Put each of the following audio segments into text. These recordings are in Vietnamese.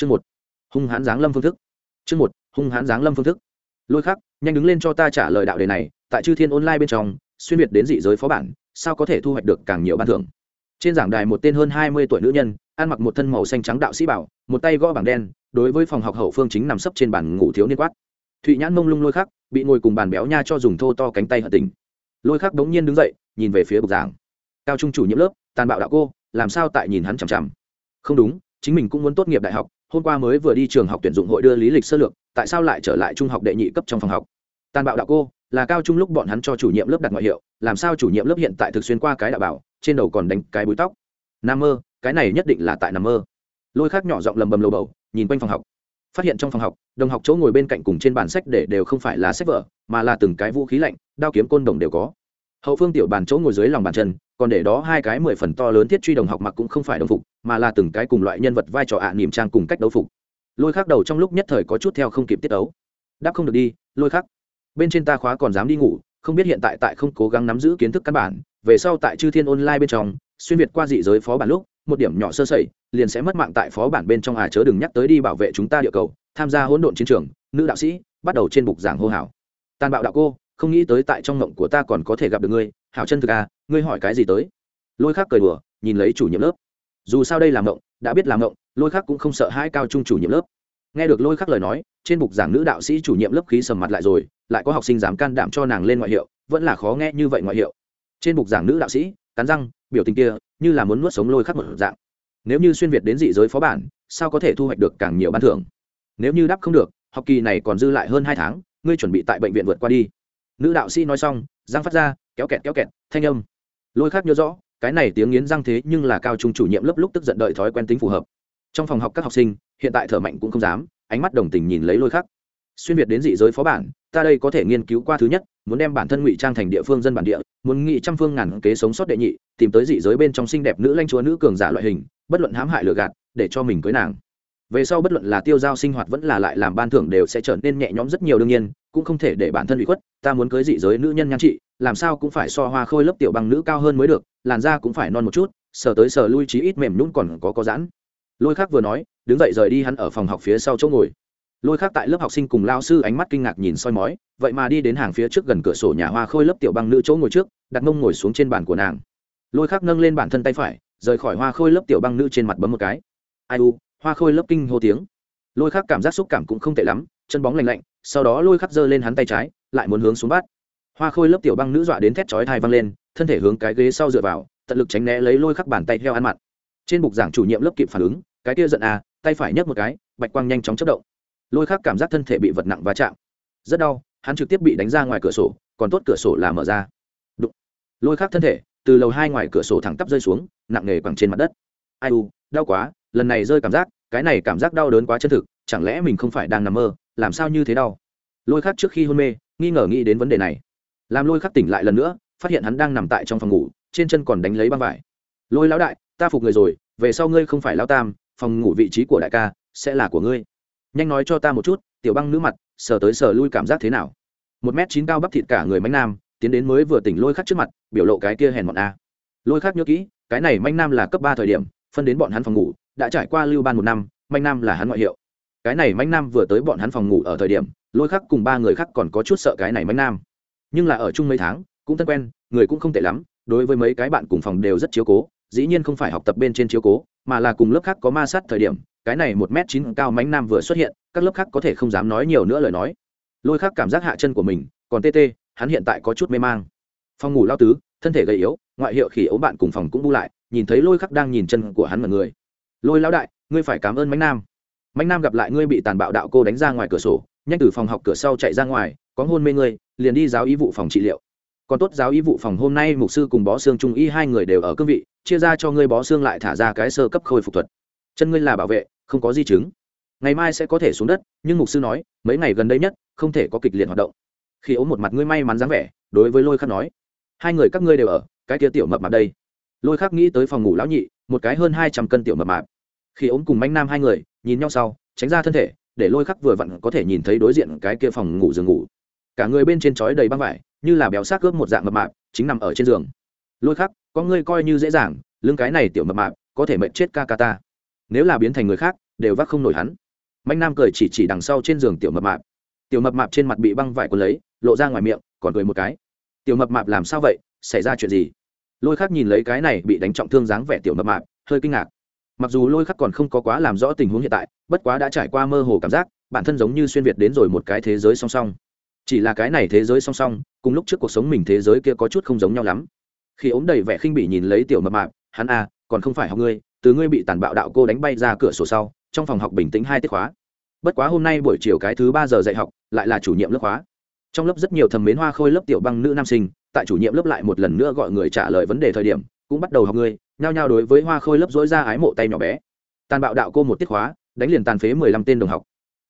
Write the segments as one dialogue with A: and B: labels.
A: chương một. Hung hãn giáng lâm phương thức. Chương một, hung hãn giáng lâm phương thức. Lôi khắc, nhanh đứng lên cho ta trả lời đạo đề này, tại chư thiên online bên trong, xuyên việt đến dị giới phó bản, sao có thể thu hoạch được càng nhiều ban thưởng? Trên giảng đài một tên hơn hai mươi tuổi nữ nhân, ăn mặc một thân màu xanh trắng đạo sĩ bảo, một tay gõ bảng đen, đối với phòng học hậu phương chính nằm sấp trên bàn ngủ thiếu niên quát. Thụy nhãn mông lung lôi khắc, bị ngồi cùng bàn béo nha cho dùng thô to cánh tay hận tình. Lôi khắc đống nhiên đứng dậy, nhìn về phía bục giảng. Cao trung chủ nhiệm lớp, tàn bạo đạo cô, làm sao tại nhìn hắn chằm chằm? Không đúng, chính mình cũng muốn tốt nghiệp đại học hôm qua mới vừa đi trường học tuyển dụng hội đưa lý lịch sơ lược, tại sao lại trở lại trung học đệ nhị cấp trong phòng học? Tàn bạo đạo cô, là cao trung lúc bọn hắn cho chủ nhiệm lớp đặt ngoại hiệu, làm sao chủ nhiệm lớp hiện tại thực xuyên qua cái đạo bảo, trên đầu còn đánh cái búi tóc? Nam mơ, cái này nhất định là tại nằm mơ. Lôi khác nhỏ giọng lầm bầm lầu bầu, nhìn quanh phòng học. Phát hiện trong phòng học, đồng học chỗ ngồi bên cạnh cùng trên bàn sách để đều không phải là sách vở, mà là từng cái vũ khí lạnh, đao kiếm côn đồng đều có. Hậu phương tiểu bàn chỗ ngồi dưới lòng bàn chân, còn để đó hai cái mười phần to lớn thiết truy đồng học mặc cũng không phải đồng phục mà là từng cái cùng loại nhân vật vai trò ạ à niềm trang cùng cách đấu phục. Lôi khắc đầu trong lúc nhất thời có chút theo không kịp tiết đấu đáp không được đi, lôi khắc. Bên trên ta khóa còn dám đi ngủ, không biết hiện tại tại không cố gắng nắm giữ kiến thức căn bản, về sau tại chư thiên online bên trong, xuyên việt qua dị giới phó bản lúc, một điểm nhỏ sơ sẩy, liền sẽ mất mạng tại phó bản bên trong à chớ đừng nhắc tới đi bảo vệ chúng ta địa cầu, tham gia hỗn độn chiến trường, nữ đạo sĩ, bắt đầu trên bục giảng hô hào. Tàn bạo đạo cô, không nghĩ tới tại trong ngộng của ta còn có thể gặp được ngươi, hảo chân thực à ngươi hỏi cái gì tới? Lôi khác cười đùa, nhìn lấy chủ nhiệm lớp dù sao đây là ngộng đã biết làm ngộng lôi khắc cũng không sợ hai cao trung chủ nhiệm lớp. Nghe được lôi khắc lời nói, trên bục giảng nữ đạo sĩ chủ nhiệm lớp khí sầm mặt lại rồi, lại có học sinh dám can đảm cho nàng lên ngoại hiệu, vẫn là khó nghe như vậy ngoại hiệu. Trên bục giảng nữ đạo sĩ, cắn răng, biểu tình kia, như là muốn nuốt sống lôi khắc một dạng. Nếu như xuyên việt đến dị giới phó bản, sao có thể thu hoạch được càng nhiều ban thưởng? Nếu như đáp không được, học kỳ này còn dư lại hơn hai tháng, ngươi chuẩn bị tại bệnh viện vượt qua đi. Nữ đạo sĩ nói xong giang phát ra, kéo kẹt kéo kẹt, thanh âm. Lôi khắc nhớ rõ cái này tiếng nghiến răng thế nhưng là cao trung chủ nhiệm lớp lúc tức giận đợi thói quen tính phù hợp. Trong phòng học các học sinh, hiện tại thở mạnh cũng không dám, ánh mắt đồng tình nhìn lấy lôi khắc. Xuyên việt đến dị giới phó bản, ta đây có thể nghiên cứu qua thứ nhất, muốn đem bản thân ngụy trang thành địa phương dân bản địa, muốn nghị trăm phương ngàn kế sống sót đệ nhị, tìm tới dị giới bên trong xinh đẹp nữ lanh chúa nữ cường giả loại hình, bất luận hãm hại lừa gạt, để cho mình cưới nàng. Về sau bất luận là tiêu giao sinh hoạt vẫn là lại làm ban thưởng đều sẽ trở nên nhẹ nhõm rất nhiều đương nhiên, cũng không thể để bản thân bị khuất, ta muốn cưới dị giới nữ nhân nhan trị làm sao cũng phải so hoa khôi lớp tiểu bằng nữ cao hơn mới được, làn da cũng phải non một chút, sờ tới sờ lui chí ít mềm nhún còn có có giãn. Lôi khác vừa nói, đứng dậy rời đi hắn ở phòng học phía sau chỗ ngồi. Lôi khác tại lớp học sinh cùng lao sư ánh mắt kinh ngạc nhìn soi mói, vậy mà đi đến hàng phía trước gần cửa sổ nhà hoa khôi lớp tiểu băng nữ chỗ ngồi trước, đặt mông ngồi xuống trên bàn của nàng. Lôi khác nâng lên bản thân tay phải, rời khỏi hoa khôi lớp tiểu băng nữ trên mặt bấm một cái. Ai u, hoa khôi lớp kinh hô tiếng. Lôi khác cảm giác xúc cảm cũng không tệ lắm, chân bóng lành lạnh, sau đó lôi khắc giơ lên hắn tay trái, lại muốn hướng xuống bát hoa khôi lớp tiểu băng nữ dọa đến thét chói thai văng lên, thân thể hướng cái ghế sau dựa vào, tận lực tránh né lấy lôi khắc bàn tay theo ăn mặn. Trên bục giảng chủ nhiệm lớp kịp phản ứng, cái kia giận à tay phải nhấc một cái, bạch quang nhanh chóng chất động. Lôi khắc cảm giác thân thể bị vật nặng va chạm. Rất đau, hắn trực tiếp bị đánh ra ngoài cửa sổ, còn tốt cửa sổ là mở ra. Đụng. lôi khắc thân thể, từ lầu hai ngoài cửa sổ thẳng tắp rơi xuống, nặng nề quẳng trên mặt đất. Ai u, đau quá, lần này rơi cảm giác, cái này cảm giác đau đớn quá chân thực, chẳng lẽ mình không phải đang nằm mơ, làm sao như thế đau? Lôi khắc trước khi hôn mê, nghi ngờ nghĩ đến vấn đề này làm lôi khắc tỉnh lại lần nữa, phát hiện hắn đang nằm tại trong phòng ngủ, trên chân còn đánh lấy băng vải. Lôi lão đại, ta phục người rồi, về sau ngươi không phải lao tam, phòng ngủ vị trí của đại ca sẽ là của ngươi. Nhanh nói cho ta một chút, tiểu băng nữ mặt, sờ tới sờ lui cảm giác thế nào? Một m chín cao bắp thịt cả người mánh nam, tiến đến mới vừa tỉnh lôi khắc trước mặt, biểu lộ cái kia hèn mọn a. Lôi khắc nhớ kỹ, cái này manh nam là cấp ba thời điểm, phân đến bọn hắn phòng ngủ, đã trải qua lưu ban một năm manh nam là hắn ngoại hiệu. Cái này manh nam vừa tới bọn hắn phòng ngủ ở thời điểm, lôi khắc cùng ba người khác còn có chút sợ cái này manh nam nhưng là ở chung mấy tháng, cũng thân quen, người cũng không tệ lắm, đối với mấy cái bạn cùng phòng đều rất chiếu cố, dĩ nhiên không phải học tập bên trên chiếu cố, mà là cùng lớp khác có ma sát thời điểm, cái này một m chín cao mánh nam vừa xuất hiện, các lớp khác có thể không dám nói nhiều nữa lời nói. Lôi khác cảm giác hạ chân của mình, còn tê tê, hắn hiện tại có chút mê mang. Phòng ngủ lao tứ, thân thể gầy yếu, ngoại hiệu khỉ ấu bạn cùng phòng cũng bu lại, nhìn thấy lôi khắc đang nhìn chân của hắn mọi người. Lôi lão đại, ngươi phải cảm ơn mánh nam. Mánh nam gặp lại ngươi bị tàn bạo đạo cô đánh ra ngoài cửa sổ, nhanh từ phòng học cửa sau chạy ra ngoài có hôn mê ngươi, liền đi giáo y vụ phòng trị liệu. Còn tốt giáo y vụ phòng hôm nay mục sư cùng bó xương trung y hai người đều ở cương vị, chia ra cho ngươi bó xương lại thả ra cái sơ cấp khôi phục thuật. Chân ngươi là bảo vệ, không có di chứng. Ngày mai sẽ có thể xuống đất, nhưng mục sư nói, mấy ngày gần đây nhất, không thể có kịch liệt hoạt động. Khi ốm một mặt ngươi may mắn dáng vẻ, đối với lôi khắc nói, hai người các ngươi đều ở, cái kia tiểu mập mạp đây. Lôi khắc nghĩ tới phòng ngủ lão nhị, một cái hơn hai trăm cân tiểu mập mạp. Khi ốm cùng manh nam hai người, nhìn nhau sau, tránh ra thân thể, để lôi khắc vừa vặn có thể nhìn thấy đối diện cái kia phòng ngủ giường ngủ cả người bên trên chói đầy băng vải, như là béo xác cướp một dạng mập mạp, chính nằm ở trên giường. Lôi khắc, có ngươi coi như dễ dàng, lưng cái này tiểu mập mạp, có thể mệnh chết ca ca ta. Nếu là biến thành người khác, đều vác không nổi hắn. Mạnh nam cười chỉ chỉ đằng sau trên giường tiểu mập mạp. Tiểu mập mạp trên mặt bị băng vải quần lấy, lộ ra ngoài miệng, còn cười một cái. Tiểu mập mạp làm sao vậy? Xảy ra chuyện gì? Lôi khắc nhìn lấy cái này bị đánh trọng thương dáng vẻ tiểu mập mạp, hơi kinh ngạc. Mặc dù lôi khắc còn không có quá làm rõ tình huống hiện tại, bất quá đã trải qua mơ hồ cảm giác, bản thân giống như xuyên việt đến rồi một cái thế giới song song chỉ là cái này thế giới song song, cùng lúc trước cuộc sống mình thế giới kia có chút không giống nhau lắm. Khi ốm đầy vẻ khinh bỉ nhìn lấy tiểu mập mạp, hắn à còn không phải học ngươi, từ ngươi bị tàn bạo đạo cô đánh bay ra cửa sổ sau, trong phòng học bình tĩnh hai tiết khóa. Bất quá hôm nay buổi chiều cái thứ ba giờ dạy học, lại là chủ nhiệm lớp khóa. Trong lớp rất nhiều thầm mến hoa khôi lớp tiểu băng nữ nam sinh, tại chủ nhiệm lớp lại một lần nữa gọi người trả lời vấn đề thời điểm, cũng bắt đầu học ngươi, nhao nhao đối với hoa khôi lớp dối ra ái mộ tay nhỏ bé. Tàn bạo đạo cô một tiết khóa, đánh liền tàn phế mười lăm tên đồng học.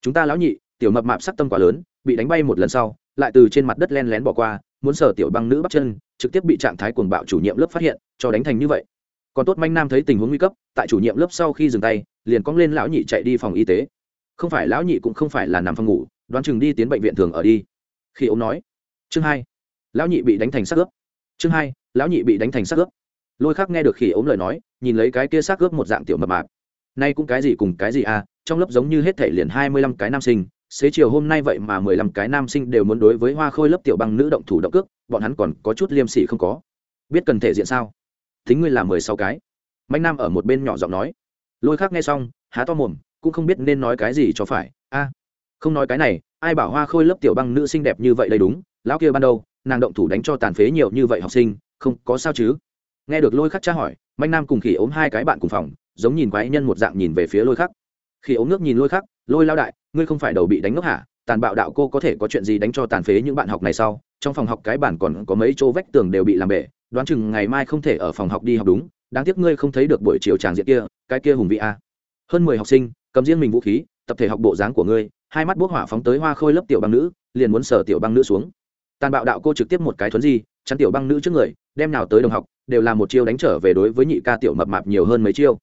A: Chúng ta lão nhị tiểu mập mạp sắc tâm quá lớn, bị đánh bay một lần sau, lại từ trên mặt đất len lén bỏ qua, muốn sở tiểu băng nữ bắt chân, trực tiếp bị trạng thái cuồng bạo chủ nhiệm lớp phát hiện, cho đánh thành như vậy. Còn tốt manh nam thấy tình huống nguy cấp, tại chủ nhiệm lớp sau khi dừng tay, liền cong lên lão nhị chạy đi phòng y tế. Không phải lão nhị cũng không phải là nằm phòng ngủ, đoán chừng đi tiến bệnh viện thường ở đi. Khi ông nói, chương hai, lão nhị bị đánh thành xác ướp. Chương hai, lão nhị bị đánh thành xác ướp. Lôi khác nghe được khi ống lời nói, nhìn lấy cái kia xác ướp một dạng tiểu mập mạp. Nay cũng cái gì cùng cái gì à trong lớp giống như hết thể liền hai mươi lăm cái nam sinh xế chiều hôm nay vậy mà mười lăm cái nam sinh đều muốn đối với hoa khôi lớp tiểu băng nữ động thủ động cước, bọn hắn còn có chút liêm sỉ không có. Biết cần thể diện sao? Thính ngươi là mười sáu cái. Mạnh nam ở một bên nhỏ giọng nói. Lôi khác nghe xong, há to mồm, cũng không biết nên nói cái gì cho phải. A, không nói cái này, ai bảo hoa khôi lớp tiểu băng nữ xinh đẹp như vậy đây đúng? Lão kia ban đầu, nàng động thủ đánh cho tàn phế nhiều như vậy học sinh, không có sao chứ? Nghe được lôi khắc tra hỏi, mạnh nam cùng khỉ ốm hai cái bạn cùng phòng, giống nhìn quái nhân một dạng nhìn về phía lôi khắc. Khi ống nước nhìn lôi khắc lôi lao đại, ngươi không phải đầu bị đánh ngốc hả? Tàn bạo đạo cô có thể có chuyện gì đánh cho tàn phế những bạn học này sau? Trong phòng học cái bản còn có mấy chỗ vách tường đều bị làm bể, đoán chừng ngày mai không thể ở phòng học đi học đúng. Đáng tiếc ngươi không thấy được buổi chiều tràng diện kia, cái kia hùng vị a. Hơn mười học sinh, cầm riêng mình vũ khí, tập thể học bộ dáng của ngươi, hai mắt bốc hỏa phóng tới hoa khôi lớp tiểu băng nữ, liền muốn sở tiểu băng nữ xuống. Tàn bạo đạo cô trực tiếp một cái thuấn di, chắn tiểu băng nữ trước người, đem nào tới đồng học, đều là một chiêu đánh trở về đối với nhị ca tiểu mập mạp nhiều hơn mấy chiêu.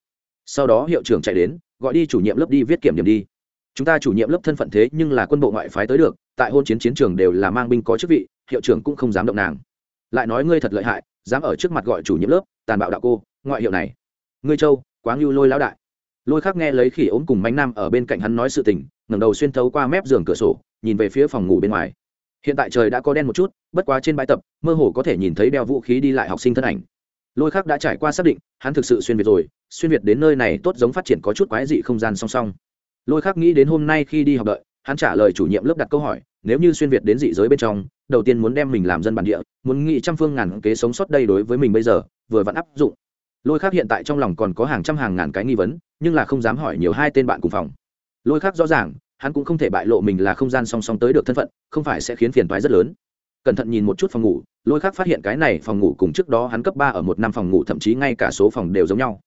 A: Sau đó hiệu trưởng chạy đến, gọi đi chủ nhiệm lớp đi viết kiểm điểm đi chúng ta chủ nhiệm lớp thân phận thế nhưng là quân bộ ngoại phái tới được, tại hôn chiến chiến trường đều là mang binh có chức vị, hiệu trưởng cũng không dám động nàng. Lại nói ngươi thật lợi hại, dám ở trước mặt gọi chủ nhiệm lớp, tàn bạo đạo cô, ngoại hiệu này. Ngươi châu quá ngưu lôi lão đại. Lôi khác nghe lấy khỉ ốm cùng mánh nam ở bên cạnh hắn nói sự tình, ngẩng đầu xuyên thấu qua mép giường cửa sổ, nhìn về phía phòng ngủ bên ngoài. Hiện tại trời đã có đen một chút, bất quá trên bãi tập, mơ hồ có thể nhìn thấy đeo vũ khí đi lại học sinh thân ảnh. Lôi khác đã trải qua xác định, hắn thực sự xuyên việt rồi, xuyên việt đến nơi này tốt giống phát triển có chút quái dị không gian song song lôi khác nghĩ đến hôm nay khi đi học đợi, hắn trả lời chủ nhiệm lớp đặt câu hỏi, nếu như xuyên việt đến dị giới bên trong, đầu tiên muốn đem mình làm dân bản địa, muốn nghĩ trăm phương ngàn kế sống sót đây đối với mình bây giờ, vừa vẫn áp dụng. Lôi khác hiện tại trong lòng còn có hàng trăm hàng ngàn cái nghi vấn, nhưng là không dám hỏi nhiều hai tên bạn cùng phòng. Lôi khác rõ ràng, hắn cũng không thể bại lộ mình là không gian song song tới được thân phận, không phải sẽ khiến phiền toái rất lớn. Cẩn thận nhìn một chút phòng ngủ, lôi khác phát hiện cái này phòng ngủ cùng trước đó hắn cấp ba ở một năm phòng ngủ thậm chí ngay cả số phòng đều giống nhau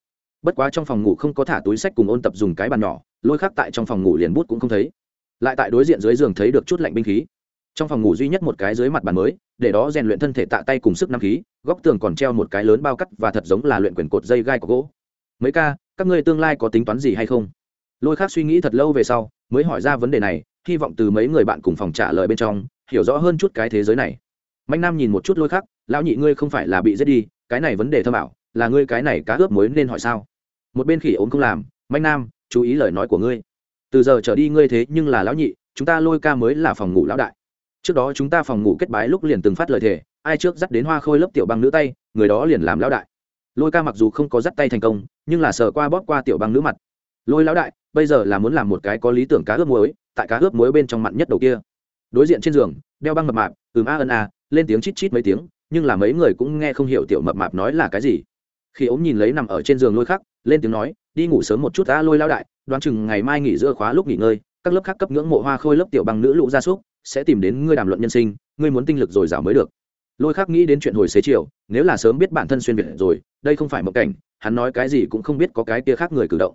A: bất quá trong phòng ngủ không có thả túi sách cùng ôn tập dùng cái bàn nhỏ, lôi khác tại trong phòng ngủ liền bút cũng không thấy. Lại tại đối diện dưới giường thấy được chút lạnh binh khí. Trong phòng ngủ duy nhất một cái dưới mặt bàn mới, để đó rèn luyện thân thể tạ tay cùng sức năm khí, góc tường còn treo một cái lớn bao cắt và thật giống là luyện quyền cột dây gai của gỗ. Mấy ca, các ngươi tương lai có tính toán gì hay không? Lôi khác suy nghĩ thật lâu về sau, mới hỏi ra vấn đề này, hy vọng từ mấy người bạn cùng phòng trả lời bên trong, hiểu rõ hơn chút cái thế giới này. Mạnh nam nhìn một chút lôi khác lão nhị ngươi không phải là bị giết đi, cái này vấn đề thơ bảo là ngươi cái này cá ướp mới nên hỏi sao? Một bên khỉ ốm không làm manh nam, chú ý lời nói của ngươi. Từ giờ trở đi ngươi thế nhưng là lão nhị, chúng ta lôi ca mới là phòng ngủ lão đại. Trước đó chúng ta phòng ngủ kết bái lúc liền từng phát lời thề, ai trước dắt đến hoa khôi lớp tiểu băng nữ tay, người đó liền làm lão đại. Lôi ca mặc dù không có dắt tay thành công, nhưng là sờ qua bóp qua tiểu băng nữ mặt. Lôi lão đại, bây giờ là muốn làm một cái có lý tưởng cá ướp muối, tại cá ướp muối bên trong mặn nhất đầu kia. Đối diện trên giường, đeo băng mập mạp, ừm a ân a, lên tiếng chít chít mấy tiếng, nhưng là mấy người cũng nghe không hiểu tiểu mập mạp nói là cái gì. Khi ống nhìn lấy nằm ở trên giường lôi khắc lên tiếng nói, đi ngủ sớm một chút đã lôi lao đại, đoán chừng ngày mai nghỉ giữa khóa lúc nghỉ ngơi, các lớp khác cấp ngưỡng mộ hoa khôi lớp tiểu bằng nữ lũ gia súc, sẽ tìm đến ngươi đàm luận nhân sinh, ngươi muốn tinh lực dồi dào mới được. Lôi khác nghĩ đến chuyện hồi xế chiều, nếu là sớm biết bản thân xuyên việt rồi, đây không phải một cảnh, hắn nói cái gì cũng không biết có cái kia khác người cử động.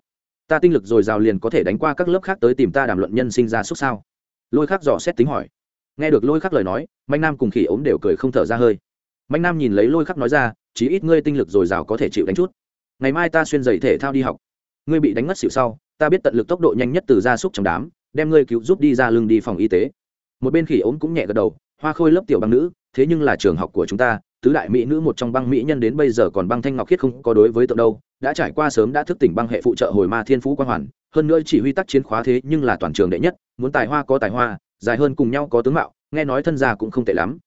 A: Ta tinh lực dồi dào liền có thể đánh qua các lớp khác tới tìm ta đàm luận nhân sinh ra súc sao? Lôi khác dò xét tính hỏi. Nghe được lôi khắc lời nói, mạnh nam cùng khỉ ốm đều cười không thở ra hơi. Mạnh nam nhìn lấy lôi khắc nói ra, chí ít ngươi tinh lực dồi dào có thể chịu đánh chút ngày mai ta xuyên giày thể thao đi học. Ngươi bị đánh mất xịu sau, ta biết tận lực tốc độ nhanh nhất từ gia súc trong đám, đem ngươi cứu giúp đi ra lưng đi phòng y tế. Một bên khỉ ốm cũng nhẹ gật đầu, hoa khôi lớp tiểu băng nữ, thế nhưng là trường học của chúng ta, tứ đại mỹ nữ một trong băng mỹ nhân đến bây giờ còn băng thanh ngọc khiết không có đối với tượng đâu, đã trải qua sớm đã thức tỉnh băng hệ phụ trợ hồi ma thiên phú quang hoàn, hơn nữa chỉ huy tác chiến khóa thế nhưng là toàn trường đệ nhất, muốn tài hoa có tài hoa, dài hơn cùng nhau có tướng mạo, nghe nói thân già cũng không tệ lắm.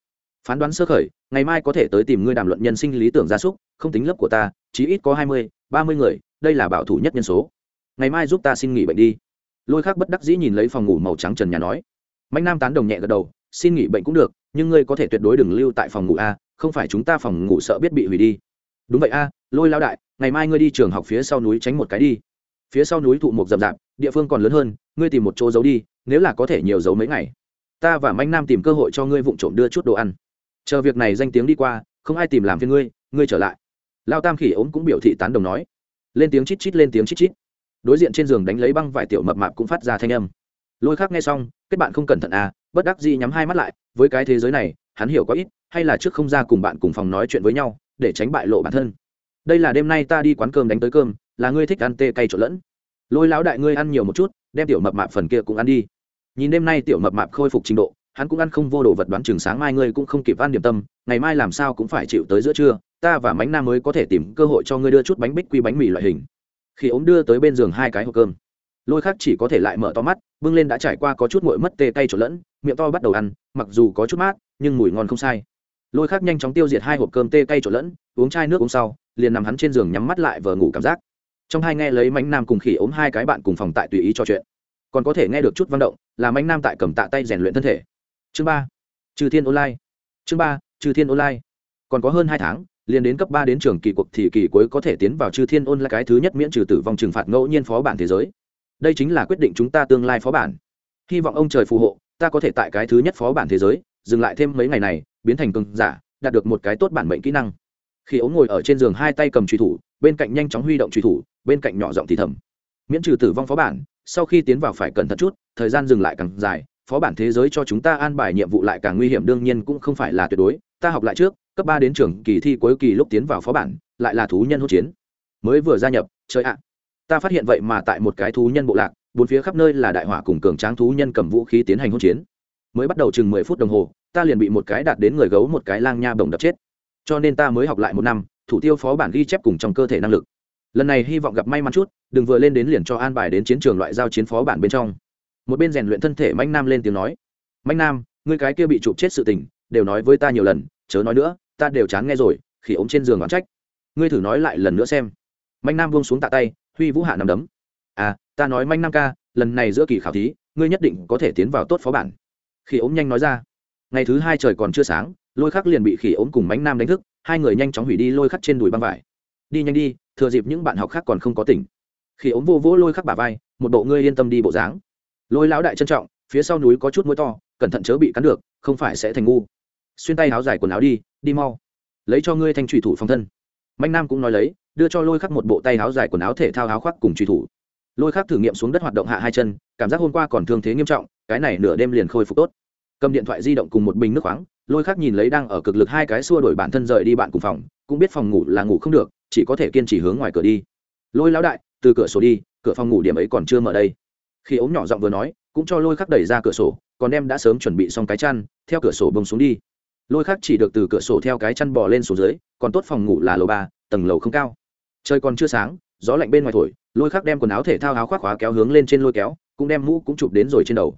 A: Phán đoán sơ khởi, ngày mai có thể tới tìm ngươi đàm luận nhân sinh lý tưởng gia súc, không tính lớp của ta chí ít có hai mươi, ba mươi người, đây là bảo thủ nhất nhân số. Ngày mai giúp ta xin nghỉ bệnh đi. Lôi khác bất đắc dĩ nhìn lấy phòng ngủ màu trắng trần nhà nói. Mạnh nam tán đồng nhẹ gật đầu, xin nghỉ bệnh cũng được, nhưng ngươi có thể tuyệt đối đừng lưu tại phòng ngủ a, không phải chúng ta phòng ngủ sợ biết bị hủy đi. Đúng vậy a, lôi lao đại, ngày mai ngươi đi trường học phía sau núi tránh một cái đi. Phía sau núi thụ một rậm rạp, địa phương còn lớn hơn, ngươi tìm một chỗ giấu đi, nếu là có thể nhiều giấu mấy ngày. Ta và manh nam tìm cơ hội cho ngươi vụng trộm đưa chút đồ ăn. Chờ việc này danh tiếng đi qua, không ai tìm làm phiên ngươi ngươi trở lại lao tam khỉ ốm cũng biểu thị tán đồng nói. Lên tiếng chít chít, lên tiếng chít chít. Đối diện trên giường đánh lấy băng vải tiểu mập mạp cũng phát ra thanh âm. Lôi khác nghe xong, kết bạn không cẩn thận à bất đắc dĩ nhắm hai mắt lại, với cái thế giới này, hắn hiểu có ít, hay là trước không ra cùng bạn cùng phòng nói chuyện với nhau, để tránh bại lộ bản thân. Đây là đêm nay ta đi quán cơm đánh tới cơm, là ngươi thích ăn tê cay trộn lẫn. Lôi lão đại ngươi ăn nhiều một chút, đem tiểu mập mạp phần kia cũng ăn đi. Nhìn đêm nay tiểu mập mạp khôi phục trình độ, hắn cũng ăn không vô đồ vật đoán chừng sáng mai ngươi cũng không kịp ăn điểm tâm, ngày mai làm sao cũng phải chịu tới giữa trưa ta và mánh nam mới có thể tìm cơ hội cho ngươi đưa chút bánh bích quy bánh mì loại hình. Khi ốm đưa tới bên giường hai cái hộp cơm, lôi khác chỉ có thể lại mở to mắt, bưng lên đã trải qua có chút nguội mất tê tay trộn lẫn, miệng to bắt đầu ăn, mặc dù có chút mát, nhưng mùi ngon không sai. Lôi khác nhanh chóng tiêu diệt hai hộp cơm tê cay trộn lẫn, uống chai nước uống sau, liền nằm hắn trên giường nhắm mắt lại vờ ngủ cảm giác. Trong hai nghe lấy mánh nam cùng khỉ ốm hai cái bạn cùng phòng tại tùy ý trò chuyện. Còn có thể nghe được chút văn động, là mánh nam tại cầm tạ tay rèn luyện thân thể. Chương ba, trừ thiên online. Chương ba, trừ thiên online. Còn có hơn hai tháng liền đến cấp ba đến trường kỳ cuộc thì kỳ cuối có thể tiến vào chư thiên ôn là cái thứ nhất miễn trừ tử vong trừng phạt ngẫu nhiên phó bản thế giới. Đây chính là quyết định chúng ta tương lai phó bản. Hy vọng ông trời phù hộ, ta có thể tại cái thứ nhất phó bản thế giới, dừng lại thêm mấy ngày này, biến thành cường giả, đạt được một cái tốt bản mệnh kỹ năng. Khi ống ngồi ở trên giường hai tay cầm truy thủ, bên cạnh nhanh chóng huy động truy thủ, bên cạnh nhỏ giọng thì thầm. Miễn trừ tử vong phó bản, sau khi tiến vào phải cẩn thận chút, thời gian dừng lại càng dài, phó bản thế giới cho chúng ta an bài nhiệm vụ lại càng nguy hiểm đương nhiên cũng không phải là tuyệt đối, ta học lại trước cấp ba đến trường kỳ thi cuối kỳ lúc tiến vào phó bản, lại là thú nhân hỗn chiến. Mới vừa gia nhập chơi ạ. Ta phát hiện vậy mà tại một cái thú nhân bộ lạc, bốn phía khắp nơi là đại hỏa cùng cường tráng thú nhân cầm vũ khí tiến hành hỗn chiến. Mới bắt đầu chừng mười phút đồng hồ, ta liền bị một cái đạt đến người gấu một cái lang nha bồng đập chết. Cho nên ta mới học lại một năm, thủ tiêu phó bản ghi chép cùng trong cơ thể năng lực. Lần này hy vọng gặp may mắn chút, đừng vừa lên đến liền cho an bài đến chiến trường loại giao chiến phó bản bên trong. Một bên rèn luyện thân thể mạnh nam lên tiếng nói mạnh nam, ngươi cái kia bị chụp chết sự tình, đều nói với ta nhiều lần, chớ nói nữa ta đều chán nghe rồi khi ống trên giường đoán trách. Ngươi thử nói lại lần nữa xem. Manh nam buông xuống tạ tay, huy vũ hạ nằm đấm. À ta nói manh nam ca, lần này giữa kỳ khảo thí, ngươi nhất định có thể tiến vào tốt phó bản. Khi ống nhanh nói ra. Ngày thứ hai trời còn chưa sáng, lôi khắc liền bị khỉ ống cùng mánh nam đánh thức, hai người nhanh chóng hủy đi lôi khắc trên đùi băng vải. Đi nhanh đi, thừa dịp những bạn học khác còn không có tỉnh. Khỉ ống vô vỗ lôi khắc bả vai, một bộ ngươi yên tâm đi bộ dáng. Lôi lão đại trân trọng, phía sau núi có chút mũi to, cẩn thận chớ bị cắn được, không phải sẽ thành ngu xuyên tay áo dài quần áo đi đi mau. Lấy cho ngươi thanh trùy thủ phòng thân. Mạnh nam cũng nói lấy, đưa cho lôi khắc một bộ tay áo dài quần áo thể thao áo khoác cùng trùy thủ. Lôi khắc thử nghiệm xuống đất hoạt động hạ hai chân, cảm giác hôm qua còn thương thế nghiêm trọng, cái này nửa đêm liền khôi phục tốt. Cầm điện thoại di động cùng một bình nước khoáng, lôi khắc nhìn lấy đang ở cực lực hai cái xua đổi bản thân rời đi bạn cùng phòng, cũng biết phòng ngủ là ngủ không được, chỉ có thể kiên trì hướng ngoài cửa đi. Lôi lão đại, từ cửa sổ đi, cửa phòng ngủ điểm ấy còn chưa mở đây. Khi ống nhỏ giọng vừa nói, cũng cho lôi khắc đẩy ra cửa sổ, còn em đã sớm chuẩn bị xong cái chăn, theo cửa sổ bông xuống đi lôi khác chỉ được từ cửa sổ theo cái chăn bò lên xuống dưới, còn tốt phòng ngủ là lầu ba, tầng lầu không cao. Trời còn chưa sáng, gió lạnh bên ngoài thổi, lôi khác đem quần áo thể thao áo khoác khóa kéo hướng lên trên lôi kéo, cũng đem mũ cũng chụp đến rồi trên đầu.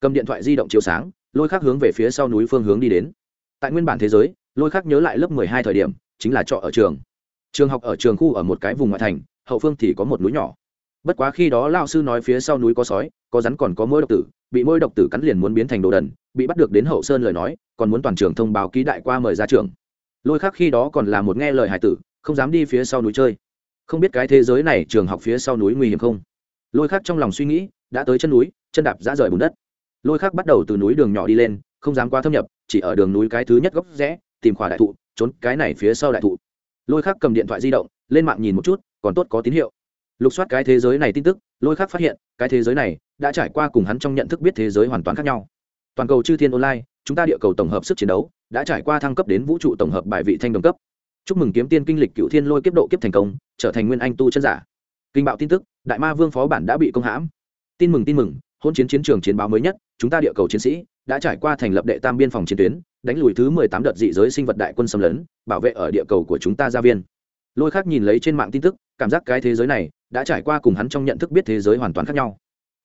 A: Cầm điện thoại di động chiếu sáng, lôi khác hướng về phía sau núi phương hướng đi đến. Tại nguyên bản thế giới, lôi khác nhớ lại lớp mười hai thời điểm, chính là trọ ở trường. Trường học ở trường khu ở một cái vùng ngoại thành, hậu phương thì có một núi nhỏ bất quá khi đó lao sư nói phía sau núi có sói, có rắn còn có mỗi độc tử, bị mỗi độc tử cắn liền muốn biến thành đồ đần, bị bắt được đến hậu sơn lời nói, còn muốn toàn trường thông báo ký đại qua mời ra trường. Lôi khác khi đó còn là một nghe lời hải tử, không dám đi phía sau núi chơi. Không biết cái thế giới này trường học phía sau núi nguy hiểm không? Lôi khác trong lòng suy nghĩ, đã tới chân núi, chân đạp dã rời bùn đất. Lôi khác bắt đầu từ núi đường nhỏ đi lên, không dám qua thâm nhập, chỉ ở đường núi cái thứ nhất góc rẽ, tìm khỏa đại thụ, trốn cái này phía sau đại thụ. Lôi khác cầm điện thoại di động, lên mạng nhìn một chút, còn tốt có tín hiệu lục soát cái thế giới này tin tức, lôi khác phát hiện, cái thế giới này đã trải qua cùng hắn trong nhận thức biết thế giới hoàn toàn khác nhau. Toàn cầu chư thiên online, chúng ta địa cầu tổng hợp sức chiến đấu, đã trải qua thăng cấp đến vũ trụ tổng hợp bài vị thanh đồng cấp. Chúc mừng kiếm tiên kinh lịch cựu thiên lôi kiếp độ kiếp thành công, trở thành nguyên anh tu chân giả. Kinh bạo tin tức, đại ma vương phó bản đã bị công hãm. Tin mừng tin mừng, hôn chiến chiến trường chiến báo mới nhất, chúng ta địa cầu chiến sĩ đã trải qua thành lập đệ tam biên phòng chiến tuyến, đánh lùi thứ mười tám đợt dị giới sinh vật đại quân xâm lấn, bảo vệ ở địa cầu của chúng ta gia viên. Lôi khác nhìn lấy trên mạng tin tức, cảm giác cái thế giới này đã trải qua cùng hắn trong nhận thức biết thế giới hoàn toàn khác nhau.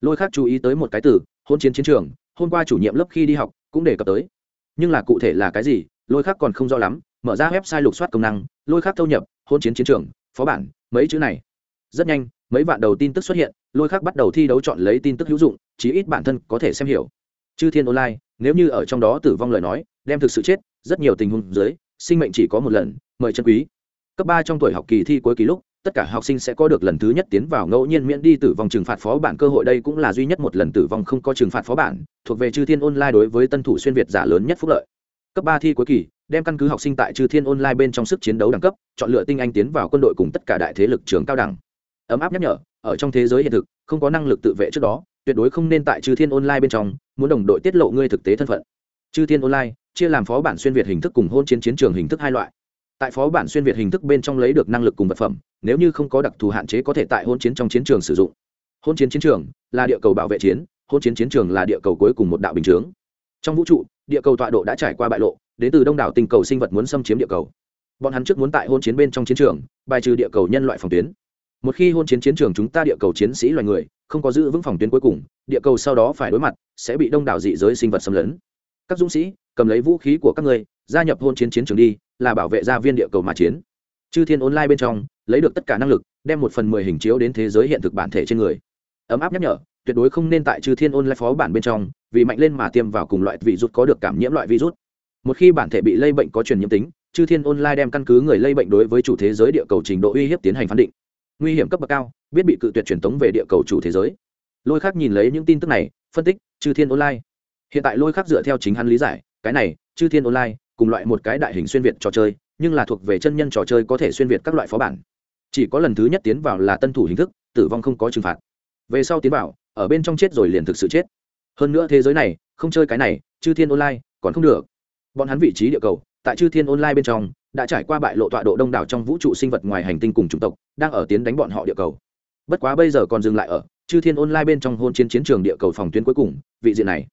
A: Lôi khác chú ý tới một cái từ, hôn chiến chiến trường, hôm qua chủ nhiệm lớp khi đi học, cũng đề cập tới. Nhưng là cụ thể là cái gì, lôi khác còn không rõ lắm, mở ra website lục soát công năng, lôi khác thâu nhập, hôn chiến chiến trường, phó bản, mấy chữ này. Rất nhanh, mấy vạn đầu tin tức xuất hiện, lôi khác bắt đầu thi đấu chọn lấy tin tức hữu dụng, chí ít bản thân có thể xem hiểu. Chư thiên online, nếu như ở trong đó tử vong lời nói, đem thực sự chết, rất nhiều tình huống dưới, sinh mệnh chỉ có một lần, mời chân quý. Cấp ba trong tuổi học kỳ thi cuối kỳ lúc tất cả học sinh sẽ có được lần thứ nhất tiến vào ngẫu nhiên miễn đi tử vong trừng phạt phó bản cơ hội đây cũng là duy nhất một lần tử vong không có trừng phạt phó bản, thuộc về chư thiên online đối với tân thủ xuyên việt giả lớn nhất phúc lợi. Cấp ba thi cuối kỳ, đem căn cứ học sinh tại chư thiên online bên trong sức chiến đấu đẳng cấp, chọn lựa tinh anh tiến vào quân đội cùng tất cả đại thế lực trường cao đẳng. Ấm áp nhắc nhở, ở trong thế giới hiện thực, không có năng lực tự vệ trước đó, tuyệt đối không nên tại chư thiên online bên trong, muốn đồng đội tiết lộ ngươi thực tế thân phận. Chư thiên online, chia làm phó bản xuyên việt hình thức cùng hôn chiến chiến trường hình thức hai loại tại phó bản xuyên việt hình thức bên trong lấy được năng lực cùng vật phẩm, nếu như không có đặc thù hạn chế có thể tại hôn chiến trong chiến trường sử dụng. Hôn chiến chiến trường là địa cầu bảo vệ chiến, hôn chiến chiến trường là địa cầu cuối cùng một đạo bình chướng. Trong vũ trụ, địa cầu tọa độ đã trải qua bại lộ, đến từ đông đảo tình cầu sinh vật muốn xâm chiếm địa cầu. Bọn hắn trước muốn tại hôn chiến bên trong chiến trường, bài trừ địa cầu nhân loại phòng tuyến. Một khi hôn chiến chiến trường chúng ta địa cầu chiến sĩ loài người, không có giữ vững phòng tuyến cuối cùng, địa cầu sau đó phải đối mặt, sẽ bị đông đảo dị giới sinh vật xâm lấn. Các dũng sĩ, cầm lấy vũ khí của các ngươi gia nhập hôn chiến chiến trường đi, là bảo vệ gia viên địa cầu mà chiến. Chư thiên online bên trong, lấy được tất cả năng lực, đem một phần mười hình chiếu đến thế giới hiện thực bản thể trên người. Ấm áp nhắc nhở, tuyệt đối không nên tại chư thiên online phó bản bên trong, vì mạnh lên mà tiêm vào cùng loại virus có được cảm nhiễm loại virus. Một khi bản thể bị lây bệnh có truyền nhiễm tính, chư thiên online đem căn cứ người lây bệnh đối với chủ thế giới địa cầu trình độ uy hiếp tiến hành phán định. Nguy hiểm cấp bậc cao, biết bị cự tuyệt truyền tống về địa cầu chủ thế giới. Lôi khác nhìn lấy những tin tức này, phân tích, chư thiên online. Hiện tại lôi khác dựa theo chính hắn lý giải, cái này, chư thiên online cùng loại một cái đại hình xuyên việt trò chơi, nhưng là thuộc về chân nhân trò chơi có thể xuyên việt các loại phó bản. Chỉ có lần thứ nhất tiến vào là tân thủ hình thức, tử vong không có trừng phạt. Về sau tiến vào, ở bên trong chết rồi liền thực sự chết. Hơn nữa thế giới này, không chơi cái này, chư thiên online, còn không được. Bọn hắn vị trí địa cầu, tại chư thiên online bên trong, đã trải qua bại lộ tọa độ đông đảo trong vũ trụ sinh vật ngoài hành tinh cùng chủng tộc, đang ở tiến đánh bọn họ địa cầu. Bất quá bây giờ còn dừng lại ở, chư thiên online bên trong hôn chiến chiến trường địa cầu phòng tuyến cuối cùng, vị diện này.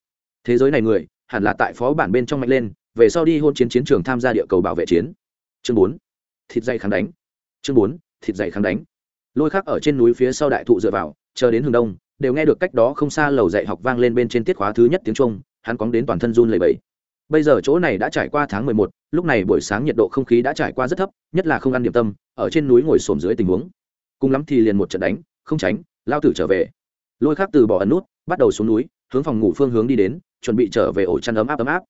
A: Thế giới này người, hẳn là tại phó bản bên trong mạnh lên về sau đi hôn chiến chiến trường tham gia địa cầu bảo vệ chiến. Chương bốn, thịt dày kháng đánh. Chương bốn, thịt dày kháng đánh. Lôi khác ở trên núi phía sau đại thụ dựa vào, chờ đến hướng đông, đều nghe được cách đó không xa lầu dạy học vang lên bên trên tiết khóa thứ nhất tiếng trung hắn cóng đến toàn thân run lầy bẫy bây giờ chỗ này đã trải qua tháng mười một, lúc này buổi sáng nhiệt độ không khí đã trải qua rất thấp, nhất là không ăn điểm tâm, ở trên núi ngồi xổm dưới tình huống. Cùng lắm thì liền một trận đánh, không tránh, lao tử trở về. Lôi khác từ bỏ ẩn nút, bắt đầu xuống núi, hướng phòng ngủ phương hướng đi đến, chuẩn bị trở về ổ chăn ấm áp ấm áp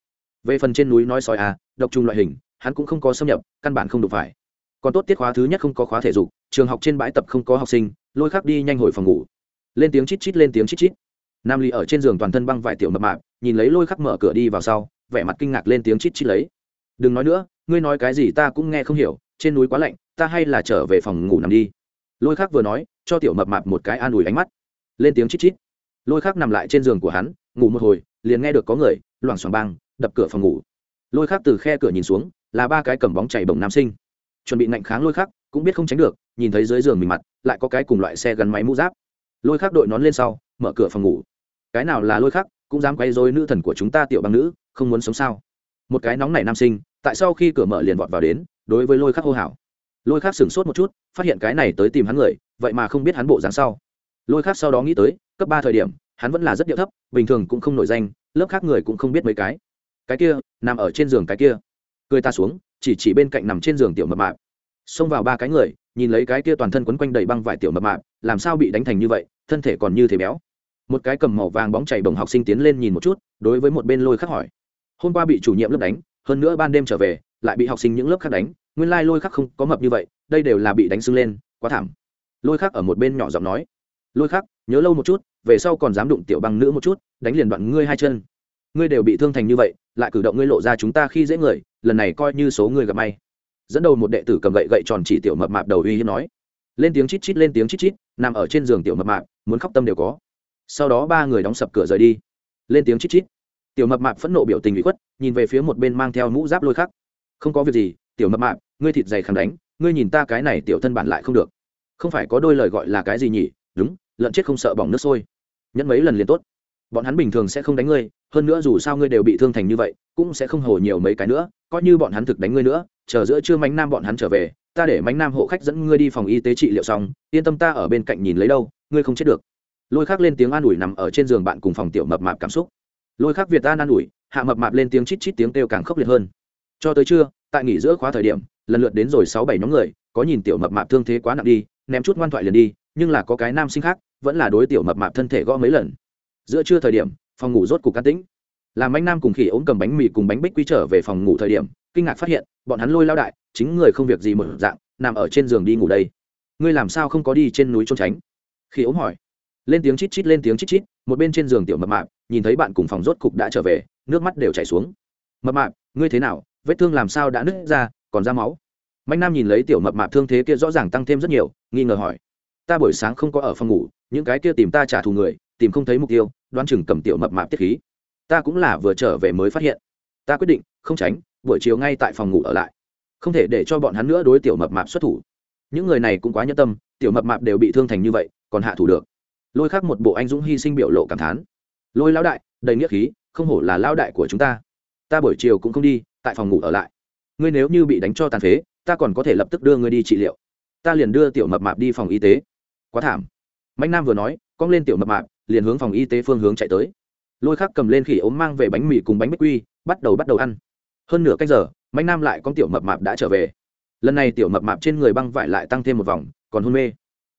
A: về phần trên núi nói sói à độc trùng loại hình, hắn cũng không có xâm nhập, căn bản không đủ phải. Còn tốt tiết khóa thứ nhất không có khóa thể dục, trường học trên bãi tập không có học sinh, lôi khắc đi nhanh hồi phòng ngủ. Lên tiếng chít chít, lên tiếng chít chít. Nam ly ở trên giường toàn thân băng vải tiểu mập mạp, nhìn lấy lôi khắc mở cửa đi vào sau, vẻ mặt kinh ngạc lên tiếng chít chít lấy. Đừng nói nữa, ngươi nói cái gì ta cũng nghe không hiểu, trên núi quá lạnh, ta hay là trở về phòng ngủ nằm đi. Lôi khắc vừa nói, cho tiểu mập mạp một cái an ủi ánh mắt. Lên tiếng chít chít. Lôi khắc nằm lại trên giường của hắn, ngủ một hồi, liền nghe được có người, loảng xoảng băng đập cửa phòng ngủ. Lôi khắc từ khe cửa nhìn xuống, là ba cái cầm bóng chảy bồng nam sinh. Chuẩn bị ngạnh kháng lôi khắc, cũng biết không tránh được, nhìn thấy dưới giường mình mặt, lại có cái cùng loại xe gắn máy mũ giáp. Lôi khắc đội nón lên sau, mở cửa phòng ngủ. Cái nào là lôi khắc, cũng dám quay dối nữ thần của chúng ta tiểu băng nữ, không muốn sống sao? Một cái nóng này nam sinh, tại sau khi cửa mở liền vọt vào đến, đối với lôi khắc hô hào. Lôi khắc sửng sốt một chút, phát hiện cái này tới tìm hắn người, vậy mà không biết hắn bộ dáng sau. Lôi khắc sau đó nghĩ tới, cấp ba thời điểm, hắn vẫn là rất điệu thấp, bình thường cũng không nổi danh, lớp khác người cũng không biết mấy cái cái kia, nằm ở trên giường cái kia. Cười ta xuống, chỉ chỉ bên cạnh nằm trên giường tiểu mập mạp. Xông vào ba cái người, nhìn lấy cái kia toàn thân quấn quanh đầy băng vải tiểu mập mạp, làm sao bị đánh thành như vậy, thân thể còn như thế béo. Một cái cầm màu vàng bóng chảy bồng học sinh tiến lên nhìn một chút, đối với một bên lôi khắc hỏi. Hôm qua bị chủ nhiệm lớp đánh, hơn nữa ban đêm trở về, lại bị học sinh những lớp khác đánh, nguyên lai lôi khắc không có mập như vậy, đây đều là bị đánh sưng lên, quá thảm. Lôi khắc ở một bên nhỏ giọng nói. Lôi khắc, nhớ lâu một chút, về sau còn dám đụng tiểu băng nữ một chút, đánh liền đoạn ngươi hai chân ngươi đều bị thương thành như vậy, lại cử động ngươi lộ ra chúng ta khi dễ người, lần này coi như số người gặp may. Dẫn đầu một đệ tử cầm gậy gậy tròn chỉ tiểu mập mạp đầu uy hiếp nói. Lên tiếng chít chít, lên tiếng chít chít, nằm ở trên giường tiểu mập mạp, muốn khóc tâm đều có. Sau đó ba người đóng sập cửa rời đi. Lên tiếng chít chít. Tiểu mập mạp phẫn nộ biểu tình bị khuất, nhìn về phía một bên mang theo mũ giáp lôi khắc. Không có việc gì, tiểu mập mạp, ngươi thịt dày khẳng đánh, ngươi nhìn ta cái này tiểu thân bản lại không được. Không phải có đôi lời gọi là cái gì nhỉ? Đúng, lợn chết không sợ bỏng nước sôi. Nhẫn mấy lần liền tốt. Bọn hắn bình thường sẽ không đánh ngươi hơn nữa dù sao ngươi đều bị thương thành như vậy, cũng sẽ không hồ nhiều mấy cái nữa, coi như bọn hắn thực đánh ngươi nữa, chờ giữa trưa mánh nam bọn hắn trở về, ta để mánh nam hộ khách dẫn ngươi đi phòng y tế trị liệu xong, yên tâm ta ở bên cạnh nhìn lấy đâu, ngươi không chết được. Lôi khắc lên tiếng an ủi nằm ở trên giường bạn cùng phòng tiểu mập mạp cảm xúc. Lôi khắc việt an an ủi, hạ mập mạp lên tiếng chít chít tiếng kêu càng khốc liệt hơn. Cho tới trưa, tại nghỉ giữa khóa thời điểm, lần lượt đến rồi sáu bảy nhóm người, có nhìn tiểu mập mạp thương thế quá nặng đi, ném chút ngoan thoại liền đi, nhưng là có cái nam sinh khác, vẫn là đối tiểu mập mạp thân thể gõ mấy lần. Giữa trưa thời điểm phòng ngủ rốt cục can tĩnh. Làm anh nam cùng khỉ ốm cầm bánh mì cùng bánh bích quy trở về phòng ngủ thời điểm, kinh ngạc phát hiện, bọn hắn lôi lao đại, chính người không việc gì một dạng, nằm ở trên giường đi ngủ đây. Ngươi làm sao không có đi trên núi trốn tránh? Khỉ ốm hỏi. Lên tiếng chít chít, lên tiếng chít chít, một bên trên giường tiểu mập mạp, nhìn thấy bạn cùng phòng rốt cục đã trở về, nước mắt đều chảy xuống. Mập mạp, ngươi thế nào? Vết thương làm sao đã nứt ra, còn ra máu? Mạnh nam nhìn lấy tiểu mập mạp thương thế kia rõ ràng tăng thêm rất nhiều, nghi ngờ hỏi. Ta buổi sáng không có ở phòng ngủ, những cái kia tìm ta trả thù người tìm không thấy mục tiêu, đoán chừng cầm tiểu mập mạp tiết khí. Ta cũng là vừa trở về mới phát hiện. Ta quyết định, không tránh, buổi chiều ngay tại phòng ngủ ở lại. Không thể để cho bọn hắn nữa đối tiểu mập mạp xuất thủ. Những người này cũng quá nhẫn tâm, tiểu mập mạp đều bị thương thành như vậy, còn hạ thủ được. Lôi khác một bộ anh dũng hy sinh biểu lộ cảm thán. Lôi lão đại, đầy nghĩa khí, không hổ là lão đại của chúng ta. Ta buổi chiều cũng không đi, tại phòng ngủ ở lại. Ngươi nếu như bị đánh cho tàn phế, ta còn có thể lập tức đưa ngươi đi trị liệu. Ta liền đưa tiểu mập mạp đi phòng y tế. Quá thảm. Mạnh nam vừa nói, cong lên tiểu mập mạp liền hướng phòng y tế phương hướng chạy tới. Lôi khắc cầm lên khỉ ốm mang về bánh mì cùng bánh bích quy, bắt đầu bắt đầu ăn. Hơn nửa cách giờ, mạnh nam lại con tiểu mập mạp đã trở về. Lần này tiểu mập mạp trên người băng vải lại tăng thêm một vòng, còn hôn mê.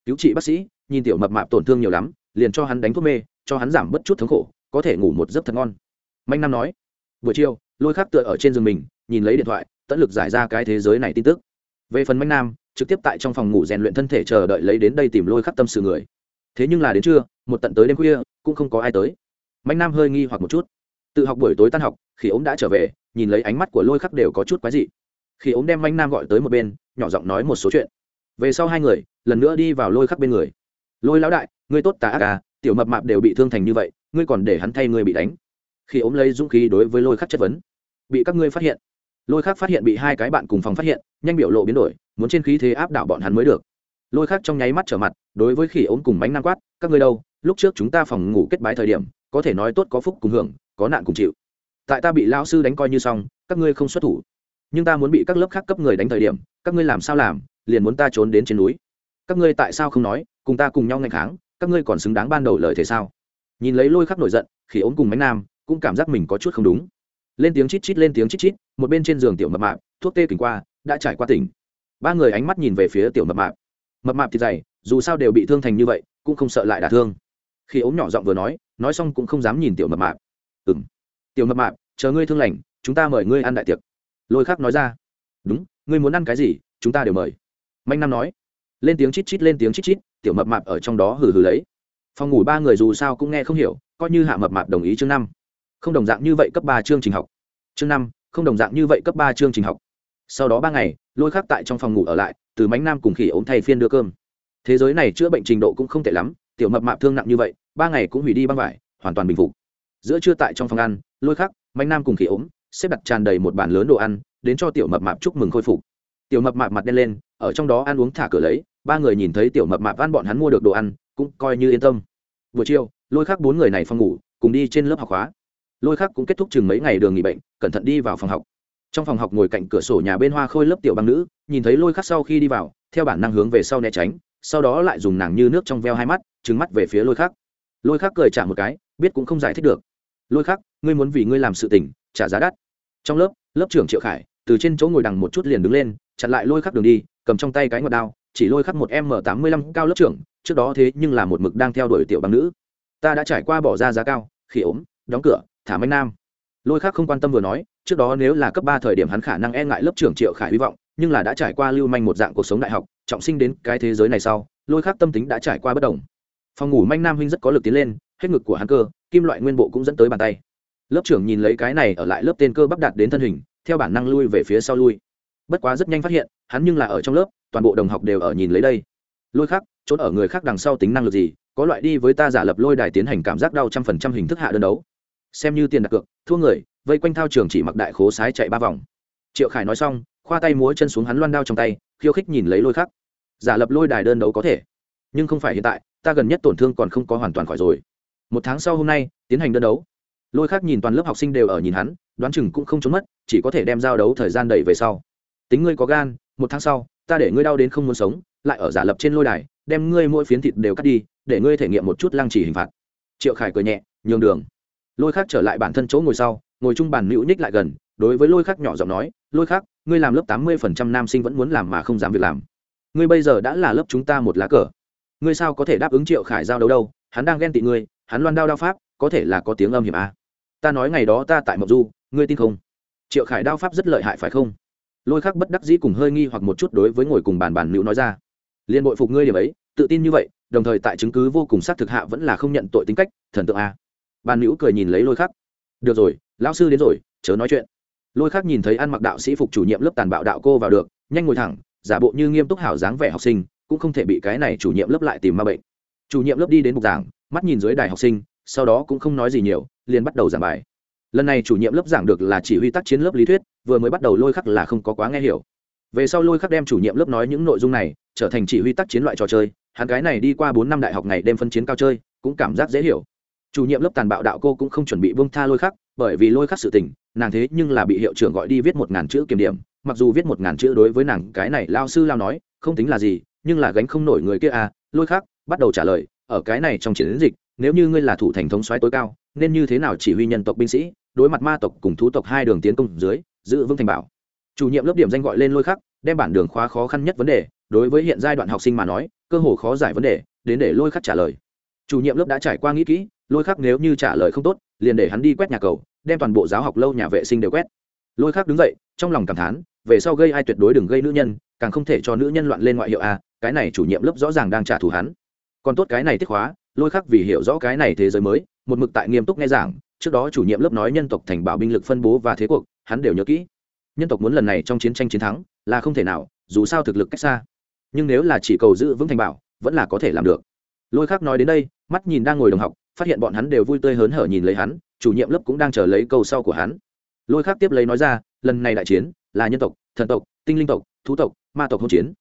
A: Cứu trị bác sĩ, nhìn tiểu mập mạp tổn thương nhiều lắm, liền cho hắn đánh thuốc mê, cho hắn giảm bớt chút thống khổ, có thể ngủ một giấc thật ngon. Mạnh nam nói, buổi chiều, lôi khắc tựa ở trên giường mình, nhìn lấy điện thoại, tận lực giải ra cái thế giới này tin tức. Về phần mạnh nam, trực tiếp tại trong phòng ngủ rèn luyện thân thể chờ đợi lấy đến đây tìm lôi khắc tâm sự người. Thế nhưng là đến trưa một tận tới đêm khuya, cũng không có ai tới. Mạnh nam hơi nghi hoặc một chút. Tự học buổi tối tan học khi ống đã trở về, nhìn lấy ánh mắt của lôi khắc đều có chút quái dị. Khi ống đem mạnh nam gọi tới một bên, nhỏ giọng nói một số chuyện. Về sau hai người, lần nữa đi vào lôi khắc bên người. Lôi lão đại, ngươi tốt tà ác à tiểu mập mạp đều bị thương thành như vậy, ngươi còn để hắn thay ngươi bị đánh. Khi ống lấy dũng khí đối với lôi khắc chất vấn. Bị các ngươi phát hiện. Lôi khắc phát hiện bị hai cái bạn cùng phòng phát hiện, nhanh biểu lộ biến đổi, muốn trên khí thế áp đảo bọn hắn mới được. Lôi khắc trong nháy mắt trở mặt, đối với khỉ ống cùng bánh nam quát, các ngươi đâu? Lúc trước chúng ta phòng ngủ kết bái thời điểm, có thể nói tốt có phúc cùng hưởng, có nạn cùng chịu. Tại ta bị lao sư đánh coi như xong, các ngươi không xuất thủ. Nhưng ta muốn bị các lớp khác cấp người đánh thời điểm, các ngươi làm sao làm, liền muốn ta trốn đến trên núi. Các ngươi tại sao không nói, cùng ta cùng nhau ngày kháng, các ngươi còn xứng đáng ban đầu lời thế sao? Nhìn lấy lôi khắc nổi giận khi ốm cùng bánh nam, cũng cảm giác mình có chút không đúng. Lên tiếng chít chít, lên tiếng chít chít, một bên trên giường tiểu mập mạp, thuốc tê kình qua, đã trải qua tỉnh. Ba người ánh mắt nhìn về phía tiểu mập mạp. Mập mạp thì dày, dù sao đều bị thương thành như vậy, cũng không sợ lại đả thương khi ống nhỏ giọng vừa nói nói xong cũng không dám nhìn tiểu mập mạp. Ừ m tiểu mập mạp, chờ ngươi thương lành, chúng ta mời ngươi ăn đại tiệc. Lôi khắc nói ra. Đúng, ngươi muốn ăn cái gì, chúng ta đều mời. Manh nam nói. Lên tiếng chít chít, lên tiếng chít chít, tiểu mập mạp ở trong đó hừ hừ lấy. Phòng ngủ ba người dù sao cũng nghe không hiểu, coi như hạ mập mạp đồng ý chương năm. Không đồng dạng như vậy cấp ba chương trình học. Chương năm, không đồng dạng như vậy cấp ba chương trình học. Sau đó ba ngày, lôi khắc tại trong phòng ngủ ở lại, từ mánh nam cùng khỉ ống thay phiên đưa cơm. Thế giới này chữa bệnh trình độ cũng không tệ lắm, tiểu mập mạp thương nặng như vậy ba ngày cũng hủy đi băng vải, hoàn toàn bình phục. Giữa trưa tại trong phòng ăn, lôi khắc mạnh nam cùng khỉ ống xếp đặt tràn đầy một bàn lớn đồ ăn, đến cho tiểu mập mạp chúc mừng khôi phục. Tiểu mập mạp mặt đen lên, ở trong đó ăn uống thả cửa lấy, ba người nhìn thấy tiểu mập mạp ăn bọn hắn mua được đồ ăn, cũng coi như yên tâm. Buổi chiều, lôi khắc bốn người này phòng ngủ, cùng đi trên lớp học hóa. lôi khắc cũng kết thúc chừng mấy ngày đường nghỉ bệnh, cẩn thận đi vào phòng học. Trong phòng học ngồi cạnh cửa sổ nhà bên hoa khôi lớp tiểu băng nữ, nhìn thấy lôi khắc sau khi đi vào, theo bản năng hướng về sau né tránh, sau đó lại dùng nàng như nước trong veo hai mắt trứng mắt về phía lôi khắc lôi khắc cười trả một cái, biết cũng không giải thích được. Lôi khắc, ngươi muốn vì ngươi làm sự tình, trả giá đắt. Trong lớp lớp trưởng triệu khải, từ trên chỗ ngồi đằng một chút liền đứng lên, chặn lại lôi khắc đường đi, cầm trong tay cái ngọt đao, chỉ lôi khắc một m tám mươi lăm cao lớp trưởng, trước đó thế nhưng là một mực đang theo đuổi tiểu bằng nữ. Ta đã trải qua bỏ ra giá cao khi ốm, đóng cửa, thả manh nam. Lôi khắc không quan tâm vừa nói, trước đó nếu là cấp ba thời điểm hắn khả năng e ngại lớp trưởng triệu khải hy vọng, nhưng là đã trải qua lưu manh một dạng cuộc sống đại học, trọng sinh đến cái thế giới này sau, lôi khắc tâm tính đã trải qua bất đồng phòng ngủ manh nam huynh rất có lực tiến lên, hết ngực của hắn cơ, kim loại nguyên bộ cũng dẫn tới bàn tay. Lớp trưởng nhìn lấy cái này ở lại lớp tên cơ bắp đạt đến thân hình, theo bản năng lui về phía sau lui. Bất quá rất nhanh phát hiện, hắn nhưng là ở trong lớp, toàn bộ đồng học đều ở nhìn lấy đây. Lôi khác trốn ở người khác đằng sau tính năng lực gì, có loại đi với ta giả lập lôi đài tiến hành cảm giác đau trăm phần trăm hình thức hạ đơn đấu. Xem như tiền đặt cược, thua người, vây quanh thao trường chỉ mặc đại khố sái chạy ba vòng. Triệu khải nói xong, khoa tay múa chân xuống hắn loan đao trong tay, khiêu khích nhìn lấy lôi khắc. Giả lập lôi đài đơn đấu có thể, nhưng không phải hiện tại ta gần nhất tổn thương còn không có hoàn toàn khỏi rồi. Một tháng sau hôm nay, tiến hành đơn đấu. Lôi khắc nhìn toàn lớp học sinh đều ở nhìn hắn, đoán chừng cũng không trốn mất, chỉ có thể đem giao đấu thời gian đẩy về sau. Tính ngươi có gan, một tháng sau, ta để ngươi đau đến không muốn sống, lại ở giả lập trên lôi đài, đem ngươi mỗi phiến thịt đều cắt đi, để ngươi thể nghiệm một chút lăng trì hình phạt. Triệu khải cười nhẹ, nhường đường. Lôi khác trở lại bản thân chỗ ngồi sau, ngồi chung bàn nữ nhích lại gần, đối với lôi khác nhỏ giọng nói, lôi khác, ngươi làm lớp tám mươi phần trăm nam sinh vẫn muốn làm mà không dám việc làm. Ngươi bây giờ đã là lớp chúng ta một lá cờ ngươi sao có thể đáp ứng triệu khải giao đấu đâu, hắn đang ghen tị ngươi, hắn loan đao đao pháp, có thể là có tiếng âm hiểm à. ta nói ngày đó ta tại mộc du, ngươi tin không? Triệu khải đao pháp rất lợi hại phải không? Lôi khắc bất đắc dĩ cùng hơi nghi hoặc một chút đối với ngồi cùng bàn bàn nữ nói ra. Liên bội phục ngươi điểm ấy, tự tin như vậy, đồng thời tại chứng cứ vô cùng xác thực hạ vẫn là không nhận tội tính cách, thần tượng a bàn nữ cười nhìn lấy lôi khắc. Được rồi, lão sư đến rồi, chớ nói chuyện. Lôi khắc nhìn thấy ăn mặc đạo sĩ phục chủ nhiệm lớp tàn bạo đạo cô vào được, nhanh ngồi thẳng, giả bộ như nghiêm túc hảo dáng vẻ học sinh cũng không thể bị cái này chủ nhiệm lớp lại tìm ma bệnh. Chủ nhiệm lớp đi đến bục giảng, mắt nhìn dưới đài học sinh, sau đó cũng không nói gì nhiều, liền bắt đầu giảng bài. Lần này chủ nhiệm lớp giảng được là chỉ huy tác chiến lớp lý thuyết, vừa mới bắt đầu lôi khắc là không có quá nghe hiểu. Về sau lôi khắc đem chủ nhiệm lớp nói những nội dung này, trở thành chỉ huy tác chiến loại trò chơi, hắn cái này đi qua bốn năm đại học ngày đêm phân chiến cao chơi, cũng cảm giác dễ hiểu. Chủ nhiệm lớp tàn bạo đạo cô cũng không chuẩn bị bông tha lôi khắc, bởi vì lôi khắc sự tình, nàng thế nhưng là bị hiệu trưởng gọi đi viết một ngàn chữ kiểm điểm, mặc dù viết một ngàn chữ đối với nàng cái này lao sư lao nói, không tính là gì nhưng là gánh không nổi người kia à lôi khắc, bắt đầu trả lời, ở cái này trong chiến dịch, nếu như ngươi là thủ thành thống soái tối cao, nên như thế nào chỉ huy nhân tộc binh sĩ, đối mặt ma tộc cùng thú tộc hai đường tiến công dưới, giữ vững thành bảo. Chủ nhiệm lớp điểm danh gọi lên lôi khắc, đem bản đường khóa khó khăn nhất vấn đề, đối với hiện giai đoạn học sinh mà nói, cơ hồ khó giải vấn đề, đến để lôi khắc trả lời. Chủ nhiệm lớp đã trải qua nghĩ kỹ, lôi khắc nếu như trả lời không tốt, liền để hắn đi quét nhà cầu, đem toàn bộ giáo học lâu nhà vệ sinh đều quét. Lôi khắc đứng dậy, trong lòng cảm thán, về sau gây ai tuyệt đối đừng gây nữ nhân, càng không thể cho nữ nhân loạn lên ngoại hiệu a cái này chủ nhiệm lớp rõ ràng đang trả thù hắn. Còn tốt cái này tiết hóa lôi khắc vì hiểu rõ cái này thế giới mới, một mực tại nghiêm túc nghe giảng, trước đó chủ nhiệm lớp nói nhân tộc thành bảo binh lực phân bố và thế cuộc, hắn đều nhớ kỹ. Nhân tộc muốn lần này trong chiến tranh chiến thắng là không thể nào, dù sao thực lực cách xa. Nhưng nếu là chỉ cầu giữ vững thành bảo, vẫn là có thể làm được. Lôi khắc nói đến đây, mắt nhìn đang ngồi đồng học, phát hiện bọn hắn đều vui tươi hớn hở nhìn lấy hắn, chủ nhiệm lớp cũng đang chờ lấy câu sau của hắn. Lôi khắc tiếp lấy nói ra, lần này đại chiến là nhân tộc, thần tộc, tinh linh tộc, thú tộc, ma tộc hỗn chiến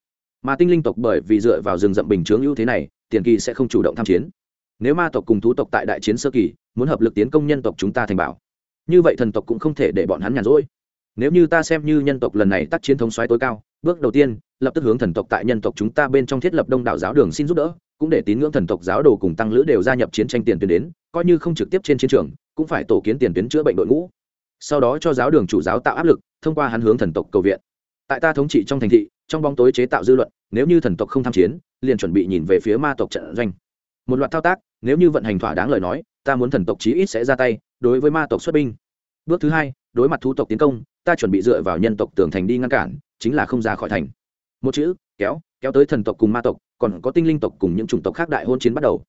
A: mà tinh linh tộc bởi vì dựa vào rừng rậm bình chướng ưu thế này, tiền kỳ sẽ không chủ động tham chiến. Nếu ma tộc cùng thú tộc tại đại chiến sơ kỳ, muốn hợp lực tiến công nhân tộc chúng ta thành bảo. Như vậy thần tộc cũng không thể để bọn hắn nhàn rỗi. Nếu như ta xem như nhân tộc lần này tác chiến thống xoáy tối cao, bước đầu tiên, lập tức hướng thần tộc tại nhân tộc chúng ta bên trong thiết lập đông đảo giáo đường xin giúp đỡ, cũng để tín ngưỡng thần tộc giáo đồ cùng tăng lữ đều gia nhập chiến tranh tiền tuyến đến, coi như không trực tiếp trên chiến trường, cũng phải tổ kiến tiền tuyến chữa bệnh đội ngũ. Sau đó cho giáo đường chủ giáo tạo áp lực, thông qua hắn hướng thần tộc cầu viện. Tại ta thống trị trong thành thị trong bóng tối chế tạo dư luận, nếu như thần tộc không tham chiến, liền chuẩn bị nhìn về phía ma tộc trận doanh. Một loạt thao tác, nếu như vận hành thỏa đáng lời nói, ta muốn thần tộc chí ít sẽ ra tay đối với ma tộc xuất binh. Bước thứ hai, đối mặt thú tộc tiến công, ta chuẩn bị dựa vào nhân tộc tường thành đi ngăn cản, chính là không ra khỏi thành. Một chữ, kéo kéo tới thần tộc cùng ma tộc, còn có tinh linh tộc cùng những chủng tộc khác đại hôn chiến bắt đầu.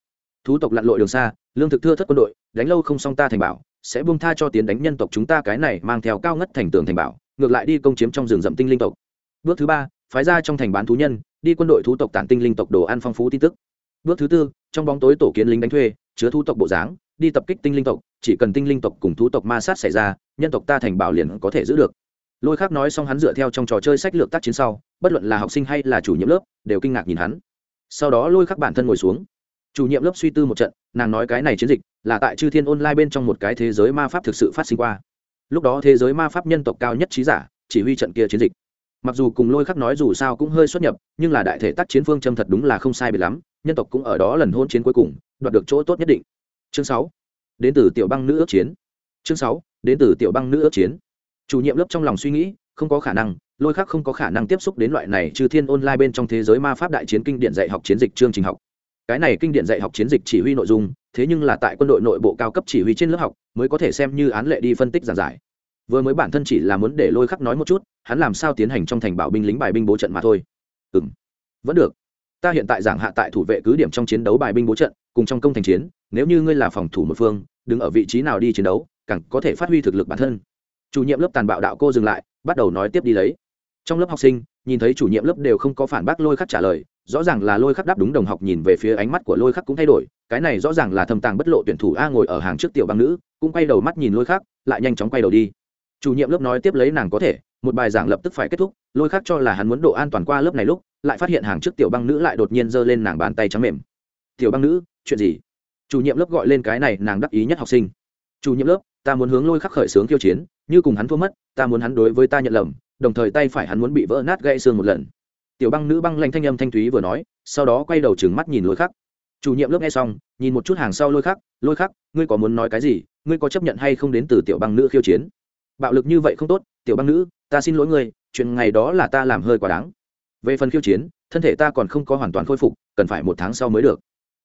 A: Thú tộc lặn lội đường xa, lương thực thưa thất quân đội, đánh lâu không xong ta thành bảo, sẽ buông tha cho tiến đánh nhân tộc chúng ta cái này mang theo cao ngất thành tường thành bảo, ngược lại đi công chiếm trong rừng rậm tinh linh tộc. Bước thứ ba phái ra trong thành bán thú nhân, đi quân đội thú tộc tản tinh linh tộc đồ ăn phong phú tin tức. Bước thứ tư, trong bóng tối tổ kiến lính đánh thuê, chứa thú tộc bộ dáng, đi tập kích tinh linh tộc, chỉ cần tinh linh tộc cùng thú tộc ma sát xảy ra, nhân tộc ta thành bảo liền có thể giữ được. Lôi khác nói xong hắn dựa theo trong trò chơi sách lược tác chiến sau, bất luận là học sinh hay là chủ nhiệm lớp, đều kinh ngạc nhìn hắn. Sau đó lôi khắc bản thân ngồi xuống. Chủ nhiệm lớp suy tư một trận, nàng nói cái này chiến dịch là tại chư thiên online bên trong một cái thế giới ma pháp thực sự phát sinh qua. Lúc đó thế giới ma pháp nhân tộc cao nhất trí giả, chỉ huy trận kia chiến dịch mặc dù cùng lôi khắc nói dù sao cũng hơi xuất nhập, nhưng là đại thể tác chiến phương châm thật đúng là không sai bị lắm, nhân tộc cũng ở đó lần hôn chiến cuối cùng, đoạt được chỗ tốt nhất định. Chương sáu, đến từ tiểu băng nữ ước chiến. Chương sáu, đến từ tiểu băng nữ ước chiến. Chủ nhiệm lớp trong lòng suy nghĩ, không có khả năng, lôi khắc không có khả năng tiếp xúc đến loại này trừ thiên online bên trong thế giới ma pháp đại chiến kinh điển dạy học chiến dịch chương trình học. Cái này kinh điển dạy học chiến dịch chỉ huy nội dung, thế nhưng là tại quân đội nội bộ cao cấp chỉ huy trên lớp học, mới có thể xem như án lệ đi phân tích giảng giải vừa mới bản thân chỉ là muốn để lôi khắc nói một chút, hắn làm sao tiến hành trong thành bảo binh lính bài binh bố trận mà thôi. Ừ m vẫn được. Ta hiện tại giảng hạ tại thủ vệ cứ điểm trong chiến đấu bài binh bố trận, cùng trong công thành chiến, nếu như ngươi là phòng thủ một phương, đứng ở vị trí nào đi chiến đấu, càng có thể phát huy thực lực bản thân. Chủ nhiệm lớp tàn bạo đạo cô dừng lại, bắt đầu nói tiếp đi lấy. Trong lớp học sinh, nhìn thấy chủ nhiệm lớp đều không có phản bác lôi khắc trả lời, rõ ràng là lôi khắc đáp đúng đồng học nhìn về phía ánh mắt của lôi khắc cũng thay đổi, cái này rõ ràng là thâm tàng bất lộ tuyển thủ a ngồi ở hàng trước tiểu băng nữ, cũng quay đầu mắt nhìn lôi khắc, lại nhanh chóng quay đầu đi chủ nhiệm lớp nói tiếp lấy nàng có thể, một bài giảng lập tức phải kết thúc, lôi khắc cho là hắn muốn độ an toàn qua lớp này lúc, lại phát hiện hàng trước tiểu băng nữ lại đột nhiên giơ lên nàng bàn tay trắng mềm. Tiểu băng nữ, chuyện gì? Chủ nhiệm lớp gọi lên cái này, nàng đắc ý nhất học sinh. Chủ nhiệm lớp, ta muốn hướng lôi khắc khởi sướng khiêu chiến, như cùng hắn thua mất, ta muốn hắn đối với ta nhận lầm, đồng thời tay phải hắn muốn bị vỡ nát gãy xương một lần. Tiểu băng nữ băng lanh thanh âm thanh thúy vừa nói, sau đó quay đầu trừng mắt nhìn lôi khắc. Chủ nhiệm lớp nghe xong, nhìn một chút hàng sau lôi khắc lôi khắc, ngươi có muốn nói cái gì? Ngươi có chấp nhận hay không đến từ tiểu băng nữ khiêu chiến? Bạo lực như vậy không tốt, tiểu băng nữ, ta xin lỗi ngươi, chuyện ngày đó là ta làm hơi quá đáng. Về phần khiêu chiến, thân thể ta còn không có hoàn toàn khôi phục, cần phải một tháng sau mới được.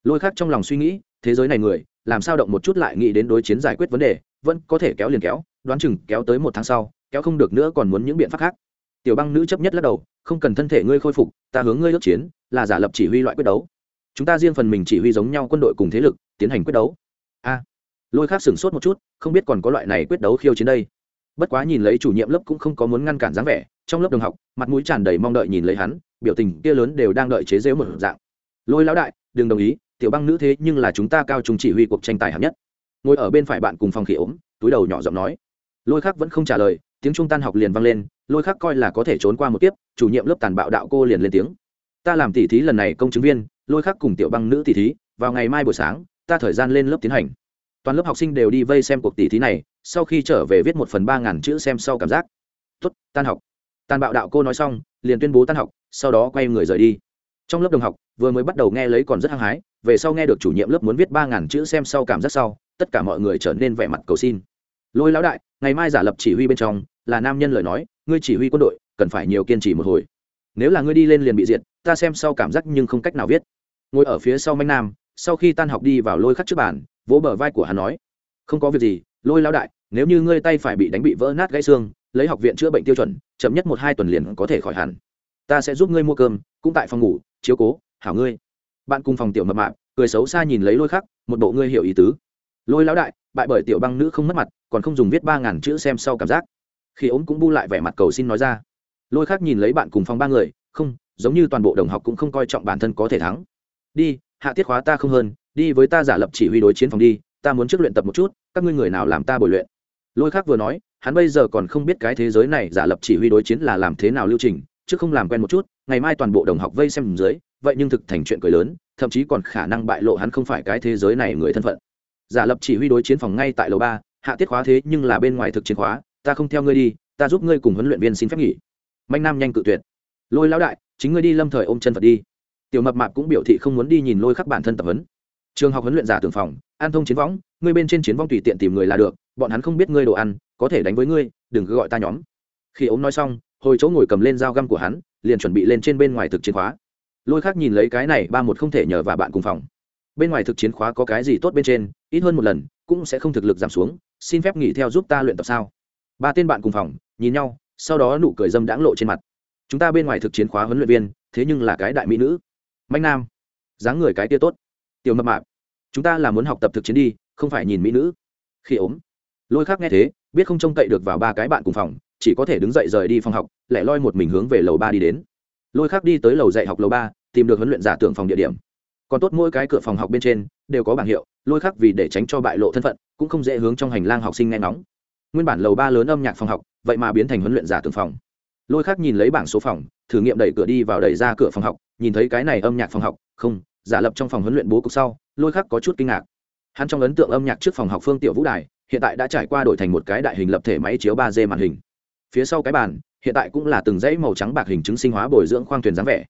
A: Lôi Khác trong lòng suy nghĩ, thế giới này người, làm sao động một chút lại nghĩ đến đối chiến giải quyết vấn đề, vẫn có thể kéo liền kéo, đoán chừng kéo tới một tháng sau, kéo không được nữa còn muốn những biện pháp khác. Tiểu băng nữ chấp nhất lắc đầu, không cần thân thể ngươi khôi phục, ta hướng ngươi ước chiến, là giả lập chỉ huy loại quyết đấu. Chúng ta riêng phần mình chỉ huy giống nhau quân đội cùng thế lực, tiến hành quyết đấu. A. Lôi khác sửng sốt một chút, không biết còn có loại này quyết đấu khiêu chiến đây bất quá nhìn lấy chủ nhiệm lớp cũng không có muốn ngăn cản dáng vẻ, trong lớp đồng học, mặt mũi tràn đầy mong đợi nhìn lấy hắn, biểu tình kia lớn đều đang đợi chế dễu một dạng. Lôi lão đại, đừng đồng ý, tiểu băng nữ thế nhưng là chúng ta cao trung chỉ huy cuộc tranh tài hạng nhất. Ngồi ở bên phải bạn cùng phòng khỉ ốm, túi đầu nhỏ giọng nói. Lôi khác vẫn không trả lời, tiếng trung tan học liền vang lên, lôi khác coi là có thể trốn qua một tiếp chủ nhiệm lớp tàn bạo đạo cô liền lên tiếng. Ta làm tỉ thí lần này công chứng viên, lôi khác cùng tiểu băng nữ tỉ thí, vào ngày mai buổi sáng, ta thời gian lên lớp tiến hành toàn lớp học sinh đều đi vây xem cuộc tỷ thí này, sau khi trở về viết một phần ba ngàn chữ xem sau cảm giác. Tuất tan học. Tàn bạo đạo cô nói xong, liền tuyên bố tan học, sau đó quay người rời đi. Trong lớp đồng học, vừa mới bắt đầu nghe lấy còn rất hăng hái, về sau nghe được chủ nhiệm lớp muốn viết ba ngàn chữ xem sau cảm giác sau, tất cả mọi người trở nên vẻ mặt cầu xin. Lôi lão đại, ngày mai giả lập chỉ huy bên trong, là nam nhân lời nói, ngươi chỉ huy quân đội, cần phải nhiều kiên trì một hồi. Nếu là ngươi đi lên liền bị diệt, ta xem sau cảm giác nhưng không cách nào viết. Ngồi ở phía sau manh nam, sau khi tan học đi vào lôi khắc trước bàn vỗ bờ vai của hắn nói, không có việc gì, lôi lão đại, nếu như ngươi tay phải bị đánh bị vỡ nát gãy xương, lấy học viện chữa bệnh tiêu chuẩn, chậm nhất một hai tuần liền có thể khỏi hẳn. Ta sẽ giúp ngươi mua cơm, cũng tại phòng ngủ, chiếu cố, hảo ngươi. Bạn cùng phòng tiểu mập mạp, cười xấu xa nhìn lấy lôi khắc, một bộ ngươi hiểu ý tứ. Lôi lão đại, bại bởi tiểu băng nữ không mất mặt, còn không dùng viết ba ngàn chữ xem sau cảm giác. Khi ống cũng bu lại vẻ mặt cầu xin nói ra. Lôi khắc nhìn lấy bạn cùng phòng ba người, không, giống như toàn bộ đồng học cũng không coi trọng bản thân có thể thắng. Đi, hạ tiết khóa ta không hơn đi với ta giả lập chỉ huy đối chiến phòng đi, ta muốn trước luyện tập một chút, các ngươi người nào làm ta bồi luyện? Lôi khác vừa nói, hắn bây giờ còn không biết cái thế giới này giả lập chỉ huy đối chiến là làm thế nào lưu trình, chứ không làm quen một chút, ngày mai toàn bộ đồng học vây xem dưới, vậy nhưng thực thành chuyện cười lớn, thậm chí còn khả năng bại lộ hắn không phải cái thế giới này người thân phận. Giả lập chỉ huy đối chiến phòng ngay tại lầu ba, hạ tiết khóa thế nhưng là bên ngoài thực chiến khóa, ta không theo ngươi đi, ta giúp ngươi cùng huấn luyện viên xin phép nghỉ. Mạnh nam nhanh cự tuyệt. Lôi lão đại, chính ngươi đi lâm thời ôm chân phật đi. Tiểu mập mạp cũng biểu thị không muốn đi nhìn lôi khắc bản thân tập huấn trường học huấn luyện giả tưởng phòng, an thông chiến võng, ngươi bên trên chiến võng tùy tiện tìm người là được, bọn hắn không biết ngươi đồ ăn, có thể đánh với ngươi, đừng cứ gọi ta nhóm. Khi ống nói xong, hồi chỗ ngồi cầm lên dao găm của hắn, liền chuẩn bị lên trên bên ngoài thực chiến khóa. Lôi khác nhìn lấy cái này ba một không thể nhờ và bạn cùng phòng. Bên ngoài thực chiến khóa có cái gì tốt bên trên, ít hơn một lần, cũng sẽ không thực lực giảm xuống, xin phép nghỉ theo giúp ta luyện tập sao? Ba tên bạn cùng phòng, nhìn nhau, sau đó nụ cười dâm đãng lộ trên mặt. Chúng ta bên ngoài thực chiến khóa huấn luyện viên, thế nhưng là cái đại mỹ nữ. Mạnh nam, dáng người cái tia tốt tiểu mập mạp, chúng ta là muốn học tập thực chiến đi, không phải nhìn mỹ nữ. Khi ốm, lôi khác nghe thế, biết không trông cậy được vào ba cái bạn cùng phòng, chỉ có thể đứng dậy rời đi phòng học lại loi một mình hướng về lầu ba đi đến. Lôi khác đi tới lầu dạy học lầu ba, tìm được huấn luyện giả tưởng phòng địa điểm. Còn tốt mỗi cái cửa phòng học bên trên đều có bảng hiệu, lôi khác vì để tránh cho bại lộ thân phận, cũng không dễ hướng trong hành lang học sinh nghe ngóng. Nguyên bản lầu ba lớn âm nhạc phòng học, vậy mà biến thành huấn luyện giả tưởng phòng. Lôi khác nhìn lấy bảng số phòng, thử nghiệm đẩy cửa đi vào đẩy ra cửa phòng học, nhìn thấy cái này âm nhạc phòng học, không giả lập trong phòng huấn luyện bố cục sau, lôi khắc có chút kinh ngạc. Hắn trong ấn tượng âm nhạc trước phòng học phương tiểu vũ đài, hiện tại đã trải qua đổi thành một cái đại hình lập thể máy chiếu ba d màn hình. Phía sau cái bàn, hiện tại cũng là từng dãy màu trắng bạc hình chứng sinh hóa bồi dưỡng khoang thuyền dáng vẻ.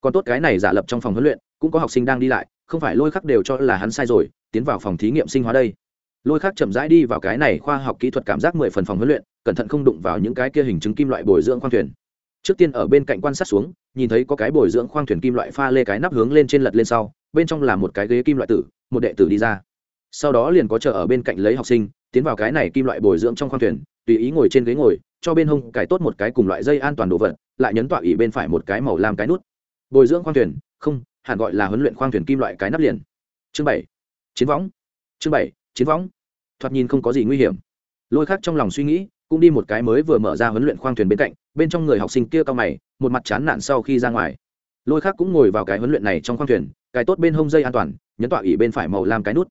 A: Còn tốt cái này giả lập trong phòng huấn luyện, cũng có học sinh đang đi lại, không phải lôi khắc đều cho là hắn sai rồi, tiến vào phòng thí nghiệm sinh hóa đây. Lôi khắc chậm rãi đi vào cái này khoa học kỹ thuật cảm giác mười phần phòng huấn luyện, cẩn thận không đụng vào những cái kia hình chứng kim loại bồi dưỡng khoang thuyền. Trước tiên ở bên cạnh quan sát xuống nhìn thấy có cái bồi dưỡng khoang thuyền kim loại pha lê cái nắp hướng lên trên lật lên sau, bên trong là một cái ghế kim loại tử, một đệ tử đi ra. Sau đó liền có chờ ở bên cạnh lấy học sinh, tiến vào cái này kim loại bồi dưỡng trong khoang thuyền, tùy ý ngồi trên ghế ngồi, cho bên hông cài tốt một cái cùng loại dây an toàn đồ vật, lại nhấn tọa ỉ bên phải một cái màu làm cái nút. Bồi dưỡng khoang thuyền, không, hẳn gọi là huấn luyện khoang thuyền kim loại cái nắp liền. Chương bảy, chiến võng. Chương bảy, chiến võng. Thoạt nhìn không có gì nguy hiểm. Lôi khác trong lòng suy nghĩ, cũng đi một cái mới vừa mở ra huấn luyện khoang thuyền bên cạnh, bên trong người học sinh kia cao mày một mặt chán nản sau khi ra ngoài. Lôi khác cũng ngồi vào cái huấn luyện này trong khoang thuyền, cái tốt bên hông dây an toàn, nhấn tọa ỉ bên phải màu làm cái nút.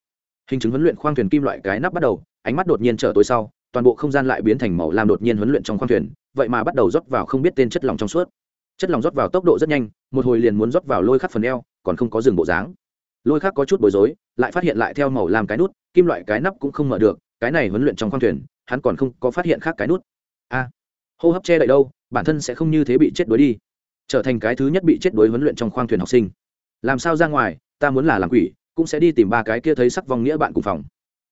A: Hình chứng huấn luyện khoang thuyền kim loại cái nắp bắt đầu, ánh mắt đột nhiên trở tối sau, toàn bộ không gian lại biến thành màu lam đột nhiên huấn luyện trong khoang thuyền, vậy mà bắt đầu rót vào không biết tên chất lỏng trong suốt. Chất lỏng rót vào tốc độ rất nhanh, một hồi liền muốn rót vào lôi khắc phần eo, còn không có dừng bộ dáng. Lôi khắc có chút bối rối, lại phát hiện lại theo màu làm cái nút, kim loại cái nắp cũng không mở được, cái này huấn luyện trong khoang thuyền, hắn còn không có phát hiện khác cái nút. A! Hô hấp che đậy đâu, bản thân sẽ không như thế bị chết đuối đi. Trở thành cái thứ nhất bị chết đuối huấn luyện trong khoang thuyền học sinh. Làm sao ra ngoài, ta muốn là làm quỷ, cũng sẽ đi tìm ba cái kia thấy sắc vong nghĩa bạn cùng phòng.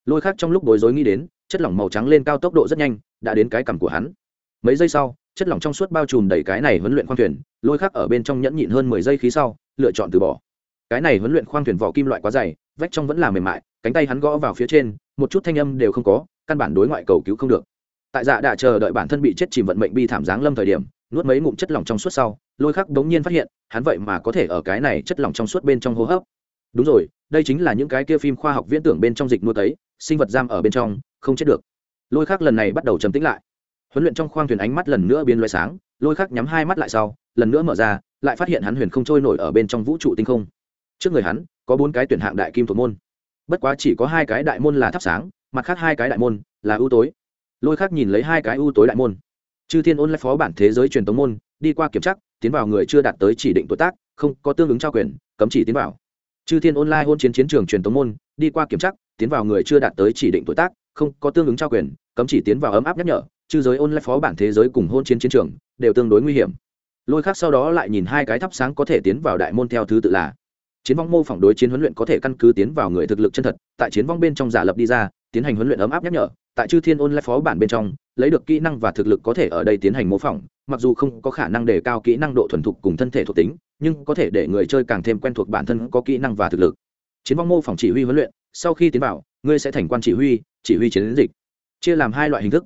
A: Lôi khác trong lúc bối rối nghĩ đến, chất lỏng màu trắng lên cao tốc độ rất nhanh, đã đến cái cằm của hắn. Mấy giây sau, chất lỏng trong suốt bao trùm đầy cái này huấn luyện khoang thuyền, lôi khác ở bên trong nhẫn nhịn hơn mười giây khí sau, lựa chọn từ bỏ. Cái này huấn luyện khoang thuyền vỏ kim loại quá dày, vách trong vẫn là mềm mại, cánh tay hắn gõ vào phía trên, một chút thanh âm đều không có, căn bản đối ngoại cầu cứu không được tại dạ đã chờ đợi bản thân bị chết chìm vận mệnh bi thảm giáng lâm thời điểm, nuốt mấy ngụm chất lỏng trong suốt sau, lôi khắc đống nhiên phát hiện, hắn vậy mà có thể ở cái này chất lỏng trong suốt bên trong hô hấp. Đúng rồi, đây chính là những cái kia phim khoa học viễn tưởng bên trong dịch nuôi tấy sinh vật giam ở bên trong, không chết được. Lôi khắc lần này bắt đầu trầm tĩnh lại. Huấn luyện trong khoang thuyền ánh mắt lần nữa biến loại sáng, lôi khắc nhắm hai mắt lại sau, lần nữa mở ra, lại phát hiện hắn huyền không trôi nổi ở bên trong vũ trụ tinh không. Trước người hắn, có bốn cái tuyển hạng đại kim thuộc môn. Bất quá chỉ có hai cái đại môn là thắp sáng, mặt khác hai cái đại môn là ưu tối lôi khác nhìn lấy hai cái ưu tối đại môn. Chư thiên ôn lại phó bản thế giới truyền tống môn, đi qua kiểm tra, tiến vào người chưa đạt tới chỉ định tuổi tác, không có tương ứng trao quyền, cấm chỉ tiến vào. Chư thiên online hôn chiến chiến trường truyền tống môn, đi qua kiểm tra, tiến vào người chưa đạt tới chỉ định tuổi tác, không có tương ứng trao quyền, cấm chỉ tiến vào ấm áp nhắc nhở, chư giới ôn lại phó bản thế giới cùng hôn chiến chiến trường đều tương đối nguy hiểm. Lôi khác sau đó lại nhìn hai cái thắp sáng có thể tiến vào đại môn theo thứ tự là chiến vong mô phỏng đối chiến huấn luyện có thể căn cứ tiến vào người thực lực chân thật, tại chiến vong bên trong giả lập đi ra, tiến hành huấn luyện ấm áp nhắc nhở tại chư thiên ôn lại phó bản bên trong, lấy được kỹ năng và thực lực có thể ở đây tiến hành mô phỏng, mặc dù không có khả năng đề cao kỹ năng độ thuần thục cùng thân thể thuộc tính, nhưng có thể để người chơi càng thêm quen thuộc bản thân có kỹ năng và thực lực. Chiến vong mô phỏng chỉ huy huấn luyện, sau khi tiến vào, ngươi sẽ thành quan chỉ huy chỉ huy chiến dịch. Chia làm hai loại hình thức.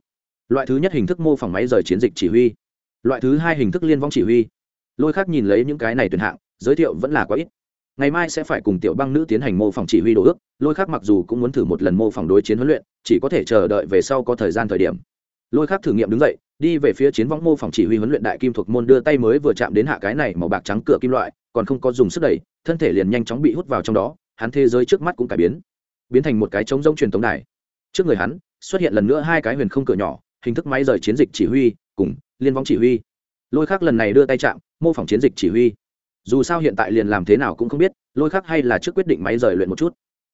A: Loại thứ nhất hình thức mô phỏng máy rời chiến dịch chỉ huy. Loại thứ hai hình thức liên vong chỉ huy. Lôi khác nhìn lấy những cái này tuyển hạng, giới thiệu vẫn là quá ít ngày mai sẽ phải cùng tiểu băng nữ tiến hành mô phỏng chỉ huy đồ ước, lôi khác mặc dù cũng muốn thử một lần mô phỏng đối chiến huấn luyện, chỉ có thể chờ đợi về sau có thời gian thời điểm. Lôi khác thử nghiệm đứng dậy, đi về phía chiến võng mô phỏng chỉ huy huấn luyện đại kim thuộc môn đưa tay mới vừa chạm đến hạ cái này màu bạc trắng cửa kim loại, còn không có dùng sức đẩy, thân thể liền nhanh chóng bị hút vào trong đó, hắn thế giới trước mắt cũng cải biến. Biến thành một cái trống rông truyền thống đài. Trước người hắn, xuất hiện lần nữa hai cái huyền không cửa nhỏ, hình thức máy rời chiến dịch chỉ huy, cùng liên võng chỉ huy. Lôi khác lần này đưa tay chạm, mô phỏng chiến dịch chỉ huy dù sao hiện tại liền làm thế nào cũng không biết, lôi khắc hay là trước quyết định máy rời luyện một chút.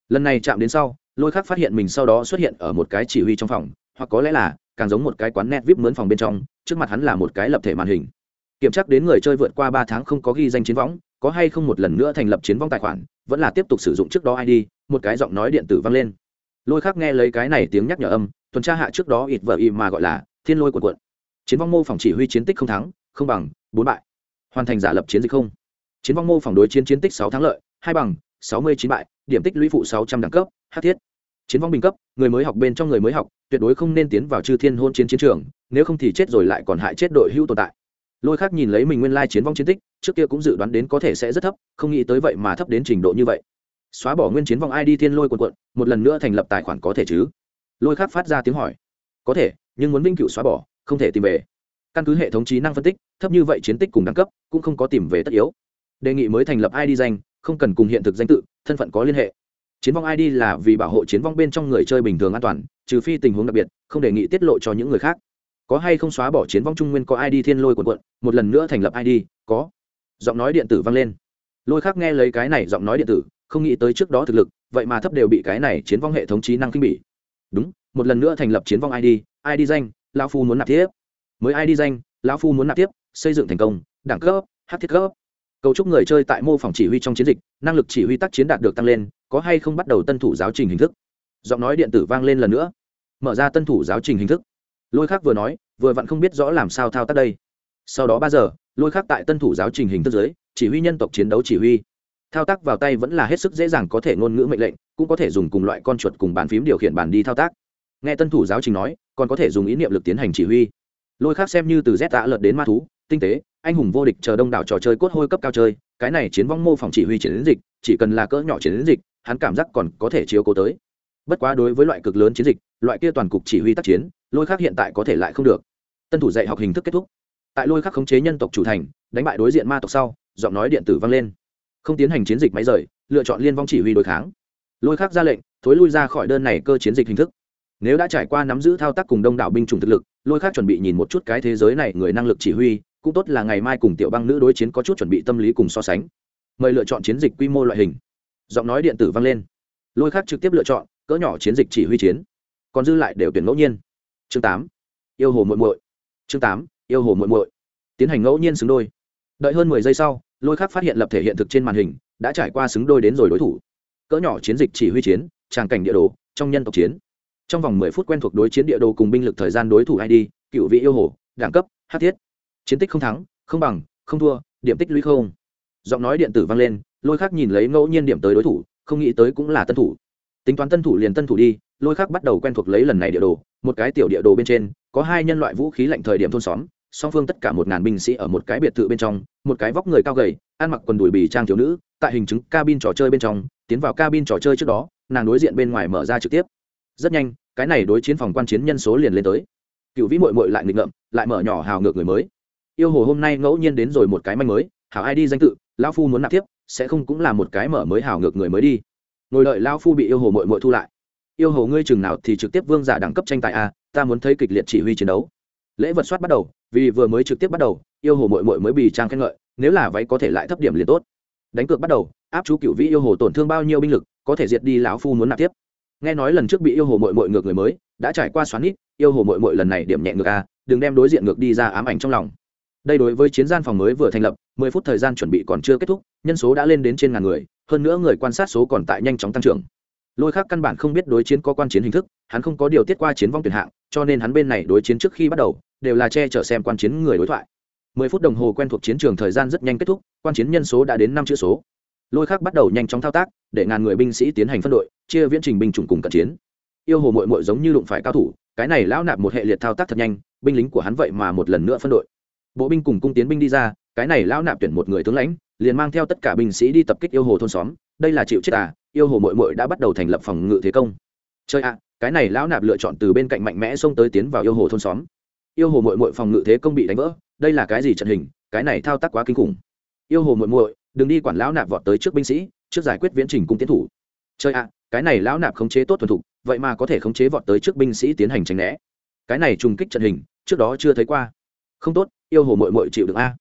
A: Lần này chạm đến sau, lôi khắc phát hiện mình sau đó xuất hiện ở một cái chỉ huy trong phòng, hoặc có lẽ là, càng giống một cái quán net vip mướn phòng bên trong, trước mặt hắn là một cái lập thể màn hình. Kiểm tra đến người chơi vượt qua ba tháng không có ghi danh chiến võng, có hay không một lần nữa thành lập chiến võng tài khoản, vẫn là tiếp tục sử dụng trước đó id một cái giọng nói điện tử vang lên. Lôi khắc nghe lấy cái này tiếng nhắc nhở âm, tuần tra hạ trước đó ít vợ y mà gọi là, thiên lôi quần quận chiến vong mô phòng chỉ huy chiến tích không thắng, không bằng, bốn bại. Hoàn thành giả lập chiến dịch không? Chiến vong mô phỏng đối chiến chiến tích sáu thắng lợi, hai bằng, sáu mươi chín bại, điểm tích lũy phụ sáu trăm đẳng cấp, hát thiết. Chiến vong bình cấp, người mới học bên trong người mới học, tuyệt đối không nên tiến vào chư thiên hôn chiến chiến trường, nếu không thì chết rồi lại còn hại chết đội hữu tồn tại. Lôi khác nhìn lấy mình nguyên lai chiến vong chiến tích, trước kia cũng dự đoán đến có thể sẽ rất thấp, không nghĩ tới vậy mà thấp đến trình độ như vậy. Xóa bỏ nguyên chiến vong id thiên lôi quần quận một lần nữa thành lập tài khoản có thể chứ? Lôi khác phát ra tiếng hỏi. Có thể, nhưng muốn vinh cựu xóa bỏ, không thể tìm về. Căn cứ hệ thống trí năng phân tích, thấp như vậy chiến tích cùng đẳng cấp, cũng không có tìm về tất yếu đề nghị mới thành lập id danh, không cần cùng hiện thực danh tự, thân phận có liên hệ. Chiến vong id là vì bảo hộ chiến vong bên trong người chơi bình thường an toàn, trừ phi tình huống đặc biệt, không đề nghị tiết lộ cho những người khác. Có hay không xóa bỏ chiến vong trung nguyên có id thiên lôi quần quận một lần nữa thành lập id có. Giọng nói điện tử vang lên. Lôi khác nghe lấy cái này giọng nói điện tử, không nghĩ tới trước đó thực lực, vậy mà thấp đều bị cái này chiến vong hệ thống trí năng kinh bỉ. Đúng, một lần nữa thành lập chiến vong id id danh lao phu muốn nạp tiếp. Mới id danh, lão phu muốn nạp tiếp, xây dựng thành công, đẳng cấp, hát thiết cấp cấu trúc người chơi tại mô phỏng chỉ huy trong chiến dịch, năng lực chỉ huy tác chiến đạt được tăng lên, có hay không bắt đầu tân thủ giáo trình hình thức? Giọng nói điện tử vang lên lần nữa. Mở ra tân thủ giáo trình hình thức. Lôi khác vừa nói, vừa vặn không biết rõ làm sao thao tác đây. Sau đó ba giờ, lôi khác tại tân thủ giáo trình hình thức giới chỉ huy nhân tộc chiến đấu chỉ huy. Thao tác vào tay vẫn là hết sức dễ dàng có thể ngôn ngữ mệnh lệnh, cũng có thể dùng cùng loại con chuột cùng bàn phím điều khiển bàn đi thao tác. Nghe tân thủ giáo trình nói, còn có thể dùng ý niệm lực tiến hành chỉ huy. Lôi khác xem như từ z tạ lợt đến ma thú tinh tế, anh hùng vô địch chờ đông đảo trò chơi cốt hôi cấp cao chơi, cái này chiến vong mô phỏng chỉ huy chiến dịch, chỉ cần là cỡ nhỏ chiến dịch, hắn cảm giác còn có thể chiếu cố tới. Bất quá đối với loại cực lớn chiến dịch, loại kia toàn cục chỉ huy tác chiến, lôi khác hiện tại có thể lại không được. Tân thủ dạy học hình thức kết thúc. Tại lôi khắc khống chế nhân tộc chủ thành, đánh bại đối diện ma tộc sau, giọng nói điện tử vang lên. Không tiến hành chiến dịch máy rời, lựa chọn liên vong chỉ huy đối kháng. Lôi khắc ra lệnh, thối lui ra khỏi đơn này cơ chiến dịch hình thức. Nếu đã trải qua nắm giữ thao tác cùng đông đảo binh chủng thực lực, lôi khắc chuẩn bị nhìn một chút cái thế giới này người năng lực chỉ huy cũng tốt là ngày mai cùng tiểu băng nữ đối chiến có chút chuẩn bị tâm lý cùng so sánh. Mời lựa chọn chiến dịch quy mô loại hình. Giọng nói điện tử vang lên. Lôi khác trực tiếp lựa chọn, cỡ nhỏ chiến dịch chỉ huy chiến. Còn dư lại đều tuyển ngẫu nhiên. Chương tám, yêu hồ muội muội. Chương tám, yêu hồ muội muội. Tiến hành ngẫu nhiên xứng đôi. Đợi hơn mười giây sau, lôi khác phát hiện lập thể hiện thực trên màn hình, đã trải qua xứng đôi đến rồi đối thủ. Cỡ nhỏ chiến dịch chỉ huy chiến, tràng cảnh địa đồ, trong nhân tộc chiến. Trong vòng mười phút quen thuộc đối chiến địa đồ cùng binh lực thời gian đối thủ id cựu vị yêu hồ, đẳng cấp, hát thiết chiến tích không thắng, không bằng, không thua, điểm tích lũy không. Giọng nói điện tử vang lên, lôi khắc nhìn lấy ngẫu nhiên điểm tới đối thủ, không nghĩ tới cũng là tân thủ. Tính toán tân thủ liền tân thủ đi, lôi khắc bắt đầu quen thuộc lấy lần này địa đồ, một cái tiểu địa đồ bên trên, có hai nhân loại vũ khí lạnh thời điểm thôn xóm, song phương tất cả một ngàn binh sĩ ở một cái biệt thự bên trong, một cái vóc người cao gầy, ăn mặc quần đùi bì trang thiếu nữ, tại hình chứng cabin trò chơi bên trong, tiến vào cabin trò chơi trước đó, nàng đối diện bên ngoài mở ra trực tiếp. Rất nhanh, cái này đối chiến phòng quan chiến nhân số liền lên tới. Cựu vĩ mội mội lại nghịch ngợm, lại mở nhỏ hào ngược người mới yêu hồ hôm nay ngẫu nhiên đến rồi một cái manh mới, hảo ai đi danh tự, lão phu muốn nạp tiếp, sẽ không cũng là một cái mở mới Hảo ngược người mới đi. Ngồi đợi lão phu bị yêu hồ mội mội thu lại. Yêu hồ ngươi chừng nào thì trực tiếp vương giả đẳng cấp tranh tài a, ta muốn thấy kịch liệt chỉ huy chiến đấu. Lễ vật soát bắt đầu, vì vừa mới trực tiếp bắt đầu, yêu hồ mội mội mới bị trang khen ngợi, nếu là váy có thể lại thấp điểm liền tốt. Đánh cược bắt đầu, áp chú cựu vĩ yêu hồ tổn thương bao nhiêu binh lực, có thể diệt đi lão phu muốn nạp tiếp. Nghe nói lần trước bị yêu hồ mội mội ngược người mới, đã trải qua xoắn ít yêu hồ mội mội lần này điểm nhẹ ngược a, đừng đem đối diện ngược đi ra ám ảnh trong lòng đây đối với chiến gian phòng mới vừa thành lập, mười phút thời gian chuẩn bị còn chưa kết thúc, nhân số đã lên đến trên ngàn người, hơn nữa người quan sát số còn tại nhanh chóng tăng trưởng. Lôi khác căn bản không biết đối chiến có quan chiến hình thức, hắn không có điều tiết qua chiến vong tuyển hạng, cho nên hắn bên này đối chiến trước khi bắt đầu, đều là che chở xem quan chiến người đối thoại. Mười phút đồng hồ quen thuộc chiến trường thời gian rất nhanh kết thúc, quan chiến nhân số đã đến năm chữ số. Lôi khác bắt đầu nhanh chóng thao tác, để ngàn người binh sĩ tiến hành phân đội, chia viễn trình binh chủng cùng cận chiến. Yêu hồ mội mội giống như đụng phải cao thủ, cái này lão nạp một hệ liệt thao tác thật nhanh, binh lính của hắn vậy mà một lần nữa phân đội bộ binh cùng cung tiến binh đi ra, cái này lão nạp tuyển một người tướng lãnh, liền mang theo tất cả binh sĩ đi tập kích yêu hồ thôn xóm, đây là chịu chết à yêu hồ mội mội đã bắt đầu thành lập phòng ngự thế công. Chơi ạ, cái này lão nạp lựa chọn từ bên cạnh mạnh mẽ xông tới tiến vào yêu hồ thôn xóm. Yêu hồ mội mội phòng ngự thế công bị đánh vỡ, đây là cái gì trận hình, cái này thao tác quá kinh khủng. Yêu hồ mội mội đừng đi quản lão nạp vọt tới trước binh sĩ, trước giải quyết viễn trình cung tiến thủ. Chơi ạ, cái này lão nạp khống chế tốt thuần thục, vậy mà có thể khống chế vọt tới trước binh sĩ tiến hành tránh né. Cái này trùng kích trận hình, trước đó chưa thấy qua. Không tốt yêu hồ mội mội chịu được a.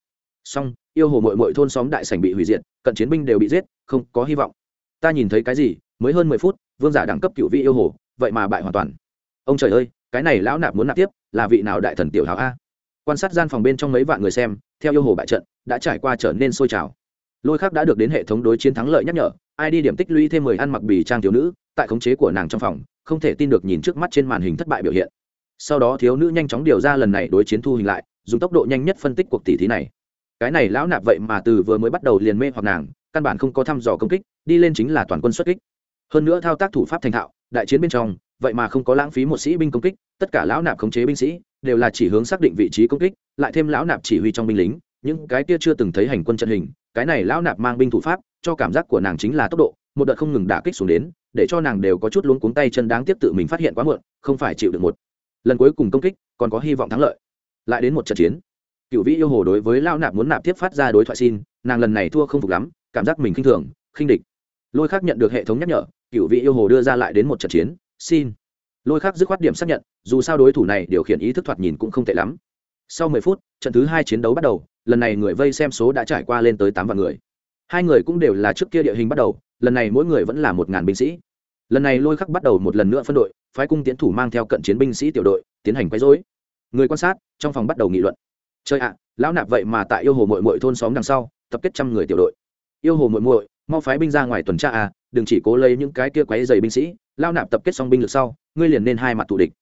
A: Song yêu hồ mội mội thôn xóm đại sảnh bị hủy diệt, cận chiến binh đều bị giết, không có hy vọng. Ta nhìn thấy cái gì, mới hơn mười phút, vương giả đẳng cấp cựu vị yêu hồ, vậy mà bại hoàn toàn. Ông trời ơi, cái này lão nạp muốn nạp tiếp, là vị nào đại thần tiểu hào a? Quan sát gian phòng bên trong mấy vạn người xem, theo yêu hồ bại trận, đã trải qua trở nên sôi trào. Lôi khác đã được đến hệ thống đối chiến thắng lợi nhắc nhở, ai đi điểm tích lũy thêm mười ăn mặc bì trang thiếu nữ, tại khống chế của nàng trong phòng, không thể tin được nhìn trước mắt trên màn hình thất bại biểu hiện. Sau đó thiếu nữ nhanh chóng điều ra lần này đối chiến thu hình lại dùng tốc độ nhanh nhất phân tích cuộc tỷ thí này. Cái này lão nạp vậy mà từ vừa mới bắt đầu liền mê hoặc nàng, căn bản không có thăm dò công kích, đi lên chính là toàn quân xuất kích. Hơn nữa thao tác thủ pháp thành thạo, đại chiến bên trong, vậy mà không có lãng phí một sĩ binh công kích, tất cả lão nạp khống chế binh sĩ, đều là chỉ hướng xác định vị trí công kích, lại thêm lão nạp chỉ huy trong binh lính, những cái kia chưa từng thấy hành quân trận hình, cái này lão nạp mang binh thủ pháp, cho cảm giác của nàng chính là tốc độ, một đợt không ngừng đả kích xuống đến, để cho nàng đều có chút luống cuống tay chân đáng tiếc tự mình phát hiện quá muộn, không phải chịu được một lần cuối cùng công kích, còn có hy vọng thắng lợi lại đến một trận chiến. Cựu vĩ yêu hồ đối với lao nạp muốn nạp tiếp phát ra đối thoại xin, nàng lần này thua không phục lắm, cảm giác mình khinh thường, khinh địch. Lôi khác nhận được hệ thống nhắc nhở, cựu vị yêu hồ đưa ra lại đến một trận chiến, xin. Lôi khác dứt khoát điểm xác nhận, dù sao đối thủ này điều khiển ý thức thoạt nhìn cũng không tệ lắm. Sau mười phút, trận thứ hai chiến đấu bắt đầu, lần này người vây xem số đã trải qua lên tới tám vạn người. Hai người cũng đều là trước kia địa hình bắt đầu, lần này mỗi người vẫn là một ngàn binh sĩ. Lần này lôi khắc bắt đầu một lần nữa phân đội, phái cung tiến thủ mang theo cận chiến binh sĩ tiểu đội, tiến hành quấy dối người quan sát, trong phòng bắt đầu nghị luận. Chơi ạ, lão nạp vậy mà tại yêu hồ mội mội thôn xóm đằng sau, tập kết trăm người tiểu đội. Yêu hồ mội mội mau phái binh ra ngoài tuần tra à đừng chỉ cố lấy những cái kia quấy dày binh sĩ, lão nạp tập kết xong binh lực sau, ngươi liền nên hai mặt thủ địch.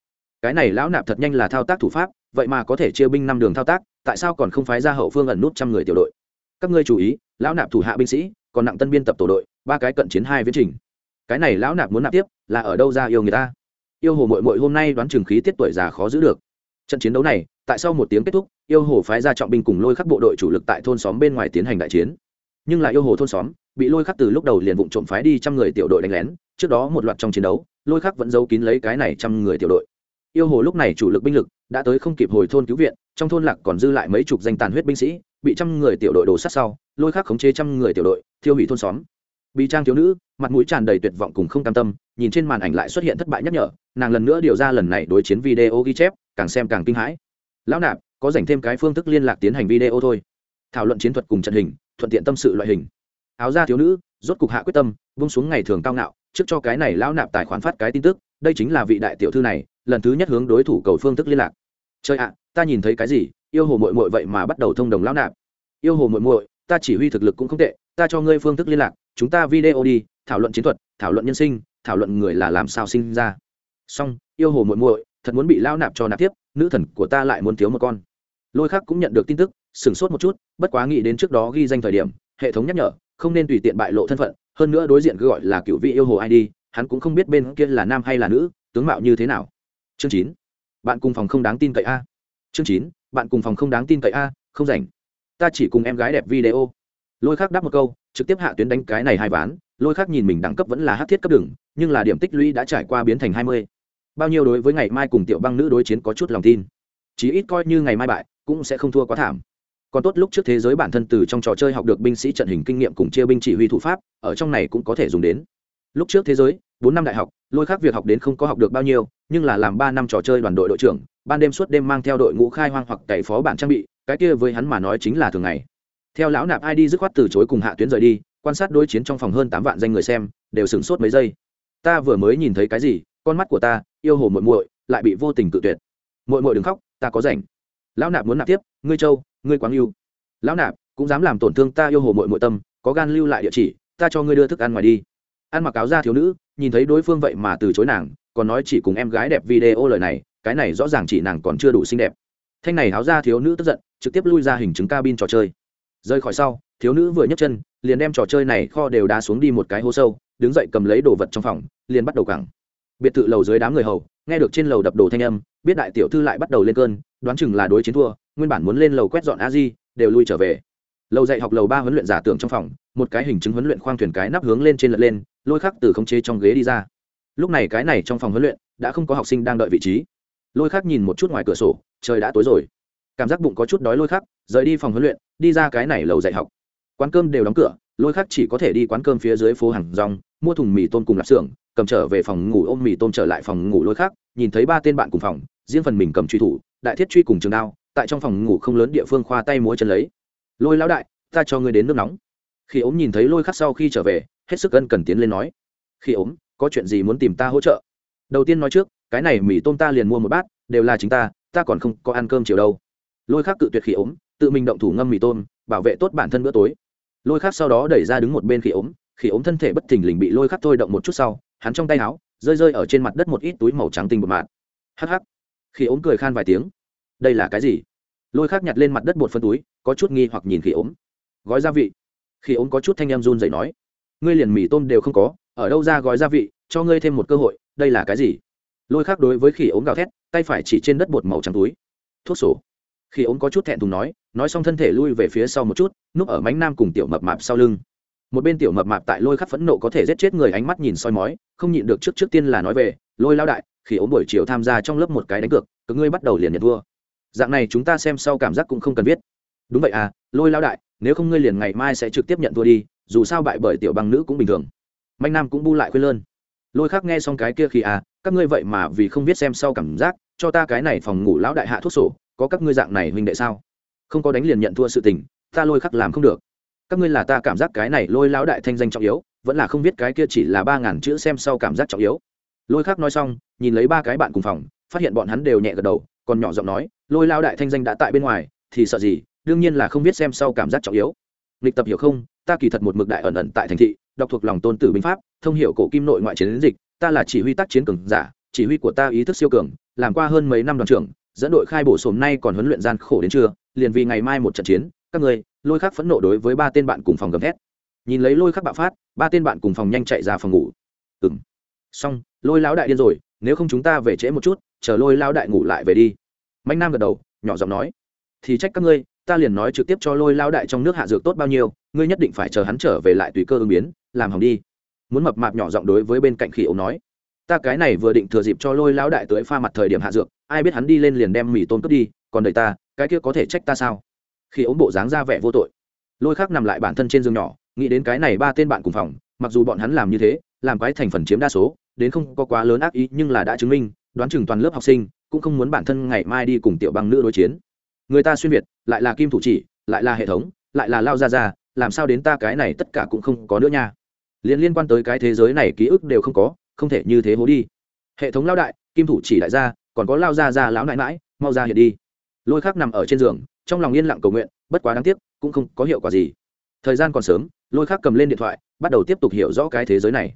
A: Cái này lão nạp thật nhanh là thao tác thủ pháp, vậy mà có thể chia binh năm đường thao tác, tại sao còn không phái ra hậu phương ẩn nút trăm người tiểu đội? Các ngươi chú ý, lão nạp thủ hạ binh sĩ, còn nặng tân biên tập tổ đội, ba cái cận chiến hai viễn trình. Cái này lão nạp muốn nạp tiếp, là ở đâu ra yêu người ta? Yêu hồ mội mội hôm nay đoán trường khí tiết tuổi già khó giữ được trận chiến đấu này, tại sau một tiếng kết thúc, yêu hồ phái ra trọng binh cùng lôi khắc bộ đội chủ lực tại thôn xóm bên ngoài tiến hành đại chiến. Nhưng lại yêu hồ thôn xóm, bị lôi khắc từ lúc đầu liền vụ trộm phái đi trăm người tiểu đội đánh lén, trước đó một loạt trong chiến đấu, lôi khắc vẫn giấu kín lấy cái này trăm người tiểu đội. Yêu hồ lúc này chủ lực binh lực đã tới không kịp hồi thôn cứu viện, trong thôn lạc còn dư lại mấy chục danh tàn huyết binh sĩ, bị trăm người tiểu đội đổ sát sau, lôi khắc khống chế trăm người tiểu đội, thiêu hủy thôn xóm. Bị trang thiếu nữ, mặt mũi tràn đầy tuyệt vọng cùng không cam tâm, nhìn trên màn ảnh lại xuất hiện thất bại nhắc nhở, nàng lần nữa điều ra lần này đối chiến video ghi chép càng xem càng kinh hãi. Lão nạp, có dành thêm cái phương thức liên lạc tiến hành video thôi. Thảo luận chiến thuật cùng trận hình, thuận tiện tâm sự loại hình. Áo da thiếu nữ, rốt cục hạ quyết tâm vung xuống ngày thường cao ngạo, trước cho cái này lão nạp tài khoản phát cái tin tức, đây chính là vị đại tiểu thư này, lần thứ nhất hướng đối thủ cầu phương thức liên lạc. Chơi ạ, ta nhìn thấy cái gì, yêu hồ mội mội vậy mà bắt đầu thông đồng lão nạp. Yêu hồ muội muội, ta chỉ huy thực lực cũng không tệ, ta cho ngươi phương thức liên lạc, chúng ta video đi, thảo luận chiến thuật, thảo luận nhân sinh, thảo luận người là làm sao sinh ra. Xong, yêu hồ muội muội thật muốn bị lao nạp cho nạp tiếp nữ thần của ta lại muốn thiếu một con. Lôi khác cũng nhận được tin tức sửng sốt một chút bất quá nghĩ đến trước đó ghi danh thời điểm hệ thống nhắc nhở không nên tùy tiện bại lộ thân phận hơn nữa đối diện cứ gọi là cựu vị yêu hồ id hắn cũng không biết bên kia là nam hay là nữ tướng mạo như thế nào. Chương chín bạn cùng phòng không đáng tin cậy a. Chương chín bạn cùng phòng không đáng tin cậy a không rảnh. Ta chỉ cùng em gái đẹp video. Lôi khác đáp một câu trực tiếp hạ tuyến đánh cái này hai ván. Lôi khác nhìn mình đẳng cấp vẫn là hát thiết cấp đường, nhưng là điểm tích lũy đã trải qua biến thành hai mươi bao nhiêu đối với ngày mai cùng tiểu băng nữ đối chiến có chút lòng tin. Chí ít coi như ngày mai bại, cũng sẽ không thua quá thảm. Còn tốt lúc trước thế giới bản thân từ trong trò chơi học được binh sĩ trận hình kinh nghiệm cùng chia binh chỉ huy thủ pháp, ở trong này cũng có thể dùng đến. Lúc trước thế giới, bốn năm đại học, lôi khác việc học đến không có học được bao nhiêu, nhưng là làm ba năm trò chơi đoàn đội đội trưởng, ban đêm suốt đêm mang theo đội ngũ khai hoang hoặc cày phó bản trang bị, cái kia với hắn mà nói chính là thường ngày. Theo lão nạp id dứt khoát từ chối cùng hạ tuyến rời đi, quan sát đối chiến trong phòng hơn tám vạn danh người xem, đều sửng sốt mấy giây. Ta vừa mới nhìn thấy cái gì, con mắt của ta yêu hồ muội muội lại bị vô tình cự tuyệt. Muội muội đừng khóc, ta có rảnh. Lão nạp muốn nạp tiếp, ngươi châu ngươi quáng yêu. Lão nạp, cũng dám làm tổn thương ta yêu hồ muội muội tâm, có gan lưu lại địa chỉ, ta cho ngươi đưa thức ăn ngoài đi. Ăn mặc áo da thiếu nữ, nhìn thấy đối phương vậy mà từ chối nàng, còn nói chỉ cùng em gái đẹp video lời này, cái này rõ ràng chỉ nàng còn chưa đủ xinh đẹp. Thanh này áo da thiếu nữ tức giận, trực tiếp lui ra hình chứng cabin trò chơi. Rơi khỏi sau, thiếu nữ vừa nhấc chân, liền đem trò chơi này kho đều đá xuống đi một cái hố sâu, đứng dậy cầm lấy đồ vật trong phòng, liền bắt đầu cẳng biệt thự lầu dưới đám người hầu, nghe được trên lầu đập đồ thanh âm, biết đại tiểu thư lại bắt đầu lên cơn, đoán chừng là đối chiến thua, nguyên bản muốn lên lầu quét dọn a di, đều lui trở về. Lầu dạy học lầu ba huấn luyện giả tưởng trong phòng, một cái hình chứng huấn luyện khoang thuyền cái nắp hướng lên trên lật lên, lôi khắc từ khống chế trong ghế đi ra. Lúc này cái này trong phòng huấn luyện, đã không có học sinh đang đợi vị trí. Lôi khắc nhìn một chút ngoài cửa sổ, trời đã tối rồi. Cảm giác bụng có chút đói lôi khắc, rời đi phòng huấn luyện, đi ra cái này lầu dạy học. Quán cơm đều đóng cửa, lôi khắc chỉ có thể đi quán cơm phía dưới phố hàng rong, mua thùng mì tôm cùng lạp xưởng cầm trở về phòng ngủ ôm mì tôm trở lại phòng ngủ lôi khác, nhìn thấy ba tên bạn cùng phòng, riêng phần mình cầm truy thủ, đại thiết truy cùng trường đao, tại trong phòng ngủ không lớn địa phương khoa tay múa chân lấy. Lôi lão đại, ta cho ngươi đến nước nóng. Khi ốm nhìn thấy lôi khắc sau khi trở về, hết sức ân cần tiến lên nói. Khi ốm, có chuyện gì muốn tìm ta hỗ trợ? Đầu tiên nói trước, cái này mì tôm ta liền mua một bát, đều là chính ta ta còn không có ăn cơm chiều đâu. Lôi khắc cự tuyệt khi ốm, tự mình động thủ ngâm mì tôm, bảo vệ tốt bản thân bữa tối. Lôi khắc sau đó đẩy ra đứng một bên khi ốm khi ốm thân thể bất thình lình bị lôi khắc thôi động một chút sau, hắn trong tay áo, rơi rơi ở trên mặt đất một ít túi màu trắng tinh bột mạt. Hắc hắc. Khi ốm cười khan vài tiếng. Đây là cái gì? Lôi khắc nhặt lên mặt đất một phân túi, có chút nghi hoặc nhìn khi ốm. Gói gia vị. Khi ốm có chút thanh em run dậy nói. Ngươi liền mì tôm đều không có, ở đâu ra gói gia vị, cho ngươi thêm một cơ hội, đây là cái gì? Lôi khắc đối với khi ốm gào thét, tay phải chỉ trên đất bột màu trắng túi. Thuốc sổ. Khi ốm có chút thẹn thùng nói nói xong thân thể lui về phía sau một chút, núp ở mánh nam cùng tiểu mập mạp sau lưng một bên tiểu mập mạp tại lôi khắc phẫn nộ có thể giết chết người ánh mắt nhìn soi mói, không nhịn được trước trước tiên là nói về, lôi lao đại, khi ốm buổi chiều tham gia trong lớp một cái đánh cược cứ ngươi bắt đầu liền nhận thua. Dạng này chúng ta xem sau cảm giác cũng không cần biết. Đúng vậy à lôi lao đại, nếu không ngươi liền ngày mai sẽ trực tiếp nhận thua đi, dù sao bại bởi tiểu bằng nữ cũng bình thường. Manh nam cũng bu lại khuyên lơn. Lôi khác nghe xong cái kia khi à các ngươi vậy mà vì không biết xem sau cảm giác, cho ta cái này phòng ngủ lão đại hạ thuốc sổ, có các ngươi dạng này huynh đệ sao? Không có đánh liền nhận thua sự tình, ta lôi khắc làm không được các ngươi là ta cảm giác cái này lôi lão đại thanh danh trọng yếu, vẫn là không biết cái kia chỉ là ba ngàn chữ xem sau cảm giác trọng yếu. Lôi khác nói xong, nhìn lấy ba cái bạn cùng phòng, phát hiện bọn hắn đều nhẹ gật đầu, còn nhỏ giọng nói, lôi lao đại thanh danh đã tại bên ngoài, thì sợ gì, đương nhiên là không biết xem sau cảm giác trọng yếu. Lịch tập hiểu không, ta kỳ thật một mực đại ẩn ẩn tại thành thị, đọc thuộc lòng tôn tử binh pháp, thông hiểu cổ kim nội ngoại chiến dịch, ta là chỉ huy tác chiến cường giả, chỉ huy của ta ý thức siêu cường, làm qua hơn mấy năm đoàn trưởng, dẫn đội khai bổ sổm nay còn huấn luyện gian khổ đến trưa, liền vì ngày mai một trận chiến các người lôi khắc phẫn nộ đối với ba tên bạn cùng phòng gầm thét. Nhìn lấy lôi khắc bạo phát, ba tên bạn cùng phòng nhanh chạy ra phòng ngủ. Ừng xong, lôi lão đại điên rồi, nếu không chúng ta về trễ một chút, chờ lôi lão đại ngủ lại về đi. Mạnh nam gật đầu, nhỏ giọng nói. Thì trách các ngươi, ta liền nói trực tiếp cho lôi lão đại trong nước hạ dược tốt bao nhiêu, ngươi nhất định phải chờ hắn trở về lại tùy cơ ứng biến, làm hỏng đi. Muốn mập mạp nhỏ giọng đối với bên cạnh khỉ ấu nói. Ta cái này vừa định thừa dịp cho lôi lão đại tới pha mặt thời điểm hạ dược, ai biết hắn đi lên liền đem mì tôm cướp đi, còn đợi ta, cái kia có thể trách ta sao? Khi ống bộ dáng ra vẻ vô tội. Lôi khác nằm lại bản thân trên giường nhỏ, nghĩ đến cái này ba tên bạn cùng phòng, mặc dù bọn hắn làm như thế, làm cái thành phần chiếm đa số, đến không có quá lớn ác ý, nhưng là đã chứng minh, đoán chừng toàn lớp học sinh cũng không muốn bản thân ngày mai đi cùng tiểu băng nữ đối chiến. Người ta xuyên việt, lại là kim thủ chỉ, lại là hệ thống, lại là lao ra ra làm sao đến ta cái này tất cả cũng không có nữa nha. Liên liên quan tới cái thế giới này ký ức đều không có, không thể như thế hố đi. Hệ thống lao đại, kim thủ chỉ đại gia, còn có lao ra ra lão nãi mãi mau ra hiện đi. Lôi khắc nằm ở trên giường trong lòng yên lặng cầu nguyện, bất quá đáng tiếc, cũng không có hiệu quả gì. Thời gian còn sớm, lôi khác cầm lên điện thoại, bắt đầu tiếp tục hiểu rõ cái thế giới này.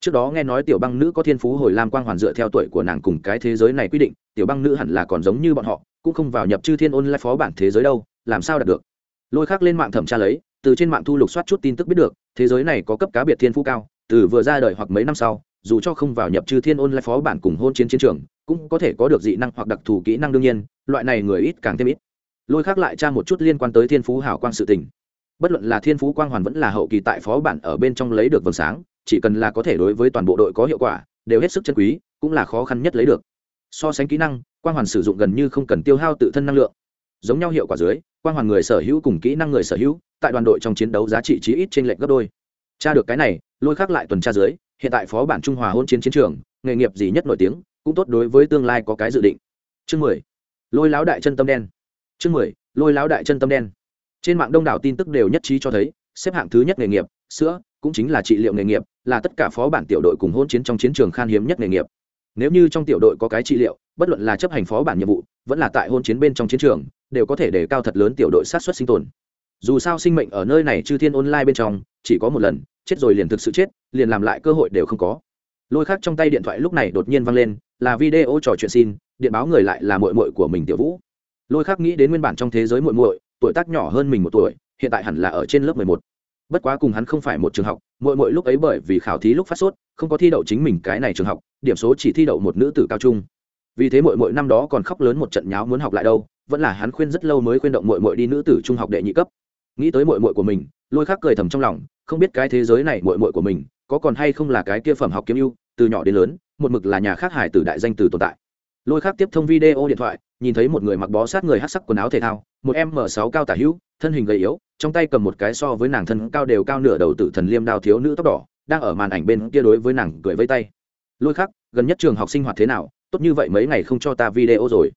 A: Trước đó nghe nói tiểu băng nữ có thiên phú hồi lam quang hoàn dựa theo tuổi của nàng cùng cái thế giới này quy định, tiểu băng nữ hẳn là còn giống như bọn họ, cũng không vào nhập chư thiên ôn lại phó bản thế giới đâu, làm sao đạt được? Lôi khác lên mạng thẩm tra lấy, từ trên mạng thu lục soát chút tin tức biết được, thế giới này có cấp cá biệt thiên phú cao, từ vừa ra đời hoặc mấy năm sau, dù cho không vào nhập chư thiên ôn lại phó bản cùng hôn chiến chiến trường, cũng có thể có được dị năng hoặc đặc thù kỹ năng đương nhiên, loại này người ít càng thêm ít lôi khác lại tra một chút liên quan tới thiên phú hảo quang sự tình. Bất luận là thiên phú quang hoàn vẫn là hậu kỳ tại phó bản ở bên trong lấy được vầng sáng, chỉ cần là có thể đối với toàn bộ đội có hiệu quả, đều hết sức chân quý, cũng là khó khăn nhất lấy được. So sánh kỹ năng, quang hoàn sử dụng gần như không cần tiêu hao tự thân năng lượng. Giống nhau hiệu quả dưới, quang hoàn người sở hữu cùng kỹ năng người sở hữu, tại đoàn đội trong chiến đấu giá trị chí ít trên lệnh gấp đôi. Tra được cái này, lôi khác lại tuần tra dưới, hiện tại phó bản trung hòa hôn chiến chiến trường, nghề nghiệp gì nhất nổi tiếng, cũng tốt đối với tương lai có cái dự định. Chương mười. Lôi láo đại chân tâm đen chương mười, lôi lão đại chân tâm đen. Trên mạng đông đảo tin tức đều nhất trí cho thấy, xếp hạng thứ nhất nghề nghiệp, sữa, cũng chính là trị liệu nghề nghiệp, là tất cả phó bản tiểu đội cùng hôn chiến trong chiến trường khan hiếm nhất nghề nghiệp. Nếu như trong tiểu đội có cái trị liệu, bất luận là chấp hành phó bản nhiệm vụ, vẫn là tại hôn chiến bên trong chiến trường, đều có thể đề cao thật lớn tiểu đội sát xuất sinh tồn. Dù sao sinh mệnh ở nơi này chư thiên online bên trong, chỉ có một lần, chết rồi liền thực sự chết, liền làm lại cơ hội đều không có. Lôi khác trong tay điện thoại lúc này đột nhiên văng lên, là video trò chuyện xin, điện báo người lại là mội mội của mình tiểu vũ lôi khác nghĩ đến nguyên bản trong thế giới Muội Muội, tuổi tác nhỏ hơn mình một tuổi hiện tại hẳn là ở trên lớp mười một. Bất quá cùng hắn không phải một trường học mỗi mỗi lúc ấy bởi vì khảo thí lúc phát sốt không có thi đậu chính mình cái này trường học điểm số chỉ thi đậu một nữ tử cao trung. Vì thế mỗi mỗi năm đó còn khóc lớn một trận nháo muốn học lại đâu vẫn là hắn khuyên rất lâu mới khuyên động mỗi mỗi đi nữ tử trung học đệ nhị cấp. Nghĩ tới mỗi mỗi của mình lôi khác cười thầm trong lòng không biết cái thế giới này mỗi mỗi của mình có còn hay không là cái kia phẩm học kiếm ưu từ nhỏ đến lớn một mực là nhà khác hải từ đại danh từ tồn tại. Lôi khác tiếp thông video điện thoại nhìn thấy một người mặc bó sát người hát sắc quần áo thể thao, một m sáu cao tả hữu, thân hình gầy yếu, trong tay cầm một cái so với nàng thân cao đều cao nửa đầu tử thần liêm đao thiếu nữ tóc đỏ, đang ở màn ảnh bên kia đối với nàng cười vây tay. Lôi khắc, gần nhất trường học sinh hoạt thế nào? Tốt như vậy mấy ngày không cho ta video rồi.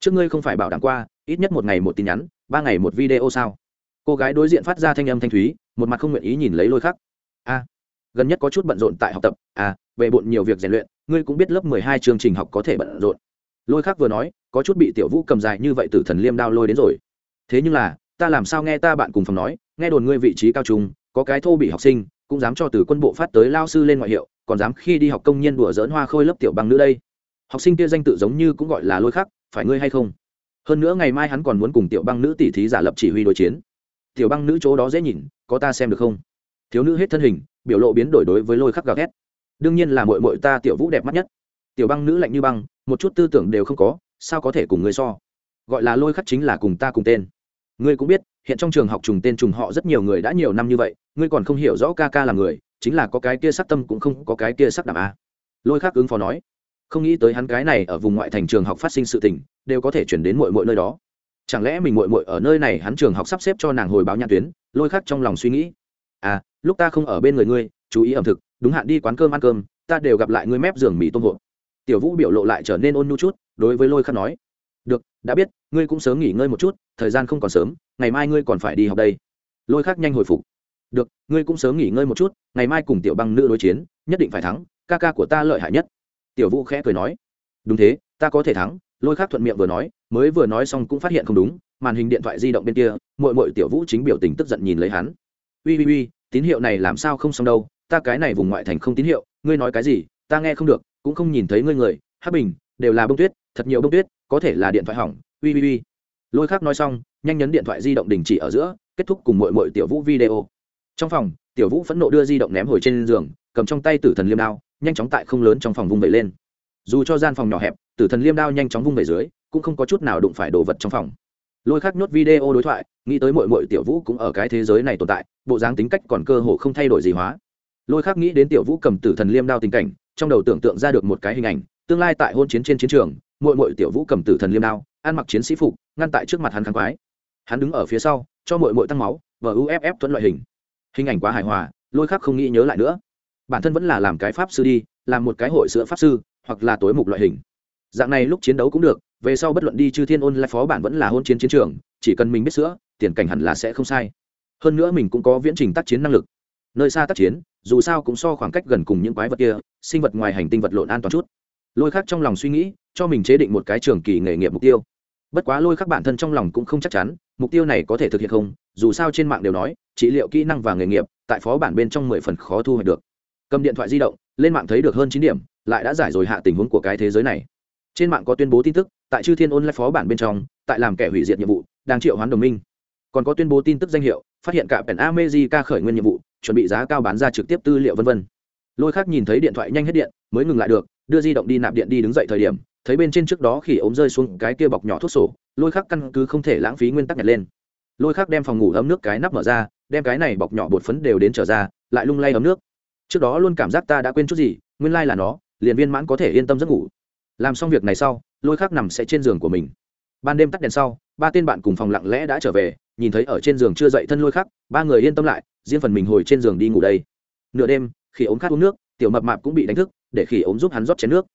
A: Trước ngươi không phải bảo đảm qua, ít nhất một ngày một tin nhắn, ba ngày một video sao? Cô gái đối diện phát ra thanh âm thanh thúy, một mặt không nguyện ý nhìn lấy lôi khắc. A, gần nhất có chút bận rộn tại học tập. À về bộn nhiều việc rèn luyện, ngươi cũng biết lớp mười hai chương trình học có thể bận rộn lôi khắc vừa nói, có chút bị tiểu vũ cầm dài như vậy tử thần liêm đao lôi đến rồi. Thế nhưng là, ta làm sao nghe ta bạn cùng phòng nói, nghe đồn ngươi vị trí cao trung, có cái thô bị học sinh, cũng dám cho từ quân bộ phát tới lao sư lên ngoại hiệu, còn dám khi đi học công nhân đùa dỡn hoa khôi lớp tiểu bằng nữ đây. Học sinh kia danh tự giống như cũng gọi là lôi khắc, phải ngươi hay không? Hơn nữa ngày mai hắn còn muốn cùng tiểu băng nữ tỷ thí giả lập chỉ huy đối chiến. Tiểu băng nữ chỗ đó dễ nhìn, có ta xem được không? Thiếu nữ hết thân hình, biểu lộ biến đổi đối với lôi khắc gà ghét đương nhiên là mội mội ta tiểu vũ đẹp mắt nhất tiểu băng nữ lạnh như băng, một chút tư tưởng đều không có, sao có thể cùng ngươi so? Gọi là lôi khắc chính là cùng ta cùng tên. Ngươi cũng biết, hiện trong trường học trùng tên trùng họ rất nhiều người đã nhiều năm như vậy, ngươi còn không hiểu rõ ca ca là người, chính là có cái kia sắc tâm cũng không có cái kia sắc đảm a lôi khắc ứng phó nói, không nghĩ tới hắn cái này ở vùng ngoại thành trường học phát sinh sự tình, đều có thể chuyển đến mọi mọi nơi đó. Chẳng lẽ mình mội mội ở nơi này hắn trường học sắp xếp cho nàng hồi báo nhãn tuyến, lôi khắc trong lòng suy nghĩ. À lúc ta không ở bên người ngươi, chú ý ẩm thực, đúng hạn đi quán cơm ăn cơm, ta đều gặp lại ngươi mép giường mì tôm hộp tiểu vũ biểu lộ lại trở nên ôn nhu chút, đối với lôi khắc nói, được, đã biết, ngươi cũng sớm nghỉ ngơi một chút, thời gian không còn sớm, ngày mai ngươi còn phải đi học đây. Lôi khắc nhanh hồi phục, được, ngươi cũng sớm nghỉ ngơi một chút, ngày mai cùng tiểu băng nữ đối chiến, nhất định phải thắng, ca ca của ta lợi hại nhất. Tiểu vũ khẽ cười nói, đúng thế, ta có thể thắng. Lôi khắc thuận miệng vừa nói, mới vừa nói xong cũng phát hiện không đúng, màn hình điện thoại di động bên kia mội mội tiểu vũ chính biểu tình tức giận nhìn lấy hắn. Ui ui ui tín hiệu này làm sao không xong đâu, ta cái này vùng ngoại thành không tín hiệu, ngươi nói cái gì, ta nghe không được cũng không nhìn thấy ngươi người hát bình, đều là bông tuyết, thật nhiều bông tuyết, có thể là điện thoại hỏng ui ui ui lôi khác nói xong, nhanh nhấn điện thoại di động đình chỉ ở giữa, kết thúc cùng mội mội tiểu vũ video. Trong phòng, tiểu vũ phẫn nộ đưa di động ném hồi trên giường, cầm trong tay tử thần liêm đao, nhanh chóng tại không lớn trong phòng vung vẩy lên. Dù cho gian phòng nhỏ hẹp, tử thần liêm đao nhanh chóng vung vẩy dưới, cũng không có chút nào đụng phải đồ vật trong phòng. Lôi khác nhốt video đối thoại, nghĩ tới mội mội tiểu vũ cũng ở cái thế giới này tồn tại, bộ dáng tính cách còn cơ hồ không thay đổi gì hóa. Lôi khác nghĩ đến tiểu vũ cầm tử thần liêm đao tình cảnh trong đầu tưởng tượng ra được một cái hình ảnh, tương lai tại hôn chiến trên chiến trường mội mội tiểu vũ cầm tử thần liêm đao, ăn mặc chiến sĩ phục, ngăn tại trước mặt hắn kháng quái. Hắn đứng ở phía sau, cho mội mội tăng máu và uff thuẫn loại hình. Hình ảnh quá hài hòa, lôi khác không nghĩ nhớ lại nữa. Bản thân vẫn là làm cái pháp sư đi, làm một cái hội sữa pháp sư, hoặc là tối mục loại hình. Dạng này lúc chiến đấu cũng được, về sau bất luận đi chư thiên ôn lại phó bản vẫn là hôn chiến chiến trường, chỉ cần mình biết sữa, tiền cảnh hẳn là sẽ không sai. Hơn nữa mình cũng có viễn trình tác chiến năng lực nơi xa tác chiến, dù sao cũng so khoảng cách gần cùng những quái vật kia, sinh vật ngoài hành tinh vật lộn an toàn chút. Lôi khác trong lòng suy nghĩ, cho mình chế định một cái trường kỳ nghề nghiệp mục tiêu. Bất quá lôi khác bản thân trong lòng cũng không chắc chắn, mục tiêu này có thể thực hiện không, dù sao trên mạng đều nói, trị liệu kỹ năng và nghề nghiệp, tại phó bản bên trong mười phần khó thu hoạch được. Cầm điện thoại di động, lên mạng thấy được hơn chín điểm, lại đã giải rồi hạ tình huống của cái thế giới này. Trên mạng có tuyên bố tin tức, tại chư thiên ôn lại phó bản bên trong, tại làm kẻ hủy diệt nhiệm vụ, đang triệu hoán đồng minh. Còn có tuyên bố tin tức danh hiệu, phát hiện cả pèn amejica khởi nguyên nhiệm vụ chuẩn bị giá cao bán ra trực tiếp tư liệu vân vân. Lôi khác nhìn thấy điện thoại nhanh hết điện, mới ngừng lại được, đưa di động đi nạp điện đi đứng dậy thời điểm, thấy bên trên trước đó khi ống rơi xuống cái kia bọc nhỏ thuốc sổ, lôi khắc căn cứ không thể lãng phí nguyên tắc nhặt lên. Lôi khắc đem phòng ngủ ấm nước cái nắp mở ra, đem cái này bọc nhỏ bột phấn đều đến trở ra, lại lung lay ấm nước. Trước đó luôn cảm giác ta đã quên chút gì, nguyên lai là nó, liền viên mãn có thể yên tâm giấc ngủ. Làm xong việc này sau, lôi khắc nằm sẽ trên giường của mình. Ban đêm tắt đèn sau, ba tên bạn cùng phòng lặng lẽ đã trở về nhìn thấy ở trên giường chưa dậy thân lôi khắc, ba người yên tâm lại, riêng phần mình hồi trên giường đi ngủ đây. Nửa đêm khi ống khát uống nước, tiểu mập mạp cũng bị đánh thức, để khi ống giúp hắn rót chén nước.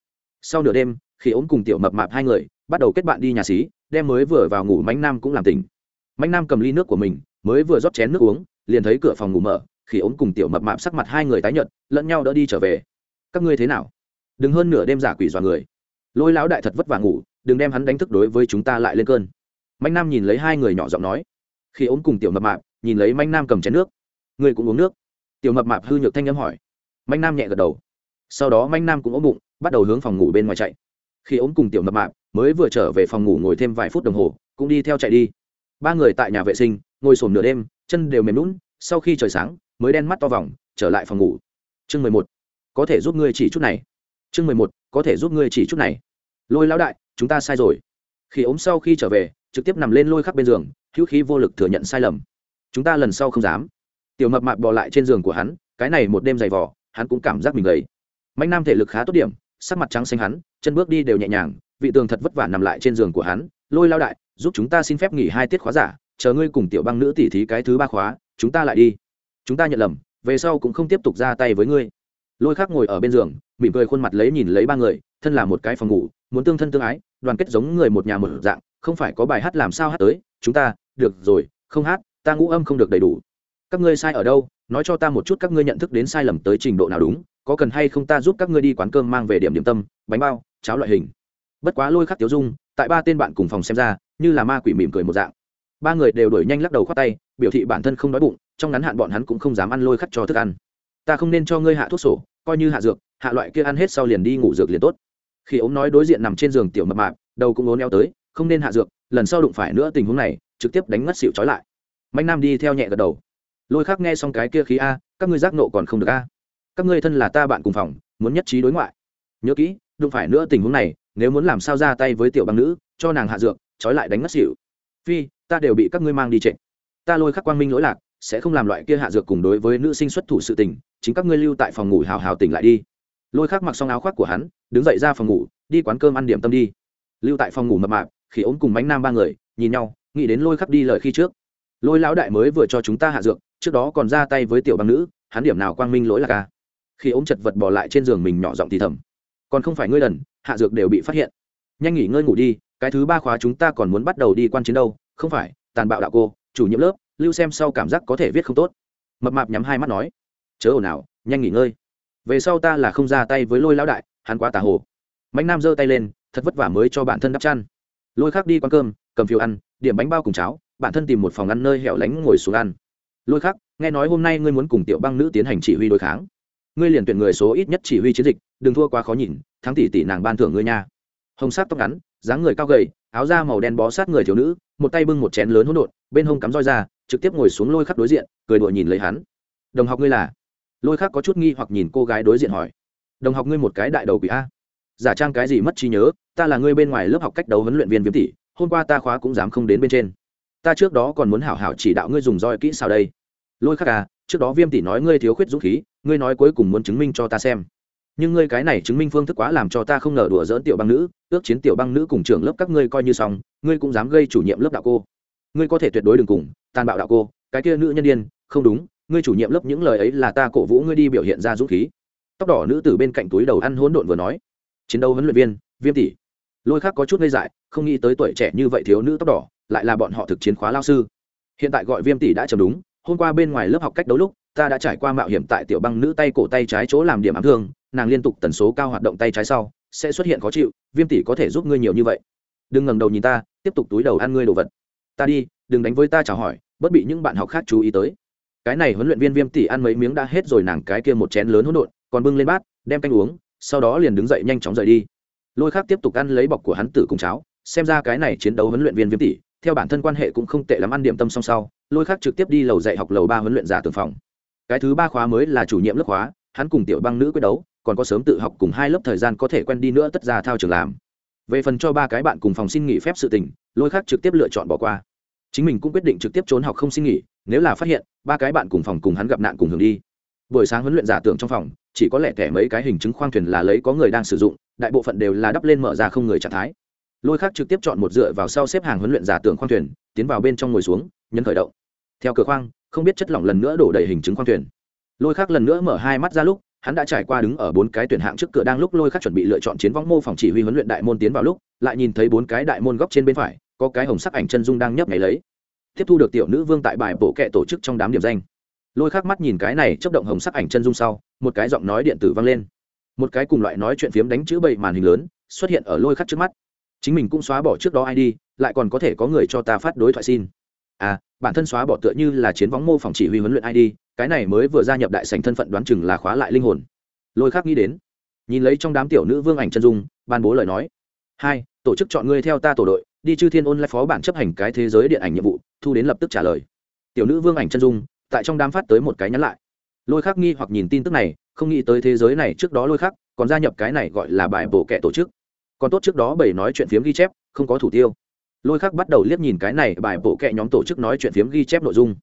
A: Sau nửa đêm khi ống cùng tiểu mập mạp hai người bắt đầu kết bạn đi nhà xí, đem mới vừa vào ngủ mánh nam cũng làm tỉnh. Mánh nam cầm ly nước của mình, mới vừa rót chén nước uống, liền thấy cửa phòng ngủ mở khi ống cùng tiểu mập mạp sắc mặt hai người tái nhợt, lẫn nhau đỡ đi trở về. Các ngươi thế nào? Đừng hơn nửa đêm giả quỷ dọa người. Lôi lão đại thật vất vả ngủ, đừng đem hắn đánh thức đối với chúng ta lại lên cơn. Mạnh nam nhìn lấy hai người nhỏ giọng nói khi ống cùng tiểu mập mạp, nhìn lấy manh nam cầm chén nước. Người cũng uống nước. Tiểu mập mạp hư nhược thanh â m hỏi. Manh nam nhẹ gật đầu. Sau đó manh nam cũng ốm bụng, bắt đầu hướng phòng ngủ bên ngoài chạy. Khi ống cùng tiểu mập mạp, mới vừa trở về phòng ngủ ngồi thêm vài phút đồng hồ, cũng đi theo chạy đi. Ba người tại nhà vệ sinh, ngồi sổm nửa đêm, chân đều mềm lún sau khi trời sáng, mới đen mắt to vòng, trở lại phòng ngủ. Chương mười một. Có thể giúp ngươi chỉ chút này. Chương mười một. Có thể giúp ngươi chỉ chút này. Lôi lão đại, chúng ta sai rồi. Khi ống sau khi trở về trực tiếp nằm lên lôi khắc bên giường, hữu khí vô lực thừa nhận sai lầm. Chúng ta lần sau không dám. Tiểu mập mạp bò lại trên giường của hắn, cái này một đêm dày vỏ hắn cũng cảm giác mình gầy. Mạnh nam thể lực khá tốt điểm, sắc mặt trắng xanh hắn, chân bước đi đều nhẹ nhàng, vị tường thật vất vả nằm lại trên giường của hắn, lôi lao đại, giúp chúng ta xin phép nghỉ hai tiết khóa giả, chờ ngươi cùng tiểu băng nữ tỉ thí cái thứ ba khóa, chúng ta lại đi. Chúng ta nhận lầm, về sau cũng không tiếp tục ra tay với ngươi. Lôi khác ngồi ở bên giường, mỉm cười khuôn mặt lấy nhìn lấy ba người, thân là một cái phòng ngủ, muốn tương thân tương ái, đoàn kết giống người một nhà một dạng không phải có bài hát làm sao hát tới, chúng ta, được rồi, không hát, ta ngũ âm không được đầy đủ. Các ngươi sai ở đâu, nói cho ta một chút các ngươi nhận thức đến sai lầm tới trình độ nào đúng, có cần hay không ta giúp các ngươi đi quán cơm mang về điểm điểm tâm, bánh bao, cháo loại hình. Bất quá lôi khắc tiếu dung, tại ba tên bạn cùng phòng xem ra, như là ma quỷ mỉm cười một dạng. Ba người đều đuổi nhanh lắc đầu khoát tay, biểu thị bản thân không đói bụng, trong ngắn hạn bọn hắn cũng không dám ăn lôi khắc cho thức ăn. Ta không nên cho ngươi hạ thuốc sổ, coi như hạ dược, hạ loại kia ăn hết sau liền đi ngủ dược liền tốt. Khi ống nói đối diện nằm trên giường tiểu mập mạp, đầu cũng ốn eo tới không nên hạ dược, lần sau đụng phải nữa tình huống này, trực tiếp đánh ngất xịu trói lại. Mạnh nam đi theo nhẹ gật đầu. Lôi khắc nghe xong cái kia khí a, các ngươi giác nộ còn không được a. Các ngươi thân là ta bạn cùng phòng, muốn nhất trí đối ngoại. Nhớ kỹ, đụng phải nữa tình huống này, nếu muốn làm sao ra tay với tiểu băng nữ, cho nàng hạ dược, trói lại đánh ngất xỉu. Phi, ta đều bị các ngươi mang đi trịnh ta lôi khắc quang minh lỗi lạc, sẽ không làm loại kia hạ dược cùng đối với nữ sinh xuất thủ sự tình, chính các ngươi lưu tại phòng ngủ hào hào tỉnh lại đi. Lôi khắc mặc xong áo khoác của hắn, đứng dậy ra phòng ngủ, đi quán cơm ăn điểm tâm đi. Lưu tại phòng ngủ mập mạp khi ốm cùng bánh nam ba người, nhìn nhau, nghĩ đến lôi khắc đi lời khi trước. Lôi lão đại mới vừa cho chúng ta hạ dược, trước đó còn ra tay với tiểu băng nữ, hắn điểm nào quang minh lỗi là ca. Khi ốm chật vật bỏ lại trên giường mình nhỏ giọng thì thầm. Còn không phải ngươi lần, hạ dược đều bị phát hiện. Nhanh nghỉ ngơi ngủ đi, cái thứ ba khóa chúng ta còn muốn bắt đầu đi quan chiến đâu, không phải, tàn bạo đạo cô, chủ nhiệm lớp, lưu xem sau cảm giác có thể viết không tốt. Mập mạp nhắm hai mắt nói. Chớ ồn ào, nhanh nghỉ ngơi. Về sau ta là không ra tay với lôi lão đại, hắn quá tà hồ. Mạnh nam giơ tay lên, thật vất vả mới cho bản thân đắp chăn lôi khác đi quán cơm, cầm phiếu ăn, điểm bánh bao cùng cháo, bản thân tìm một phòng ăn nơi hẻo lánh ngồi xuống ăn. Lôi khác, nghe nói hôm nay ngươi muốn cùng tiểu băng nữ tiến hành chỉ huy đối kháng. Ngươi liền tuyển người số ít nhất chỉ huy chiến dịch, đừng thua quá khó nhìn, thắng tỷ tỷ nàng ban thưởng ngươi nha. Hồng sắc tóc ngắn, dáng người cao gầy, áo da màu đen bó sát người thiếu nữ, một tay bưng một chén lớn hỗn độn, bên hông cắm roi ra, trực tiếp ngồi xuống lôi khắc đối diện, cười đùa nhìn lấy hắn. Đồng học ngươi là? Lôi khắc có chút nghi hoặc nhìn cô gái đối diện hỏi. Đồng học ngươi một cái đại đầu quỷ a giả trang cái gì mất trí nhớ, ta là người bên ngoài lớp học cách đấu huấn luyện viên viêm tỷ hôm qua ta khóa cũng dám không đến bên trên. Ta trước đó còn muốn hảo hảo chỉ đạo ngươi dùng roi kỹ sao đây. Lôi khắc à trước đó viêm tỷ nói ngươi thiếu khuyết dũng khí, ngươi nói cuối cùng muốn chứng minh cho ta xem. Nhưng ngươi cái này chứng minh phương thức quá làm cho ta không ngờ đùa dỡn tiểu băng nữ, ước chiến tiểu băng nữ cùng trưởng lớp các ngươi coi như xong, ngươi cũng dám gây chủ nhiệm lớp đạo cô. Ngươi có thể tuyệt đối đừng cùng, tàn bạo đạo cô, cái kia nữ nhân điên, không đúng, ngươi chủ nhiệm lớp những lời ấy là ta cổ vũ ngươi đi biểu hiện ra dũng khí. Tóc đỏ nữ từ bên cạnh túi đầu ăn hỗn độn vừa nói chiến đấu huấn luyện viên, viêm tỷ lôi khác có chút ngây dại, không nghĩ tới tuổi trẻ như vậy thiếu nữ tóc đỏ, lại là bọn họ thực chiến khóa lao sư. Hiện tại gọi viêm tỷ đã chầm đúng, hôm qua bên ngoài lớp học cách đấu lúc, ta đã trải qua mạo hiểm tại tiểu băng nữ tay cổ tay trái chỗ làm điểm ám thương, nàng liên tục tần số cao hoạt động tay trái sau, sẽ xuất hiện khó chịu, viêm tỷ có thể giúp ngươi nhiều như vậy. Đừng ngẩng đầu nhìn ta, tiếp tục túi đầu ăn ngươi đồ vật. Ta đi, đừng đánh với ta chào hỏi bất bị những bạn học khác chú ý tới. Cái này huấn luyện viên viêm tỷ ăn mấy miếng đã hết rồi, nàng cái kia một chén lớn hỗn độn, còn bưng lên bát, đem canh uống sau đó liền đứng dậy nhanh chóng rời đi. Lôi khác tiếp tục ăn lấy bọc của hắn tử cùng cháo, xem ra cái này chiến đấu huấn luyện viên viêm tỷ, theo bản thân quan hệ cũng không tệ lắm ăn điểm tâm song sau, lôi khác trực tiếp đi lầu dạy học lầu ba huấn luyện giả tường phòng. Cái thứ ba khóa mới là chủ nhiệm lớp khóa, hắn cùng tiểu băng nữ quyết đấu, còn có sớm tự học cùng hai lớp thời gian có thể quen đi nữa tất ra thao trường làm. Về phần cho ba cái bạn cùng phòng xin nghỉ phép sự tình, lôi khác trực tiếp lựa chọn bỏ qua. Chính mình cũng quyết định trực tiếp trốn học không xin nghỉ, nếu là phát hiện, ba cái bạn cùng phòng cùng hắn gặp nạn cùng hưởng đi buổi sáng huấn luyện giả tưởng trong phòng, chỉ có lẽ thẻ mấy cái hình chứng khoang thuyền là lấy có người đang sử dụng, đại bộ phận đều là đắp lên mở ra không người trạng thái. Lôi khác trực tiếp chọn một dựa vào sau xếp hàng huấn luyện giả tưởng khoang thuyền, tiến vào bên trong ngồi xuống, nhấn khởi động. Theo cửa khoang, không biết chất lỏng lần nữa đổ đầy hình chứng khoang thuyền. Lôi khác lần nữa mở hai mắt ra lúc, hắn đã trải qua đứng ở bốn cái tuyển hạng trước cửa đang lúc lôi khắc chuẩn bị lựa chọn chiến võng mô phòng chỉ huy huấn luyện đại môn tiến vào lúc, lại nhìn thấy bốn cái đại môn góc trên bên phải, có cái hồng sắc ảnh chân dung đang nhấp nháy lấy. Tiếp thu được tiểu nữ vương tại bài bộ kệ tổ chức trong đám điểm danh lôi khắc mắt nhìn cái này chấp động hồng sắc ảnh chân dung sau, một cái giọng nói điện tử vang lên. Một cái cùng loại nói chuyện phiếm đánh chữ bậy màn hình lớn, xuất hiện ở lôi khắc trước mắt. Chính mình cũng xóa bỏ trước đó id lại còn có thể có người cho ta phát đối thoại xin. À bản thân xóa bỏ tựa như là chiến võng mô phòng chỉ huy huấn luyện id cái này mới vừa gia nhập đại sành thân phận đoán chừng là khóa lại linh hồn. Lôi khắc nghĩ đến, nhìn lấy trong đám tiểu nữ vương ảnh chân dung, ban bố lời nói. Hai, tổ chức chọn ngươi theo ta tổ đội, đi chư thiên ôn lại phó bản chấp hành cái thế giới điện ảnh nhiệm vụ, thu đến lập tức trả lời. Tiểu nữ vương ảnh chân dung tại trong đám phát tới một cái nhắn lại. Lôi khắc nghi hoặc nhìn tin tức này, không nghĩ tới thế giới này trước đó lôi khắc còn gia nhập cái này gọi là bài bổ kẻ tổ chức. Còn tốt trước đó bảy nói chuyện phiếm ghi chép, không có thủ tiêu. Lôi khắc bắt đầu liếc nhìn cái này bài bổ kẹ nhóm tổ chức nói chuyện phiếm ghi chép nội dung.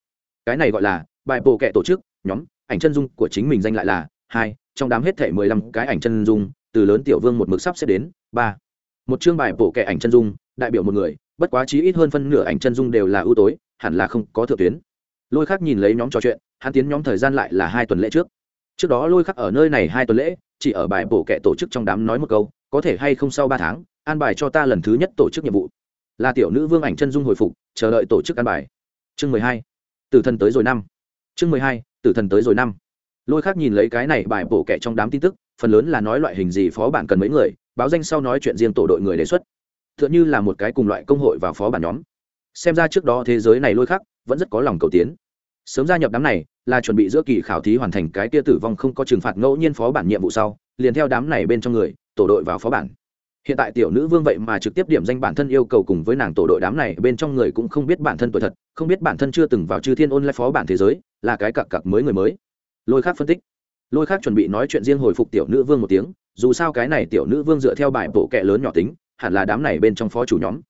A: Cái này gọi là bài bổ kẹ tổ chức, nhóm, ảnh chân dung của chính mình danh lại là hai, trong đám hết thể mười lăm cái ảnh chân dung, từ lớn tiểu vương một mực sắp sẽ đến ba. Một chương bài bổ kẹ ảnh chân dung, đại biểu một người, bất quá chí ít hơn phân nửa ảnh chân dung đều là ưu tối, hẳn là không có thượng tuyến lôi khắc nhìn lấy nhóm trò chuyện, hắn tiến nhóm thời gian lại là hai tuần lễ trước. Trước đó lôi khắc ở nơi này hai tuần lễ, chỉ ở bài bổ kệ tổ chức trong đám nói một câu, có thể hay không sau ba tháng, an bài cho ta lần thứ nhất tổ chức nhiệm vụ. Là tiểu nữ vương ảnh chân dung hồi phục, chờ đợi tổ chức an bài. Chương mười hai, tử thần tới rồi năm. Chương mười hai, tử thần tới rồi năm. Lôi khác nhìn lấy cái này bài bổ kệ trong đám tin tức, phần lớn là nói loại hình gì phó bản cần mấy người, báo danh sau nói chuyện riêng tổ đội người đề xuất. T h ư ợ n h ư là một cái cùng loại công hội và phó bản nhóm. Xem ra trước đó thế giới này lôi khác vẫn rất có lòng cầu tiến. Sớm gia nhập đám này, là chuẩn bị giữa kỳ khảo thí hoàn thành cái tia tử vong không có trừng phạt ngẫu nhiên phó bản nhiệm vụ sau, liền theo đám này bên trong người, tổ đội vào phó bản. Hiện tại tiểu nữ vương vậy mà trực tiếp điểm danh bản thân yêu cầu cùng với nàng tổ đội đám này, bên trong người cũng không biết bản thân tuổi thật, không biết bản thân chưa từng vào chư thiên ôn lại phó bản thế giới, là cái cặp cặp mới người mới. Lôi khác phân tích. Lôi khác chuẩn bị nói chuyện riêng hồi phục tiểu nữ vương một tiếng, dù sao cái này tiểu nữ vương dựa theo bài bộ kệ lớn nhỏ tính, hẳn là đám này bên trong phó chủ nhóm.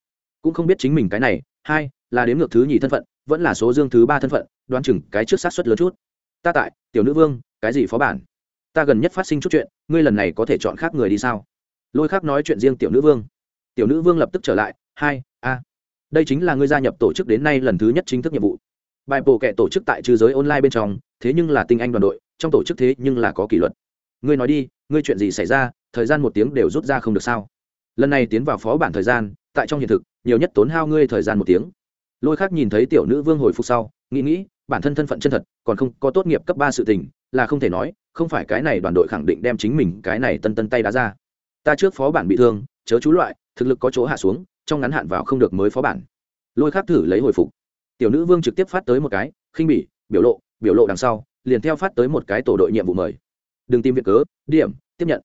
A: Cũng không biết chính mình cái này, hai, là đến ngược thứ nhì thân phận vẫn là số dương thứ ba thân phận, đoán chừng cái trước sát xuất lớn chút. Ta tại, tiểu nữ vương, cái gì phó bản? Ta gần nhất phát sinh chút chuyện, ngươi lần này có thể chọn khác người đi sao? Lôi khác nói chuyện riêng tiểu nữ vương. Tiểu nữ vương lập tức trở lại, hai, a, đây chính là ngươi gia nhập tổ chức đến nay lần thứ nhất chính thức nhiệm vụ. Bài bổ kệ tổ chức tại trừ giới online bên trong, thế nhưng là tinh anh đoàn đội, trong tổ chức thế nhưng là có kỷ luật. Ngươi nói đi, ngươi chuyện gì xảy ra, thời gian một tiếng đều rút ra không được sao? Lần này tiến vào phó bản thời gian, tại trong hiện thực, nhiều nhất tốn hao ngươi thời gian một tiếng lôi khác nhìn thấy tiểu nữ vương hồi phục sau, nghĩ nghĩ, bản thân thân phận chân thật, còn không có tốt nghiệp cấp ba sự tình, là không thể nói, không phải cái này đoàn đội khẳng định đem chính mình cái này tân tân tay đá ra. Ta trước phó bản bị thương, chớ chú loại, thực lực có chỗ hạ xuống, trong ngắn hạn vào không được mới phó bản. Lôi khác thử lấy hồi phục. Tiểu nữ vương trực tiếp phát tới một cái, khinh bỉ, biểu lộ biểu lộ đằng sau, liền theo phát tới một cái tổ đội nhiệm vụ mời. Đừng tìm việc cớ, điểm, tiếp nhận.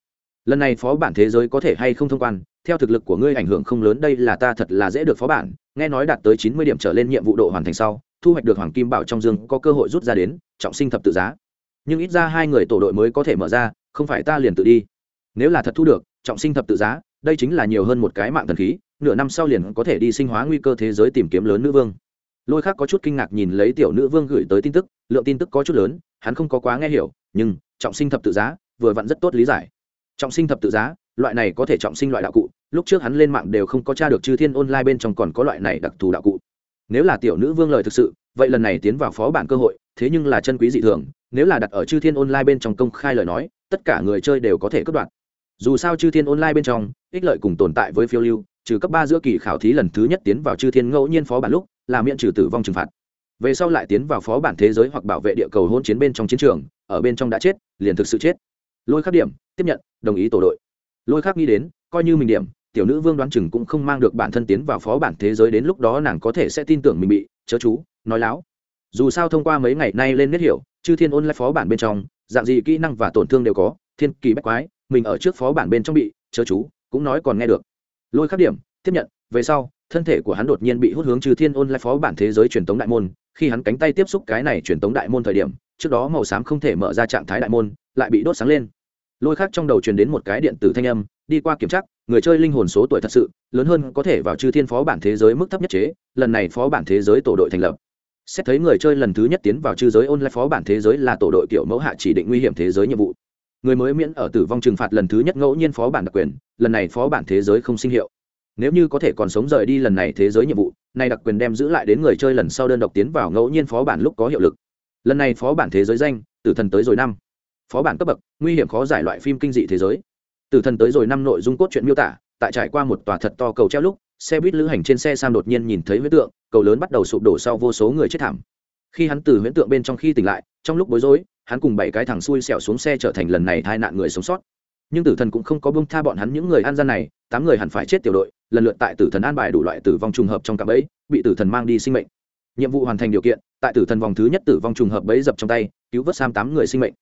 A: Lần này phó bản thế giới có thể hay không thông quan theo thực lực của ngươi ảnh hưởng không lớn, đây là ta thật là dễ được phó bản. Nghe nói đạt tới chín mươi điểm trở lên nhiệm vụ độ hoàn thành sau, thu hoạch được hoàng kim bảo trong dương có cơ hội rút ra đến, trọng sinh thập tự giá. Nhưng ít ra hai người tổ đội mới có thể mở ra, không phải ta liền tự đi. Nếu là thật thu được, trọng sinh thập tự giá, đây chính là nhiều hơn một cái mạng thần khí, nửa năm sau liền có thể đi sinh hóa nguy cơ thế giới tìm kiếm lớn nữ vương. Lôi khác có chút kinh ngạc nhìn lấy tiểu nữ vương gửi tới tin tức, lượng tin tức có chút lớn, hắn không có quá nghe hiểu, nhưng trọng sinh thập tự giá, vừa vặn rất tốt lý giải. Trọng sinh thập tự giá, loại này có thể trọng sinh loại đạo cụ lúc trước hắn lên mạng đều không có t r a được chư thiên online bên trong còn có loại này đặc thù đạo cụ. Nếu là tiểu nữ vương lời thực sự, vậy lần này tiến vào phó bản cơ hội, thế nhưng là chân quý dị thường, nếu là đặt ở chư thiên online bên trong công khai lời nói, tất cả người chơi đều có thể cất đoạn dù sao chư thiên online bên trong, ích lợi cùng tồn tại với phiêu lưu, trừ cấp ba giữa kỳ khảo thí lần thứ nhất tiến vào chư thiên ngẫu nhiên phó bản lúc, là miễn trừ tử vong trừng phạt. Về sau lại tiến vào phó bản thế giới hoặc bảo vệ địa cầu hôn chiến bên trong chiến trường, ở bên trong đã chết, liền thực sự chết. Lôi khắc điểm, tiếp nhận, đồng ý tổ đội. Lôi khắc nghĩ đến, coi như mình điểm tiểu nữ vương đoán chừng cũng không mang được bản thân tiến vào phó bản thế giới đến lúc đó nàng có thể sẽ tin tưởng mình bị chớ chú, nói láo. Dù sao thông qua mấy ngày nay lên nét hiểu, chư thiên ôn lại phó bản bên trong, dạng gì kỹ năng và tổn thương đều có, thiên kỳ bách quái, mình ở trước phó bản bên trong bị chớ chú, cũng nói còn nghe được. Lôi khắc điểm, tiếp nhận, về sau, thân thể của hắn đột nhiên bị hút hướng trừ thiên ôn lại phó bản thế giới truyền tống đại môn, khi hắn cánh tay tiếp xúc cái này truyền tống đại môn thời điểm, trước đó màu xám không thể mở ra trạng thái đại môn, lại bị đốt sáng lên. Lôi khác trong đầu truyền đến một cái điện tử thanh âm đi qua kiểm tra, người chơi linh hồn số tuổi thật sự lớn hơn, có thể vào chư thiên phó bản thế giới mức thấp nhất chế, lần này phó bản thế giới tổ đội thành lập. Xét thấy người chơi lần thứ nhất tiến vào chư giới online phó bản thế giới là tổ đội kiểu mẫu hạ chỉ định nguy hiểm thế giới nhiệm vụ. Người mới miễn ở tử vong trừng phạt lần thứ nhất ngẫu nhiên phó bản đặc quyền, lần này phó bản thế giới không sinh hiệu. Nếu như có thể còn sống rời đi lần này thế giới nhiệm vụ, nay đặc quyền đem giữ lại đến người chơi lần sau đơn độc tiến vào ngẫu nhiên phó bản lúc có hiệu lực. Lần này phó bản thế giới danh, tử thần tới rồi năm. Phó bản cấp bậc, nguy hiểm khó giải loại phim kinh dị thế giới tử thần tới rồi năm nội dung cốt truyện miêu tả, tại trải qua một tòa thật to cầu treo lúc, xe buýt lữ hành trên xe sam đột nhiên nhìn thấy huyễn tượng, cầu lớn bắt đầu sụp đổ sau vô số người chết thảm. Khi hắn từ huyễn tượng bên trong khi tỉnh lại, trong lúc bối rối, hắn cùng bảy cái thằng xui xẻo xuống xe trở thành lần này tai nạn người sống sót. Nhưng tử thần cũng không có bông tha bọn hắn những người an gian này, tám người hẳn phải chết tiểu đội, lần lượt tại tử thần an bài đủ loại tử vong trùng hợp trong cạm bẫy, bị tử thần mang đi sinh mệnh. Nhiệm vụ hoàn thành điều kiện, tại tử thần vòng thứ nhất tử vong trùng hợp bẫy dập trong tay, cứu vớt sam tám người sinh mệnh.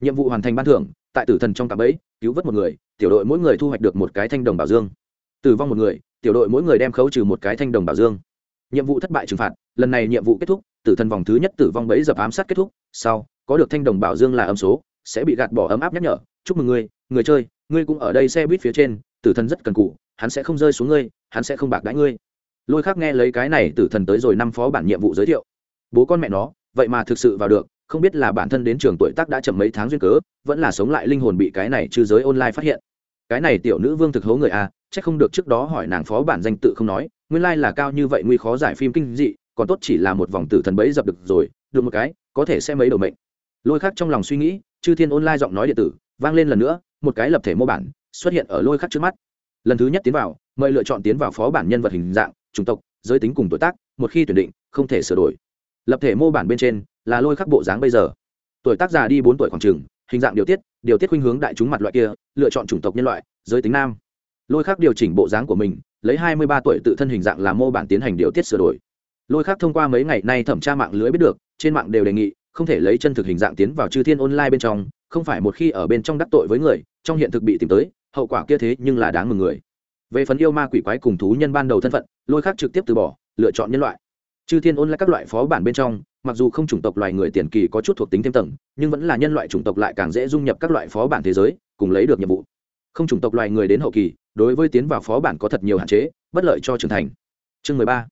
A: Nhiệm vụ hoàn thành ban thưởng, tại tử thần trong cạm bẫy, cứu vớt một người tiểu đội mỗi người thu hoạch được một cái thanh đồng bảo dương. Tử vong một người, tiểu đội mỗi người đem khấu trừ một cái thanh đồng bảo dương. Nhiệm vụ thất bại trừng phạt, lần này nhiệm vụ kết thúc, tử thần vòng thứ nhất tử vong bẫy dập ám sát kết thúc, sau, có được thanh đồng bảo dương là âm số, sẽ bị gạt bỏ ấm áp nhắc nhở, chúc mừng ngươi, người chơi, ngươi cũng ở đây xe buýt phía trên, tử thần rất cần cụ hắn sẽ không rơi xuống ngươi, hắn sẽ không bạc đãi ngươi. Lôi khác nghe lấy cái này, tử thần tới rồi năm phó bản nhiệm vụ giới thiệu. Bố con mẹ nó, vậy mà thực sự vào được, không biết là bản thân đến trường tuổi tác đã chậm mấy tháng duyên cớ, vẫn là sống lại linh hồn bị cái này trừ giới online phát hiện cái này tiểu nữ vương thực hố người a chắc không được trước đó hỏi nàng phó bản danh tự không nói, nguyên lai là cao như vậy nguy khó giải phim kinh dị, còn tốt chỉ là một vòng tử thần bẫy dập được rồi, được một cái, có thể sẽ mấy đầu mệnh. Lôi khắc trong lòng suy nghĩ, chư thiên online giọng nói điện tử, vang lên lần nữa, một cái lập thể mô bản, xuất hiện ở lôi khắc trước mắt. Lần thứ nhất tiến vào, mời lựa chọn tiến vào phó bản nhân vật hình dạng, chủng tộc, giới tính cùng tuổi tác, một khi tuyển định, không thể sửa đổi. Lập thể mô bản bên trên, là lôi khắc bộ dáng bây giờ. Tuổi tác già đi bốn tuổi khoảng trường hình dạng điều tiết điều tiết khuynh hướng đại chúng mặt loại kia, lựa chọn chủng tộc nhân loại, giới tính nam. Lôi khắc điều chỉnh bộ dáng của mình, lấy hai mươi ba tuổi tự thân hình dạng làm mô bản tiến hành điều tiết sửa đổi. Lôi khắc thông qua mấy ngày nay thẩm tra mạng lưới biết được, trên mạng đều đề nghị, không thể lấy chân thực hình dạng tiến vào chư thiên online bên trong, không phải một khi ở bên trong đắc tội với người, trong hiện thực bị tìm tới, hậu quả kia thế nhưng là đáng mừng người. Về phần yêu ma quỷ quái cùng thú nhân ban đầu thân phận, lôi khác trực tiếp từ bỏ, lựa chọn nhân loại chư thiên ôn lại các loại phó bản bên trong, mặc dù không chủng tộc loài người tiền kỳ có chút thuộc tính thêm tầng, nhưng vẫn là nhân loại chủng tộc lại càng dễ dung nhập các loại phó bản thế giới, cùng lấy được nhiệm vụ. Không chủng tộc loài người đến hậu kỳ, đối với tiến vào phó bản có thật nhiều hạn chế, bất lợi cho trưởng thành. Chương mười ba.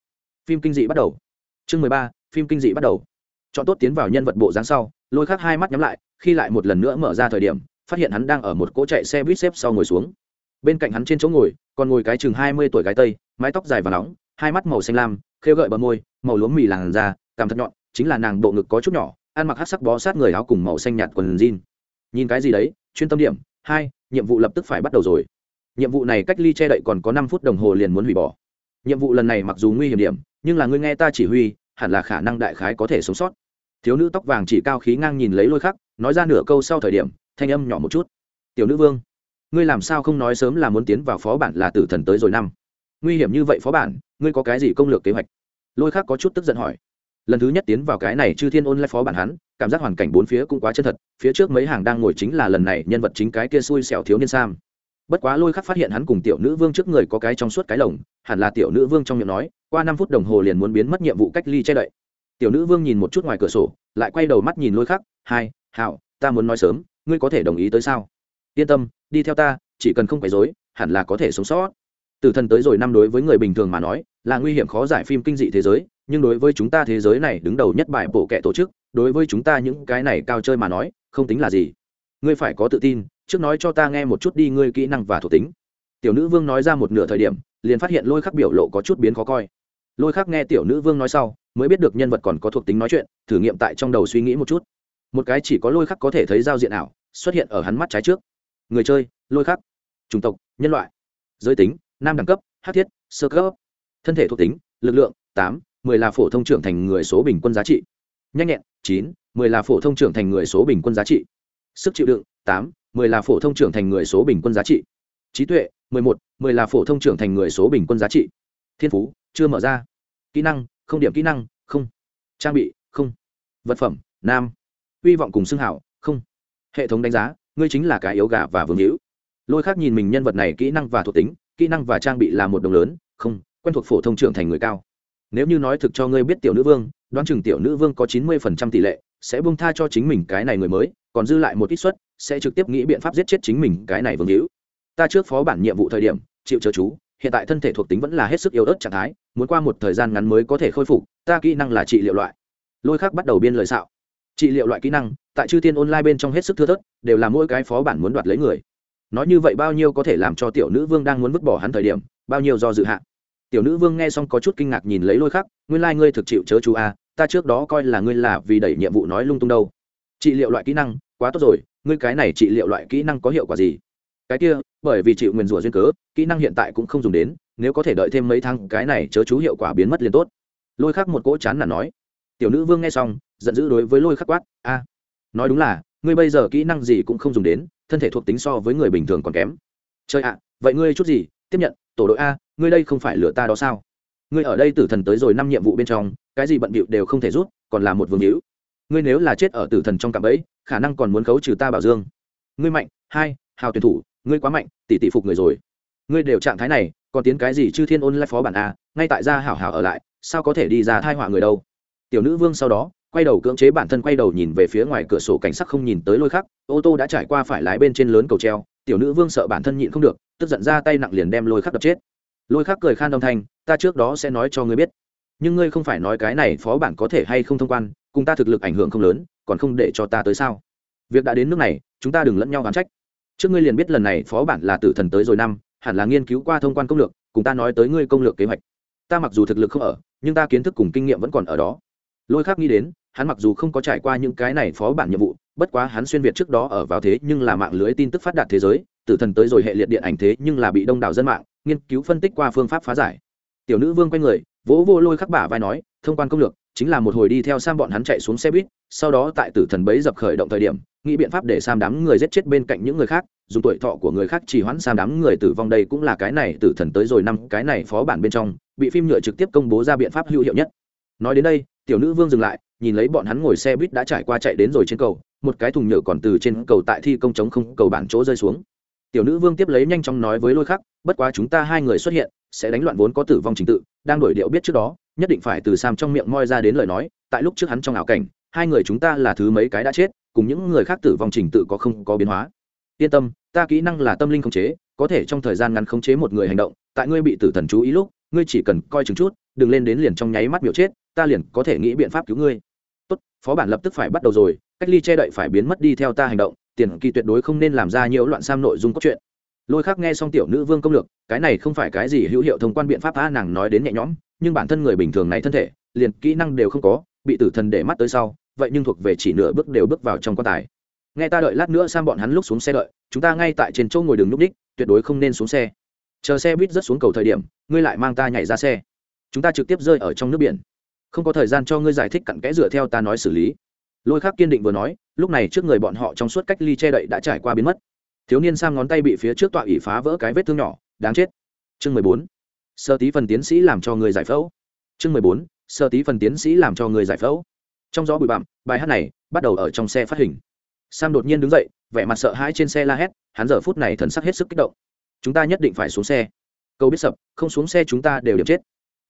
A: Phim kinh dị bắt đầu. Chương mười ba, phim kinh dị bắt đầu. Chọn tốt tiến vào nhân vật bộ dáng sau, lôi khắc hai mắt nhắm lại, khi lại một lần nữa mở ra thời điểm, phát hiện hắn đang ở một cỗ chạy xe buýt xếp sau ngồi xuống. Bên cạnh hắn trên chỗ ngồi, còn ngồi cái chừng hai mươi tuổi gái tây, mái tóc dài và nóng, hai mắt màu xanh lam, khêu gợi bờ môi màu lúa mì làn da, cảm thật nhọn, chính là nàng bộ ngực có chút nhỏ, ăn mặc hát sắc bó sát người áo cùng màu xanh nhạt quần jean. Nhìn cái gì đấy, chuyên tâm điểm, hai, nhiệm vụ lập tức phải bắt đầu rồi. Nhiệm vụ này cách ly che đậy còn có năm phút đồng hồ liền muốn hủy bỏ. Nhiệm vụ lần này mặc dù nguy hiểm điểm, nhưng là ngươi nghe ta chỉ huy, hẳn là khả năng đại khái có thể sống sót. Thiếu nữ tóc vàng chỉ cao khí ngang nhìn lấy lôi khắc, nói ra nửa câu sau thời điểm, thanh âm nhỏ một chút. Tiểu nữ vương, ngươi làm sao không nói sớm là muốn tiến vào phó bản là tử thần tới rồi năm. Nguy hiểm như vậy phó bản, ngươi có cái gì công lược kế hoạch? Lôi khác có chút tức giận hỏi. Lần thứ nhất tiến vào cái này chư thiên ôn lại phó bản hắn, cảm giác hoàn cảnh bốn phía cũng quá chân thật, phía trước mấy hàng đang ngồi chính là lần này nhân vật chính cái kia xui xẻo thiếu niên sam. Bất quá lôi khắc phát hiện hắn cùng tiểu nữ vương trước người có cái trong suốt cái lồng, hẳn là tiểu nữ vương trong miệng nói, qua năm phút đồng hồ liền muốn biến mất nhiệm vụ cách ly che đậy. Tiểu nữ vương nhìn một chút ngoài cửa sổ, lại quay đầu mắt nhìn lôi khắc hai hảo ta muốn nói sớm, ngươi có thể đồng ý tới sao? Yên tâm, đi theo ta, chỉ cần không quấy dối hẳn là có thể sống sót. Tử thần tới rồi năm đối với người bình thường mà nói là nguy hiểm khó giải phim kinh dị thế giới, nhưng đối với chúng ta thế giới này đứng đầu nhất bài bộ kệ tổ chức, đối với chúng ta những cái này cao chơi mà nói, không tính là gì. Ngươi phải có tự tin, trước nói cho ta nghe một chút đi ngươi kỹ năng và thuộc tính. Tiểu nữ vương nói ra một nửa thời điểm, liền phát hiện lôi khắc biểu lộ có chút biến khó coi. Lôi khắc nghe tiểu nữ vương nói sau, mới biết được nhân vật còn có thuộc tính nói chuyện, thử nghiệm tại trong đầu suy nghĩ một chút. Một cái chỉ có lôi khắc có thể thấy giao diện ảo, xuất hiện ở hắn mắt trái trước. Người chơi, lôi khắc, chủng tộc, nhân loại. Giới tính, nam đẳng cấp, hát thiết, sơ cấp thân thể thuộc tính, lực lượng, tám, mười là phổ thông trưởng thành người số bình quân giá trị. Nhanh nhẹn, chín, mười là phổ thông trưởng thành người số bình quân giá trị. Sức chịu đựng, tám, mười là phổ thông trưởng thành người số bình quân giá trị. Trí tuệ, mười một, mười là phổ thông trưởng thành người số bình quân giá trị. Thiên phú, chưa mở ra. Kỹ năng, không điểm kỹ năng, không. Trang bị, không. Vật phẩm, nam. Hy vọng cùng xưng hảo, không. Hệ thống đánh giá, ngươi chính là cái yếu gà và vương hữu. Lôi khác nhìn mình nhân vật này kỹ năng và thuộc tính, kỹ năng và trang bị là một đồng lớn, không quen thuộc phổ thông trưởng thành người cao. Nếu như nói thực cho ngươi biết tiểu nữ vương, đoán chừng tiểu nữ vương có chín mươi phần trăm tỷ lệ sẽ bung tha cho chính mình cái này người mới, còn dư lại một ít suất, sẽ trực tiếp nghĩ biện pháp giết chết chính mình cái này vương hữu. Ta trước phó bản nhiệm vụ thời điểm, chịu chờ chú, hiện tại thân thể thuộc tính vẫn là hết sức yếu ớt trạng thái, muốn qua một thời gian ngắn mới có thể khôi phục, ta kỹ năng là trị liệu loại. Lôi khác bắt đầu biên lời xạo. Trị liệu loại kỹ năng, tại chư thiên online bên trong hết sức thưa thớt, đều là mỗi cái phó bản muốn đoạt lấy người. Nói như vậy bao nhiêu có thể làm cho tiểu nữ vương đang muốn vứt bỏ hắn thời điểm, bao nhiêu do dự hạn tiểu nữ vương nghe xong có chút kinh ngạc nhìn lấy lôi khắc, nguyên lai、like、ngươi thực chịu chớ chú a, ta trước đó coi là ngươi là vì đẩy nhiệm vụ nói lung tung đâu. Trị liệu loại kỹ năng, quá tốt rồi, ngươi cái này trị liệu loại kỹ năng có hiệu quả gì? Cái kia, bởi vì chịu nguyền rủa duyên cớ, kỹ năng hiện tại cũng không dùng đến, nếu có thể đợi thêm mấy tháng, cái này chớ chú hiệu quả biến mất liền tốt. Lôi khắc một cỗ chán là nói. Tiểu nữ vương nghe xong, giận dữ đối với lôi khắc quát, a, nói đúng là, ngươi bây giờ kỹ năng gì cũng không dùng đến, thân thể thuộc tính so với người bình thường còn kém. Chơi ạ, vậy ngươi chút gì, tiếp nhận, tổ đội a ngươi đây không phải lừa ta đó sao? Ngươi ở đây tử thần tới rồi năm nhiệm vụ bên trong cái gì bận bịu đều không thể rút còn là một vương hữu. Ngươi nếu là chết ở tử thần trong cạm ấy, khả năng còn muốn khấu trừ ta bảo dương. Ngươi mạnh hai hào tuyển thủ ngươi quá mạnh tỷ tỷ phục người rồi. Ngươi đều trạng thái này còn tiến cái gì chư thiên ôn lại phó bản a ngay tại gia hảo hảo ở lại sao có thể đi ra thai họa người đâu? Tiểu nữ vương sau đó quay đầu cưỡng chế bản thân quay đầu nhìn về phía ngoài cửa sổ cảnh sắc không nhìn tới lôi khắc ô tô đã trải qua phải lái bên trên lớn cầu treo tiểu nữ vương sợ bản thân nhịn không được tức giận ra tay nặng liền đem lôi khắc đập chết lôi khắc cười khan đồng thanh, ta trước đó sẽ nói cho ngươi biết, nhưng ngươi không phải nói cái này phó bản có thể hay không thông quan, cùng ta thực lực ảnh hưởng không lớn, còn không để cho ta tới sao? Việc đã đến nước này, chúng ta đừng lẫn nhau oán trách. Trước ngươi liền biết lần này phó bản là tử thần tới rồi năm, hẳn là nghiên cứu qua thông quan công lược, cùng ta nói tới ngươi công lược kế hoạch. Ta mặc dù thực lực không ở, nhưng ta kiến thức cùng kinh nghiệm vẫn còn ở đó. Lôi khác nghĩ đến, hắn mặc dù không có trải qua những cái này phó bản nhiệm vụ, bất quá hắn xuyên việt trước đó ở vào thế nhưng là mạng lưới tin tức phát đạt thế giới, tử thần tới rồi hệ liệt điện ảnh thế nhưng là bị đông đảo dân mạng nghiên cứu phân tích qua phương pháp phá giải. Tiểu nữ vương quay người, vỗ vô lôi khắc bả vai nói, thông quan công lược, chính là một hồi đi theo sam bọn hắn chạy xuống xe buýt, sau đó tại tử thần bấy dập khởi động thời điểm, nghĩ biện pháp để sam đám người giết chết bên cạnh những người khác, dùng tuổi thọ của người khác chỉ hoãn sam đám người tử vong đây cũng là cái này tử thần tới rồi năm, cái này phó bản bên trong, bị phim nhựa trực tiếp công bố ra biện pháp hữu hiệu nhất. Nói đến đây, tiểu nữ vương dừng lại, nhìn lấy bọn hắn ngồi xe buýt đã trải qua chạy đến rồi trên cầu, một cái thùng nhựa còn từ trên cầu tại thi công chống không, cầu bản chỗ rơi xuống tiểu nữ vương tiếp lấy nhanh chóng nói với lôi khắc, bất quá chúng ta hai người xuất hiện, sẽ đánh loạn vốn có tử vong trình tự, đang đổi điệu biết trước đó, nhất định phải từ sam trong miệng moi ra đến lời nói, tại lúc trước hắn trong ảo cảnh, hai người chúng ta là thứ mấy cái đã chết, cùng những người khác tử vong trình tự có không có biến hóa. Yên tâm, ta kỹ năng là tâm linh khống chế, có thể trong thời gian ngắn khống chế một người hành động, tại ngươi bị tử thần chú ý lúc, ngươi chỉ cần coi chừng chút, đừng lên đến liền trong nháy mắt biểu chết, ta liền có thể nghĩ biện pháp cứu ngươi. Tốt, phó bản lập tức phải bắt đầu rồi, cách ly che đậy phải biến mất đi theo ta hành động tiền kỳ tuyệt đối không nên làm ra nhiều loạn sam nội dung cốt truyện. Lôi khác nghe xong tiểu nữ vương công lược, cái này không phải cái gì hữu hiệu thông quan biện pháp, a, nàng nói đến nhẹ nhõm, nhưng bản thân người bình thường này thân thể, liền kỹ năng đều không có, bị tử thần để mắt tới sau, vậy nhưng thuộc về chỉ nửa bước đều bước vào trong quan tài. Nghe ta đợi lát nữa sang bọn hắn lúc xuống xe đợi, chúng ta ngay tại trên chỗ ngồi đường núp đích, tuyệt đối không nên xuống xe. Chờ xe buýt rất xuống cầu thời điểm, ngươi lại mang ta nhảy ra xe. Chúng ta trực tiếp rơi ở trong nước biển. Không có thời gian cho ngươi giải thích cặn kẽ dựa theo ta nói xử lý lôi khắc kiên định vừa nói, lúc này trước người bọn họ trong suốt cách ly che đậy đã trải qua biến mất. Thiếu niên sang ngón tay bị phía trước tọa ỉ phá vỡ cái vết thương nhỏ, đáng chết. Chương mười bốn, sơ tí phần tiến sĩ làm cho người giải phẫu. Chương mười bốn, sơ tí phần tiến sĩ làm cho người giải phẫu. Trong gió bụi bặm, bài hát này bắt đầu ở trong xe phát hình. Sam đột nhiên đứng dậy, vẻ mặt sợ hãi trên xe la hét, hắn giờ phút này thần sắc hết sức kích động. Chúng ta nhất định phải xuống xe. Câu biết sập, không xuống xe chúng ta đều điểm chết.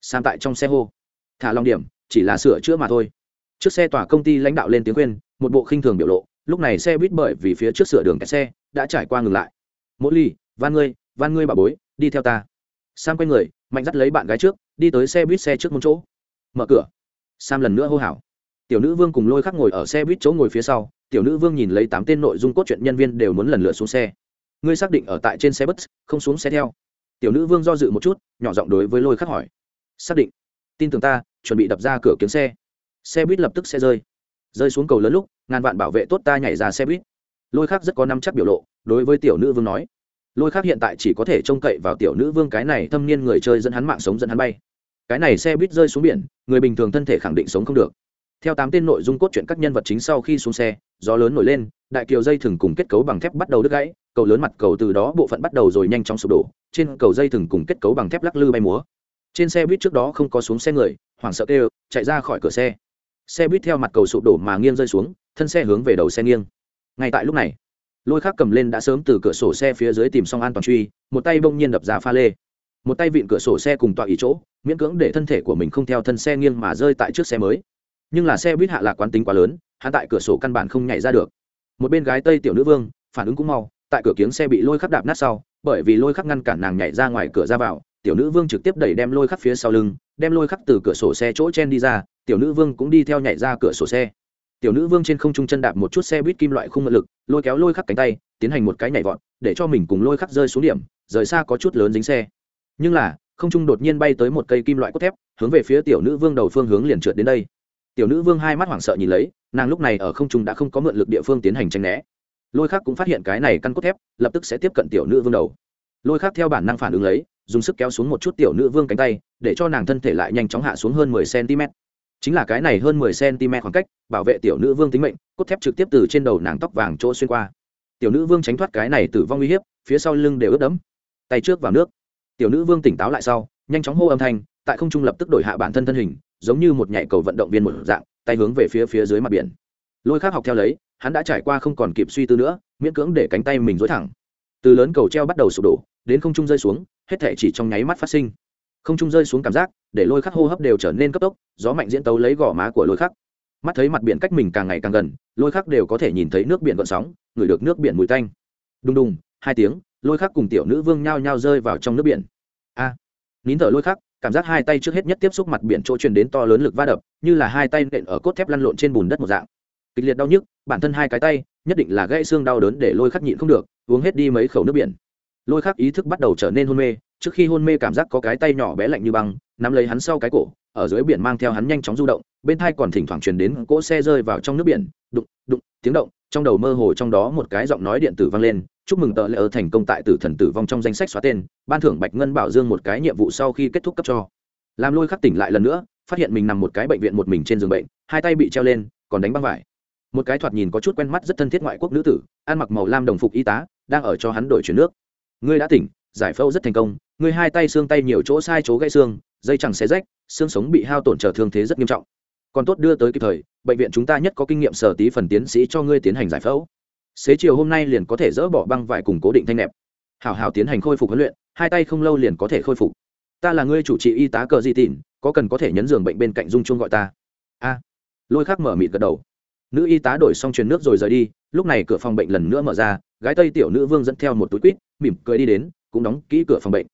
A: Sam tại trong xe hô. Thả lòng điểm, chỉ là sửa chữa mà thôi trước xe tòa công ty lãnh đạo lên tiếng khuyên, một bộ khinh thường biểu lộ, lúc này xe buýt bởi vì phía trước sửa đường kẹt xe, đã trải qua ngừng lại. Mỗi ly van ngươi van ngươi bà bối, đi theo ta. Sam quay người, mạnh dắt lấy bạn gái trước, đi tới xe buýt xe trước một chỗ. Mở cửa. Sam lần nữa hô hào. Tiểu nữ vương cùng lôi khắc ngồi ở xe buýt chỗ ngồi phía sau, tiểu nữ vương nhìn lấy tám tên nội dung cốt truyện nhân viên đều muốn lần lượt xuống xe. Ngươi xác định ở tại trên xe bus, không xuống xe theo? Tiểu nữ vương do dự một chút, nhỏ giọng đối với lôi khắc hỏi. Xác định. Tin tưởng ta, chuẩn bị đập ra cửa kiếm xe xe buýt lập tức sẽ rơi. Rơi xuống cầu lớn lúc, ngàn vạn bảo vệ tốt ta nhảy ra xe buýt. Lôi khác rất có năm chắc biểu lộ, đối với tiểu nữ vương nói. Lôi khác hiện tại chỉ có thể trông cậy vào tiểu nữ vương cái này thâm niên người chơi dẫn hắn mạng sống dẫn hắn bay. Cái này xe buýt rơi xuống biển, người bình thường thân thể khẳng định sống không được. Theo tám tên nội dung cốt truyện các nhân vật chính sau khi xuống xe, gió lớn nổi lên, đại kiều dây thừng cùng kết cấu bằng thép bắt đầu đứt gãy, cầu lớn mặt cầu từ đó bộ phận bắt đầu rồi nhanh chóng sụp đổ, trên cầu dây thừng cùng kết cấu bằng thép lắc lư bay múa. Trên xe buýt trước đó không có xuống xe người, hoảng sợ kêu, chạy ra khỏi cửa xe xe buýt theo mặt cầu sụp đổ mà nghiêng rơi xuống, thân xe hướng về đầu xe nghiêng. Ngay tại lúc này, lôi khắc cầm lên đã sớm từ cửa sổ xe phía dưới tìm xong an toàn truy, một tay bông nhiên đập ra pha lê. Một tay vịn cửa sổ xe cùng tọa ý chỗ, miễn cưỡng để thân thể của mình không theo thân xe nghiêng mà rơi tại trước xe mới. Nhưng là xe buýt hạ lạc quán tính quá lớn, hắn tại cửa sổ căn bản không nhảy ra được. Một bên gái tây tiểu nữ vương, phản ứng cũng mau, tại cửa kiếng xe bị lôi khắc đạp nát sau, bởi vì lôi khắc ngăn cản nàng nhảy ra ngoài cửa ra vào, tiểu nữ vương trực tiếp đẩy đem lôi khắc phía sau lưng, đem lôi khắc từ cửa sổ xe chỗ chen đi ra tiểu nữ vương cũng đi theo nhảy ra cửa sổ xe. Tiểu nữ vương trên không trung chân đạp một chút xe buýt kim loại khung mật lực, lôi kéo lôi khắc cánh tay, tiến hành một cái nhảy vọt, để cho mình cùng lôi khắc rơi xuống điểm, rời xa có chút lớn dính xe. Nhưng là, không trung đột nhiên bay tới một cây kim loại cốt thép, hướng về phía tiểu nữ vương đầu phương hướng liền trượt đến đây. Tiểu nữ vương hai mắt hoảng sợ nhìn lấy, nàng lúc này ở không trung đã không có mượn lực địa phương tiến hành tranh né. Lôi khác cũng phát hiện cái này căn cốt thép, lập tức sẽ tiếp cận tiểu nữ vương đầu. Lôi khác theo bản năng phản ứng lấy, dùng sức kéo xuống một chút tiểu nữ vương cánh tay, để cho nàng thân thể lại nhanh chóng hạ xuống hơn mười cm chính là cái này hơn mười cm khoảng cách, bảo vệ tiểu nữ vương tính mệnh, cốt thép trực tiếp từ trên đầu nàng tóc vàng chỗ xuyên qua. Tiểu nữ vương tránh thoát cái này tử vong uy hiếp, phía sau lưng đều ướt đẫm. Tay trước vào nước. Tiểu nữ vương tỉnh táo lại sau, nhanh chóng hô âm thanh, tại không trung lập tức đổi hạ bản thân thân hình, giống như một nhảy cầu vận động viên một dạng, tay hướng về phía phía dưới mặt biển. Lôi khác học theo lấy, hắn đã trải qua không còn kịp suy tư nữa, miễn cưỡng để cánh tay mình dối thẳng. Từ lớn cầu treo bắt đầu sụp đổ, đến không trung rơi xuống, hết thể chỉ trong nháy mắt phát sinh không trung rơi xuống cảm giác, để lôi khắc hô hấp đều trở nên cấp tốc, gió mạnh diễn tấu lấy gò má của lôi khắc. Mắt thấy mặt biển cách mình càng ngày càng gần, lôi khắc đều có thể nhìn thấy nước biển gợn sóng, ngửi được nước biển mùi tanh. Đùng đùng, hai tiếng, lôi khắc cùng tiểu nữ vương nhao nhao rơi vào trong nước biển. A! Nín thở lôi khắc, cảm giác hai tay trước hết nhất tiếp xúc mặt biển chỗ truyền đến to lớn lực va đập, như là hai tay nện ở cốt thép lăn lộn trên bùn đất một dạng. Kịch liệt đau nhức, bản thân hai cái tay, nhất định là gãy xương đau đớn để lôi khắc nhịn không được, uống hết đi mấy khẩu nước biển. Lôi khắc ý thức bắt đầu trở nên hôn mê trước khi hôn mê cảm giác có cái tay nhỏ bé lạnh như băng, nắm lấy hắn sau cái cổ, ở dưới biển mang theo hắn nhanh chóng du động, bên thai còn thỉnh thoảng truyền đến cỗ xe rơi vào trong nước biển, đụng đụng, tiếng động, trong đầu mơ hồ trong đó một cái giọng nói điện tử vang lên, chúc mừng tờ lễ ơ thành công tại tử thần tử vong trong danh sách xóa tên, ban thưởng bạch ngân bảo dương một cái nhiệm vụ sau khi kết thúc cấp cho. Làm lôi khắc tỉnh lại lần nữa, phát hiện mình nằm một cái bệnh viện một mình trên giường bệnh, hai tay bị treo lên, còn đánh băng vải. Một cái thoạt nhìn có chút quen mắt rất thân thiết ngoại quốc nữ tử, ăn mặc màu lam đồng phục y tá, đang ở cho hắn đổi chuyển nước. Ngươi đã tỉnh, giải phẫu rất thành công ngươi hai tay xương tay nhiều chỗ sai chỗ gãy xương, dây chẳng xé rách, xương sống bị hao tổn trở thương thế rất nghiêm trọng. Còn tốt đưa tới kịp thời, bệnh viện chúng ta nhất có kinh nghiệm sở tí phần tiến sĩ cho ngươi tiến hành giải phẫu. Xế chiều hôm nay liền có thể dỡ bỏ băng vải cùng cố định thanh nẹp. Hảo hảo tiến hành khôi phục huấn luyện, hai tay không lâu liền có thể khôi phục. Ta là ngươi chủ trị y tá cờ di tỉn có cần có thể nhấn giường bệnh bên cạnh dung chuông gọi ta. A. Lôi khắc mở mịt gật đầu. Nữ y tá đổi xong truyền nước rồi rời đi, lúc này cửa phòng bệnh lần nữa mở ra, gái tây tiểu nữ vương dẫn theo một túi quýt, mỉm cười đi đến, cũng đóng kỹ cửa phòng bệnh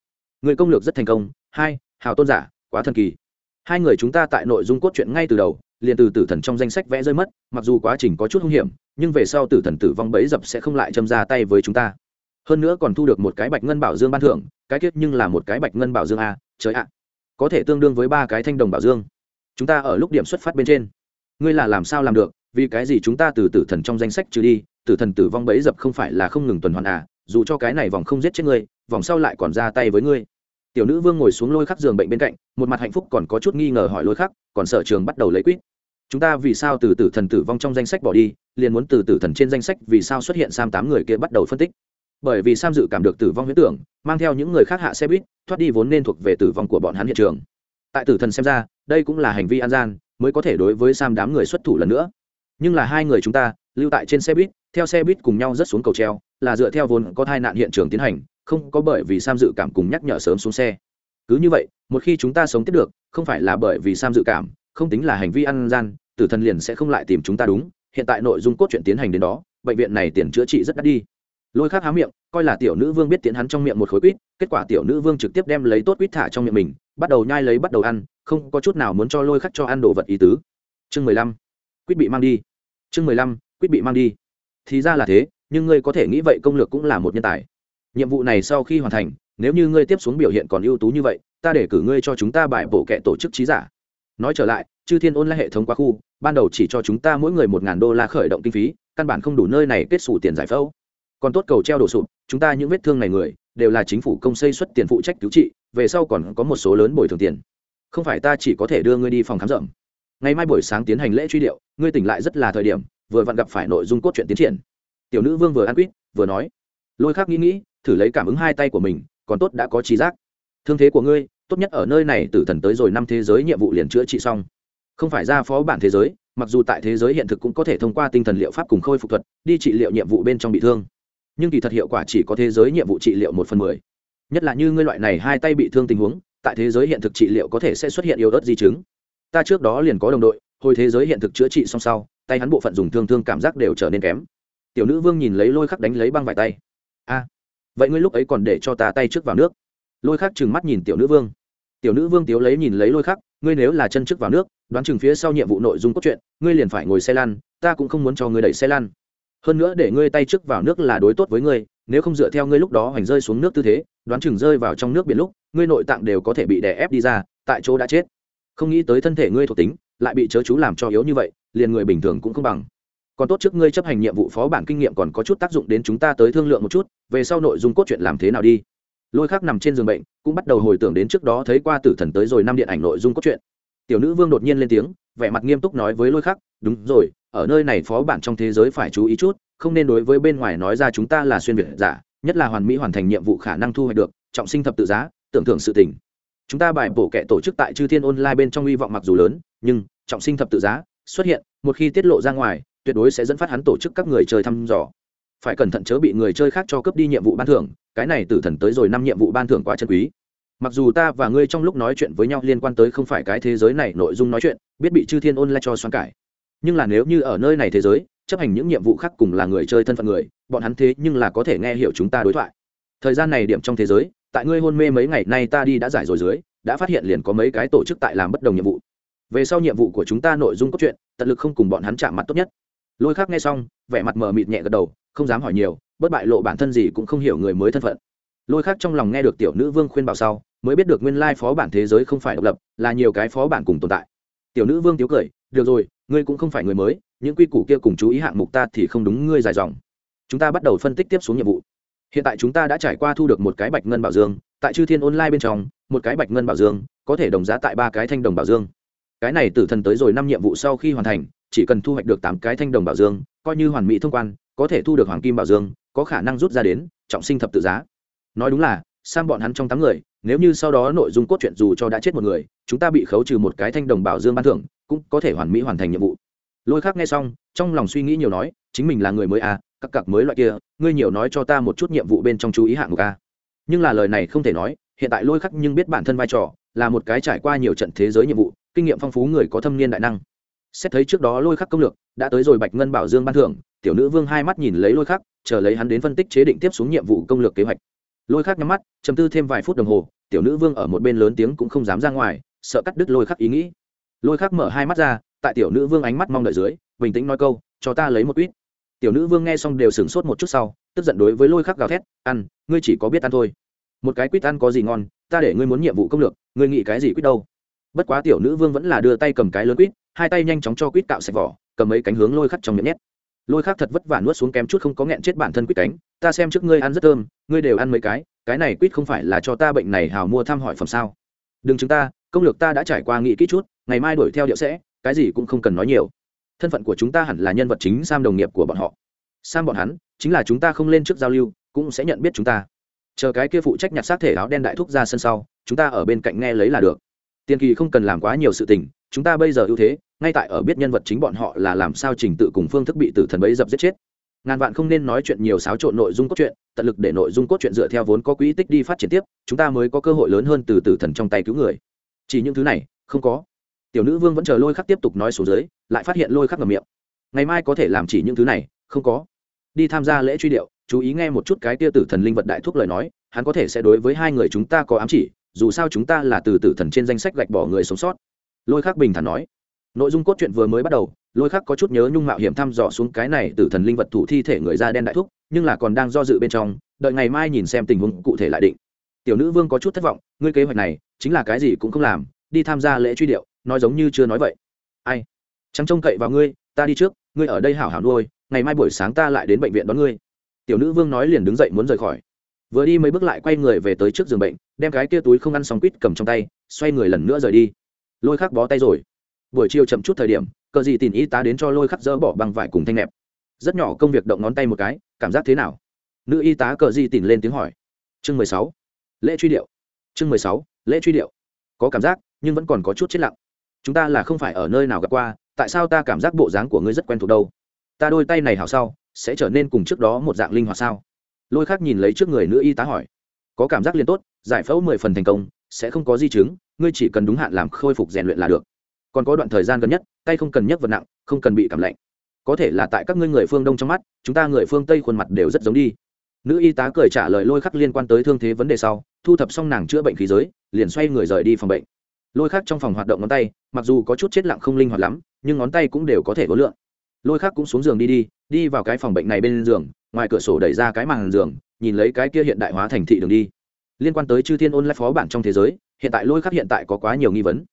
A: người công lược rất thành công. Hai, hào tôn giả, quá thần kỳ. Hai người chúng ta tại nội dung cốt truyện ngay từ đầu, liền từ tử thần trong danh sách vẽ rơi mất, mặc dù quá trình có chút hung hiểm, nhưng về sau tử thần tử vong bẫy dập sẽ không lại châm ra tay với chúng ta. Hơn nữa còn thu được một cái bạch ngân bảo dương ban thưởng, cái kết nhưng là một cái bạch ngân bảo dương a, trời ạ. Có thể tương đương với ba cái thanh đồng bảo dương. Chúng ta ở lúc điểm xuất phát bên trên. Ngươi là làm sao làm được? Vì cái gì chúng ta từ tử thần trong danh sách trừ đi, tử thần tử vong bẫy dập không phải là không ngừng tuần hoàn à? Dù cho cái này vòng không giết chết ngươi, vòng sau lại còn ra tay với ngươi tiểu nữ vương ngồi xuống lôi khắc giường bệnh bên cạnh, một mặt hạnh phúc còn có chút nghi ngờ hỏi lôi khắc, còn sở trường bắt đầu lấy quýt. Chúng ta vì sao từ tử thần tử vong trong danh sách bỏ đi, liền muốn từ tử thần trên danh sách vì sao xuất hiện sam tám người kia bắt đầu phân tích? Bởi vì sam dự cảm được tử vong huyết tưởng, mang theo những người khác hạ xe buýt, thoát đi vốn nên thuộc về tử vong của bọn hắn hiện trường. Tại tử thần xem ra, đây cũng là hành vi an gian, mới có thể đối với sam đám người xuất thủ lần nữa. Nhưng là hai người chúng ta, lưu tại trên xe buýt, theo xe buýt cùng nhau rất xuống cầu treo, là dựa theo vốn có tai nạn hiện trường tiến hành không có bởi vì sam dự cảm cùng nhắc nhở sớm xuống xe. Cứ như vậy, một khi chúng ta sống tiếp được, không phải là bởi vì sam dự cảm, không tính là hành vi ăn gian, tử thần liền sẽ không lại tìm chúng ta đúng. Hiện tại nội dung cốt truyện tiến hành đến đó, bệnh viện này tiền chữa trị rất đắt đi. Lôi khác há miệng, coi là tiểu nữ vương biết tiến hắn trong miệng một khối quýt, kết quả tiểu nữ vương trực tiếp đem lấy tốt quýt thả trong miệng mình, bắt đầu nhai lấy bắt đầu ăn, không có chút nào muốn cho lôi khắc cho ăn đồ vật ý tứ. Chương mười lăm, quýt bị mang đi. Chương mười lăm, quýt bị mang đi. Thì ra là thế, nhưng ngươi có thể nghĩ vậy công lược cũng là một nhân tài nhiệm vụ này sau khi hoàn thành, nếu như ngươi tiếp xuống biểu hiện còn ưu tú như vậy, ta để cử ngươi cho chúng ta bài bổ kệ tổ chức trí giả. Nói trở lại, chư thiên ôn lại hệ thống quá khu, ban đầu chỉ cho chúng ta mỗi người một ngàn đô la khởi động kinh phí, căn bản không đủ nơi này kết xù tiền giải phẫu. Còn tốt cầu treo đổ sụp, chúng ta những vết thương này người, đều là chính phủ công xây xuất tiền phụ trách cứu trị, về sau còn có một số lớn bồi thường tiền. Không phải ta chỉ có thể đưa ngươi đi phòng khám rộng. Ngày mai buổi sáng tiến hành lễ truy điệu, ngươi tỉnh lại rất là thời điểm, vừa vặn gặp phải nội dung cốt truyện tiến triển. Tiểu nữ vương vừa ăn quýt, vừa nói. Lôi khác nghĩ nghĩ thử lấy cảm ứng hai tay của mình, còn tốt đã có trí giác. Thương thế của ngươi, tốt nhất ở nơi này, tử thần tới rồi năm thế giới nhiệm vụ liền chữa trị xong. Không phải ra phó bản thế giới, mặc dù tại thế giới hiện thực cũng có thể thông qua tinh thần liệu pháp cùng khôi phục thuật, đi trị liệu nhiệm vụ bên trong bị thương. Nhưng kỳ thật hiệu quả chỉ có thế giới nhiệm vụ trị liệu một phần mười. Nhất là như ngươi loại này hai tay bị thương tình huống, tại thế giới hiện thực trị liệu có thể sẽ xuất hiện yếu ớt di chứng. Ta trước đó liền có đồng đội, hồi thế giới hiện thực chữa trị xong sau, tay hắn bộ phận dùng thương thương cảm giác đều trở nên kém. Tiểu nữ vương nhìn lấy lôi khắc đánh lấy băng vải tay. A vậy ngươi lúc ấy còn để cho ta tay trước vào nước lôi khắc trừng mắt nhìn tiểu nữ vương tiểu nữ vương tiếu lấy nhìn lấy lôi khắc ngươi nếu là chân trước vào nước đoán chừng phía sau nhiệm vụ nội dung cốt truyện ngươi liền phải ngồi xe lăn ta cũng không muốn cho ngươi đẩy xe lăn hơn nữa để ngươi tay trước vào nước là đối tốt với ngươi nếu không dựa theo ngươi lúc đó hoành rơi xuống nước tư thế đoán chừng rơi vào trong nước biển lúc ngươi nội tạng đều có thể bị đè ép đi ra tại chỗ đã chết không nghĩ tới thân thể ngươi thuộc tính lại bị chớ chú làm cho yếu như vậy liền người bình thường cũng không bằng còn tốt trước ngươi chấp hành nhiệm vụ phó bản kinh nghiệm còn có chút tác dụng đến chúng ta tới thương lượng một chút, về sau nội dung cốt truyện làm thế nào đi lôi khác nằm trên giường bệnh, cũng bắt đầu hồi tưởng đến trước đó thấy qua tử thần tới rồi năm điện ảnh nội dung cốt truyện tiểu nữ vương đột nhiên lên tiếng, vẻ mặt nghiêm túc nói với lôi khắc, đúng rồi, ở nơi này phó bản trong thế giới phải chú ý chút, không nên đối với bên ngoài nói ra chúng ta là xuyên việt giả, nhất là hoàn mỹ hoàn thành nhiệm vụ khả năng thu hoạch được, trọng sinh thập tự giá, tưởng thưởng sự tình. chúng ta bài bổ kệ tổ chức tại chư thiên online bên trong hy vọng mặc dù lớn, nhưng trọng sinh thập tự giá xuất hiện, một khi tiết lộ ra ngoài tuyệt đối sẽ dẫn phát hắn tổ chức các người chơi thăm dò. Phải cẩn thận chớ bị người chơi khác cho cướp đi nhiệm vụ ban thưởng, cái này tử thần tới rồi năm nhiệm vụ ban thưởng quá chân quý. Mặc dù ta và ngươi trong lúc nói chuyện với nhau liên quan tới không phải cái thế giới này nội dung nói chuyện, biết bị chư thiên ôn lại cho xoắn cải. Nhưng là nếu như ở nơi này thế giới, chấp hành những nhiệm vụ khác cùng là người chơi thân phận người, bọn hắn thế nhưng là có thể nghe hiểu chúng ta đối thoại. Thời gian này điểm trong thế giới, tại ngươi hôn mê mấy ngày nay ta đi đã giải rồi dưới, đã phát hiện liền có mấy cái tổ chức tại làm bất đồng nhiệm vụ. Về sau nhiệm vụ của chúng ta nội dung cốt truyện, tận lực không cùng bọn hắn chạm mặt tốt nhất lôi khác nghe xong, vẻ mặt mờ mịt nhẹ gật đầu, không dám hỏi nhiều, bất bại lộ bản thân gì cũng không hiểu người mới thân phận. Lôi khác trong lòng nghe được tiểu nữ vương khuyên bảo sau, mới biết được nguyên lai phó bản thế giới không phải độc lập, là nhiều cái phó bản cùng tồn tại. Tiểu nữ vương tiếu cười, được rồi, ngươi cũng không phải người mới, những quy củ kia cùng chú ý hạng mục ta thì không đúng ngươi dài dòng. Chúng ta bắt đầu phân tích tiếp xuống nhiệm vụ. Hiện tại chúng ta đã trải qua thu được một cái bạch ngân bảo dương, tại chư thiên online bên trong, một cái bạch ngân bảo dương, có thể đồng giá tại ba cái thanh đồng bảo dương. Cái này tử thần tới rồi năm nhiệm vụ sau khi hoàn thành chỉ cần thu hoạch được tám cái thanh đồng bảo dương, coi như hoàn mỹ thông quan, có thể thu được hoàng kim bảo dương, có khả năng rút ra đến trọng sinh thập tự giá. Nói đúng là sang bọn hắn trong tám người, nếu như sau đó nội dung cốt truyện dù cho đã chết một người, chúng ta bị khấu trừ một cái thanh đồng bảo dương ban thưởng, cũng có thể hoàn mỹ hoàn thành nhiệm vụ. Lôi khác nghe xong, trong lòng suy nghĩ nhiều nói, chính mình là người mới à các cặc mới loại kia, ngươi nhiều nói cho ta một chút nhiệm vụ bên trong chú ý hạng mục a nhưng là lời này không thể nói, hiện tại lôi khắc nhưng biết bản thân vai trò, là một cái trải qua nhiều trận thế giới nhiệm vụ, kinh nghiệm phong phú người có thâm niên đại năng xét thấy trước đó lôi khắc công lược, đã tới rồi bạch ngân bảo dương ban thưởng, tiểu nữ vương hai mắt nhìn lấy lôi khắc, chờ lấy hắn đến phân tích chế định tiếp xuống nhiệm vụ công lược kế hoạch. Lôi khắc nhắm mắt chầm tư thêm vài phút đồng hồ, tiểu nữ vương ở một bên lớn tiếng cũng không dám ra ngoài, sợ cắt đứt lôi khắc ý nghĩ. Lôi khắc mở hai mắt ra, tại tiểu nữ vương ánh mắt mong đợi dưới, bình tĩnh nói câu, cho ta lấy một quýt tiểu nữ vương nghe xong đều sửng sốt một chút sau, tức giận đối với lôi khắc gào thét, ăn, ngươi chỉ có biết ăn thôi. Một cái quýt ăn có gì ngon, ta để ngươi muốn nhiệm vụ công lược, ngươi nghĩ cái gì quýt đâu? Bất quá tiểu nữ vương vẫn là đưa tay cầm cái lớn quýt hai tay nhanh chóng cho quýt cạo sạch vỏ, cầm mấy cánh hướng lôi khắc trong miệng nhét. Lôi khắc thật vất vả nuốt xuống kém chút không có nghẹn chết bản thân quýt cánh. Ta xem trước ngươi ăn rất thơm, ngươi đều ăn mấy cái cái này quýt không phải là cho ta bệnh này hào mua thăm hỏi phẩm sao? Đừng chúng ta, công lược ta đã trải qua nghĩ kỹ chút, ngày mai đuổi theo điệu sẽ, cái gì cũng không cần nói nhiều. Thân phận của chúng ta hẳn là nhân vật chính sam đồng nghiệp của bọn họ. Sam bọn hắn, chính là chúng ta không lên trước giao lưu, cũng sẽ nhận biết chúng ta. Chờ cái kia phụ trách nhặt xác thể áo đen đại thúc ra sân sau, chúng ta ở bên cạnh nghe lấy là được. Tiền kỳ không cần làm quá nhiều sự tình chúng ta bây giờ ưu thế, ngay tại ở biết nhân vật chính bọn họ là làm sao trình tự cùng phương thức bị tử thần bấy dập giết chết. Ngàn vạn không nên nói chuyện nhiều xáo trộn nội dung cốt truyện, tận lực để nội dung cốt truyện dựa theo vốn có quỹ tích đi phát triển tiếp, chúng ta mới có cơ hội lớn hơn từ tử thần trong tay cứu người. Chỉ những thứ này, không có. Tiểu nữ vương vẫn chờ lôi khắc tiếp tục nói xuống dưới, lại phát hiện lôi khắc ngầm miệng. Ngày mai có thể làm chỉ những thứ này, không có. Đi tham gia lễ truy điệu, chú ý nghe một chút cái tia tử thần linh vật đại thúc lời nói, hắn có thể sẽ đối với hai người chúng ta có ám chỉ, dù sao chúng ta là từ tử thần trên danh sách gạch bỏ người sống sót lôi khắc bình thản nói. Nội dung cốt truyện vừa mới bắt đầu, lôi khắc có chút nhớ nhung mạo hiểm thăm dò xuống cái này từ thần linh vật thủ thi thể người da đen đại thúc, nhưng là còn đang do dự bên trong, đợi ngày mai nhìn xem tình huống cụ thể lại định. Tiểu nữ vương có chút thất vọng, ngươi kế hoạch này, chính là cái gì cũng không làm, đi tham gia lễ truy điệu, nói giống như chưa nói vậy. Ai? Trắng trông cậy vào ngươi, ta đi trước, ngươi ở đây hảo hảo nuôi, ngày mai buổi sáng ta lại đến bệnh viện đón ngươi. Tiểu nữ vương nói liền đứng dậy muốn rời khỏi. Vừa đi mấy bước lại quay người về tới trước giường bệnh, đem cái kia túi không ăn xong quýt cầm trong tay, xoay người lần nữa rời đi lôi khắc bó tay rồi. Buổi chiều chậm chút thời điểm, cờ gì tìm y tá đến cho lôi khắc dỡ bỏ bằng vải cùng thanh nẹp. Rất nhỏ công việc động ngón tay một cái, cảm giác thế nào? Nữ y tá cờ gì tìm lên tiếng hỏi. Chương mười sáu. Lễ truy điệu. Chương mười sáu. Lễ truy điệu. Có cảm giác, nhưng vẫn còn có chút chết lặng. Chúng ta là không phải ở nơi nào gặp qua, tại sao ta cảm giác bộ dáng của ngươi rất quen thuộc đâu? Ta đôi tay này hào sau, sẽ trở nên cùng trước đó một dạng linh hoạt sao? Lôi khác nhìn lấy trước người nữ y tá hỏi. Có cảm giác liền tốt, giải phẫu mười phần thành công sẽ không có di chứng, ngươi chỉ cần đúng hạn làm khôi phục rèn luyện là được. Còn có đoạn thời gian gần nhất, tay không cần nhấc vật nặng, không cần bị cảm lạnh. Có thể là tại các ngươi người phương đông trong mắt, chúng ta người phương tây khuôn mặt đều rất giống đi. Nữ y tá cười trả lời lôi khắc liên quan tới thương thế vấn đề sau, thu thập xong nàng chữa bệnh khí giới, liền xoay người rời đi phòng bệnh. Lôi khắc trong phòng hoạt động ngón tay, mặc dù có chút chết lặng không linh hoạt lắm, nhưng ngón tay cũng đều có thể có lượng. Lôi khắc cũng xuống giường đi đi đi vào cái phòng bệnh này bên giường, ngoài cửa sổ đẩy ra cái màn giường, nhìn lấy cái kia hiện đại hóa thành thị đường đi liên quan tới chư thiên ôn lại phó bản trong thế giới, hiện tại lôi khắc hiện tại có quá nhiều nghi vấn.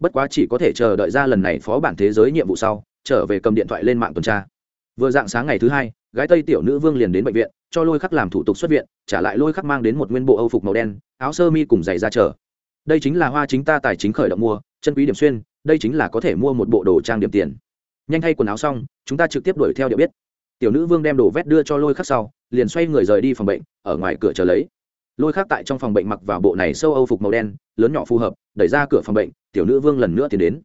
A: Bất quá chỉ có thể chờ đợi ra lần này phó bản thế giới nhiệm vụ sau, trở về cầm điện thoại lên mạng tuần tra. Vừa dạng sáng ngày thứ hai, gái tây tiểu nữ vương liền đến bệnh viện, cho lôi khắc làm thủ tục xuất viện, trả lại lôi khắc mang đến một nguyên bộ âu phục màu đen, áo sơ mi cùng giày ra chờ. Đây chính là hoa chính ta tài chính khởi động mua, chân quý điểm xuyên, đây chính là có thể mua một bộ đồ trang điểm tiền. Nhanh thay quần áo xong, chúng ta trực tiếp đuổi theo địa biết. Tiểu nữ vương đem đồ vét đưa cho lôi khắc sau, liền xoay người rời đi phòng bệnh, ở ngoài cửa chờ lấy lôi khắc tại trong phòng bệnh mặc vào bộ này sâu âu phục màu đen, lớn nhỏ phù hợp, đẩy ra cửa phòng bệnh, tiểu nữ vương lần nữa tiến đến.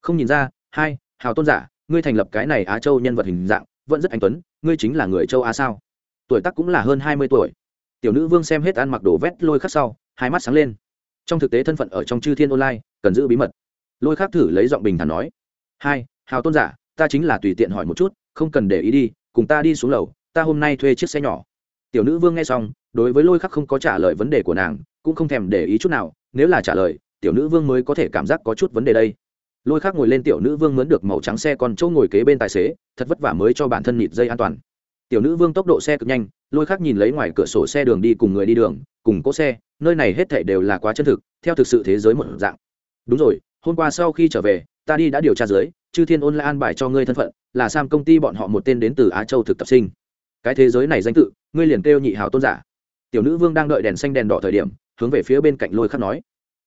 A: Không nhìn ra, hai, hào tôn giả, ngươi thành lập cái này á châu nhân vật hình dạng, vẫn rất anh tuấn, ngươi chính là người châu á sao? Tuổi tác cũng là hơn hai mươi tuổi. Tiểu nữ vương xem hết ăn mặc đồ vét lôi khắc sau, hai mắt sáng lên. Trong thực tế thân phận ở trong chư thiên online, cần giữ bí mật. Lôi khắc thử lấy giọng bình thản nói, hai, hào tôn giả, ta chính là tùy tiện hỏi một chút, không cần để ý đi, cùng ta đi xuống lầu, ta hôm nay thuê chiếc xe nhỏ tiểu nữ vương nghe xong, đối với lôi khắc không có trả lời vấn đề của nàng, cũng không thèm để ý chút nào, nếu là trả lời, tiểu nữ vương mới có thể cảm giác có chút vấn đề đây. Lôi khắc ngồi lên tiểu nữ vương mướn được màu trắng xe còn chỗ ngồi kế bên tài xế, thật vất vả mới cho bản thân nhịt dây an toàn. Tiểu nữ vương tốc độ xe cực nhanh, lôi khắc nhìn lấy ngoài cửa sổ xe đường đi cùng người đi đường, cùng cỗ xe, nơi này hết thảy đều là quá chân thực, theo thực sự thế giới một dạng. Đúng rồi, hôm qua sau khi trở về, ta đi đã điều tra dưới, chư thiên ôn lại an bài cho ngươi thân phận, là sam công ty bọn họ một tên đến từ á châu thực tập sinh cái thế giới này danh tự, ngươi liền kêu nhị hào tôn giả. Tiểu nữ vương đang đợi đèn xanh đèn đỏ thời điểm, hướng về phía bên cạnh lôi khắc nói.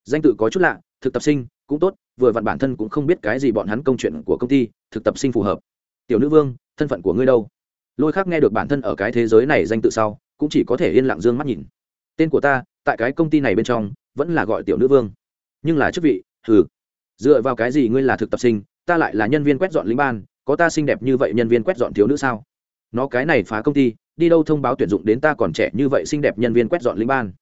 A: Danh tự có chút lạ, thực tập sinh, cũng tốt, vừa vặn bản thân cũng không biết cái gì bọn hắn công chuyện của công ty, thực tập sinh phù hợp. Tiểu nữ vương, thân phận của ngươi đâu? Lôi khắc nghe được bản thân ở cái thế giới này danh tự sau, cũng chỉ có thể yên lặng d ư ơ n g mắt nhìn. Tên của ta, tại cái công ty này bên trong, vẫn là gọi tiểu nữ vương. Nhưng là chức vị, hừ. Dựa vào cái gì ngươi là thực tập sinh, ta lại là nhân viên quét dọn lính ban, có ta xinh đẹp như vậy nhân viên quét dọn thiếu nữ sao? Nó cái này phá công ty, đi đâu thông báo tuyển dụng đến ta còn trẻ như vậy xinh đẹp nhân viên quét dọn linh ban.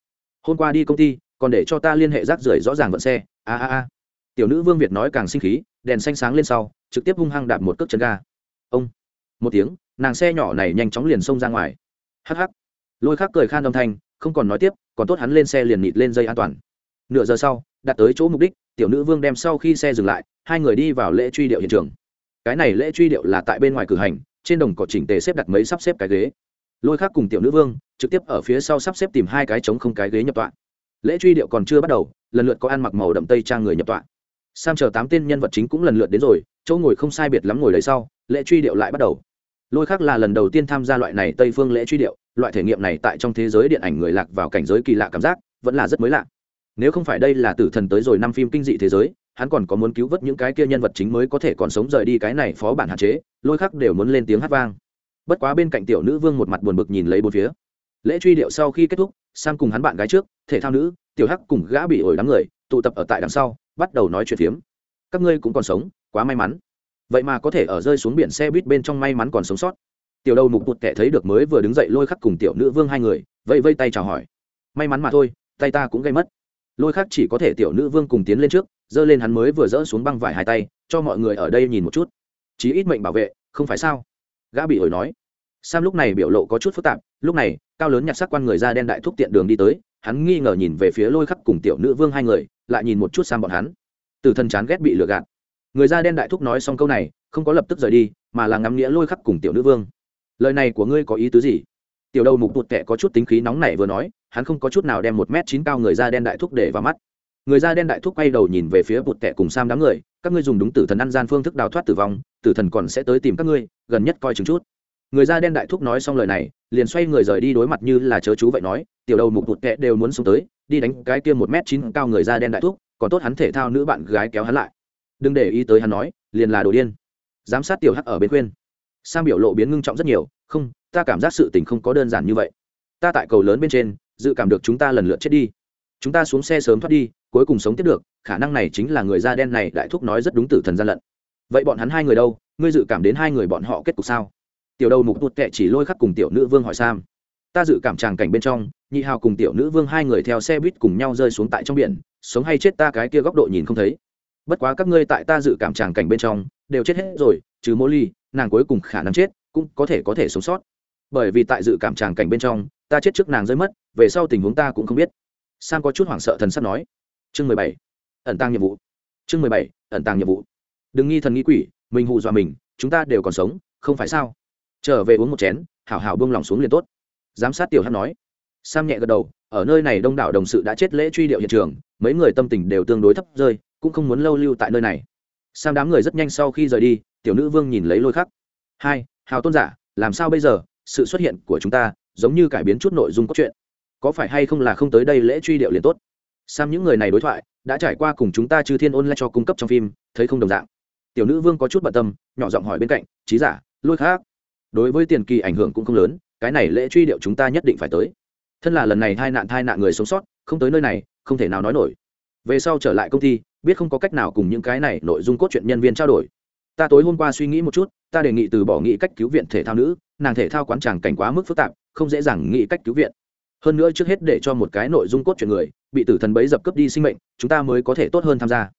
A: Hôm qua đi công ty, còn để cho ta liên hệ rác rưởi rõ ràng vận xe. A a a. Tiểu nữ vương việt nói càng sinh khí, đèn xanh sáng lên sau, trực tiếp hung hăng đạp một cước chân ga. Ông. Một tiếng, nàng xe nhỏ này nhanh chóng liền xông ra ngoài. Hắc hắc. Lôi khắc cười khan âm thanh, không còn nói tiếp, còn tốt hắn lên xe liền nịt lên dây an toàn. Nửa giờ sau, đặt tới chỗ mục đích, tiểu nữ vương đem sau khi xe dừng lại, hai người đi vào lễ truy điệu hiện trường. Cái này lễ truy điệu là tại bên ngoài cử hành trên đồng cỏ chỉnh tề xếp đặt mấy sắp xếp cái ghế. Lôi khác cùng tiểu nữ vương trực tiếp ở phía sau sắp xếp tìm hai cái trống không cái ghế nhập tọa. Lễ truy điệu còn chưa bắt đầu, lần lượt có ăn mặc màu đậm tây trang người nhập tọa. Sam chờ tám tên nhân vật chính cũng lần lượt đến rồi, chỗ ngồi không sai biệt lắm ngồi lấy sau, lễ truy điệu lại bắt đầu. Lôi khác là lần đầu tiên tham gia loại này tây phương lễ truy điệu, loại thể nghiệm này tại trong thế giới điện ảnh người lạc vào cảnh giới kỳ lạ cảm giác, vẫn là rất mới lạ. Nếu không phải đây là tử thần tới rồi năm phim kinh dị thế giới hắn còn có muốn cứu vớt những cái kia nhân vật chính mới có thể còn sống rời đi cái này phó bản hạn chế, lôi khắc đều muốn lên tiếng hát vang. Bất quá bên cạnh tiểu nữ vương một mặt buồn bực nhìn lấy bốn phía. Lễ truy điệu sau khi kết thúc sang cùng hắn bạn gái trước, thể thao nữ, tiểu hắc cùng gã bị ổi đám người, tụ tập ở tại đằng sau, bắt đầu nói chuyện phiếm. Các ngươi cũng còn sống, quá may mắn. Vậy mà có thể ở rơi xuống biển xe buýt bên trong may mắn còn sống sót. Tiểu đầu mục bụt kẻ thấy được mới vừa đứng dậy lôi khắc cùng tiểu nữ vương hai người, vẫy vây tay chào hỏi. May mắn mà thôi, tay ta cũng gây mất lôi khác chỉ có thể tiểu nữ vương cùng tiến lên trước, giơ lên hắn mới vừa dỡ xuống băng vải hai tay, cho mọi người ở đây nhìn một chút. Chí ít mệnh bảo vệ, không phải sao? Gã bị ổi nói. Sam lúc này biểu lộ có chút phức tạp, lúc này, cao lớn nhặt sắc quan người ra đen đại thúc tiện đường đi tới, hắn nghi ngờ nhìn về phía lôi khắc cùng tiểu nữ vương hai người, lại nhìn một chút sang bọn hắn. Từ thân chán ghét bị lừa gạt. Người da đen đại thúc nói xong câu này, không có lập tức rời đi, mà là ngắm nghĩa lôi khắc cùng tiểu nữ vương. Lời này của ngươi có ý tứ gì? Tiểu đầu mục tụt tệ có chút tính khí nóng nảy vừa nói hắn không có chút nào đem một m chín cao người da đen đại thúc để vào mắt. Người da đen đại thúc quay đầu nhìn về phía bụt tẻ cùng sam đám người, các ngươi dùng đúng tử thần ăn gian phương thức đào thoát tử vong, tử thần còn sẽ tới tìm các ngươi, gần nhất coi chừng chút. Người da đen đại thúc nói xong lời này, liền xoay người rời đi đối mặt như là chớ chú vậy nói, tiểu đầu mục bụt kệ đều muốn xuống tới, đi đánh cái kia một m chín cao người da đen đại thúc, còn tốt hắn thể thao nữ bạn gái kéo hắn lại. Đừng để ý tới hắn nói, liền là đồ điên. Giám sát tiểu hắc ở bên khuyên. Sam biểu lộ biến ngưng trọng rất nhiều, không, ta cảm giác sự tình không có đơn giản như vậy. Ta tại cầu lớn bên trên dự cảm được chúng ta lần lượt chết đi. Chúng ta xuống xe sớm thoát đi, cuối cùng sống tiếp được, khả năng này chính là người da đen này đại thúc nói rất đúng tử thần gian lận. Vậy bọn hắn hai người đâu? Ngươi dự cảm đến hai người bọn họ kết cục sao? Tiểu đầu mục tụt kệ chỉ lôi khắc cùng tiểu nữ vương hỏi sam. Ta dự cảm tràng cảnh bên trong, nhị hào cùng tiểu nữ vương hai người theo xe buýt cùng nhau rơi xuống tại trong biển, sống hay chết ta cái kia góc độ nhìn không thấy. Bất quá các ngươi tại ta dự cảm tràng cảnh bên trong, đều chết hết rồi, trừ mô ly nàng cuối cùng khả năng chết, cũng có thể có thể sống sót bởi vì tại dự cảm tràng cảnh bên trong, ta chết trước nàng rơi mất, về sau tình huống ta cũng không biết. Sam có chút hoảng sợ thần sắp nói. Chương mười bảy, ẩn tăng nhiệm vụ. Chương mười bảy, ẩn tăng nhiệm vụ. Đừng nghi thần nghi quỷ, mình hù dọa mình, chúng ta đều còn sống, không phải sao? Trở về uống một chén, hảo hảo buông lòng xuống liền tốt. Giám sát tiểu hát nói. Sam nhẹ gật đầu, ở nơi này đông đảo đồng sự đã chết lễ truy điệu hiện trường, mấy người tâm tình đều tương đối thấp rơi, cũng không muốn lâu lưu tại nơi này. Sam đám người rất nhanh sau khi rời đi, tiểu nữ vương nhìn lấy lôi khắc. Hai, hào tôn giả, làm sao bây giờ? Sự xuất hiện của chúng ta giống như cải biến chút nội dung cốt truyện. Có phải hay không là không tới đây lễ truy điệu liền tốt? Sam, những người này đối thoại đã trải qua cùng chúng ta chư thiên ôn lại cho cung cấp trong phim, thấy không đồng dạng. Tiểu nữ vương có chút bận tâm, nhỏ giọng hỏi bên cạnh trí giả, lôi khác. Đối với tiền kỳ ảnh hưởng cũng không lớn, cái này lễ truy điệu chúng ta nhất định phải tới. Thân là lần này hai nạn thai nạn người sống sót, không tới nơi này, không thể nào nói nổi. Về sau trở lại công ty, biết không có cách nào cùng những cái này nội dung cốt truyện nhân viên trao đổi. Ta tối hôm qua suy nghĩ một chút, ta đề nghị từ bỏ nghị cách cứu viện thể thao nữ nàng thể thao quán tràng cảnh quá mức phức tạp, không dễ dàng nghĩ cách cứu viện. Hơn nữa trước hết để cho một cái nội dung cốt truyện người, bị tử thần bấy dập cướp đi sinh mệnh, chúng ta mới có thể tốt hơn tham gia.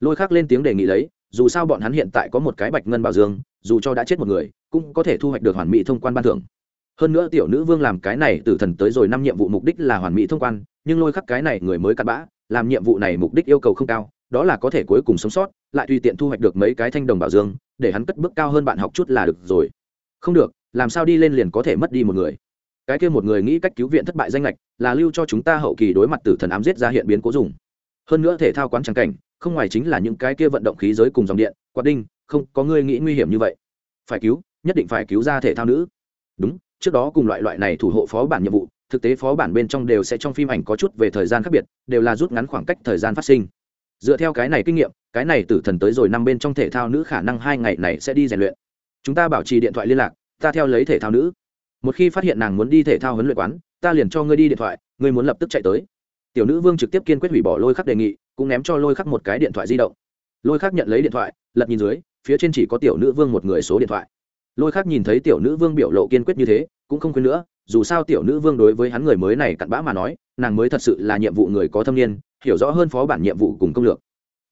A: Lôi khác lên tiếng đề nghị lấy, dù sao bọn hắn hiện tại có một cái bạch ngân bảo dương, dù cho đã chết một người, cũng có thể thu hoạch được hoàn mỹ thông quan ban thưởng. Hơn nữa tiểu nữ vương làm cái này tử thần tới rồi năm nhiệm vụ mục đích là hoàn mỹ thông quan, nhưng lôi khắc cái này người mới cặn bã, làm nhiệm vụ này mục đích yêu cầu không cao, đó là có thể cuối cùng sống sót, lại tùy tiện thu hoạch được mấy cái thanh đồng bảo dương, để hắn cất bước cao hơn bạn học chút là được rồi. Không được làm sao đi lên liền có thể mất đi một người? Cái kia một người nghĩ cách cứu viện thất bại danh lệch là lưu cho chúng ta hậu kỳ đối mặt tử thần ám giết ra hiện biến cố dùng. Hơn nữa thể thao quán trắng cảnh, không ngoài chính là những cái kia vận động khí giới cùng dòng điện, quạt đinh, không, có người nghĩ nguy hiểm như vậy. Phải cứu, nhất định phải cứu ra thể thao nữ. Đúng, trước đó cùng loại loại này thủ hộ phó bản nhiệm vụ, thực tế phó bản bên trong đều sẽ trong phim ảnh có chút về thời gian khác biệt, đều là rút ngắn khoảng cách thời gian phát sinh. Dựa theo cái này kinh nghiệm, cái này tử thần tới rồi năm bên trong thể thao nữ khả năng hai ngày này sẽ đi rèn luyện. Chúng ta bảo trì điện thoại liên lạc ta theo lấy thể thao nữ. Một khi phát hiện nàng muốn đi thể thao huấn luyện quán, ta liền cho ngươi đi điện thoại, ngươi muốn lập tức chạy tới. Tiểu nữ vương trực tiếp kiên quyết hủy bỏ lôi khắc đề nghị, cũng ném cho lôi khắc một cái điện thoại di động. Lôi khắc nhận lấy điện thoại, lật nhìn dưới, phía trên chỉ có tiểu nữ vương một người số điện thoại. Lôi khắc nhìn thấy tiểu nữ vương biểu lộ kiên quyết như thế, cũng không khuyên nữa, dù sao tiểu nữ vương đối với hắn người mới này cặn bã mà nói, nàng mới thật sự là nhiệm vụ người có thâm niên, hiểu rõ hơn phó bản nhiệm vụ cùng công lược.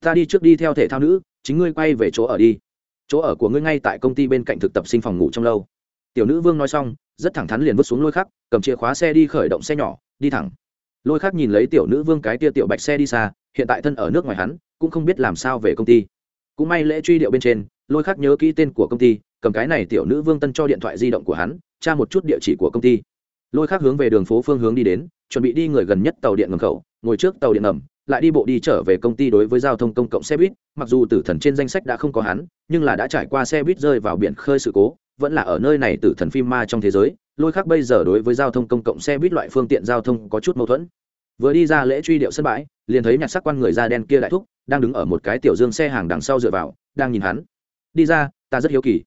A: Ta đi trước đi theo thể thao nữ, chính ngươi quay về chỗ ở đi. Chỗ ở của ngươi ngay tại công ty bên cạnh thực tập sinh phòng ngủ trong lâu tiểu nữ vương nói xong, rất thẳng thắn liền vứt xuống lôi khắc, cầm chìa khóa xe đi khởi động xe nhỏ, đi thẳng. Lôi khắc nhìn lấy tiểu nữ vương cái tia tiểu bạch xe đi xa, hiện tại thân ở nước ngoài hắn, cũng không biết làm sao về công ty. Cũng may lễ truy điệu bên trên, lôi khắc nhớ kỹ tên của công ty, cầm cái này tiểu nữ vương tân cho điện thoại di động của hắn, tra một chút địa chỉ của công ty. Lôi khắc hướng về đường phố phương hướng đi đến, chuẩn bị đi người gần nhất tàu điện ngầm khẩu, ngồi trước tàu điện ngầm, lại đi bộ đi trở về công ty đối với giao thông công cộng xe buýt, mặc dù tử thần trên danh sách đã không có hắn, nhưng là đã trải qua xe buýt rơi vào biển khơi sự cố vẫn là ở nơi này từ thần phim ma trong thế giới, lôi khác bây giờ đối với giao thông công cộng xe buýt loại phương tiện giao thông có chút mâu thuẫn. Vừa đi ra lễ truy điệu sân bãi, liền thấy nhặt sắc quan người da đen kia đại thúc, đang đứng ở một cái tiểu dương xe hàng đằng sau dựa vào, đang nhìn hắn. Đi ra, ta rất hiếu kỳ.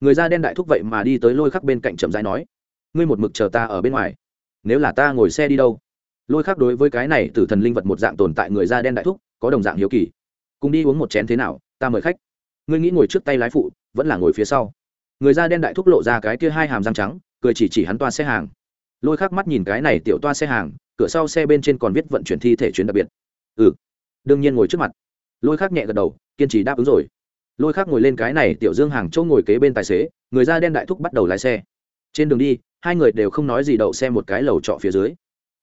A: Người da đen đại thúc vậy mà đi tới lôi khắc bên cạnh chậm rãi nói, ngươi một mực chờ ta ở bên ngoài. Nếu là ta ngồi xe đi đâu? Lôi khắc đối với cái này tử thần linh vật một dạng tồn tại người da đen đại thúc, có đồng dạng hiếu kỳ. Cùng đi uống một chén thế nào, ta mời khách. Ngươi nghĩ ngồi trước tay lái phụ, vẫn là ngồi phía sau người da đen đại thúc lộ ra cái kia hai hàm răng trắng, cười chỉ chỉ hắn toa xe hàng. Lôi khắc mắt nhìn cái này tiểu toa xe hàng, cửa sau xe bên trên còn viết vận chuyển thi thể chuyến đặc biệt. Ừ đương nhiên ngồi trước mặt. Lôi khắc nhẹ gật đầu, kiên trì đáp ứng rồi. Lôi khắc ngồi lên cái này tiểu dương hàng chỗ ngồi kế bên tài xế, người da đen đại thúc bắt đầu lái xe. Trên đường đi, hai người đều không nói gì đậu xe một cái lầu trọ phía dưới.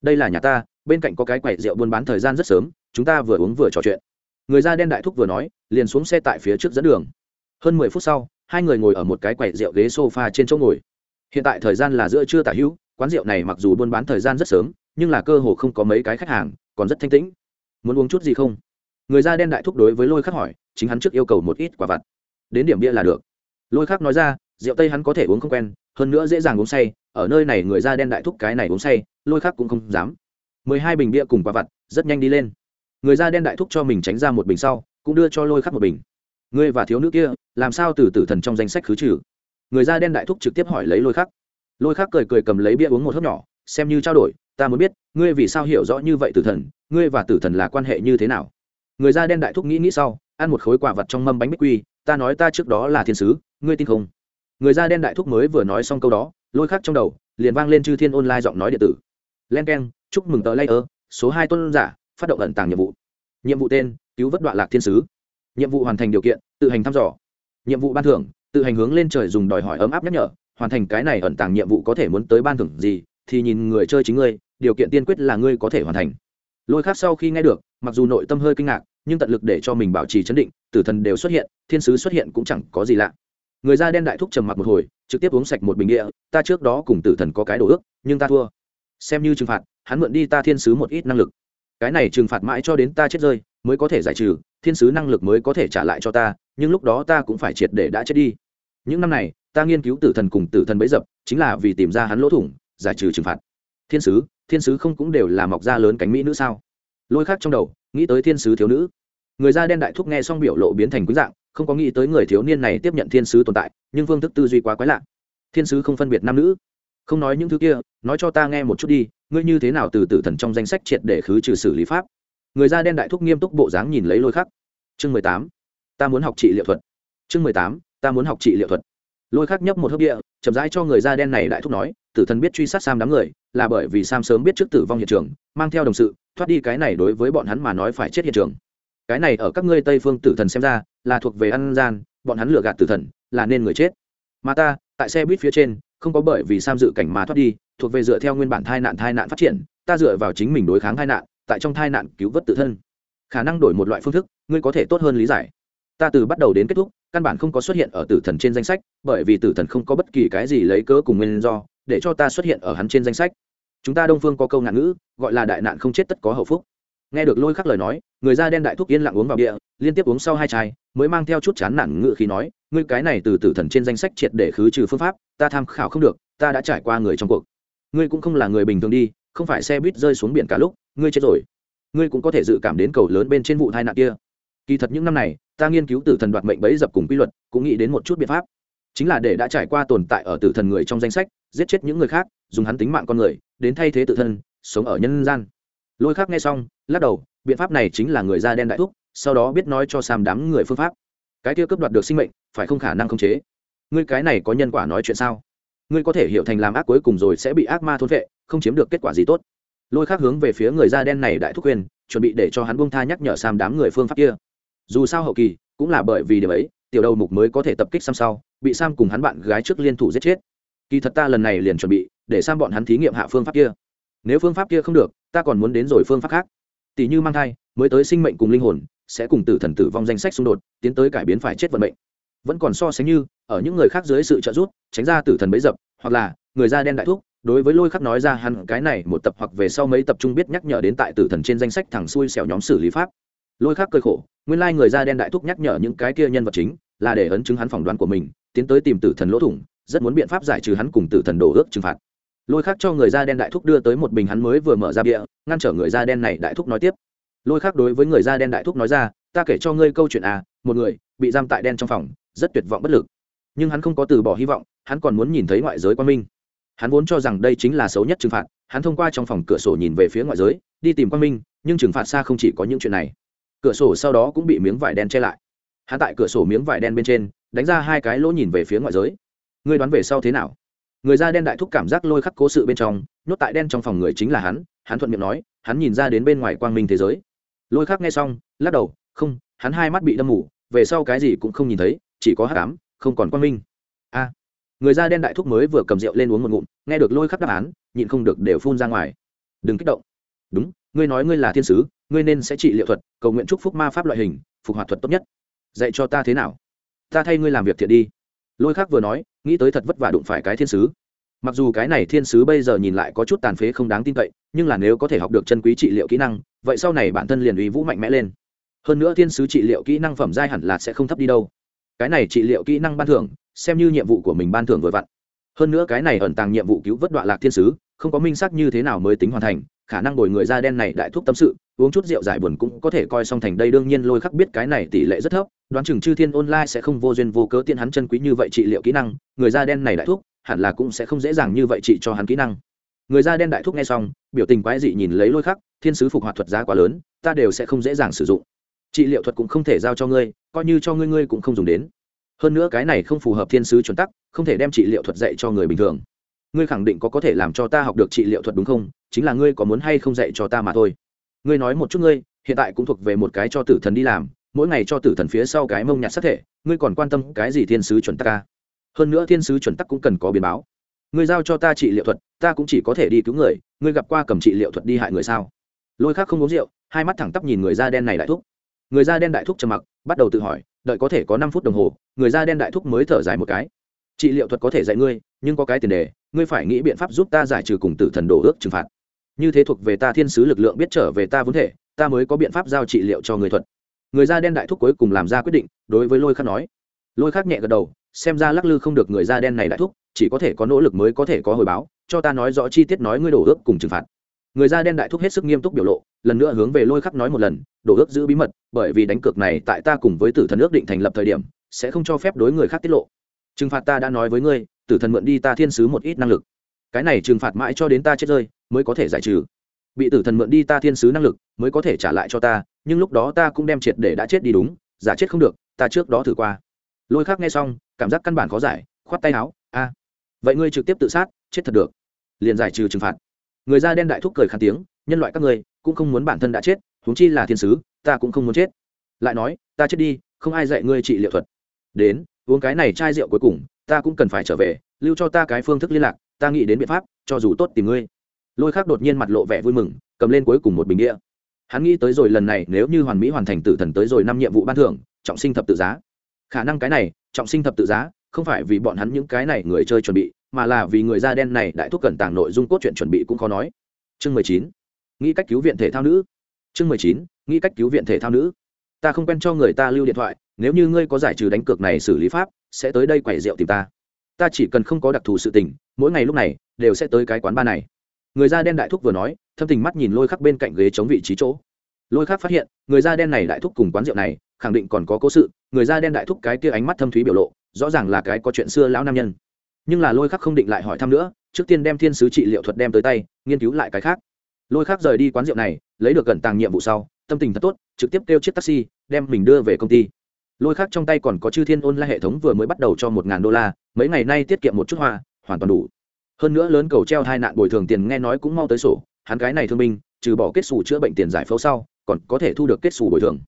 A: Đây là nhà ta, bên cạnh có cái quầy rượu buôn bán thời gian rất sớm, chúng ta vừa uống vừa trò chuyện. Người da đen đại thúc vừa nói, liền xuống xe tại phía trước dẫn đường. Hơn mười phút sau hai người ngồi ở một cái quầy rượu ghế sofa trên chỗ ngồi. Hiện tại thời gian là giữa trưa tả hữu, quán rượu này mặc dù buôn bán thời gian rất sớm, nhưng là cơ hồ không có mấy cái khách hàng, còn rất thanh tĩnh. Muốn uống chút gì không? Người da đen đại thúc đối với lôi khắc hỏi, chính hắn trước yêu cầu một ít quả vặt. Đến điểm bia là được. Lôi khắc nói ra, rượu tây hắn có thể uống không quen, hơn nữa dễ dàng uống say, ở nơi này người da đen đại thúc cái này uống say, lôi khắc cũng không dám. Mười hai bình bia cùng quả vặt, rất nhanh đi lên. Người da đen đại thúc cho mình tránh ra một bình sau, cũng đưa cho lôi khắc một bình. Ngươi và thiếu nữ kia làm sao từ tử thần trong danh sách khứ trừ? Người da đen đại thúc trực tiếp hỏi lấy lôi khắc. Lôi khắc cười cười cầm lấy bia uống một hớp nhỏ, xem như trao đổi, ta muốn biết, ngươi vì sao hiểu rõ như vậy tử thần, ngươi và tử thần là quan hệ như thế nào? Người da đen đại thúc nghĩ nghĩ sau, ăn một khối quả vật trong mâm bánh bích quy, ta nói ta trước đó là thiên sứ, ngươi tin không? Người da đen đại thúc mới vừa nói xong câu đó, lôi khắc trong đầu liền vang lên chư thiên online giọng nói điện tử. Len k e n chúc mừng tờ layer, số hai tôn giả, phát động ẩn tàng nhiệm vụ. Nhiệm vụ tên, cứu vớt đoạn lạc thiên sứ. Nhiệm vụ hoàn thành điều kiện, tự hành thăm dò nhiệm vụ ban thưởng, tự hành hướng lên trời dùng đòi hỏi ấm áp nhắc nhở, hoàn thành cái này ẩn tàng nhiệm vụ có thể muốn tới ban thưởng gì, thì nhìn người chơi chính ngươi, điều kiện tiên quyết là ngươi có thể hoàn thành. Lôi khác sau khi nghe được, mặc dù nội tâm hơi kinh ngạc, nhưng tận lực để cho mình bảo trì chấn định, tử thần đều xuất hiện, thiên sứ xuất hiện cũng chẳng có gì lạ. Người da đen đại thúc trầm mặc một hồi, trực tiếp uống sạch một bình địa, ta trước đó cùng tử thần có cái đồ ước, nhưng ta thua. Xem như trừng phạt, hắn mượn đi ta thiên sứ một ít năng lực. Cái này trừng phạt mãi cho đến ta chết rơi, mới có thể giải trừ, thiên sứ năng lực mới có thể trả lại cho ta nhưng lúc đó ta cũng phải triệt để đã chết đi. Những năm này, ta nghiên cứu tử thần cùng tử thần bấy dập, chính là vì tìm ra hắn lỗ thủng, giải trừ trừng phạt. Thiên sứ thiên sứ không cũng đều là mọc da lớn cánh mỹ nữ sao? Lôi khác trong đầu, nghĩ tới thiên sứ thiếu nữ. Người da đen đại thúc nghe xong biểu lộ biến thành quý dạng, không có nghĩ tới người thiếu niên này tiếp nhận thiên sứ tồn tại, nhưng phương thức tư duy quá quái lạ. Thiên sứ không phân biệt nam nữ. Không nói những thứ kia, nói cho ta nghe một chút đi, ngươi như thế nào từ tử thần trong danh sách triệt để khứ trừ xử lý pháp? Người da đen đại thúc nghiêm túc bộ dáng nhìn lấy lôi khắc. Chương mười tám ta muốn học trị liệu thuật. Chương mười tám, ta muốn học trị liệu thuật. Lôi khắc nhấp một hớp địa, chậm rãi cho người da đen này đại thúc nói, tử thần biết truy sát sam đám người, là bởi vì sam sớm biết trước tử vong hiện trường, mang theo đồng sự, thoát đi cái này đối với bọn hắn mà nói phải chết hiện trường. Cái này ở các ngươi tây phương tử thần xem ra, là thuộc về ăn gian, bọn hắn lừa gạt tử thần, là nên người chết. Mà ta, tại xe buýt phía trên, không có bởi vì sam dự cảnh mà thoát đi, thuộc về dựa theo nguyên bản thai nạn thai nạn phát triển, ta dựa vào chính mình đối kháng thai nạn, tại trong thai nạn cứu vớt tự thân. Khả năng đổi một loại phương thức, ngươi có thể tốt hơn lý giải ta từ bắt đầu đến kết thúc, căn bản không có xuất hiện ở tử thần trên danh sách, bởi vì tử thần không có bất kỳ cái gì lấy cớ cùng nguyên do, để cho ta xuất hiện ở hắn trên danh sách. Chúng ta đông phương có câu ngạn ngữ, gọi là đại nạn không chết tất có hậu phúc. Nghe được lôi khắc lời nói, người da đen đại thúc yên lặng uống vào địa liên tiếp uống sau hai chai, mới mang theo chút chán nản ngự khi nói, ngươi cái này từ tử thần trên danh sách triệt để khứ trừ phương pháp, ta tham khảo không được, ta đã trải qua người trong cuộc. Ngươi cũng không là người bình thường đi, không phải xe buýt rơi xuống biển cả lúc, ngươi chết rồi. Ngươi cũng có thể dự cảm đến cầu lớn bên trên vụ tai nạn kia kỳ thật những năm này, ta nghiên cứu tử thần đoạt mệnh bấy dập cùng quy luật, cũng nghĩ đến một chút biện pháp. Chính là để đã trải qua tồn tại ở tử thần người trong danh sách, giết chết những người khác, dùng hắn tính mạng con người, đến thay thế tự thân sống ở nhân gian. Lôi khác nghe xong, lắc đầu, biện pháp này chính là người da đen đại thúc, sau đó biết nói cho sam đám người phương pháp. Cái kia cướp đoạt được sinh mệnh, phải không khả năng khống chế? Ngươi cái này có nhân quả nói chuyện sao? Ngươi có thể hiểu thành làm ác cuối cùng rồi sẽ bị ác ma thôn vệ, không chiếm được kết quả gì tốt. Lôi khác hướng về phía người da đen này đại thúc quyền chuẩn bị để cho hắn buông tha nhắc nhở sam đám người phương pháp kia dù sao hậu kỳ cũng là bởi vì điều ấy, tiểu đầu mục mới có thể tập kích sam sau, bị sam cùng hắn bạn gái trước liên thủ giết chết. Kỳ thật ta lần này liền chuẩn bị để sam bọn hắn thí nghiệm hạ phương pháp kia. Nếu phương pháp kia không được, ta còn muốn đến rồi phương pháp khác. Tỷ như mang thai, mới tới sinh mệnh cùng linh hồn, sẽ cùng tử thần tử vong danh sách xung đột, tiến tới cải biến phải chết vận mệnh. Vẫn còn so sánh như, ở những người khác dưới sự trợ giúp, tránh ra tử thần bấy dập, hoặc là, người da đen đại thúc, đối với lôi khắc nói ra hắn cái này một tập hoặc về sau mấy tập trung biết nhắc nhở đến tại tử thần trên danh sách thẳng xuôi xẻo nhóm xử lý pháp lôi khắc cơi khổ, nguyên lai người da đen đại thúc nhắc nhở những cái kia nhân vật chính là để ấn chứng hắn phỏng đoán của mình, tiến tới tìm tử thần lỗ thủng, rất muốn biện pháp giải trừ hắn cùng tử thần đổ ước trừng phạt. Lôi khắc cho người da đen đại thúc đưa tới một bình hắn mới vừa mở ra bịa ngăn trở người da đen này đại thúc nói tiếp. Lôi khắc đối với người da đen đại thúc nói ra, ta kể cho ngươi câu chuyện à một người bị giam tại đen trong phòng, rất tuyệt vọng bất lực. Nhưng hắn không có từ bỏ hy vọng, hắn còn muốn nhìn thấy ngoại giới quan minh. Hắn vốn cho rằng đây chính là xấu nhất trừng phạt, hắn thông qua trong phòng cửa sổ nhìn về phía ngoại giới, đi tìm quan minh, nhưng trừng phạt xa không chỉ có những chuyện này cửa sổ sau đó cũng bị miếng vải đen che lại. Hắn tại cửa sổ miếng vải đen bên trên, đánh ra hai cái lỗ nhìn về phía ngoại giới. Ngươi đoán về sau thế nào? Người da đen đại thúc cảm giác lôi khắc cố sự bên trong, nhốt tại đen trong phòng người chính là hắn hắn thuận miệng nói, hắn nhìn ra đến bên ngoài quang minh thế giới. Lôi khắc nghe xong, lắc đầu, không, hắn hai mắt bị đâm mù, về sau cái gì cũng không nhìn thấy, chỉ có hát cám không còn quang minh. A. Người da đen đại thúc mới vừa cầm rượu lên uống một ngụm, nghe được lôi khắc đáp án, nhịn không được đều phun ra ngoài. Đừng kích động. Đúng, ngươi nói ngươi là thiên sứ ngươi nên sẽ trị liệu thuật, cầu nguyện chúc phúc ma pháp loại hình, phục hoạt thuật tốt nhất. Dạy cho ta thế nào? Ta thay ngươi làm việc thiện đi. Lôi khắc vừa nói, nghĩ tới thật vất vả đụng phải cái thiên sứ. Mặc dù cái này thiên sứ bây giờ nhìn lại có chút tàn phế không đáng tin cậy, nhưng là nếu có thể học được chân quý trị liệu kỹ năng, vậy sau này bản thân liền uy vũ mạnh mẽ lên. Hơn nữa thiên sứ trị liệu kỹ năng phẩm giai hẳn là sẽ không thấp đi đâu. Cái này trị liệu kỹ năng ban thưởng, xem như nhiệm vụ của mình ban thưởng vừa vặn. Hơn nữa cái này ẩn tàng nhiệm vụ cứu vớt đoạn lạc thiên sứ, không có minh xác như thế nào mới tính hoàn thành, khả năng đổi người da đen này đại thuốc tâm sự uống chút rượu giải buồn cũng có thể coi xong thành đây, đương nhiên lôi khắc biết cái này tỷ lệ rất thấp, đoán chừng chư thiên online sẽ không vô duyên vô cớ tiện hắn chân quý như vậy trị liệu kỹ năng, người da đen này đại thuốc hẳn là cũng sẽ không dễ dàng như vậy trị cho hắn kỹ năng. Người da đen đại thuốc nghe xong, biểu tình quái dị nhìn lấy lôi khắc, thiên sứ phục hoạt thuật giá quá lớn, ta đều sẽ không dễ dàng sử dụng. Trị liệu thuật cũng không thể giao cho ngươi, coi như cho ngươi ngươi cũng không dùng đến. Hơn nữa cái này không phù hợp thiên sứ chuẩn tắc, không thể đem trị liệu thuật dạy cho người bình thường. Ngươi khẳng định có có thể làm cho ta học được trị liệu thuật đúng không? Chính là ngươi có muốn hay không dạy cho ta mà thôi ngươi nói một chút ngươi, hiện tại cũng thuộc về một cái cho tử thần đi làm, mỗi ngày cho tử thần phía sau cái mông nhặt sát thể, ngươi còn quan tâm cái gì thiên sứ chuẩn tắc ca hơn nữa thiên sứ chuẩn tắc cũng cần có biến báo. Ngươi giao cho ta trị liệu thuật, ta cũng chỉ có thể đi cứu người, ngươi gặp qua cầm trị liệu thuật đi hại người sao? Lôi khác không uống rượu, hai mắt thẳng tắp nhìn người da đen này đại thúc. Người da đen đại thúc trầm mặc, bắt đầu tự hỏi, đợi có thể có năm phút đồng hồ, người da đen đại thúc mới thở dài một cái. Trị liệu thuật có thể dạy ngươi, nhưng có cái tiền đề, ngươi phải nghĩ biện pháp giúp ta giải trừ cùng tử thần đổ ước trừng phạt như thế thuộc về ta thiên sứ lực lượng biết trở về ta vốn thể, ta mới có biện pháp giao trị liệu cho người thuật. Người da đen đại thúc cuối cùng làm ra quyết định, đối với lôi khắc nói. Lôi khắc nhẹ gật đầu, xem ra lắc lư không được người da đen này đại thúc, chỉ có thể có nỗ lực mới có thể có hồi báo, cho ta nói rõ chi tiết nói ngươi đổ ước cùng trừng phạt. Người da đen đại thúc hết sức nghiêm túc biểu lộ, lần nữa hướng về lôi khắc nói một lần, đổ ước giữ bí mật, bởi vì đánh cược này tại ta cùng với tử thần ước định thành lập thời điểm, sẽ không cho phép đối người khác tiết lộ. Trừng phạt ta đã nói với ngươi, tử thần mượn đi ta thiên sứ một ít năng lực cái này trừng phạt mãi cho đến ta chết rơi, mới có thể giải trừ. Bị tử thần mượn đi ta thiên sứ năng lực, mới có thể trả lại cho ta, nhưng lúc đó ta cũng đem triệt để đã chết đi đúng, giả chết không được, ta trước đó thử qua. Lôi khác nghe xong, cảm giác căn bản khó giải, khoát tay áo, a, vậy ngươi trực tiếp tự sát, chết thật được. Liền giải trừ trừng phạt. Người da đen đại thúc cười khàn tiếng, nhân loại các ngươi, cũng không muốn bản thân đã chết, huống chi là thiên sứ, ta cũng không muốn chết. Lại nói, ta chết đi, không ai dạy ngươi trị liệu thuật. Đến, uống cái này chai rượu cuối cùng, ta cũng cần phải trở về, lưu cho ta cái phương thức liên lạc ta nghĩ đến biện pháp, cho dù tốt tìm ngươi. Lôi khác đột nhiên mặt lộ vẻ vui mừng, cầm lên cuối cùng một bình đĩa. Hắn nghĩ tới rồi lần này, nếu như hoàn mỹ hoàn thành tử thần tới rồi năm nhiệm vụ ban thưởng, trọng sinh thập tự giá. Khả năng cái này, trọng sinh thập tự giá, không phải vì bọn hắn những cái này người chơi chuẩn bị, mà là vì người da đen này đại thúc cẩn tàng nội dung cốt truyện chuẩn bị cũng khó nói. Chương mười chín, nghĩ cách cứu viện thể thao nữ. Chương mười chín, nghĩ cách cứu viện thể thao nữ. Ta không quen cho người ta lưu điện thoại, nếu như ngươi có giải trừ đánh cược này xử lý pháp, sẽ tới đây quẩy rượu tìm ta ta chỉ cần không có đặc thù sự tình, mỗi ngày lúc này, đều sẽ tới cái quán ba này. Người da đen đại thúc vừa nói, thâm tình mắt nhìn lôi khắc bên cạnh ghế chống vị trí chỗ. Lôi khắc phát hiện, người da đen này đại thúc cùng quán rượu này, khẳng định còn có cố sự, người da đen đại thúc cái kia ánh mắt thâm thúy biểu lộ, rõ ràng là cái có chuyện xưa lão nam nhân. Nhưng là lôi khắc không định lại hỏi thăm nữa, trước tiên đem thiên sứ trị liệu thuật đem tới tay, nghiên cứu lại cái khác. Lôi khắc rời đi quán rượu này, lấy được gần tàng nhiệm vụ sau, tâm tình thật tốt, trực tiếp kêu chiếc taxi, đem mình đưa về công ty lôi khác trong tay còn có chư thiên ôn la hệ thống vừa mới bắt đầu cho một ngàn đô la, mấy ngày nay tiết kiệm một chút hoa, hoàn toàn đủ. Hơn nữa lớn cầu treo hai nạn bồi thường tiền nghe nói cũng mau tới sổ, hắn cái này thương binh, trừ bỏ kết xù chữa bệnh tiền giải phẫu sau, còn có thể thu được kết xù bồi thường.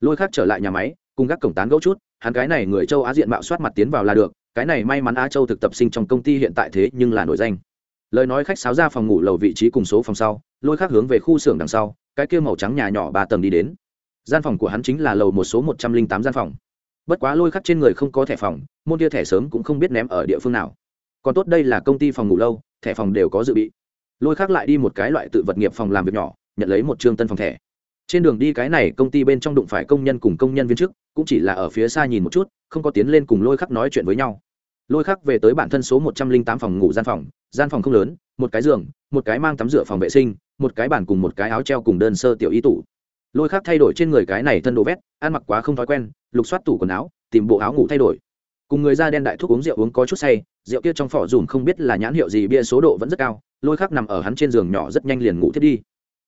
A: Lôi khác trở lại nhà máy, cùng các cổng tán gẫu chút, hắn cái này người châu á diện mạo soát mặt tiến vào là được, cái này may mắn á châu thực tập sinh trong công ty hiện tại thế nhưng là nổi danh. Lời nói khách sáo ra phòng ngủ lầu vị trí cùng số phòng sau, lôi khác hướng về khu xưởng đằng sau, cái kia màu trắng nhà nhỏ ba tầng đi đến gian phòng của hắn chính là lầu một số một trăm linh tám gian phòng. Bất quá lôi khắc trên người không có thẻ phòng, môn kia thẻ sớm cũng không biết ném ở địa phương nào. Còn tốt đây là công ty phòng ngủ lâu, thẻ phòng đều có dự bị. Lôi khắc lại đi một cái loại tự vật nghiệp phòng làm việc nhỏ, nhận lấy một trương tân phòng thẻ. Trên đường đi cái này công ty bên trong đụng phải công nhân cùng công nhân viên chức, cũng chỉ là ở phía xa nhìn một chút, không có tiến lên cùng lôi khắc nói chuyện với nhau. Lôi khắc về tới bản thân số một trăm linh tám phòng ngủ gian phòng gian phòng không lớn, một cái giường, một cái mang tắm rửa phòng vệ sinh, một cái bàn cùng một cái áo treo cùng đơn sơ tiểu y tủ lôi khắc thay đổi trên người cái này thân đồ vét, ăn mặc quá không thói quen, lục soát tủ quần áo, tìm bộ áo ngủ thay đổi. Cùng người da đen đại thuốc uống rượu uống có chút say, rượu kia trong phỏ dùm không biết là nhãn hiệu gì, bia số độ vẫn rất cao, lôi khắc nằm ở hắn trên giường nhỏ rất nhanh liền ngủ thiết đi.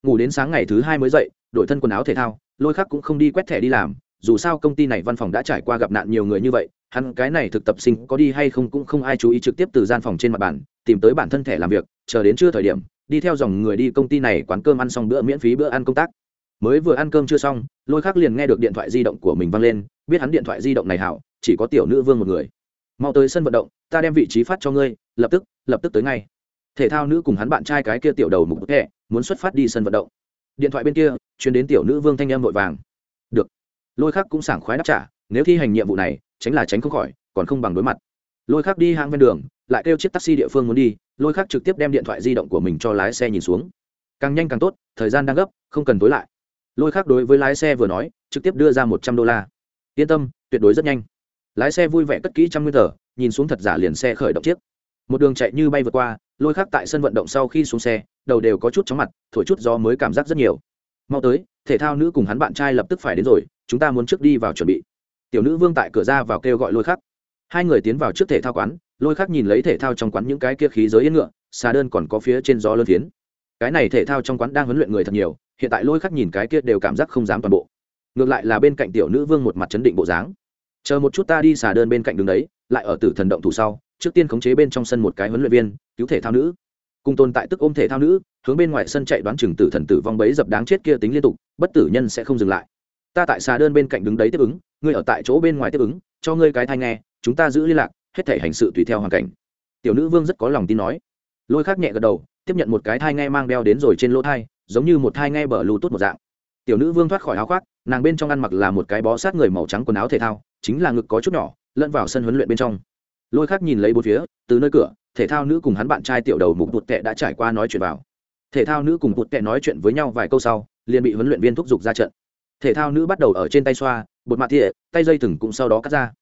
A: Ngủ đến sáng ngày thứ hai mới dậy, đổi thân quần áo thể thao, lôi khắc cũng không đi quét thẻ đi làm, dù sao công ty này văn phòng đã trải qua gặp nạn nhiều người như vậy, hắn cái này thực tập sinh có đi hay không cũng không ai chú ý trực tiếp từ gian phòng trên mặt bàn, tìm tới bản thân thẻ làm việc, chờ đến trưa thời điểm, đi theo dòng người đi công ty này quán cơm ăn xong bữa miễn phí bữa ăn công tác mới vừa ăn cơm chưa xong, lôi khắc liền nghe được điện thoại di động của mình văng lên, biết hắn điện thoại di động này hảo, chỉ có tiểu nữ vương một người. Mau tới sân vận động, ta đem vị trí phát cho ngươi, lập tức lập tức tới ngay. Thể thao nữ cùng hắn bạn trai cái kia tiểu đầu mục kệ muốn xuất phát đi sân vận động. Điện thoại bên kia chuyến đến tiểu nữ vương thanh em vội vàng. Được. Lôi khắc cũng sảng khoái đáp trả, nếu thi hành nhiệm vụ này, tránh là tránh không khỏi, còn không bằng đối mặt. Lôi khắc đi hang ven đường, lại kêu chiếc taxi địa phương muốn đi, lôi khắc trực tiếp đem điện thoại di động của mình cho lái xe nhìn xuống. Càng nhanh càng tốt, thời gian đang gấp, không cần tối lại lôi khắc đối với lái xe vừa nói, trực tiếp đưa ra một trăm đô la. Yên tâm, tuyệt đối rất nhanh. Lái xe vui vẻ cất kỹ trăm nguyên tờ nhìn xuống thật giả liền xe khởi động chiếc. Một đường chạy như bay vượt qua, lôi khắc tại sân vận động sau khi xuống xe, đầu đều có chút chóng mặt, thổi chút gió mới cảm giác rất nhiều. Mau tới, thể thao nữ cùng hắn bạn trai lập tức phải đến rồi, chúng ta muốn trước đi vào chuẩn bị. Tiểu nữ vương tại cửa ra vào kêu gọi lôi khắc. Hai người tiến vào trước thể thao quán, lôi khắc nhìn lấy thể thao trong quán những cái kia khí giới yên ngựa, xà đơn còn có phía trên gió lơn phiến. Cái này thể thao trong quán đang huấn luyện người thật nhiều hiện tại lôi khắc nhìn cái kia đều cảm giác không dám toàn bộ. Ngược lại là bên cạnh tiểu nữ vương một mặt chấn định bộ dáng. Chờ một chút ta đi xà đơn bên cạnh đường đấy, lại ở tử thần động thủ sau, trước tiên khống chế bên trong sân một cái huấn luyện viên, cứu thể thao nữ. Cùng tồn tại tức ôm thể thao nữ, hướng bên ngoài sân chạy đoán chừng tử thần tử vong bấy dập đáng chết kia tính liên tục, bất tử nhân sẽ không dừng lại. Ta tại xà đơn bên cạnh đứng đấy tiếp ứng, ngươi ở tại chỗ bên ngoài tiếp ứng, cho ngươi cái thai nghe, chúng ta giữ liên lạc, hết thể hành sự tùy theo hoàn cảnh. Tiểu nữ vương rất có lòng tin nói. Lôi khác nhẹ gật đầu, tiếp nhận một cái thai nghe mang đeo đến rồi trên lỗ thai giống như một thai nghe bờ lù tốt một dạng. Tiểu nữ vương thoát khỏi áo khoác, nàng bên trong ăn mặc là một cái bó sát người màu trắng quần áo thể thao, chính là ngực có chút nhỏ, lẫn vào sân huấn luyện bên trong. Lôi khác nhìn lấy bốn phía, từ nơi cửa, thể thao nữ cùng hắn bạn trai tiểu đầu mục bụt tệ đã trải qua nói chuyện vào. Thể thao nữ cùng bụt tệ nói chuyện với nhau vài câu sau, liền bị huấn luyện viên thúc giục ra trận. Thể thao nữ bắt đầu ở trên tay xoa, bột mặt thiệ tay dây thừng cũng sau đó cắt ra.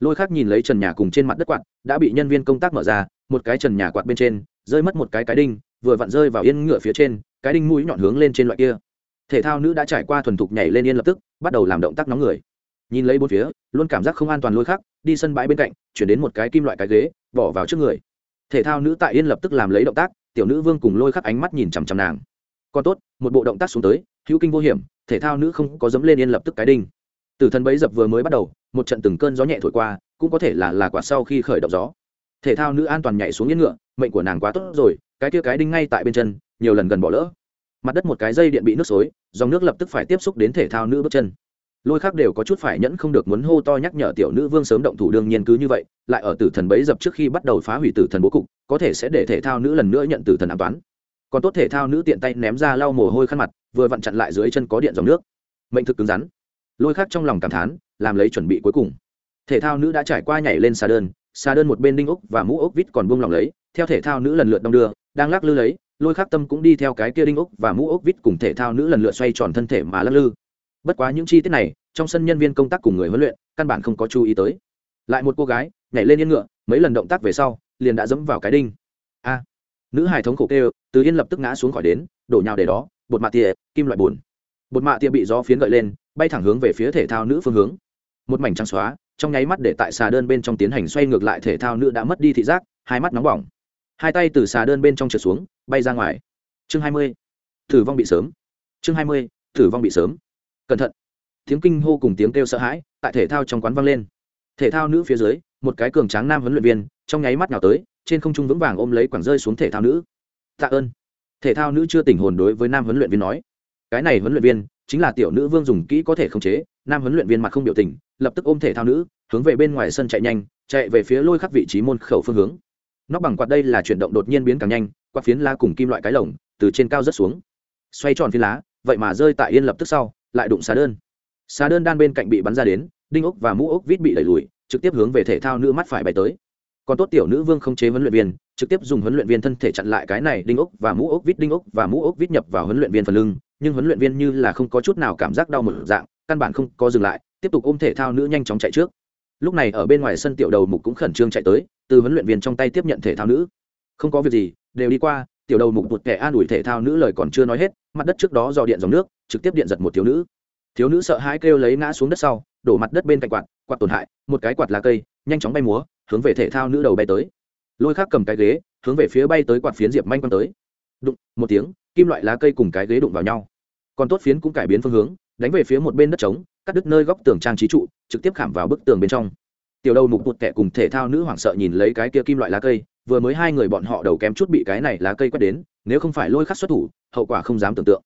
A: Lôi khác nhìn lấy trần nhà cùng trên mặt đất quạt, đã bị nhân viên công tác mở ra, một cái trần nhà quạt bên trên, rơi mất một cái cái đinh, vừa vặn rơi vào yên ngựa phía trên cái đinh mũi nhọn hướng lên trên loại kia. Thể thao nữ đã trải qua thuần thục nhảy lên yên lập tức, bắt đầu làm động tác nóng người. Nhìn lấy bốn phía, luôn cảm giác không an toàn lôi khác, đi sân bãi bên cạnh, chuyển đến một cái kim loại cái ghế, bỏ vào trước người. Thể thao nữ tại yên lập tức làm lấy động tác, tiểu nữ vương cùng lôi khắc ánh mắt nhìn chằm chằm nàng. Còn tốt, một bộ động tác xuống tới, hữu kinh vô hiểm, thể thao nữ không có dấm lên yên lập tức cái đinh. Từ thân bấy dập vừa mới bắt đầu, một trận từng cơn gió nhẹ thổi qua, cũng có thể là là quả sau khi khởi động gió. Thể thao nữ an toàn nhảy xuống yên ngựa, mệnh của nàng quá tốt rồi, cái kia cái đinh ngay tại bên chân nhiều lần gần bỏ lỡ. Mặt đất một cái dây điện bị nước xối, dòng nước lập tức phải tiếp xúc đến thể thao nữ bước chân. Lôi khác đều có chút phải nhẫn không được muốn hô to nhắc nhở tiểu nữ vương sớm động thủ đương nhiên cứ như vậy, lại ở tử thần bấy dập trước khi bắt đầu phá hủy tử thần bố cục, có thể sẽ để thể thao nữ lần nữa nhận tử thần an toán. Còn tốt thể thao nữ tiện tay ném ra lau mồ hôi khăn mặt, vừa vặn chặn lại dưới chân có điện dòng nước. Mệnh thực cứng rắn. Lôi khác trong lòng cảm thán, làm lấy chuẩn bị cuối cùng. Thể thao nữ đã trải qua nhảy lên xà đơn xà đơn một bên đinh ốc và mũ ốc vít còn buông lỏng lấy, theo thể thao nữ lần lượt đong đưa, đang lắc lư lấy lôi khắc tâm cũng đi theo cái kia đinh ốc và mũ ốc vít cùng thể thao nữ lần lượt xoay tròn thân thể mà lắc lư. Bất quá những chi tiết này, trong sân nhân viên công tác cùng người huấn luyện, căn bản không có chú ý tới. Lại một cô gái, nhảy lên yên ngựa, mấy lần động tác về sau, liền đã dẫm vào cái đinh. A! Nữ hài thống khổ kêu, từ yên lập tức ngã xuống khỏi đến, đổ nhào để đó, bột mạ tịa kim loại bùn bột mạ tịa bị gió phiến gợi lên, bay thẳng hướng về phía thể thao nữ phương hướng. Một mảnh trắng xóa, trong nháy mắt để tại xà đơn bên trong tiến hành xoay ngược lại thể thao nữ đã mất đi thị giác, hai mắt nóng bỏng. Hai tay từ xà đơn bên trong trượt xuống bay ra ngoài. Chương hai mươi. Tử vong bị sớm. Chương hai mươi, tử vong bị sớm. Cẩn thận. Tiếng kinh hô cùng tiếng kêu sợ hãi tại thể thao trong quán vang lên. Thể thao nữ phía dưới, một cái cường tráng nam huấn luyện viên, trong nháy mắt nào tới, trên không trung vững vàng ôm lấy quảng rơi xuống thể thao nữ. Tạ ơn. Thể thao nữ chưa tỉnh hồn đối với nam huấn luyện viên nói. Cái này huấn luyện viên chính là tiểu nữ vương dùng kỹ có thể khống chế, nam huấn luyện viên mặt không biểu tình, lập tức ôm thể thao nữ, hướng về bên ngoài sân chạy nhanh, chạy về phía lôi khắc vị trí môn khẩu phương hướng nóc bằng quạt đây là chuyển động đột nhiên biến càng nhanh, quạt phiến lá cùng kim loại cái lồng từ trên cao rất xuống. Xoay tròn phiến lá, vậy mà rơi tại yên lập tức sau, lại đụng xá đơn. Xá đơn đan bên cạnh bị bắn ra đến, đinh ốc và mũ ốc vít bị đẩy lùi, trực tiếp hướng về thể thao nữ mắt phải bay tới. Còn tốt tiểu nữ vương không chế huấn luyện viên, trực tiếp dùng huấn luyện viên thân thể chặn lại cái này đinh ốc và mũ ốc vít, đinh ốc và mũ ốc vít nhập vào huấn luyện viên phần lưng, nhưng huấn luyện viên như là không có chút nào cảm giác đau một dạng, căn bản không có dừng lại, tiếp tục ôm thể thao nữ nhanh chóng chạy trước lúc này ở bên ngoài sân tiểu đầu mục cũng khẩn trương chạy tới, từ huấn luyện viên trong tay tiếp nhận thể thao nữ. Không có việc gì, đều đi qua, tiểu đầu mục một kẻ an ủi thể thao nữ lời còn chưa nói hết, mặt đất trước đó dò điện dòng nước, trực tiếp điện giật một thiếu nữ. Thiếu nữ sợ hãi kêu lấy ngã xuống đất sau, đổ mặt đất bên cạnh quạt quạt tổn hại, một cái quạt lá cây, nhanh chóng bay múa, hướng về thể thao nữ đầu bay tới. Lôi khác cầm cái ghế, hướng về phía bay tới quạt phiến diệp manh quăng tới. Đụng, một tiếng, kim loại lá cây cùng cái ghế đụng vào nhau. Còn tốt phiến cũng cải biến phương hướng đánh về phía một bên đất trống, cắt đứt nơi góc tường trang trí trụ, trực tiếp khảm vào bức tường bên trong. Tiểu đầu mục bụt kẹ cùng thể thao nữ hoảng sợ nhìn lấy cái kia kim loại lá cây, vừa mới hai người bọn họ đầu kém chút bị cái này lá cây quét đến, nếu không phải lôi khắc xuất thủ, hậu quả không dám tưởng tượng.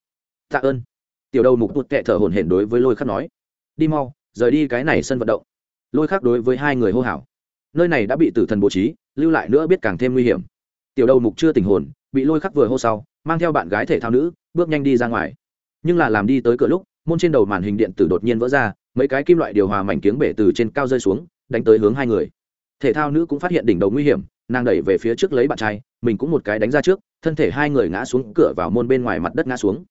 A: Tạ ơn. Tiểu đầu mục bụt kẹ thở hổn hển đối với lôi khắc nói, đi mau, rời đi cái này sân vận động. Lôi khắc đối với hai người hô hào, nơi này đã bị tử thần bố trí, lưu lại nữa biết càng thêm nguy hiểm. Tiểu đầu mục chưa tình hồn, bị lôi khắc vừa hô sau, mang theo bạn gái thể thao nữ, bước nhanh đi ra ngoài. Nhưng là làm đi tới cửa lúc môn trên đầu màn hình điện tử đột nhiên vỡ ra, mấy cái kim loại điều hòa mảnh kiếng bể từ trên cao rơi xuống, đánh tới hướng hai người. Thể thao nữ cũng phát hiện đỉnh đầu nguy hiểm, nàng đẩy về phía trước lấy bạn trai, mình cũng một cái đánh ra trước, thân thể hai người ngã xuống, cửa vào môn bên ngoài mặt đất ngã xuống.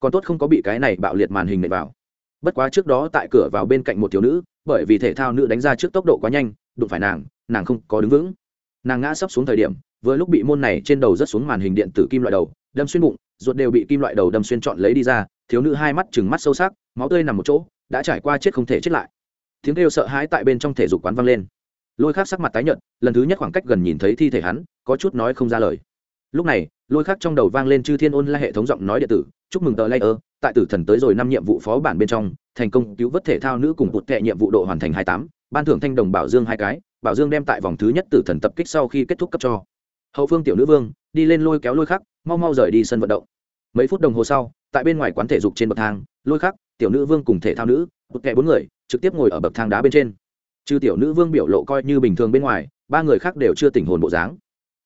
A: Còn tốt không có bị cái này bạo liệt màn hình nện vào. Bất quá trước đó tại cửa vào bên cạnh một thiếu nữ, bởi vì thể thao nữ đánh ra trước tốc độ quá nhanh, đụng phải nàng nàng không có đứng vững. Nàng ngã sắp xuống thời điểm, vừa lúc bị môn này trên đầu rớt xuống màn hình điện tử kim loại đầu, đâm xuyên bụng, ruột đều bị kim loại đầu đâm xuyên chọn lấy đi ra thiếu nữ hai mắt chừng mắt sâu sắc, máu tươi nằm một chỗ, đã trải qua chết không thể chết lại. Tiếng kêu sợ hãi tại bên trong thể dục quán vang lên. Lôi khác sắc mặt tái nhợt, lần thứ nhất khoảng cách gần nhìn thấy thi thể hắn, có chút nói không ra lời. Lúc này, lôi khắc trong đầu vang lên chư thiên ôn la hệ thống giọng nói điện tử, chúc mừng tờ layer, tại tử thần tới rồi năm nhiệm vụ phó bản bên trong, thành công cứu vớt thể thao nữ cùng một tệ nhiệm vụ độ hoàn thành hai tám, ban thưởng thanh đồng bảo dương hai cái, bảo dương đem tại vòng thứ nhất tử thần tập kích sau khi kết thúc cấp cho. Hậu phương tiểu nữ vương, đi lên lôi kéo lôi khắc, mau mau rời đi sân vận động mấy phút đồng hồ sau, tại bên ngoài quán thể dục trên bậc thang, lôi khắc, tiểu nữ vương cùng thể thao nữ, một kẻ bốn người, trực tiếp ngồi ở bậc thang đá bên trên. Trừ tiểu nữ vương biểu lộ coi như bình thường bên ngoài, ba người khác đều chưa tỉnh hồn bộ dáng.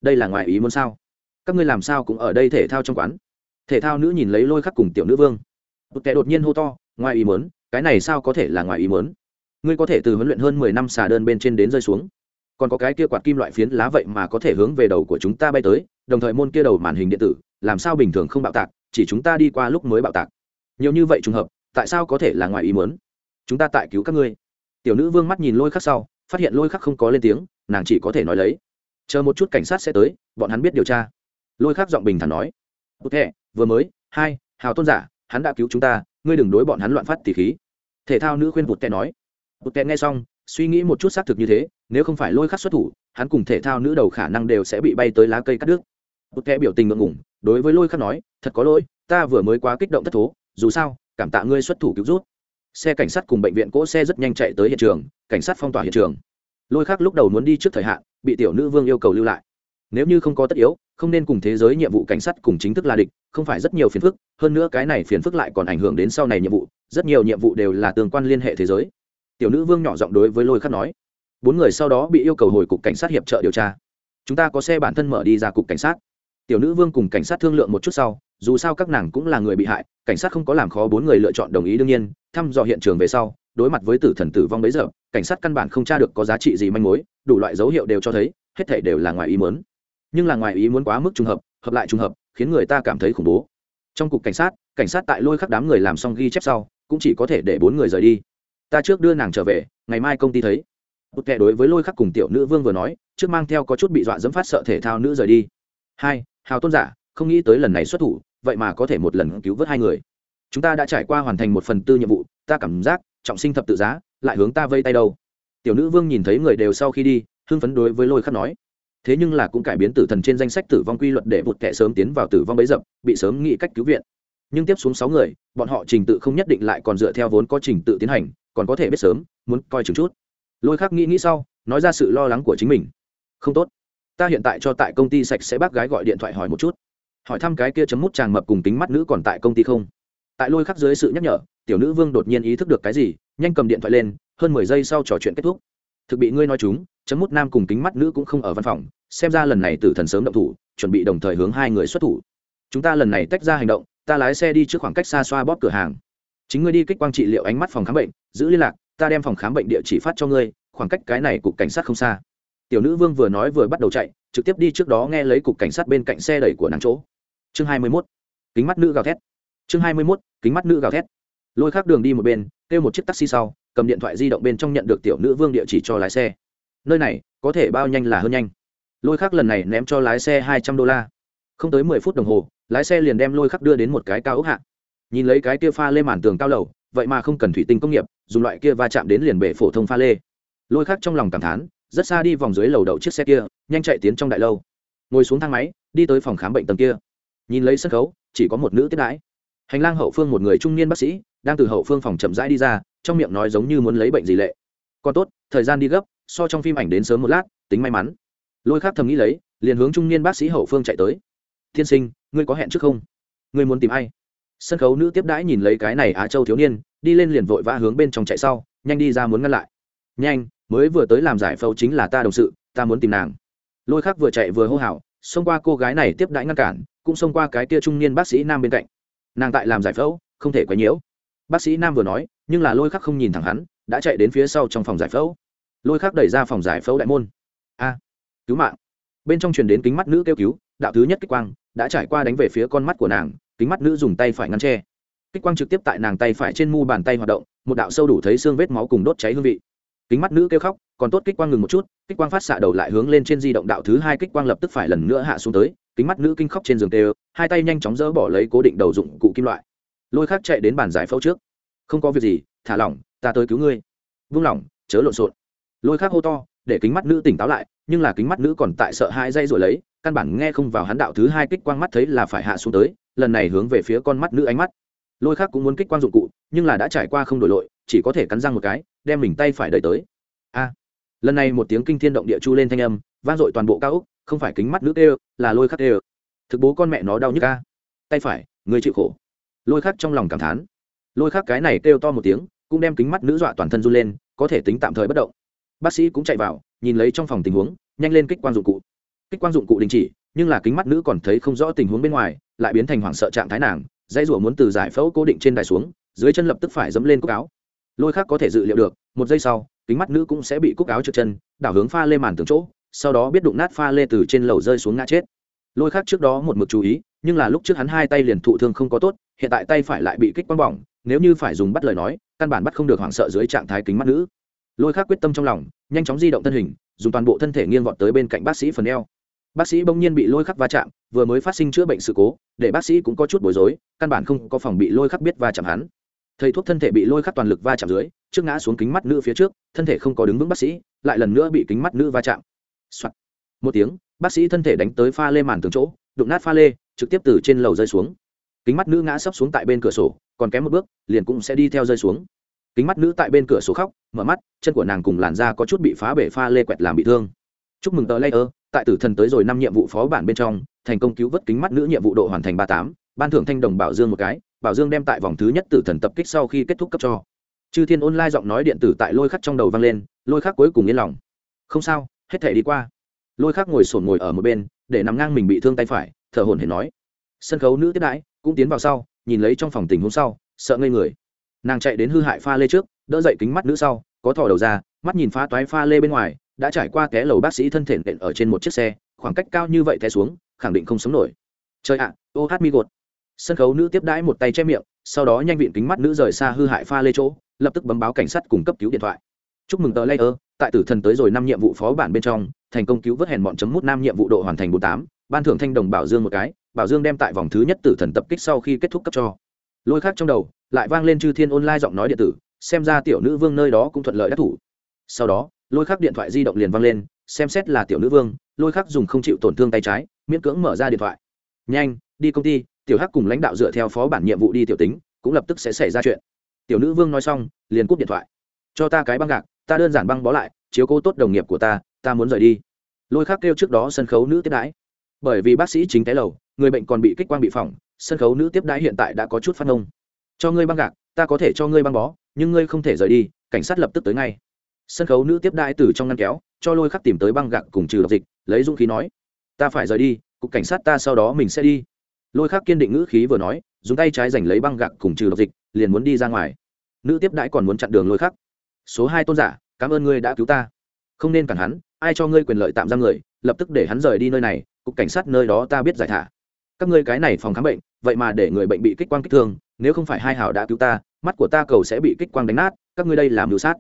A: Đây là ngoài ý muốn sao? Các ngươi làm sao cũng ở đây thể thao trong quán? Thể thao nữ nhìn lấy lôi khắc cùng tiểu nữ vương. Một kẻ đột nhiên hô to, ngoài ý muốn, cái này sao có thể là ngoài ý muốn? Ngươi có thể từ huấn luyện hơn mười năm xà đơn bên trên đến rơi xuống. Còn có cái kia quạt kim loại phiến lá vậy mà có thể hướng về đầu của chúng ta bay tới, đồng thời môn kia đầu màn hình điện tử làm sao bình thường không bạo tạc, chỉ chúng ta đi qua lúc mới bạo tạc. Nhiều như vậy trùng hợp, tại sao có thể là ngoài ý muốn? Chúng ta tại cứu các ngươi. Tiểu nữ vương mắt nhìn lôi khắc sau, phát hiện lôi khắc không có lên tiếng, nàng chỉ có thể nói lấy. Chờ một chút cảnh sát sẽ tới, bọn hắn biết điều tra. Lôi khắc giọng bình thản nói. Ok vừa mới, hai, hào tôn giả, hắn đã cứu chúng ta, ngươi đừng đối bọn hắn loạn phát tỉ khí. Thể thao nữ khuyên bụt kẹ nói. Bụt kẹ nghe xong, suy nghĩ một chút xác thực như thế, nếu không phải lôi khắc xuất thủ, hắn cùng thể thao nữ đầu khả năng đều sẽ bị bay tới lá cây cắt đứt. Bụt kẹ biểu tình ngượng ngủng đối với lôi khắc nói, thật có lỗi, ta vừa mới quá kích động thất thố, dù sao, cảm tạ ngươi xuất thủ cứu rút. Xe cảnh sát cùng bệnh viện cỗ xe rất nhanh chạy tới hiện trường, cảnh sát phong tỏa hiện trường. Lôi khắc lúc đầu muốn đi trước thời hạn, bị tiểu nữ vương yêu cầu lưu lại. Nếu như không có tất yếu, không nên cùng thế giới nhiệm vụ cảnh sát cùng chính thức là địch, không phải rất nhiều phiền phức, hơn nữa cái này phiền phức lại còn ảnh hưởng đến sau này nhiệm vụ, rất nhiều nhiệm vụ đều là tương quan liên hệ thế giới. Tiểu nữ vương nhỏ giọng đối với lôi khắc nói, bốn người sau đó bị yêu cầu hồi cục cảnh sát hiệp trợ điều tra. Chúng ta có xe bản thân mở đi ra cục cảnh sát tiểu nữ vương cùng cảnh sát thương lượng một chút sau, dù sao các nàng cũng là người bị hại, cảnh sát không có làm khó bốn người lựa chọn đồng ý đương nhiên, thăm dò hiện trường về sau, đối mặt với tử thần tử vong bấy giờ, cảnh sát căn bản không tra được có giá trị gì manh mối, đủ loại dấu hiệu đều cho thấy, hết thể đều là ngoài ý muốn. Nhưng là ngoài ý muốn quá mức trùng hợp hợp lại trùng hợp, khiến người ta cảm thấy khủng bố. Trong cục cảnh sát cảnh sát tại lôi khắc đám người làm xong ghi chép sau, cũng chỉ có thể để bốn người rời đi. Ta trước đưa nàng trở về, ngày mai công ty thấy. Bụt kệ đối với lôi khắc cùng tiểu nữ vương vừa nói, trước mang theo có chút bị dọa dẫm phát sợ thể thao nữ rời đi. Hai hào tôn giả, không nghĩ tới lần này xuất thủ, vậy mà có thể một lần cứu vớt hai người. Chúng ta đã trải qua hoàn thành một phần tư nhiệm vụ, ta cảm giác trọng sinh thập tự giá, lại hướng ta vây tay đâu. Tiểu nữ vương nhìn thấy người đều sau khi đi, hưng phấn đối với lôi khắc nói. Thế nhưng là cũng cải biến tử thần trên danh sách tử vong quy luật để vụt kẻ sớm tiến vào tử vong bấy dập, bị sớm nghĩ cách cứu viện. Nhưng tiếp xuống sáu người, bọn họ trình tự không nhất định lại còn dựa theo vốn có trình tự tiến hành, còn có thể biết sớm, muốn coi chừng chút. Lôi khắc nghĩ nghĩ sau, nói ra sự lo lắng của chính mình. Không tốt ta hiện tại cho tại công ty sạch sẽ bác gái gọi điện thoại hỏi một chút. Hỏi thăm cái kia chấm mút chàng mập cùng tính mắt nữ còn tại công ty không? Tại lôi khắc dưới sự nhắc nhở, tiểu nữ vương đột nhiên ý thức được cái gì, nhanh cầm điện thoại lên, hơn mười giây sau trò chuyện kết thúc. Thực bị ngươi nói chúng, chấm mút nam cùng kính mắt nữ cũng không ở văn phòng, xem ra lần này tử thần sớm động thủ, chuẩn bị đồng thời hướng hai người xuất thủ. Chúng ta lần này tách ra hành động, ta lái xe đi trước khoảng cách xa xoa bóp cửa hàng. Chính ngươi đi kích quang trị liệu ánh mắt phòng khám bệnh, giữ liên lạc, ta đem phòng khám bệnh địa chỉ phát cho ngươi, khoảng cách cái này cục cảnh sát không xa tiểu nữ vương vừa nói vừa bắt đầu chạy, trực tiếp đi trước đó nghe lấy cục cảnh sát bên cạnh xe đẩy của nàng chỗ. Chương hai mươi mốt, kính mắt nữ gào thét. Chương hai mươi mốt, kính mắt nữ gào thét. Lôi khác đường đi một bên, kêu một chiếc taxi sau, cầm điện thoại di động bên trong nhận được tiểu nữ vương địa chỉ cho lái xe. Nơi này, có thể bao nhanh là hơn nhanh. Lôi khắc lần này ném cho lái xe hai trăm đô la. Không tới mười phút đồng hồ, lái xe liền đem lôi khắc đưa đến một cái cao ốc hạ. Nhìn lấy cái kia pha lê màn tường cao lầu, vậy mà không cần thủy tinh công nghiệp, dùng loại kia va chạm đến liền bể phổ thông pha lê. Lôi khắc trong lòng cảm thán rất xa đi vòng dưới lầu đậu chiếc xe kia, nhanh chạy tiến trong đại lâu. Ngồi xuống thang máy, đi tới phòng khám bệnh tầng kia. Nhìn lấy sân khấu, chỉ có một nữ tiếp đãi. Hành lang hậu phương một người trung niên bác sĩ, đang từ hậu phương phòng chậm rãi đi ra, trong miệng nói giống như muốn lấy bệnh gì lệ. Còn tốt, thời gian đi gấp, so trong phim ảnh đến sớm một lát, tính may mắn. Lôi khác thầm nghĩ lấy, liền hướng trung niên bác sĩ hậu phương chạy tới. Thiên sinh, ngươi có hẹn trước không? Ngươi muốn tìm ai? Sân khấu nữ tiếp đãi nhìn lấy cái này á châu thiếu niên, đi lên liền vội vã hướng bên trong chạy sau, nhanh đi ra muốn ngăn lại. Nhanh mới vừa tới làm giải phẫu chính là ta đồng sự, ta muốn tìm nàng. Lôi khác vừa chạy vừa hô hào, xông qua cô gái này tiếp đãi ngăn cản, cũng xông qua cái kia trung niên bác sĩ nam bên cạnh. Nàng tại làm giải phẫu, không thể quấy nhiễu. Bác sĩ nam vừa nói, nhưng là lôi khắc không nhìn thẳng hắn, đã chạy đến phía sau trong phòng giải phẫu. Lôi khắc đẩy ra phòng giải phẫu đại môn. A, cứu mạng. Bên trong truyền đến kính mắt nữ kêu cứu, đạo thứ nhất kích quang đã trải qua đánh về phía con mắt của nàng, kính mắt nữ dùng tay phải ngăn tre kích quang trực tiếp tại nàng tay phải trên mu bàn tay hoạt động, một đạo sâu đủ thấy xương vết máu cùng đốt cháy hương vị kính mắt nữ kêu khóc, còn tốt kích quang ngừng một chút, kích quang phát xạ đầu lại hướng lên trên di động đạo thứ hai kích quang lập tức phải lần nữa hạ xuống tới, kính mắt nữ kinh khóc trên giường tê, hai tay nhanh chóng dỡ bỏ lấy cố định đầu dụng cụ kim loại. Lôi khác chạy đến bàn giải phẫu trước. Không có việc gì, thả lỏng, ta tới cứu ngươi. Vung lỏng, chớ lộn xộn. Lôi khác hô to, để kính mắt nữ tỉnh táo lại, nhưng là kính mắt nữ còn tại sợ hai dây rồi lấy, căn bản nghe không vào hắn đạo thứ hai kích quang mắt thấy là phải hạ xuống tới, lần này hướng về phía con mắt nữ ánh mắt. Lôi khác cũng muốn kích quang dụng cụ, nhưng là đã trải qua không đổi lội chỉ có thể cắn răng một cái, đem mình tay phải đẩy tới. A. Lần này một tiếng kinh thiên động địa chu lên thanh âm, vang dội toàn bộ cao úc không phải kính mắt nữ ê là lôi khắc ê thực bố con mẹ nó đau nhức ca tay phải, người chịu khổ. Lôi khắc trong lòng cảm thán. Lôi khắc cái này kêu to một tiếng, cũng đem kính mắt nữ dọa toàn thân run lên, có thể tính tạm thời bất động. Bác sĩ cũng chạy vào, nhìn lấy trong phòng tình huống, nhanh lên kích quang dụng cụ. Kích quang dụng cụ đình chỉ, nhưng là kính mắt nữ còn thấy không rõ tình huống bên ngoài, lại biến thành hoảng sợ trạng thái nàng, dãy rủa muốn từ giải phẫu cố định trên đài xuống, dưới chân lập tức phải dẫm lên cúc áo lôi khác có thể dự liệu được, một giây sau, kính mắt nữ cũng sẽ bị cúc áo trượt chân, đảo hướng pha lê màn tường chỗ, sau đó biết đụng nát pha lê từ trên lầu rơi xuống ngã chết. Lôi khác trước đó một mực chú ý, nhưng là lúc trước hắn hai tay liền thụ thương không có tốt, hiện tại tay phải lại bị kích quăng bỏng, nếu như phải dùng bắt lời nói, căn bản bắt không được hoảng sợ dưới trạng thái kính mắt nữ. Lôi khác quyết tâm trong lòng, nhanh chóng di động thân hình, dùng toàn bộ thân thể nghiêng vọt tới bên cạnh bác sĩ phần eo. Bác sĩ bỗng nhiên bị lôi khắc va chạm, vừa mới phát sinh chữa bệnh sự cố, để bác sĩ cũng có chút bối rối, căn bản không có phòng bị lôi khắc biết va chạm hắn thầy thuốc thân thể bị lôi khắc toàn lực va chạm dưới, trước ngã xuống kính mắt nữ phía trước, thân thể không có đứng vững bác sĩ, lại lần nữa bị kính mắt nữ va chạm、Soạn. một tiếng, bác sĩ thân thể đánh tới pha lê màn tường chỗ, đụng nát pha lê, trực tiếp từ trên lầu rơi xuống. Kính mắt nữ ngã sấp xuống tại bên cửa sổ, còn kém một bước, liền cũng sẽ đi theo rơi xuống. Kính mắt nữ tại bên cửa sổ khóc, mở mắt, chân của nàng cùng làn da có chút bị phá bể pha lê quẹt làm bị thương. Chúc mừng tờ layer, tại tử thần tới rồi năm nhiệm vụ phó bản bên trong, thành công cứu vớt kính mắt nữ nhiệm vụ độ hoàn thành ba tám, ban thưởng thanh đồng bảo dương một cái bảo dương đem tại vòng thứ nhất tử thần tập kích sau khi kết thúc cấp cho. Chư thiên ôn lai giọng nói điện tử tại lôi khắc trong đầu vang lên, lôi khắc cuối cùng yên lòng. Không sao, hết thể đi qua. Lôi khắc ngồi sổn ngồi ở một bên, để nằm ngang mình bị thương tay phải, thở hồn hển nói. Sân khấu nữ tiếp đãi, cũng tiến vào sau, nhìn lấy trong phòng tình hôm sau, sợ ngây người. Nàng chạy đến hư hại pha lê trước, đỡ dậy kính mắt nữ sau, có thò đầu ra, mắt nhìn phá toái pha lê bên ngoài, đã trải qua té lầu bác sĩ thân thể nện ở trên một chiếc xe, khoảng cách cao như vậy té xuống, khẳng định không sống nổi. Trời ạ, ô hát mi gột sân khấu nữ tiếp đãi một tay che miệng, sau đó nhanh viện kính mắt nữ rời xa hư hại pha lê chỗ, lập tức bấm báo cảnh sát cung cấp cứu điện thoại. Chúc mừng tờ layer, tại tử thần tới rồi năm nhiệm vụ phó bản bên trong, thành công cứu vớt hèn bọn chấm mút năm nhiệm vụ độ hoàn thành bốn tám, ban thưởng thanh đồng bảo dương một cái, bảo dương đem tại vòng thứ nhất tử thần tập kích sau khi kết thúc cấp cho. Lôi khác trong đầu, lại vang lên chư thiên online giọng nói điện tử, xem ra tiểu nữ vương nơi đó cũng thuận lợi đắc thủ. Sau đó, lôi khắc điện thoại di động liền vang lên, xem xét là tiểu nữ vương, lôi khắc dùng không chịu tổn thương tay trái, miễn cưỡng mở ra điện thoại. Nhanh, đi công ty tiểu hắc cùng lãnh đạo dựa theo phó bản nhiệm vụ đi tiểu tính, cũng lập tức sẽ xảy ra chuyện. Tiểu nữ vương nói xong, liền cúp điện thoại. Cho ta cái băng gạc, ta đơn giản băng bó lại, chiếu cố tốt đồng nghiệp của ta ta muốn rời đi. Lôi khắc kêu trước đó sân khấu nữ tiếp đãi. Bởi vì bác sĩ chính cái lầu, người bệnh còn bị kích quang bị phỏng, sân khấu nữ tiếp đãi hiện tại đã có chút phát ngông. Cho ngươi băng gạc, ta có thể cho ngươi băng bó, nhưng ngươi không thể rời đi, cảnh sát lập tức tới ngay. Sân khấu nữ tiếp đãi từ trong ngăn kéo, cho lôi khắc tìm tới băng gạc cùng trừ độc dịch, lấy dũng khí nói, ta phải rời đi, cục cảnh sát ta sau đó mình sẽ đi lôi khắc kiên định ngữ khí vừa nói, dùng tay trái giành lấy băng gạc cùng trừ độc dịch, liền muốn đi ra ngoài. Nữ tiếp đãi còn muốn chặn đường lôi khắc số hai tôn giả, cảm ơn ngươi đã cứu ta. Không nên cản hắn, ai cho ngươi quyền lợi tạm giam người, lập tức để hắn rời đi nơi này, cục cảnh sát nơi đó ta biết giải thả. Các ngươi cái này phòng khám bệnh, vậy mà để người bệnh bị kích quang kích thương, nếu không phải hai hảo đã cứu ta, mắt của ta cầu sẽ bị kích quang đánh nát, các ngươi đây làm mưu sát.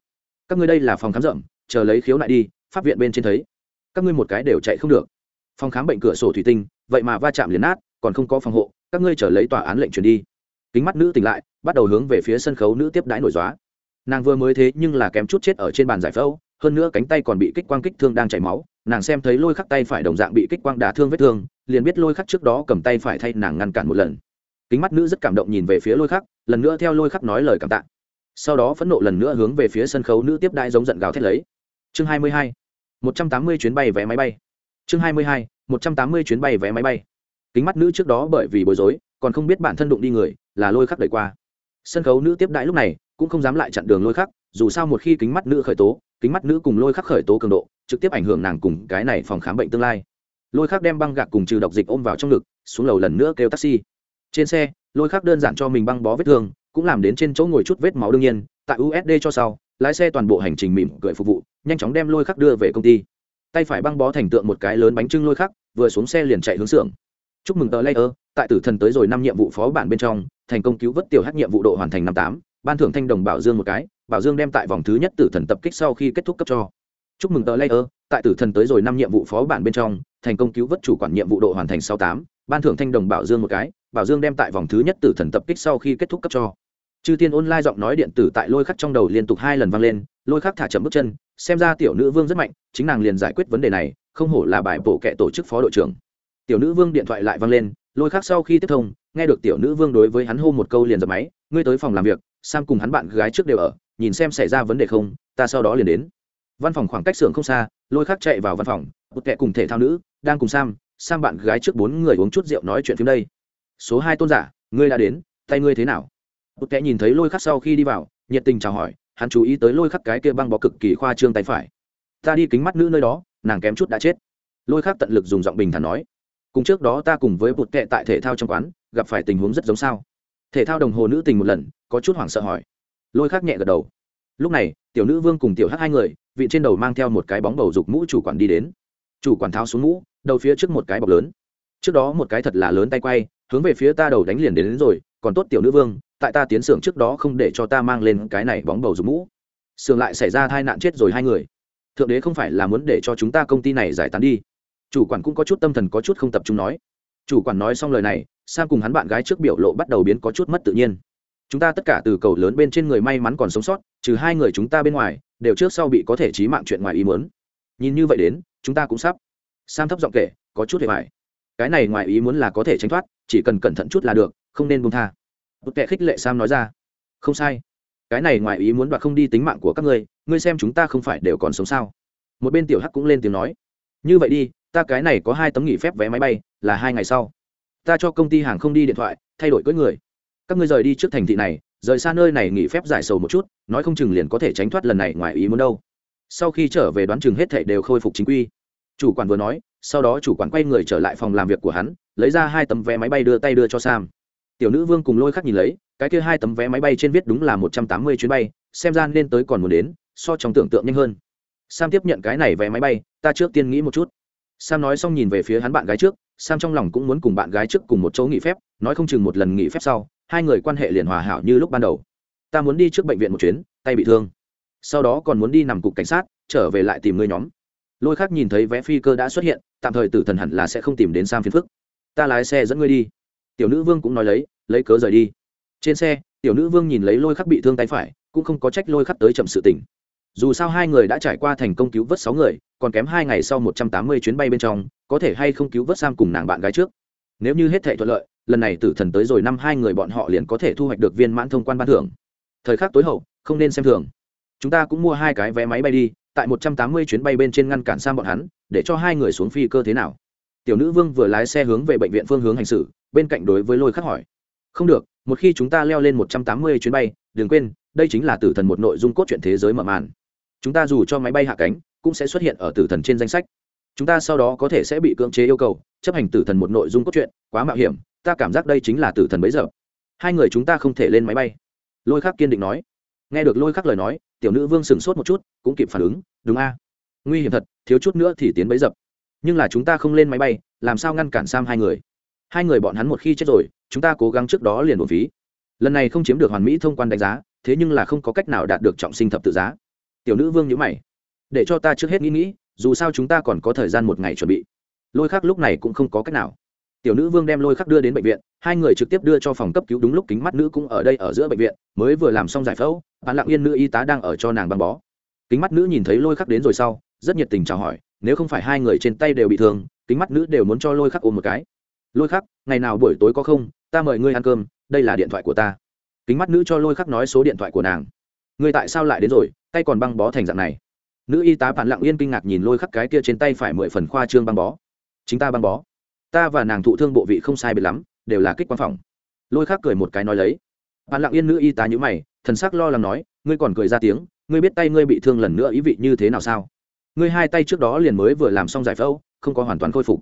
A: Các ngươi đây là phòng khám rộng chờ lấy khiếu nại đi, pháp viện bên trên thấy. Các ngươi một cái đều chạy không được. Phòng khám bệnh cửa sổ thủy tinh, vậy mà va chạm liền nát còn không có phòng hộ, các ngươi trở lấy tòa án lệnh truyền đi. Kính mắt nữ tỉnh lại, bắt đầu hướng về phía sân khấu nữ tiếp đãi nổi dóa. Nàng vừa mới thế nhưng là kém chút chết ở trên bàn giải phẫu, hơn nữa cánh tay còn bị kích quang kích thương đang chảy máu, nàng xem thấy lôi khắc tay phải đồng dạng bị kích quang đả thương vết thương, liền biết lôi khắc trước đó cầm tay phải thay nàng ngăn cản một lần. Kính mắt nữ rất cảm động nhìn về phía lôi khắc, lần nữa theo lôi khắc nói lời cảm tạ. Sau đó phẫn nộ lần nữa hướng về phía sân khấu nữ tiếp đại giống giận gào thét lấy. Chương 22. 180 chuyến bay vé máy bay. Chương 22. 180 chuyến bay vé máy bay kính mắt nữ trước đó bởi vì bối rối, còn không biết bản thân đụng đi người, là lôi khắc đẩy qua. Sân khấu nữ tiếp đại lúc này, cũng không dám lại chặn đường lôi khắc, dù sao một khi kính mắt nữ khởi tố, kính mắt nữ cùng lôi khắc khởi tố cường độ, trực tiếp ảnh hưởng nàng cùng cái này phòng khám bệnh tương lai. Lôi khắc đem băng gạc cùng trừ độc dịch ôm vào trong ngực, xuống lầu lần nữa kêu taxi. Trên xe, lôi khắc đơn giản cho mình băng bó vết thương, cũng làm đến trên chỗ ngồi chút vết máu đương nhiên, tại usd cho sau, lái xe toàn bộ hành trình mỉm cười phục vụ, nhanh chóng đem lôi khắc đưa về công ty. Tay phải băng bó thành tượng một cái lớn bánh trưng lôi khắc, vừa xuống xe liền chạy hướng xưởng chúc mừng tờ layer, tại tử thần tới rồi năm nhiệm vụ phó bản bên trong, thành công cứu vớt tiểu hát nhiệm vụ độ hoàn thành năm tám, ban thưởng thanh đồng bảo dương một cái, bảo dương đem tại vòng thứ nhất tử thần tập kích sau khi kết thúc cấp cho. Chúc mừng tờ layer, tại tử thần tới rồi năm nhiệm vụ phó bản bên trong, thành công cứu vớt chủ quản nhiệm vụ độ hoàn thành sáu tám, ban thưởng thanh đồng bảo dương một cái, bảo dương đem tại vòng thứ nhất tử thần tập kích sau khi kết thúc cấp cho. Chư thiên online giọng nói điện tử tại lôi khắc trong đầu liên tục hai lần vang lên, lôi khắc thả chậm bước chân, xem ra tiểu nữ vương rất mạnh, chính nàng liền giải quyết vấn đề này, không hổ là bài bộ kệ tổ chức phó đội trưởng tiểu nữ vương điện thoại lại văng lên, lôi khác sau khi tiếp thông, nghe được tiểu nữ vương đối với hắn hô một câu liền dập máy, ngươi tới phòng làm việc, sam cùng hắn bạn gái trước đều ở, nhìn xem xảy ra vấn đề không, ta sau đó liền đến. Văn phòng khoảng cách xưởng không xa, lôi khác chạy vào văn phòng, một kẻ cùng thể thao nữ, đang cùng sam sam bạn gái trước bốn người uống chút rượu nói chuyện phim đây. Số hai tôn giả, ngươi đã đến, tay ngươi thế nào? Một kẻ nhìn thấy lôi khắc sau khi đi vào, nhiệt tình chào hỏi, hắn chú ý tới lôi khắc cái kia băng bó cực kỳ khoa trương tay phải. Ta đi kính mắt nữ nơi đó, nàng kém chút đã chết. Lôi khắc tận lực dùng giọng bình thản nói cùng trước đó ta cùng với bụt kẹ tại thể thao trong quán gặp phải tình huống rất giống sao. Thể thao đồng hồ nữ tình một lần có chút hoảng sợ hỏi. Lôi khác nhẹ gật đầu. Lúc này tiểu nữ vương cùng tiểu hắc hai người vị trên đầu mang theo một cái bóng bầu dục mũ chủ quản đi đến. Chủ quản tháo xuống mũ đầu phía trước một cái bọc lớn. Trước đó một cái thật là lớn tay quay hướng về phía ta đầu đánh liền đến, đến rồi còn tốt tiểu nữ vương tại ta tiến xưởng trước đó không để cho ta mang lên cái này bóng bầu dục mũ. Xưởng lại xảy ra tai nạn chết rồi hai người. Thượng đế không phải là muốn để cho chúng ta công ty này giải tán đi chủ quản cũng có chút tâm thần có chút không tập trung nói. Chủ quản nói xong lời này sang cùng hắn bạn gái trước biểu lộ bắt đầu biến có chút mất tự nhiên. Chúng ta tất cả từ cầu lớn bên trên người may mắn còn sống sót, trừ hai người chúng ta bên ngoài, đều trước sau bị có thể trí mạng chuyện ngoài ý muốn. Nhìn như vậy đến, chúng ta cũng sắp. Sam thấp giọng kể, có chút hề mại cái này ngoài ý muốn là có thể tránh thoát, chỉ cần cẩn thận chút là được, không nên buông tha. Bức kệ khích lệ sam nói ra. Không sai. Cái này ngoài ý muốn đoạt không đi tính mạng của các ngươi ngươi xem chúng ta không phải đều còn sống sao? Một bên tiểu hắc cũng lên tiếng nói. Như vậy đi ta cái này có hai tấm nghỉ phép vé máy bay, là hai ngày sau. Ta cho công ty hàng không đi điện thoại, thay đổi cưỡi người. Các ngươi rời đi trước thành thị này, rời xa nơi này nghỉ phép giải sầu một chút, nói không chừng liền có thể tránh thoát lần này ngoài ý muốn đâu. Sau khi trở về đoán chừng hết thảy đều khôi phục chính quy. Chủ quản vừa nói, sau đó chủ quản quay người trở lại phòng làm việc của hắn, lấy ra hai tấm vé máy bay đưa tay đưa cho sam. Tiểu nữ vương cùng lôi khắc nhìn lấy, cái kia hai tấm vé máy bay trên viết đúng là một trăm tám mươi chuyến bay, xem ra nên tới còn muốn đến, so trong tưởng tượng nhanh hơn. Sam tiếp nhận cái này vé máy bay, ta trước tiên nghĩ một chút sam nói xong nhìn về phía hắn bạn gái trước, sam trong lòng cũng muốn cùng bạn gái trước cùng một chỗ nghỉ phép, nói không chừng một lần nghỉ phép sau, hai người quan hệ liền hòa hảo như lúc ban đầu. Ta muốn đi trước bệnh viện một chuyến, tay bị thương. Sau đó còn muốn đi nằm cục cảnh sát, trở về lại tìm người nhóm. Lôi khác nhìn thấy vé phi cơ đã xuất hiện, tạm thời tử thần hẳn là sẽ không tìm đến sam phiền phức. Ta lái xe dẫn ngươi đi. Tiểu nữ vương cũng nói lấy lấy cớ rời đi. Trên xe, tiểu nữ vương nhìn lấy lôi khắc bị thương tay phải, cũng không có trách lôi khắc tới chậm sự tỉnh dù sao hai người đã trải qua thành công cứu vớt sáu người, còn kém hai ngày sau một trăm tám mươi chuyến bay bên trong, có thể hay không cứu vớt sam cùng nàng bạn gái trước. Nếu như hết thể thuận lợi, lần này tử thần tới rồi năm hai người bọn họ liền có thể thu hoạch được viên mãn thông quan ban thưởng. Thời khắc tối hậu, không nên xem thường. Chúng ta cũng mua hai cái vé máy bay đi, tại một trăm tám mươi chuyến bay bên trên ngăn cản sang bọn hắn, để cho hai người xuống phi cơ thế nào? Tiểu nữ vương vừa lái xe hướng về bệnh viện phương hướng hành xử, bên cạnh đối với lôi khắc hỏi. Không được, một khi chúng ta leo lên một trăm tám mươi chuyến bay, đừng quên, đây chính là tử thần một nội dung cốt truyện thế giới mở màn chúng ta dù cho máy bay hạ cánh, cũng sẽ xuất hiện ở tử thần trên danh sách. Chúng ta sau đó có thể sẽ bị cưỡng chế yêu cầu, chấp hành tử thần một nội dung cốt truyện, quá mạo hiểm, ta cảm giác đây chính là tử thần bấy giờ. Hai người chúng ta không thể lên máy bay. Lôi khắc kiên định nói. Nghe được lôi khắc lời nói, tiểu nữ vương sửng sốt một chút, cũng kịp phản ứng, đúng a, nguy hiểm thật, thiếu chút nữa thì tiến bấy dập nhưng là chúng ta không lên máy bay, làm sao ngăn cản sam hai người? Hai người bọn hắn một khi chết rồi, chúng ta cố gắng trước đó liền một phí. Lần này không chiếm được hoàn mỹ thông quan đánh giá, thế nhưng là không có cách nào đạt được trọng sinh thập tự giá tiểu nữ vương nhữ mày. Để cho ta trước hết nghĩ nghĩ, dù sao chúng ta còn có thời gian một ngày chuẩn bị. Lôi khắc lúc này cũng không có cách nào. Tiểu nữ vương đem lôi khắc đưa đến bệnh viện, hai người trực tiếp đưa cho phòng cấp cứu đúng lúc kính mắt nữ cũng ở đây ở giữa bệnh viện, mới vừa làm xong giải phẫu bạn lặng yên nữ y tá đang ở cho nàng băng bó. Kính mắt nữ nhìn thấy lôi khắc đến rồi sau, rất nhiệt tình chào hỏi, nếu không phải hai người trên tay đều bị thương, kính mắt nữ đều muốn cho lôi khắc ôm một cái. Lôi khắc, ngày nào buổi tối có không, ta mời ngươi ăn cơm, đây là điện thoại của ta. Kính mắt nữ cho lôi khắc nói số điện thoại của nàng. Ngươi tại sao lại đến rồi? Tay còn băng bó thành dạng này. Nữ y tá bạn lặng yên kinh ngạc nhìn lôi khắc cái kia trên tay phải mười phần khoa trương băng bó. Chính ta băng bó. Ta và nàng thụ thương bộ vị không sai biệt lắm, đều là kích quang phòng. Lôi khắc cười một cái nói lấy. Bạn lặng yên nữ y tá nhữ mày, thần sắc lo lắng nói, ngươi còn cười ra tiếng, ngươi biết tay ngươi bị thương lần nữa ý vị như thế nào sao? Ngươi hai tay trước đó liền mới vừa làm xong giải phẫu, không có hoàn toàn khôi phục.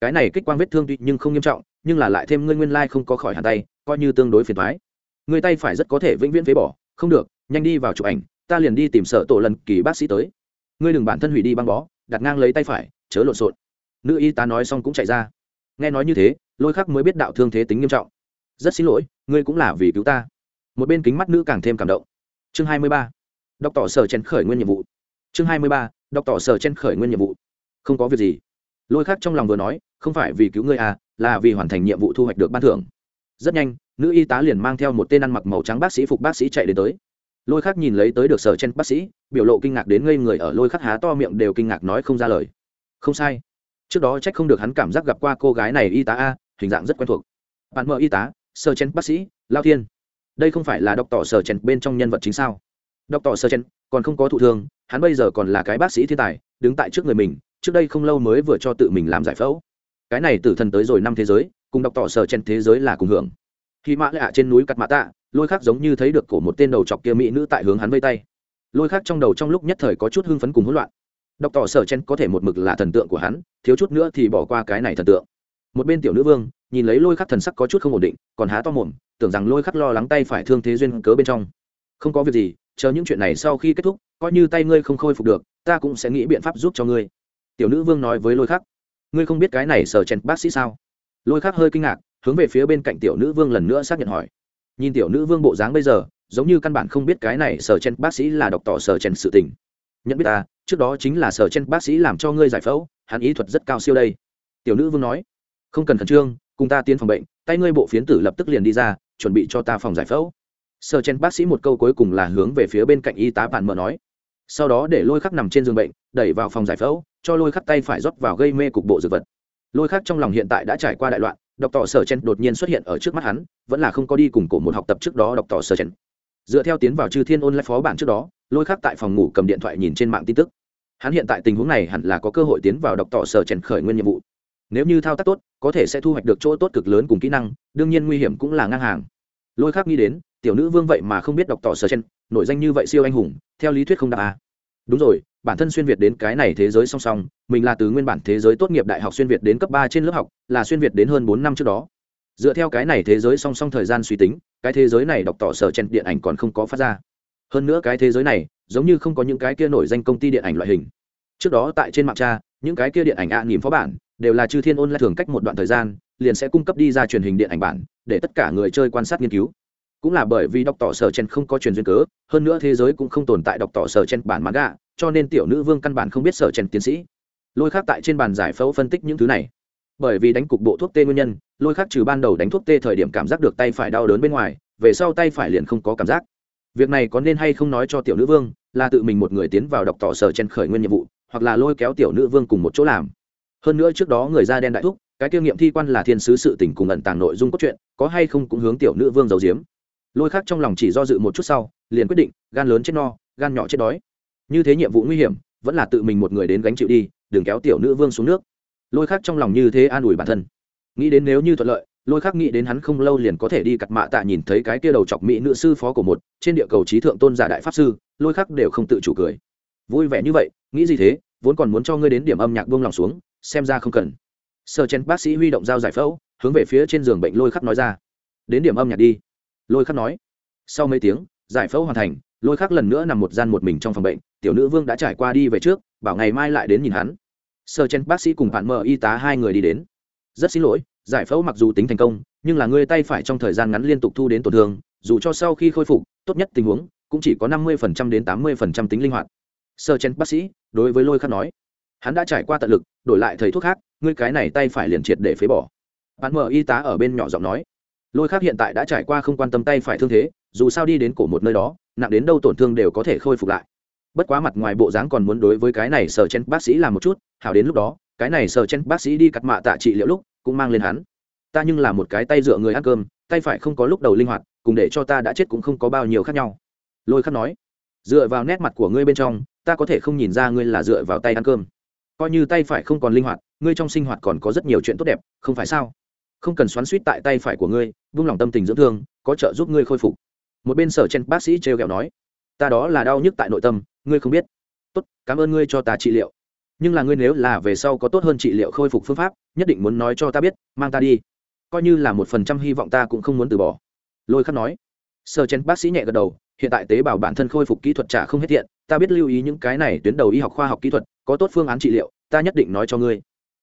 A: Cái này kích quang vết thương tuy nhưng không nghiêm trọng, nhưng là lại thêm ngươi nguyên lai không có khỏi hàn tay, coi như tương đối phiền thoái ngươi tay phải rất có thể vĩnh viễn phế bỏ. Không được, nhanh đi vào chụp ảnh ta liền đi tìm sở tổ lần kỳ bác sĩ tới. Ngươi đừng bản thân hủy đi băng bó, đặt ngang lấy tay phải, chớ lộn xộn. Nữ y tá nói xong cũng chạy ra. Nghe nói như thế, lôi khắc mới biết đạo thương thế tính nghiêm trọng. Rất xin lỗi, ngươi cũng là vì cứu ta. Một bên kính mắt nữ càng thêm cảm động. Chương hai mươi ba. Đọc tỏ sở chen khởi nguyên nhiệm vụ. Chương hai mươi ba. Đọc tỏ sở chen khởi nguyên nhiệm vụ. Không có việc gì. Lôi khắc trong lòng vừa nói, không phải vì cứu ngươi à là vì hoàn thành nhiệm vụ thu hoạch được ban thưởng. Rất nhanh, nữ y tá liền mang theo một tên ăn mặc màu trắng bác sĩ phục bác sĩ chạy đến tới lôi khắc nhìn lấy tới được sở chen bác sĩ, biểu lộ kinh ngạc đến ngây người ở lôi khắc há to miệng đều kinh ngạc nói không ra lời. Không sai. Trước đó trách không được hắn cảm giác gặp qua cô gái này y tá a, hình dạng rất quen thuộc. Bạn mợ y tá, sở chen bác sĩ, lao thiên. Đây không phải là đọc tỏ sở chen bên trong nhân vật chính sao? Đọc tỏ sở chen còn không có thụ thương, hắn bây giờ còn là cái bác sĩ thiên tài, đứng tại trước người mình, trước đây không lâu mới vừa cho tự mình làm giải phẫu. Cái này tử thần tới rồi năm thế giới, cùng đọc tỏ sở chen thế giới là cùng hưởng khi mã lạ trên núi cắt mã tạ, lôi khác giống như thấy được cổ một tên đầu chọc kia mỹ nữ tại hướng hắn vây tay. Lôi khác trong đầu trong lúc nhất thời có chút hưng phấn cùng hỗn loạn. Đọc tỏ sở chen có thể một mực là thần tượng của hắn, thiếu chút nữa thì bỏ qua cái này thần tượng. Một bên tiểu nữ vương, nhìn lấy lôi khắc thần sắc có chút không ổn định, còn há to mồm, tưởng rằng lôi khắc lo lắng tay phải thương thế duyên cớ bên trong. Không có việc gì, chờ những chuyện này sau khi kết thúc, coi như tay ngươi không khôi phục được, ta cũng sẽ nghĩ biện pháp giúp cho ngươi. Tiểu nữ vương nói với lôi khắc. Ngươi không biết cái này sở chen bác sĩ sao? Lôi khắc hơi kinh ngạc hướng về phía bên cạnh tiểu nữ vương lần nữa xác nhận hỏi. Nhìn tiểu nữ vương bộ dáng bây giờ, giống như căn bản không biết cái này sở chen bác sĩ là độc tỏ sở chen sự tình. Nhận biết ta, trước đó chính là sở chen bác sĩ làm cho ngươi giải phẫu, hắn ý thuật rất cao siêu đây. Tiểu nữ vương nói, không cần khẩn trương, cùng ta tiến phòng bệnh, tay ngươi bộ phiến tử lập tức liền đi ra, chuẩn bị cho ta phòng giải phẫu. Sở chen bác sĩ một câu cuối cùng là hướng về phía bên cạnh y tá bạn mở nói. Sau đó để lôi khắc nằm trên giường bệnh, đẩy vào phòng giải phẫu, cho lôi khắc tay phải rót vào gây mê cục bộ dược vật. Lôi khắc trong lòng hiện tại đã trải qua đại loạn đọc tỏ sở chen đột nhiên xuất hiện ở trước mắt hắn, vẫn là không có đi cùng cổ một học tập trước đó đọc tỏ sở chen dựa theo tiến vào chư thiên ôn lại phó bản trước đó, lôi khắc tại phòng ngủ cầm điện thoại nhìn trên mạng tin tức. Hắn hiện tại tình huống này hẳn là có cơ hội tiến vào đọc tỏ sở chen khởi nguyên nhiệm vụ. Nếu như thao tác tốt, có thể sẽ thu hoạch được chỗ tốt cực lớn cùng kỹ năng, đương nhiên nguy hiểm cũng là ngang hàng. Lôi khắc nghĩ đến, tiểu nữ vương vậy mà không biết đọc tỏ sở chen nổi danh như vậy siêu anh hùng, theo lý thuyết không đáp à. đúng rồi bản thân xuyên việt đến cái này thế giới song song mình là từ nguyên bản thế giới tốt nghiệp đại học xuyên việt đến cấp ba trên lớp học là xuyên việt đến hơn bốn năm trước đó. Dựa theo cái này thế giới song song thời gian suy tính cái thế giới này đọc tỏ sở chen điện ảnh còn không có phát ra. Hơn nữa cái thế giới này giống như không có những cái kia nổi danh công ty điện ảnh loại hình. Trước đó tại trên mạng cha những cái kia điện ảnh ạ à, phó bản đều là chư thiên ôn lại thường cách một đoạn thời gian liền sẽ cung cấp đi ra truyền hình điện ảnh bản để tất cả người chơi quan sát nghiên cứu. Cũng là bởi vì đọc tỏ sở chen không có truyền duyên cớ hơn nữa thế giới cũng không tồn tại đọc tỏ sở chen bản mãn gạ cho nên tiểu nữ vương căn bản không biết sở trần tiến sĩ. Lôi khác tại trên bàn giải phẫu phân tích những thứ này. Bởi vì đánh cục bộ thuốc tê nguyên nhân, lôi khác trừ ban đầu đánh thuốc tê thời điểm cảm giác được tay phải đau đớn bên ngoài, về sau tay phải liền không có cảm giác. Việc này có nên hay không nói cho tiểu nữ vương, là tự mình một người tiến vào đọc tỏ sở chen khởi nguyên nhiệm vụ, hoặc là lôi kéo tiểu nữ vương cùng một chỗ làm. Hơn nữa trước đó người da đen đại thúc, cái kinh nghiệm thi quan là thiên sứ sự tình cùng ẩn tàng nội dung cốt truyện, có hay không cũng hướng tiểu nữ vương giấu giếm. Lôi khác trong lòng chỉ do dự một chút sau, liền quyết định, gan lớn chết no, gan nhỏ chết đói như thế nhiệm vụ nguy hiểm, vẫn là tự mình một người đến gánh chịu đi, đừng kéo tiểu nữ vương xuống nước. Lôi khác trong lòng như thế an ủi bản thân. Nghĩ đến nếu như thuận lợi, lôi khác nghĩ đến hắn không lâu liền có thể đi cặt mạ tạ nhìn thấy cái kia đầu chọc mỹ nữ sư phó của một, trên địa cầu trí thượng tôn giả đại pháp sư, lôi khác đều không tự chủ cười. Vui vẻ như vậy, nghĩ gì thế, vốn còn muốn cho ngươi đến điểm âm nhạc buông lòng xuống, xem ra không cần. Sơ chen bác sĩ huy động dao giải phẫu, hướng về phía trên giường bệnh lôi khắc nói ra. Đến điểm âm nhạc đi. Lôi khắc nói. Sau mấy tiếng, giải phẫu hoàn thành lôi khắc lần nữa nằm một gian một mình trong phòng bệnh, tiểu nữ vương đã trải qua đi về trước, bảo ngày mai lại đến nhìn hắn. Sơ chen, bác sĩ cùng bạn mờ y tá hai người đi đến. Rất xin lỗi, giải phẫu mặc dù tính thành công, nhưng là ngươi tay phải trong thời gian ngắn liên tục thu đến tổn thương, dù cho sau khi khôi phục, tốt nhất tình huống cũng chỉ có năm mươi đến tám mươi tính linh hoạt. Sơ chen, bác sĩ, đối với lôi khắc nói, hắn đã trải qua tận lực, đổi lại thầy thuốc khác, ngươi cái này tay phải liền triệt để phế bỏ. Bạn mờ y tá ở bên nhỏ giọng nói lôi khác hiện tại đã trải qua không quan tâm tay phải thương thế, dù sao đi đến cổ một nơi đó, nặng đến đâu tổn thương đều có thể khôi phục lại. Bất quá mặt ngoài bộ dáng còn muốn đối với cái này sờ chen bác sĩ làm một chút, hảo đến lúc đó, cái này sờ chen bác sĩ đi cắt mạ tạ trị liệu lúc, cũng mang lên hắn. Ta nhưng là một cái tay dựa người ăn cơm, tay phải không có lúc đầu linh hoạt, cùng để cho ta đã chết cũng không có bao nhiêu khác nhau. Lôi khắc nói, dựa vào nét mặt của ngươi bên trong, ta có thể không nhìn ra ngươi là dựa vào tay ăn cơm. Coi như tay phải không còn linh hoạt, ngươi trong sinh hoạt còn có rất nhiều chuyện tốt đẹp, không phải sao? Không cần xoắn suýt tại tay phải của ngươi, vung lòng tâm tình dưỡng thương, có trợ giúp ngươi khôi phục. Một bên sở chen bác sĩ trêu ghẹo nói, ta đó là đau nhức tại nội tâm, ngươi không biết. Tốt, cảm ơn ngươi cho ta trị liệu. Nhưng là ngươi nếu là về sau có tốt hơn trị liệu khôi phục phương pháp, nhất định muốn nói cho ta biết, mang ta đi. Coi như là một phần trăm hy vọng ta cũng không muốn từ bỏ. Lôi khắc nói. Sở chen bác sĩ nhẹ gật đầu, hiện tại tế bào bản thân khôi phục kỹ thuật trả không hết thiện ta biết lưu ý những cái này tuyến đầu y học khoa học kỹ thuật, có tốt phương án trị liệu, ta nhất định nói cho ngươi.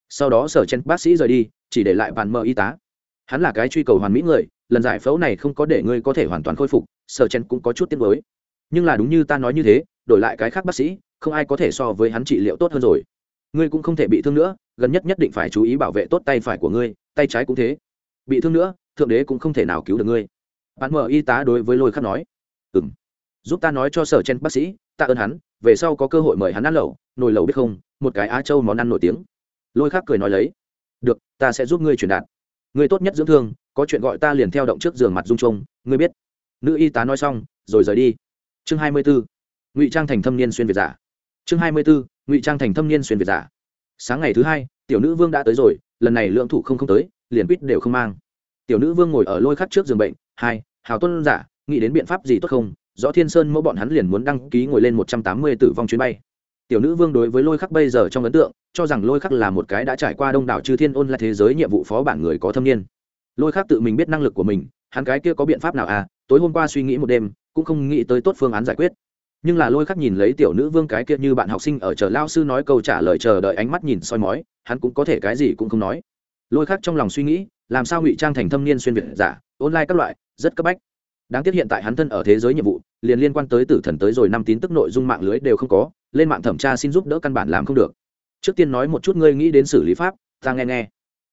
A: Sau đó sở chen bác sĩ rời đi chỉ để lại bàn mờ y tá. Hắn là cái truy cầu hoàn mỹ người, lần giải phẫu này không có để ngươi có thể hoàn toàn khôi phục, sở chen cũng có chút tiếc với nhưng là đúng như ta nói như thế, đổi lại cái khác bác sĩ, không ai có thể so với hắn trị liệu tốt hơn rồi. Ngươi cũng không thể bị thương nữa, gần nhất nhất định phải chú ý bảo vệ tốt tay phải của ngươi, tay trái cũng thế. Bị thương nữa, thượng đế cũng không thể nào cứu được ngươi. Bạn mở y tá đối với lôi khắc nói. Ừ m giúp ta nói cho sở chen bác sĩ ta ơn hắn, về sau có cơ hội mời hắn ăn lẩu, nồi lẩu biết không, một cái á châu món ăn nổi tiếng. Lôi khắc cười nói lấy được, ta sẽ giúp ngươi truyền đạt. Ngươi tốt nhất dưỡng thương, có chuyện gọi ta liền theo động trước giường mặt dung trông ngươi biết. Nữ y tá nói xong, rồi rời đi. Chương hai mươi bốn, ngụy trang thành thâm niên xuyên việt giả. Chương hai mươi bốn, ngụy trang thành thâm niên xuyên việt giả. Sáng ngày thứ hai, tiểu nữ vương đã tới rồi, lần này lượng thủ không không tới, liền quýt đều không mang. Tiểu nữ vương ngồi ở lôi khắc trước giường bệnh, hai, hào tuân giả, nghĩ đến biện pháp gì tốt không? Rõ thiên sơn mẫu bọn hắn liền muốn đăng ký ngồi lên một trăm tám mươi tử vong chuyến bay tiểu nữ vương đối với lôi khắc bây giờ trong ấn tượng, cho rằng lôi khắc là một cái đã trải qua đông đảo chư thiên ôn lại thế giới nhiệm vụ phó bản người có thâm niên. Lôi khắc tự mình biết năng lực của mình, hắn cái kia có biện pháp nào à tối hôm qua suy nghĩ một đêm, cũng không nghĩ tới tốt phương án giải quyết. Nhưng là lôi khắc nhìn lấy tiểu nữ vương cái kia như bạn học sinh ở chờ lao sư nói câu trả lời chờ đợi ánh mắt nhìn soi mói, hắn cũng có thể cái gì cũng không nói. Lôi khắc trong lòng suy nghĩ, làm sao ngụy trang thành thâm niên xuyên việt giả, online các loại, rất cấp bách đáng tiếc hiện tại hắn thân ở thế giới nhiệm vụ, liền liên quan tới tử thần tới rồi năm tín tức nội dung mạng lưới đều không có, lên mạng thẩm tra xin giúp đỡ căn bản làm không được. Trước tiên nói một chút ngươi nghĩ đến xử lý pháp, ta nghe nghe.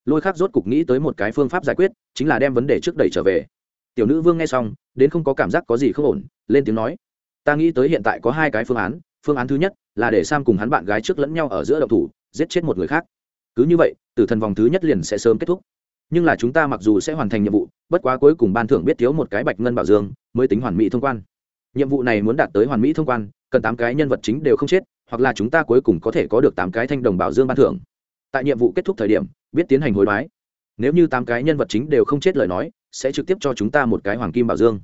A: Lôi khắc rốt cục nghĩ tới một cái phương pháp giải quyết, chính là đem vấn đề trước đẩy trở về. Tiểu nữ vương nghe xong, đến không có cảm giác có gì không ổn, lên tiếng nói. Ta nghĩ tới hiện tại có hai cái phương án phương án thứ nhất là để sam cùng hắn bạn gái trước lẫn nhau ở giữa độc thủ, giết chết một người khác. Cứ như vậy, tử thần vòng thứ nhất liền sẽ sớm kết thúc nhưng là chúng ta mặc dù sẽ hoàn thành nhiệm vụ, bất quá cuối cùng ban thưởng biết thiếu một cái bạch ngân bảo dương, mới tính hoàn mỹ thông quan. Nhiệm vụ này muốn đạt tới hoàn mỹ thông quan, cần tám cái nhân vật chính đều không chết, hoặc là chúng ta cuối cùng có thể có được tám cái thanh đồng bảo dương ban thưởng. Tại nhiệm vụ kết thúc thời điểm, biết tiến hành hối đoái. Nếu như tám cái nhân vật chính đều không chết lời nói, sẽ trực tiếp cho chúng ta một cái hoàng kim bảo dương.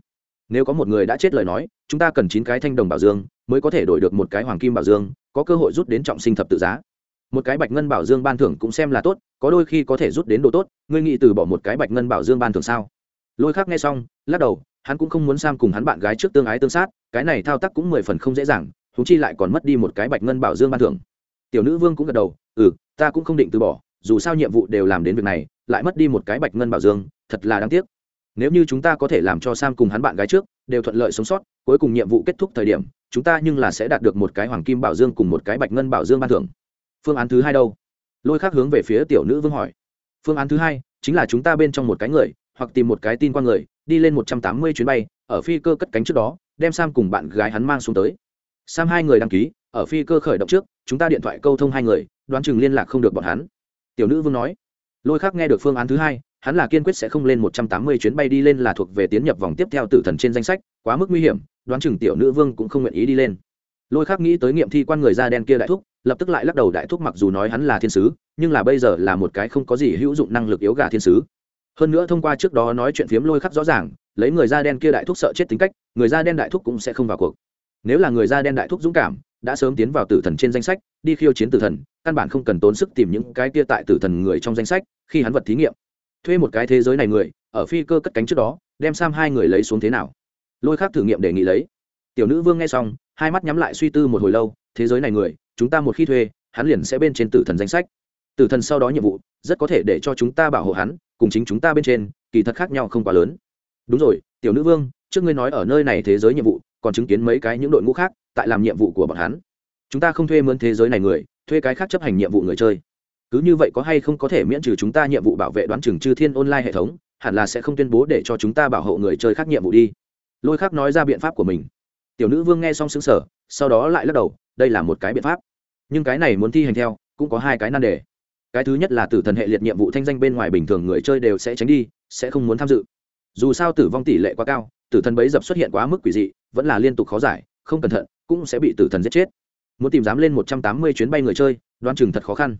A: Nếu có một người đã chết lời nói, chúng ta cần chín cái thanh đồng bảo dương, mới có thể đổi được một cái hoàng kim bảo dương, có cơ hội rút đến trọng sinh thập tự giá một cái bạch ngân bảo dương ban thưởng cũng xem là tốt, có đôi khi có thể rút đến độ tốt, ngươi nghĩ từ bỏ một cái bạch ngân bảo dương ban thưởng sao? Lôi khác nghe xong, lắc đầu, hắn cũng không muốn sam cùng hắn bạn gái trước tương ái tương sát, cái này thao tác cũng mười phần không dễ dàng húng chi lại còn mất đi một cái bạch ngân bảo dương ban thưởng. Tiểu nữ vương cũng gật đầu ừ ta cũng không định từ bỏ, dù sao nhiệm vụ đều làm đến việc này, lại mất đi một cái bạch ngân bảo dương, thật là đáng tiếc. Nếu như chúng ta có thể làm cho sam cùng hắn bạn gái trước, đều thuận lợi sống sót, cuối cùng nhiệm vụ kết thúc thời điểm, chúng ta nhưng là sẽ đạt được một cái hoàng kim bảo dương cùng một cái bạch ngân bảo dương ban thưởng phương án thứ hai đâu? Lôi khác hướng về phía tiểu nữ vương hỏi. Phương án thứ hai chính là chúng ta bên trong một cái người, hoặc tìm một cái tin qua người, đi lên một trăm tám mươi chuyến bay, ở phi cơ cất cánh trước đó, đem sam cùng bạn gái hắn mang xuống tới. Sam hai người đăng ký, ở phi cơ khởi động trước, chúng ta điện thoại câu thông hai người, đoán chừng liên lạc không được bọn hắn. Tiểu nữ vương nói. Lôi khác nghe được phương án thứ hai, hắn là kiên quyết sẽ không lên một trăm tám mươi chuyến bay đi lên là thuộc về tiến nhập vòng tiếp theo tử thần trên danh sách, quá mức nguy hiểm, đoán chừng tiểu nữ vương cũng không nguyện ý đi lên lôi khác nghĩ tới nghiệm thi quan người da đen kia đại thúc, lập tức lại lắc đầu đại thúc mặc dù nói hắn là thiên sứ, nhưng là bây giờ là một cái không có gì hữu dụng năng lực yếu gà thiên sứ. Hơn nữa thông qua trước đó nói chuyện phiếm lôi khắc rõ ràng, lấy người da đen kia đại thúc sợ chết tính cách, người da đen đại thúc cũng sẽ không vào cuộc. Nếu là người da đen đại thúc dũng cảm, đã sớm tiến vào tử thần trên danh sách, đi khiêu chiến tử thần, căn bản không cần tốn sức tìm những cái kia tại tử thần người trong danh sách, khi hắn vật thí nghiệm. Thuê một cái thế giới này người, ở phi cơ cất cánh trước đó, đem sam hai người lấy xuống thế nào? Lôi khác thử nghiệm đề nghị lấy tiểu nữ vương nghe xong, hai mắt nhắm lại suy tư một hồi lâu, thế giới này người, chúng ta một khi thuê, hắn liền sẽ bên trên tử thần danh sách. Tử thần sau đó nhiệm vụ, rất có thể để cho chúng ta bảo hộ hắn, cùng chính chúng ta bên trên, kỳ thật khác nhau không quá lớn. Đúng rồi, tiểu nữ vương, trước ngươi nói ở nơi này thế giới nhiệm vụ, còn chứng kiến mấy cái những đội ngũ khác, tại làm nhiệm vụ của bọn hắn. Chúng ta không thuê mướn thế giới này người, thuê cái khác chấp hành nhiệm vụ người chơi. Cứ như vậy có hay không có thể miễn trừ chúng ta nhiệm vụ bảo vệ đoán chừng chư thiên online hệ thống, hẳn là sẽ không tuyên bố để cho chúng ta bảo hộ người chơi khác nhiệm vụ đi. Lôi khác nói ra biện pháp của mình tiểu nữ vương nghe xong xứng sở, sau đó lại lắc đầu, đây là một cái biện pháp. Nhưng cái này muốn thi hành theo, cũng có hai cái nan đề. Cái thứ nhất là tử thần hệ liệt nhiệm vụ thanh danh bên ngoài bình thường người chơi đều sẽ tránh đi, sẽ không muốn tham dự. Dù sao tử vong tỷ lệ quá cao, tử thần bấy dập xuất hiện quá mức quỷ dị, vẫn là liên tục khó giải, không cẩn thận, cũng sẽ bị tử thần giết chết. Muốn tìm dám lên một trăm tám mươi chuyến bay người chơi, đoán chừng thật khó khăn.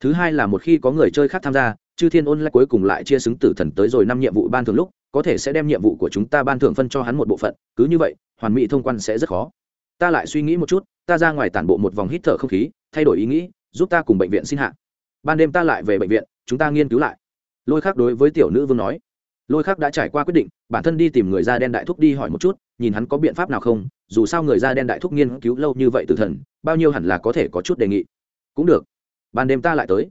A: Thứ hai là một khi có người chơi khác tham gia, chư thiên ôn lại cuối cùng lại chia xứng tử thần tới rồi năm nhiệm vụ ban thường lúc có thể sẽ đem nhiệm vụ của chúng ta ban thưởng phân cho hắn một bộ phận, cứ như vậy, hoàn mỹ thông quan sẽ rất khó. Ta lại suy nghĩ một chút, ta ra ngoài tản bộ một vòng hít thở không khí, thay đổi ý nghĩ, giúp ta cùng bệnh viện xin hạ. Ban đêm ta lại về bệnh viện, chúng ta nghiên cứu lại. Lôi khác đối với tiểu nữ vương nói. Lôi khác đã trải qua quyết định, bản thân đi tìm người da đen đại thúc đi hỏi một chút, nhìn hắn có biện pháp nào không, dù sao người da đen đại thúc nghiên cứu lâu như vậy từ thần, bao nhiêu hẳn là có thể có chút đề nghị. Cũng được. Ban đêm ta lại tới.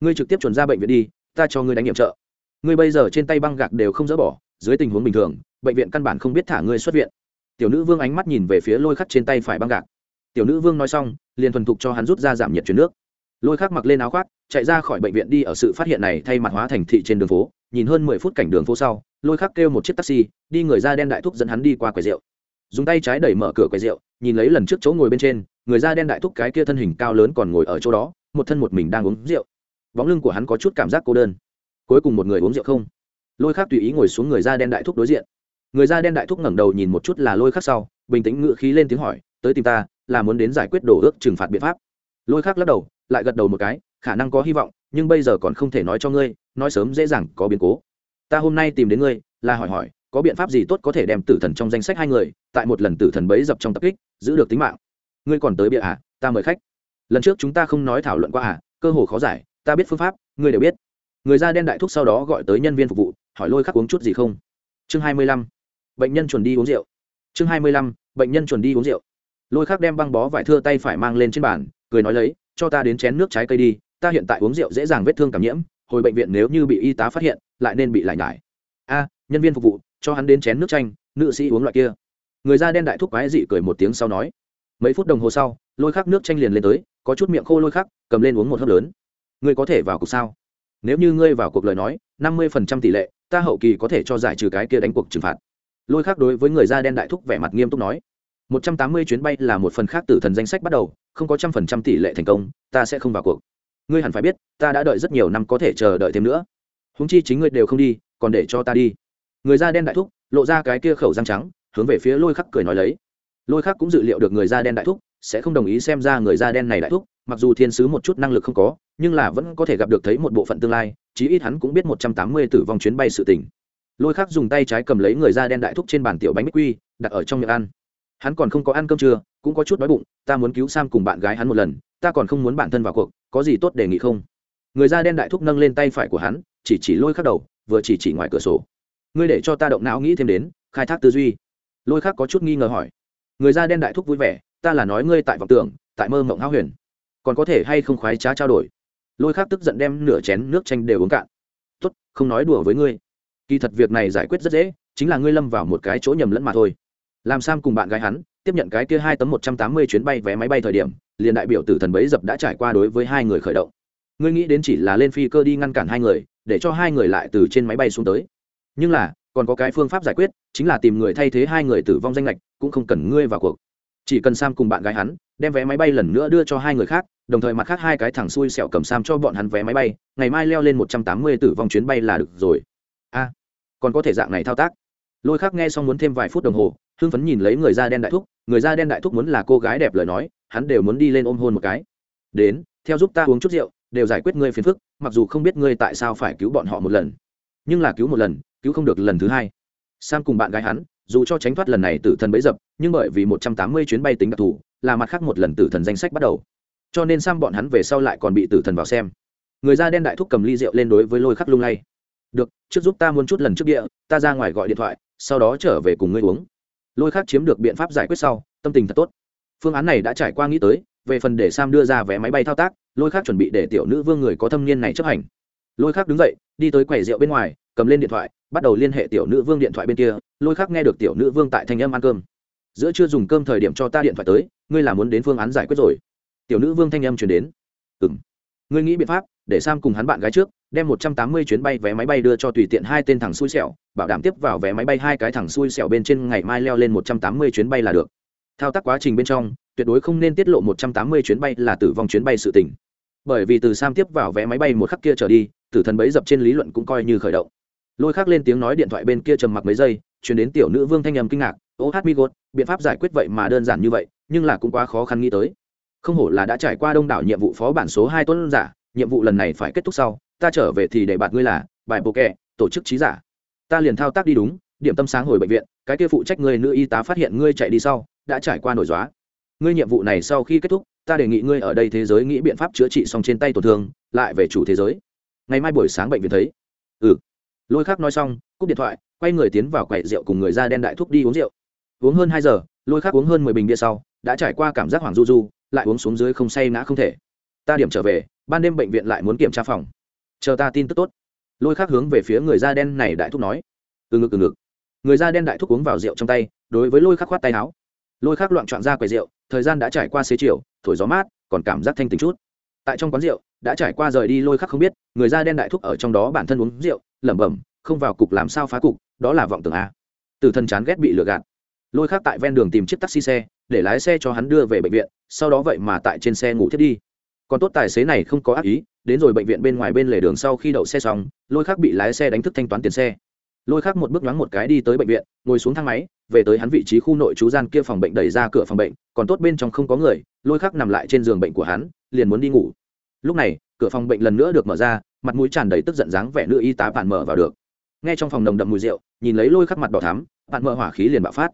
A: Ngươi trực tiếp chuẩn ra bệnh viện đi, ta cho ngươi đánh nhiệm trợ ngươi bây giờ trên tay băng gạc đều không dỡ bỏ, dưới tình huống bình thường, bệnh viện căn bản không biết thả ngươi xuất viện. Tiểu nữ vương ánh mắt nhìn về phía lôi khắc trên tay phải băng gạc. Tiểu nữ vương nói xong, liền thuần thục cho hắn rút ra giảm nhiệt chuyển nước. Lôi khắc mặc lên áo khoác, chạy ra khỏi bệnh viện đi ở sự phát hiện này thay mặt hóa thành thị trên đường phố, nhìn hơn mười phút cảnh đường phố sau, lôi khắc kêu một chiếc taxi, đi người da đen đại thúc dẫn hắn đi qua quầy rượu. Dùng tay trái đẩy mở cửa quầy rượu, nhìn lấy lần trước chỗ ngồi bên trên, người da đen đại thúc cái kia thân hình cao lớn còn ngồi ở chỗ đó, một thân một mình đang uống rượu. Bóng lưng của hắn có chút cảm giác cô đơn cuối cùng một người uống rượu không? Lôi khác tùy ý ngồi xuống người da đen đại thúc đối diện. Người da đen đại thúc ngẩng đầu nhìn một chút là lôi khắc sau, bình tĩnh ngự khí lên tiếng hỏi, tới tìm ta, là muốn đến giải quyết đổ ước trừng phạt biện pháp. Lôi khắc lắc đầu, lại gật đầu một cái, khả năng có hy vọng, nhưng bây giờ còn không thể nói cho ngươi, nói sớm dễ dàng có biến cố. Ta hôm nay tìm đến ngươi, là hỏi hỏi, có biện pháp gì tốt có thể đem tử thần trong danh sách hai người, tại một lần tử thần bấy dập trong tập kích, giữ được tính mạng? Ngươi còn tới bịa à ta mời khách. Lần trước chúng ta không nói thảo luận qua à cơ hồ khó giải, ta biết phương pháp, ngươi đều biết người da đen đại thúc sau đó gọi tới nhân viên phục vụ, hỏi lôi khắc uống chút gì không? Chương hai mươi lăm. Bệnh nhân chuẩn đi uống rượu. Chương hai mươi lăm. Bệnh nhân chuẩn đi uống rượu. Lôi khắc đem băng bó vải thưa tay phải mang lên trên bàn, cười nói lấy, cho ta đến chén nước trái cây đi, ta hiện tại uống rượu dễ dàng vết thương cảm nhiễm, hồi bệnh viện nếu như bị y tá phát hiện, lại nên bị lại nhải. A, nhân viên phục vụ, cho hắn đến chén nước chanh, nữ sĩ uống loại kia. Người da đen đại thúc quái dị cười một tiếng sau nói. Mấy phút đồng hồ sau, lôi khắc nước chanh liền lên tới, có chút miệng khô lôi khắc, cầm lên uống một hớp lớn. Ngươi có thể vào cuộc sao? Nếu như ngươi vào cuộc lời nói, năm mươi phần trăm tỷ lệ, ta hậu kỳ có thể cho giải trừ cái kia đánh cuộc trừng phạt. Lôi khắc đối với người da đen đại thúc vẻ mặt nghiêm túc nói. một trăm tám mươi chuyến bay là một phần khác từ thần danh sách bắt đầu, không có trăm phần trăm tỷ lệ thành công, ta sẽ không vào cuộc. Ngươi hẳn phải biết, ta đã đợi rất nhiều năm có thể chờ đợi thêm nữa. Húng chi chính ngươi đều không đi, còn để cho ta đi. Người da đen đại thúc, lộ ra cái kia khẩu răng trắng, hướng về phía lôi khắc cười nói lấy. Lôi khắc cũng dự liệu được người da đen đại thúc, sẽ không đồng ý xem ra người da đen này đại thúc, mặc dù thiên sứ một chút năng lực không có nhưng là vẫn có thể gặp được thấy một bộ phận tương lai, chí ít hắn cũng biết một trăm tám mươi tử vong chuyến bay sự tỉnh lôi khắc dùng tay trái cầm lấy người da đen đại thúc trên bàn tiểu bánh bích quy, đặt ở trong miệng ăn. Hắn còn không có ăn cơm trưa, cũng có chút đói bụng, ta muốn cứu sam cùng bạn gái hắn một lần, ta còn không muốn bản thân vào cuộc, có gì tốt đề nghị không? Người da đen đại thúc nâng lên tay phải của hắn, chỉ chỉ lôi khắc đầu, vừa chỉ chỉ ngoài cửa sổ. Ngươi để cho ta động não nghĩ thêm đến, khai thác tư duy. Lôi khắc có chút nghi ngờ hỏi. Người da đen đại thúc vui vẻ, ta là nói ngươi tại vọng tưởng, tại mơ mộng háo huyền. Còn có thể hay không khoái trá trao đổi? Lôi khác tức giận đem nửa chén nước chanh đều uống cạn. Tốt, không nói đùa với ngươi. Kỳ thật việc này giải quyết rất dễ, chính là ngươi lâm vào một cái chỗ nhầm lẫn mà thôi. Làm sam cùng bạn gái hắn tiếp nhận cái kia hai tấm một trăm tám mươi chuyến bay vé máy bay thời điểm, liền đại biểu tử thần bấy dập đã trải qua đối với hai người khởi động. Ngươi nghĩ đến chỉ là lên phi cơ đi ngăn cản hai người, để cho hai người lại từ trên máy bay xuống tới. Nhưng là, còn có cái phương pháp giải quyết, chính là tìm người thay thế hai người tử vong danh lệch cũng không cần ngươi vào cuộc chỉ cần sam cùng bạn gái hắn, đem vé máy bay lần nữa đưa cho hai người khác, đồng thời mặt khác hai cái thẳng xuôi sẹo cầm sam cho bọn hắn vé máy bay, ngày mai leo lên một trăm tám mươi tử vong chuyến bay là được rồi. A, còn có thể dạng này thao tác. Lôi khác nghe xong muốn thêm vài phút đồng hồ, hưng phấn nhìn lấy người da đen đại thúc, người da đen đại thúc muốn là cô gái đẹp lời nói, hắn đều muốn đi lên ôm hôn một cái. Đến, theo giúp ta uống chút rượu, đều giải quyết ngươi phiền phức, mặc dù không biết ngươi tại sao phải cứu bọn họ một lần, nhưng là cứu một lần, cứu không được lần thứ hai. Sam cùng bạn gái hắn dù cho tránh thoát lần này tử thần bấy dập, nhưng bởi vì một trăm tám mươi chuyến bay tính đặc thù, là mặt khác một lần tử thần danh sách bắt đầu. Cho nên sam bọn hắn về sau lại còn bị tử thần vào xem. Người da đen đại thúc cầm ly rượu lên đối với lôi khắc lung lay. Được, trước giúp ta muốn chút lần trước địa, ta ra ngoài gọi điện thoại, sau đó trở về cùng ngươi uống. Lôi khắc chiếm được biện pháp giải quyết sau, tâm tình thật tốt. Phương án này đã trải qua nghĩ tới, về phần để sam đưa ra vé máy bay thao tác, lôi khắc chuẩn bị để tiểu nữ vương người có thâm niên này chấp hành. Lôi khắc đứng dậy, đi tới quầy rượu bên ngoài, cầm lên điện thoại, bắt đầu liên hệ tiểu nữ vương điện thoại bên kia lôi khắc nghe được tiểu nữ vương tại thanh âm ăn cơm. Giữa chưa dùng cơm thời điểm cho ta điện thoại tới, ngươi là muốn đến phương án giải quyết rồi. Tiểu nữ vương thanh âm chuyển đến. Ừ m ngươi nghĩ biện pháp, để sam cùng hắn bạn gái trước, đem một trăm tám mươi chuyến bay vé máy bay đưa cho tùy tiện hai tên thằng xui xẻo, bảo đảm tiếp vào vé máy bay hai cái thằng xui xẻo bên trên ngày mai leo lên một trăm tám mươi chuyến bay là được. Thao tác quá trình bên trong, tuyệt đối không nên tiết lộ một trăm tám mươi chuyến bay là tử vong chuyến bay sự tỉnh bởi vì từ sam tiếp vào vé máy bay một khắc kia trở đi, tử thần bấy dập trên lý luận cũng coi như khởi động. Lôi khác lên tiếng nói điện thoại bên kia trầm mặc mấy giây chuyển đến tiểu nữ vương thanh âm kinh ngạc, ô hát mi gột, biện pháp giải quyết vậy mà đơn giản như vậy, nhưng là cũng quá khó khăn nghĩ tới. Không hổ là đã trải qua đông đảo nhiệm vụ phó bản số hai tuấn giả, nhiệm vụ lần này phải kết thúc sau, ta trở về thì để bạn ngươi là bài bộ kệ tổ chức trí giả. Ta liền thao tác đi đúng, điểm tâm sáng hồi bệnh viện, cái kia phụ trách người nữ y tá phát hiện ngươi chạy đi sau, đã trải qua nổi dóa. Ngươi nhiệm vụ này sau khi kết thúc, ta đề nghị ngươi ở đây thế giới nghĩ biện pháp chữa trị xong trên tay tổn thương, lại về chủ thế giới. Ngày mai buổi sáng bệnh viện thấy. Ừ. Lôi khắc nói xong, cúp điện thoại quay người tiến vào quầy rượu cùng người da đen đại thúc đi uống rượu. Uống hơn hai giờ, lôi khắc uống hơn mười bình bia sau, đã trải qua cảm giác hoảng du du, lại uống xuống dưới không say ngã không thể. Ta điểm trở về, ban đêm bệnh viện lại muốn kiểm tra phòng. Chờ ta tin tức tốt. Lôi khắc hướng về phía người da đen này đại thúc nói. Từ ngực từ ngực. Người da đen đại thúc uống vào rượu trong tay, đối với lôi khắc khoát tay áo. Lôi khắc loạn trọn ra quầy rượu, thời gian đã trải qua xế chiều, thổi gió mát, còn cảm giác thanh tính chút. Tại trong quán rượu, đã trải qua rời đi, lôi khắc không biết, người da đen đại thúc ở trong đó bản thân uống rượu, lẩm bẩm không vào cục làm sao phá cục, đó là vọng tưởng a. Tử thần chán ghét bị lừa gạt. Lôi khác tại ven đường tìm chiếc taxi xe, để lái xe cho hắn đưa về bệnh viện, sau đó vậy mà tại trên xe ngủ thiết đi. Còn tốt tài xế này không có ác ý, đến rồi bệnh viện bên ngoài bên lề đường sau khi đậu xe xong, lôi khác bị lái xe đánh thức thanh toán tiền xe. Lôi khác một bước nhoáng một cái đi tới bệnh viện, ngồi xuống thang máy, về tới hắn vị trí khu nội trú gian kia phòng bệnh đẩy ra cửa phòng bệnh, còn tốt bên trong không có người, lôi khác nằm lại trên giường bệnh của hắn, liền muốn đi ngủ. Lúc này, cửa phòng bệnh lần nữa được mở ra, mặt mũi tràn đầy tức giận dáng vẻ nữ y tá bạn mở vào được nghe trong phòng nồng đậm mùi rượu, nhìn lấy lôi khắc mặt đỏ thắm, bạn mở hỏa khí liền bạo phát.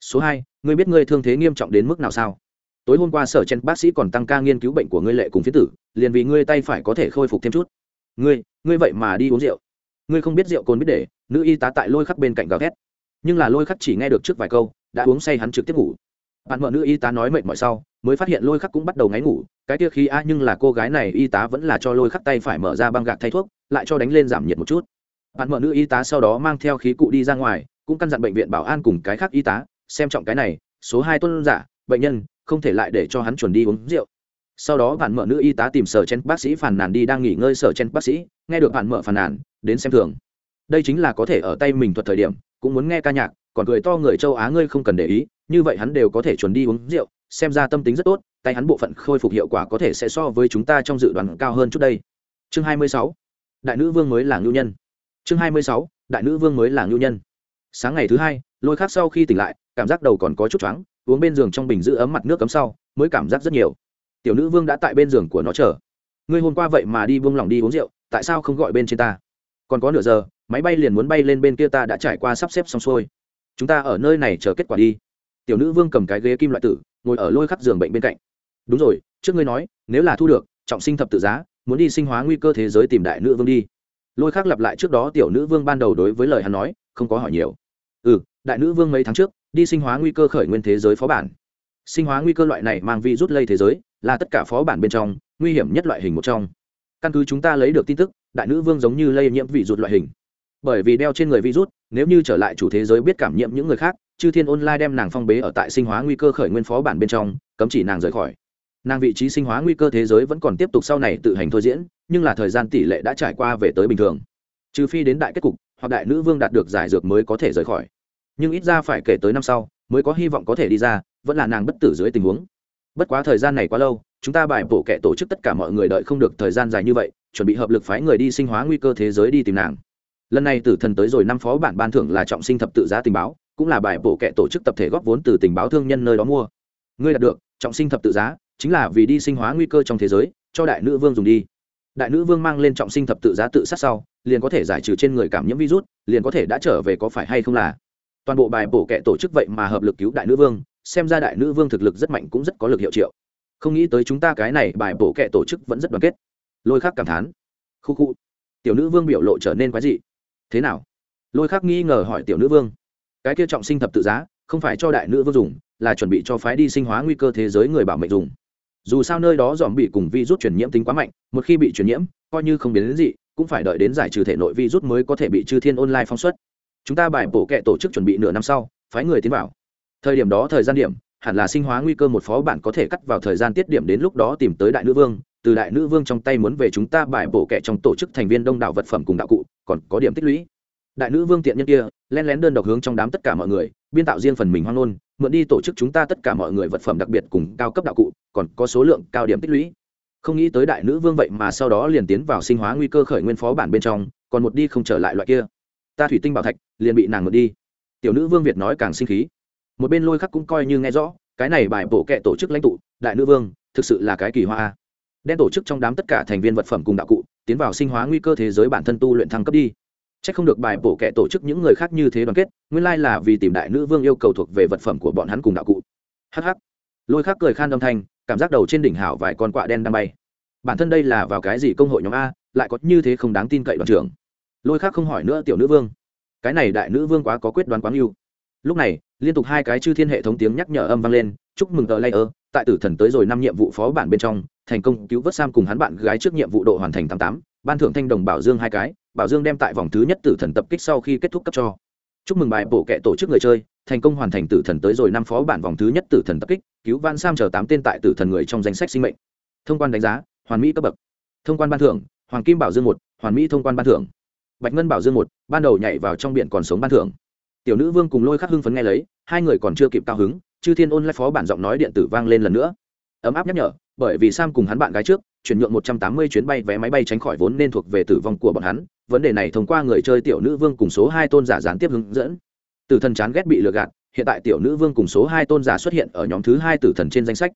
A: Số hai, ngươi biết ngươi thương thế nghiêm trọng đến mức nào sao? Tối hôm qua sở chen bác sĩ còn tăng ca nghiên cứu bệnh của ngươi lệ cùng phía tử, liền vì ngươi tay phải có thể khôi phục thêm chút. Ngươi ngươi vậy mà đi uống rượu. Ngươi không biết rượu cồn biết để, nữ y tá tại lôi khắc bên cạnh gào ghét nhưng là lôi khắc chỉ nghe được trước vài câu, đã uống say hắn trực tiếp ngủ. Bạn mợ nữ y tá nói mệt mỏi sau, mới phát hiện lôi khắc cũng bắt đầu ngáy ngủ. Cái kia khí a nhưng là cô gái này y tá vẫn là cho lôi khắc tay phải mở ra băng gạc thay thuốc, lại cho đánh lên giảm nhiệt một chút bạn mở nữ y tá sau đó mang theo khí cụ đi ra ngoài, cũng căn dặn bệnh viện bảo an cùng cái khác y tá, xem trọng cái này, số hai tuân giả, bệnh nhân, không thể lại để cho hắn chuẩn đi uống rượu. Sau đó bạn mở nữ y tá tìm sở chen bác sĩ phàn nàn đi đang nghỉ ngơi sở chen bác sĩ, nghe được bạn mở phàn nàn, đến xem thường. Đây chính là có thể ở tay mình thuật thời điểm, cũng muốn nghe ca nhạc, còn cười to người châu á ngươi không cần để ý, như vậy hắn đều có thể chuẩn đi uống rượu, xem ra tâm tính rất tốt, tay hắn bộ phận khôi phục hiệu quả có thể sẽ so với chúng ta trong dự đoán cao hơn chút đây. Chương 26. đại nữ vương mới là ngưu nhân chương 26. đại nữ vương mới là ngưu nhân. Sáng ngày thứ hai, lôi khác sau khi tỉnh lại, cảm giác đầu còn có chút choáng, uống bên giường trong bình giữ ấm mặt nước cấm sau, mới cảm giác rất nhiều. Tiểu nữ vương đã tại bên giường của nó chờ. Ngươi hôm qua vậy mà đi buông lòng đi uống rượu, tại sao không gọi bên trên ta? Còn có nửa giờ, máy bay liền muốn bay lên bên kia ta đã trải qua sắp xếp xong xuôi. Chúng ta ở nơi này chờ kết quả đi. Tiểu nữ vương cầm cái ghế kim loại tử, ngồi ở lôi khắc giường bệnh bên cạnh. Đúng rồi, trước ngươi nói, nếu là thu được, trọng sinh thập tự giá, muốn đi sinh hóa nguy cơ thế giới tìm đại nữ vương đi lôi khác lặp lại trước đó tiểu nữ vương ban đầu đối với lời hắn nói, không có hỏi nhiều. Ừ đại nữ vương mấy tháng trước, đi sinh hóa nguy cơ khởi nguyên thế giới phó bản. Sinh hóa nguy cơ loại này mang vi rút lây thế giới, là tất cả phó bản bên trong, nguy hiểm nhất loại hình một trong. Căn cứ chúng ta lấy được tin tức, đại nữ vương giống như lây nhiễm vị rút loại hình. Bởi vì đeo trên người virus, nếu như trở lại chủ thế giới biết cảm nhiễm những người khác, chư thiên online đem nàng phong bế ở tại sinh hóa nguy cơ khởi nguyên phó bản bên trong, cấm chỉ nàng rời khỏi. Nàng vị trí sinh hóa nguy cơ thế giới vẫn còn tiếp tục sau này tự hành thôi diễn nhưng là thời gian tỷ lệ đã trải qua về tới bình thường. Trừ phi đến đại kết cục, hoặc đại nữ vương đạt được giải dược mới có thể rời khỏi. Nhưng ít ra phải kể tới năm sau, mới có hy vọng có thể đi ra, vẫn là nàng bất tử dưới tình huống. Bất quá thời gian này quá lâu, chúng ta bài bổ kệ tổ chức tất cả mọi người đợi không được thời gian dài như vậy, chuẩn bị hợp lực phái người đi sinh hóa nguy cơ thế giới đi tìm nàng. Lần này tử thần tới rồi năm phó bản ban thưởng là trọng sinh thập tự giá tình báo, cũng là bài bổ kệ tổ chức tập thể góp vốn từ tình báo thương nhân nơi đó mua. Ngươi đạt được, trọng sinh thập tự giá, chính là vì đi sinh hóa nguy cơ trong thế giới, cho đại nữ vương dùng đi đại nữ vương mang lên trọng sinh thập tự giá tự sát sau, liền có thể giải trừ trên người cảm nhiễm virus, liền có thể đã trở về có phải hay không là. Toàn bộ bài bổ kệ tổ chức vậy mà hợp lực cứu đại nữ vương, xem ra đại nữ vương thực lực rất mạnh cũng rất có lực hiệu triệu. Không nghĩ tới chúng ta cái này bài bổ kệ tổ chức vẫn rất đoàn kết. Lôi khắc cảm thán. Khu khu. Tiểu nữ vương biểu lộ trở nên quái dị. Thế nào? Lôi khắc nghi ngờ hỏi tiểu nữ vương. Cái kia trọng sinh thập tự giá, không phải cho đại nữ vương dùng, là chuẩn bị cho phái đi sinh hóa nguy cơ thế giới người bảo mệnh dùng dù sao nơi đó dòm bị cùng vi rút chuyển nhiễm tính quá mạnh, một khi bị chuyển nhiễm, coi như không biến đến gì, cũng phải đợi đến giải trừ thể nội vi rút mới có thể bị chư thiên online phóng xuất. Chúng ta bài bổ kệ tổ chức chuẩn bị nửa năm sau, phái người tiến vào. Thời điểm đó thời gian điểm, hẳn là sinh hóa nguy cơ một phó bản có thể cắt vào thời gian tiết điểm đến lúc đó tìm tới đại nữ vương, từ đại nữ vương trong tay muốn về chúng ta bài bổ kệ trong tổ chức thành viên đông đảo vật phẩm cùng đạo cụ, còn có điểm tích lũy. Đại nữ vương tiện nhân kia len lén đơn độc hướng trong đám tất cả mọi người, biên tạo riêng phần mình hoang nôn mượn đi tổ chức chúng ta tất cả mọi người vật phẩm đặc biệt cùng cao cấp đạo cụ, còn có số lượng cao điểm tích lũy. Không nghĩ tới đại nữ vương vậy mà sau đó liền tiến vào sinh hóa nguy cơ khởi nguyên phó bản bên trong, còn một đi không trở lại loại kia. Ta thủy tinh bảo thạch, liền bị nàng mượn đi. Tiểu nữ vương việt nói càng sinh khí. Một bên lôi khắc cũng coi như nghe rõ, cái này bài bổ kệ tổ chức lãnh tụ, đại nữ vương, thực sự là cái kỳ hoa đen tổ chức trong đám tất cả thành viên vật phẩm cùng đạo cụ, tiến vào sinh hóa nguy cơ thế giới bản thân tu luyện thăng cấp đi c h ắ c không được bài bổ kệ tổ chức những người khác như thế đoàn kết, nguyên lai là vì tìm đại nữ vương yêu cầu thuộc về vật phẩm của bọn hắn cùng đạo cụ. Hh lôi khác cười khan âm thanh, cảm giác đầu trên đỉnh hảo vài con quạ đen đang bay. Bản thân đây là vào cái gì công hội nhóm a, lại có như thế không đáng tin cậy đoàn trưởng? Lôi khác không hỏi nữa tiểu nữ vương. Cái này đại nữ vương quá có quyết đoán quá yêu lúc này, liên tục hai cái chư thiên hệ thống tiếng nhắc nhở âm vang lên, chúc mừng tờ layer, tại tử thần tới rồi năm nhiệm vụ phó bản bên trong, thành công cứu vớt sam cùng hắn bạn gái trước nhiệm vụ độ hoàn thành tám tám, ban thưởng thanh đồng bảo dương hai cái bảo dương đem tại vòng thứ nhất tử thần tập kích sau khi kết thúc cấp cho. Chúc mừng bài bổ kệ tổ chức người chơi, thành công hoàn thành tử thần tới rồi năm phó bản vòng thứ nhất tử thần tập kích, cứu van sam chờ tám tên tại tử thần người trong danh sách sinh mệnh. Thông quan đánh giá, hoàn mỹ cấp bậc. Thông quan ban thưởng, hoàng kim bảo dương một, hoàn mỹ thông quan ban thưởng. Bạch ngân bảo dương một, ban đầu nhảy vào trong biển còn sống ban thưởng. Tiểu nữ vương cùng lôi khắc hưng phấn nghe lấy, hai người còn chưa kịp cao hứng, chư thiên ôn lại phó bản giọng nói điện tử vang lên lần nữa. Ấm áp nhắc nhở, bởi vì sam cùng hắn bạn gái trước chuyển nhượng một trăm tám mươi chuyến bay vé máy bay tránh khỏi vốn nên thuộc về tử vong của bọn hắn, vấn đề này thông qua người chơi tiểu nữ vương cùng số hai tôn giả gián tiếp hướng dẫn. Tử thần chán ghét bị lừa gạt, hiện tại tiểu nữ vương cùng số hai tôn giả xuất hiện ở nhóm thứ hai tử thần trên danh sách.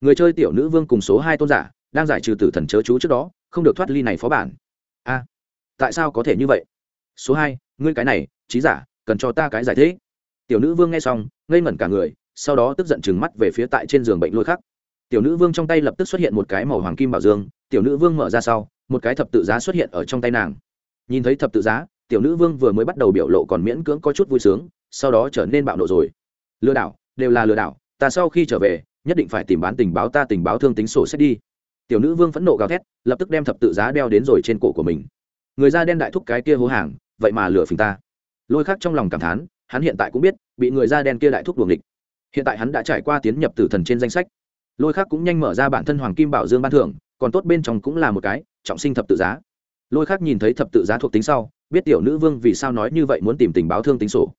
A: Người chơi tiểu nữ vương cùng số hai tôn giả đang giải trừ tử thần chớ chú trước đó, không được thoát ly này phó bản. A, tại sao có thể như vậy? Số hai, ngươi cái này, trí giả, cần cho ta cái giải thế tiểu nữ vương nghe xong, ngây ngẩn cả người, sau đó tức giận trừng mắt về phía tại trên giường bệnh lôi khắc tiểu nữ vương trong tay lập tức xuất hiện một cái màu hoàng kim bảo dương, tiểu nữ vương mở ra sau, một cái thập tự giá xuất hiện ở trong tay nàng. Nhìn thấy thập tự giá, tiểu nữ vương vừa mới bắt đầu biểu lộ còn miễn cưỡng có chút vui sướng, sau đó trở nên bạo nộ rồi. Lừa đảo, đều là lừa đảo, ta sau khi trở về, nhất định phải tìm bán tình báo ta tình báo thương tính sổ sách đi. Tiểu nữ vương phẫn nộ gào thét, lập tức đem thập tự giá đeo đến rồi trên cổ của mình. Người da đen đại thúc cái kia hố hàng, vậy mà lừa phình ta. Lôi khắc trong lòng cảm thán, hắn hiện tại cũng biết, bị người da đen kia đại thúc đuồng địch hiện tại hắn đã trải qua tiến nhập tử thần trên danh sách lôi khác cũng nhanh mở ra bản thân hoàng kim bảo dương ban thưởng, còn tốt bên trong cũng là một cái, trọng sinh thập tự giá. Lôi khác nhìn thấy thập tự giá thuộc tính sau, biết tiểu nữ vương vì sao nói như vậy muốn tìm tình báo thương tính sổ.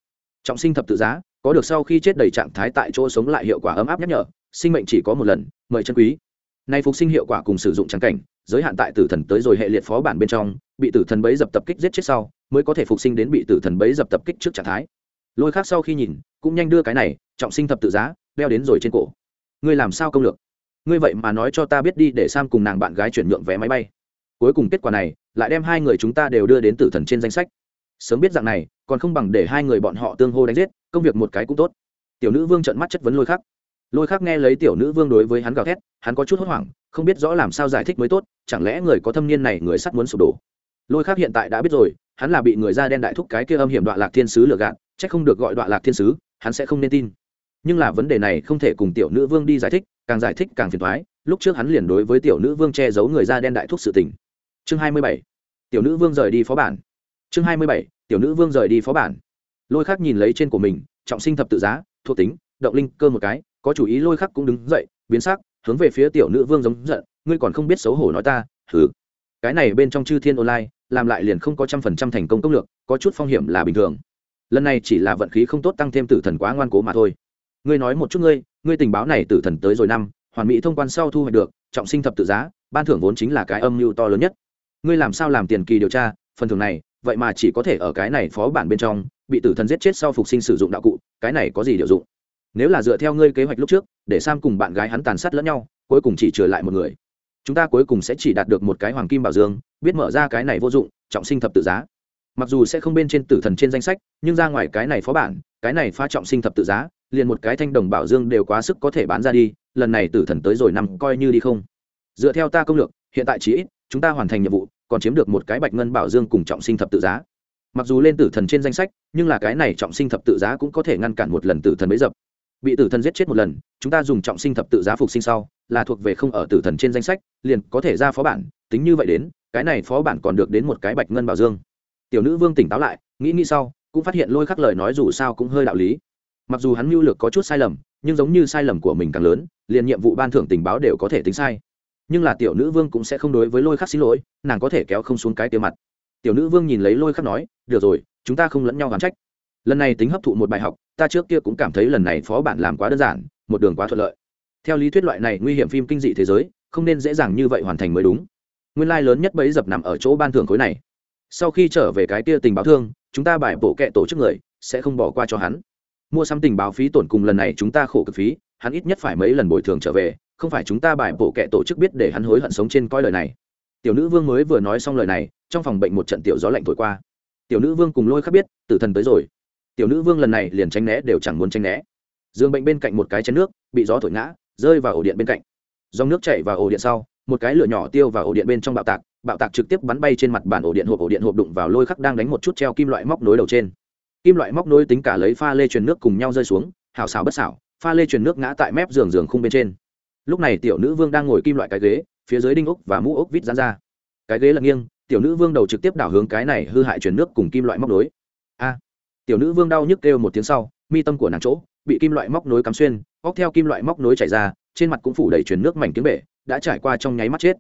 A: Trọng sinh thập tự giá, có được sau khi chết đầy trạng thái tại chỗ sống lại hiệu quả ấm áp nhắc nhở, sinh mệnh chỉ có một lần, mời chân quý. Nay phục sinh hiệu quả cùng sử dụng trắng cảnh, giới hạn tại tử thần tới rồi hệ liệt phó bản bên trong, bị tử thần bấy dập tập kích giết chết sau, mới có thể phục sinh đến bị tử thần bấy dập tập kích trước trạng thái. Lôi khác sau khi nhìn, cũng nhanh đưa cái này, trọng sinh thập tự giá, đeo đến rồi trên cổ ngươi làm sao công lược? Ngươi vậy mà nói cho ta biết đi, để sam cùng nàng bạn gái chuyển nhượng vé máy bay. Cuối cùng kết quả này, lại đem hai người chúng ta đều đưa đến tử thần trên danh sách. Sớm biết dạng này, còn không bằng để hai người bọn họ tương hô đánh giết, công việc một cái cũng tốt. Tiểu nữ vương trợn mắt chất vấn lôi khắc. Lôi khắc nghe lấy tiểu nữ vương đối với hắn gào thét, hắn có chút hốt hoảng, không biết rõ làm sao giải thích mới tốt, chẳng lẽ người có thâm niên này người sắt muốn sụp đổ? Lôi khắc hiện tại đã biết rồi, hắn là bị người da đen đại thúc cái kia âm hiểm đoạn lạc thiên sứ lừa gạt c h ắ c không được gọi đoạn lạc thiên sứ, hắn sẽ không nên tin nhưng là vấn đề này không thể cùng tiểu nữ vương đi giải thích, càng giải thích càng phiền thoái lúc trước hắn liền đối với tiểu nữ vương che giấu người da đen đại thúc sự tình. Chương hai mươi bảy, tiểu nữ vương rời đi phó bản. Chương hai mươi bảy, tiểu nữ vương rời đi phó bản. Lôi khắc nhìn lấy trên của mình, trọng sinh thập tự giá, thuộc tính, động linh cơ một cái, có chủ ý lôi khắc cũng đứng dậy, biến sắc, hướng về phía tiểu nữ vương giống giận, ngươi còn không biết xấu hổ nói ta thử cái này bên trong chư thiên online, làm lại liền không có trăm phần trăm thành công công lược, có chút phong hiểm là bình thường. Lần này chỉ là vận khí không tốt tăng thêm tử thần quá ngoan cố mà thôi ngươi nói một chút ngươi ngươi tình báo này từ thần tới rồi năm, hoàn mỹ thông quan sau thu hoạch được, trọng sinh thập tự giá, ban thưởng vốn chính là cái âm mưu to lớn nhất. Ngươi làm sao làm tiền kỳ điều tra, phần thưởng này, vậy mà chỉ có thể ở cái này phó bản bên trong, bị tử thần giết chết sau phục sinh sử dụng đạo cụ, cái này có gì điều dụng? Nếu là dựa theo ngươi kế hoạch lúc trước, để sam cùng bạn gái hắn tàn sát lẫn nhau, cuối cùng chỉ trừ lại một người. Chúng ta cuối cùng sẽ chỉ đạt được một cái hoàng kim bảo dương, biết mở ra cái này vô dụng, trọng sinh thập tự giá. Mặc dù sẽ không bên trên tử thần trên danh sách, nhưng ra ngoài cái này phó bản, cái này pha trọng sinh thập tự giá liền một cái thanh đồng bảo dương đều quá sức có thể bán ra đi, lần này tử thần tới rồi nằm coi như đi không. Dựa theo ta công lược, hiện tại chỉ ít, chúng ta hoàn thành nhiệm vụ, còn chiếm được một cái bạch ngân bảo dương cùng trọng sinh thập tự giá. Mặc dù lên tử thần trên danh sách, nhưng là cái này trọng sinh thập tự giá cũng có thể ngăn cản một lần tử thần bấy dập. Bị tử thần giết chết một lần, chúng ta dùng trọng sinh thập tự giá phục sinh sau, là thuộc về không ở tử thần trên danh sách, liền có thể ra phó bản, tính như vậy đến, cái này phó bản còn được đến một cái bạch ngân bảo dương. Tiểu nữ vương tỉnh táo lại, nghĩ nghĩ sau, cũng phát hiện lôi khắc lời nói dù sao cũng hơi đạo lý mặc dù hắn mưu lược có chút sai lầm, nhưng giống như sai lầm của mình càng lớn, liền nhiệm vụ ban thưởng tình báo đều có thể tính sai. Nhưng là tiểu nữ vương cũng sẽ không đối với lôi khắc xin lỗi, nàng có thể kéo không xuống cái tiêu mặt. Tiểu nữ vương nhìn lấy lôi khắc nói, được rồi, chúng ta không lẫn nhau gắn trách. Lần này tính hấp thụ một bài học, ta trước kia cũng cảm thấy lần này phó bản làm quá đơn giản, một đường quá thuận lợi. Theo lý thuyết loại này nguy hiểm phim kinh dị thế giới, không nên dễ dàng như vậy hoàn thành mới đúng. Nguyên lai lớn nhất bấy dập nằm ở chỗ ban thưởng khối này. Sau khi trở về cái kia tình báo thương, chúng ta bài bổ kệ tổ chức người, sẽ không bỏ qua cho hắn mua sắm tình báo phí tổn cùng lần này chúng ta khổ cực phí, hắn ít nhất phải mấy lần bồi thường trở về, không phải chúng ta bài bộ kệ tổ chức biết để hắn hối hận sống trên coi lời này. Tiểu nữ vương mới vừa nói xong lời này, trong phòng bệnh một trận tiểu gió lạnh thổi qua. Tiểu nữ vương cùng lôi khắc biết, tử thần tới rồi. Tiểu nữ vương lần này liền tránh né đều chẳng muốn tránh né. Dương bệnh bên cạnh một cái chén nước, bị gió thổi ngã, rơi vào ổ điện bên cạnh. Dòng nước chảy vào ổ điện sau, một cái lửa nhỏ tiêu vào ổ điện bên trong bạo tạc bạo tạc trực tiếp bắn bay trên mặt bàn ổ điện hộp, ổ điện hộp đụng vào lôi khắc đang đánh một chút treo kim loại móc nối đầu trên kim loại móc nối tính cả lấy pha lê truyền nước cùng nhau rơi xuống hào xào bất xảo, pha lê truyền nước ngã tại mép giường giường khung bên trên. Lúc này tiểu nữ vương đang ngồi kim loại cái ghế, phía dưới đinh ốc và mũ ốc vít dán ra. Cái ghế là nghiêng, tiểu nữ vương đầu trực tiếp đảo hướng cái này hư hại truyền nước cùng kim loại móc nối. A! Tiểu nữ vương đau nhức kêu một tiếng sau, mi tâm của nàng chỗ bị kim loại móc nối cắm xuyên, óc theo kim loại móc nối chảy ra, trên mặt cũng phủ đầy truyền nước mảnh tiếng bể, đã trải qua trong nháy mắt chết.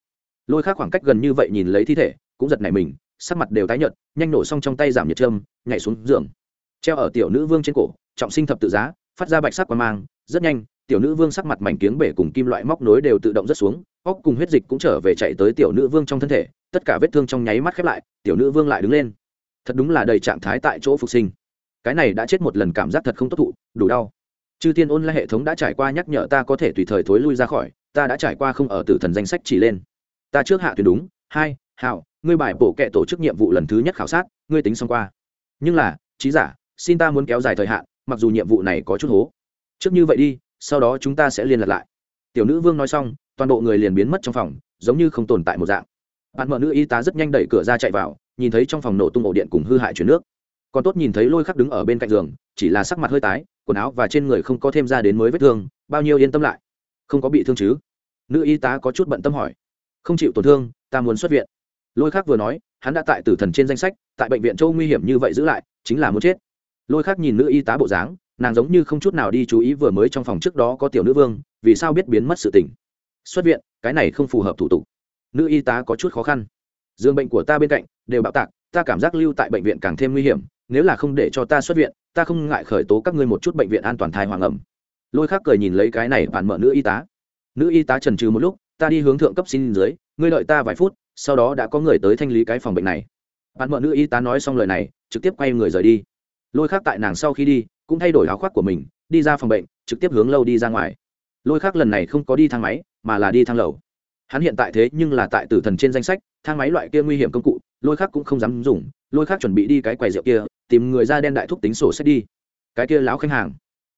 A: Lôi khác khoảng cách gần như vậy nhìn lấy thi thể, cũng giật nảy mình, sắc mặt đều tái nhợt, nhanh nổ xong trong tay giảm nhiệt châm nhảy xuống giường treo ở tiểu nữ vương trên cổ, trọng sinh thập tự giá, phát ra bạch sắc quan mang, rất nhanh, tiểu nữ vương sắc mặt mảnh kiếng bể cùng kim loại móc nối đều tự động rất xuống, óc cùng huyết dịch cũng trở về chạy tới tiểu nữ vương trong thân thể, tất cả vết thương trong nháy mắt khép lại, tiểu nữ vương lại đứng lên. Thật đúng là đầy trạng thái tại chỗ phục sinh. Cái này đã chết một lần cảm giác thật không tốt thụ, đủ đau. Chư thiên ôn lại hệ thống đã trải qua nhắc nhở ta có thể tùy thời thối lui ra khỏi, ta đã trải qua không ở tử thần danh sách chỉ lên. Ta trước hạ tuyển đúng, hai, hảo, ngươi bài bổ kệ tổ chức nhiệm vụ lần thứ nhất khảo sát, ngươi tính xong qua. Nhưng là, trí giả xin ta muốn kéo dài thời hạn, mặc dù nhiệm vụ này có chút hố. Trước như vậy đi, sau đó chúng ta sẽ liên lạc lại. Tiểu nữ vương nói xong, toàn bộ người liền biến mất trong phòng, giống như không tồn tại một dạng. Bạn mở nữ y tá rất nhanh đẩy cửa ra chạy vào, nhìn thấy trong phòng nổ tung ổ điện cùng hư hại chuyển nước. Còn tốt nhìn thấy lôi khắc đứng ở bên cạnh giường, chỉ là sắc mặt hơi tái, quần áo và trên người không có thêm ra đến mới vết thương, bao nhiêu yên tâm lại. Không có bị thương chứ? Nữ y tá có chút bận tâm hỏi. Không chịu tổn thương, ta muốn xuất viện. Lôi khắc vừa nói, hắn đã tại tử thần trên danh sách, tại bệnh viện châu nguy hiểm như vậy giữ lại, chính là muốn chết lôi khác nhìn nữ y tá bộ dáng, nàng giống như không chút nào đi chú ý vừa mới trong phòng trước đó có tiểu nữ vương, vì sao biết biến mất sự tình. Xuất viện, cái này không phù hợp thủ tục. Nữ y tá có chút khó khăn. Dương bệnh của ta bên cạnh, đều bạo tạc, ta cảm giác lưu tại bệnh viện càng thêm nguy hiểm, nếu là không để cho ta xuất viện, ta không ngại khởi tố các ngươi một chút bệnh viện an toàn thai hoàng ẩm. Lôi khác cười nhìn lấy cái này bạn mở nữ y tá. Nữ y tá trần trừ một lúc, ta đi hướng thượng cấp xin dưới, ngươi đợi ta vài phút, sau đó đã có người tới thanh lý cái phòng bệnh này. Bạn mở nữ y tá nói xong lời này, trực tiếp quay người rời đi lôi khác tại nàng sau khi đi, cũng thay đổi áo khoác của mình, đi ra phòng bệnh, trực tiếp hướng lâu đi ra ngoài. Lôi khác lần này không có đi thang máy, mà là đi thang lầu. Hắn hiện tại thế nhưng là tại tử thần trên danh sách, thang máy loại kia nguy hiểm công cụ, lôi khác cũng không dám dùng, lôi khác chuẩn bị đi cái quầy rượu kia, tìm người ra đen đại thúc tính sổ sách đi. Cái kia láo khách hàng.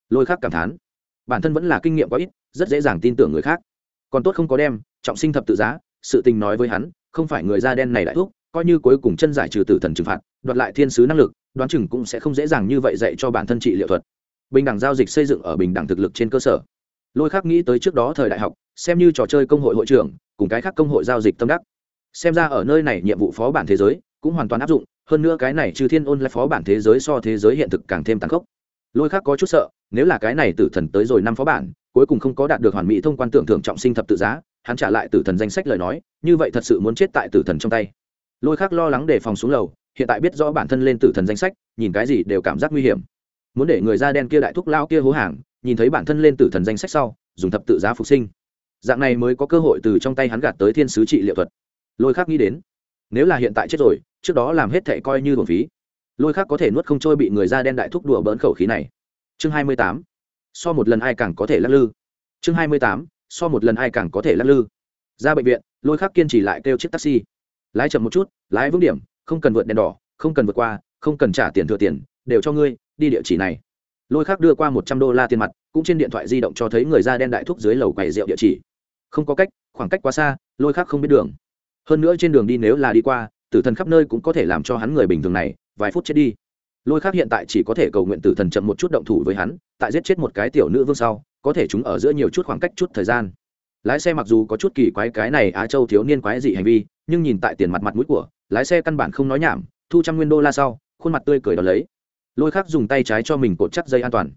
A: Lôi khác cảm thán. Bản thân vẫn là kinh nghiệm quá ít, rất dễ dàng tin tưởng người khác. Còn tốt không có đem, trọng sinh thập tự giá, sự tình nói với hắn, không phải người da đen này đại thúc, coi như cuối cùng chân giải trừ tử thần trừng phạt, đoạt lại thiên sứ năng lực đoán chừng cũng sẽ không dễ dàng như vậy dạy cho bản thân trị liệu thuật. Bình đẳng giao dịch xây dựng ở bình đẳng thực lực trên cơ sở. Lôi khác nghĩ tới trước đó thời đại học, xem như trò chơi công hội hội trưởng, cùng cái khác công hội giao dịch tâm đắc. Xem ra ở nơi này nhiệm vụ phó bản thế giới cũng hoàn toàn áp dụng, hơn nữa cái này trừ thiên ôn là phó bản thế giới so thế giới hiện thực càng thêm tàn khốc. Lôi khác có chút sợ, nếu là cái này tử thần tới rồi năm phó bản, cuối cùng không có đạt được hoàn mỹ thông quan tưởng thưởng trọng sinh thập tự giá, hắn trả lại tử thần danh sách lời nói, như vậy thật sự muốn chết tại tử thần trong tay. Lôi khác lo lắng đề phòng xuống lầu hiện tại biết rõ bản thân lên tử thần danh sách, nhìn cái gì đều cảm giác nguy hiểm. Muốn để người da đen kia đại thúc lao kia hố hàng, nhìn thấy bản thân lên tử thần danh sách sau, dùng thập tự giá phục sinh. Dạng này mới có cơ hội từ trong tay hắn gạt tới thiên sứ trị liệu thuật. Lôi khác nghĩ đến, nếu là hiện tại chết rồi, trước đó làm hết thệ coi như thuần phí. Lôi khác có thể nuốt không trôi bị người da đen đại thúc đùa bỡn khẩu khí này. Chương hai mươi tám, so một lần ai càng có thể lắc lư. Chương hai mươi tám, so một lần ai càng có thể lắc lư. Ra bệnh viện, lôi khác kiên trì lại kêu chiếc taxi. Lái chậm một chút, lái vững điểm không cần vượt đèn đỏ, không cần vượt qua, không cần trả tiền thừa tiền, đều cho ngươi, đi địa chỉ này. Lôi khác đưa qua một trăm đô la tiền mặt, cũng trên điện thoại di động cho thấy người da đen đại thúc dưới lầu quầy rượu địa chỉ. Không có cách, khoảng cách quá xa, lôi khác không biết đường. Hơn nữa trên đường đi nếu là đi qua, tử thần khắp nơi cũng có thể làm cho hắn người bình thường này, vài phút chết đi. Lôi khác hiện tại chỉ có thể cầu nguyện tử thần chậm một chút động thủ với hắn, tại giết chết một cái tiểu nữ vương sau, có thể chúng ở giữa nhiều chút khoảng cách chút thời gian. Lái xe mặc dù có chút kỳ quái cái này á châu thiếu niên quái dị hành vi, nhưng nhìn tại tiền mặt mặt mũi của lái xe căn bản không nói nhảm, thu trăm nguyên đô la sau, khuôn mặt tươi cười đón lấy. Lôi khác dùng tay trái cho mình cột chắc dây an toàn.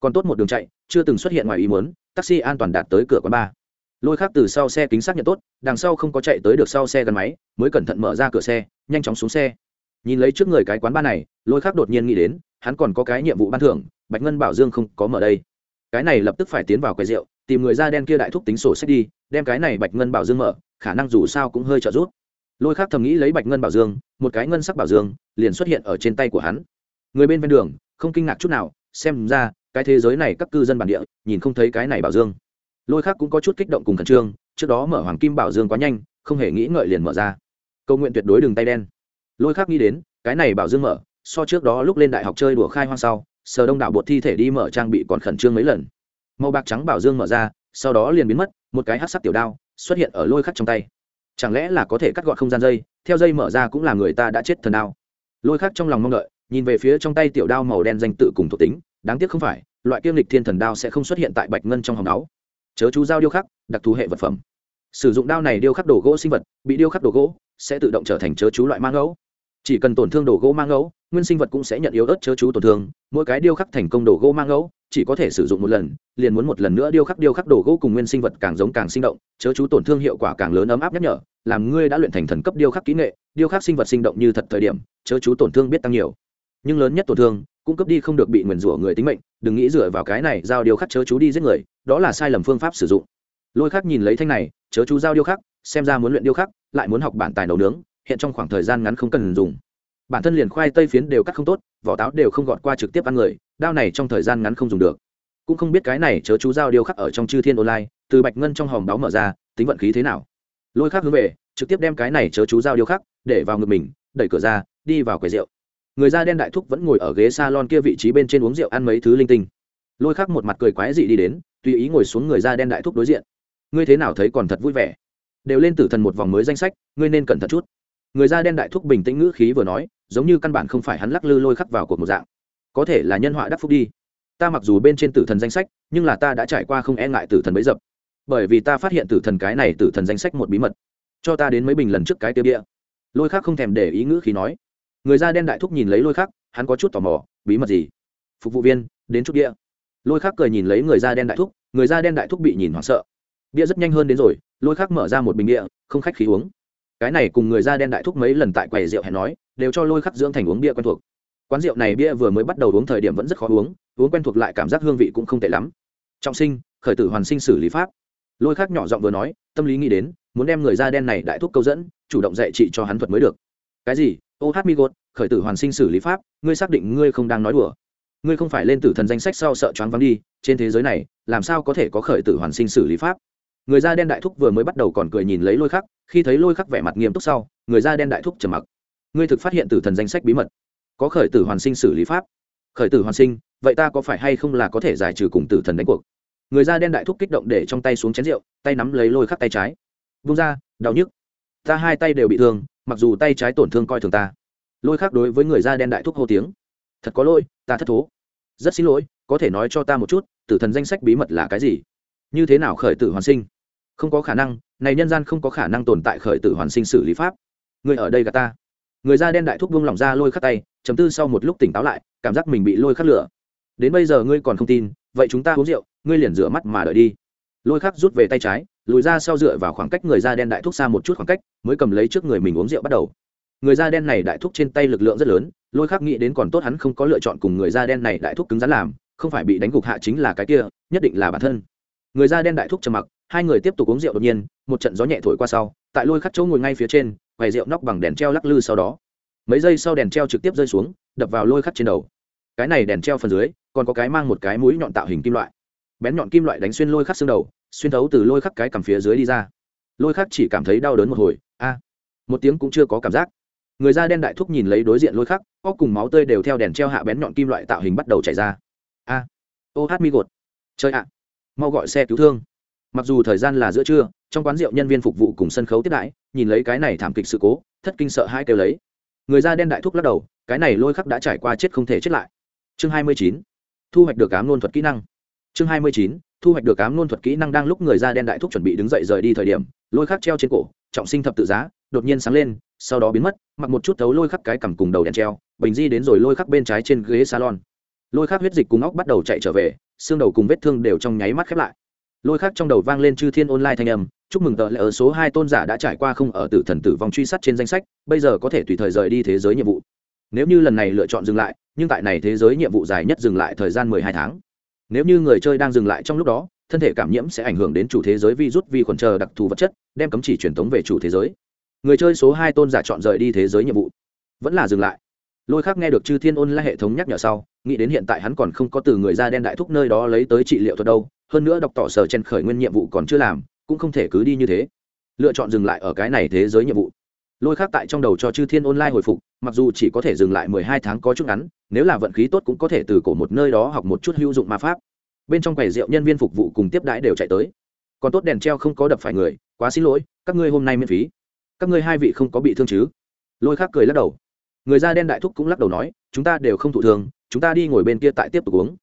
A: Còn tốt một đường chạy, chưa từng xuất hiện ngoài ý muốn, taxi an toàn đạt tới cửa quán ba. Lôi khác từ sau xe kính xác nhận tốt, đằng sau không có chạy tới được sau xe gắn máy, mới cẩn thận mở ra cửa xe, nhanh chóng xuống xe. Nhìn lấy trước người cái quán ba này, lôi khác đột nhiên nghĩ đến, hắn còn có cái nhiệm vụ ban thưởng, bạch ngân bảo dương không có mở đây. Cái này lập tức phải tiến vào quầy rượu, tìm người da đen kia đại thúc tính sổ sách đi, đem cái này bạch ngân bảo dương mở, khả năng dù sao cũng hơi trợ giúp lôi khác thầm nghĩ lấy bạch ngân bảo dương, một cái ngân sắc bảo dương, liền xuất hiện ở trên tay của hắn. Người bên ven đường, không kinh ngạc chút nào, xem ra, cái thế giới này các cư dân bản địa, nhìn không thấy cái này bảo dương. Lôi khác cũng có chút kích động cùng khẩn trương, trước đó mở hoàng kim bảo dương quá nhanh, không hề nghĩ ngợi liền mở ra. Cầu nguyện tuyệt đối đường tay đen. Lôi khác nghĩ đến, cái này bảo dương mở, so trước đó lúc lên đại học chơi đùa khai hoang sau, sờ đông đảo bột thi thể đi mở trang bị còn khẩn trương mấy lần. Màu bạc trắng bảo dương mở ra, sau đó liền biến mất, một cái hát sắc tiểu đao xuất hiện ở lôi khắc trong tay chẳng lẽ là có thể cắt gọn không gian dây? Theo dây mở ra cũng là người ta đã chết thần đao. Lôi khắc trong lòng mong đợi, nhìn về phía trong tay tiểu đao màu đen danh tự cùng thuộc tính, đáng tiếc không phải, loại kiêm lịch thiên thần đao sẽ không xuất hiện tại bạch ngân trong hòng áo. Chớ chú dao điêu khắc, đặc thù hệ vật phẩm. Sử dụng đao này điêu khắc đồ gỗ sinh vật, bị điêu khắc đồ gỗ, sẽ tự động trở thành chớ chú loại mang ngẫu chỉ cần tổn thương đồ gỗ mang ngẫu nguyên sinh vật cũng sẽ nhận yếu ớt chớ chú tổn thương, mỗi cái điêu khắc thành công đồ gỗ mang ngẫu chỉ có thể sử dụng một lần, liền muốn một lần nữa điêu khắc điêu khắc đồ gỗ cùng nguyên sinh vật càng giống càng sinh động, chớ chú tổn thương hiệu quả càng lớn ấm áp nhắc nhở, làm ngươi đã luyện thành thần cấp điêu khắc kỹ nghệ, điêu khắc sinh vật sinh động như thật thời điểm, chớ chú tổn thương biết tăng nhiều. Nhưng lớn nhất tổn thương, cũng cấp đi không được bị nguyền rủa người tính mệnh, đừng nghĩ dựa vào cái này giao điêu khắc chớ chú đi giết người, đó là sai lầm phương pháp sử dụng. Lôi khắc nhìn lấy thanh này, chớ chú giao điêu khắc, xem ra muốn luyện điêu khắc, lại muốn học bản tài nấu nướng, hiện trong khoảng thời gian ngắn không cần dùng bản thân liền khoai tây phiến đều cắt không tốt, vỏ táo đều không gọt qua trực tiếp ăn người, đao này trong thời gian ngắn không dùng được. Cũng không biết cái này chớ chú giao điêu khắc ở trong chư thiên online, từ bạch ngân trong hòm báo mở ra, tính vận khí thế nào. Lôi khắc hướng về, trực tiếp đem cái này chớ chú giao điêu khắc, để vào ngực mình, đẩy cửa ra, đi vào quầy rượu. Người da đen đại thúc vẫn ngồi ở ghế s a lon kia vị trí bên trên uống rượu ăn mấy thứ linh tinh. Lôi khắc một mặt cười quái dị đi đến, tùy ý ngồi xuống người da đen đại thúc đối diện. Ngươi thế nào thấy còn thật vui vẻ? Đều lên tử thần một vòng mới danh sách, ngươi nên cẩn thận chút. Người da đen đại thúc bình tĩnh ngữ khí vừa nói giống như căn bản không phải hắn lắc lư lôi khắc vào cuộc một dạng. Có thể là nhân họa đắc phúc đi. Ta mặc dù bên trên tử thần danh sách nhưng là ta đã trải qua không e ngại tử thần bấy dập. Bởi vì ta phát hiện tử thần cái này tử thần danh sách một bí mật. Cho ta đến mấy bình lần trước cái tiêu địa lôi khắc không thèm để ý ngữ khí nói. Người da đen đại thúc nhìn lấy lôi khắc, hắn có chút tò mò bí mật gì? Phục vụ viên đến chút địa lôi khắc cười nhìn lấy người da đen đại thúc người da đen đại thúc bị nhìn hoảng sợ. Bia rất nhanh hơn đến rồi lôi khắc mở ra một bình địa không khách khí uống cái này cùng người da đen đại thúc mấy lần tại quầy rượu hẹn nói, đều cho lôi khắc dưỡng thành uống bia quen thuộc. Quán rượu này bia vừa mới bắt đầu uống thời điểm vẫn rất khó uống uống quen thuộc lại cảm giác hương vị cũng không tệ lắm. Trọng sinh, khởi tử hoàn sinh xử lý pháp. Lôi khắc nhỏ giọng vừa nói, tâm lý nghĩ đến, muốn đem người da đen này đại thúc câu dẫn, chủ động dạy trị cho hắn thuật mới được. Cái gì? Ô hát mi gột, khởi tử hoàn sinh xử lý pháp, ngươi xác định ngươi không đang nói đùa. Ngươi không phải lên tử thần danh sách sau sợ choáng vắng đi, trên thế giới này, làm sao có thể có khởi tử hoàn sinh xử lý pháp? Người da đen đại thúc vừa mới bắt đầu còn cười nhìn lấy lôi khắc, khi thấy lôi khắc vẻ mặt nghiêm túc sau, người da đen đại thúc trầm mặc. Ngươi thực phát hiện tử thần danh sách bí mật. Có khởi tử hoàn sinh xử lý pháp. Khởi tử hoàn sinh, vậy ta có phải hay không là có thể giải trừ cùng tử thần đánh cuộc? Người da đen đại thúc kích động để trong tay xuống chén rượu, tay nắm lấy lôi khắc tay trái. Vung ra, đau nhức. Ta hai tay đều bị thương, mặc dù tay trái tổn thương coi thường ta. Lôi khắc đối với người da đen đại thúc hô tiếng. Thật có lỗi, ta thất thố. Rất xin lỗi, có thể nói cho ta một chút, tử thần danh sách bí mật là cái gì? Như thế nào khởi tử hoàn sinh? Không có khả năng, này nhân gian không có khả năng tồn tại khởi tử hoàn sinh xử lý pháp. Người ở đây gà ta. Người da đen đại thúc buông lỏng ra lôi khắc tay, chấm tư sau một lúc tỉnh táo lại, cảm giác mình bị lôi khắc lửa. Đến bây giờ ngươi còn không tin, vậy chúng ta uống rượu, ngươi liền rửa mắt mà đợi đi. Lôi khắc rút về tay trái, lùi ra sau dựa vào khoảng cách người da đen đại thúc xa một chút khoảng cách, mới cầm lấy trước người mình uống rượu bắt đầu. Người da đen này đại thúc trên tay lực lượng rất lớn, lôi khắc nghĩ đến còn tốt hắn không có lựa chọn cùng người da đen này đại thúc cứng rắn làm, không phải bị đánh gục hạ chính là cái kia, nhất định là bản thân. Người da đen đại thúc trầm mặc hai người tiếp tục uống rượu đột nhiên, một trận gió nhẹ thổi qua sau, tại lôi khắc chỗ ngồi ngay phía trên, quầy rượu nóc bằng đèn treo lắc lư sau đó. Mấy giây sau đèn treo trực tiếp rơi xuống, đập vào lôi khắc trên đầu. Cái này đèn treo phần dưới, còn có cái mang một cái mũi nhọn tạo hình kim loại. Bén nhọn kim loại đánh xuyên lôi khắc xương đầu, xuyên thấu từ lôi khắc cái cằm phía dưới đi ra. Lôi khắc chỉ cảm thấy đau đớn một hồi, a, một tiếng cũng chưa có cảm giác. Người da đen đại thúc nhìn lấy đối diện lôi khắc, óc cùng máu tươi đều theo đèn treo hạ bén nhọn kim loại tạo hình bắt đầu chảy ra. A, ô hát mi gột. Chơi ạ. Mau gọi xe cứu thương mặc dù thời gian là giữa trưa, trong quán rượu nhân viên phục vụ cùng sân khấu tiếp đãi, nhìn lấy cái này thảm kịch sự cố, thất kinh sợ hai kêu lấy. Người da đen đại thúc lắc đầu, cái này lôi khắc đã trải qua chết không thể chết lại. Chương hai mươi chín, thu hoạch được cám nôn thuật kỹ năng. Chương hai mươi chín, thu hoạch được cám nôn thuật kỹ năng đang lúc người da đen đại thúc chuẩn bị đứng dậy rời đi thời điểm, lôi khắc treo trên cổ, trọng sinh thập tự giá, đột nhiên sáng lên, sau đó biến mất, mặc một chút thấu lôi khắc cái cằm cùng đầu đèn treo, bình di đến rồi lôi khắc bên trái trên ghế salon. Lôi khắc huyết dịch cùng óc bắt đầu chạy trở về, xương đầu cùng vết thương đều trong nháy mắt khép lại lôi khác trong đầu vang lên chư thiên online thanh âm, chúc mừng tờ lễ ở số hai tôn giả đã trải qua không ở tử thần tử vong truy sát trên danh sách, bây giờ có thể tùy thời rời đi thế giới nhiệm vụ. Nếu như lần này lựa chọn dừng lại, nhưng tại này thế giới nhiệm vụ dài nhất dừng lại thời gian mười hai tháng. Nếu như người chơi đang dừng lại trong lúc đó, thân thể cảm nhiễm sẽ ảnh hưởng đến chủ thế giới vi rút vi khuẩn chờ đặc thù vật chất, đem cấm chỉ truyền thống về chủ thế giới. Người chơi số hai tôn giả chọn rời đi thế giới nhiệm vụ. Vẫn là dừng lại. Lôi khác nghe được chư thiên ôn lại hệ thống nhắc nhở sau, nghĩ đến hiện tại hắn còn không có từ người da đen đại thúc nơi đó lấy tới trị liệu thuật đâu hơn nữa đọc tỏ sở chen khởi nguyên nhiệm vụ còn chưa làm, cũng không thể cứ đi như thế. Lựa chọn dừng lại ở cái này thế giới nhiệm vụ. Lôi khác tại trong đầu cho chư thiên online hồi phục, mặc dù chỉ có thể dừng lại mười hai tháng có chút ngắn, nếu là vận khí tốt cũng có thể từ cổ một nơi đó học một chút hữu dụng ma pháp. Bên trong quầy rượu nhân viên phục vụ cùng tiếp đãi đều chạy tới. Còn tốt đèn treo không có đập phải người, quá xin lỗi, các ngươi hôm nay miễn phí. Các ngươi hai vị không có bị thương chứ? Lôi khác cười lắc đầu. Người da đen đại thúc cũng lắc đầu nói, chúng ta đều không thụ thương, chúng ta đi ngồi bên kia tại tiếp tục uống.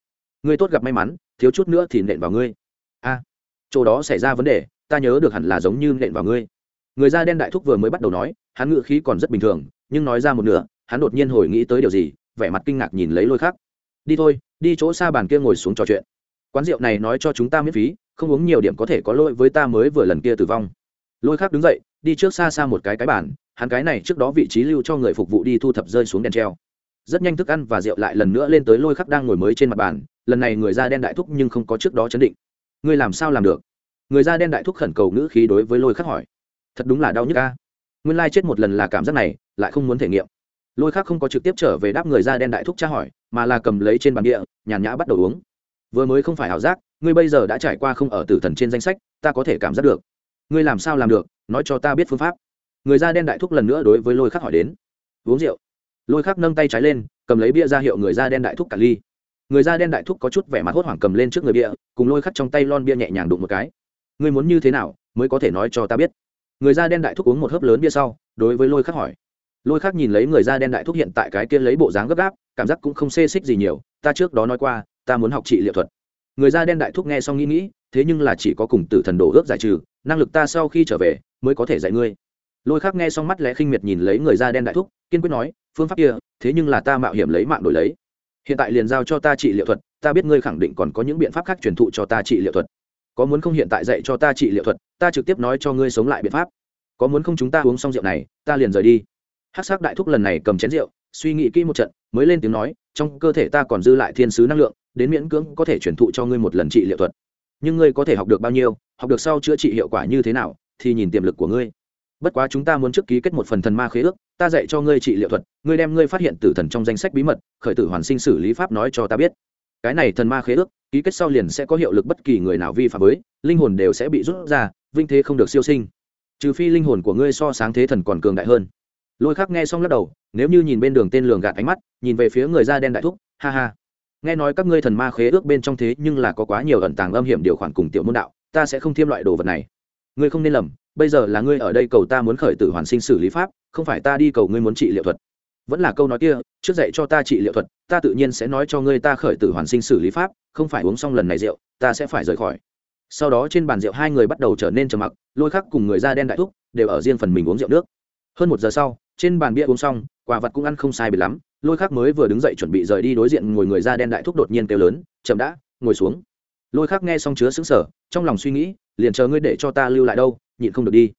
A: Người tốt gặp may mắn thiếu chút nữa thì nện vào ngươi. A, chỗ đó xảy ra vấn đề, ta nhớ được hẳn là giống như nện vào ngươi. Người da đen đại thúc vừa mới bắt đầu nói, hắn ngự khí còn rất bình thường, nhưng nói ra một nửa, hắn đột nhiên hồi nghĩ tới điều gì, vẻ mặt kinh ngạc nhìn lấy lôi khác đi thôi, đi chỗ xa bàn kia ngồi xuống trò chuyện. Quán rượu này nói cho chúng ta miễn phí, không uống nhiều điểm có thể có lỗi với ta mới vừa lần kia tử vong. Lôi khác đứng dậy, đi trước xa xa một cái cái bàn, hắn cái này trước đó vị trí lưu cho người phục vụ đi thu thập rơi xuống đèn treo rất nhanh thức ăn và rượu lại lần nữa lên tới lôi khắc đang ngồi mới trên mặt bàn, lần này người da đen đại thúc nhưng không có trước đó chấn định. Ngươi làm sao làm được? Người da đen đại thúc khẩn cầu ngữ khí đối với lôi khắc hỏi. Thật đúng là đau nhức ca nguyên lai chết một lần là cảm giác này, lại không muốn thể nghiệm. Lôi khắc không có trực tiếp trở về đáp người da đen đại thúc tra hỏi, mà là cầm lấy trên bàn địa, nhàn nhã bắt đầu uống. Vừa mới không phải ảo giác, ngươi bây giờ đã trải qua không ở tử thần trên danh sách, ta có thể cảm giác được. Ngươi làm sao làm được? Nói cho ta biết phương pháp. Người da đen đại thúc lần nữa đối với lôi khắc hỏi đến. Uống rượu lôi khắc nâng tay trái lên, cầm lấy bia ra hiệu người da đen đại thúc cả ly. Người da đen đại thúc có chút vẻ mặt hốt hoảng cầm lên trước người bia, cùng lôi khắc trong tay lon bia nhẹ nhàng đụng một cái. Ngươi muốn như thế nào mới có thể nói cho ta biết? Người da đen đại thúc uống một hớp lớn bia sau, đối với lôi khắc hỏi. Lôi khắc nhìn lấy người da đen đại thúc hiện tại cái kia lấy bộ dáng gấp gáp, cảm giác cũng không xê xích gì nhiều, ta trước đó nói qua, ta muốn học trị liệu thuật. Người da đen đại thúc nghe xong nghĩ nghĩ, thế nhưng là chỉ có cùng tử thần đổ ước giải trừ, năng lực ta sau khi trở về, mới có thể dạy ngươi lôi khác nghe xong mắt lẽ khinh miệt nhìn lấy người da đen đại thúc, kiên quyết nói, phương pháp kia, thế nhưng là ta mạo hiểm lấy mạng đổi lấy. Hiện tại liền giao cho ta trị liệu thuật, ta biết ngươi khẳng định còn có những biện pháp khác truyền thụ cho ta trị liệu thuật. Có muốn không hiện tại dạy cho ta trị liệu thuật, ta trực tiếp nói cho ngươi sống lại biện pháp. Có muốn không chúng ta uống xong rượu này, ta liền rời đi. Hát s á c đại thúc lần này cầm chén rượu, suy nghĩ kỹ một trận, mới lên tiếng nói, trong cơ thể ta còn dư lại thiên sứ năng lượng, đến miễn cưỡng có thể truyền thụ cho ngươi một lần trị liệu thuật. Nhưng ngươi có thể học được bao nhiêu, học được sau chữa trị hiệu quả như thế nào, thì nhìn tiềm lực của ngươi bất quá chúng ta muốn trước ký kết một phần thần ma khế ước, ta dạy cho ngươi trị liệu thuật, ngươi đem ngươi phát hiện tử thần trong danh sách bí mật, khởi tử hoàn sinh xử lý pháp nói cho ta biết. Cái này thần ma khế ước, ký kết sau liền sẽ có hiệu lực bất kỳ người nào vi phạm với, linh hồn đều sẽ bị rút ra, vinh thế không được siêu sinh. Trừ phi linh hồn của ngươi so sáng thế thần còn cường đại hơn. Lôi khắc nghe xong lắc đầu, nếu như nhìn bên đường tên lường gạt ánh mắt, nhìn về phía người da đen đại thúc, ha ha. Nghe nói các ngươi thần ma khế ước bên trong thế nhưng là có quá nhiều ẩn tàng âm hiểm điều khoản cùng tiểu môn đạo, ta sẽ không thêm loại đồ vật này. Ngươi không nên lầm bây giờ là ngươi ở đây cầu ta muốn khởi tử hoàn sinh xử lý pháp, không phải ta đi cầu ngươi muốn trị liệu thuật. Vẫn là câu nói kia, trước dạy cho ta trị liệu thuật, ta tự nhiên sẽ nói cho ngươi ta khởi tử hoàn sinh xử lý pháp, không phải uống xong lần này rượu, ta sẽ phải rời khỏi. Sau đó trên bàn rượu hai người bắt đầu trở nên trầm mặc, lôi khắc cùng người da đen đại thúc đều ở riêng phần mình uống rượu nước. Hơn một giờ sau, trên bàn bia uống xong quả vật cũng ăn không sai bị lắm, lôi khắc mới vừa đứng dậy chuẩn bị rời đi đối diện ngồi người da đen đại thúc đột nhiên kêu lớn, chậm đã, ngồi xuống. Lôi khắc nghe xong chứa xứng sở trong lòng suy nghĩ liền chờ ngươi để cho ta lưu lại đâu, nhịn không được đi.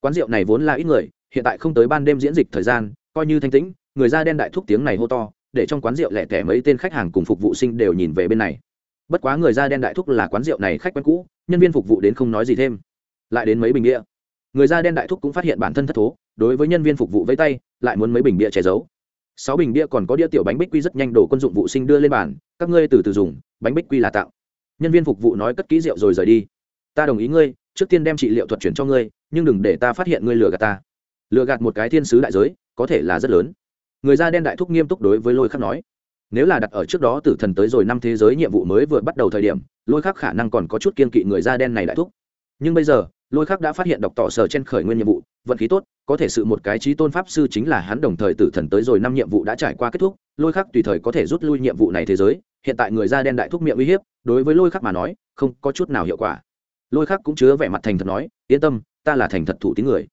A: Quán rượu này vốn là ít người, hiện tại không tới ban đêm diễn dịch thời gian, coi như thanh tĩnh, người da đen đại thúc tiếng này hô to, để trong quán rượu lẻ tẻ mấy tên khách hàng cùng phục vụ sinh đều nhìn về bên này. Bất quá người da đen đại thúc là quán rượu này khách quen cũ, nhân viên phục vụ đến không nói gì thêm. Lại đến mấy bình bia. Người da đen đại thúc cũng phát hiện bản thân thất thố, đối với nhân viên phục vụ vẫy tay, lại muốn mấy bình bia che giấu. Sáu bình bia còn có đĩa tiểu bánh bích quy rất nhanh đổ quân dụng vụ sinh đưa lên bàn, các ngươi từ từ dùng, bánh bích quy là tạo nhân viên phục vụ nói cất kỹ rượu rồi rời đi ta đồng ý ngươi, trước tiên đem trị liệu thuật chuyển cho ngươi, nhưng đừng để ta phát hiện ngươi lừa gạt ta. Lừa gạt một cái thiên sứ đại giới, có thể là rất lớn. Người da đen đại thúc nghiêm túc đối với lôi khắc nói. Nếu là đặt ở trước đó tử thần tới rồi năm thế giới nhiệm vụ mới vừa bắt đầu thời điểm, lôi khắc khả năng còn có chút kiên kỵ người da đen này đại thúc. Nhưng bây giờ, lôi khắc đã phát hiện đọc tỏ sở trên khởi nguyên nhiệm vụ, vận khí tốt, có thể sự một cái trí tôn pháp sư chính là hắn đồng thời tử thần tới rồi năm nhiệm vụ đã trải qua kết thúc, lôi khắc tùy thời có thể rút lui nhiệm vụ này thế giới, hiện tại người da đen đại thúc miệng uy hiếp, đối với lôi khắc mà nói, không có chút nào hiệu quả lôi khắc cũng chứa vẻ mặt thành thật nói, yên tâm, ta là thành thật thủ tín người.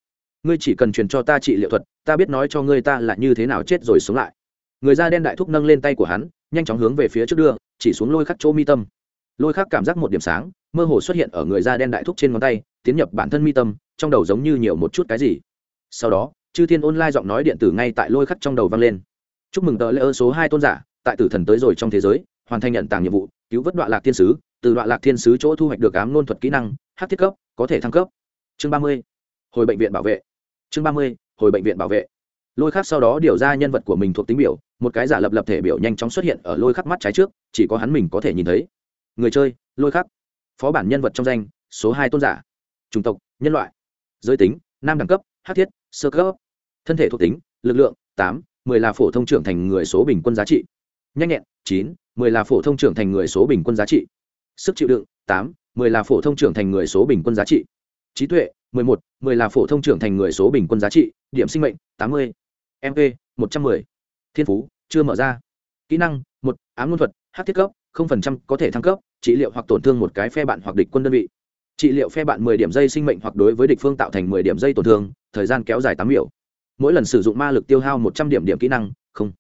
A: Ngươi chỉ cần truyền cho ta trị liệu thuật, ta biết nói cho ngươi ta là như thế nào chết rồi sống lại. Người da đen đại thúc nâng lên tay của hắn, nhanh chóng hướng về phía trước đưa, chỉ xuống lôi khắc chỗ mi tâm. Lôi khắc cảm giác một điểm sáng, mơ hồ xuất hiện ở người da đen đại thúc trên ngón tay, tiến nhập bản thân mi tâm, trong đầu giống như nhiều một chút cái gì. Sau đó, chư thiên online giọng nói điện tử ngay tại lôi khắc trong đầu vang lên. Chúc mừng tờ lễ ơ số hai tôn giả, tại tử thần tới rồi trong thế giới, hoàn thành nhận tàng nhiệm vụ, cứu vớt đoạn lạc thiên sứ từ đoạn lạc thiên sứ chỗ thu hoạch được ám nôn thuật kỹ năng, hát thiết cấp, có thể thăng cấp. Chương ba mươi, hồi bệnh viện bảo vệ. Chương ba mươi, hồi bệnh viện bảo vệ. Lôi khắc sau đó điều ra nhân vật của mình thuộc tính biểu, một cái giả lập lập thể biểu nhanh chóng xuất hiện ở lôi khắc mắt trái trước, chỉ có hắn mình có thể nhìn thấy. Người chơi, lôi khắc. Phó bản nhân vật trong danh, số hai tôn giả. Chủng tộc, nhân loại. Giới tính, nam đẳng cấp, hát thiết, sơ cấp. Thân thể thuộc tính, lực lượng, tám, mười là phổ thông trưởng thành người số bình quân giá trị. Nhanh nhẹn, chín, mười là phổ thông trưởng thành người số bình quân giá trị sức chịu đựng, tám, mười là phổ thông trưởng thành người số bình quân giá trị. Trí tuệ, mười một, mười là phổ thông trưởng thành người số bình quân giá trị. Điểm sinh mệnh, tám mươi. Mp một trăm mười. Thiên phú, chưa mở ra. Kỹ năng, một, ám luân thuật, hát thiết cấp, không phần trăm có thể thăng cấp, trị liệu hoặc tổn thương một cái phe bạn hoặc địch quân đơn vị. Trị liệu phe bạn mười điểm dây sinh mệnh hoặc đối với địch phương tạo thành mười điểm dây tổn thương, thời gian kéo dài tám 秒 mỗi lần sử dụng ma lực tiêu hao một trăm điểm điểm kỹ năng, không.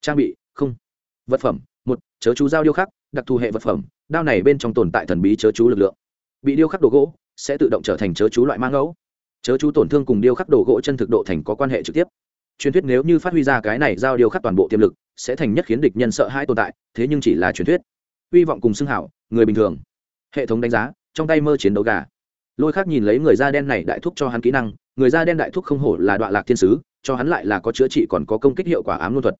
A: Trang bị, không. Vật phẩm, một, chớ chú giao điêu khắc đặc thù hệ vật phẩm, đao này bên trong tồn tại thần bí chớ chú lực lượng. Bị điêu khắc đồ gỗ sẽ tự động trở thành chớ chú loại mang ngẫu chớ chú tổn thương cùng điêu khắc đồ gỗ chân thực độ thành có quan hệ trực tiếp. Truyền thuyết nếu như phát huy ra cái này giao điêu khắc toàn bộ tiềm lực, sẽ thành nhất khiến địch nhân sợ hãi tồn tại, thế nhưng chỉ là truyền thuyết. Hy vọng cùng xưng hảo, người bình thường. Hệ thống đánh giá, trong tay mơ chiến đấu gà. Lôi khác nhìn lấy người da đen này đại thúc cho hắn kỹ năng, người da đen đại thúc không hổ là đoạn lạc thiên sứ, cho hắn lại là có chữa trị còn có công kích hiệu quả ám luân thuật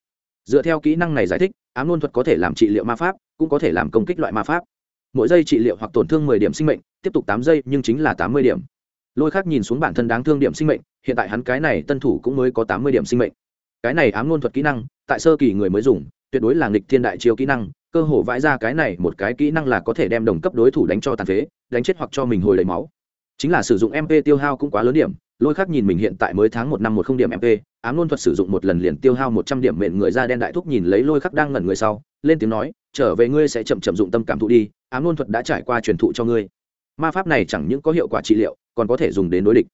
A: dựa theo kỹ năng này giải thích, ám luân thuật có thể làm trị liệu ma pháp, cũng có thể làm công kích loại ma pháp. Mỗi giây trị liệu hoặc tổn thương mười điểm sinh mệnh, tiếp tục tám giây, nhưng chính là tám mươi điểm. Lôi khác nhìn xuống bản thân đáng thương điểm sinh mệnh, hiện tại hắn cái này tân thủ cũng mới có tám mươi điểm sinh mệnh. Cái này ám luân thuật kỹ năng, tại sơ kỳ người mới dùng, tuyệt đối là nghịch thiên đại chiêu kỹ năng, cơ hồ vãi ra cái này một cái kỹ năng là có thể đem đồng cấp đối thủ đánh cho tàn phế, đánh chết hoặc cho mình hồi lấy máu. Chính là sử dụng mp tiêu hao cũng quá lớn điểm, lôi khác nhìn mình hiện tại mới tháng một năm một không điểm mp ám luân thuật sử dụng một lần liền tiêu hao một trăm điểm mệnh người da đen đại thúc nhìn lấy lôi khắc đang ngẩn người sau, lên tiếng nói, trở về ngươi sẽ chậm chậm dụng tâm cảm thụ đi, ám luân thuật đã trải qua truyền thụ cho ngươi. Ma pháp này chẳng những có hiệu quả trị liệu, còn có thể dùng đến đối địch.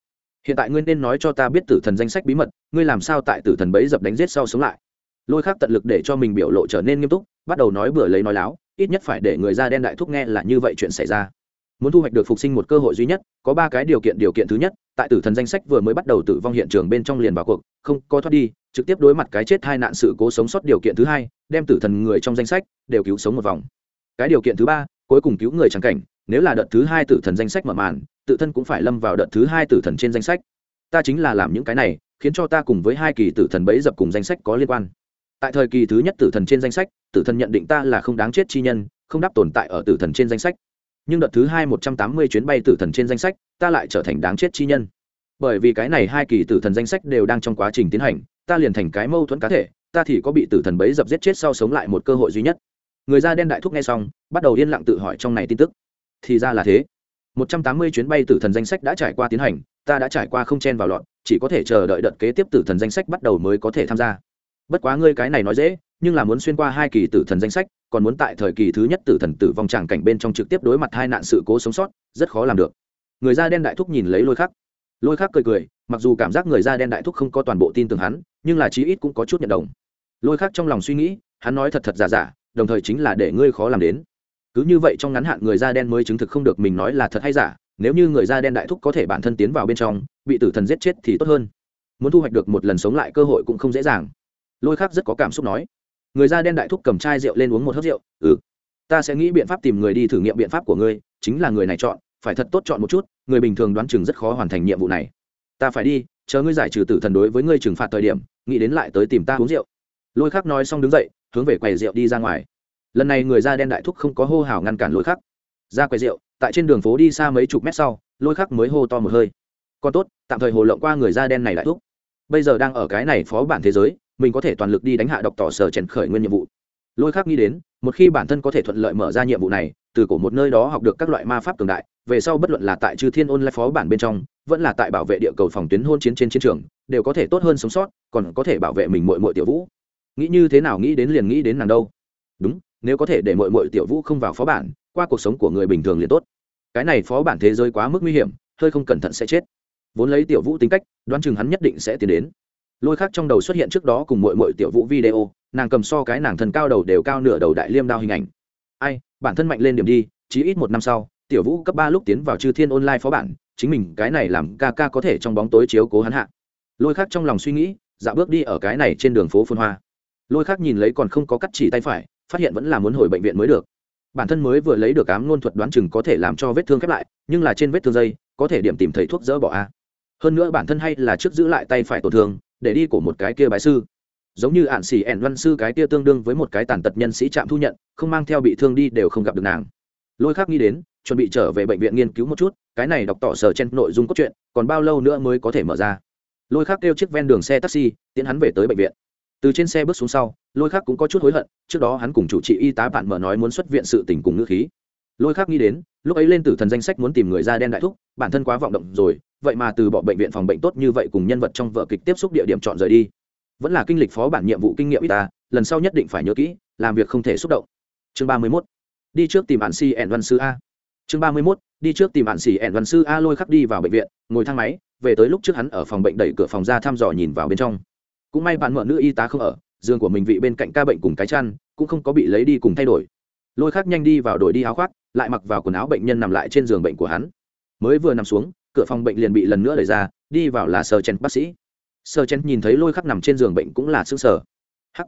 A: Hiện tại ngươi nên nói cho ta biết tử thần danh sách bí mật, ngươi làm sao tại tử thần bấy dập đánh giết sau sống lại? Lôi khác tận lực để cho mình biểu lộ trở nên nghiêm túc, bắt đầu nói bừa lấy nói láo, ít nhất phải để người da đen đại thúc nghe là như vậy chuyện xảy ra muốn thu hoạch được phục sinh một cơ hội duy nhất, có ba cái điều kiện điều kiện thứ nhất, tại tử thần danh sách vừa mới bắt đầu tử vong hiện trường bên trong liền vào cuộc, không có thoát đi, trực tiếp đối mặt cái chết hai nạn sự cố sống sót điều kiện thứ hai, đem tử thần người trong danh sách đều cứu sống một vòng. Cái điều kiện thứ ba, cuối cùng cứu người trắng cảnh, nếu là đợt thứ hai tử thần danh sách mở màn, tự thân cũng phải lâm vào đợt thứ hai tử thần trên danh sách. Ta chính là làm những cái này, khiến cho ta cùng với hai kỳ tử thần bấy dập cùng danh sách có liên quan. Tại thời kỳ thứ nhất tử thần trên danh sách, tử thần nhận định ta là không đáng chết chi nhân, không đáp tồn tại ở tử thần trên danh sách nhưng đợt thứ hai một trăm tám mươi chuyến bay tử thần trên danh sách, ta lại trở thành đáng chết chi nhân. Bởi vì cái này hai kỳ tử thần danh sách đều đang trong quá trình tiến hành, ta liền thành cái mâu thuẫn cá thể, ta thì có bị tử thần bấy dập giết chết sau sống lại một cơ hội duy nhất. Người da đen đại thúc nghe xong, bắt đầu yên lặng tự hỏi trong này tin tức. Thì ra là thế. một trăm tám mươi chuyến bay tử thần danh sách đã trải qua tiến hành, ta đã trải qua không chen vào lọn chỉ có thể chờ đợi đợt kế tiếp tử thần danh sách bắt đầu mới có thể tham gia bất quá ngươi cái này nói dễ, nhưng là muốn xuyên qua hai kỳ tử thần danh sách, còn muốn tại thời kỳ thứ nhất tử thần tử vong tràng cảnh bên trong trực tiếp đối mặt hai nạn sự cố sống sót, rất khó làm được. Người da đen đại thúc nhìn lấy lôi khắc. Lôi khắc cười cười, mặc dù cảm giác người da đen đại thúc không có toàn bộ tin tưởng hắn, nhưng là chí ít cũng có chút nhận đồng. Lôi khắc trong lòng suy nghĩ, hắn nói thật thật giả giả, đồng thời chính là để ngươi khó làm đến. Cứ như vậy trong ngắn hạn người da đen mới chứng thực không được mình nói là thật hay giả, nếu như người da đen đại thúc có thể bản thân tiến vào bên trong, bị tử thần giết chết thì tốt hơn. Muốn thu hoạch được một lần sống lại cơ hội cũng không dễ dàng lôi khác rất có cảm xúc nói, người da đen đại thúc cầm chai rượu lên uống một hớp rượu ừ ta sẽ nghĩ biện pháp tìm người đi thử nghiệm biện pháp của ngươi, chính là người này chọn, phải thật tốt chọn một chút, người bình thường đoán chừng rất khó hoàn thành nhiệm vụ này. Ta phải đi, chờ ngươi giải trừ tử thần đối với ngươi trừng phạt thời điểm, nghĩ đến lại tới tìm ta uống rượu. Lôi khắc nói xong đứng dậy, hướng về quầy rượu đi ra ngoài. Lần này người da đen đại thúc không có hô hào ngăn cản lôi khắc. Ra quầy rượu, tại trên đường phố đi xa mấy chục mét sau, lôi khắc mới hô to một hơi. Còn tốt, tạm thời hồ lộng qua người da đen này đại thúc. Bây giờ đang ở cái này phó bản thế giới mình có thể toàn lực đi đánh hạ độc tỏ sở chèn khởi nguyên nhiệm vụ. Lôi khắc nghĩ đến, một khi bản thân có thể thuận lợi mở ra nhiệm vụ này, từ cổ một nơi đó học được các loại ma pháp cường đại, về sau bất luận là tại chư thiên ôn lại phó bản bên trong, vẫn là tại bảo vệ địa cầu phòng tuyến hôn chiến trên chiến trường, đều có thể tốt hơn sống sót, còn có thể bảo vệ mình mội mội tiểu vũ. Nghĩ như thế nào nghĩ đến liền nghĩ đến nàng đâu. Đúng, nếu có thể để mội mội tiểu vũ không vào phó bản, qua cuộc sống của người bình thường liền tốt. Cái này phó bản thế giới quá mức nguy hiểm, hơi không cẩn thận sẽ chết. Vốn lấy tiểu vũ tính cách, đoán chừng hắn nhất định sẽ tiến đến lôi khác trong đầu xuất hiện trước đó cùng mội mội tiểu vũ video, nàng cầm so cái nàng thần cao đầu đều cao nửa đầu đại liêm đao hình ảnh. Ai, bản thân mạnh lên điểm đi, chí ít một năm sau, tiểu vũ cấp ba lúc tiến vào chư thiên online phó bản, chính mình cái này làm ca ca có thể trong bóng tối chiếu cố hắn hạ. Lôi khác trong lòng suy nghĩ, dạo bước đi ở cái này trên đường phố phun hoa. Lôi khác nhìn lấy còn không có cắt chỉ tay phải, phát hiện vẫn là muốn hồi bệnh viện mới được. Bản thân mới vừa lấy được ám ngôn thuật đoán chừng có thể làm cho vết thương khép lại, nhưng là trên vết thương dây, có thể điểm tìm thấy thuốc dỡ bỏ a. Hơn nữa bản thân hay là trước giữ lại tay phải tổn thương để đi của một cái kia bái sư. Giống như ạn xỉ ẻn văn sư cái kia tương đương với một cái tàn tật nhân sĩ trạm thu nhận, không mang theo bị thương đi đều không gặp được nàng. Lôi khác nghĩ đến, chuẩn bị trở về bệnh viện nghiên cứu một chút, cái này đọc tỏ sở trên nội dung cốt truyện, còn bao lâu nữa mới có thể mở ra? Lôi khác kêu chiếc ven đường xe taxi tiến hắn về tới bệnh viện. Từ trên xe bước xuống sau, lôi khác cũng có chút hối hận, trước đó hắn cùng chủ trị y tá bạn mở nói muốn xuất viện sự tình cùng ngữ khí. Lôi khác nghĩ đến, lúc ấy lên tử thần danh sách muốn tìm người da đen đại thúc, bản thân quá vọng động rồi vậy mà từ bỏ bệnh viện phòng bệnh tốt như vậy cùng nhân vật trong vở kịch tiếp xúc địa điểm chọn rời đi. Vẫn là kinh lịch phó bản nhiệm vụ kinh nghiệm y ta, lần sau nhất định phải nhớ kỹ, làm việc không thể xúc động. Chương ba mươi mốt. Đi trước tìm bạn si ẻn văn sư a. Chương ba mươi mốt. Đi trước tìm bạn si ẻn văn sư a lôi khắc đi vào bệnh viện, ngồi thang máy, về tới lúc trước hắn ở phòng bệnh đẩy cửa phòng ra thăm dò nhìn vào bên trong. Cũng may bạn mượn nữ y tá không ở, giường của mình vị bên cạnh ca bệnh cùng cái chăn, cũng không có bị lấy đi cùng thay đổi. Lôi khắc nhanh đi vào đổi đi áo khoác, lại mặc vào quần áo bệnh nhân nằm lại trên giường bệnh của hắn. Mới vừa nằm xuống cửa phòng bệnh liền bị lần nữa đẩy ra, đi vào là sờ chen bác sĩ. Sờ chen nhìn thấy lôi khắc nằm trên giường bệnh cũng là xương sở hắc,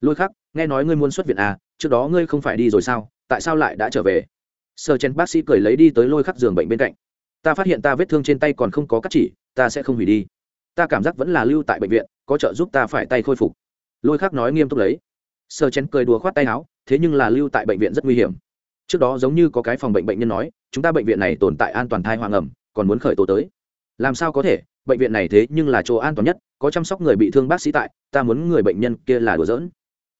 A: lôi khắc, nghe nói ngươi muốn xuất viện à trước đó ngươi không phải đi rồi sao, tại sao lại đã trở về? Sơ chen bác sĩ cười lấy đi tới lôi khắc giường bệnh bên cạnh. Ta phát hiện ta vết thương trên tay còn không có cắt chỉ, ta sẽ không hủy đi. Ta cảm giác vẫn là lưu tại bệnh viện, có trợ giúp ta phải tay khôi phục. Lôi khắc nói nghiêm túc lấy. Sơ chen cười đùa khoát tay áo, thế nhưng là lưu tại bệnh viện rất nguy hiểm. Trước đó giống như có cái phòng bệnh bệnh nhân nói, chúng ta bệnh viện này tồn tại an toàn thai hoàng ẩm còn muốn khởi tố tới. Làm sao có thể? Bệnh viện này thế nhưng là chỗ an toàn nhất, có chăm sóc người bị thương bác sĩ tại, ta muốn người bệnh nhân kia là đùa giỡn.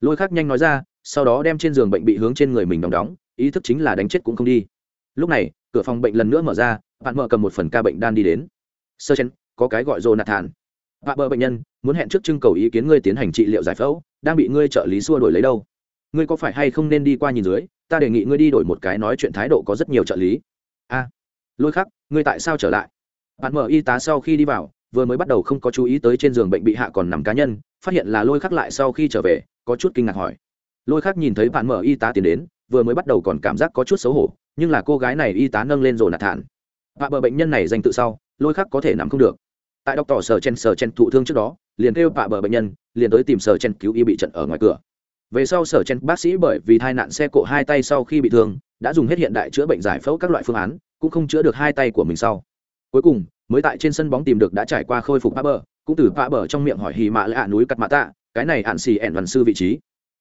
A: Lôi khắc nhanh nói ra, sau đó đem trên giường bệnh bị hướng trên người mình đóng đóng, ý thức chính là đánh chết cũng không đi. Lúc này, cửa phòng bệnh lần nữa mở ra, bạn mở cầm một phần ca bệnh đan đi đến. Sơ chen có cái gọi rồ nạt thản bạn bờ bệnh nhân, muốn hẹn trước trưng cầu ý kiến ngươi tiến hành trị liệu giải phẫu, đang bị ngươi trợ lý xua đổi lấy đâu. Ngươi có phải hay không nên đi qua nhìn dưới, ta đề nghị ngươi đi đổi một cái nói chuyện thái độ có rất nhiều trợ lý. A lôi khắc, ngươi tại sao trở lại? Bạn mở y tá sau khi đi vào, vừa mới bắt đầu không có chú ý tới trên giường bệnh bị hạ còn nằm cá nhân, phát hiện là lôi khắc lại sau khi trở về, có chút kinh ngạc hỏi. Lôi khắc nhìn thấy bạn mở y tá tiến đến, vừa mới bắt đầu còn cảm giác có chút xấu hổ, nhưng là cô gái này y tá nâng lên rồi nạt thản. Và bờ bệnh nhân này danh tự sau, lôi khắc có thể nằm không được. Tại đọc tỏ sở chen sở chen thụ thương trước đó, liền kêu bạ bờ bệnh nhân, liền tới tìm sở chen cứu y bị trận ở ngoài cửa. Về sau sở chen bác sĩ bởi vì tai nạn xe cộ hai tay sau khi bị thương, đã dùng hết hiện đại chữa bệnh giải phẫu các loại phương án cũng không chữa được hai tay của mình sau. Cuối cùng, mới tại trên sân bóng tìm được đã trải qua khôi phục bạ bờ cũng từ bạ bờ trong miệng hỏi hì mạ lạ núi cắt mạ tạ, cái này hạn xì ẻn văn sư vị trí.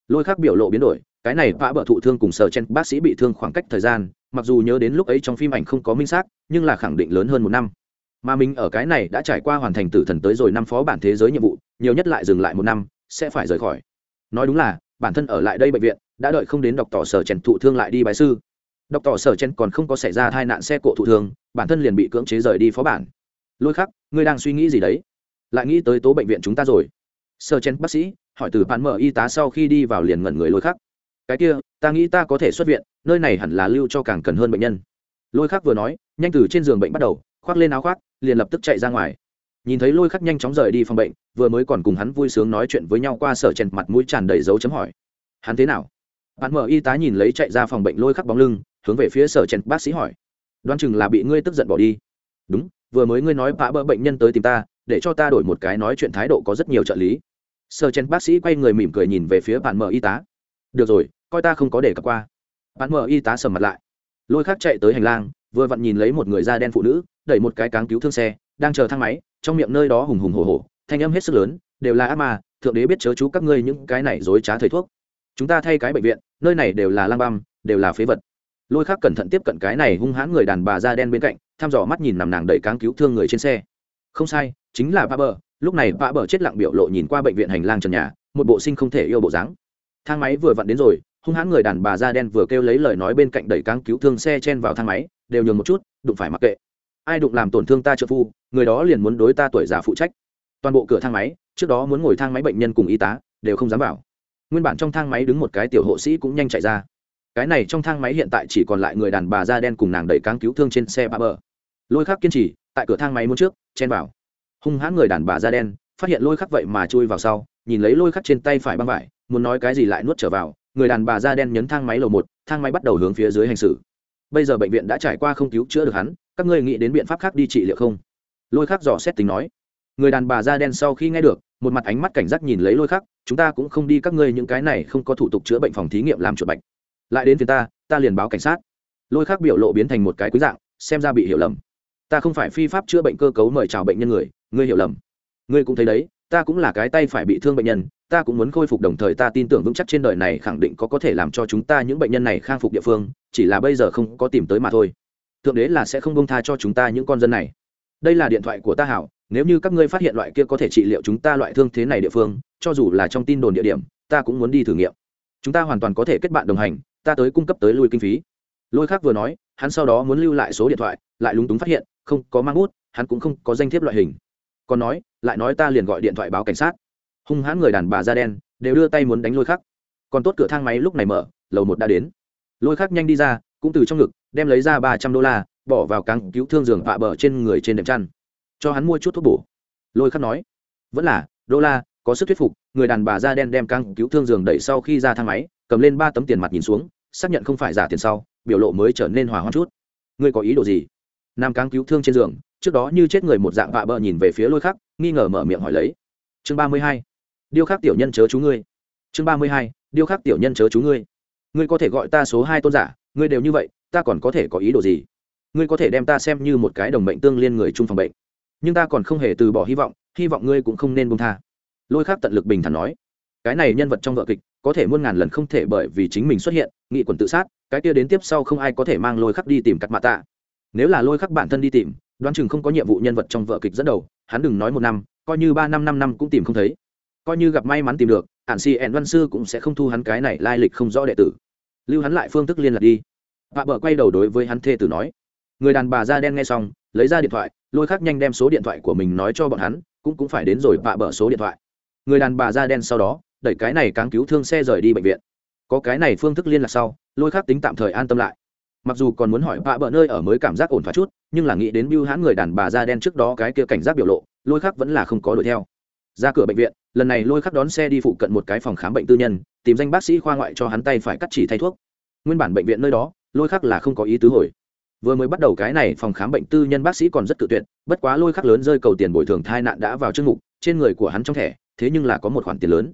A: Lôi khắc biểu lộ biến đổi, cái này bạ bờ thụ thương cùng sở chen bác sĩ bị thương khoảng cách thời gian, mặc dù nhớ đến lúc ấy trong phim ảnh không có minh xác, nhưng là khẳng định lớn hơn một năm. Mà mình ở cái này đã trải qua hoàn thành tử thần tới rồi năm phó bản thế giới nhiệm vụ, nhiều nhất lại dừng lại một năm, sẽ phải rời khỏi. Nói đúng là, bản thân ở lại đây bệnh viện, đã đợi không đến đọc tỏ sở chèn thụ thương lại đi bài sư đọc tỏ sở chen còn không có xảy ra tai nạn xe cộ thụ thường, bản thân liền bị cưỡng chế rời đi phó bản. Lôi khắc ngươi đang suy nghĩ gì đấy? Lại nghĩ tới tố bệnh viện chúng ta rồi. Sở chen bác sĩ hỏi từ bạn mở y tá sau khi đi vào liền ngẩn người lôi khắc. Cái kia ta nghĩ ta có thể xuất viện nơi này hẳn là lưu cho càng cần hơn bệnh nhân. Lôi khắc vừa nói nhanh từ trên giường bệnh bắt đầu khoác lên áo khoác liền lập tức chạy ra ngoài. Nhìn thấy lôi khắc nhanh chóng rời đi phòng bệnh vừa mới còn cùng hắn vui sướng nói chuyện với nhau qua sở chèn mặt mũi tràn đầy dấu chấm hỏi. Hắn thế nào? Bạn mở y tá nhìn lấy chạy ra phòng bệnh lôi khắc bóng lưng hướng về phía sở chèn bác sĩ hỏi. Đoán chừng là bị ngươi tức giận bỏ đi. Đúng, vừa mới ngươi nói bạ bỡ bệnh nhân tới tìm ta, để cho ta đổi một cái nói chuyện thái độ có rất nhiều trợ lý. Sở chèn bác sĩ quay người mỉm cười nhìn về phía bạn mở y tá. Được rồi, coi ta không có để cặp qua. Bạn mở y tá sầm mặt lại. Lôi khác chạy tới hành lang, vừa vặn nhìn lấy một người da đen phụ nữ, đẩy một cái cáng cứu thương xe, đang chờ thang máy, trong miệng nơi đó hùng hùng hồ hồ thanh âm hết sức lớn, đều là ác ma, thượng đế biết chớ chú các ngươi những cái này dối trá thầy thuốc. Chúng ta thay cái bệnh viện, nơi này đều là lang băm, đều là phế vật lôi khác cẩn thận tiếp cận cái này hung hãn người đàn bà da đen bên cạnh, thăm dò mắt nhìn nằm nàng đẩy cáng cứu thương người trên xe. Không sai, chính là ba bờ. Lúc này ba bờ chết lặng biểu lộ nhìn qua bệnh viện hành lang trần nhà, một bộ sinh không thể yêu bộ dáng. Thang máy vừa vặn đến rồi, hung hãn người đàn bà da đen vừa kêu lấy lời nói bên cạnh đẩy cáng cứu thương xe chen vào thang máy, đều nhường một chút, đụng phải mặc kệ. Ai đụng làm tổn thương ta trợ phu, người đó liền muốn đối ta tuổi già phụ trách. Toàn bộ cửa thang máy, trước đó muốn ngồi thang máy bệnh nhân cùng y tá, đều không dám vào. Nguyên bản trong thang máy đứng một cái tiểu hộ sĩ cũng nhanh chạy ra cái này trong thang máy hiện tại chỉ còn lại người đàn bà da đen cùng nàng đẩy cáng cứu thương trên xe ba bờ. Lôi khắc kiên trì, tại cửa thang máy muốn trước, chen vào. Hung hãn người đàn bà da đen, phát hiện lôi khắc vậy mà chui vào sau, nhìn lấy lôi khắc trên tay phải băng vải, muốn nói cái gì lại nuốt trở vào, người đàn bà da đen nhấn thang máy lầu một, thang máy bắt đầu hướng phía dưới hành xử. Bây giờ bệnh viện đã trải qua không cứu chữa được hắn, các ngươi nghĩ đến biện pháp khác đi trị liệu không? Lôi khắc dò xét tính nói. Người đàn bà da đen sau khi nghe được, một mặt ánh mắt cảnh giác nhìn lấy lôi khắc, chúng ta cũng không đi các ngươi những cái này không có thủ tục chữa bệnh phòng thí nghiệm làm chuột bệnh lại đến phía ta ta liền báo cảnh sát. Lôi khắc biểu lộ biến thành một cái quý dạng, xem ra bị hiểu lầm. Ta không phải phi pháp chữa bệnh cơ cấu mời chào bệnh nhân người, ngươi hiểu lầm. Ngươi cũng thấy đấy, ta cũng là cái tay phải bị thương bệnh nhân, ta cũng muốn khôi phục đồng thời ta tin tưởng vững chắc trên đời này khẳng định có có thể làm cho chúng ta những bệnh nhân này khang phục địa phương, chỉ là bây giờ không có tìm tới mà thôi. Thượng đế là sẽ không bông tha cho chúng ta những con dân này. Đây là điện thoại của ta hảo, nếu như các ngươi phát hiện loại kia có thể trị liệu chúng ta loại thương thế này địa phương, cho dù là trong tin đồn địa điểm, ta cũng muốn đi thử nghiệm. Chúng ta hoàn toàn có thể kết bạn đồng hành ta tới cung cấp tới lui kinh phí. Lôi khác vừa nói, hắn sau đó muốn lưu lại số điện thoại, lại lúng túng phát hiện, không có mang bút, hắn cũng không có danh thiếp loại hình. Còn nói, lại nói ta liền gọi điện thoại báo cảnh sát. Hung hãn người đàn bà da đen, đều đưa tay muốn đánh lôi khắc. Còn tốt cửa thang máy lúc này mở, lầu một đã đến. Lôi khắc nhanh đi ra, cũng từ trong ngực, đem lấy ra ba trăm đô la, bỏ vào càng cứu thương giường vạ bờ trên người trên đệm chăn. Cho hắn mua chút thuốc bổ. Lôi khắc nói, vẫn là, đô la có sức thuyết phục, người đàn bà da đen đem căng cứu thương giường đẩy sau khi ra thang máy, cầm lên ba tấm tiền mặt nhìn xuống, xác nhận không phải giả tiền sau, biểu lộ mới trở nên hòa hoãn chút. Ngươi có ý đồ gì? Nam căng cứu thương trên giường, trước đó như chết người một dạng vạ bờ nhìn về phía lôi khắc, nghi ngờ mở miệng hỏi lấy. Chương ba mươi hai. Điêu khắc tiểu nhân chớ chú ngươi. Chương ba mươi hai. Điêu khắc tiểu nhân chớ chú ngươi. Ngươi có thể gọi ta số hai tôn giả, ngươi đều như vậy, ta còn có thể có ý đồ gì? Ngươi có thể đem ta xem như một cái đồng bệnh tương liên người chung phòng bệnh. Nhưng ta còn không hề từ bỏ hy vọng hy vọng ngươi cũng không nên buông tha lôi khác tận lực bình thản nói, cái này nhân vật trong vợ kịch có thể muôn ngàn lần không thể bởi vì chính mình xuất hiện, nghị quần tự sát, cái kia đến tiếp sau không ai có thể mang lôi khắc đi tìm cắt mạ tạ. Nếu là lôi khắc bản thân đi tìm, đoán chừng không có nhiệm vụ nhân vật trong vợ kịch dẫn đầu, hắn đừng nói một năm, coi như ba năm năm năm cũng tìm không thấy. Coi như gặp may mắn tìm được ạn si ẹn văn sư cũng sẽ không thu hắn cái này lai lịch không rõ đệ tử. Lưu hắn lại phương thức liên lạc đi. Vạ bờ quay đầu đối với hắn thê tử nói, người đàn bà da đen nghe xong, lấy ra điện thoại, lôi khắc nhanh đem số điện thoại của mình nói cho bọn hắn, cũng cũng phải đến rồi vạ bờ số điện thoại người đàn bà da đen sau đó, đẩy cái này cáng cứu thương xe rời đi bệnh viện. Có cái này phương thức liên lạc sau, lôi khắc tính tạm thời an tâm lại. Mặc dù còn muốn hỏi bà bợ nơi ở mới cảm giác ổn thoát chút, nhưng là nghĩ đến biêu hãn người đàn bà da đen trước đó cái kia cảnh giác biểu lộ, lôi khắc vẫn là không có đuổi theo. Ra cửa bệnh viện, lần này lôi khắc đón xe đi phụ cận một cái phòng khám bệnh tư nhân, tìm danh bác sĩ khoa ngoại cho hắn tay phải cắt chỉ thay thuốc. Nguyên bản bệnh viện nơi đó, lôi khắc là không có ý tứ hồi. Vừa mới bắt đầu cái này phòng khám bệnh tư nhân bác sĩ còn rất tự tuyệt, bất quá lôi khắc lớn rơi cầu tiền bồi thường thai nạn đã vào chương mục, trên người của hắn trong thẻ thế nhưng là có một khoản tiền lớn.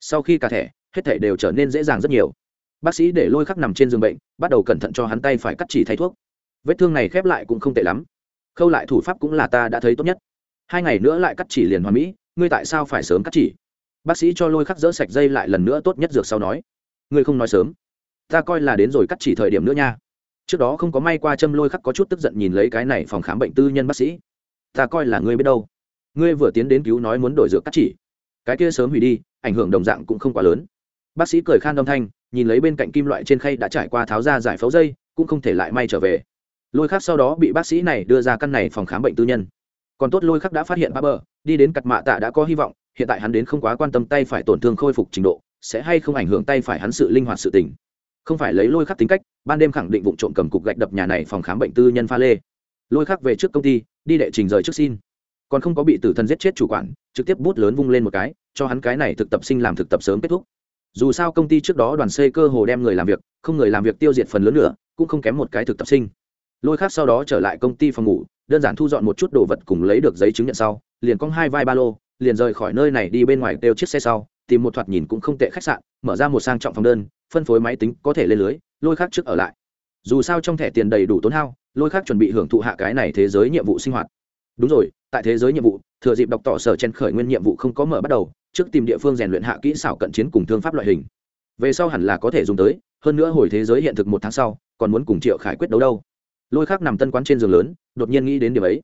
A: Sau khi cả thẻ, hết thảy đều trở nên dễ dàng rất nhiều. Bác sĩ để lôi khắc nằm trên giường bệnh, bắt đầu cẩn thận cho hắn tay phải cắt chỉ thay thuốc. Vết thương này khép lại cũng không tệ lắm. Khâu lại thủ pháp cũng là ta đã thấy tốt nhất. Hai ngày nữa lại cắt chỉ liền hoàn mỹ, ngươi tại sao phải sớm cắt chỉ? Bác sĩ cho lôi khắc dỡ sạch dây lại lần nữa tốt nhất dược sau nói. Ngươi không nói sớm. Ta coi là đến rồi cắt chỉ thời điểm nữa nha. Trước đó không có may qua châm lôi khắc có chút tức giận nhìn lấy cái này phòng khám bệnh tư nhân bác sĩ. Ta coi là ngươi biết đâu. Ngươi vừa tiến đến cứu nói muốn đổi dược cắt chỉ cái kia sớm hủy đi, ảnh hưởng đồng dạng cũng không quá lớn. Bác sĩ cười khan âm thanh, nhìn lấy bên cạnh kim loại trên khay đã trải qua tháo ra giải phẫu dây, cũng không thể lại may trở về. Lôi khắc sau đó bị bác sĩ này đưa ra căn này phòng khám bệnh tư nhân. Còn tốt lôi khắc đã phát hiện ba bờ đi đến cặt mạ tạ đã có hy vọng, hiện tại hắn đến không quá quan tâm tay phải tổn thương khôi phục trình độ, sẽ hay không ảnh hưởng tay phải hắn sự linh hoạt sự tình. Không phải lấy lôi khắc tính cách, ban đêm khẳng định vụ trộm cầm cục gạch đập nhà này phòng khám bệnh tư nhân pha lê. Lôi khắc về trước công ty, đi đệ trình rời trước xin còn không có bị tử thần giết chết chủ quản, trực tiếp bút lớn vung lên một cái, cho hắn cái này thực tập sinh làm thực tập sớm kết thúc. Dù sao công ty trước đó đoàn xây cơ hồ đem người làm việc, không người làm việc tiêu diệt phần lớn nữa, cũng không kém một cái thực tập sinh. Lôi khác sau đó trở lại công ty phòng ngủ, đơn giản thu dọn một chút đồ vật cùng lấy được giấy chứng nhận sau, liền cong hai vai ba lô, liền rời khỏi nơi này đi bên ngoài đều chiếc xe sau, tìm một thoạt nhìn cũng không tệ khách sạn, mở ra một sang trọng phòng đơn, phân phối máy tính có thể lên lưới, lôi khác trước ở lại. Dù sao trong thẻ tiền đầy đủ tốn hao, lôi khác chuẩn bị hưởng thụ hạ cái này thế giới nhiệm vụ sinh hoạt đúng rồi, tại thế giới nhiệm vụ, thừa dịp đọc tỏ sở chen khởi nguyên nhiệm vụ không có mở bắt đầu, trước tìm địa phương rèn luyện hạ kỹ xảo cận chiến cùng thương pháp loại hình. Về sau hẳn là có thể dùng tới, hơn nữa hồi thế giới hiện thực một tháng sau, còn muốn cùng triệu khải quyết đấu đâu. Lôi khác nằm tân quán trên giường lớn, đột nhiên nghĩ đến điều ấy.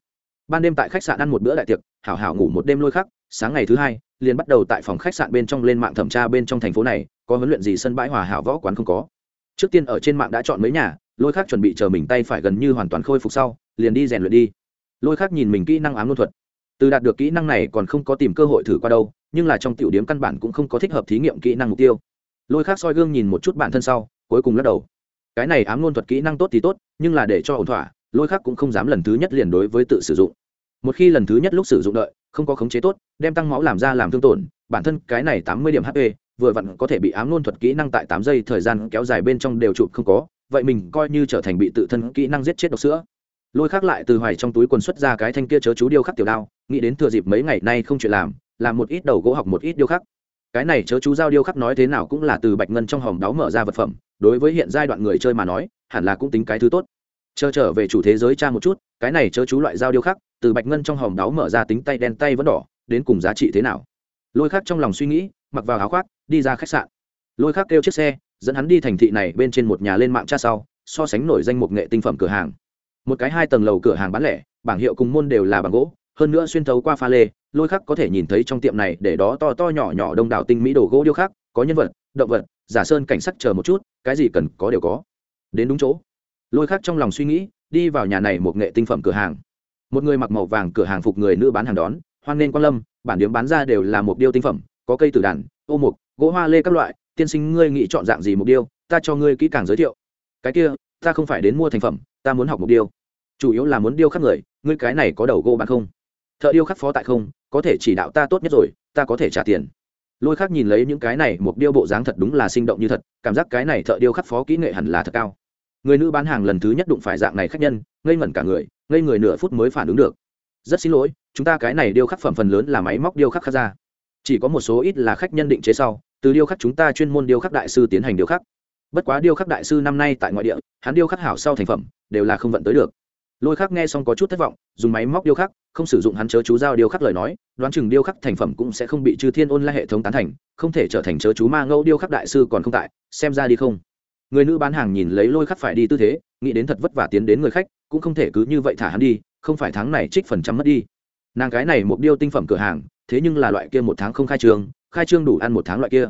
A: Ban đêm tại khách sạn ăn một bữa đại tiệc, hảo hảo ngủ một đêm lôi khắc, sáng ngày thứ hai, liền bắt đầu tại phòng khách sạn bên trong lên mạng thẩm tra bên trong thành phố này, có huấn luyện gì sân bãi hòa hảo võ quán không có. Trước tiên ở trên mạng đã chọn mấy nhà, lôi khắc chuẩn bị chờ mình tay phải gần như hoàn toàn khôi phục sau, liền đi rèn luyện đi lôi khác nhìn mình kỹ năng ám luân thuật. Từ đạt được kỹ năng này còn không có tìm cơ hội thử qua đâu, nhưng là trong tiểu điểm căn bản cũng không có thích hợp thí nghiệm kỹ năng mục tiêu. Lôi khác soi gương nhìn một chút bản thân sau, cuối cùng lắc đầu. Cái này ám luân thuật kỹ năng tốt thì tốt, nhưng là để cho ổn thỏa, lôi khác cũng không dám lần thứ nhất liền đối với tự sử dụng. Một khi lần thứ nhất lúc sử dụng đợi, không có khống chế tốt, đem tăng máu làm ra làm thương tổn, bản thân cái này tám mươi điểm hp vừa vặn có thể bị ám luân thuật kỹ năng tại tám giây thời gian kéo dài bên trong đều chụp không có, vậy mình coi như trở thành bị tự thân kỹ năng giết chết độc sữa lôi khắc lại từ hoài trong túi quần xuất ra cái thanh kia chớ chú điêu khắc tiểu đao, nghĩ đến thừa dịp mấy ngày nay không chuyện làm làm một ít đầu gỗ học một ít điêu khắc. Cái này chớ chú giao điêu khắc nói thế nào cũng là từ bạch ngân trong hòm đáo mở ra vật phẩm, đối với hiện giai đoạn người chơi mà nói, hẳn là cũng tính cái thứ tốt. Chờ trở về chủ thế giới tra một chút, cái này chớ chú loại giao điêu khắc, từ bạch ngân trong hòm đáo mở ra tính tay đen tay vẫn đỏ, đến cùng giá trị thế nào? Lôi khắc trong lòng suy nghĩ, mặc vào áo khoác, đi ra khách sạn. Lôi khắc kêu chiếc xe, dẫn hắn đi thành thị này bên trên một nhà lên mạng tra sau, so sánh nổi danh một nghệ tinh phẩm cửa hàng một cái hai tầng lầu cửa hàng bán lẻ, bảng hiệu cùng môn đều là bằng gỗ, hơn nữa xuyên thấu qua pha lê, lôi khắc có thể nhìn thấy trong tiệm này, để đó to to nhỏ nhỏ đông đảo tinh mỹ đồ gỗ điêu khắc, có nhân vật, động vật, giả sơn cảnh sắc chờ một chút, cái gì cần có đều có. Đến đúng chỗ. Lôi khắc trong lòng suy nghĩ, đi vào nhà này một nghệ tinh phẩm cửa hàng. Một người mặc màu vàng cửa hàng phục người nữ bán hàng đón, hoan nên quan lâm, bản điếm bán ra đều là một điêu tinh phẩm, có cây tử đàn, ô mục, gỗ hoa lê các loại, tiên sinh ngươi nghĩ chọn dạng gì một điêu, ta cho ngươi kỹ càng giới thiệu. Cái kia, ta không phải đến mua thành phẩm, ta muốn học một điêu chủ yếu là muốn điêu khắc người, ngươi cái này có đầu gỗ bán không? Thợ điêu khắc phó tại không, có thể chỉ đạo ta tốt nhất rồi, ta có thể trả tiền. Lôi khắc nhìn lấy những cái này, một điêu bộ dáng thật đúng là sinh động như thật, cảm giác cái này thợ điêu khắc phó kỹ nghệ hẳn là thật cao. Người nữ bán hàng lần thứ nhất đụng phải dạng này khách nhân, ngây ngẩn cả người, ngây người nửa phút mới phản ứng được. Rất xin lỗi, chúng ta cái này điêu khắc phẩm phần lớn là máy móc điêu khắc khắc ra. Chỉ có một số ít là khách nhân định chế sau, từ điêu khắc chúng ta chuyên môn điêu khắc đại sư tiến hành điêu khắc. Bất quá điêu khắc đại sư năm nay tại ngoại địa, hắn điêu khắc hảo sau thành phẩm, đều là không vận tới được lôi khắc nghe xong có chút thất vọng, dùng máy móc điêu khắc, không sử dụng hắn chớ chú giao điêu khắc lời nói, đoán chừng điêu khắc thành phẩm cũng sẽ không bị chư thiên ôn lại hệ thống tán thành, không thể trở thành chớ chú ma ngẫu điêu khắc đại sư còn không tại, xem ra đi không. Người nữ bán hàng nhìn lấy lôi khắc phải đi tư thế, nghĩ đến thật vất vả tiến đến người khách, cũng không thể cứ như vậy thả hắn đi, không phải tháng này trích phần trăm mất đi. Nàng cái này một điêu tinh phẩm cửa hàng, thế nhưng là loại kia một tháng không khai trương khai trương đủ ăn một tháng loại kia.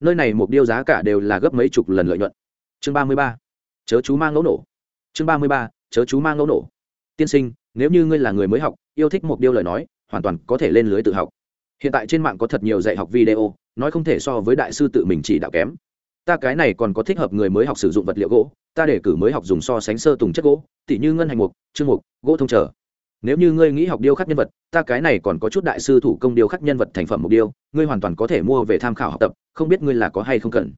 A: Nơi này một điêu giá cả đều là gấp mấy chục lần lợi nhuận. Chương ba mươi ba, chớ chú mang ngẫu nổ. Chương ba mươi ba chớ chú mang ngẫu nổ. Tiên sinh, nếu như ngươi là người mới học, yêu thích một điều lời nói, hoàn toàn có thể lên lưới tự học. Hiện tại trên mạng có thật nhiều dạy học video, nói không thể so với đại sư tự mình chỉ đạo kém. Ta cái này còn có thích hợp người mới học sử dụng vật liệu gỗ, ta để cử mới học dùng so sánh sơ tùng chất gỗ, tỉ như ngân hành mục, chương mục, gỗ thông trở. Nếu như ngươi nghĩ học điêu khắc nhân vật, ta cái này còn có chút đại sư thủ công điêu khắc nhân vật thành phẩm mục điêu, ngươi hoàn toàn có thể mua về tham khảo học tập, không biết ngươi là có hay không cần.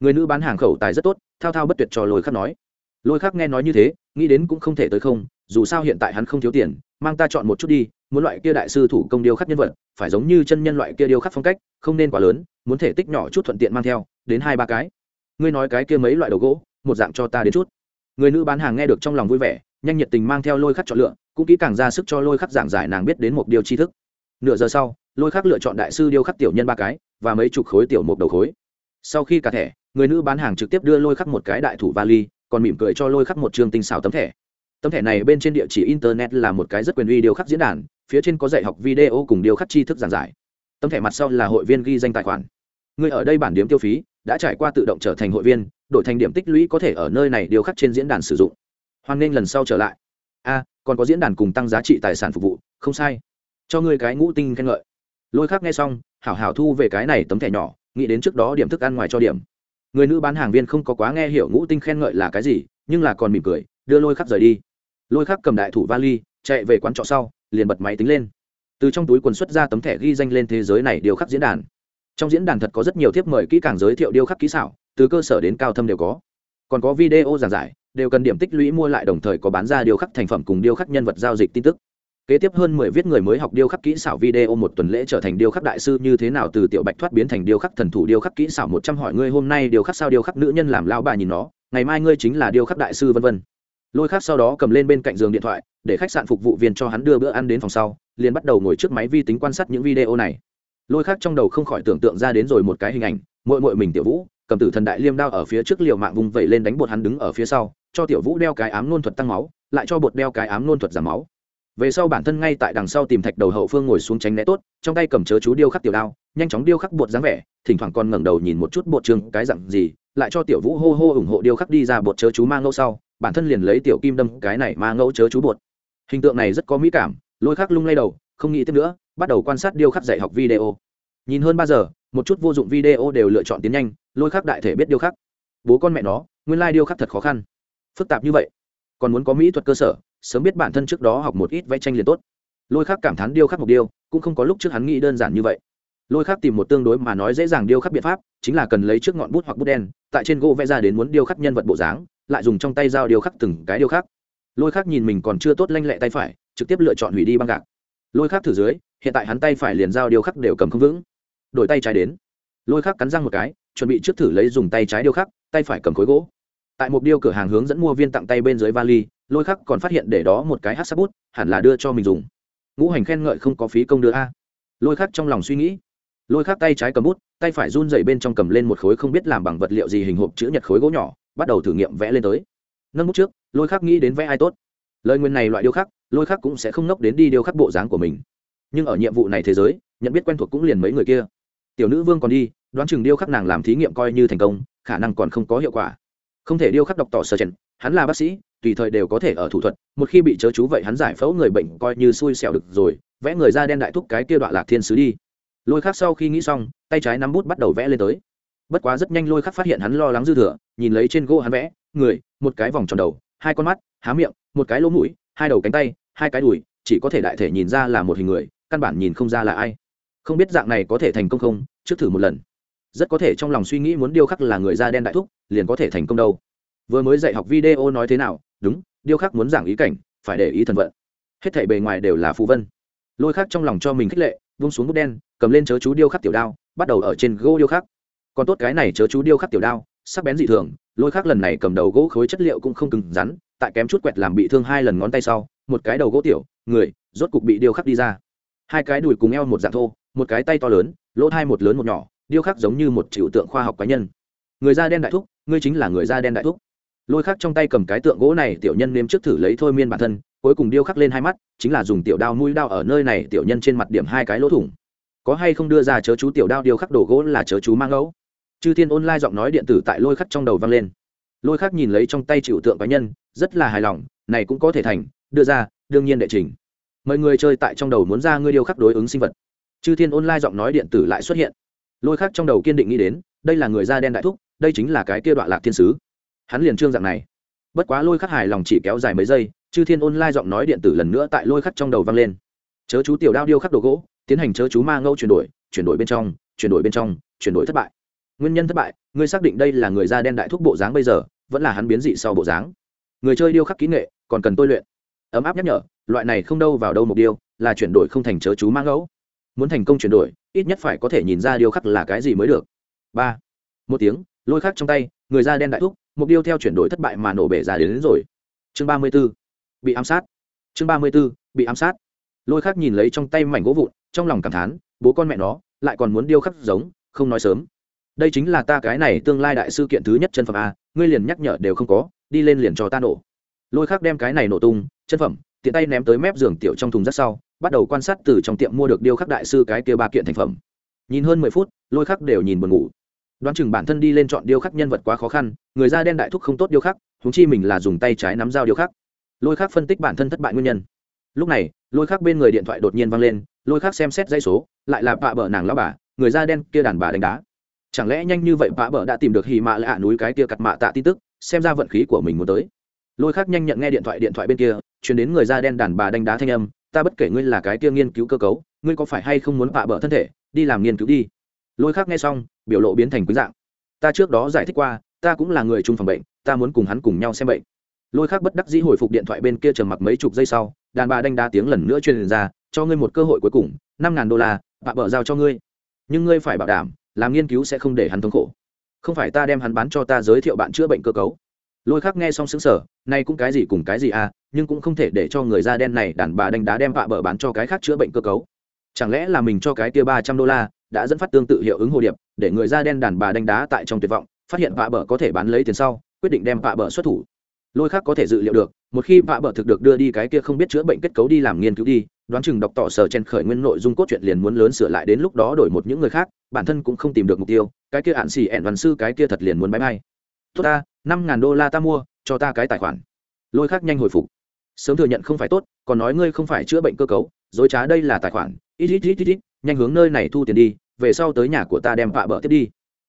A: Người nữ bán hàng khẩu tài rất tốt, thao thao bất tuyệt trò lồi khắc nói lôi khắc nghe nói như thế, nghĩ đến cũng không thể tới không, dù sao hiện tại hắn không thiếu tiền, mang ta chọn một chút đi, muốn loại kia đại sư thủ công điêu khắc nhân vật, phải giống như chân nhân loại kia điêu khắc phong cách, không nên quá lớn, muốn thể tích nhỏ chút thuận tiện mang theo, đến hai ba cái. Ngươi nói cái kia mấy loại đầu gỗ, một dạng cho ta đến chút. Người nữ bán hàng nghe được trong lòng vui vẻ, nhanh nhiệt tình mang theo lôi khắc chọn lựa, cũng kỹ càng ra sức cho lôi khắc giảng giải nàng biết đến một điều tri thức. Nửa giờ sau, lôi khắc lựa chọn đại sư điêu khắc tiểu nhân ba cái, và mấy chục khối tiểu một đầu khối. Sau khi cả thẻ, người nữ bán hàng trực tiếp đưa lôi khắc một cái đại thủ vali còn mỉm cười cho lôi khắc một chương tinh xào tấm thẻ. Tấm thẻ này bên trên địa chỉ internet là một cái rất quyền uy điều khắc diễn đàn, phía trên có dạy học video cùng điều khắc tri thức giảng giải. Tấm thẻ mặt sau là hội viên ghi danh tài khoản. Người ở đây bản điểm tiêu phí, đã trải qua tự động trở thành hội viên, đổi thành điểm tích lũy có thể ở nơi này điều khắc trên diễn đàn sử dụng. Hoan nghênh lần sau trở lại. A, còn có diễn đàn cùng tăng giá trị tài sản phục vụ, không sai. Cho ngươi cái ngũ tinh khen ngợi. Lôi khắc nghe xong, hảo hảo thu về cái này tấm thẻ nhỏ, nghĩ đến trước đó điểm thức ăn ngoài cho điểm người nữ bán hàng viên không có quá nghe hiểu ngũ tinh khen ngợi là cái gì, nhưng là còn mỉm cười, đưa lôi khắc rời đi. Lôi khắc cầm đại thủ vali, chạy về quán trọ sau, liền bật máy tính lên. Từ trong túi quần xuất ra tấm thẻ ghi danh lên thế giới này điều khắc diễn đàn. Trong diễn đàn thật có rất nhiều thiếp mời kỹ càng giới thiệu điêu khắc kỹ xảo, từ cơ sở đến cao thâm đều có. Còn có video giảng giải, đều cần điểm tích lũy mua lại đồng thời có bán ra điêu khắc thành phẩm cùng điêu khắc nhân vật giao dịch tin tức kế tiếp hơn mười viết người mới học điêu khắc kỹ xảo video một tuần lễ trở thành điêu khắc đại sư như thế nào, từ tiểu bạch thoát biến thành điêu khắc thần thủ điêu khắc kỹ xảo một trăm hỏi ngươi hôm nay điêu khắc sao, điêu khắc nữ nhân làm lao bà nhìn nó, ngày mai ngươi chính là điêu khắc đại sư vân vân. Lôi khắc sau đó cầm lên bên cạnh giường điện thoại, để khách sạn phục vụ viên cho hắn đưa bữa ăn đến phòng sau, liền bắt đầu ngồi trước máy vi tính quan sát những video này. Lôi khắc trong đầu không khỏi tưởng tượng ra đến rồi một cái hình ảnh mội mội mình tiểu vũ, cầm tử thần đại liêm đao ở phía trước liều mạng vùng vẩy lên đánh bột hắn đứng ở phía sau, cho tiểu vũ đeo cái ám nôn thuật tăng máu, lại cho bột đeo cái ám nôn thuật giảm máu về sau bản thân ngay tại đằng sau tìm thạch đầu hậu phương ngồi xuống tránh né tốt, trong tay cầm chớ chú điêu khắc tiểu đao, nhanh chóng điêu khắc bột dáng vẻ, thỉnh thoảng còn ngẩng đầu nhìn một chút bột trường cái dặn gì, lại cho tiểu vũ hô hô ủng hộ điêu khắc đi ra bột chớ chú ma ngẫu sau, bản thân liền lấy tiểu kim đâm cái này ma ngẫu chớ chú bột. Hình tượng này rất có mỹ cảm, lôi khắc lung lay đầu, không nghĩ tiếp nữa, bắt đầu quan sát điêu khắc dạy học video. Nhìn hơn ba giờ, một chút vô dụng video đều lựa chọn tiến nhanh, lôi khắc đại thể biết điêu khắc. Bố con mẹ nó, nguyên lai điêu khắc thật khó khăn. Phức tạp như vậy. Còn muốn có mỹ thuật cơ sở sớm biết bản thân trước đó học một ít vẽ tranh liền tốt. Lôi khắc cảm thán điêu khắc mục điêu, cũng không có lúc trước hắn nghĩ đơn giản như vậy. Lôi khắc tìm một tương đối mà nói dễ dàng điêu khắc biện pháp, chính là cần lấy trước ngọn bút hoặc bút đen, tại trên gỗ vẽ ra đến muốn điêu khắc nhân vật bộ dáng, lại dùng trong tay dao điêu khắc từng cái điêu khắc. Lôi khắc nhìn mình còn chưa tốt lanh lẹ tay phải, trực tiếp lựa chọn hủy đi băng gạc. Lôi khắc thử dưới, hiện tại hắn tay phải liền dao điêu khắc đều cầm không vững. Đổi tay trái đến. Lôi khắc cắn răng một cái, chuẩn bị trước thử lấy dùng tay trái điêu khắc, tay phải cầm khối gỗ. Tại một điêu cửa hàng hướng dẫn mua viên tặng tay bên dưới vali lôi khắc còn phát hiện để đó một cái hát sắc bút, hẳn là đưa cho mình dùng. Ngũ hành khen ngợi không có phí công đưa a. Lôi khắc trong lòng suy nghĩ. Lôi khắc tay trái cầm bút, tay phải run dày bên trong cầm lên một khối không biết làm bằng vật liệu gì hình hộp chữ nhật khối gỗ nhỏ, bắt đầu thử nghiệm vẽ lên tới. Nâng bút trước, lôi khắc nghĩ đến vẽ ai tốt. Lời nguyên này loại điêu khắc, lôi khắc cũng sẽ không nốc đến đi điêu khắc bộ dáng của mình. Nhưng ở nhiệm vụ này thế giới, nhận biết quen thuộc cũng liền mấy người kia. Tiểu nữ vương còn đi, đoán chừng điêu khắc nàng làm thí nghiệm coi như thành công, khả năng còn không có hiệu quả. Không thể điêu khắc đọc tỏ sơ chèn hắn là bác sĩ tùy thời đều có thể ở thủ thuật, một khi bị chớ chú vậy hắn giải phẫu người bệnh coi như xui xẻo được rồi, vẽ người ra đen đại thúc cái kia đoạn lạc thiên sứ đi. Lôi khắc sau khi nghĩ xong, tay trái nắm bút bắt đầu vẽ lên tới. Bất quá rất nhanh lôi khắc phát hiện hắn lo lắng dư thừa, nhìn lấy trên gỗ hắn vẽ, người, một cái vòng tròn đầu, hai con mắt, há miệng, một cái lỗ mũi, hai đầu cánh tay, hai cái đùi, chỉ có thể đại thể nhìn ra là một hình người, căn bản nhìn không ra là ai. Không biết dạng này có thể thành công không, trước thử một lần. Rất có thể trong lòng suy nghĩ muốn điêu khắc là người da đen đại thúc, liền có thể thành công đâu. Vừa mới dạy học video nói thế nào đúng, điêu khắc muốn giảng ý cảnh, phải để ý thần vận. Hết thảy bề ngoài đều là phù vân. Lôi khắc trong lòng cho mình khích lệ, vung xuống bút đen, cầm lên chớ chú điêu khắc tiểu đao, bắt đầu ở trên gỗ điêu khắc. Còn tốt cái này chớ chú điêu khắc tiểu đao, sắc bén dị thường, lôi khắc lần này cầm đầu gỗ khối chất liệu cũng không cứng rắn, tại kém chút quẹt làm bị thương hai lần ngón tay sau, một cái đầu gỗ tiểu, người, rốt cục bị điêu khắc đi ra. Hai cái đùi cùng eo một dạng thô, một cái tay to lớn, lỗ thai một lớn một nhỏ, điêu khắc giống như một trừu tượng khoa học cá nhân. Người da đen đại thúc, ngươi chính là người da đen đại thúc lôi khắc trong tay cầm cái tượng gỗ này, tiểu nhân nếm trước thử lấy thôi miên bản thân, cuối cùng điêu khắc lên hai mắt, chính là dùng tiểu đao mũi đao ở nơi này, tiểu nhân trên mặt điểm hai cái lỗ thủng. Có hay không đưa ra chớ chú tiểu đao điêu khắc đồ gỗ là chớ chú mang ngẫu chư thiên online giọng nói điện tử tại lôi khắc trong đầu vang lên. Lôi khắc nhìn lấy trong tay chịu tượng cá nhân, rất là hài lòng, này cũng có thể thành, đưa ra, đương nhiên đệ trình. Mời người chơi tại trong đầu muốn ra ngươi điêu khắc đối ứng sinh vật. Chư thiên online giọng nói điện tử lại xuất hiện. Lôi khắc trong đầu kiên định nghĩ đến, đây là người da đen đại thúc, đây chính là cái kia đoạn lạc thiên sứ hắn liền trương dạng này. Bất quá lôi khắc hài lòng chỉ kéo dài mấy giây, chư thiên ôn lai giọng nói điện tử lần nữa tại lôi khắc trong đầu vang lên. Chớ chú tiểu đao điêu khắc đồ gỗ, tiến hành chớ chú ma ngâu chuyển đổi chuyển đổi bên trong, chuyển đổi bên trong, chuyển đổi thất bại. Nguyên nhân thất bại, ngươi xác định đây là người da đen đại thúc bộ dáng bây giờ, vẫn là hắn biến dị sau bộ dáng. Người chơi điêu khắc kỹ nghệ, còn cần tôi luyện. Ấm áp nhắc nhở, loại này không đâu vào đâu mục điêu, là chuyển đổi không thành chớ chú ma ngẫu muốn thành công chuyển đổi, ít nhất phải có thể nhìn ra điêu khắc là cái gì mới được. Ba. Một tiếng, lôi khắc trong tay, người da đen đại thúc mục điêu theo chuyển đổi thất bại mà nổ bể ra đến, đến rồi. Chương ba mươi b ố bị ám sát. Chương ba mươi b ố bị ám sát. Lôi khắc nhìn lấy trong tay mảnh gỗ vụn trong lòng cảm thán bố con mẹ nó lại còn muốn điêu khắc giống không nói sớm. Đây chính là ta cái này tương lai đại sư kiện thứ nhất chân phẩm a ngươi liền nhắc nhở đều không có đi lên liền cho ta nổ. Lôi khắc đem cái này nổ tung chân phẩm tiện tay ném tới mép giường tiểu trong thùng rác sau bắt đầu quan sát từ trong tiệm mua được điêu khắc đại sư cái kia ba kiện thành phẩm. Nhìn hơn mười phút lôi khắc đều nhìn buồn ngủ đoán chừng bản thân đi lên chọn điêu khắc nhân vật quá khó khăn, người da đen đại thúc không tốt điêu khắc húng chi mình là dùng tay trái nắm dao điêu khắc. Lôi khắc phân tích bản thân thất bại nguyên nhân. Lúc này, lôi khắc bên người điện thoại đột nhiên vang lên, lôi khắc xem xét dây số, lại là bạ bờ nàng lao bà, người da đen kia đàn bà đánh đá. Chẳng lẽ nhanh như vậy bạ bờ đã tìm được hì mạ lạ núi cái kia cặt mạ tạ tin tức, xem ra vận khí của mình muốn tới. Lôi khắc nhanh nhận nghe điện thoại điện thoại bên kia chuyển đến người da đen đàn bà đánh đá thanh âm, ta bất kể ngươi là cái kia nghiên cứu cơ cấu, ngươi có phải hay không muốn bạ bờ thân thể, đi làm nghiên cứu đi. Lôi khắc nghe xong biểu lộ biến thành quý dạng. Ta trước đó giải thích qua, ta cũng là người chung phòng bệnh, ta muốn cùng hắn cùng nhau xem bệnh. Lôi khắc bất đắc dĩ hồi phục điện thoại bên kia trầm mặc mấy chục giây sau, đàn bà đanh đá tiếng lần nữa truyền ra, cho ngươi một cơ hội cuối cùng, năm ngàn đô la bạ bờ giao cho ngươi. Nhưng ngươi phải bảo đảm, làm nghiên cứu sẽ không để hắn thống khổ. Không phải ta đem hắn bán cho ta giới thiệu bạn chữa bệnh cơ cấu. Lôi khắc nghe xong xứng sở nay cũng cái gì cùng cái gì à nhưng cũng không thể để cho người da đen này đàn bà đánh đá đem vạ bờ bán cho cái khác chữa bệnh cơ cấu chẳng lẽ là mình cho cái kia ba trăm đô la đã dẫn phát tương tự hiệu ứng hồ điệp, để người da đen đàn bà đánh đá tại trong tuyệt vọng, phát hiện vạ bờ có thể bán lấy tiền sau, quyết định đem vạ bờ xuất thủ. Lôi khác có thể dự liệu được, một khi vạ bờ thực được đưa đi cái kia không biết chữa bệnh kết cấu đi làm nghiên cứu đi, đoán chừng đọc tỏ sở chen khởi nguyên nội dung cốt truyện liền muốn lớn sửa lại đến lúc đó đổi một những người khác, bản thân cũng không tìm được mục tiêu, cái kia ạn xì ẹn văn sư cái kia thật liền muốn bãi bay tốt ta, năm ngàn đô la ta mua, cho ta cái tài khoản. Lôi khác nhanh hồi phục. Sớm thừa nhận không phải tốt, còn nói ngươi không phải chữa bệnh cơ cấu dối trá đây là tài khoản. Ít ít ít ít ít, nhanh hướng nơi này thu tiền đi, về sau tới nhà của ta đem vạ bỡ tiếp đi.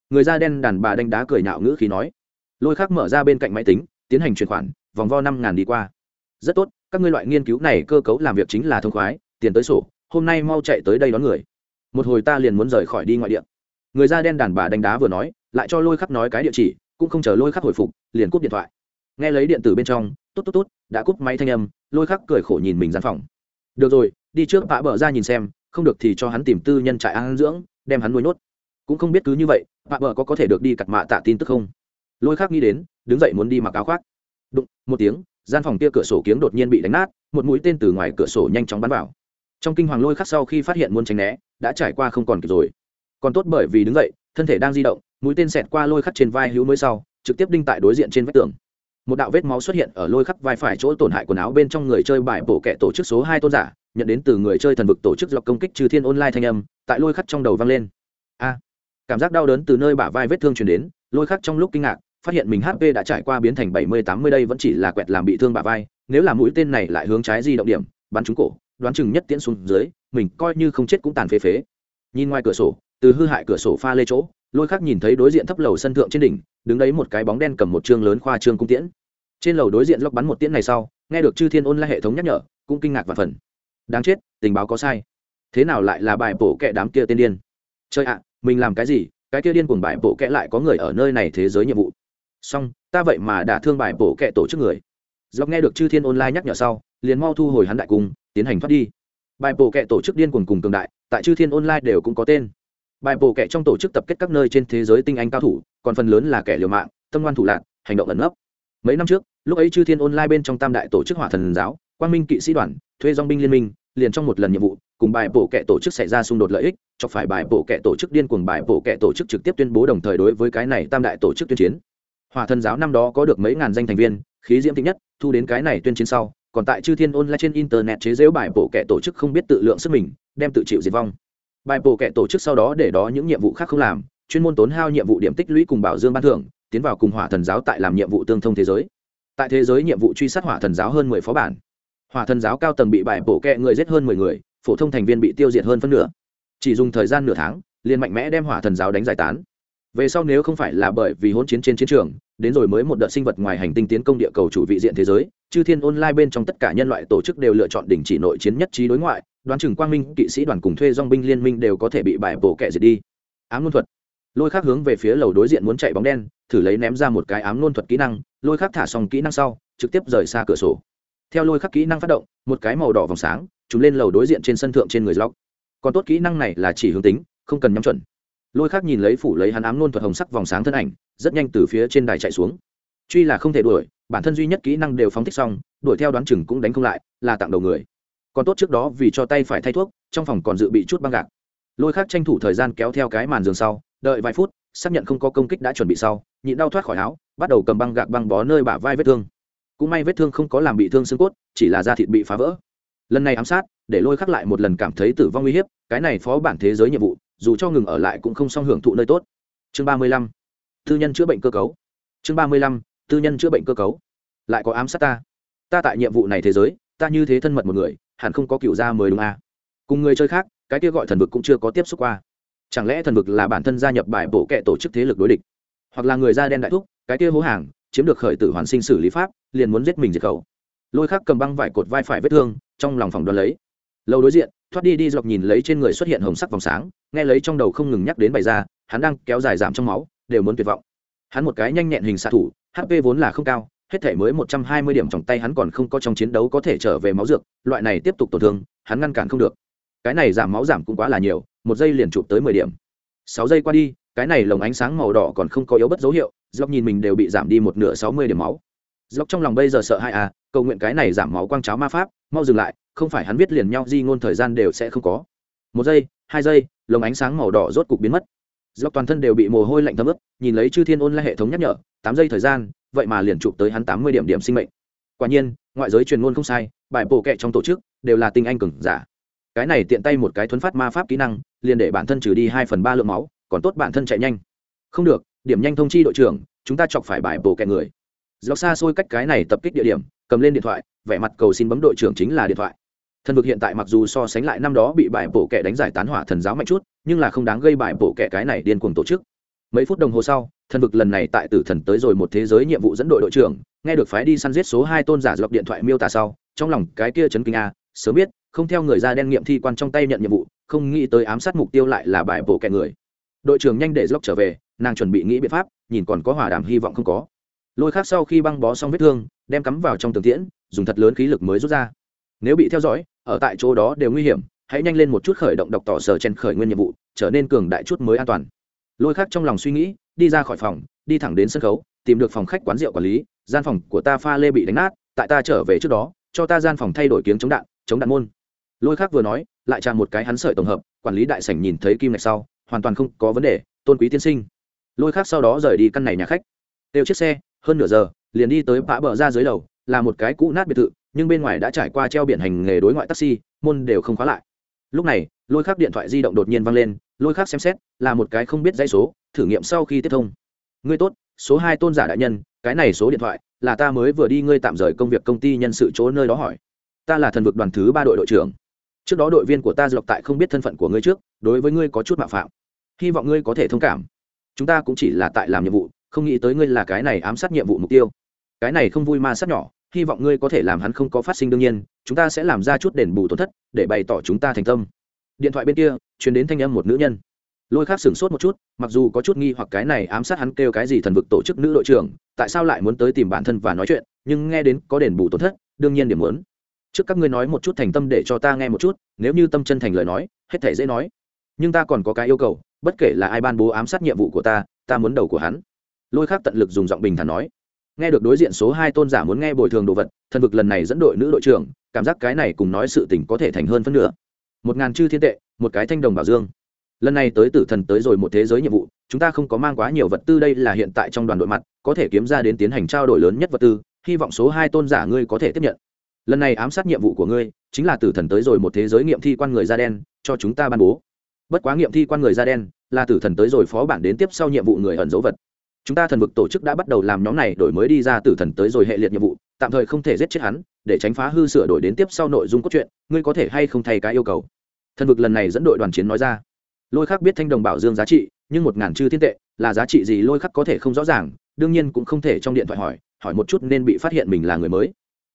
A: Người da đen đàn bà đánh đá cười nhạo ngữ khi nói. Lôi khác mở ra bên cạnh máy tính, tiến hành chuyển khoản, vòng vo năm ngàn đi qua. Rất tốt, các ngươi loại nghiên cứu này cơ cấu làm việc chính là thông khoái, tiền tới sổ, hôm nay mau chạy tới đây đón người. Một hồi ta liền muốn rời khỏi đi ngoại địa. Người da đen đàn bà đánh đá vừa nói, lại cho lôi khắc nói cái địa chỉ, cũng không chờ lôi khắc hồi phục, liền cúp điện thoại. Nghe lấy điện tử bên trong, tốt tốt tốt, đã cúp máy thanh âm. Lôi khắc cười khổ nhìn mình gian phòng. Được rồi đi trước bạ bờ ra nhìn xem, không được thì cho hắn tìm tư nhân trại ăn dưỡng, đem hắn nuôi nốt cũng không biết cứ như vậy bạ bờ có có thể được đi cặt mạ tạ tin tức không? Lôi khắc nghĩ đến, đứng dậy muốn đi mặc áo khoác. Đụng, một tiếng, gian phòng kia cửa sổ kiếng đột nhiên bị đánh nát, một mũi tên từ ngoài cửa sổ nhanh chóng bắn vào. Trong kinh hoàng lôi khắc sau khi phát hiện muốn tránh né, đã trải qua không còn kịp rồi. Còn tốt bởi vì đứng dậy, thân thể đang di động, mũi tên xẹt qua lôi khắc trên vai hữu mới sau, trực tiếp đinh tại đối diện trên vách tường. Một đạo vết máu xuất hiện ở lôi khắc vai phải chỗ tổn hại quần áo bên trong người chơi bài bổ kẹ tổ chức số hai tôn giả nhận đến từ người chơi thần vực tổ chức dọc công kích trừ thiên online thanh âm, tại lôi khắc trong đầu vang lên. A, cảm giác đau đớn từ nơi bả vai vết thương chuyển đến, lôi khắc trong lúc kinh ngạc, phát hiện mình hp đã trải qua biến thành bảy mươi tám mươi đây vẫn chỉ là quẹt làm bị thương bả vai, nếu là mũi tên này lại hướng trái di động điểm, bắn trúng cổ, đoán chừng nhất tiễn xuống dưới, mình coi như không chết cũng tàn phế phế. Nhìn ngoài cửa sổ, từ hư hại cửa sổ pha lê chỗ, lôi khắc nhìn thấy đối diện thấp lầu sân thượng trên đỉnh, đứng đấy một cái bóng đen cầm một chương lớn khoa trương cung tiễn. Trên lầu đối diện lóc bắn một tiễn này sau, nghe được chư thiên ôn lại hệ thống nhắc nhở, cũng kinh ngạc và phần đáng chết, tình báo có sai. Thế nào lại là bài bổ kẹ đám kia tên điên? Chơi ạ, mình làm cái gì? Cái kia điên cùng bài bổ kẹ lại có người ở nơi này thế giới nhiệm vụ. Xong, ta vậy mà đã thương bài bổ kẹ tổ chức người. Dọc nghe được chư thiên online nhắc nhở sau, liền mau thu hồi hắn đại cung, tiến hành thoát đi. Bài bổ kẹ tổ chức điên cuồng cùng cường đại, tại chư thiên online đều cũng có tên. Bài bổ kệ trong tổ chức tập kết các nơi trên thế giới tinh anh cao thủ, còn phần lớn là kẻ liều mạng, tâm ngoan thủ lạc, hành động ẩn nấp. Mấy năm trước, lúc ấy chư thiên online bên trong tam đại tổ chức hỏa thần giáo quang minh kỵ sĩ đoàn, thuê dong binh liên minh, liền trong một lần nhiệm vụ, cùng bài bổ kệ tổ chức xảy ra xung đột lợi ích, cho phải bài bổ kệ tổ chức điên cuồng, bài bổ kệ tổ chức trực tiếp tuyên bố đồng thời đối với cái này tam đại tổ chức tuyên chiến. Hòa thần giáo năm đó có được mấy ngàn danh thành viên, khí diễm thích nhất, thu đến cái này tuyên chiến sau, còn tại chư thiên online trên internet chế giễu bài bổ kệ tổ chức không biết tự lượng sức mình, đem tự chịu diệt vong. Bài bổ kệ tổ chức sau đó để đó những nhiệm vụ khác không làm, chuyên môn tốn hao nhiệm vụ điểm tích lũy cùng bảo dương ban thưởng, tiến vào cùng hỏa thần giáo tại làm nhiệm vụ tương thông thế giới. Tại thế giới nhiệm vụ truy sát hỏa thần giáo hơn mười phó bản hỏa thần giáo cao tầng bị bài bổ kẹ người giết hơn mười người, phổ thông thành viên bị tiêu diệt hơn phân nửa. Chỉ dùng thời gian nửa tháng, liền mạnh mẽ đem hỏa thần giáo đánh giải tán. Về sau nếu không phải là bởi vì hỗn chiến trên chiến trường, đến rồi mới một đợt sinh vật ngoài hành tinh tiến công địa cầu chủ vị diện thế giới, chư thiên online bên trong tất cả nhân loại tổ chức đều lựa chọn đình chỉ nội chiến nhất trí đối ngoại, đoán chừng quang minh, kỵ sĩ đoàn cùng thuê dong binh liên minh đều có thể bị bài bổ kẹ diệt đi. Ám luân thuật. Lôi khác hướng về phía lầu đối diện muốn chạy bóng đen, thử lấy ném ra một cái ám luân thuật kỹ năng, lôi khác thả xong kỹ năng sau, trực tiếp rời xa cửa sổ theo lôi khắc kỹ năng phát động, một cái màu đỏ vòng sáng chúng lên lầu đối diện trên sân thượng trên người lóc còn tốt kỹ năng này là chỉ hướng tính, không cần nhắm chuẩn. Lôi khắc nhìn lấy phủ lấy hắn ám nôn thuật hồng sắc vòng sáng thân ảnh, rất nhanh từ phía trên đài chạy xuống. Truy là không thể đuổi, bản thân duy nhất kỹ năng đều phóng thích xong, đuổi theo đoán chừng cũng đánh không lại, là tặng đầu người. Còn tốt trước đó vì cho tay phải thay thuốc, trong phòng còn dự bị chút băng gạc. Lôi khác tranh thủ thời gian kéo theo cái màn giường sau, đợi vài phút, xác nhận không có công kích đã chuẩn bị sau, nhịn đau thoát khỏi áo, bắt đầu cầm băng gạc băng bó nơi bả vai vết thương cũng may vết thương không có làm bị thương xương cốt, chỉ là da thịt bị phá vỡ. Lần này ám sát, để lôi khắc lại một lần cảm thấy tử vong uy hiếp, cái này phó bản thế giới nhiệm vụ, dù cho ngừng ở lại cũng không song hưởng thụ nơi tốt. Chương ba mươi lăm, tư nhân chữa bệnh cơ cấu. Chương ba mươi lăm, tư nhân chữa bệnh cơ cấu. Lại có ám sát ta. Ta tại nhiệm vụ này thế giới, ta như thế thân mật một người, hẳn không có cựu gia mới đúng à. cùng người chơi khác, cái kia gọi thần vực cũng chưa có tiếp xúc qua. Chẳng lẽ thần vực là bản thân gia nhập bài bộ kệ tổ chức thế lực đối địch? Hoặc là người da đen đại thúc, cái kia hố hàng chiếm được khởi tử hoàn sinh xử lý pháp, liền muốn giết mình diệt khẩu. Lôi khắc cầm băng vải cột vai phải vết thương, trong lòng phòng đoán lấy. Lâu đối diện, thoát đi đi dọc nhìn lấy trên người xuất hiện hồng sắc vòng sáng, nghe lấy trong đầu không ngừng nhắc đến bày ra, hắn đang kéo dài giảm trong máu, đều muốn tuyệt vọng. Hắn một cái nhanh nhẹn hình xạ thủ hp vốn là không cao, hết thể mới một trăm hai mươi điểm trong tay hắn còn không có trong chiến đấu có thể trở về máu dược, loại này tiếp tục tổn thương, hắn ngăn cản không được. Cái này giảm máu giảm cũng quá là nhiều, một giây liền chụp tới mười điểm. Sáu giây qua đi cái này lồng ánh sáng màu đỏ còn không có yếu bất dấu hiệu dốc nhìn mình đều bị giảm đi một nửa sáu mươi điểm máu. Dốc trong lòng bây giờ sợ hãi à cầu nguyện cái này giảm máu quang cháo ma pháp, mau dừng lại, không phải hắn viết liền nhau di ngôn thời gian đều sẽ không có. Một giây, hai giây, lồng ánh sáng màu đỏ rốt cục biến mất. Dốc toàn thân đều bị mồ hôi lạnh thấm ướt, nhìn lấy chư thiên ôn lại hệ thống nhắc nhở, tám giây thời gian, vậy mà liền chụp tới hắn tám mươi điểm điểm sinh mệnh. Quả nhiên, ngoại giới truyền ngôn không sai, bài bổ kệ trong tổ chức đều là tinh anh cừng giả. Cái này tiện tay một cái thuấn phát ma pháp kỹ năng, liền để bản thân trừ đi hai phần ba lượng máu còn tốt bản thân chạy nhanh. Không được, điểm nhanh thông chi đội trưởng, chúng ta chọc phải bài bổ kẹ người. Dọc xa xôi cách cái này tập kích địa điểm, cầm lên điện thoại, vẻ mặt cầu xin bấm đội trưởng chính là điện thoại. Thần vực hiện tại mặc dù so sánh lại năm đó bị bài bổ kẹ đánh giải tán hỏa thần giáo mạnh chút, nhưng là không đáng gây bài bổ kẹ cái này điên cuồng tổ chức. Mấy phút đồng hồ sau thần vực lần này tại tử thần tới rồi một thế giới nhiệm vụ dẫn đội đội trưởng, nghe được phái đi săn giết số hai tôn giả dọc điện thoại miêu tả sau, trong lòng cái kia chấn kinh a, sớm biết, không theo người ra đen nghiệm thi quan trong tay nhận nhiệm vụ, không nghĩ tới ám sát mục tiêu lại là bài bổ kẹ người đội trưởng nhanh để dốc trở về, nàng chuẩn bị nghĩ biện pháp, nhìn còn có hòa đàm hy vọng không có. Lôi khác sau khi băng bó xong vết thương, đem cắm vào trong tường tiễn, dùng thật lớn khí lực mới rút ra. Nếu bị theo dõi, ở tại chỗ đó đều nguy hiểm, hãy nhanh lên một chút khởi động độc tỏ sở chen khởi nguyên nhiệm vụ, trở nên cường đại chút mới an toàn. Lôi khác trong lòng suy nghĩ, đi ra khỏi phòng, đi thẳng đến sân khấu, tìm được phòng khách quán rượu quản lý, gian phòng của ta pha lê bị đánh nát, tại ta trở về trước đó, cho ta gian phòng thay đổi kiếng chống đạn chống đạn môn. Lôi khác vừa nói, lại tràn một cái hắn sợi tổng hợp, quản lý đại sảnh nhìn thấy kim ngạch sau hoàn toàn không có vấn đề, tôn quý tiên sinh. Lôi khác sau đó rời đi căn này nhà khách. Đều chiếc xe, hơn nửa giờ, liền đi tới bã bờ ra dưới lầu, là một cái cũ nát biệt thự, nhưng bên ngoài đã trải qua treo biển hành nghề đối ngoại taxi, môn đều không khóa lại. Lúc này, lôi khắc điện thoại di động đột nhiên văng lên, lôi khắc xem xét, là một cái không biết dãy số, thử nghiệm sau khi tiếp thông. Ngươi tốt, số hai tôn giả đại nhân, cái này số điện thoại, là ta mới vừa đi ngươi tạm rời công việc công ty nhân sự chỗ nơi đó hỏi. Ta là thần vực đoàn thứ ba đội đội trưởng trước đó đội viên của ta dọc tại không biết thân phận của ngươi trước, đối với ngươi có chút mạo phạm. Hy vọng ngươi có thể thông cảm. Chúng ta cũng chỉ là tại làm nhiệm vụ, không nghĩ tới ngươi là cái này ám sát nhiệm vụ mục tiêu. Cái này không vui ma sát nhỏ, hy vọng ngươi có thể làm hắn không có phát sinh đương nhiên, chúng ta sẽ làm ra chút đền bù tổn thất, để bày tỏ chúng ta thành tâm. Điện thoại bên kia chuyển đến thanh âm một nữ nhân. Lôi khác sửng sốt một chút, mặc dù có chút nghi hoặc cái này ám sát hắn kêu cái gì thần vực tổ chức nữ đội trưởng, tại sao lại muốn tới tìm bản thân và nói chuyện, nhưng nghe đến có đền bù tổn thất, đương nhiên điểm muốn trước các ngươi nói một chút thành tâm để cho ta nghe một chút, nếu như tâm chân thành lời nói, hết thể dễ nói. Nhưng ta còn có cái yêu cầu, bất kể là ai ban bố ám sát nhiệm vụ của ta ta muốn đầu của hắn. Lôi khác tận lực dùng giọng bình thản nói. Nghe được đối diện số hai tôn giả muốn nghe bồi thường đồ vật, thần vực lần này dẫn đội nữ đội trưởng, cảm giác cái này cùng nói sự tình có thể thành hơn phân nửa. Một ngàn chư thiên tệ, một cái thanh đồng bảo dương. Lần này tới tử thần tới rồi một thế giới nhiệm vụ, chúng ta không có mang quá nhiều vật tư đây là hiện tại trong đoàn đội mặt, có thể kiếm ra đến tiến hành trao đổi lớn nhất vật tư, hy vọng số hai tôn giả ngươi có thể tiếp nhận lần này ám sát nhiệm vụ của ngươi chính là tử thần tới rồi một thế giới nghiệm thi quan người da đen, cho chúng ta ban bố. Bất quá nghiệm thi quan người da đen là tử thần tới rồi phó bản đến tiếp sau nhiệm vụ người ẩn dấu vật. Chúng ta thần vực tổ chức đã bắt đầu làm nhóm này đổi mới đi ra tử thần tới rồi hệ liệt nhiệm vụ, tạm thời không thể giết chết hắn, để tránh phá hư sửa đổi đến tiếp sau nội dung cốt truyện, ngươi có thể hay không thay cái yêu cầu? Thần vực lần này dẫn đội đoàn chiến nói ra. Lôi khắc biết thanh đồng bảo dương giá trị, nhưng một ngàn chư thiên tệ, là giá trị gì lôi khắc có thể không rõ ràng, đương nhiên cũng không thể trong điện thoại hỏi hỏi một chút nên bị phát hiện mình là người mới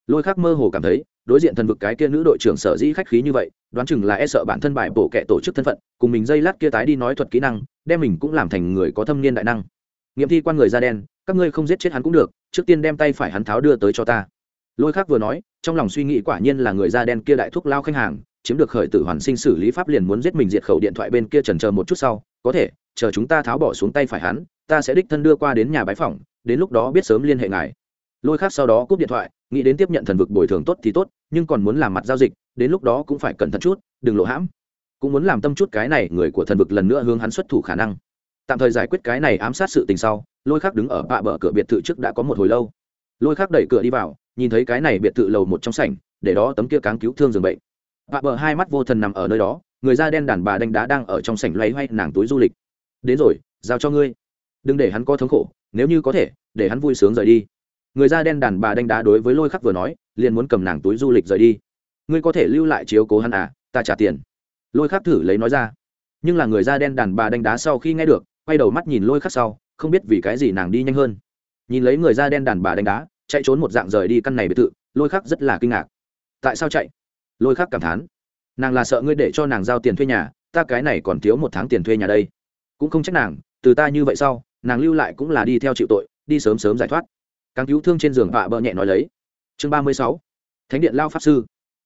A: lôi khắc mơ hồ cảm thấy, đối diện thần vực cái kia nữ đội trưởng sở dĩ khách khí như vậy, đoán chừng là e sợ bản thân bài bổ kẻ tổ chức thân phận, cùng mình dây lát kia tái đi nói thuật kỹ năng, đem mình cũng làm thành người có thâm niên đại năng. Nghiệm thi quan người da đen, các ngươi không giết chết hắn cũng được, trước tiên đem tay phải hắn tháo đưa tới cho ta. Lôi khác vừa nói, trong lòng suy nghĩ quả nhiên là người da đen kia đại thuốc lao khách hàng, chiếm được khởi tử hoàn sinh xử lý pháp liền muốn giết mình diệt khẩu điện thoại bên kia trần chờ một chút sau, có thể, chờ chúng ta tháo bỏ xuống tay phải hắn, ta sẽ đích thân đưa qua đến nhà bái phòng đến lúc đó biết sớm liên hệ ngài. Lôi khác sau đó cúp điện thoại nghĩ đến tiếp nhận thần vực bồi thường tốt thì tốt, nhưng còn muốn làm mặt giao dịch, đến lúc đó cũng phải cẩn thận chút, đừng lộ hãm. Cũng muốn làm tâm chút cái này, người của thần vực lần nữa hướng hắn xuất thủ khả năng. Tạm thời giải quyết cái này ám sát sự tình sau, lôi khắc đứng ở bạ bờ cửa biệt thự trước đã có một hồi lâu. Lôi khắc đẩy cửa đi vào, nhìn thấy cái này biệt thự lầu một trong sảnh, để đó tấm kia cáng cứu thương giường bệnh. Bạ bờ hai mắt vô thần nằm ở nơi đó, người da đen đàn bà đánh đá đang ở trong sảnh loay hoay nàng túi du lịch. Đến rồi, giao cho ngươi. Đừng để hắn có thống khổ, nếu như có thể, để hắn vui sướng rời đi người da đen đàn bà đánh đá đối với lôi khắc vừa nói, liền muốn cầm nàng túi du lịch rời đi. Ngươi có thể lưu lại chiếu cố hắn à ta trả tiền. Lôi khắc thử lấy nói ra. Nhưng là người da đen đàn bà đánh đá sau khi nghe được, quay đầu mắt nhìn lôi khắc sau, không biết vì cái gì nàng đi nhanh hơn. Nhìn lấy người da đen đàn bà đánh đá, chạy trốn một dạng rời đi căn này biệt thự, lôi khắc rất là kinh ngạc. Tại sao chạy? Lôi khắc cảm thán. Nàng là sợ ngươi để cho nàng giao tiền thuê nhà, ta cái này còn thiếu một tháng tiền thuê nhà đây. Cũng không trách nàng, từ ta như vậy sau, nàng lưu lại cũng là đi theo chịu tội, đi sớm sớm giải thoát càng cứu thương trên giường vạ bợ nhẹ nói lấy. Chương ba mươi sáu. Thánh điện lao pháp sư.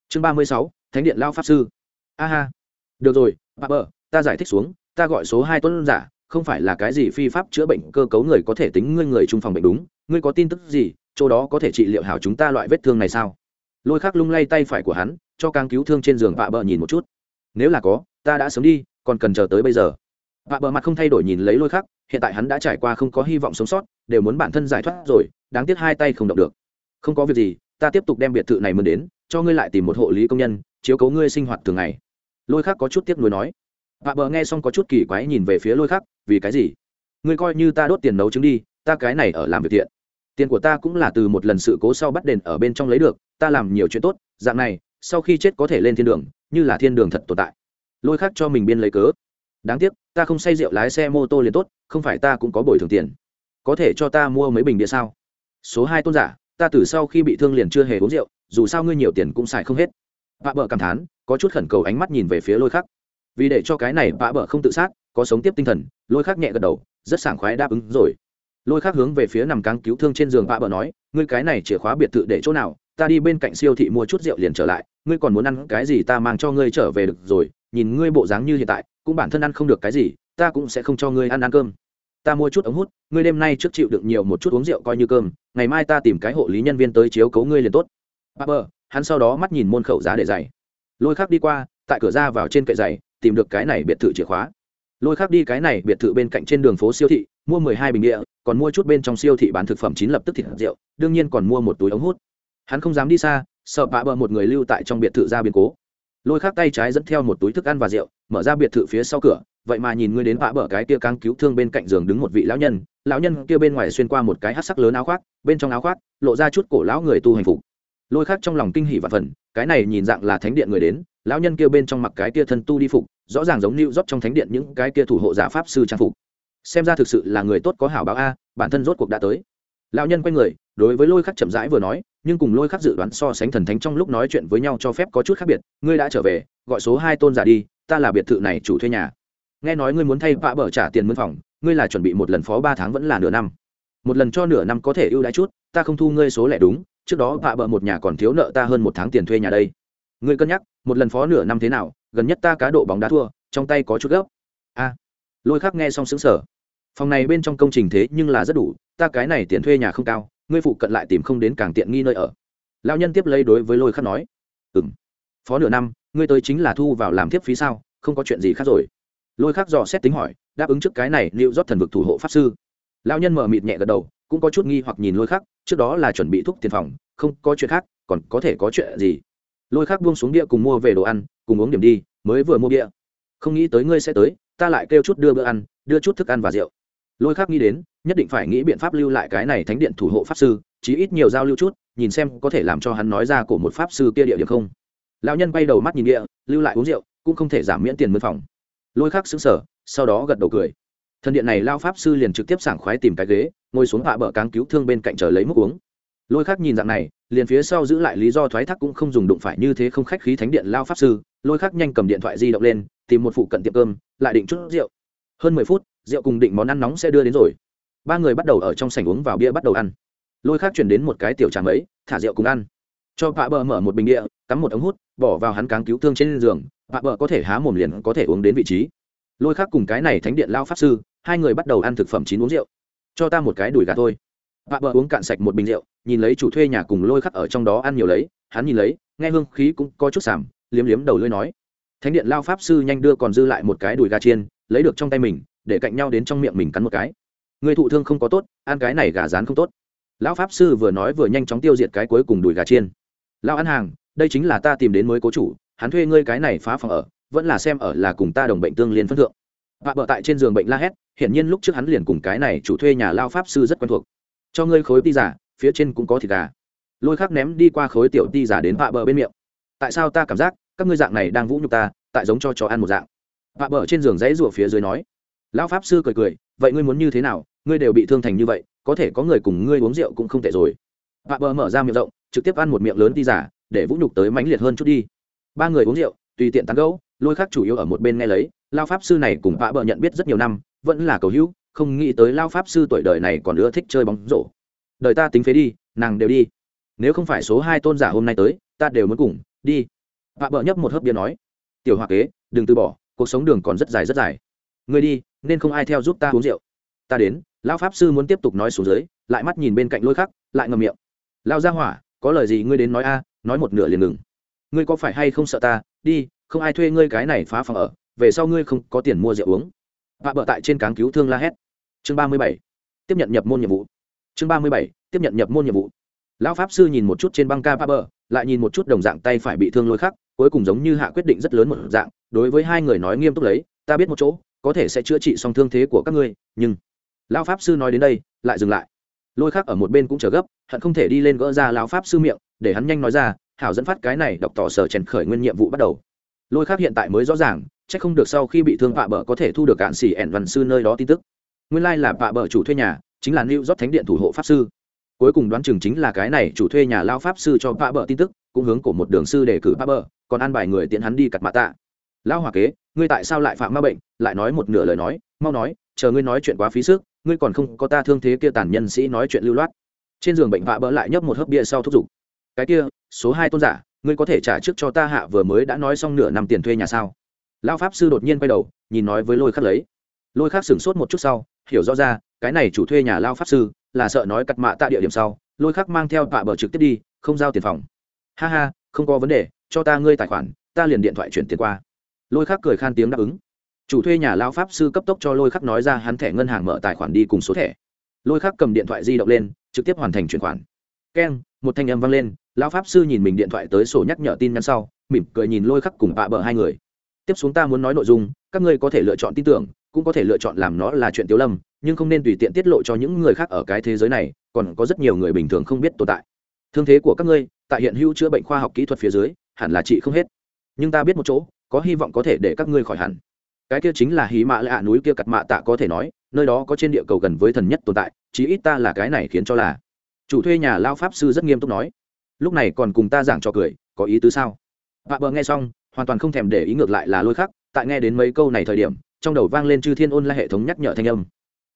A: Chương ba mươi sáu. Thánh điện lao pháp sư. A ha. Được rồi, vạ bợ ta giải thích xuống, ta gọi số hai tuấn giả, không phải là cái gì phi pháp chữa bệnh cơ cấu người có thể tính ngươi người trung phòng bệnh đúng, ngươi có tin tức gì, chỗ đó có thể trị liệu hảo chúng ta loại vết thương này sao? Lôi khắc lung lay tay phải của hắn, cho càng cứu thương trên giường vạ bờ nhìn một chút. Nếu là có, ta đã sớm đi, còn cần chờ tới bây giờ. Vạ bờ mặt không thay đổi nhìn lấy lôi khắc, hiện tại hắn đã trải qua không có hy vọng sống sót, đều muốn bản thân giải thoát rồi đáng tiếc hai tay không động được. Không có việc gì, ta tiếp tục đem biệt thự này mượn đến, cho ngươi lại tìm một hộ lý công nhân, chiếu cố ngươi sinh hoạt thường ngày. Lôi khắc có chút tiếc nuối nói. Vạ bờ nghe xong có chút kỳ quái nhìn về phía lôi khắc, vì cái gì? Ngươi coi như ta đốt tiền nấu trứng đi, ta cái này ở làm việc thiện. Tiền của ta cũng là từ một lần sự cố sau bắt đền ở bên trong lấy được, ta làm nhiều chuyện tốt, dạng này, sau khi chết có thể lên thiên đường, như là thiên đường thật tồn tại. Lôi khác cho mình biên lấy cớ. Đáng tiếc, ta không say rượu lái xe mô tô liền tốt, không phải ta cũng có bồi thường tiền. Có thể cho ta mua mấy bình địa sao? Số hai tôn giả, ta từ sau khi bị thương liền chưa hề uống rượu, dù sao ngươi nhiều tiền cũng xài không hết. Vạ bờ cảm thán, có chút khẩn cầu ánh mắt nhìn về phía lôi khắc. Vì để cho cái này vạ bờ không tự sát, có sống tiếp tinh thần, lôi khắc nhẹ gật đầu, rất sảng khoái đáp ứng rồi. Lôi khắc hướng về phía nằm cáng cứu thương trên giường vạ bờ nói, ngươi cái này chìa khóa biệt thự để chỗ nào, ta đi bên cạnh siêu thị mua chút rượu liền trở lại, ngươi còn muốn ăn cái gì ta mang cho ngươi trở về được rồi, nhìn ngươi bộ dáng như hiện tại, cũng bản thân ăn không được cái gì, ta cũng sẽ không cho ngươi ăn ăn cơm ta mua chút ống hút, ngươi đêm nay trước chịu được nhiều một chút uống rượu coi như cơm, ngày mai ta tìm cái hộ lý nhân viên tới chiếu cấu ngươi liền tốt. Bà bờ, hắn sau đó mắt nhìn môn khẩu giá để giày. Lôi khác đi qua, tại cửa ra vào trên kệ giày, tìm được cái này biệt thự chìa khóa. Lôi khác đi cái này biệt thự bên cạnh trên đường phố siêu thị, mua mười hai bình địa còn mua chút bên trong siêu thị bán thực phẩm chín lập tức thịt rượu, đương nhiên còn mua một túi ống hút. Hắn không dám đi xa, sợ bà bờ một người lưu tại trong biệt thự ra biến cố. Lôi khác tay trái dẫn theo một túi thức ăn và rượu, mở ra biệt thự phía sau cửa vậy mà nhìn ngươi đến bạ bờ cái kia căng cứu thương bên cạnh giường đứng một vị lão nhân lão nhân kia bên ngoài xuyên qua một cái hát sắc lớn áo khoác, bên trong áo khoác lộ ra chút cổ lão người tu hành phục. Lôi khác trong lòng kinh hỉ và phần cái này nhìn dạng là thánh điện người đến, lão nhân kia bên trong mặc cái kia thân tu đi phục, rõ ràng giống lưu rót trong thánh điện những cái kia thủ hộ giả pháp sư trang phục. Xem ra thực sự là người tốt có hảo báo a, bản thân rốt cuộc đã tới. Lão nhân quay người, đối với lôi khắc chậm rãi vừa nói, nhưng cùng lôi khắc dự đoán so sánh thần thánh trong lúc nói chuyện với nhau cho phép có chút khác biệt, ngươi đã trở về, gọi số hai tôn giả đi, ta là biệt thự này chủ thuê nhà nghe nói ngươi muốn thay vạ bờ trả tiền mướn phòng, ngươi là chuẩn bị một lần phó ba tháng vẫn là nửa năm. Một lần cho nửa năm có thể ưu đãi chút, ta không thu ngươi số lẻ đúng, trước đó vạ bờ một nhà còn thiếu nợ ta hơn một tháng tiền thuê nhà đây. Ngươi cân nhắc, một lần phó nửa năm thế nào, gần nhất ta cá độ bóng đá thua, trong tay có chút gấp. A. Lôi khắc nghe xong xứng sở phòng này bên trong công trình thế nhưng là rất đủ, ta cái này tiền thuê nhà không cao, ngươi phụ cận lại tìm không đến càng tiện nghi nơi ở. Lão nhân tiếp lấy đối với lôi khắc nói. Ừ m phó nửa năm, ngươi tới chính là thu vào làm tiếp phí sao, không có chuyện gì khác rồi lôi khắc dò xét tính hỏi, đáp ứng trước cái này liệu rót thần vực thủ hộ pháp sư. Lão nhân mở mịt nhẹ gật đầu, cũng có chút nghi hoặc nhìn lôi khắc, trước đó là chuẩn bị thuốc tiền phòng, không có chuyện khác, còn có thể có chuyện gì? Lôi khắc buông xuống địa cùng mua về đồ ăn, cùng uống điểm đi, mới vừa mua bia. Không nghĩ tới ngươi sẽ tới, ta lại kêu chút đưa bữa ăn, đưa chút thức ăn và rượu. Lôi khắc nghĩ đến, nhất định phải nghĩ biện pháp lưu lại cái này thánh điện thủ hộ pháp sư, chí ít nhiều giao lưu chút, nhìn xem có thể làm cho hắn nói ra của một pháp sư kia địa điểm không. Lão nhân bay đầu mắt nhìn địa lưu lại uống rượu, cũng không thể giảm miễn tiền mướn phòng lôi khắc xứng sở, sau đó gật đầu cười. Thần điện này lao pháp sư liền trực tiếp sảng khoái tìm cái ghế, ngồi xuống hạ bờ cáng cứu thương bên cạnh chờ lấy mức uống. Lôi khắc nhìn dạng này, liền phía sau giữ lại lý do thoái thác cũng không dùng đụng phải như thế không khách khí thánh điện lao pháp sư, lôi khắc nhanh cầm điện thoại di động lên, tìm một phụ cận tiệm cơm, lại định chút rượu. Hơn mười phút, rượu cùng định món ăn nóng sẽ đưa đến rồi. Ba người bắt đầu ở trong sảnh uống vào bia bắt đầu ăn. Lôi khắc chuyển đến một cái tiểu trà mấy, thả rượu cùng ăn. Cho vạ bờ mở một bình địa, cắm một ống hút, bỏ vào hắn cáng cứu thương trên giường vạ bờ có thể há mồm liền có thể uống đến vị trí. Lôi khắc cùng cái này thánh điện lao pháp sư, hai người bắt đầu ăn thực phẩm chín uống rượu. Cho ta một cái đùi gà thôi. Vạ bờ uống cạn sạch một bình rượu, nhìn lấy chủ thuê nhà cùng lôi khắc ở trong đó ăn nhiều lấy, hắn nhìn lấy, nghe hương khí cũng có chút sảm, liếm liếm đầu lưỡi nói. Thánh điện lao pháp sư nhanh đưa còn dư lại một cái đùi gà chiên, lấy được trong tay mình, để cạnh nhau đến trong miệng mình cắn một cái. Người thụ thương không có tốt, ăn cái này gà rán không tốt. Lão pháp sư vừa nói vừa nhanh chóng tiêu diệt cái cuối cùng đùi gà chiên. Lão ăn hàng, đây chính là ta tìm đến mới cố chủ hắn thuê ngươi cái này phá phòng ở, vẫn là xem ở là cùng ta đồng bệnh tương liên phân thượng. Vạ bờ tại trên giường bệnh la hét, hiển nhiên lúc trước hắn liền cùng cái này chủ thuê nhà lao pháp sư rất quen thuộc. Cho ngươi khối ti giả, phía trên cũng có thịt gà. Lôi khắc ném đi qua khối tiểu ti giả đến vạ bờ bên miệng. Tại sao ta cảm giác, các ngươi dạng này đang vũ nhục ta, tại giống cho chó ăn một dạng? Vạ bờ trên giường dãy rủa phía dưới nói. Lão pháp sư cười cười, vậy ngươi muốn như thế nào, ngươi đều bị thương thành như vậy, có thể có người cùng ngươi uống rượu cũng không tệ rồi. Vạ bờ mở ra miệng rộng, trực tiếp ăn một miệng lớn ti giả, để vũ nhục tới mãnh liệt hơn chút đi ba người uống rượu, tùy tiện tán gẫu, lôi khác chủ yếu ở một bên nghe lấy, lao pháp sư này cùng vạ bờ nhận biết rất nhiều năm, vẫn là cầu hữu, không nghĩ tới lao pháp sư tuổi đời này còn ưa thích chơi bóng rổ. Đời ta tính phế đi, nàng đều đi. Nếu không phải số hai tôn giả hôm nay tới, ta đều muốn cùng, đi. Vạ bờ nhấp một hớp bia nói, tiểu hoa kế, đừng từ bỏ, cuộc sống đường còn rất dài rất dài. Ngươi đi, nên không ai theo giúp ta uống rượu. Ta đến lão pháp sư muốn tiếp tục nói xuống dưới, lại mắt nhìn bên cạnh lôi khắc, lại ngầm miệng. Lao ra hỏa, có lời gì ngươi đến nói a, nói một nửa liền ngừng ngươi có phải hay không sợ ta? Đi, không ai thuê ngươi cái này phá phòng ở, về sau ngươi không có tiền mua rượu uống. Vạ bợ tại trên cáng cứu thương la hét. Chương ba mươi bảy, tiếp nhận nhập môn nhiệm vụ. Chương ba mươi bảy, tiếp nhận nhập môn nhiệm vụ. Lão pháp sư nhìn một chút trên băng ca vạ bờ lại nhìn một chút đồng dạng tay phải bị thương lôi khắc, cuối cùng giống như hạ quyết định rất lớn một dạng, đối với hai người nói nghiêm túc lấy, ta biết một chỗ, có thể sẽ chữa trị xong thương thế của các ngươi, nhưng lão pháp sư nói đến đây, lại dừng lại. Lôi khắc ở một bên cũng chờ gấp, hận không thể đi lên gỡ ra lão pháp sư miệng, để hắn nhanh nói ra hảo dẫn phát cái này đọc tỏ sở chèn khởi nguyên nhiệm vụ bắt đầu. Lôi khác hiện tại mới rõ ràng c h ắ c không được sau khi bị thương vạ bờ có thể thu được cạn xỉ ẻn văn sư nơi đó tin tức. Nguyên lai là vạ bờ chủ thuê nhà, chính là lưu rót thánh điện thủ hộ pháp sư. Cuối cùng đoán chừng chính là cái này chủ thuê nhà lao pháp sư cho vạ bờ tin tức, cũng hướng của một đường sư để cử vạ bờ, còn an bài người tiện hắn đi cặt mạ tạ. Lao hòa kế, ngươi tại sao lại phạm ma bệnh? Lại nói một nửa lời nói, mau nói, chờ ngươi nói chuyện quá phí sức, ngươi còn không có ta thương thế kia tàn nhân sĩ nói chuyện lưu loát. Trên giường bệnh vạ bỡ lại nhấp một hớp bia sau thúc giục cái kia, số hai tôn giả, ngươi có thể trả trước cho ta hạ vừa mới đã nói xong nửa năm tiền thuê nhà sao? Lao pháp sư đột nhiên quay đầu, nhìn nói với lôi khắc lấy. Lôi khắc sửng sốt một chút sau, hiểu rõ ra, cái này chủ thuê nhà lao pháp sư là sợ nói cặt mạ tại địa điểm sau, lôi khắc mang theo tạ bờ trực tiếp đi, không giao tiền phòng. Ha ha, không có vấn đề, cho ta ngươi tài khoản, ta liền điện thoại chuyển tiền qua. Lôi khắc cười khan tiếng đáp ứng. Chủ thuê nhà lao pháp sư cấp tốc cho lôi khắc nói ra hắn thẻ ngân hàng mở tài khoản đi cùng số thẻ. Lôi khắc cầm điện thoại di động lên, trực tiếp hoàn thành chuyển khoản. Keng, một thanh âm vang lên Lão pháp sư nhìn mình điện thoại tới sổ nhắc nhở tin nhắn sau, mỉm cười nhìn lôi khắc cùng bạ bờ hai người. Tiếp xuống ta muốn nói nội dung, các ngươi có thể lựa chọn tin tưởng, cũng có thể lựa chọn làm nó là chuyện tiếu lâm, nhưng không nên tùy tiện tiết lộ cho những người khác ở cái thế giới này, còn có rất nhiều người bình thường không biết tồn tại. Thương thế của các ngươi, tại hiện hữu chữa bệnh khoa học kỹ thuật phía dưới, hẳn là trị không hết. Nhưng ta biết một chỗ, có hy vọng có thể để các ngươi khỏi hẳn. Cái kia chính là hí mạ lạ núi kia cặt mạ tạ có thể nói, nơi đó có trên địa cầu gần với thần nhất tồn tại, chí ít ta là cái này khiến cho là. Chủ thuê nhà lao pháp sư rất nghiêm túc nói lúc này còn cùng ta giảng cho cười, có ý tứ sao? Vạ bờ nghe xong, hoàn toàn không thèm để ý ngược lại là lôi khắc, tại nghe đến mấy câu này thời điểm, trong đầu vang lên chư thiên ôn là hệ thống nhắc nhở thanh âm.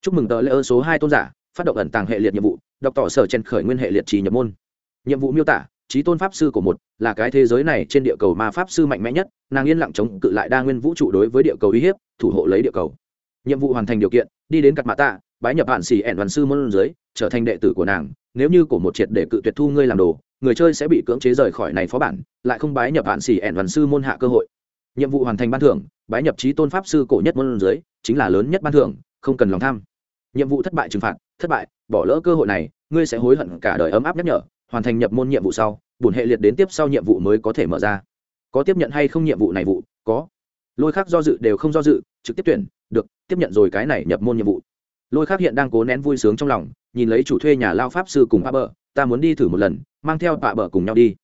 A: Chúc mừng tờ lễ ơ số hai tôn giả, phát động ẩn tàng hệ liệt nhiệm vụ, đọc tỏ sở chen khởi nguyên hệ liệt trì nhập môn. Nhiệm vụ miêu tả, trí tôn pháp sư của một, là cái thế giới này trên địa cầu ma pháp sư mạnh mẽ nhất, nàng yên lặng chống cự lại đa nguyên vũ trụ đối với địa cầu uy hiếp, thủ hộ lấy địa cầu. Nhiệm vụ hoàn thành điều kiện, đi đến cặt mạ tạ, bái nhập hạn xì ẻn đoàn sư môn dưới trở thành đệ tử của nàng, nếu như cổ một triệt để cự tuyệt thu ngươi làm đồ người chơi sẽ bị cưỡng chế rời khỏi này phó bản, lại không bái nhập hạn xì ẻn đoàn sư môn hạ cơ hội. Nhiệm vụ hoàn thành ban thưởng, bái nhập trí tôn pháp sư cổ nhất môn dưới, chính là lớn nhất ban thưởng, không cần lòng tham. Nhiệm vụ thất bại trừng phạt, thất bại, bỏ lỡ cơ hội này, ngươi sẽ hối hận cả đời ấm áp nhắc nhở, hoàn thành nhập môn nhiệm vụ sau bùn hệ liệt đến tiếp sau nhiệm vụ mới có thể mở ra. Có tiếp nhận hay không nhiệm vụ này vụ? Có. Lôi khác do dự đều không do dự, trực tiếp tuyển, được, tiếp nhận rồi cái này nhập môn nhiệm vụ. Lôi khác hiện đang cố nén vui sướng trong lòng, nhìn lấy chủ thuê nhà lao pháp sư cùng ba bờ ta muốn đi thử một lần mang theo bà bờ cùng nhau đi.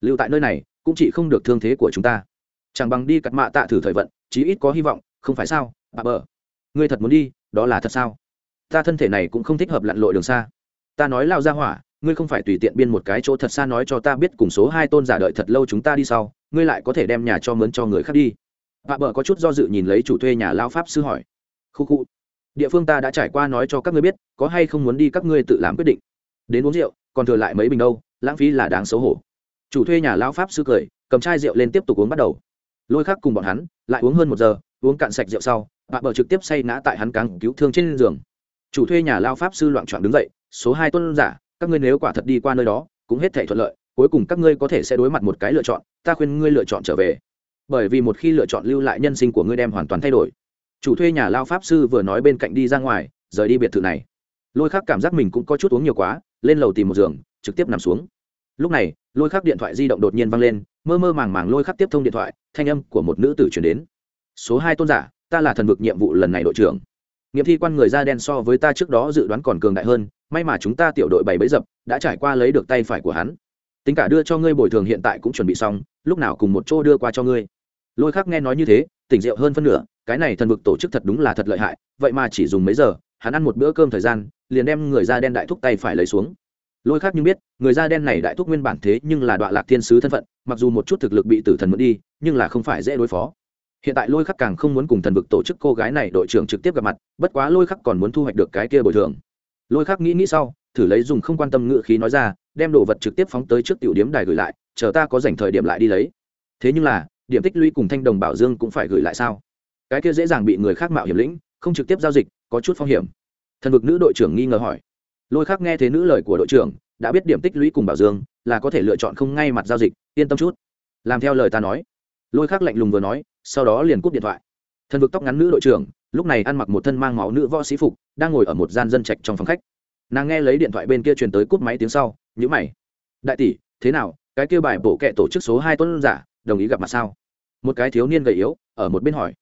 A: Lưu tại nơi này, cũng chỉ không được thương thế của chúng ta. Chẳng bằng đi cặt mạ tạ thử thời vận, chí ít có hy vọng, không phải sao bà bờ? Ngươi thật muốn đi, đó là thật sao? Ta thân thể này cũng không thích hợp lặn lội đường xa. Ta nói lao ra hỏa, ngươi không phải tùy tiện biên một cái chỗ thật xa nói cho ta biết cùng số hai tôn giả đợi thật lâu chúng ta đi sau, ngươi lại có thể đem nhà cho mướn cho người khác đi. Bà bờ có chút do dự nhìn lấy chủ thuê nhà lao pháp sư hỏi. Khu khu. Địa phương ta đã trải qua nói cho các ngươi biết, có hay không muốn đi các ngươi tự làm quyết định. Đến uống rượu, còn thừa lại mấy bình đâu lãng phí là đáng xấu hổ. Chủ thuê nhà lao pháp sư cười, cầm chai rượu lên tiếp tục uống bắt đầu. Lôi khắc cùng bọn hắn, lại uống hơn một giờ, uống cạn sạch rượu sau, bà bờ trực tiếp say ngã tại hắn càng cứu thương trên giường. Chủ thuê nhà lao pháp sư loạn trọn đứng dậy, số hai tuân giả, các ngươi nếu quả thật đi qua nơi đó, cũng hết thể thuận lợi, cuối cùng các ngươi có thể sẽ đối mặt một cái lựa chọn, ta khuyên ngươi lựa chọn trở về. Bởi vì một khi lựa chọn lưu lại nhân sinh của ngươi đem hoàn toàn thay đổi. Chủ thuê nhà lao pháp sư vừa nói bên cạnh đi ra ngoài, rời đi biệt thự này. Lôi khắc cảm giác mình cũng có chút uống nhiều quá, lên lầu tìm một giường trực tiếp nằm xuống. Lúc này, lôi khắc điện thoại di động đột nhiên văng lên, mơ mơ màng màng lôi khắc tiếp thông điện thoại, thanh âm của một nữ tử chuyển đến. Số hai tôn giả, ta là thần vực nhiệm vụ lần này đội trưởng. Nghiệm thi quan người da đen so với ta trước đó dự đoán còn cường đại hơn, may mà chúng ta tiểu đội bảy bấy dập, đã trải qua lấy được tay phải của hắn. Tính cả đưa cho ngươi bồi thường hiện tại cũng chuẩn bị xong, lúc nào cùng một chỗ đưa qua cho ngươi. Lôi khắc nghe nói như thế, tỉnh rượu hơn phân nửa, cái này thần vực tổ chức thật đúng là thật lợi hại, vậy mà chỉ dùng mấy giờ, hắn ăn một bữa cơm thời gian, liền đem người da đen đại thúc tay phải lấy xuống lôi khác nhưng biết, người da đen này đại thúc nguyên bản thế nhưng là đoạn lạc thiên sứ thân phận, mặc dù một chút thực lực bị tử thần mất đi, nhưng là không phải dễ đối phó. Hiện tại lôi khắc càng không muốn cùng thần vực tổ chức cô gái này đội trưởng trực tiếp gặp mặt, bất quá lôi khắc còn muốn thu hoạch được cái kia bồi thường. Lôi khắc nghĩ nghĩ sau, thử lấy dùng không quan tâm ngự khí nói ra, đem đồ vật trực tiếp phóng tới trước tiểu điếm đài gửi lại, chờ ta có dành thời điểm lại đi lấy. Thế nhưng là, điểm tích lũy cùng thanh đồng bảo dương cũng phải gửi lại sao? Cái kia dễ dàng bị người khác mạo hiểm lĩnh, không trực tiếp giao dịch, có chút phong hiểm. Thần vực nữ đội trưởng nghi ngờ hỏi lôi khác nghe thế nữ lời của đội trưởng, đã biết điểm tích lũy cùng bảo dương, là có thể lựa chọn không ngay mặt giao dịch, yên tâm chút. Làm theo lời ta nói. Lôi khác lạnh lùng vừa nói, sau đó liền cúp điện thoại. Thần vực tóc ngắn nữ đội trưởng, lúc này ăn mặc một thân mang máu nữ võ sĩ phục, đang ngồi ở một gian dân trạch trong phòng khách. Nàng nghe lấy điện thoại bên kia truyền tới cúp máy tiếng sau nhữ mày. Đại tỷ, thế nào? Cái kia bài bổ kệ tổ chức số hai tôn giả, đồng ý gặp mặt sao? Một cái thiếu niên gầy yếu, ở một bên hỏi.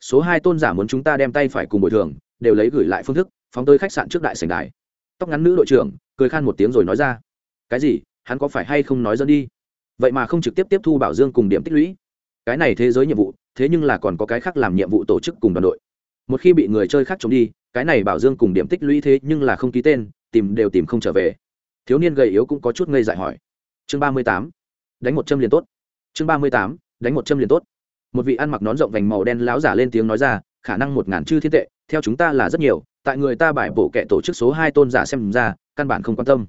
A: Số hai tôn giả muốn chúng ta đem tay phải cùng bồi thường, đều lấy gửi lại phương thức, phóng tới khách sạn trước đại sành đài tóc ngắn nữ đội trưởng, cười khan một tiếng rồi nói ra. Cái gì? Hắn có phải hay không nói dẫn đi? Vậy mà không trực tiếp tiếp thu bảo dương cùng điểm tích lũy. Cái này thế giới nhiệm vụ, thế nhưng là còn có cái khác làm nhiệm vụ tổ chức cùng đoàn đội. Một khi bị người chơi khác chống đi, cái này bảo dương cùng điểm tích lũy thế nhưng là không ký tên, tìm đều tìm không trở về. Thiếu niên gầy yếu cũng có chút ngây dại hỏi. Chương ba mươi tám. Đánh một châm liền tốt. Chương ba mươi tám. Đánh một châm liền tốt. Một vị ăn mặc nón rộng vành màu đen láo giả lên tiếng nói ra, khả năng một ngàn chư thiên tệ theo chúng ta là rất nhiều, tại người ta bài bổ kệ tổ chức số hai tôn giả xem ra, căn bản không quan tâm.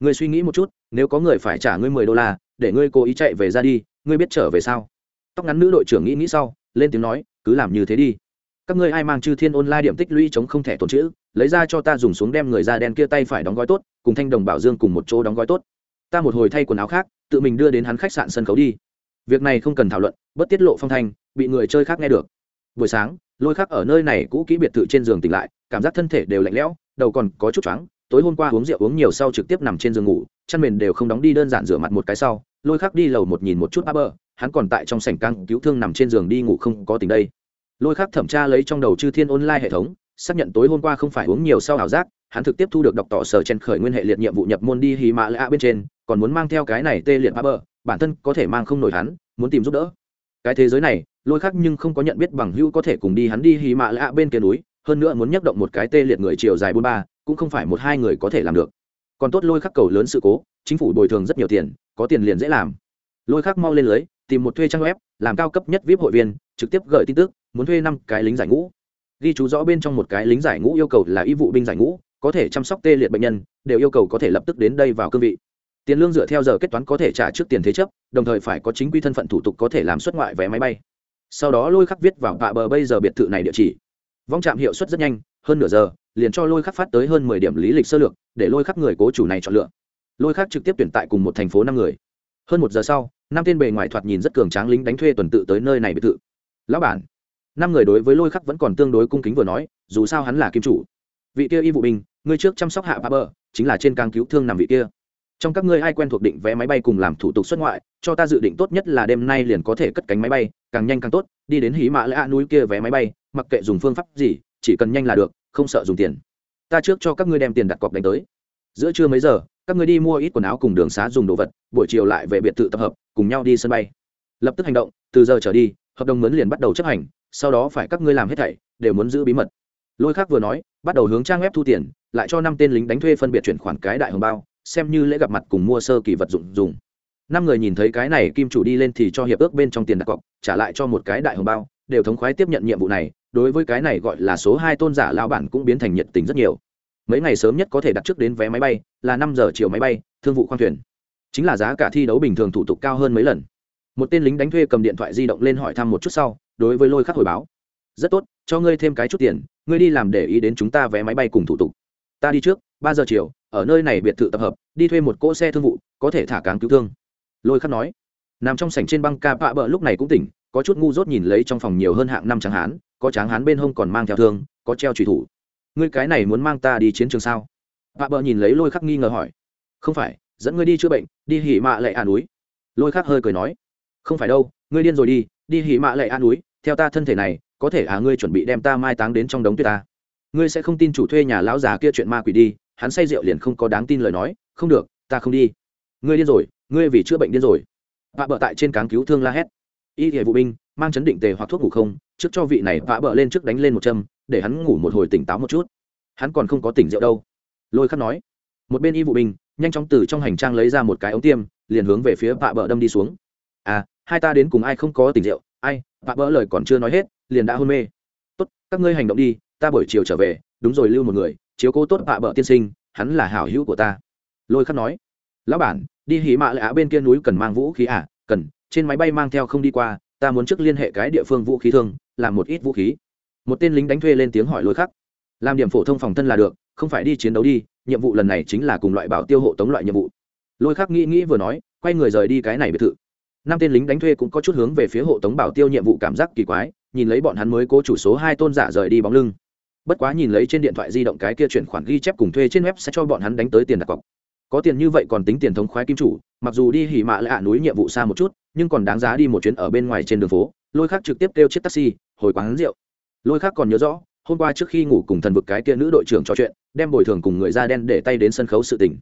A: Người suy nghĩ một chút, nếu có người phải trả ngươi mười đô la, để ngươi cố ý chạy về ra đi, ngươi biết trở về sao? Tóc ngắn nữ đội trưởng nghĩ nghĩ sau, lên tiếng nói, cứ làm như thế đi. Các ngươi ai mang chư thiên ôn la điểm tích lũy chống không thể tồn chữ, lấy ra cho ta dùng xuống đem người da đen kia tay phải đóng gói tốt, cùng thanh đồng bảo dương cùng một chỗ đóng gói tốt. Ta một hồi thay quần áo khác, tự mình đưa đến hắn khách sạn sân khấu đi. Việc này không cần thảo luận, bất tiết lộ phong thanh, bị người chơi khác nghe được buổi sáng lôi khắc ở nơi này cũ kỹ biệt thự trên giường tỉnh lại cảm giác thân thể đều lạnh lẽo đầu còn có chút choáng. Tối hôm qua uống rượu uống nhiều sau trực tiếp nằm trên giường ngủ chăn mền đều không đóng đi đơn giản rửa mặt một cái sau lôi khắc đi lầu một nhìn một chút áp bờ, hắn còn tại trong sảnh căng cứu thương nằm trên giường đi ngủ không có tình đây. Lôi khắc thẩm tra lấy trong đầu chư thiên online hệ thống xác nhận tối hôm qua không phải uống nhiều sau ảo giác hắn thực tiếp thu được đọc tỏ sở chen khởi nguyên hệ liệt nhiệm vụ nhập môn đi hì mạ lạ bên trên còn muốn mang theo cái này tê liệt áp bờ, bản thân có thể mang không nổi hắn muốn tìm giúp đỡ. Cái thế giới này lôi khắc nhưng không có nhận biết bằng hữu có thể cùng đi hắn đi hì mã lạ bên kia núi, hơn nữa muốn nhấc động một cái tê liệt người chiều dài bốn ba, cũng không phải một hai người có thể làm được. Còn tốt lôi khắc cầu lớn sự cố, chính phủ bồi thường rất nhiều tiền, có tiền liền dễ làm. Lôi khắc mau lên lưới, tìm một thuê trang web, làm cao cấp nhất vip hội viên, trực tiếp gửi tin tức, muốn thuê năm cái lính giải ngũ. Ghi chú rõ bên trong một cái lính giải ngũ yêu cầu là y vụ binh giải ngũ, có thể chăm sóc tê liệt bệnh nhân, đều yêu cầu có thể lập tức đến đây vào cương vị. Tiền lương dựa theo giờ kết toán có thể trả trước tiền thế chấp, đồng thời phải có chính quy thân phận thủ tục có thể làm xuất ngoại vé máy bay sau đó lôi khắc viết vào bạ bờ bây giờ biệt thự này địa chỉ. Vong trạm hiệu suất rất nhanh, hơn nửa giờ, liền cho lôi khắc phát tới hơn mười điểm lý lịch sơ lược, để lôi khắc người cố chủ này chọn lựa. Lôi khắc trực tiếp tuyển tại cùng một thành phố năm người. Hơn một giờ sau, năm tên bề ngoài thoạt nhìn rất cường tráng lính đánh thuê tuần tự tới nơi này biệt thự. Lão bản. Năm người đối với lôi khắc vẫn còn tương đối cung kính vừa nói, dù sao hắn là kim chủ. Vị kia y vụ binh, ngươi trước chăm sóc hạ ba bờ, chính là trên càng cứu thương nằm vị kia trong các ngươi ai quen thuộc định vé máy bay cùng làm thủ tục xuất ngoại, cho ta dự định tốt nhất là đêm nay liền có thể cất cánh máy bay, càng nhanh càng tốt, đi đến hí mã lã núi kia vé máy bay, mặc kệ dùng phương pháp gì, chỉ cần nhanh là được, không sợ dùng tiền. Ta trước cho các ngươi đem tiền đặt cọc đánh tới. Giữa trưa mấy giờ, các ngươi đi mua ít quần áo cùng đường xá dùng đồ vật, buổi chiều lại về biệt thự tập hợp, cùng nhau đi sân bay. Lập tức hành động, từ giờ trở đi, hợp đồng mướn liền bắt đầu chấp hành, sau đó phải các ngươi làm hết thảy, đều muốn giữ bí mật. Lôi khác vừa nói, bắt đầu hướng trang web thu tiền, lại cho năm tên lính đánh thuê phân biệt chuyển khoản cái đại hồng bao xem như lễ gặp mặt cùng mua sơ kỳ vật dụng dùng. Năm người nhìn thấy cái này, kim chủ đi lên thì cho hiệp ước bên trong tiền đặt cọc, trả lại cho một cái đại hồng bao, đều thống khoái tiếp nhận nhiệm vụ này, đối với cái này gọi là số hai tôn giả lao bản cũng biến thành nhiệt tình rất nhiều. Mấy ngày sớm nhất có thể đặt trước đến vé máy bay, là năm giờ chiều máy bay, thương vụ khoang thuyền. Chính là giá cả thi đấu bình thường thủ tục cao hơn mấy lần. Một tên lính đánh thuê cầm điện thoại di động lên hỏi thăm một chút sau, đối với lôi khắc hồi báo. Rất tốt, cho ngươi thêm cái chút tiền, ngươi đi làm để ý đến chúng ta vé máy bay cùng thủ tục. Ta đi trước ba giờ chiều, ở nơi này biệt thự tập hợp, đi thuê một cỗ xe thương vụ, có thể thả cáng cứu thương. Lôi khắc nói, nằm trong sảnh trên băng ca pạ bờ lúc này cũng tỉnh, có chút ngu dốt nhìn lấy trong phòng nhiều hơn hạng năm tráng hán, có tráng hán bên hông còn mang theo thương, có treo trùy thủ. Ngươi cái này muốn mang ta đi chiến trường sao? Pạ bờ nhìn lấy lôi khắc nghi ngờ hỏi. Không phải, dẫn ngươi đi chữa bệnh, đi hỉ mạ lệ à núi lôi khắc hơi cười nói. Không phải đâu, ngươi điên rồi đi đi hỉ mạ lệ à núi theo ta thân thể này, có thể à ngươi chuẩn bị đem ta mai táng đến trong đống tuyết ta. Ngươi sẽ không tin chủ thuê nhà lão già kia chuyện ma quỷ đi hắn say rượu liền không có đáng tin lời nói, không được, ta không đi. Ngươi điên rồi, ngươi vì chữa bệnh điên rồi. Vạ bợ tại trên cáng cứu thương la hét. Y hệ vụ binh mang chấn định tề hoặc thuốc ngủ không, trước cho vị này vạ bợ lên trước đánh lên một châm, để hắn ngủ một hồi tỉnh táo một chút. Hắn còn không có tỉnh rượu đâu. Lôi khắc nói. Một bên y vụ binh nhanh chóng từ trong hành trang lấy ra một cái ống tiêm, liền hướng về phía vạ bợ đâm đi xuống. À hai ta đến cùng ai không có tỉnh rượu? Ai, vạ bỡ lời còn chưa nói hết, liền đã hôn mê. Tốt, các ngươi hành động đi, ta buổi chiều trở về, đúng rồi, lưu một người chiếu cố tốt bạ bợ tiên sinh, hắn là hảo hữu của ta. Lôi khắc nói, lão bản, đi hỉ mạ lạ bên kia núi cần mang vũ khí à? Cần, trên máy bay mang theo không đi qua, ta muốn trước liên hệ cái địa phương vũ khí thương làm một ít vũ khí. Một tên lính đánh thuê lên tiếng hỏi lôi khắc, làm điểm phổ thông phòng thân là được, không phải đi chiến đấu đi, nhiệm vụ lần này chính là cùng loại bảo tiêu hộ tống loại nhiệm vụ. Lôi khắc nghĩ nghĩ vừa nói, quay người rời đi cái này biệt thự. Năm tên lính đánh thuê cũng có chút hướng về phía hộ tống bảo tiêu nhiệm vụ cảm giác kỳ quái, nhìn lấy bọn hắn mới cố chủ số hai tôn giả rời đi bóng lưng bất quá nhìn lấy trên điện thoại di động cái kia chuyển khoản ghi chép cùng thuê trên web sẽ cho bọn hắn đánh tới tiền đặt cọc. Có tiền như vậy còn tính tiền thống khoái kim chủ, mặc dù đi hỉ mạ lạ hạ núi nhiệm vụ xa một chút, nhưng còn đáng giá đi một chuyến ở bên ngoài trên đường phố, lôi khác trực tiếp kêu chiếc taxi, hồi quán rượu. Lôi khác còn nhớ rõ, hôm qua trước khi ngủ cùng thần vực cái kia nữ đội trưởng trò chuyện, đem bồi thường cùng người da đen để tay đến sân khấu sự tình.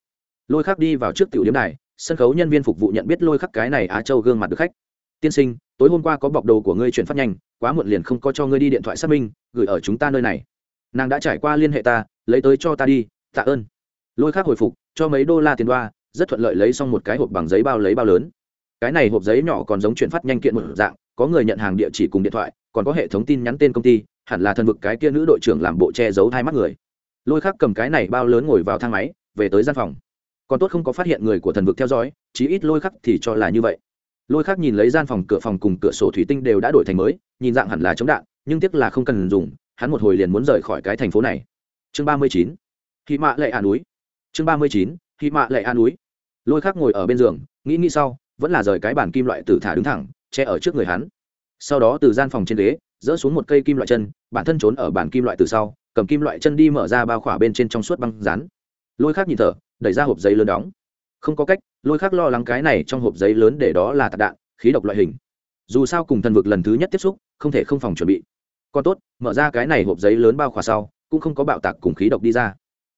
A: Lôi khác đi vào trước tiểu điểm này, sân khấu nhân viên phục vụ nhận biết lôi khắc cái này á châu gương mặt được khách. Tiên sinh, tối hôm qua có bọc đồ của ngươi chuyển phát nhanh, quá muộn liền không có cho ngươi đi điện thoại xác minh, gửi ở chúng ta nơi này nàng đã trải qua liên hệ ta, lấy tới cho ta đi, tạ ơn. Lôi khác hồi phục, cho mấy đô la tiền đoa, rất thuận lợi lấy xong một cái hộp bằng giấy bao lấy bao lớn. Cái này hộp giấy nhỏ còn giống chuyển phát nhanh kiện một dạng, có người nhận hàng địa chỉ cùng điện thoại, còn có hệ thống tin nhắn tên công ty, hẳn là thần vực cái kia nữ đội trưởng làm bộ che giấu hai mắt người. Lôi khác cầm cái này bao lớn ngồi vào thang máy, về tới gian phòng. Còn tốt không có phát hiện người của thần vực theo dõi, chí ít lôi khắc thì cho là như vậy. Lôi khắc nhìn lấy gian phòng, cửa phòng cùng cửa sổ thủy tinh đều đã đổi thành mới, nhìn dạng hẳn là chống đạn, nhưng tiếc là không cần dùng hắn một hồi liền muốn rời khỏi cái thành phố này. Chương ba mươi chín. Khi mạ lệ an núi. Chương ba mươi chín. Khi mạ lệ an núi. Lôi khắc ngồi ở bên giường, nghĩ nghĩ sau, vẫn là rời cái bản kim loại tử thả đứng thẳng, che ở trước người hắn. Sau đó từ gian phòng trên ghế, dỡ xuống một cây kim loại chân, bản thân trốn ở bản kim loại từ sau, cầm kim loại chân đi mở ra bao khỏa bên trên trong suốt băng rán. Lôi khắc nhìn thở, đẩy ra hộp giấy lớn đóng. Không có cách, lôi khắc lo lắng cái này trong hộp giấy lớn để đó là tạc đạn, khí độc loại hình. Dù sao cùng thần vực lần thứ nhất tiếp xúc, không thể không phòng chuẩn bị còn tốt, mở ra cái này hộp giấy lớn bao khỏa sau, cũng không có bạo tạc cùng khí độc đi ra.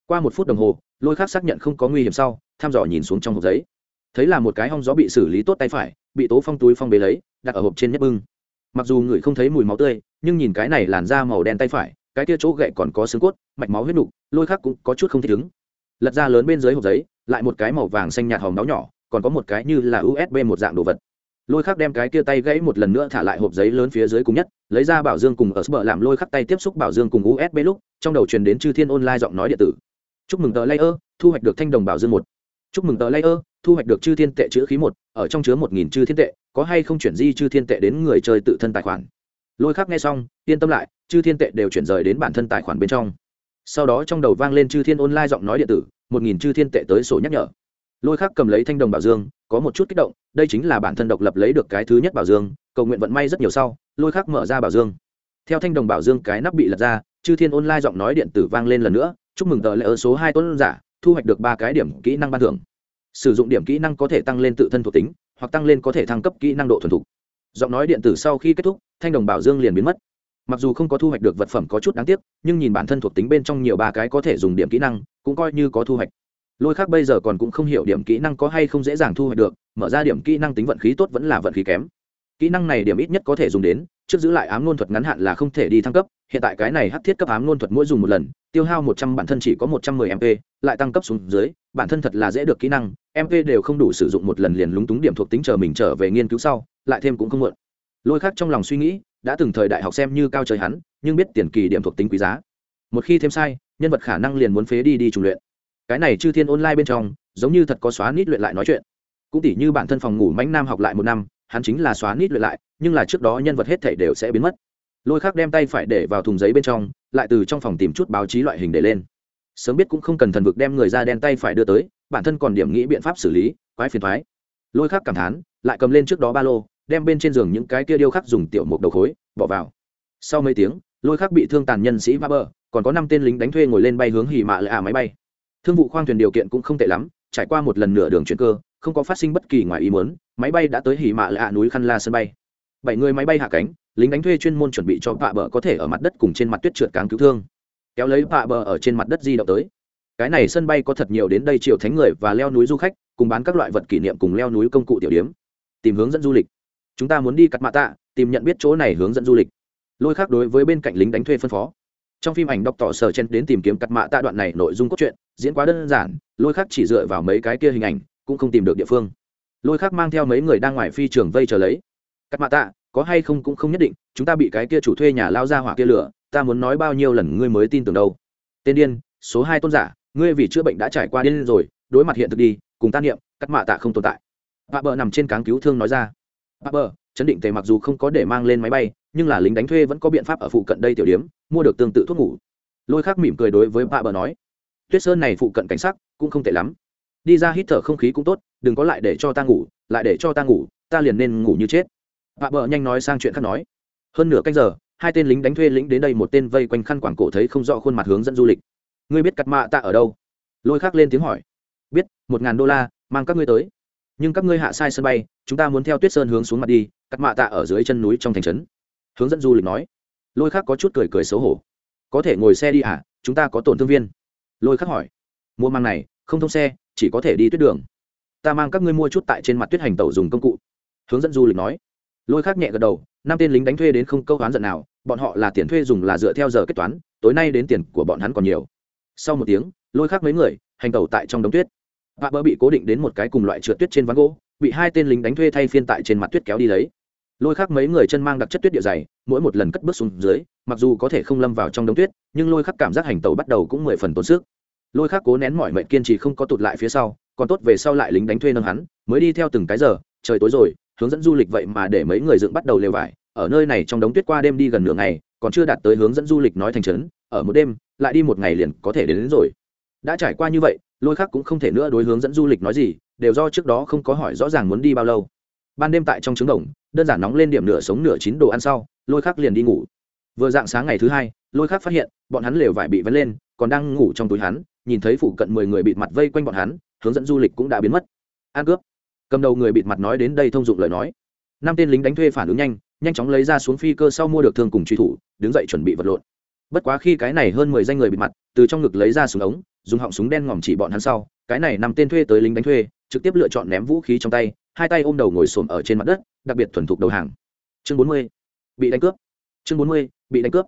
A: Qua một phút đồng hồ, lôi khắc xác nhận không có nguy hiểm sau thăm dò nhìn xuống trong hộp giấy. Thấy là một cái hong gió bị xử lý tốt tay phải, bị tố phong túi phong bế lấy, đặt ở hộp trên nhấp bưng. Mặc dù người không thấy mùi máu tươi, nhưng nhìn cái này làn da màu đen tay phải, cái kia chỗ gậy còn có xương cốt, mạch máu huyết nục, lôi khắc cũng có chút không thích ứng. Lật ra lớn bên dưới hộp giấy, lại một cái màu vàng xanh nhạt hồng máu nhỏ, còn có một cái như là usb một dạng đồ vật. Lôi khắc đem cái kia tay gãy một lần nữa thả lại hộp giấy lớn phía dưới cùng nhất lấy ra bảo dương cùng ở bờ làm lôi khắc tay tiếp xúc bảo dương cùng usb lúc, trong đầu truyền đến chư thiên online giọng nói điện tử. Chúc mừng tờ layer, thu hoạch được thanh đồng bảo dương một. Chúc mừng tờ layer, thu hoạch được chư thiên tệ chữ khí một, ở trong chứa một nghìn chư thiên tệ, có hay không chuyển di chư thiên tệ đến người chơi tự thân tài khoản? Lôi khắc nghe xong, yên tâm lại, chư thiên tệ đều chuyển rời đến bản thân tài khoản bên trong. Sau đó trong đầu vang lên chư thiên online giọng nói điện tử, một nghìn chư thiên tệ tới sổ nhắc nhở. Lôi khắc cầm lấy thanh đồng bảo dương có một chút kích động, đây chính là bản thân độc lập lấy được cái thứ nhất bảo dương, cầu nguyện vận may rất nhiều sau, lôi khắc mở ra bảo dương. Theo thanh đồng bảo dương cái nắp bị lật ra, chư thiên online giọng nói điện tử vang lên lần nữa, chúc mừng tờ lễ ớ số hai tuấn giả, thu hoạch được ba cái điểm kỹ năng ban thưởng. Sử dụng điểm kỹ năng có thể tăng lên tự thân thuộc tính, hoặc tăng lên có thể thăng cấp kỹ năng độ thuần thục. Giọng nói điện tử sau khi kết thúc, thanh đồng bảo dương liền biến mất. Mặc dù không có thu hoạch được vật phẩm có chút đáng tiếc, nhưng nhìn bản thân thuộc tính bên trong nhiều ba cái có thể dùng điểm kỹ năng, cũng coi như có thu hoạch lôi khác bây giờ còn cũng không hiểu điểm kỹ năng có hay không dễ dàng thu hoạch được, mở ra điểm kỹ năng tính vận khí tốt vẫn là vận khí kém. Kỹ năng này điểm ít nhất có thể dùng đến, trước giữ lại ám nôn thuật ngắn hạn là không thể đi thăng cấp, hiện tại cái này hắc thiết cấp ám nôn thuật mỗi dùng một lần, tiêu hao một trăm bản thân chỉ có một trăm mười mp lại tăng cấp xuống dưới, bản thân thật là dễ được kỹ năng mp đều không đủ sử dụng một lần liền lúng túng điểm thuộc tính chờ mình trở về nghiên cứu sau, lại thêm cũng không muộn. Lôi khác trong lòng suy nghĩ, đã từng thời đại học xem như cao trời hắn, nhưng biết tiền kỳ điểm thuộc tính quý giá. Một khi thêm sai, nhân vật khả năng liền muốn phế đi đi trùng luyện cái này chư thiên online bên trong, giống như thật có xóa nít luyện lại nói chuyện. Cũng tỉ như bản thân phòng ngủ mãnh nam học lại một năm, hắn chính là xóa nít luyện lại, nhưng là trước đó nhân vật hết thể đều sẽ biến mất. Lôi khác đem tay phải để vào thùng giấy bên trong, lại từ trong phòng tìm chút báo chí loại hình để lên. Sớm biết cũng không cần thần vực đem người ra đen tay phải đưa tới, bản thân còn điểm nghĩ biện pháp xử lý, quái phiền thoái lôi khác cảm thán, lại cầm lên trước đó ba lô, đem bên trên giường những cái kia điêu khắc dùng tiểu mục đầu khối, bỏ vào. Sau mấy tiếng, lôi khác bị thương tàn nhân sĩ va bờ, còn có năm tên lính đánh thuê ngồi lên bay hướng hỉ mạ lạ à máy bay thương vụ khoang thuyền điều kiện cũng không tệ lắm, trải qua một lần nửa đường chuyển cơ, không có phát sinh bất kỳ ngoài ý muốn, máy bay đã tới hỉ mạ lạ núi khăn la sân bay. Bảy người máy bay hạ cánh, lính đánh thuê chuyên môn chuẩn bị cho pạ bờ có thể ở mặt đất cùng trên mặt tuyết trượt cáng cứu thương. Kéo lấy pạ bờ ở trên mặt đất di động tới. Cái này sân bay có thật nhiều đến đây triệu thánh người và leo núi du khách, cùng bán các loại vật kỷ niệm cùng leo núi công cụ tiểu điếm tìm hướng dẫn du lịch. Chúng ta muốn đi cắt mạ tạ, tìm nhận biết chỗ này hướng dẫn du lịch. Lôi khác đối với bên cạnh lính đánh thuê phân phó trong phim ảnh đọc tỏ sở chen đến tìm kiếm cắt mạ tạ đoạn này nội dung cốt truyện, diễn quá đơn giản, lôi khác chỉ dựa vào mấy cái kia hình ảnh, cũng không tìm được địa phương. Lôi khác mang theo mấy người đang ngoài phi trường vây chờ lấy. Cắt mạ tạ có hay không cũng không nhất định, chúng ta bị cái kia chủ thuê nhà lao ra hỏa kia lửa ta muốn nói bao nhiêu lần ngươi mới tin tưởng đâu. Tên điên, số hai tôn giả, ngươi vì chữa bệnh đã trải qua điên rồi, đối mặt hiện thực đi, cùng tan niệm, cắt mạ tạ không tồn tại. Bà bờ nằm trên cáng cứu thương nói ra. Bà bờ chấn định tề mặc dù không có để mang lên máy bay, nhưng là lính đánh thuê vẫn có biện pháp ở phụ cận đây tiểu điếm, mua được tương tự thuốc ngủ. Lôi khác mỉm cười đối với bà bờ nói, tuyết sơn này phụ cận cảnh sắc cũng không tệ lắm. Đi ra hít thở không khí cũng tốt, đừng có lại để cho ta ngủ, lại để cho ta ngủ, ta liền nên ngủ như chết. Bà bờ nhanh nói sang chuyện khác nói, hơn nửa canh giờ, hai tên lính đánh thuê lính đến đây một tên vây quanh khăn quảng cổ thấy không rõ khuôn mặt hướng dẫn du lịch. Ngươi biết cắt mạ ta ở đâu? Lôi khác lên tiếng hỏi, biết, một ngàn đô la, mang các ngươi tới nhưng các ngươi hạ sai sân bay, chúng ta muốn theo tuyết sơn hướng xuống mặt đi, cắt mạ tạ ở dưới chân núi trong thành trấn. Hướng dẫn du lịch nói. Lôi khác có chút cười cười xấu hổ. Có thể ngồi xe đi à chúng ta có tổn thương viên. Lôi khắc hỏi. Mua mang này, không thông xe, chỉ có thể đi tuyết đường. Ta mang các ngươi mua chút tại trên mặt tuyết hành tẩu dùng công cụ. Hướng dẫn du lịch nói. Lôi khắc nhẹ gật đầu, năm tên lính đánh thuê đến không câu oán giận nào, bọn họ là tiền thuê dùng là dựa theo giờ kết toán, tối nay đến tiền của bọn hắn còn nhiều. Sau một tiếng, lôi khắc mấy người, hành tẩu tại trong đống tuyết vạ bơ bị cố định đến một cái cùng loại trượt tuyết trên ván gỗ bị hai tên lính đánh thuê thay phiên tại trên mặt tuyết kéo đi lấy. Lôi khắc mấy người chân mang đặc chất tuyết địa dày mỗi một lần cất bước xuống dưới mặc dù có thể không lâm vào trong đống tuyết nhưng lôi khắc cảm giác hành tẩu bắt đầu cũng mười phần tốn sức. Lôi khắc cố nén mọi mệnh kiên trì không có tụt lại phía sau còn tốt về sau lại lính đánh thuê nâng hắn mới đi theo từng cái giờ trời tối rồi hướng dẫn du lịch vậy mà để mấy người dựng bắt đầu lều vải ở nơi này trong đống tuyết qua đêm đi gần nửa ngày còn chưa đạt tới hướng dẫn du lịch nói thành trấn ở một đêm lại đi một ngày liền có thể đến, đến rồi. Đã trải qua như vậy lôi khác cũng không thể nữa đối hướng dẫn du lịch nói gì, đều do trước đó không có hỏi rõ ràng muốn đi bao lâu. Ban đêm tại trong trứng đồng, đơn giản nóng lên điểm nửa sống nửa chín đồ ăn sau, lôi khác liền đi ngủ. Vừa dạng sáng ngày thứ hai, lôi khác phát hiện, bọn hắn lều vải bị vấn lên, còn đang ngủ trong túi hắn, nhìn thấy phụ cận mười người bịt mặt vây quanh bọn hắn, hướng dẫn du lịch cũng đã biến mất. An cướp. Cầm đầu người bịt mặt nói đến đây thông dụng lời nói. Năm tên lính đánh thuê phản ứng nhanh nhanh chóng lấy ra xuống phi cơ sau mua được thương cùng truy thủ, đứng dậy chuẩn bị vật lộn. Bất quá khi cái này hơn mười danh người bịt mặt, từ trong ngực lấy ra súng ống dùng họng súng đen ngòm chỉ bọn hắn sau, cái này nằm tên thuê tới lính đánh thuê, trực tiếp lựa chọn ném vũ khí trong tay, hai tay ôm đầu ngồi xổm ở trên mặt đất, đặc biệt thuần thục đầu hàng. Chương bốn mươi, bị đánh cướp. Chương bốn mươi, bị đánh cướp.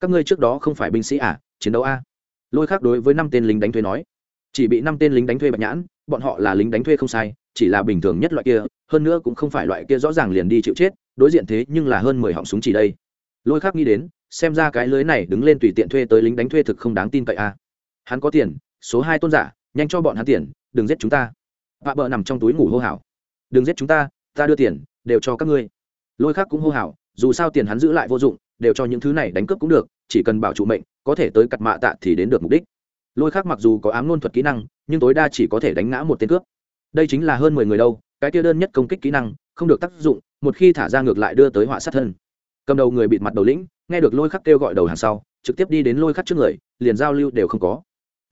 A: Các ngươi trước đó không phải binh sĩ à chiến đấu a? Lôi khác đối với năm tên lính đánh thuê nói. Chỉ bị năm tên lính đánh thuê bạch nhãn, bọn họ là lính đánh thuê không sai, chỉ là bình thường nhất loại kia, hơn nữa cũng không phải loại kia rõ ràng liền đi chịu chết, đối diện thế nhưng là hơn mười họng súng chỉ đây. Lôi khác nghĩ đến, xem ra cái lưới này đứng lên tùy tiện thuê tới lính đánh thuê thực không đáng tin cậy a hắn có tiền, số hai tôn giả, nhanh cho bọn hắn tiền, đừng giết chúng ta. Vạ bờ nằm trong túi ngủ hô hào. Đừng giết chúng ta ta đưa tiền, đều cho các ngươi. Lôi khác cũng hô hào, dù sao tiền hắn giữ lại vô dụng, đều cho những thứ này đánh cướp cũng được, chỉ cần bảo trụ mệnh, có thể tới cặt mạ tạ thì đến được mục đích. Lôi khác mặc dù có ám nôn thuật kỹ năng, nhưng tối đa chỉ có thể đánh ngã một tên cướp. Đây chính là hơn mười người đâu, cái kia đơn nhất công kích kỹ năng, không được tác dụng, một khi thả ra ngược lại đưa tới họa sát thân. Cầm đầu người bịt mặt đầu lĩnh, nghe được lôi khắc kêu gọi đầu hàng sau, trực tiếp đi đến lôi khắc trước người, liền giao lưu đều không có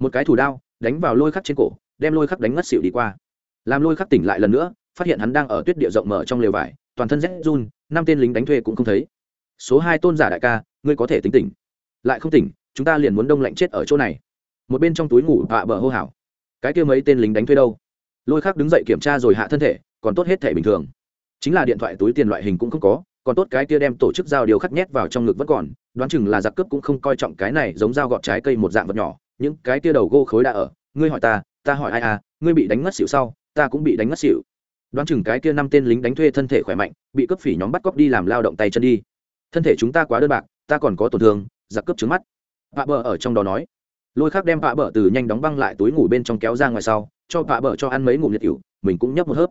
A: một cái thủ đao đánh vào lôi khắc trên cổ, đem lôi khắc đánh ngất xỉu đi qua. Làm lôi khắc tỉnh lại lần nữa, phát hiện hắn đang ở tuyết địa rộng mở trong lều vải, toàn thân rét run, năm tên lính đánh thuê cũng không thấy. Số hai tôn giả đại ca, ngươi có thể tính tỉnh. Lại không tỉnh, chúng ta liền muốn đông lạnh chết ở chỗ này. Một bên trong túi ngủ vạ bờ hô hào. Cái kia mấy tên lính đánh thuê đâu? Lôi khắc đứng dậy kiểm tra rồi hạ thân thể, còn tốt hết thể bình thường. Chính là điện thoại, túi tiền loại hình cũng không có, còn tốt cái kia đem tổ chức dao điều khắc nhét vào trong ngực vẫn còn, đoán chừng là giặc cướp cũng không coi trọng cái này giống dao gọt trái cây một dạng vật nhỏ những cái kia đầu gô khối đã ở, ngươi hỏi ta ta hỏi ai à ngươi bị đánh ngất xỉu sau, ta cũng bị đánh ngất xỉu. Đoán chừng cái kia năm tên lính đánh thuê thân thể khỏe mạnh, bị cướp phỉ nhóm bắt cóc đi làm lao động tay chân đi. Thân thể chúng ta quá đơn bạc, ta còn có tổn thương, giặc cướp trứng mắt. Vạ bờ ở trong đó nói. Lôi khác đem vạ bờ từ nhanh đóng băng lại túi ngủ bên trong kéo ra ngoài sau, cho vạ bờ cho ăn mấy ngụm nhiệt cựu mình cũng nhấp một hớp.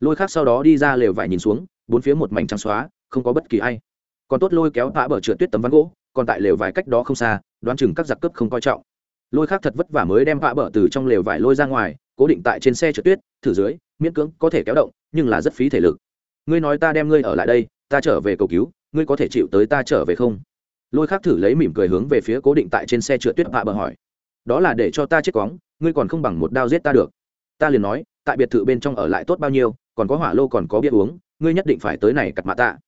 A: Lôi khác sau đó đi ra lều vải nhìn xuống, bốn phía một mảnh trắng xóa, không có bất kỳ ai. Còn tốt lôi kéo vạ bờ trượt tuyết tấm ván gỗ, còn tại lều vải cách đó không xa, đoán chừng các giặc cướp không coi trọng lôi khác thật vất vả mới đem vạ bờ từ trong lều vải lôi ra ngoài, cố định tại trên xe trượt tuyết, thử dưới, miễn cưỡng có thể kéo động, nhưng là rất phí thể lực. Ngươi nói ta đem ngươi ở lại đây, ta trở về cầu cứu, ngươi có thể chịu tới ta trở về không? Lôi khác thử lấy mỉm cười hướng về phía cố định tại trên xe trượt tuyết vạ bờ hỏi. Đó là để cho ta chết cóng ngươi còn không bằng một đao giết ta được. Ta liền nói, tại biệt thự bên trong ở lại tốt bao nhiêu, còn có hỏa lô còn có bia uống, ngươi nhất định phải tới này cặt mạ tạ.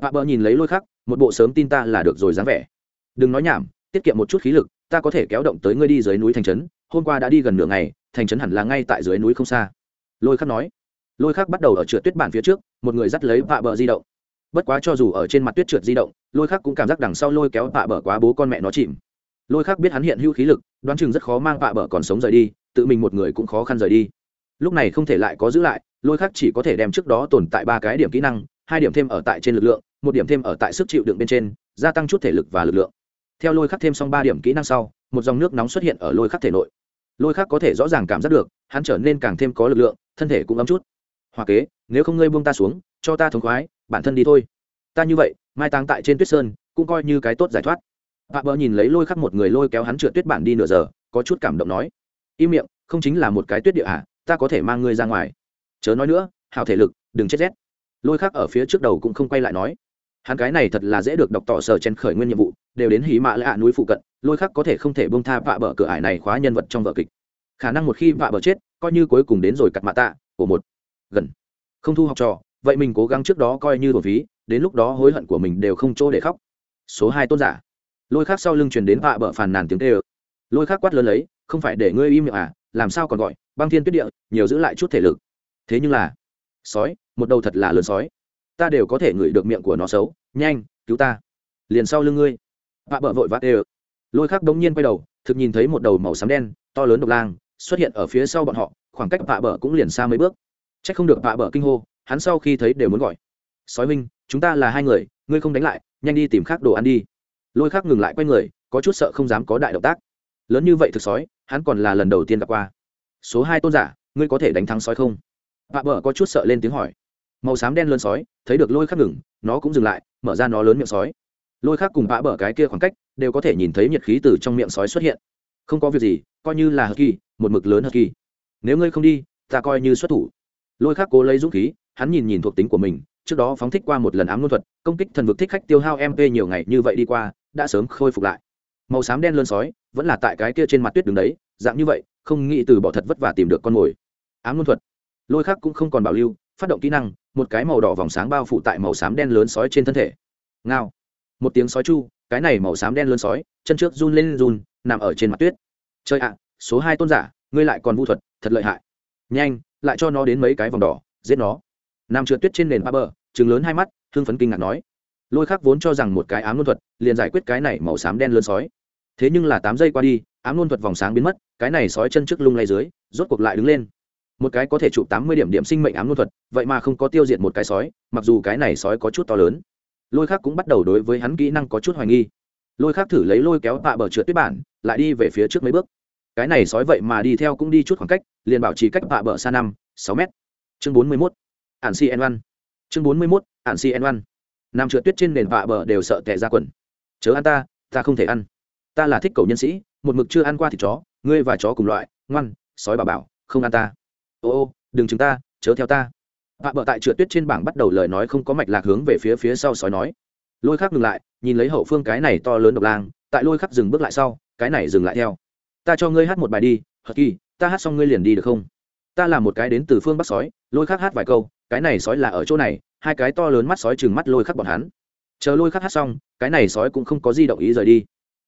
A: Vạ bờ nhìn lấy lôi khắc một bộ sớm tin ta là được rồi dáng vẻ. Đừng nói nhảm, tiết kiệm một chút khí lực ta có thể kéo động tới ngươi đi dưới núi thành trấn, hôm qua đã đi gần nửa ngày, thành trấn hẳn là ngay tại dưới núi không xa. Lôi khắc nói. Lôi khắc bắt đầu ở trượt tuyết bản phía trước, một người dắt lấy vạ bờ di động. Bất quá cho dù ở trên mặt tuyết trượt di động, lôi khắc cũng cảm giác đằng sau lôi kéo vạ bờ quá bố con mẹ nó chìm. Lôi khắc biết hắn hiện hữu khí lực, đoán chừng rất khó mang vạ bờ còn sống rời đi, tự mình một người cũng khó khăn rời đi. Lúc này không thể lại có giữ lại, lôi khắc chỉ có thể đem trước đó tồn tại ba cái điểm kỹ năng, hai điểm thêm ở tại trên lực lượng, một điểm thêm ở tại sức chịu đựng bên trên, gia tăng chút thể lực và lực lượng theo lôi khắc thêm xong ba điểm kỹ năng sau một dòng nước nóng xuất hiện ở lôi khắc thể nội. Lôi khắc có thể rõ ràng cảm giác được hắn trở nên càng thêm có lực lượng thân thể cũng ấm chút. Hoa kế nếu không ngươi buông ta xuống cho ta thống khoái bản thân đi thôi. Ta như vậy mai táng tại trên tuyết sơn cũng coi như cái tốt giải thoát. Bà bờ nhìn lấy lôi khắc một người lôi kéo hắn trượt tuyết bản đi nửa giờ có chút cảm động nói. Im miệng không chính là một cái tuyết địa ạ à, ta có thể mang ngươi ra ngoài. Chớ nói nữa hào thể lực đừng chết rét. Lôi khắc ở phía trước đầu cũng không quay lại nói. Hắn cái này thật là dễ được đọc tỏ sở chen khởi nguyên nhiệm vụ đều đến hí mạ lạ núi phụ cận, lôi khắc có thể không thể bông tha vạ bờ cửa ải này khóa nhân vật trong vở kịch. Khả năng một khi vạ bờ chết, coi như cuối cùng đến rồi cặt mạ tạ, của một. Gần. Không thu học trò, vậy mình cố gắng trước đó coi như một phí, đến lúc đó hối hận của mình đều không chỗ để khóc. Số hai tôn giả. Lôi khác sau lưng truyền đến vạ bờ phàn nàn tiếng tê ơ lôi khác quát lớn lấy, không phải để ngươi im miệng à làm sao còn gọi, băng thiên tuyết địa, nhiều giữ lại chút thể lực. Thế nhưng là, sói, một đầu thật là lớn sói. Ta đều có thể ngửi được miệng của nó xấu, nhanh, cứu ta. Liền sau lưng ngươi vạ bờ vội vã tê lôi khác đống nhiên quay đầu, thực nhìn thấy một đầu màu xám đen, to lớn độc lang, xuất hiện ở phía sau bọn họ, khoảng cách vạ bờ cũng liền xa mấy bước. C h ắ c không được vạ bờ kinh hô, hắn sau khi thấy đều muốn gọi. Sói minh chúng ta là hai người, ngươi không đánh lại, nhanh đi tìm khác đồ ăn đi. Lôi khác ngừng lại quay người, có chút sợ không dám có đại động tác. Lớn như vậy thực sói, hắn còn là lần đầu tiên gặp qua. Số hai tôn giả, ngươi có thể đánh thắng sói không? Vạ bờ có chút sợ lên tiếng hỏi. Màu xám đen lớn sói, thấy được lôi khắc ngừng, nó cũng dừng lại, mở ra nó lớn miệng sói lôi khác cùng bã bở cái kia khoảng cách đều có thể nhìn thấy nhiệt khí từ trong miệng sói xuất hiện. Không có việc gì, coi như là hờ kỳ, một mực lớn hờ kỳ. Nếu ngươi không đi, ta coi như xuất thủ. Lôi khác cố lấy dũng khí, hắn nhìn nhìn thuộc tính của mình, trước đó phóng thích qua một lần ám luân thuật, công kích thần vực thích khách tiêu hao mp nhiều ngày như vậy đi qua, đã sớm khôi phục lại. Màu xám đen lơn sói, vẫn là tại cái kia trên mặt tuyết đứng đấy, dạng như vậy, không nghĩ từ bỏ thật vất vả tìm được con mồi. Ám luân thuật. Lôi khác cũng không còn bảo lưu, phát động kỹ năng, một cái màu đỏ vòng sáng bao phủ tại màu xám đen lớn sói trên thân thể. Ngao một tiếng sói chu, cái này màu xám đen lớn sói, chân trước run lên run, nằm ở trên mặt tuyết. Chơi ạ, số hai tôn giả, ngươi lại còn vu thuật, thật lợi hại. Nhanh, lại cho nó đến mấy cái vòng đỏ, giết nó. Nam trượt tuyết trên nền ba bờ chừng lớn hai mắt, hưng phấn kinh ngạc nói. Lôi khắc vốn cho rằng một cái ám luân thuật, liền giải quyết cái này màu xám đen lớn sói. Thế nhưng là tám giây qua đi, ám luân thuật vòng sáng biến mất, cái này sói chân trước lung lay dưới, rốt cuộc lại đứng lên. Một cái có thể chụp tám mươi điểm điểm sinh mệnh ám luân thuật, vậy mà không có tiêu diệt một cái sói, mặc dù cái này sói có chút to lớn lôi khác cũng bắt đầu đối với hắn kỹ năng có chút hoài nghi. Lôi khác thử lấy lôi kéo tạ bờ trượt tuyết bản, lại đi về phía trước mấy bước. Cái này sói vậy mà đi theo cũng đi chút khoảng cách, liền bảo trì cách bạ bờ xa năm, sáu mét. Chương bốn mươi mốt. Ạn si en văn chương bốn mươi mốt ạn si en văn nam trượt tuyết trên nền bạ bờ đều sợ tệ ra quần. Chớ ăn ta ta không thể ăn. Ta là thích cầu nhân sĩ, một mực chưa ăn qua thịt chó, ngươi và chó cùng loại, ngoan, sói bà bảo, không ăn ta. Ô ô, đừng chúng ta, chớ theo ta vạ bờ tại trượt tuyết trên bảng bắt đầu lời nói không có mạch lạc hướng về phía phía sau sói nói. Lôi khắc ngừng lại, nhìn lấy hậu phương cái này to lớn độc lang, tại lôi khắc dừng bước lại sau, cái này dừng lại theo. Ta cho ngươi hát một bài đi hờ kỳ, ta hát xong ngươi liền đi được không? Ta là một cái đến từ phương bắc sói, lôi khắc hát vài câu, cái này sói là ở chỗ này, hai cái to lớn mắt sói chừng mắt lôi khắc bọn hắn. Chờ lôi khắc hát xong, cái này sói cũng không có di động ý rời đi.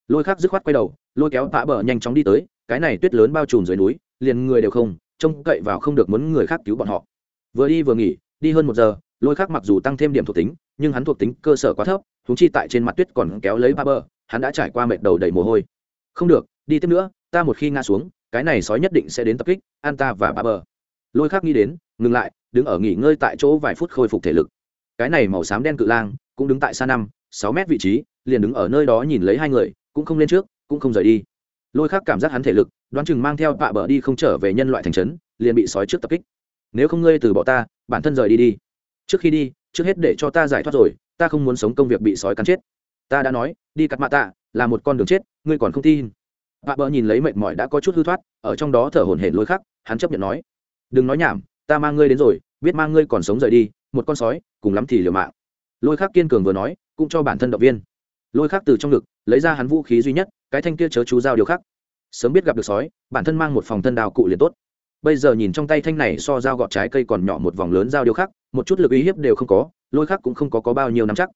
A: Lôi khắc dứt khoát quay đầu, lôi kéo tạ bờ nhanh chóng đi tới, cái này tuyết lớn bao trùm dưới núi, liền người đều không, trông cậy vào không được muốn người khác cứu bọn họ vừa đi vừa nghỉ, đi hơn một giờ, lôi khắc mặc dù tăng thêm điểm thuộc tính, nhưng hắn thuộc tính cơ sở quá thấp thúng chi tại trên mặt tuyết còn kéo lấy ba bờ, hắn đã trải qua mệt đầu đầy mồ hôi. Không được, đi tiếp nữa, ta một khi ngã xuống, cái này sói nhất định sẽ đến tập kích, an ta và ba bờ. Lôi khắc nghĩ đến, ngừng lại, đứng ở nghỉ ngơi tại chỗ vài phút khôi phục thể lực. Cái này màu xám đen cự lang, cũng đứng tại xa năm, sáu mét vị trí, liền đứng ở nơi đó nhìn lấy hai người, cũng không lên trước, cũng không rời đi. Lôi khắc cảm giác hắn thể lực, đoán chừng mang theo bạ bờ đi không trở về nhân loại thành trấn, liền bị sói trước tập kích nếu không ngươi từ bỏ ta, bản thân rời đi đi. Trước khi đi, trước hết để cho ta giải thoát rồi, ta không muốn sống công việc bị sói cắn chết. Ta đã nói, đi cắt mạ tạ, là một con đường chết, ngươi còn không tin. Bạ bờ nhìn lấy mệt mỏi đã có chút hư thoát, ở trong đó thở hổn hển lôi khắc, hắn chấp nhận nói. Đừng nói nhảm, ta mang ngươi đến rồi, biết mang ngươi còn sống rời đi, một con sói, cùng lắm thì liều mạng. Lôi khắc kiên cường vừa nói, cũng cho bản thân động viên. Lôi khắc từ trong ngực, lấy ra hắn vũ khí duy nhất, cái thanh kia chớ chú dao điều khắc. Sớm biết gặp được sói, bản thân mang một phòng thân đào cụ liền tốt bây giờ nhìn trong tay thanh này so dao gọt trái cây còn nhỏ một vòng lớn dao điêu khắc một chút lực uy hiếp đều không có lôi khắc cũng không có, có bao nhiêu nắm chắc.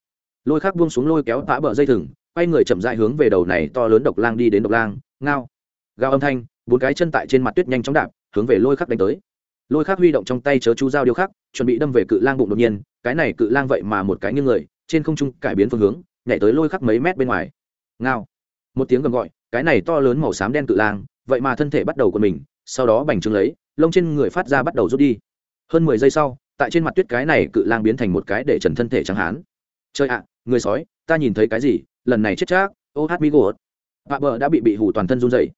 A: Lôi khắc buông xuống lôi kéo phá bờ dây thừng quay người chậm dại hướng về đầu này to lớn độc lang đi đến độc lang ngao gao âm thanh bốn cái chân tại trên mặt tuyết nhanh chóng đạp hướng về lôi khắc đánh tới. Lôi khắc huy động trong tay chớ chú dao điêu khắc chuẩn bị đâm về cự lang bụng đột nhiên cái này cự lang vậy mà một cái như người trên không trung cải biến phương hướng nhảy tới lôi khắc mấy mét bên ngoài. Ngao một tiếng gầm gọi cái này to lớn màu xám đen cự lang vậy mà thân thể bắt đầu của mình sau đó bành trướng lấy, lông trên người phát ra bắt đầu rút đi. Hơn mười giây sau, tại trên mặt tuyết cái này cự lang biến thành một cái để trần thân thể trắng hán. Chơi ạ, người sói, ta nhìn thấy cái gì? Lần này chết chắc. Ô hát mi gột. Vạ bờ đã bị bị hủ toàn thân run dày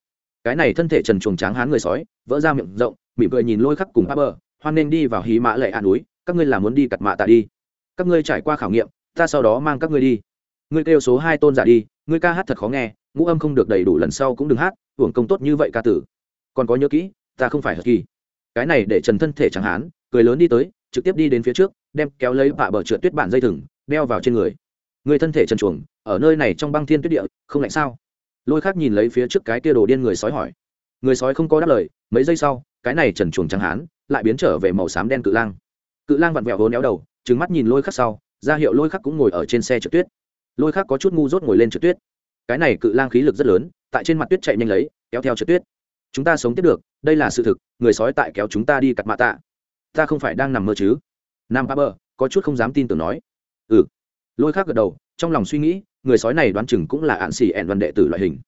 A: cái này thân thể trần chuồng tráng hán người sói, vỡ ra miệng rộng, mỉm cười nhìn lôi khắc cùng vạ bờ, hoan nên đi vào hí mã lệ hạ núi, các ngươi là muốn đi cặt mạ tạ đi. Các ngươi trải qua khảo nghiệm, ta sau đó mang các ngươi đi. Ngươi kêu số hai tôn giả đi, ngươi ca hát thật khó nghe, ngũ âm không được đầy đủ lần sau cũng đừng hát, hưởng công tốt như vậy ca tử còn có nhớ kỹ, ta không phải hờ kỳ cái này để trần thân thể chẳng hán, cười lớn đi tới, trực tiếp đi đến phía trước, đem kéo lấy bạ bờ trượt tuyết bản dây thừng, đeo vào trên người. Người thân thể trần chuồng ở nơi này trong băng thiên tuyết địa, không lạnh sao? Lôi khác nhìn lấy phía trước cái tia đồ điên người sói hỏi. Người sói không có đáp lời, mấy giây sau, cái này trần chuồng chẳng hán lại biến trở về màu xám đen cự lang. Cự lang vặn vẹo hố néo đầu trứng mắt nhìn lôi khắc sau, ra hiệu lôi khắc cũng ngồi ở trên xe trượt tuyết. Lôi khắc có chút ngu dốt ngồi lên trượt tuyết. Cái này cự lang khí lực rất lớn, tại trên mặt tuyết chạy nhanh lấy, kéo theo trượt tuyết chúng ta sống tiếp được, đây là sự thực, người sói tại kéo chúng ta đi cặt mạ tạ. Ta không phải đang nằm mơ chứ? Nam pa bơ có chút không dám tin tưởng nói. Ừ. Lôi khác gật đầu, trong lòng suy nghĩ, người sói này đoán chừng cũng là ạn xỉ ẹn văn đệ tử loại hình.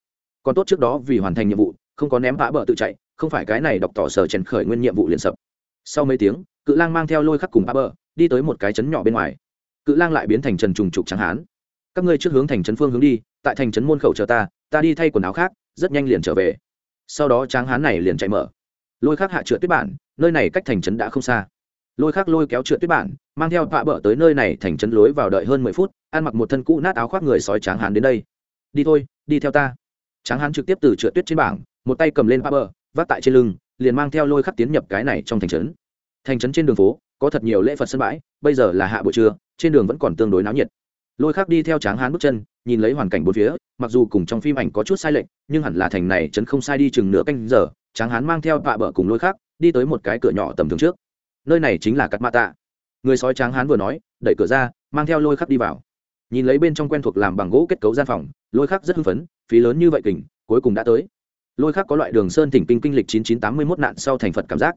A: Còn tốt trước đó vì hoàn thành nhiệm vụ, không có ném phá bờ tự chạy, không phải cái này đọc tỏ sở chèn khởi nguyên nhiệm vụ liền sập. Sau mấy tiếng, cự lang mang theo lôi khắc cùng phá bờ đi tới một cái trấn nhỏ bên ngoài. Cự lang lại biến thành trần trùng trục trắng hán. Các ngươi trước hướng thành trấn phương hướng đi, tại thành trấn môn khẩu chờ ta ta đi thay quần áo khác, rất nhanh liền trở về sau đó tráng hán này liền chạy mở. Lôi khắc hạ trượt tuyết bản, nơi này cách thành trấn đã không xa. Lôi khắc lôi kéo trượt tuyết bản, mang theo vạ bờ tới nơi này thành trấn lối vào đợi hơn mười phút, ăn mặc một thân cũ nát áo khoác người sói tráng hán đến đây. Đi thôi, đi theo ta. Tráng hán trực tiếp từ trượt tuyết trên bảng, một tay cầm lên vạ bờ vác tại trên lưng, liền mang theo lôi khắc tiến nhập cái này trong thành trấn. Thành trấn trên đường phố, có thật nhiều lễ phật sân bãi, bây giờ là hạ buổi trưa, trên đường vẫn còn tương đối náo nhiệt lôi khắc đi theo tráng hán bước chân, nhìn lấy hoàn cảnh bốn phía, mặc dù cùng trong phim ảnh có chút sai lệch, nhưng hẳn là thành này chấn không sai đi chừng nửa canh giờ, tráng hán mang theo vạ bờ cùng lôi khắc, đi tới một cái cửa nhỏ tầm thường trước. Nơi này chính là cắt mạ tạ. Người sói tráng hán vừa nói, đẩy cửa ra, mang theo lôi khắc đi vào. Nhìn lấy bên trong quen thuộc làm bằng gỗ kết cấu gian phòng, lôi khắc rất hưng phấn, phí lớn như vậy kình, cuối cùng đã tới. Lôi khắc có loại đường sơn thỉnh kinh kinh lịch chín chín tám mươi mốt nạn sau thành phật cảm giác.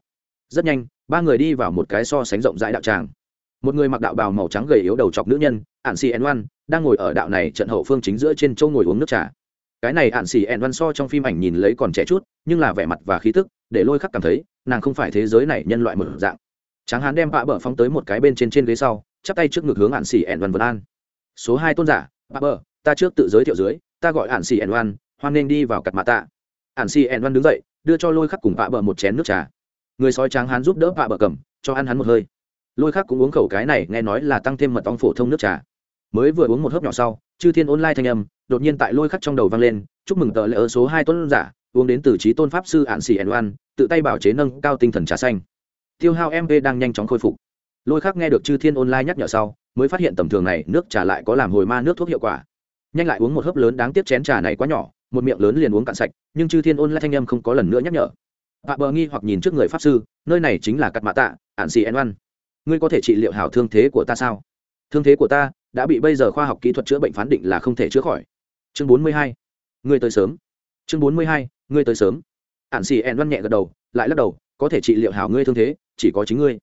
A: Rất nhanh, ba người đi vào một cái so sánh rộng rãi đạo tràng một người mặc đạo bào màu trắng gầy yếu đầu chọc nữ nhân ạn xì Enwan đang ngồi ở đạo này trận hậu phương chính giữa trên châu ngồi uống nước trà. Cái này ạn xì Enwan so trong phim ảnh nhìn lấy còn trẻ chút nhưng là vẻ mặt và khí tức để lôi khắc cảm thấy nàng không phải thế giới này nhân loại mở dạng. Tráng hán đem bạ bờ phóng tới một cái bên trên trên ghế sau chắp tay trước ngực hướng ạn xì Enwan vân an. Số hai tôn giả bạ bờ ta trước tự giới thiệu dưới ta gọi ạn xì Enwan, hoan nên đi vào cặt mạ tạ. Ạn xì Enwan đứng dậy đưa cho lôi khắc cùng bạ bờ một chén nước trà. Người sói tráng hán giúp đỡ bạ bờ cầm cho ăn hắn một hơi lôi khác cũng uống khẩu cái này, nghe nói là tăng thêm mật ong phổ thông nước trà. Mới vừa uống một hớp nhỏ sau, chư thiên online thanh âm, đột nhiên tại lôi khắc trong đầu vang lên, chúc mừng tờ lễ ớ số hai tuấn giả, uống đến từ trí tôn pháp sư ạn xì ẩn oan, tự tay bảo chế nâng cao tinh thần trà xanh. Tiêu hao mv đang nhanh chóng khôi phục. Lôi khắc nghe được chư thiên online nhắc nhở sau, mới phát hiện tầm thường này, nước trà lại có làm hồi ma nước thuốc hiệu quả. Nhanh lại uống một hớp lớn đáng tiếc chén trà này quá nhỏ, một miệng lớn liền uống cạn sạch, nhưng chư thiên online thanh âm không có lần nữa nhắc nhở. Hạ bờ nghi hoặc nhìn trước người pháp sư, nơi này chính là cắt mạ tạ ạn xì ẩn oan ngươi có thể trị liệu hảo thương thế của ta sao? Thương thế của ta đã bị bây giờ khoa học kỹ thuật chữa bệnh phán định là không thể chữa khỏi. Chương bốn mươi hai, ngươi tới sớm. Chương bốn mươi hai, ngươi tới sớm. Ạn xì ẻn văn nhẹ gật đầu, lại lắc đầu, có thể trị liệu hảo ngươi thương thế, chỉ có chính ngươi.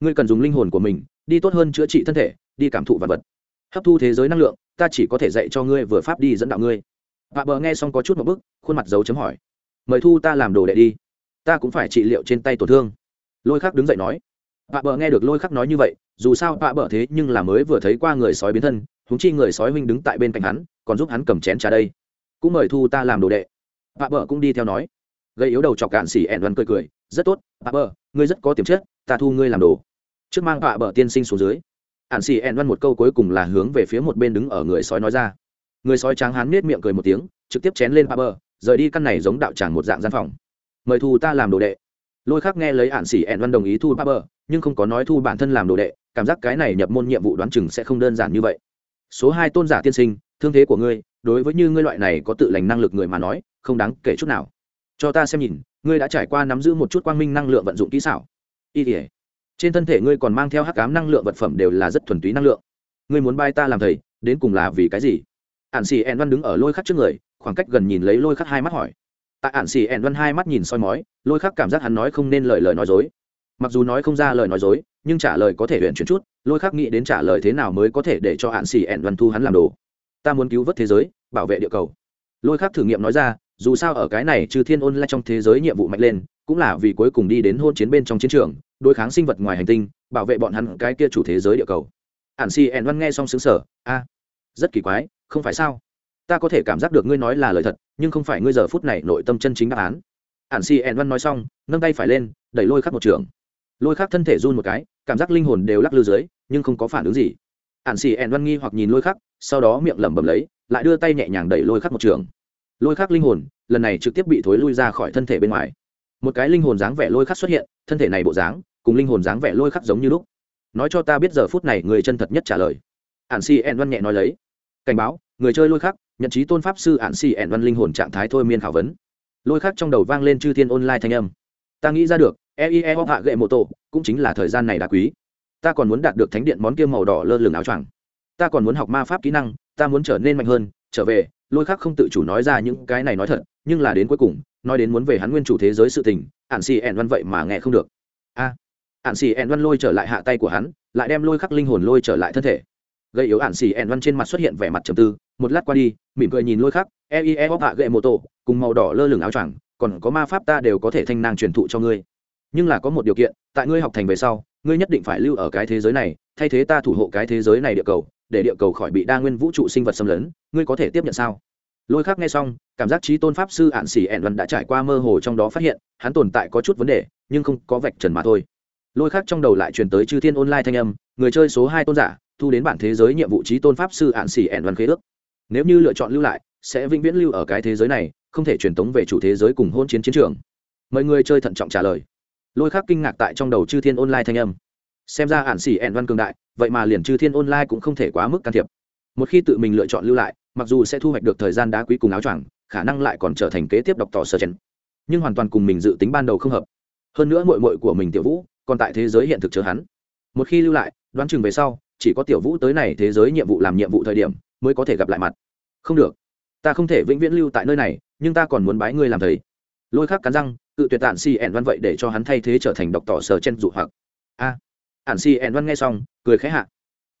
A: Ngươi cần dùng linh hồn của mình, đi tốt hơn chữa trị thân thể, đi cảm thụ vật vật. Hấp thu thế giới năng lượng, ta chỉ có thể dạy cho ngươi vừa pháp đi dẫn đạo ngươi. Bà bờ nghe xong có chút một bức, khuôn mặt dấu chấm hỏi. Mời thu ta làm đồ đệ đi. Ta cũng phải trị liệu trên tay tổn thương. Lôi khắc đứng dậy nói vạ bờ nghe được lôi khắc nói như vậy, dù sao vạ bờ thế nhưng là mới vừa thấy qua người sói biến thân húng chi người sói huynh đứng tại bên cạnh hắn, còn giúp hắn cầm chén trà đây. Cũng mời thu ta làm đồ đệ. Vạ bờ cũng đi theo nói. Gây yếu đầu chọc cạn xỉ ẹn vân cười cười, rất tốt, vạ bờ, ngươi rất có tiềm chất, ta thu ngươi làm đồ. Trước mang vạ bờ tiên sinh xuống dưới. Ạn xỉ ẹn vân một câu cuối cùng là hướng về phía một bên đứng ở người sói nói ra. Người sói tráng hắn nết miệng cười một tiếng, trực tiếp chén lên vạ bờ, rời đi căn này giống đạo tràng một dạng gian phòng. Mời thu ta làm đồ đệ lôi khắc nghe lấy ạn xỉ ẹn văn đồng ý thu Hạ bờ nhưng không có nói thu bản thân làm đồ đệ, cảm giác cái này nhập môn nhiệm vụ đoán chừng sẽ không đơn giản như vậy. Số hai tôn giả tiên sinh, thương thế của ngươi, đối với như ngươi loại này có tự lành năng lực người mà nói, không đáng kể chút nào. Cho ta xem nhìn, ngươi đã trải qua nắm giữ một chút quang minh năng lượng vận dụng kỹ xảo. Y tỉa trên thân thể ngươi còn mang theo hắc ám năng lượng vật phẩm đều là rất thuần túy năng lượng. Ngươi muốn bay ta làm thầy, đến cùng là vì cái gì? Ạn xì ẹn văn đứng ở lôi khắc trước người, khoảng cách gần nhìn lấy lôi khắc hai mắt hỏi tại ản xì ẻn văn hai mắt nhìn soi mói, lôi khắc cảm giác hắn nói không nên lời lời nói dối. Mặc dù nói không ra lời nói dối, nhưng trả lời có thể luyện chuyển chút, lôi khắc nghĩ đến trả lời thế nào mới có thể để cho hạn xì ẻn văn thu hắn làm đồ. Ta muốn cứu vớt thế giới, bảo vệ địa cầu. Lôi khắc thử nghiệm nói ra, dù sao ở cái này trừ thiên ôn lại trong thế giới nhiệm vụ mạnh lên, cũng là vì cuối cùng đi đến hôn chiến bên trong chiến trường, đối kháng sinh vật ngoài hành tinh, bảo vệ bọn hắn cái kia chủ thế giới địa cầu. Hạn xì ẻn văn nghe xong xứng sở a, rất kỳ quái, không phải sao? Ta có thể cảm giác được ngươi nói là lời thật, nhưng không phải ngươi giờ phút này nội tâm chân chính đáp án. Ạn xì ẹn văn nói xong, nâng tay phải lên, đẩy lôi khắc một trường. Lôi khắc thân thể run một cái, cảm giác linh hồn đều lắc lư dưới, nhưng không có phản ứng gì. Ạn xì ẹn văn nghi hoặc nhìn lôi khắc, sau đó miệng lẩm bẩm lấy, lại đưa tay nhẹ nhàng đẩy lôi khắc một trường. Lôi khắc linh hồn, lần này trực tiếp bị thối lui ra khỏi thân thể bên ngoài. Một cái linh hồn dáng vẻ lôi khắc xuất hiện, thân thể này bộ dáng, cùng linh hồn dáng vẻ lôi khắc giống như lúc. Nói cho ta biết giờ phút này người chân thật nhất trả lời. Ạn xì ẹn văn nhẹ nói lấy. Cảnh báo, người chơi lôi khắc nhận trí tôn pháp sư ạn xì ẹn văn linh hồn trạng thái thôi miên khảo vấn. Lôi khắc trong đầu vang lên chư thiên online thanh âm. Ta nghĩ ra được eie hoặc hạ gậy mô tô cũng chính là thời gian này đã quý. Ta còn muốn đạt được thánh điện món kia màu đỏ lơ lửng áo choàng. Ta còn muốn học ma pháp kỹ năng, ta muốn trở nên mạnh hơn, trở về, lôi khắc không tự chủ nói ra những cái này nói thật, nhưng là đến cuối cùng, nói đến muốn về hắn nguyên chủ thế giới sự tình, ạn xì ẹn văn vậy mà nghe không được. A, ạn xì ẹn văn lôi trở lại hạ tay của hắn, lại đem lôi khắc linh hồn lôi trở lại thân thể gây yếu ạn xì ẹn văn trên mặt xuất hiện vẻ mặt trầm tư, một lát qua đi, mỉm cười nhìn lôi khắc eie hoặc hạ gậy mô tô cùng màu đỏ lơ lửng áo choàng, còn có ma pháp ta đều có thể thanh năng truyền thụ cho ngươi. Nhưng là có một điều kiện, tại ngươi học thành về sau, ngươi nhất định phải lưu ở cái thế giới này, thay thế ta thủ hộ cái thế giới này địa cầu, để địa cầu khỏi bị đa nguyên vũ trụ sinh vật xâm lấn, ngươi có thể tiếp nhận sao? Lôi khác nghe xong, cảm giác trí tôn pháp sư ạn xỉ ẹn văn đã trải qua mơ hồ trong đó phát hiện, hắn tồn tại có chút vấn đề, nhưng không có vạch trần mà thôi. Lôi khác trong đầu lại truyền tới chư thiên online thanh âm, người chơi số hai tôn giả thu đến bản thế giới nhiệm vụ trí tôn pháp sư ạn xỉ ẹn văn khế ước. Nếu như lựa chọn lưu lại, sẽ vĩnh viễn lưu ở cái thế giới này, không thể truyền tống về chủ thế giới cùng hôn chiến chiến trường. Mời người chơi thận trọng trả lời. Lôi khắc kinh ngạc tại trong đầu chư thiên online thanh âm. Xem ra ản xỉ ẹn văn cường đại, vậy mà liền chư thiên online cũng không thể quá mức can thiệp. Một khi tự mình lựa chọn lưu lại, mặc dù sẽ thu hoạch được thời gian đá quý cùng áo choàng, khả năng lại còn trở thành kế tiếp đọc tỏ sơ chén nhưng hoàn toàn cùng mình dự tính ban đầu không hợp. Hơn nữa mội mội của mình tiểu vũ, còn tại thế giới hiện thực chờ hắn. Một khi lưu lại, đoán chừng về sau chỉ có tiểu vũ tới này thế giới nhiệm vụ làm nhiệm vụ thời điểm mới có thể gặp lại mặt. Không được. Ta không thể vĩnh viễn lưu tại nơi này nhưng ta còn muốn bái ngươi làm thầy. Lôi khắc cắn răng cự tuyệt tản si ẻn văn vậy để cho hắn thay thế trở thành độc tỏ sở chen dụ hoặc. A. À, ản si ẻn văn nghe xong cười khẽ hạ.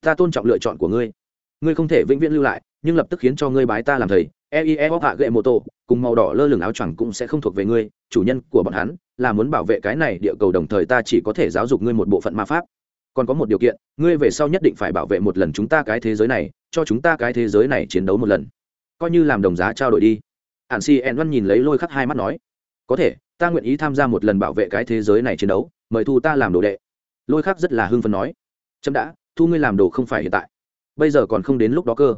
A: Ta tôn trọng lựa chọn của ngươi. Ngươi không thể vĩnh viễn lưu lại nhưng lập tức khiến cho ngươi bái ta làm thầy. Eie hoặc hạ gậy mô tô cùng màu đỏ lơ lửng áo choàng cũng sẽ không thuộc về ngươi. Chủ nhân của bọn hắn là muốn bảo vệ cái này địa cầu đồng thời ta chỉ có thể giáo dục ngươi một bộ phận ma pháp còn có một điều kiện ngươi về sau nhất định phải bảo vệ một lần chúng ta cái thế giới này cho chúng ta cái thế giới này chiến đấu một lần. Coi như làm đồng giá trao đổi đi. Ạn si ẹn văn nhìn lấy lôi khắc hai mắt nói. Có thể ta nguyện ý tham gia một lần bảo vệ cái thế giới này chiến đấu mời thu ta làm đồ đệ. Lôi khắc rất là hưng phấn nói. Chấm đã thu ngươi làm đồ không phải hiện tại. Bây giờ còn không đến lúc đó cơ.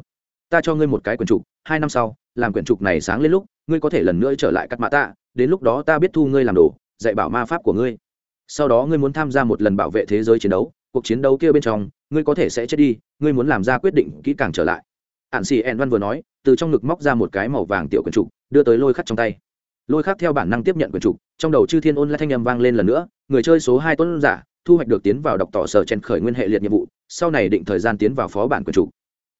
A: Ta cho ngươi một cái quyển trục hai năm sau làm quyển trục này sáng lên lúc ngươi có thể lần nữa trở lại cắt mã ta, đến lúc đó ta biết thu ngươi làm đồ dạy bảo ma pháp của ngươi. Sau đó ngươi muốn tham gia một lần bảo vệ thế giới chiến đấu cuộc chiến đấu kia bên trong, ngươi có thể sẽ chết đi, ngươi muốn làm ra quyết định kỹ càng trở lại. Ạn xì ẹn văn vừa nói, từ trong ngực móc ra một cái màu vàng tiểu quần trục, đưa tới lôi khắc trong tay. Lôi khắc theo bản năng tiếp nhận quần trục, trong đầu chư thiên ôn lại thanh âm vang lên lần nữa, người chơi số hai tuấn giả, thu hoạch được tiến vào đọc tỏ sở chen khởi nguyên hệ liệt nhiệm vụ, sau này định thời gian tiến vào phó bản quần trục.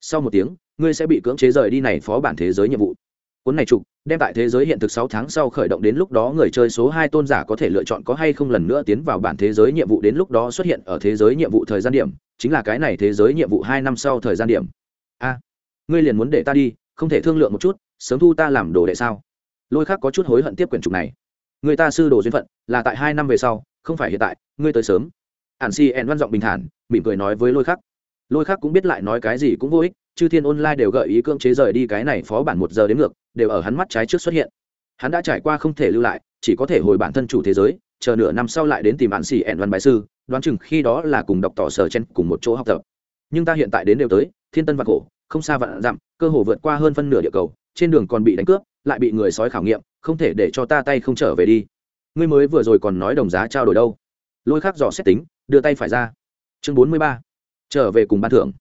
A: Sau một tiếng, ngươi sẽ bị cưỡng chế rời đi này phó bản thế giới nhiệm vụ cuốn này trục đem tại thế giới hiện thực sáu tháng sau khởi động đến lúc đó người chơi số hai tôn giả có thể lựa chọn có hay không lần nữa tiến vào bản thế giới nhiệm vụ đến lúc đó xuất hiện ở thế giới nhiệm vụ thời gian điểm, chính là cái này thế giới nhiệm vụ hai năm sau thời gian điểm. A, ngươi liền muốn để ta đi, không thể thương lượng một chút, sớm thu ta làm đồ đệ sao? Lôi khác có chút hối hận tiếp quyển trục này. Người ta sư đồ duyên phận, là tại hai năm về sau, không phải hiện tại, ngươi tới sớm. Ản si ẹn văn giọng bình thản, mỉm cười nói với lôi khắc. Lôi khắc cũng biết lại nói cái gì cũng vô ích chư thiên online đều gợi ý cưỡng chế rời đi cái này phó bản một giờ đến ngược, đều ở hắn mắt trái trước xuất hiện. Hắn đã trải qua không thể lưu lại, chỉ có thể hồi bản thân chủ thế giới, chờ nửa năm sau lại đến tìm bạn xì ẹn văn bài sư, đoán chừng khi đó là cùng đọc tỏ sở chen cùng một chỗ học tập. Nhưng ta hiện tại đến đều tới, thiên tân vạn cổ không xa vạn dặm, cơ hồ vượt qua hơn phân nửa địa cầu, trên đường còn bị đánh cướp, lại bị người sói khảo nghiệm, không thể để cho ta tay không trở về đi. Ngươi mới vừa rồi còn nói đồng giá trao đổi đâu? Lôi khắc dò xét tính, đưa tay phải ra. Chương bốn mươi ba. Trở về cùng ban thưởng.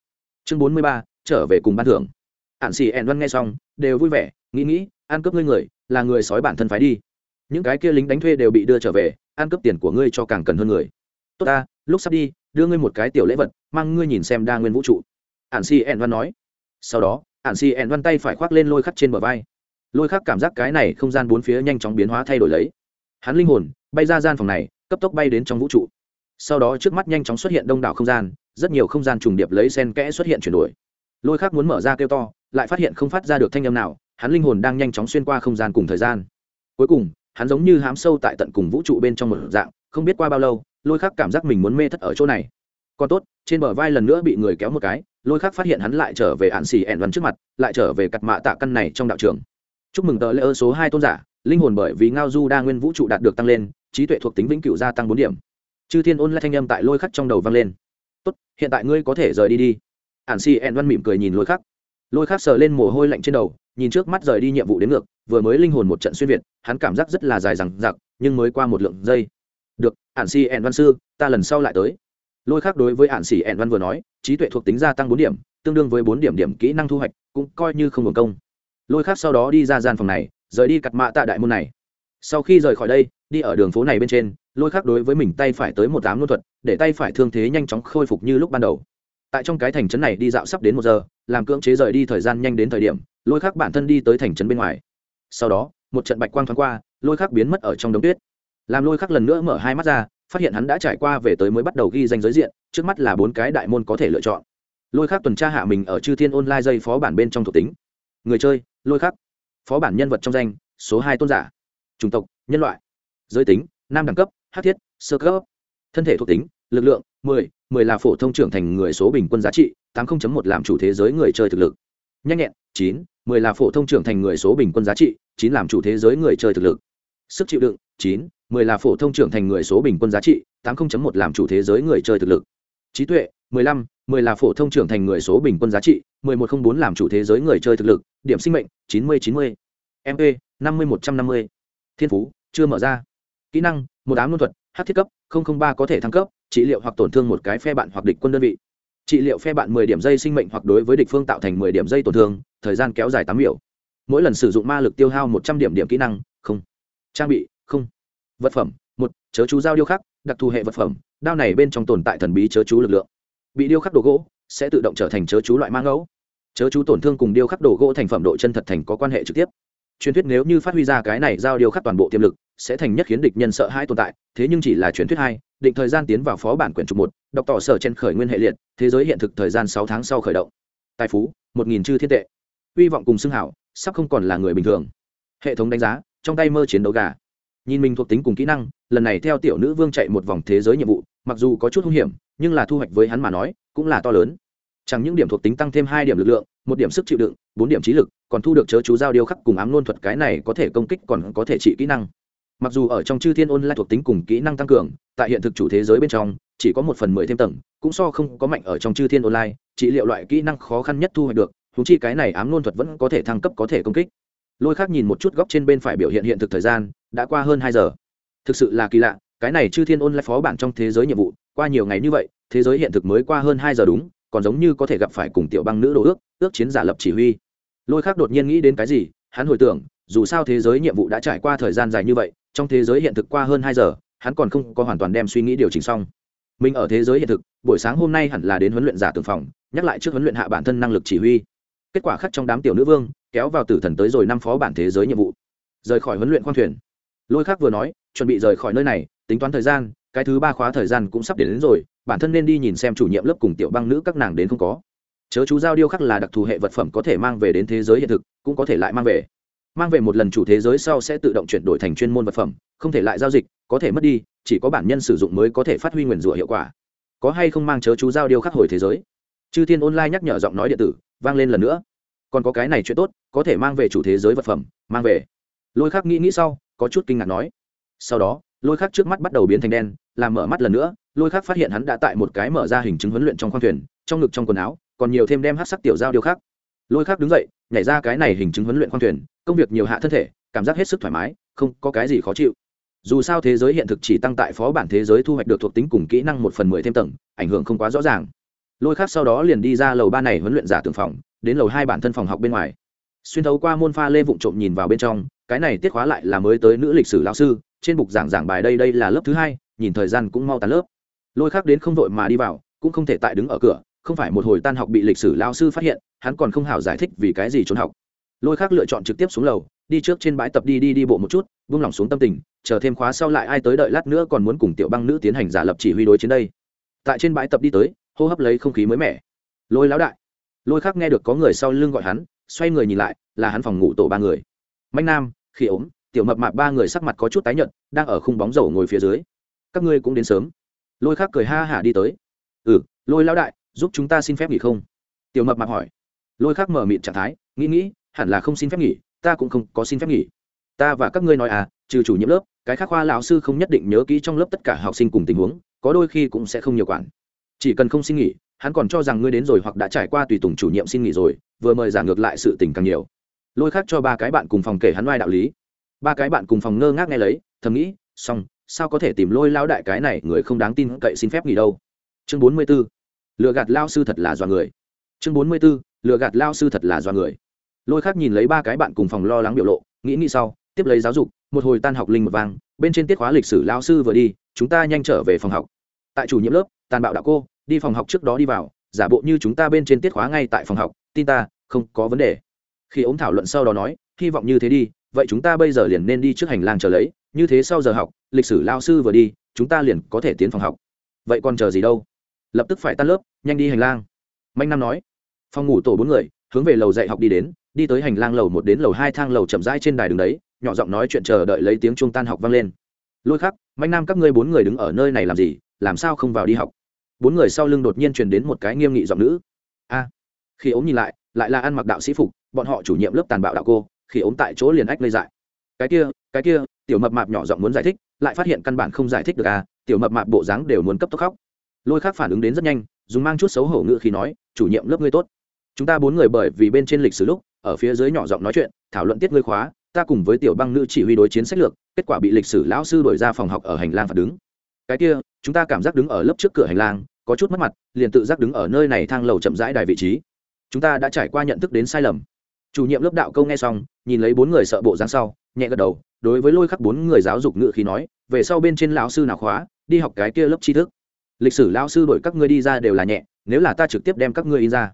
A: Chương bốn mươi ba trở về cùng ban thưởng. Ạn xì ẹn văn nghe xong, đều vui vẻ, nghĩ nghĩ ăn cướp ngươi người, là người sói bản thân phái đi. Những cái kia lính đánh thuê đều bị đưa trở về ăn cướp tiền của ngươi cho càng cần hơn người. Tốt ta, lúc sắp đi, đưa ngươi một cái tiểu lễ vật, mang ngươi nhìn xem đa nguyên vũ trụ. Ạn xì ẹn văn nói. Sau đó ạn xì ẹn văn tay phải khoác lên lôi khắc trên bờ vai. Lôi khắc cảm giác cái này không gian bốn phía nhanh chóng biến hóa thay đổi lấy. Hắn linh hồn bay ra gian phòng này, cấp tốc bay đến trong vũ trụ. Sau đó trước mắt nhanh chóng xuất hiện đông đảo không gian, rất nhiều không gian trùng điệp lấy sen kẽ xuất hiện chuyển đổi lôi khác muốn mở ra kêu to, lại phát hiện không phát ra được thanh âm nào, hắn linh hồn đang nhanh chóng xuyên qua không gian cùng thời gian. Cuối cùng, hắn giống như hám sâu tại tận cùng vũ trụ bên trong một dạng, không biết qua bao lâu, lôi khác cảm giác mình muốn mê thất ở chỗ này. Còn tốt, trên bờ vai lần nữa bị người kéo một cái, lôi khác phát hiện hắn lại trở về ạn xì ẻn văn trước mặt, lại trở về cặt mạ tạ căn này trong đạo trường. Chúc mừng tờ lễ ơ số hai tôn giả, linh hồn bởi vì ngao du đa nguyên vũ trụ đạt được tăng lên, trí tuệ thuộc tính vĩnh cửu gia tăng bốn điểm. Chư thiên ôn lại thanh âm tại lôi khắc trong đầu vang lên. Tốt, hiện tại ngươi có thể rời đi đi ản si ẹn văn mỉm cười nhìn lôi khắc. Lôi khắc sờ lên mồ hôi lạnh trên đầu, nhìn trước mắt rời đi nhiệm vụ đến ngược, vừa mới linh hồn một trận xuyên việt, hắn cảm giác rất là dài rằng giặc nhưng mới qua một lượng giây. Được, ản si ẹn văn sư, ta lần sau lại tới. Lôi khắc đối với ản si ẹn văn vừa nói, trí tuệ thuộc tính gia tăng bốn điểm, tương đương với bốn điểm điểm kỹ năng thu hoạch, cũng coi như không hưởng công. Lôi khắc sau đó đi ra gian phòng này, rời đi cặt mạ tạ đại môn này. Sau khi rời khỏi đây, đi ở đường phố này bên trên, lôi khắc đối với mình tay phải tới một tám luân thuật, để tay phải thương thế nhanh chóng khôi phục như lúc ban đầu tại trong cái thành trấn này đi dạo sắp đến một giờ, làm cưỡng chế rời đi thời gian nhanh đến thời điểm, lôi khắc bản thân đi tới thành trấn bên ngoài. Sau đó, một trận bạch quang thoáng qua, lôi khắc biến mất ở trong đống tuyết. Làm lôi khắc lần nữa mở hai mắt ra, phát hiện hắn đã trải qua về tới mới bắt đầu ghi danh giới diện, trước mắt là bốn cái đại môn có thể lựa chọn. Lôi khắc tuần tra hạ mình ở chư thiên online dây phó bản bên trong thuộc tính. Người chơi, lôi khắc. Phó bản nhân vật trong danh, số hai tôn giả. Chủng tộc, nhân loại. Giới tính, nam đẳng cấp, hát thiết, sơ cấp. Thân thể thuộc tính lực lượng 10, 10 là phổ thông trưởng thành người số bình quân giá trị 80.1 làm chủ thế giới người chơi thực lực. Nhanh nhẹn 9, 10 là phổ thông trưởng thành người số bình quân giá trị 9 làm chủ thế giới người chơi thực lực. Sức chịu đựng 9, 10 là phổ thông trưởng thành người số bình quân giá trị 80.1 làm chủ thế giới người chơi thực lực. Trí tuệ 15, 10 là phổ thông trưởng thành người số bình quân giá trị 1104 làm chủ thế giới người chơi thực lực điểm sinh mệnh 90-90. mp 50-150. thiên phú chưa mở ra. Kỹ năng một ám luân thuật hắc thiết cấp 003 có thể thăng cấp trị liệu hoặc tổn thương một cái phe bạn hoặc địch quân đơn vị. Trị liệu phe bạn mười điểm dây sinh mệnh hoặc đối với địch phương tạo thành mười điểm dây tổn thương, thời gian kéo dài tám 秒 mỗi lần sử dụng ma lực tiêu hao một trăm điểm điểm kỹ năng, không. Trang bị, không. Vật phẩm, một, chớ chú dao điêu khắc, đặc thù hệ vật phẩm, đao này bên trong tồn tại thần bí chớ chú lực lượng. Bị điêu khắc đồ gỗ, sẽ tự động trở thành chớ chú loại mang ngẫu. Chớ chú tổn thương cùng điêu khắc đồ gỗ thành phẩm độ chân thật thành có quan hệ trực tiếp truyền thuyết nếu như phát huy ra cái này giao điều khắc toàn bộ tiềm lực, sẽ thành nhất khiến địch nhân sợ hai tồn tại, thế nhưng chỉ là truyền thuyết hai, định thời gian tiến vào phó bản quyển trục một, đọc tỏ sở trên khởi nguyên hệ liệt, thế giới hiện thực thời gian sáu tháng sau khởi động. Tài phú, một nghìn chư thiên tệ. Hy vọng cùng xưng hảo, sắp không còn là người bình thường. Hệ thống đánh giá, trong tay mơ chiến đấu gà. Nhìn mình thuộc tính cùng kỹ năng, lần này theo tiểu nữ vương chạy một vòng thế giới nhiệm vụ, mặc dù có chút hung hiểm, nhưng là thu hoạch với hắn mà nói, cũng là to lớn chẳng những điểm thuộc tính tăng thêm hai điểm lực lượng, một điểm sức chịu đựng, bốn điểm trí lực, còn thu được chớ chú giao điêu khắc cùng ám nôn thuật cái này có thể công kích còn có thể trị kỹ năng. Mặc dù ở trong chư thiên ôn lại thuộc tính cùng kỹ năng tăng cường, tại hiện thực chủ thế giới bên trong, chỉ có một phần mười thêm tầng, cũng so không có mạnh ở trong chư thiên online, trị liệu loại kỹ năng khó khăn nhất thu hoạch được thú chi cái này ám nôn thuật vẫn có thể thăng cấp có thể công kích. Lôi khác nhìn một chút góc trên bên phải biểu hiện hiện thực thời gian, đã qua hơn hai giờ. Thực sự là kỳ lạ, cái này chư thiên ôn lại phó bản trong thế giới nhiệm vụ, qua nhiều ngày như vậy, thế giới hiện thực mới qua hơn hai giờ đúng còn giống như có thể gặp phải cùng tiểu băng nữ đồ ước ước chiến giả lập chỉ huy. Lôi khác đột nhiên nghĩ đến cái gì hắn hồi tưởng dù sao thế giới nhiệm vụ đã trải qua thời gian dài như vậy trong thế giới hiện thực qua hơn hai giờ hắn còn không có hoàn toàn đem suy nghĩ điều chỉnh xong. Mình ở thế giới hiện thực buổi sáng hôm nay hẳn là đến huấn luyện giả tưởng phòng nhắc lại trước huấn luyện hạ bản thân năng lực chỉ huy. Kết quả khắc trong đám tiểu nữ vương kéo vào tử thần tới rồi năm phó bản thế giới nhiệm vụ. Rời khỏi huấn luyện khoang thuyền. Lôi khác vừa nói chuẩn bị rời khỏi nơi này tính toán thời gian cái thứ ba khóa thời gian cũng sắp đến, đến rồi bản thân nên đi nhìn xem chủ nhiệm lớp cùng tiểu băng nữ các nàng đến không có. Chớ chú giao điêu khắc là đặc thù hệ vật phẩm có thể mang về đến thế giới hiện thực, cũng có thể lại mang về. Mang về một lần chủ thế giới sau sẽ tự động chuyển đổi thành chuyên môn vật phẩm, không thể lại giao dịch, có thể mất đi, chỉ có bản nhân sử dụng mới có thể phát huy nguyền rủa hiệu quả. Có hay không mang chớ chú giao điêu khắc hồi thế giới? Chư thiên online nhắc nhở giọng nói điện tử, vang lên lần nữa. Còn có cái này chuyện tốt, có thể mang về chủ thế giới vật phẩm, mang về. Lôi khắc nghĩ nghĩ sau, có chút kinh ngạc nói. Sau đó, lôi khắc trước mắt bắt đầu biến thành đen, làm mở mắt lần nữa lôi khắc phát hiện hắn đã tại một cái mở ra hình chứng huấn luyện trong khoang thuyền, trong ngực trong quần áo, còn nhiều thêm đem hát sắc tiểu giao điều khác. lôi khắc đứng dậy, nhảy ra cái này hình chứng huấn luyện khoang thuyền, công việc nhiều hạ thân thể, cảm giác hết sức thoải mái, không có cái gì khó chịu. Dù sao thế giới hiện thực chỉ tăng tại phó bản thế giới thu hoạch được thuộc tính cùng kỹ năng một phần mười thêm tầng, ảnh hưởng không quá rõ ràng. Lôi khác sau đó liền đi ra lầu ba này huấn luyện giả tưởng phòng, đến lầu hai bản thân phòng học bên ngoài. Xuyên thấu qua môn pha lê vụn trộm nhìn vào bên trong, cái này tiết khóa lại là mới tới nữ lịch sử lao sư, trên bục giảng giảng bài đây đây là lớp thứ hai, nhìn thời gian cũng mau tàn lớp lôi khác đến không vội mà đi vào, cũng không thể tại đứng ở cửa, không phải một hồi tan học bị lịch sử lao sư phát hiện, hắn còn không hảo giải thích vì cái gì trốn học. Lôi khác lựa chọn trực tiếp xuống lầu, đi trước trên bãi tập đi đi đi bộ một chút, vung lòng xuống tâm tình, chờ thêm khóa sau lại ai tới đợi lát nữa còn muốn cùng tiểu băng nữ tiến hành giả lập chỉ huy đối chiến đây. Tại trên bãi tập đi tới, hô hấp lấy không khí mới mẻ. Lôi lão đại. Lôi khác nghe được có người sau lưng gọi hắn, xoay người nhìn lại, là hắn phòng ngủ tổ ba người. Manh nam khi ốm, tiểu mập mạp ba người sắc mặt có chút tái nhợt, đang ở khung bóng dầu ngồi phía dưới. Các ngươi cũng đến sớm lôi khác cười ha hả đi tới. Ừ lôi lão đại, giúp chúng ta xin phép nghỉ không? Tiểu mập mạp hỏi. Lôi khác mở miệng trạng thái, nghĩ nghĩ, hẳn là không xin phép nghỉ, ta cũng không có xin phép nghỉ. Ta và các ngươi nói à trừ chủ nhiệm lớp, cái khác khoa lão sư không nhất định nhớ kỹ trong lớp tất cả học sinh cùng tình huống, có đôi khi cũng sẽ không nhiều quản. Chỉ cần không xin nghỉ, hắn còn cho rằng ngươi đến rồi hoặc đã trải qua tùy tùng chủ nhiệm xin nghỉ rồi, vừa mời giả ngược lại sự tình càng nhiều. Lôi khác cho ba cái bạn cùng phòng kể hắn oai đạo lý. Ba cái bạn cùng phòng ngơ ngác nghe lấy, thầm nghĩ, xong sao có thể tìm lôi lao đại cái này, người không đáng tin cậy xin phép nghỉ đâu. Chương bốn mươi b ố lựa gạt lao sư thật là do người. Chương bốn mươi b ố lựa gạt lao sư thật là do người. Lôi khác nhìn lấy ba cái bạn cùng phòng lo lắng biểu lộ, nghĩ nghĩ sau, tiếp lấy giáo dục, một hồi tan học linh một vang, bên trên tiết khóa lịch sử lao sư vừa đi, chúng ta nhanh trở về phòng học. Tại chủ nhiệm lớp, tàn bạo đạo cô, đi phòng học trước đó đi vào, giả bộ như chúng ta bên trên tiết khóa ngay tại phòng học, tin ta, không có vấn đề. Khi ống thảo luận sau đó nói, hy vọng như thế đi, vậy chúng ta bây giờ liền nên đi trước hành lang chờ lấy như thế sau giờ học, lịch sử lao sư vừa đi, chúng ta liền có thể tiến phòng học. Vậy còn chờ gì đâu? Lập tức phải tan lớp, nhanh đi hành lang. Mạnh nam nói. Phòng ngủ tổ bốn người, hướng về lầu dạy học đi đến, đi tới hành lang lầu một đến lầu hai thang lầu chậm rãi trên đài đường đấy, nhỏ giọng nói chuyện chờ đợi lấy tiếng chuông tan học vang lên. Lôi khắc, mạnh nam các ngươi bốn người đứng ở nơi này làm gì? Làm sao không vào đi học? Bốn người sau lưng đột nhiên truyền đến một cái nghiêm nghị giọng nữ. A. Khi ống nhìn lại lại là ăn mặc đạo sĩ phục, bọn họ chủ nhiệm lớp tàn bạo đạo cô, khi ống tại chỗ liền ách lây dại. Cái kia cái kia tiểu mập mạp nhỏ giọng muốn giải thích, lại phát hiện căn bản không giải thích được à tiểu mập mạp bộ dáng đều muốn cấp tốc khóc. Lôi khác phản ứng đến rất nhanh, dùng mang chút xấu hổ ngữ khi nói, chủ nhiệm lớp ngươi tốt. Chúng ta bốn người bởi vì bên trên lịch sử lúc, ở phía dưới nhỏ giọng nói chuyện, thảo luận tiết ngươi khóa, ta cùng với tiểu băng nữ chỉ huy đối chiến sách lược, kết quả bị lịch sử lão sư đổi ra phòng học ở hành lang phản đứng. Cái kia, chúng ta cảm giác đứng ở lớp trước cửa hành lang, có chút mất mặt, liền tự giác đứng ở nơi này thang lầu chậm rãi đài vị trí. Chúng ta đã trải qua nhận thức đến sai lầm. Chủ nhiệm lớp đạo câu nghe xong, nhìn lấy bốn người sợ bộ dáng sau, nhẹ gật đầu đối với lôi khắc bốn người giáo dục ngự khí nói, về sau bên trên lão sư nào khóa, đi học cái kia lớp tri thức. Lịch sử lão sư đổi các ngươi đi ra đều là nhẹ, nếu là ta trực tiếp đem các ngươi in ra.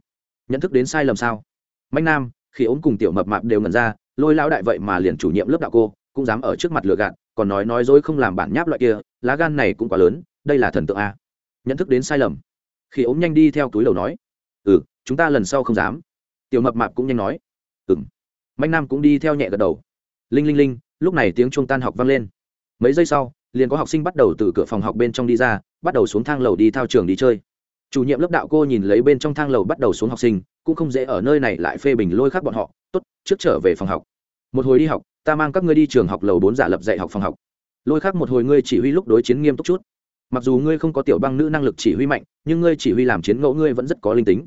A: Nhận thức đến sai lầm sao? Mạnh nam, khi ốm cùng tiểu mập mạp đều ngẩn ra, lôi lão đại vậy mà liền chủ nhiệm lớp đạo cô, cũng dám ở trước mặt lừa gạt, còn nói nói dối không làm bản nháp loại kia, lá gan này cũng quá lớn, đây là thần tượng a. Nhận thức đến sai lầm. Khi ốm nhanh đi theo túi đầu nói ừ chúng ta lần sau không dám. Tiểu mập mạp cũng nhanh nói ừ m mạnh nam cũng đi theo nhẹ gật đầu. Linh linh linh lúc này tiếng chuông tan học vang lên. Mấy giây sau, liền có học sinh bắt đầu từ cửa phòng học bên trong đi ra, bắt đầu xuống thang lầu đi thao trường đi chơi. Chủ nhiệm lớp đạo cô nhìn lấy bên trong thang lầu bắt đầu xuống học sinh, cũng không dễ ở nơi này lại phê bình lôi khác bọn họ, tốt, trước trở về phòng học. Một hồi đi học, ta mang các ngươi đi trường học lầu bốn giả lập dạy học phòng học. Lôi khác một hồi ngươi chỉ huy lúc đối chiến nghiêm túc chút. Mặc dù ngươi không có tiểu băng nữ năng lực chỉ huy mạnh, nhưng ngươi chỉ huy làm chiến ngẫu ngươi vẫn rất có linh tính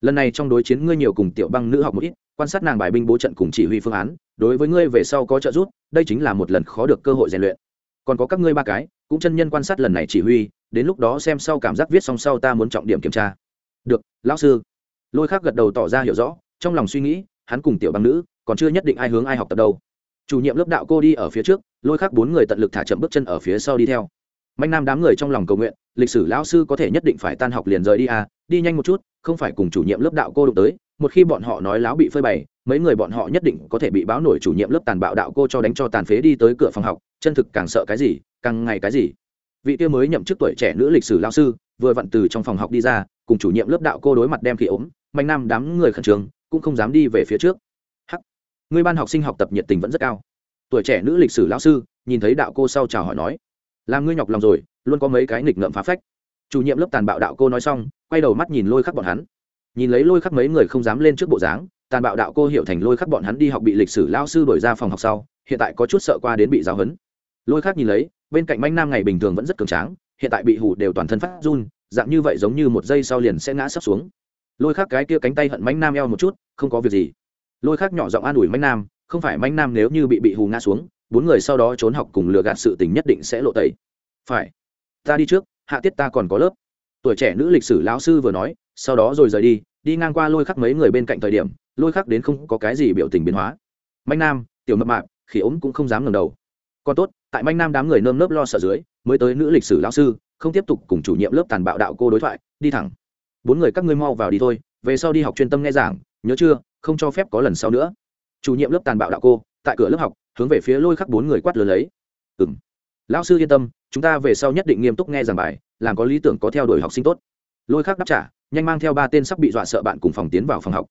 A: lần này trong đối chiến ngươi nhiều cùng tiểu băng nữ học một ít, quan sát nàng bài binh bố trận cùng chỉ huy phương án, đối với ngươi về sau có trợ giúp, đây chính là một lần khó được cơ hội rèn luyện. Còn có các ngươi ba cái, cũng chân nhân quan sát lần này chỉ huy, đến lúc đó xem sau cảm giác viết xong sau ta muốn trọng điểm kiểm tra. Được, lão sư. Lôi khác gật đầu tỏ ra hiểu rõ, trong lòng suy nghĩ, hắn cùng tiểu băng nữ, còn chưa nhất định ai hướng ai học tập đâu. Chủ nhiệm lớp đạo cô đi ở phía trước, lôi khác bốn người tận lực thả chậm bước chân ở phía sau đi theo. Mạnh nam đám người trong lòng cầu nguyện lịch sử lão sư có thể nhất định phải tan học liền rời đi à đi nhanh một chút, không phải cùng chủ nhiệm lớp đạo cô đụng tới, một khi bọn họ nói láo bị phơi bày, mấy người bọn họ nhất định có thể bị báo nổi chủ nhiệm lớp tàn bạo đạo cô cho đánh cho tàn phế đi tới cửa phòng học, chân thực càng sợ cái gì, càng ngày cái gì. Vị kia mới nhậm chức tuổi trẻ nữ lịch sử lao sư, vừa vặn từ trong phòng học đi ra, cùng chủ nhiệm lớp đạo cô đối mặt đem khi ốm, mạnh nam đám người khẩn trương, cũng không dám đi về phía trước. Hắc. Người ban học sinh học tập nhiệt tình vẫn rất cao. Tuổi trẻ nữ lịch sử lão sư, nhìn thấy đạo cô sau chào hỏi nói, làm ngươi nhọc lòng rồi luôn có mấy cái nghịch ngợm phá phách. Chủ nhiệm lớp tàn bạo đạo cô nói xong, quay đầu mắt nhìn lôi khắc bọn hắn. Nhìn lấy lôi khắc mấy người không dám lên trước bộ dáng, tàn bạo đạo cô hiểu thành lôi khắc bọn hắn đi học bị lịch sử lao sư đổi ra phòng học sau, hiện tại có chút sợ qua đến bị giáo huấn. Lôi khắc nhìn lấy, bên cạnh manh nam ngày bình thường vẫn rất cường tráng, hiện tại bị hủ đều toàn thân phát run, dạng như vậy giống như một giây sau liền sẽ ngã sấp xuống. Lôi khắc cái kia cánh tay hận manh nam eo một chút, không có việc gì. Lôi khắc nhỏ giọng an ủi manh nam, không phải manh nam nếu như bị bị hù ngã xuống, bốn người sau đó trốn học cùng lừa gạt sự tình nhất định sẽ lộ tẩy. Phải ta đi trước, hạ tiết ta còn có lớp. Tuổi trẻ nữ lịch sử lão sư vừa nói, sau đó rồi rời đi đi ngang qua lôi khắc mấy người bên cạnh thời điểm, lôi khắc đến không có cái gì biểu tình biến hóa. Manh nam, tiểu mập mạp khi ốm cũng không dám ngầm đầu. Còn tốt, tại manh nam đám người nơm nớp lo sợ dưới, mới tới nữ lịch sử lão sư, không tiếp tục cùng chủ nhiệm lớp tàn bạo đạo cô đối thoại, đi thẳng. Bốn người các ngươi mau vào đi thôi, về sau đi học chuyên tâm nghe giảng, nhớ chưa, không cho phép có lần sau nữa. Chủ nhiệm lớp tàn bạo đạo cô, tại cửa lớp học, hướng về phía lôi khắc bốn người quát lớn lấy. Ừ m lão sư yên tâm chúng ta về sau nhất định nghiêm túc nghe giảng bài, làm có lý tưởng có theo đuổi học sinh tốt. Lôi khác đáp trả, nhanh mang theo ba tên sắp bị dọa sợ bạn cùng phòng tiến vào phòng học.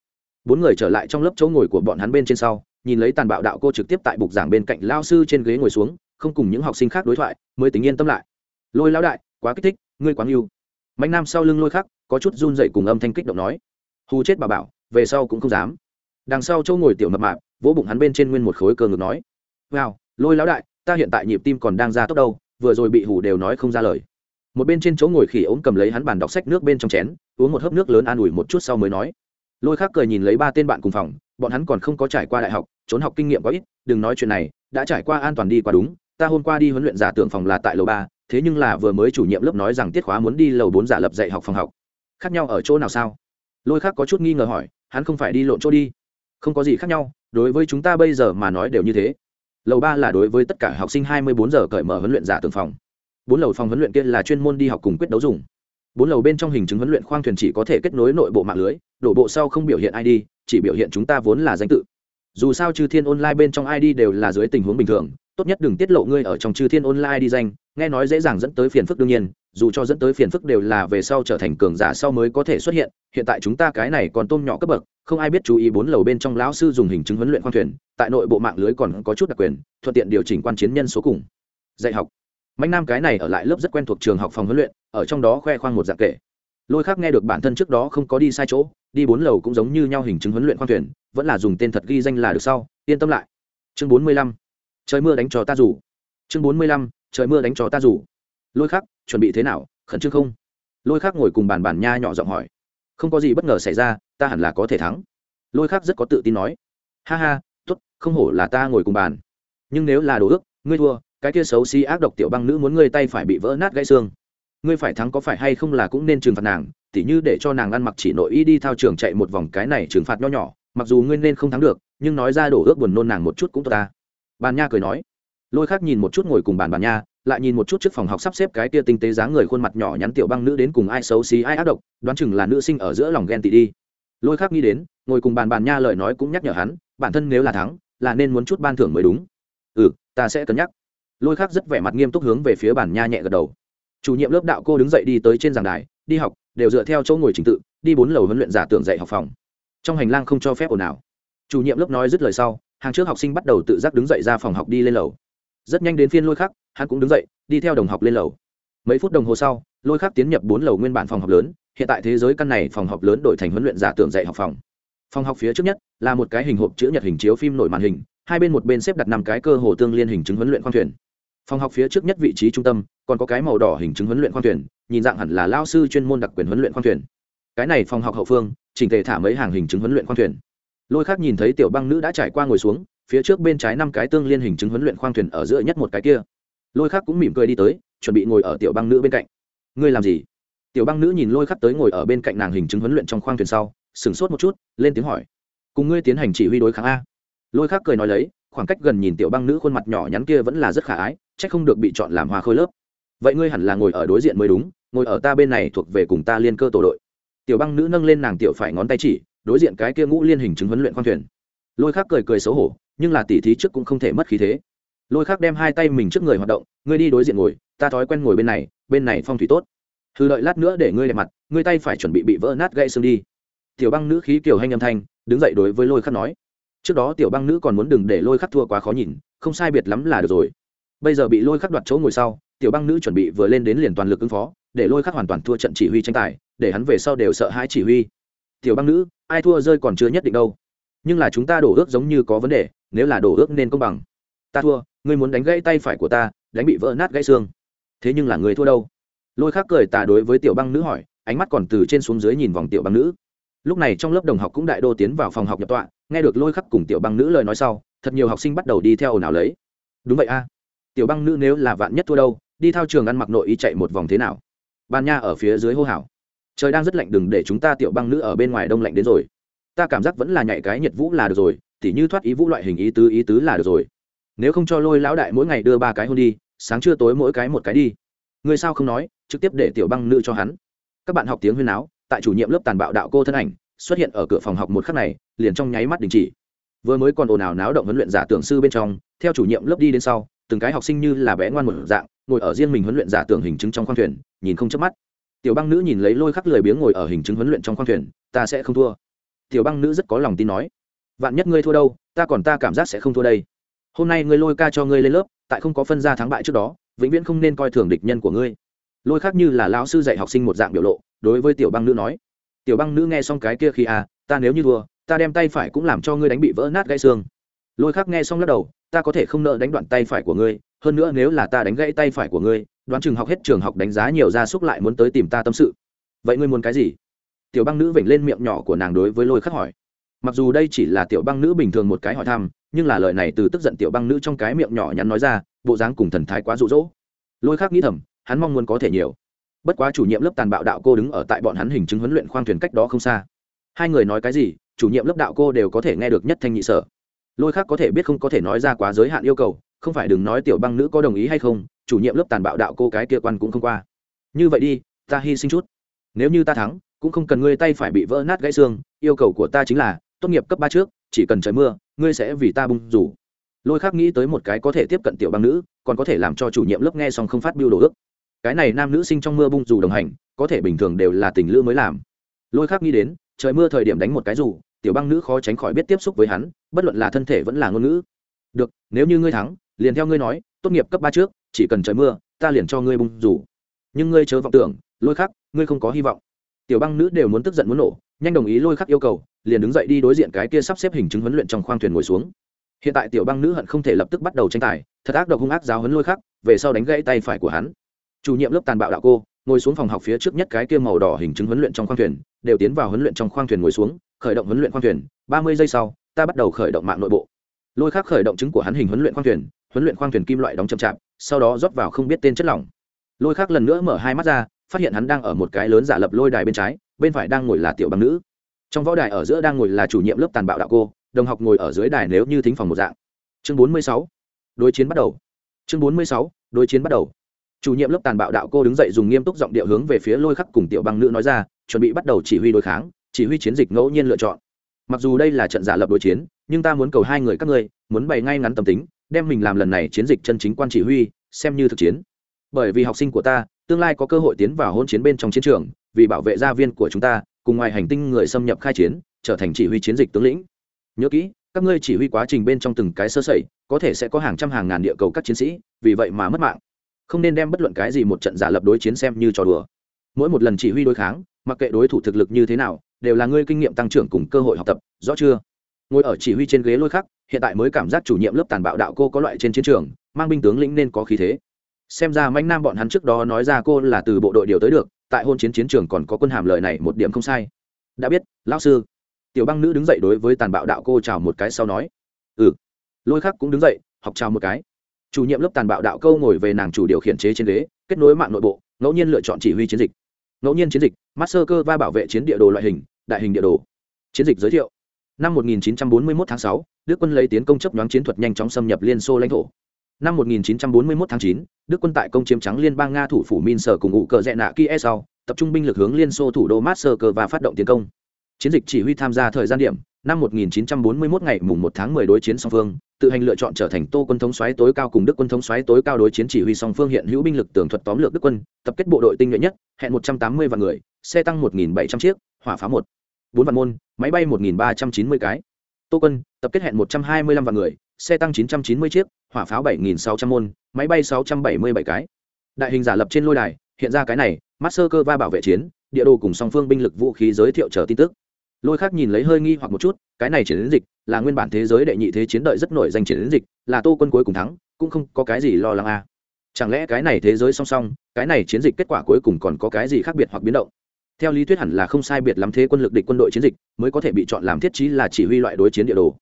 A: Bốn người trở lại trong lớp chỗ ngồi của bọn hắn bên trên sau, nhìn lấy tàn bạo đạo cô trực tiếp tại bục giảng bên cạnh lao sư trên ghế ngồi xuống, không cùng những học sinh khác đối thoại, mới tính yên tâm lại. Lôi lao đại, quá kích thích, ngươi quá yêu. mạnh nam sau lưng lôi khắc, có chút run dậy cùng âm thanh kích động nói. Hù chết bà bảo, về sau cũng không dám. Đằng sau chỗ ngồi tiểu mập mạp, vỗ bụng hắn bên trên nguyên một khối cơ ngực nói. Wow, lôi lão đại, ta hiện tại nhịp tim còn đang ra tốc đâu vừa rồi bị hủ đều nói không ra lời. Một bên trên chỗ ngồi khỉ ốm cầm lấy hắn bàn đọc sách nước bên trong chén, uống một hớp nước lớn an ủi một chút sau mới nói. Lôi khác cười nhìn lấy ba tên bạn cùng phòng, bọn hắn còn không có trải qua đại học, trốn học kinh nghiệm quá ít, đừng nói chuyện này, đã trải qua an toàn đi qua đúng, ta hôm qua đi huấn luyện giả tưởng phòng là tại lầu ba, thế nhưng là vừa mới chủ nhiệm lớp nói rằng tiết khóa muốn đi lầu bốn giả lập dạy học phòng học. Khác nhau ở chỗ nào sao? Lôi khác có chút nghi ngờ hỏi, hắn không phải đi lộn chỗ đi. Không có gì khác nhau, đối với chúng ta bây giờ mà nói đều như thế lầu ba là đối với tất cả học sinh hai mươi bốn giờ cởi mở huấn luyện giả tường phòng. Bốn lầu phòng huấn luyện kia là chuyên môn đi học cùng quyết đấu dùng. Bốn lầu bên trong hình chứng huấn luyện khoang thuyền chỉ có thể kết nối nội bộ mạng lưới, đổ bộ sau không biểu hiện id chỉ biểu hiện chúng ta vốn là danh tự. Dù sao chư thiên online bên trong id đều là dưới tình huống bình thường, tốt nhất đừng tiết lộ ngươi ở trong chư thiên online đi danh nghe nói dễ dàng dẫn tới phiền phức đương nhiên, dù cho dẫn tới phiền phức đều là về sau trở thành cường giả sau mới có thể xuất hiện hiện tại chúng ta cái này còn tôm nhỏ cấp bậc, không ai biết chú ý bốn lầu bên trong lão sư dùng hình chứng huấn luyện khoang thuyền, tại nội bộ mạng lưới còn có chút đặc quyền, thuận tiện điều chỉnh quan chiến nhân số cùng dạy học. Mạnh nam cái này ở lại lớp rất quen thuộc trường học phòng huấn luyện, ở trong đó khoe khoang một dạng kể lôi khác nghe được bản thân trước đó không có đi sai chỗ, đi bốn lầu cũng giống như nhau hình chứng huấn luyện khoang thuyền, vẫn là dùng tên thật ghi danh là được sau, yên tâm lại. Chương bốn mươi lăm, trời mưa đánh cho ta rủ chương bốn mươi lăm trời mưa đánh cho ta rủ. Lôi khắc, chuẩn bị thế nào, khẩn trương không? Lôi khắc ngồi cùng bàn bàn nha nhỏ giọng hỏi. Không có gì bất ngờ xảy ra, ta hẳn là có thể thắng. Lôi khắc rất có tự tin nói. Ha ha t ố t không hổ là ta ngồi cùng bàn. Nhưng nếu là đồ ước, ngươi thua, cái kia xấu xí ác độc tiểu băng nữ muốn ngươi tay phải bị vỡ nát gãy xương. Ngươi phải thắng có phải hay không là cũng nên trừng phạt nàng, tỉ như để cho nàng ăn mặc chỉ nội y đi thao trường chạy một vòng cái này trừng phạt nho nhỏ, mặc dù ngươi nên không thắng được, nhưng nói ra đổ ước buồn nôn nàng một chút cũng tốt ta. Bàn nha cười nói lôi khác nhìn một chút ngồi cùng bàn bàn nha, lại nhìn một chút trước phòng học sắp xếp cái kia tinh tế dáng người khuôn mặt nhỏ nhắn tiểu băng nữ đến cùng ai xấu xí, ai ác độc, đoán chừng là nữ sinh ở giữa lòng ghen tị đi. Lôi khác nghĩ đến, ngồi cùng bàn bàn nha lời nói cũng nhắc nhở hắn, bản thân nếu là thắng, là nên muốn chút ban thưởng mới đúng. Ừ ta sẽ cân nhắc. Lôi khác rất vẻ mặt nghiêm túc hướng về phía bàn nha nhẹ gật đầu. Chủ nhiệm lớp đạo cô đứng dậy đi tới trên giảng đài, đi học, đều dựa theo chỗ ngồi trình tự, đi bốn lầu huấn luyện giả tưởng dạy học phòng. Trong hành lang không cho phép ồn ào. Chủ nhiệm lớp nói dứt lời sau, hàng trước học sinh bắt đầu tự giác đứng dậy ra phòng học đi lên lầu rất nhanh đến phiên lôi khắc, hắn cũng đứng dậy, đi theo đồng học lên lầu. Mấy phút đồng hồ sau, lôi khắc tiến nhập bốn lầu nguyên bản phòng học lớn, hiện tại thế giới căn này phòng học lớn đổi thành huấn luyện giả tưởng dạy học phòng. Phòng học phía trước nhất là một cái hình hộp chữ nhật hình chiếu phim nổi màn hình, hai bên một bên xếp đặt năm cái cơ hồ tương liên hình chứng huấn luyện khoang thuyền. Phòng học phía trước nhất vị trí trung tâm, còn có cái màu đỏ hình chứng huấn luyện khoang thuyền, nhìn dạng hẳn là lao sư chuyên môn đặc quyền huấn luyện khoang thuyền. Cái này phòng học hậu phương, chỉnh tề thả mấy hàng hình chứng huấn luyện khoang thuyền. Lôi khác nhìn thấy tiểu băng nữ đã trải qua ngồi xuống phía trước bên trái năm cái tương liên hình chứng huấn luyện khoang thuyền ở giữa nhất một cái kia. Lôi khắc cũng mỉm cười đi tới, chuẩn bị ngồi ở tiểu băng nữ bên cạnh. Ngươi làm gì? Tiểu băng nữ nhìn lôi khắc tới ngồi ở bên cạnh nàng hình chứng huấn luyện trong khoang thuyền sau, sửng sốt một chút, lên tiếng hỏi. Cùng ngươi tiến hành chỉ huy đối kháng a. Lôi khắc cười nói lấy, khoảng cách gần nhìn tiểu băng nữ khuôn mặt nhỏ nhắn kia vẫn là rất khả ái c h ắ c không được bị chọn làm hoa khôi lớp. Vậy ngươi hẳn là ngồi ở đối diện mới đúng, ngồi ở ta bên này thuộc về cùng ta liên cơ tổ đội. Tiểu băng nữ nâng lên nàng tiểu phải ngón tay chỉ, đối diện cái kia ngũ liên hình chứng huấn luyện khoang thuyền. Lôi khắc cười cười xấu hổ nhưng là tỉ thí trước cũng không thể mất khí thế. Lôi khắc đem hai tay mình trước người hoạt động, ngươi đi đối diện ngồi, ta thói quen ngồi bên này bên này phong thủy tốt. Thư đợi lát nữa để ngươi đẹp mặt, ngươi tay phải chuẩn bị bị vỡ nát gãy xương đi. Tiểu băng nữ khí kiểu hanh âm thanh, đứng dậy đối với lôi khắc nói. Trước đó tiểu băng nữ còn muốn đừng để lôi khắc thua quá khó nhìn, không sai biệt lắm là được rồi. Bây giờ bị lôi khắc đoạt chỗ ngồi sau, tiểu băng nữ chuẩn bị vừa lên đến liền toàn lực ứng phó, để lôi khắc hoàn toàn thua trận chỉ huy tranh tài, để hắn về sau đều sợ hãi chỉ huy. Tiểu băng nữ, ai thua rơi còn chưa nhất định đâu nhưng là chúng ta đổ ước giống như có vấn đề, nếu là đổ ước nên công bằng. Ta thua, ngươi muốn đánh gãy tay phải của ta, đánh bị vỡ nát gãy xương. Thế nhưng là người thua đâu? Lôi khác cười tà đối với tiểu băng nữ hỏi, ánh mắt còn từ trên xuống dưới nhìn vòng tiểu băng nữ. Lúc này trong lớp đồng học cũng đại đô tiến vào phòng học nhập tọa, nghe được lôi khắc cùng tiểu băng nữ lời nói sau, thật nhiều học sinh bắt đầu đi theo ồn ào lấy. Đúng vậy a. Tiểu băng nữ nếu là vạn nhất thua đâu, đi thao trường ăn mặc nội y chạy một vòng thế nào? Ban nha ở phía dưới hô hào. Trời đang rất lạnh đừng để chúng ta tiểu băng nữ ở bên ngoài đông lạnh đến rồi ta cảm giác vẫn là nhảy cái nhiệt vũ là được rồi, tỉ như thoát ý vũ loại hình ý tứ ý tứ là được rồi. Nếu không cho lôi lão đại mỗi ngày đưa ba cái hôn đi, sáng trưa tối mỗi cái một cái đi. Người sao không nói, trực tiếp để tiểu băng nữ cho hắn. Các bạn học tiếng huyên áo tại chủ nhiệm lớp tàn bạo đạo cô thân ảnh, xuất hiện ở cửa phòng học một khắc này, liền trong nháy mắt đình chỉ. Vừa mới còn ồn ào náo động huấn luyện giả tưởng sư bên trong, theo chủ nhiệm lớp đi đến sau, từng cái học sinh như là bé ngoan một dạng, ngồi ở riêng mình huấn luyện giả tưởng hình chứng trong khoang thuyền, nhìn không chớp mắt. Tiểu băng nữ nhìn lấy lôi khắc lười biếng ngồi ở hình chứng huấn luyện trong khoang thuyền, ta sẽ không thua tiểu băng nữ rất có lòng tin nói, vạn nhất ngươi thua đâu, ta còn ta cảm giác sẽ không thua đây. Hôm nay ngươi lôi ca cho ngươi lên lớp, tại không có phân ra thắng bại trước đó, vĩnh viễn không nên coi thường địch nhân của ngươi. Lôi khác như là lão sư dạy học sinh một dạng biểu lộ, đối với tiểu băng nữ nói, tiểu băng nữ nghe xong cái kia khi à ta nếu như thua, ta đem tay phải cũng làm cho ngươi đánh bị vỡ nát gãy xương. Lôi khác nghe xong lắc đầu, ta có thể không nợ đánh đoạn tay phải của ngươi, hơn nữa nếu là ta đánh gãy tay phải của ngươi, đoán chừng học hết trường học đánh giá nhiều gia súc lại muốn tới tìm ta tâm sự. Vậy ngươi muốn cái gì? Tiểu băng nữ vểnh lên miệng nhỏ của nàng đối với lôi khắc hỏi. Mặc dù đây chỉ là tiểu băng nữ bình thường một cái hỏi thăm, nhưng là lời này từ tức giận tiểu băng nữ trong cái miệng nhỏ nhắn nói ra, bộ dáng cùng thần thái quá rụ rỗ lôi khắc nghĩ thầm, hắn mong muốn có thể nhiều. Bất quá chủ nhiệm lớp tàn bạo đạo cô đứng ở tại bọn hắn hình chứng huấn luyện khoang thuyền cách đó không xa. Hai người nói cái gì, chủ nhiệm lớp đạo cô đều có thể nghe được nhất thanh nhị sở. Lôi khác có thể biết không có thể nói ra quá giới hạn yêu cầu, không phải đừng nói tiểu băng nữ có đồng ý hay không, chủ nhiệm lớp tàn bạo đạo cô cái kia quan cũng không qua. Như vậy đi, ta hy sinh chút. Nếu như ta thắng cũng không cần ngươi tay phải bị vỡ nát gãy xương, yêu cầu của ta chính là, tốt nghiệp cấp ba trước, chỉ cần trời mưa, ngươi sẽ vì ta bung rủ. Lôi khác nghĩ tới một cái có thể tiếp cận tiểu băng nữ, còn có thể làm cho chủ nhiệm lớp nghe xong không phát biêu đồ ước. Cái này nam nữ sinh trong mưa bung dù đồng hành, có thể bình thường đều là tình lữ mới làm. Lôi khác nghĩ đến, trời mưa thời điểm đánh một cái dù tiểu băng nữ khó tránh khỏi biết tiếp xúc với hắn, bất luận là thân thể vẫn là ngôn ngữ. Được, nếu như ngươi thắng, liền theo ngươi nói, tốt nghiệp cấp ba trước, chỉ cần trời mưa, ta liền cho ngươi bung rủ. Nhưng ngươi chớ vọng tưởng, lôi khắc, ngươi không có hy vọng tiểu băng nữ đều muốn tức giận muốn nổ, nhanh đồng ý lôi khắc yêu cầu, liền đứng dậy đi đối diện cái kia sắp xếp hình chứng huấn luyện trong khoang thuyền ngồi xuống. Hiện tại tiểu băng nữ hận không thể lập tức bắt đầu tranh tài, thật ác độc hung ác giáo huấn lôi khắc, về sau đánh gãy tay phải của hắn. Chủ nhiệm lớp tàn bạo đạo cô, ngồi xuống phòng học phía trước nhất cái kia màu đỏ hình chứng huấn luyện trong khoang thuyền, đều tiến vào huấn luyện trong khoang thuyền ngồi xuống, khởi động huấn luyện khoang thuyền, ba mươi giây sau, ta bắt đầu khởi động mạng nội bộ. Lôi khắc khởi động chứng của hắn hình huấn luyện khoang thuyền, huấn luyện khoang thuyền kim loại đóng chậm chạp, sau đó rót vào không biết tên chất lỏng. Lôi khắc lần nữa mở hai mắt ra phát hiện hắn đang ở một cái lớn giả lập lôi đài bên trái, bên phải đang ngồi là tiểu bằng nữ. Trong võ đài ở giữa đang ngồi là chủ nhiệm lớp tàn bạo đạo cô, đồng học ngồi ở dưới đài nếu như thính phòng một dạng. Chương bốn mươi sáu, đối chiến bắt đầu. Chương bốn mươi sáu, đối chiến bắt đầu. Chủ nhiệm lớp tàn bạo đạo cô đứng dậy dùng nghiêm túc giọng điệu hướng về phía lôi khắc cùng tiểu băng nữ nói ra, chuẩn bị bắt đầu chỉ huy đối kháng, chỉ huy chiến dịch ngẫu nhiên lựa chọn. Mặc dù đây là trận giả lập đối chiến, nhưng ta muốn cầu hai người các ngươi, muốn bày ngay ngắn tâm tính, đem mình làm lần này chiến dịch chân chính quan chỉ huy, xem như thực chiến. Bởi vì học sinh của ta tương lai có cơ hội tiến vào hôn chiến bên trong chiến trường, vì bảo vệ gia viên của chúng ta, cùng ngoài hành tinh người xâm nhập khai chiến, trở thành chỉ huy chiến dịch tướng lĩnh. Nhớ kỹ, các ngươi chỉ huy quá trình bên trong từng cái sơ sẩy, có thể sẽ có hàng trăm hàng ngàn địa cầu các chiến sĩ, vì vậy mà mất mạng. Không nên đem bất luận cái gì một trận giả lập đối chiến xem như trò đùa. Mỗi một lần chỉ huy đối kháng, mặc kệ đối thủ thực lực như thế nào, đều là ngươi kinh nghiệm tăng trưởng cùng cơ hội học tập, rõ chưa? Ngồi ở chỉ huy trên ghế lôi khắc, hiện tại mới cảm giác chủ nhiệm lớp tàn bạo đạo cô có loại trên chiến trường, mang binh tướng lĩnh nên có khí thế xem ra manh nam bọn hắn trước đó nói ra cô là từ bộ đội điều tới được tại hôn chiến chiến trường còn có quân hàm lời này một điểm không sai. Đã biết lão sư. Tiểu băng nữ đứng dậy đối với tàn bạo đạo cô chào một cái sau nói. Ừ. Lôi khắc cũng đứng dậy học chào một cái. Chủ nhiệm lớp tàn bạo đạo câu ngồi về nàng chủ điều khiển chế trên ghế kết nối mạng nội bộ ngẫu nhiên lựa chọn chỉ huy chiến dịch. Ngẫu nhiên chiến dịch master cơ va bảo vệ chiến địa đồ loại hình đại hình địa đồ. Chiến dịch giới thiệu. Năm 1941 tháng 6, đức quân lấy tiến công chấp nhoáng chiến thuật nhanh chóng xâm nhập liên xô lãnh thổ năm 1941 tháng 9, đức quân tại công chiếm trắng liên bang nga thủ phủ minsk cùng ngụ cờ rẽ nạ kia e sau tập trung binh lực hướng liên xô thủ đô moscow và phát động tiến công. Chiến dịch chỉ huy tham gia thời gian điểm năm 1941 ngày mùng 1 tháng 10 đối chiến song phương tự hành lựa chọn trở thành tô quân thống soái tối cao cùng đức quân thống soái tối cao đối chiến chỉ huy song phương hiện hữu binh lực tường thuật tóm lược đức quân tập kết bộ đội tinh nhuệ nhất hẹn 180 vạn người xe tăng 1.700 chiếc hỏa pháo một bốn vạn môn máy bay 1.390 cái. Tô quân tập kết hẹn 125 vạn người xe tăng 990 chiếc, hỏa pháo 7.600 môn, máy bay 677 cái. Đại hình giả lập trên lôi đài, hiện ra cái này, master cơ va bảo vệ chiến, địa đồ cùng song phương binh lực vũ khí giới thiệu chờ tin tức. Lôi khác nhìn lấy hơi nghi hoặc một chút, cái này chiến dịch là nguyên bản thế giới đệ nhị thế chiến đợi rất nổi danh chiến dịch, là tô quân cuối cùng thắng, cũng không có cái gì lo lắng à. chẳng lẽ cái này thế giới song song, cái này chiến dịch kết quả cuối cùng còn có cái gì khác biệt hoặc biến động? Theo lý thuyết hẳn là không sai biệt lắm thế quân lực địch quân đội chiến dịch mới có thể bị chọn làm thiết trí là chỉ huy loại đối chiến địa đồ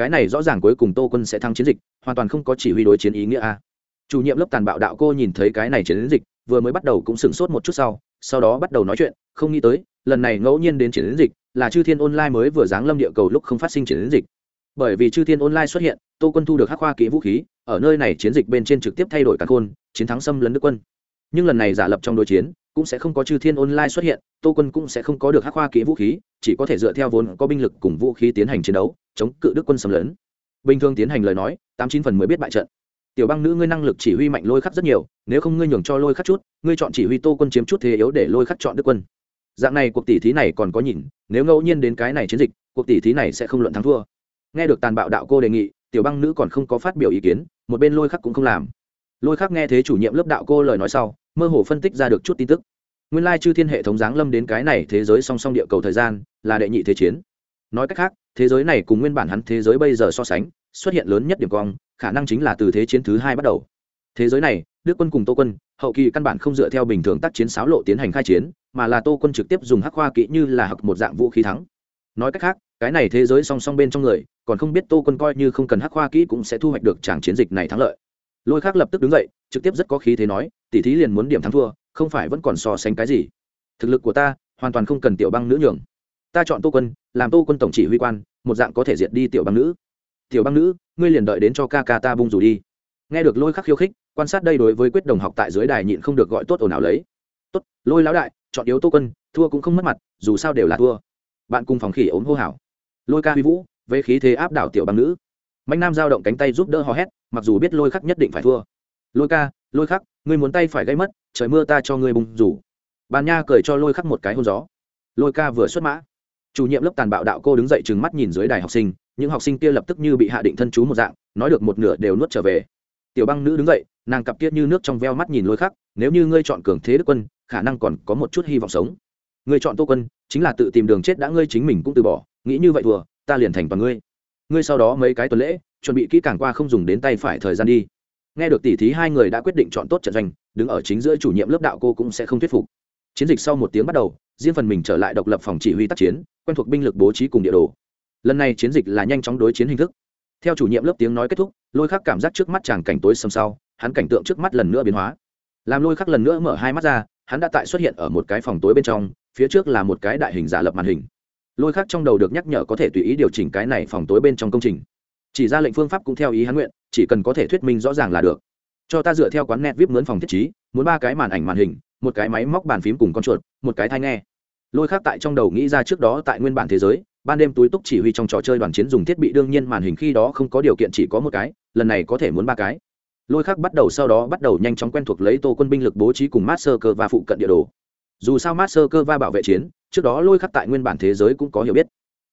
A: cái này rõ ràng cuối cùng tô quân sẽ thắng chiến dịch, hoàn toàn không có chỉ huy đối chiến ý nghĩa a à. chủ nhiệm lớp tàn bạo đạo cô nhìn thấy cái này chiến dịch, vừa mới bắt đầu cũng sửng sốt một chút sau sau đó bắt đầu nói chuyện, không nghĩ tới, lần này ngẫu nhiên đến chiến dịch, là chư thiên online mới vừa giáng lâm địa cầu lúc không phát sinh chiến dịch bởi vì chư thiên online xuất hiện, tô quân thu được hắc khoa kỹ vũ khí, ở nơi này chiến dịch bên trên trực tiếp thay đổi cả khôn, chiến thắng xâm lấn đức quân nhưng lần này giả lập trong đối chiến cũng sẽ không có chư thiên online xuất hiện, tô quân cũng sẽ không có được hắc khoa kỹ vũ khí, chỉ có thể dựa theo vốn có binh lực cùng vũ khí tiến hành chiến đấu, chống cự đức quân xâm lấn. Bình thường tiến hành lời nói, tám chín phần mới biết bại trận. Tiểu băng nữ ngươi năng lực chỉ huy mạnh lôi khắc rất nhiều, nếu không ngươi nhường cho lôi khắc chút, ngươi chọn chỉ huy tô quân chiếm chút thế yếu để lôi khắc chọn đức quân. Dạng này cuộc tỷ thí này còn có nhìn, nếu ngẫu nhiên đến cái này chiến dịch, cuộc tỷ thí này sẽ không luận thắng thua. Nghe được tàn bạo đạo cô đề nghị, tiểu băng nữ còn không có phát biểu ý kiến, một bên lôi khắc cũng không làm. Lôi khắc nghe thế chủ nhiệm lớp đạo cô lời nói sau mơ hồ phân tích ra được chút tin tức. Nguyên lai chư thiên hệ thống giáng lâm đến cái này thế giới song song địa cầu thời gian, là đệ nhị thế chiến. Nói cách khác, thế giới này cùng nguyên bản hắn thế giới bây giờ so sánh, xuất hiện lớn nhất điểm cong, khả năng chính là từ thế chiến thứ hai bắt đầu. Thế giới này, đức quân cùng tô quân, hậu kỳ căn bản không dựa theo bình thường tác chiến sáo lộ tiến hành khai chiến, mà là tô quân trực tiếp dùng hắc khoa kỹ như là hặc một dạng vũ khí thắng. Nói cách khác, cái này thế giới song song bên trong người, còn không biết tô quân coi như không cần hắc khoa kỹ cũng sẽ thu hoạch được tràng chiến dịch này thắng lợi lôi khác lập tức đứng dậy, trực tiếp rất có khí thế nói tỉ thí liền muốn điểm thắng thua, không phải vẫn còn so sánh cái gì. Thực lực của ta hoàn toàn không cần tiểu băng nữ nhường. Ta chọn tô quân, làm tô quân tổng chỉ huy quan, một dạng có thể diệt đi tiểu băng nữ. Tiểu băng nữ, ngươi liền đợi đến cho ca ca ta bung rủ đi. Nghe được lôi khắc khiêu khích, quan sát đây đối với quyết đồng học tại dưới đài nhịn không được gọi tốt ồn ào lấy. Tốt, lôi lão đại, chọn yếu tô quân, thua cũng không mất mặt, dù sao đều là thua. Bạn cùng phòng khỉ ốm hô hào. Lôi ca huy vũ với khí thế áp đảo tiểu băng nữ mạnh nam giao động cánh tay giúp đỡ hò hét, mặc dù biết lôi khắc nhất định phải thua. Lôi ca, lôi khắc, ngươi muốn tay phải gây mất, trời mưa ta cho ngươi bùng rủ. Bàn nha cười cho lôi khắc một cái hôn gió. Lôi ca vừa xuất mã, chủ nhiệm lớp tàn bạo đạo cô đứng dậy trừng mắt nhìn dưới đài học sinh, những học sinh kia lập tức như bị hạ định thân chú một dạng, nói được một nửa đều nuốt trở về. Tiểu băng nữ đứng dậy, nàng cặp kia như nước trong veo mắt nhìn lôi khắc, nếu như ngươi chọn cường thế đức quân, khả năng còn có một chút hy vọng sống. Ngươi chọn tô quân, chính là tự tìm đường chết đã ngươi chính mình cũng từ bỏ, nghĩ như vậy vừa ta liền thành toàn ngươi ngươi sau đó mấy cái tuần lễ, chuẩn bị kỹ càng qua không dùng đến tay phải thời gian đi. Nghe được tỉ thí, hai người đã quyết định chọn tốt trận doanh, đứng ở chính giữa chủ nhiệm lớp đạo cô cũng sẽ không thuyết phục. Chiến dịch sau một tiếng bắt đầu, riêng phần mình trở lại độc lập phòng chỉ huy tác chiến, quen thuộc binh lực bố trí cùng địa đồ. Lần này chiến dịch là nhanh chóng đối chiến hình thức. Theo chủ nhiệm lớp tiếng nói kết thúc, lôi khắc cảm giác trước mắt chàng cảnh tối sầm sau, hắn cảnh tượng trước mắt lần nữa biến hóa. Làm lôi khắc lần nữa mở hai mắt ra, hắn đã tại xuất hiện ở một cái phòng tối bên trong, phía trước là một cái đại hình giả lập màn hình lôi khác trong đầu được nhắc nhở có thể tùy ý điều chỉnh cái này phòng tối bên trong công trình. Chỉ ra lệnh phương pháp cũng theo ý hắn nguyện, chỉ cần có thể thuyết minh rõ ràng là được. Cho ta dựa theo quán net vip mướn phòng thiết trí, muốn ba cái màn ảnh màn hình, một cái máy móc bàn phím cùng con chuột, một cái thai nghe. Lôi khác tại trong đầu nghĩ ra trước đó tại nguyên bản thế giới, ban đêm túi túc chỉ huy trong trò chơi đoàn chiến dùng thiết bị đương nhiên màn hình khi đó không có điều kiện chỉ có một cái, lần này có thể muốn ba cái. Lôi khác bắt đầu sau đó bắt đầu nhanh chóng quen thuộc lấy tô quân binh lực bố trí cùng master cơ và phụ cận địa đồ. Dù sao master cơ va bảo vệ chiến trước đó lôi khắc tại nguyên bản thế giới cũng có hiểu biết.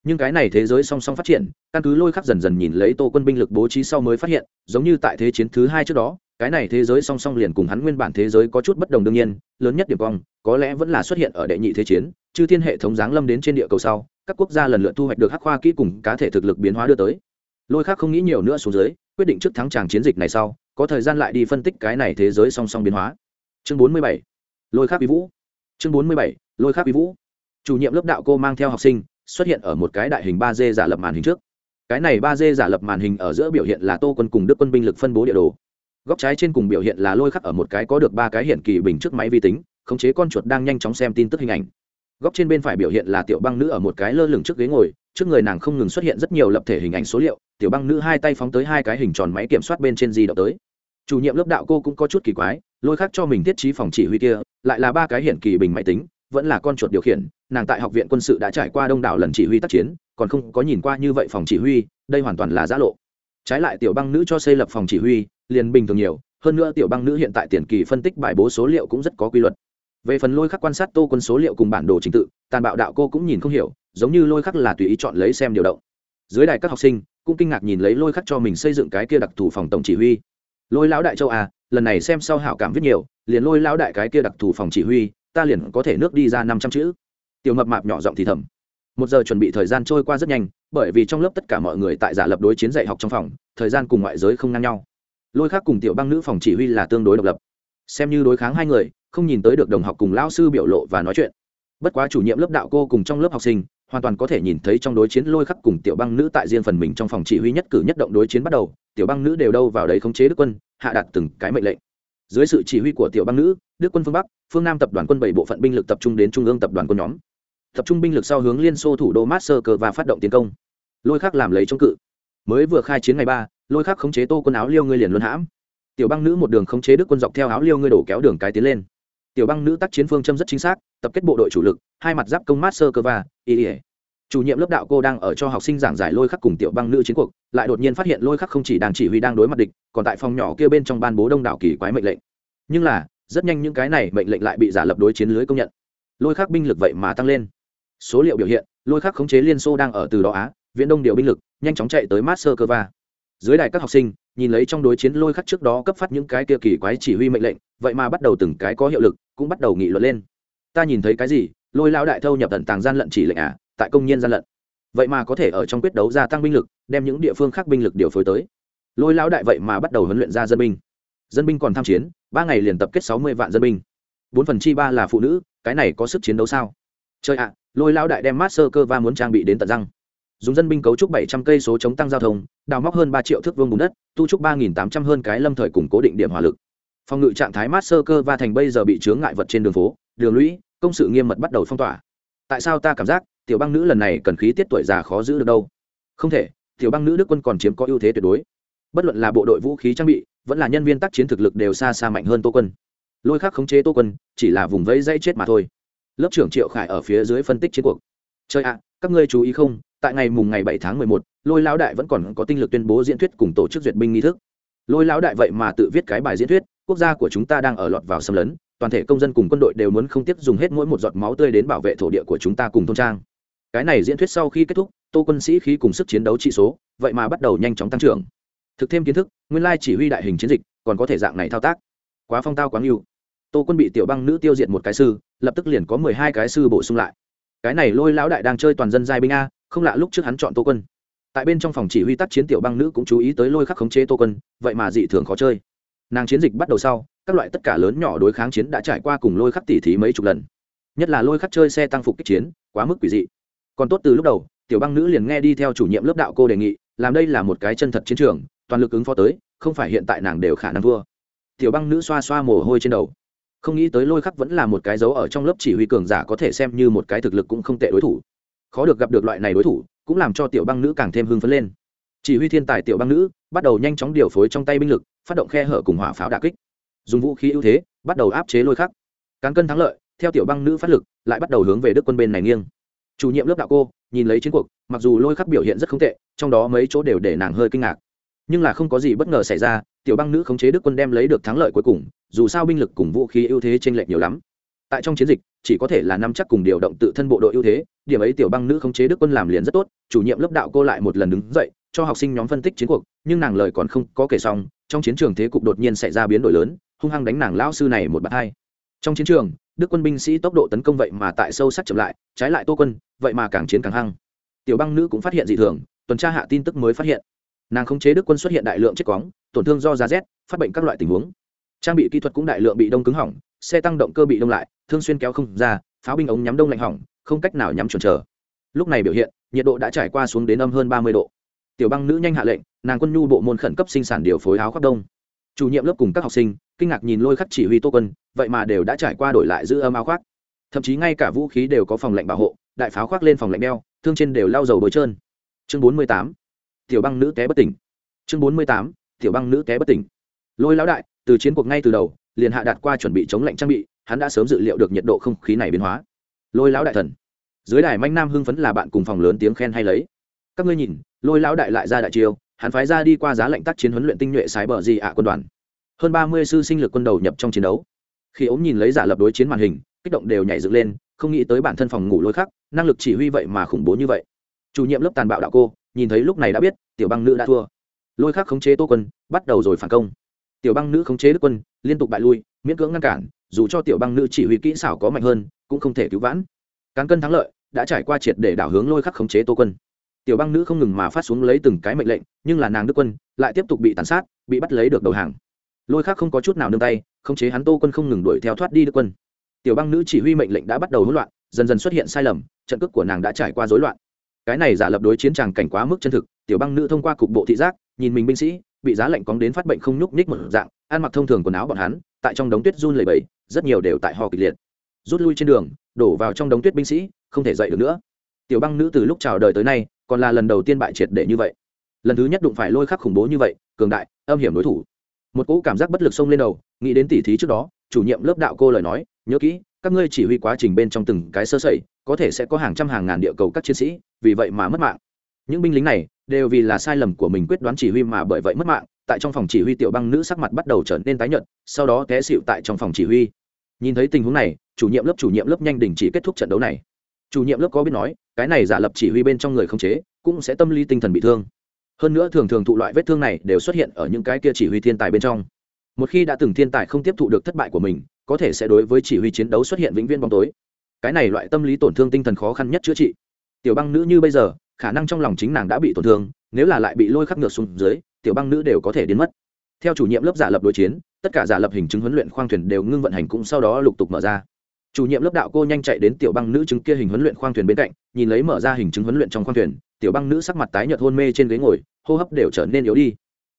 A: Nhưng cái này thế giới song song phát triển, căn cứ lôi khắc dần dần nhìn lấy tô quân binh lực bố trí sau mới phát hiện, giống như tại thế chiến thứ hai trước đó, cái này thế giới song song liền cùng hắn nguyên bản thế giới có chút bất đồng đương nhiên, lớn nhất điểm cong có lẽ vẫn là xuất hiện ở đệ nhị thế chiến, chư thiên hệ thống giáng lâm đến trên địa cầu sau, các quốc gia lần lượt thu hoạch được hắc khoa kỹ cùng cá thể thực lực biến hóa đưa tới. Lôi khác không nghĩ nhiều nữa xuống dưới, quyết định trước thắng tràng chiến dịch này sau, có thời gian lại đi phân tích cái này thế giới song song biến hóa. Chương bốn mươi bảy, lôi khác bí vũ. Chương bốn mươi bảy, lôi khác bí vũ chủ nhiệm lớp đạo cô mang theo học sinh xuất hiện ở một cái đại hình ba d giả lập màn hình trước. Cái này ba d giả lập màn hình ở giữa biểu hiện là tô quân cùng đức quân binh lực phân bố địa đồ. Góc trái trên cùng biểu hiện là lôi khắc ở một cái có được ba cái hiện kỳ bình trước máy vi tính, khống chế con chuột đang nhanh chóng xem tin tức hình ảnh. Góc trên bên phải biểu hiện là tiểu băng nữ ở một cái lơ lửng trước ghế ngồi, trước người nàng không ngừng xuất hiện rất nhiều lập thể hình ảnh số liệu, tiểu băng nữ hai tay phóng tới hai cái hình tròn máy kiểm soát bên trên di động tới. Chủ nhiệm lớp đạo cô cũng có chút kỳ quái, lôi khác cho mình thiết trí phòng chỉ huy kia, lại là ba cái hiện kỳ bình máy tính vẫn là con chuột điều khiển, nàng tại học viện quân sự đã trải qua đông đảo lần chỉ huy tác chiến, còn không có nhìn qua như vậy phòng chỉ huy, đây hoàn toàn là giã lộ. Trái lại tiểu băng nữ cho xây lập phòng chỉ huy, liền bình thường nhiều, hơn nữa tiểu băng nữ hiện tại tiền kỳ phân tích bài bố số liệu cũng rất có quy luật. Về phần lôi khắc quan sát tô quân số liệu cùng bản đồ trình tự, tàn bạo đạo cô cũng nhìn không hiểu, giống như lôi khắc là tùy ý chọn lấy xem điều động. Dưới đài các học sinh cũng kinh ngạc nhìn lấy lôi khắc cho mình xây dựng cái kia đặc thù phòng tổng chỉ huy. Lôi lão đại châu à lần này xem sau hảo cảm viết nhiều, liền lôi lão đại cái kia đặc thù phòng chỉ huy ta liền có thể nước đi ra năm trăm chữ. Tiểu mập mạp nhỏ giọng thì thầm. Một giờ chuẩn bị thời gian trôi qua rất nhanh, bởi vì trong lớp tất cả mọi người tại giả lập đối chiến dạy học trong phòng, thời gian cùng ngoại giới không ngang nhau. Lôi khác cùng tiểu băng nữ phòng chỉ huy là tương đối độc lập. Xem như đối kháng hai người, không nhìn tới được đồng học cùng lao sư biểu lộ và nói chuyện. Bất quá chủ nhiệm lớp đạo cô cùng trong lớp học sinh, hoàn toàn có thể nhìn thấy trong đối chiến lôi khắc cùng tiểu băng nữ tại riêng phần mình trong phòng chỉ huy nhất cử nhất động đối chiến bắt đầu, tiểu băng nữ đều đâu vào đấy khống chế đức quân, hạ đặt từng cái mệnh lệnh dưới sự chỉ huy của tiểu băng nữ, đức quân phương bắc, phương nam tập đoàn quân bảy bộ phận binh lực tập trung đến trung ương tập đoàn quân nhóm. Tập trung binh lực sau hướng liên xô thủ đô master và phát động tiến công. Lôi khắc làm lấy chống cự. Mới vừa khai chiến ngày ba, lôi khắc khống chế tô quân áo liêu ngươi liền luân hãm. Tiểu băng nữ một đường khống chế đức quân dọc theo áo liêu ngươi đổ kéo đường cái tiến lên. Tiểu băng nữ tác chiến phương châm rất chính xác, tập kết bộ đội chủ lực, hai mặt giáp công master cơ và ý ỉa chủ nhiệm lớp đạo cô đang ở cho học sinh giảng giải lôi khắc cùng tiểu băng nữ chiến cuộc, lại đột nhiên phát hiện lôi khắc không chỉ đang chỉ huy đang đối mặt địch, còn tại phòng nhỏ kia bên trong ban bố đông đảo kỳ quái mệnh lệnh. Nhưng là, rất nhanh những cái này mệnh lệnh lại bị giả lập đối chiến lưới công nhận. Lôi khắc binh lực vậy mà tăng lên. Số liệu biểu hiện, lôi khắc khống chế liên xô đang ở từ đó á, viễn đông điều binh lực, nhanh chóng chạy tới master cơ va dưới đài các học sinh, nhìn lấy trong đối chiến lôi khắc trước đó cấp phát những cái kia kỳ quái chỉ huy mệnh lệnh, vậy mà bắt đầu từng cái có hiệu lực, cũng bắt đầu nghị luận lên. Ta nhìn thấy cái gì? Lôi lao đại thâu nhập tận tàng gian lận chỉ lệnh à? Tại công nhân gian lận. Vậy mà có thể ở trong quyết đấu gia tăng binh lực, đem những địa phương khác binh lực điều phối tới. Lôi lao đại vậy mà bắt đầu huấn luyện ra dân binh. Dân binh còn tham chiến, ba ngày liền tập kết sáu mươi vạn dân binh. Bốn phần chi ba là phụ nữ, cái này có sức chiến đấu sao? Chơi ạ, lôi lao đại đem master cơ va muốn trang bị đến tận răng. Dùng dân binh cấu trúc bảy trăm cây số chống tăng giao thông, đào móc hơn ba triệu thước vương bùn đất, tu trúc ba nghìn tám trăm hơn cái lâm thời củng cố định điểm hỏa lực. Phòng ngự trạng thái master cơ va thành bây giờ bị chướng ngại vật trên đường phố, đường lũy, công sự nghiêm mật bắt đầu phong tỏa. Tại sao ta cảm giác tiểu băng nữ lần này cần khí tiết tuổi già khó giữ được đâu. Không thể, tiểu băng nữ đức quân còn chiếm có ưu thế tuyệt đối. Bất luận là bộ đội vũ khí trang bị, vẫn là nhân viên tác chiến thực lực đều xa xa mạnh hơn tô quân. Lôi khác khống chế tô quân, chỉ là vùng vẫy dãy chết mà thôi. Lớp trưởng triệu khải ở phía dưới phân tích chiến cuộc. Chơi ạ, các ngươi chú ý không, tại ngày mùng ngày bảy tháng mười một, lôi lão đại vẫn còn có tinh lực tuyên bố diễn thuyết cùng tổ chức duyệt binh nghi thức. Lôi lão đại vậy mà tự viết cái bài diễn thuyết, quốc gia của chúng ta đang ở lọt vào xâm lấn, toàn thể công dân cùng quân đội đều muốn không tiếc dùng hết mỗi một giọt máu tươi đến bảo vệ thổ địa của chúng ta cùng thôn trang cái này diễn thuyết sau khi kết thúc, tô quân sĩ khí cùng sức chiến đấu trị số, vậy mà bắt đầu nhanh chóng tăng trưởng. Thực thêm kiến thức, nguyên lai chỉ huy đại hình chiến dịch, còn có thể dạng này thao tác. Quá phong tao quá ngưu tô quân bị tiểu băng nữ tiêu diệt một cái sư, lập tức liền có mười hai cái sư bổ sung lại. Cái này lôi lão đại đang chơi toàn dân giai binh a, không lạ lúc trước hắn chọn tô quân. Tại bên trong phòng chỉ huy tác chiến tiểu băng nữ cũng chú ý tới lôi khắc khống chế tô quân, vậy mà dị thường khó chơi. Nàng chiến dịch bắt đầu sau, các loại tất cả lớn nhỏ đối kháng chiến đã trải qua cùng lôi khắc tỉ thí mấy chục lần. Nhất là lôi khắc chơi xe tăng phục kích chiến, quá mức quỷ dị còn tốt từ lúc đầu, tiểu băng nữ liền nghe đi theo chủ nhiệm lớp đạo cô đề nghị, làm đây là một cái chân thật chiến trường, toàn lực ứng phó tới, không phải hiện tại nàng đều khả năng thua. Tiểu băng nữ xoa xoa mồ hôi trên đầu. Không nghĩ tới lôi khắc vẫn là một cái dấu ở trong lớp chỉ huy cường giả có thể xem như một cái thực lực cũng không tệ đối thủ. Khó được gặp được loại này đối thủ, cũng làm cho tiểu băng nữ càng thêm hưng phấn lên. Chỉ huy thiên tài tiểu băng nữ, bắt đầu nhanh chóng điều phối trong tay binh lực, phát động khe hở cùng hỏa pháo đà kích. Dùng vũ khí ưu thế, bắt đầu áp chế lôi khắc. Cán cân thắng lợi, theo tiểu băng nữ phát lực, lại bắt đầu hướng về đức quân bên này nghiêng chủ nhiệm lớp đạo cô, nhìn lấy chiến cuộc, mặc dù lôi khắc biểu hiện rất không tệ, trong đó mấy chỗ đều để nàng hơi kinh ngạc. Nhưng là không có gì bất ngờ xảy ra, tiểu băng nữ khống chế đức quân đem lấy được thắng lợi cuối cùng, dù sao binh lực cùng vũ khí ưu thế t r ê n lệch nhiều lắm. Tại trong chiến dịch, chỉ có thể là năm chắc cùng điều động tự thân bộ đội ưu thế, điểm ấy tiểu băng nữ khống chế đức quân làm liền rất tốt, chủ nhiệm lớp đạo cô lại một lần đứng dậy, cho học sinh nhóm phân tích chiến cuộc, nhưng nàng lời còn không có kể xong, trong chiến trường thế cục đột nhiên xảy ra biến đổi lớn, hung hăng đánh nàng lão sư này một bạt hai. Trong chiến trường đức quân binh sĩ tốc độ tấn công vậy mà tại sâu sắc chậm lại, trái lại tô quân, vậy mà càng chiến càng hăng. Tiểu băng nữ cũng phát hiện dị thường, tuần tra hạ tin tức mới phát hiện. Nàng khống chế đức quân xuất hiện đại lượng chết cóng tổn thương do giá rét, phát bệnh các loại tình huống. Trang bị kỹ thuật cũng đại lượng bị đông cứng hỏng, xe tăng động cơ bị đông lại, thương xuyên kéo không ra, pháo binh ống nhắm đông lạnh hỏng, không cách nào nhắm chuẩn chờ. Lúc này biểu hiện, nhiệt độ đã trải qua xuống đến âm hơn ba mươi độ. Tiểu băng nữ nhanh hạ lệnh, nàng quân nhu bộ môn khẩn cấp sinh sản điều phối áo khoác đông. Chủ nhiệm lớp cùng các học sinh kinh ngạc nhìn lôi khắc chỉ huy tô quân, vậy mà đều đã trải qua đổi lại giữ âm áo khoác. Thậm chí ngay cả vũ khí đều có phòng lạnh bảo hộ, đại pháo khoác lên phòng lạnh đeo, thương trên đều lau dầu bôi trơn. Chương bốn mươi tám, tiểu băng nữ té bất tỉnh. Chương bốn mươi tám, tiểu băng nữ té bất tỉnh. Lôi lão đại, từ chiến cuộc ngay từ đầu, liền hạ đạt qua chuẩn bị chống lạnh trang bị, hắn đã sớm dự liệu được nhiệt độ không khí này biến hóa. Lôi lão đại thần. Dưới đài manh nam hưng phấn là bạn cùng phòng lớn tiếng khen hay lấy. Các ngươi nhìn, lôi lão đại lại ra đại chiêu, hắn phái ra đi qua giá lệnh tác chiến huấn luyện tinh nhuệ sái bờ gì ạ quân đoàn hơn ba mươi sư sinh lực quân đầu nhập trong chiến đấu. Khi ống nhìn lấy giả lập đối chiến màn hình, kích động đều nhảy dựng lên, không nghĩ tới bản thân phòng ngủ lôi khắc, năng lực chỉ huy vậy mà khủng bố như vậy. Chủ nhiệm lớp tàn bạo đạo cô, nhìn thấy lúc này đã biết, tiểu băng nữ đã thua. Lôi khắc khống chế tô quân, bắt đầu rồi phản công. Tiểu băng nữ khống chế đức quân, liên tục bại lui, miễn cưỡng ngăn cản, dù cho tiểu băng nữ chỉ huy kỹ xảo có mạnh hơn, cũng không thể cứu vãn. Cán cân thắng lợi, đã trải qua triệt để đảo hướng lôi khắc khống chế tô quân. Tiểu băng nữ không ngừng mà phát xuống lấy từng cái mệnh lệnh, nhưng là nàng đức quân lại tiếp tục bị tàn sát, bị bắt lấy được đầu hàng lôi khác không có chút nào nương tay khống chế hắn tô quân không ngừng đuổi theo thoát đi đức quân tiểu băng nữ chỉ huy mệnh lệnh đã bắt đầu hỗn loạn dần dần xuất hiện sai lầm trận cước của nàng đã trải qua rối loạn cái này giả lập đối chiến tràng cảnh quá mức chân thực tiểu băng nữ thông qua cục bộ thị giác nhìn mình binh sĩ bị giá lạnh cóng đến phát bệnh không nhúc nhích một dạng ăn mặc thông thường quần áo bọn hắn tại trong đống tuyết run lầy bầy rất nhiều đều tại ho kịch liệt rút lui trên đường đổ vào trong đống tuyết binh sĩ không thể dậy được nữa tiểu băng nữ từ lúc chào đời tới nay còn là lần đầu tiên bại triệt để như vậy lần thứ nhất đụng phải lôi khắc khủng bố như vậy cường đại âm hiểm đối thủ một cỗ cảm giác bất lực xông lên đầu, nghĩ đến tỉ thí trước đó, chủ nhiệm lớp đạo cô lời nói, nhớ kỹ, các ngươi chỉ huy quá trình bên trong từng cái sơ sẩy, có thể sẽ có hàng trăm hàng ngàn địa cầu các chiến sĩ, vì vậy mà mất mạng. Những binh lính này đều vì là sai lầm của mình quyết đoán chỉ huy mà bởi vậy mất mạng, tại trong phòng chỉ huy tiểu băng nữ sắc mặt bắt đầu trở nên tái nhợt, sau đó té xịu tại trong phòng chỉ huy. Nhìn thấy tình huống này, chủ nhiệm lớp chủ nhiệm lớp nhanh đình chỉ kết thúc trận đấu này. Chủ nhiệm lớp có biết nói, cái này giả lập chỉ huy bên trong người không chế, cũng sẽ tâm lý tinh thần bị thương hơn nữa thường thường thụ loại vết thương này đều xuất hiện ở những cái kia chỉ huy thiên tài bên trong. Một khi đã từng thiên tài không tiếp thụ được thất bại của mình, có thể sẽ đối với chỉ huy chiến đấu xuất hiện vĩnh viễn bóng tối. Cái này loại tâm lý tổn thương tinh thần khó khăn nhất chữa trị. Tiểu băng nữ như bây giờ, khả năng trong lòng chính nàng đã bị tổn thương, nếu là lại bị lôi khắc ngược xuống dưới, tiểu băng nữ đều có thể biến mất. Theo chủ nhiệm lớp giả lập đối chiến, tất cả giả lập hình chứng huấn luyện khoang thuyền đều ngưng vận hành cũng sau đó lục tục mở ra chủ nhiệm lớp đạo cô nhanh chạy đến tiểu băng nữ chứng kia hình huấn luyện khoang thuyền bên cạnh, nhìn lấy mở ra hình chứng huấn luyện trong khoang thuyền, tiểu băng nữ sắc mặt tái nhợt hôn mê trên ghế ngồi, hô hấp đều trở nên yếu đi.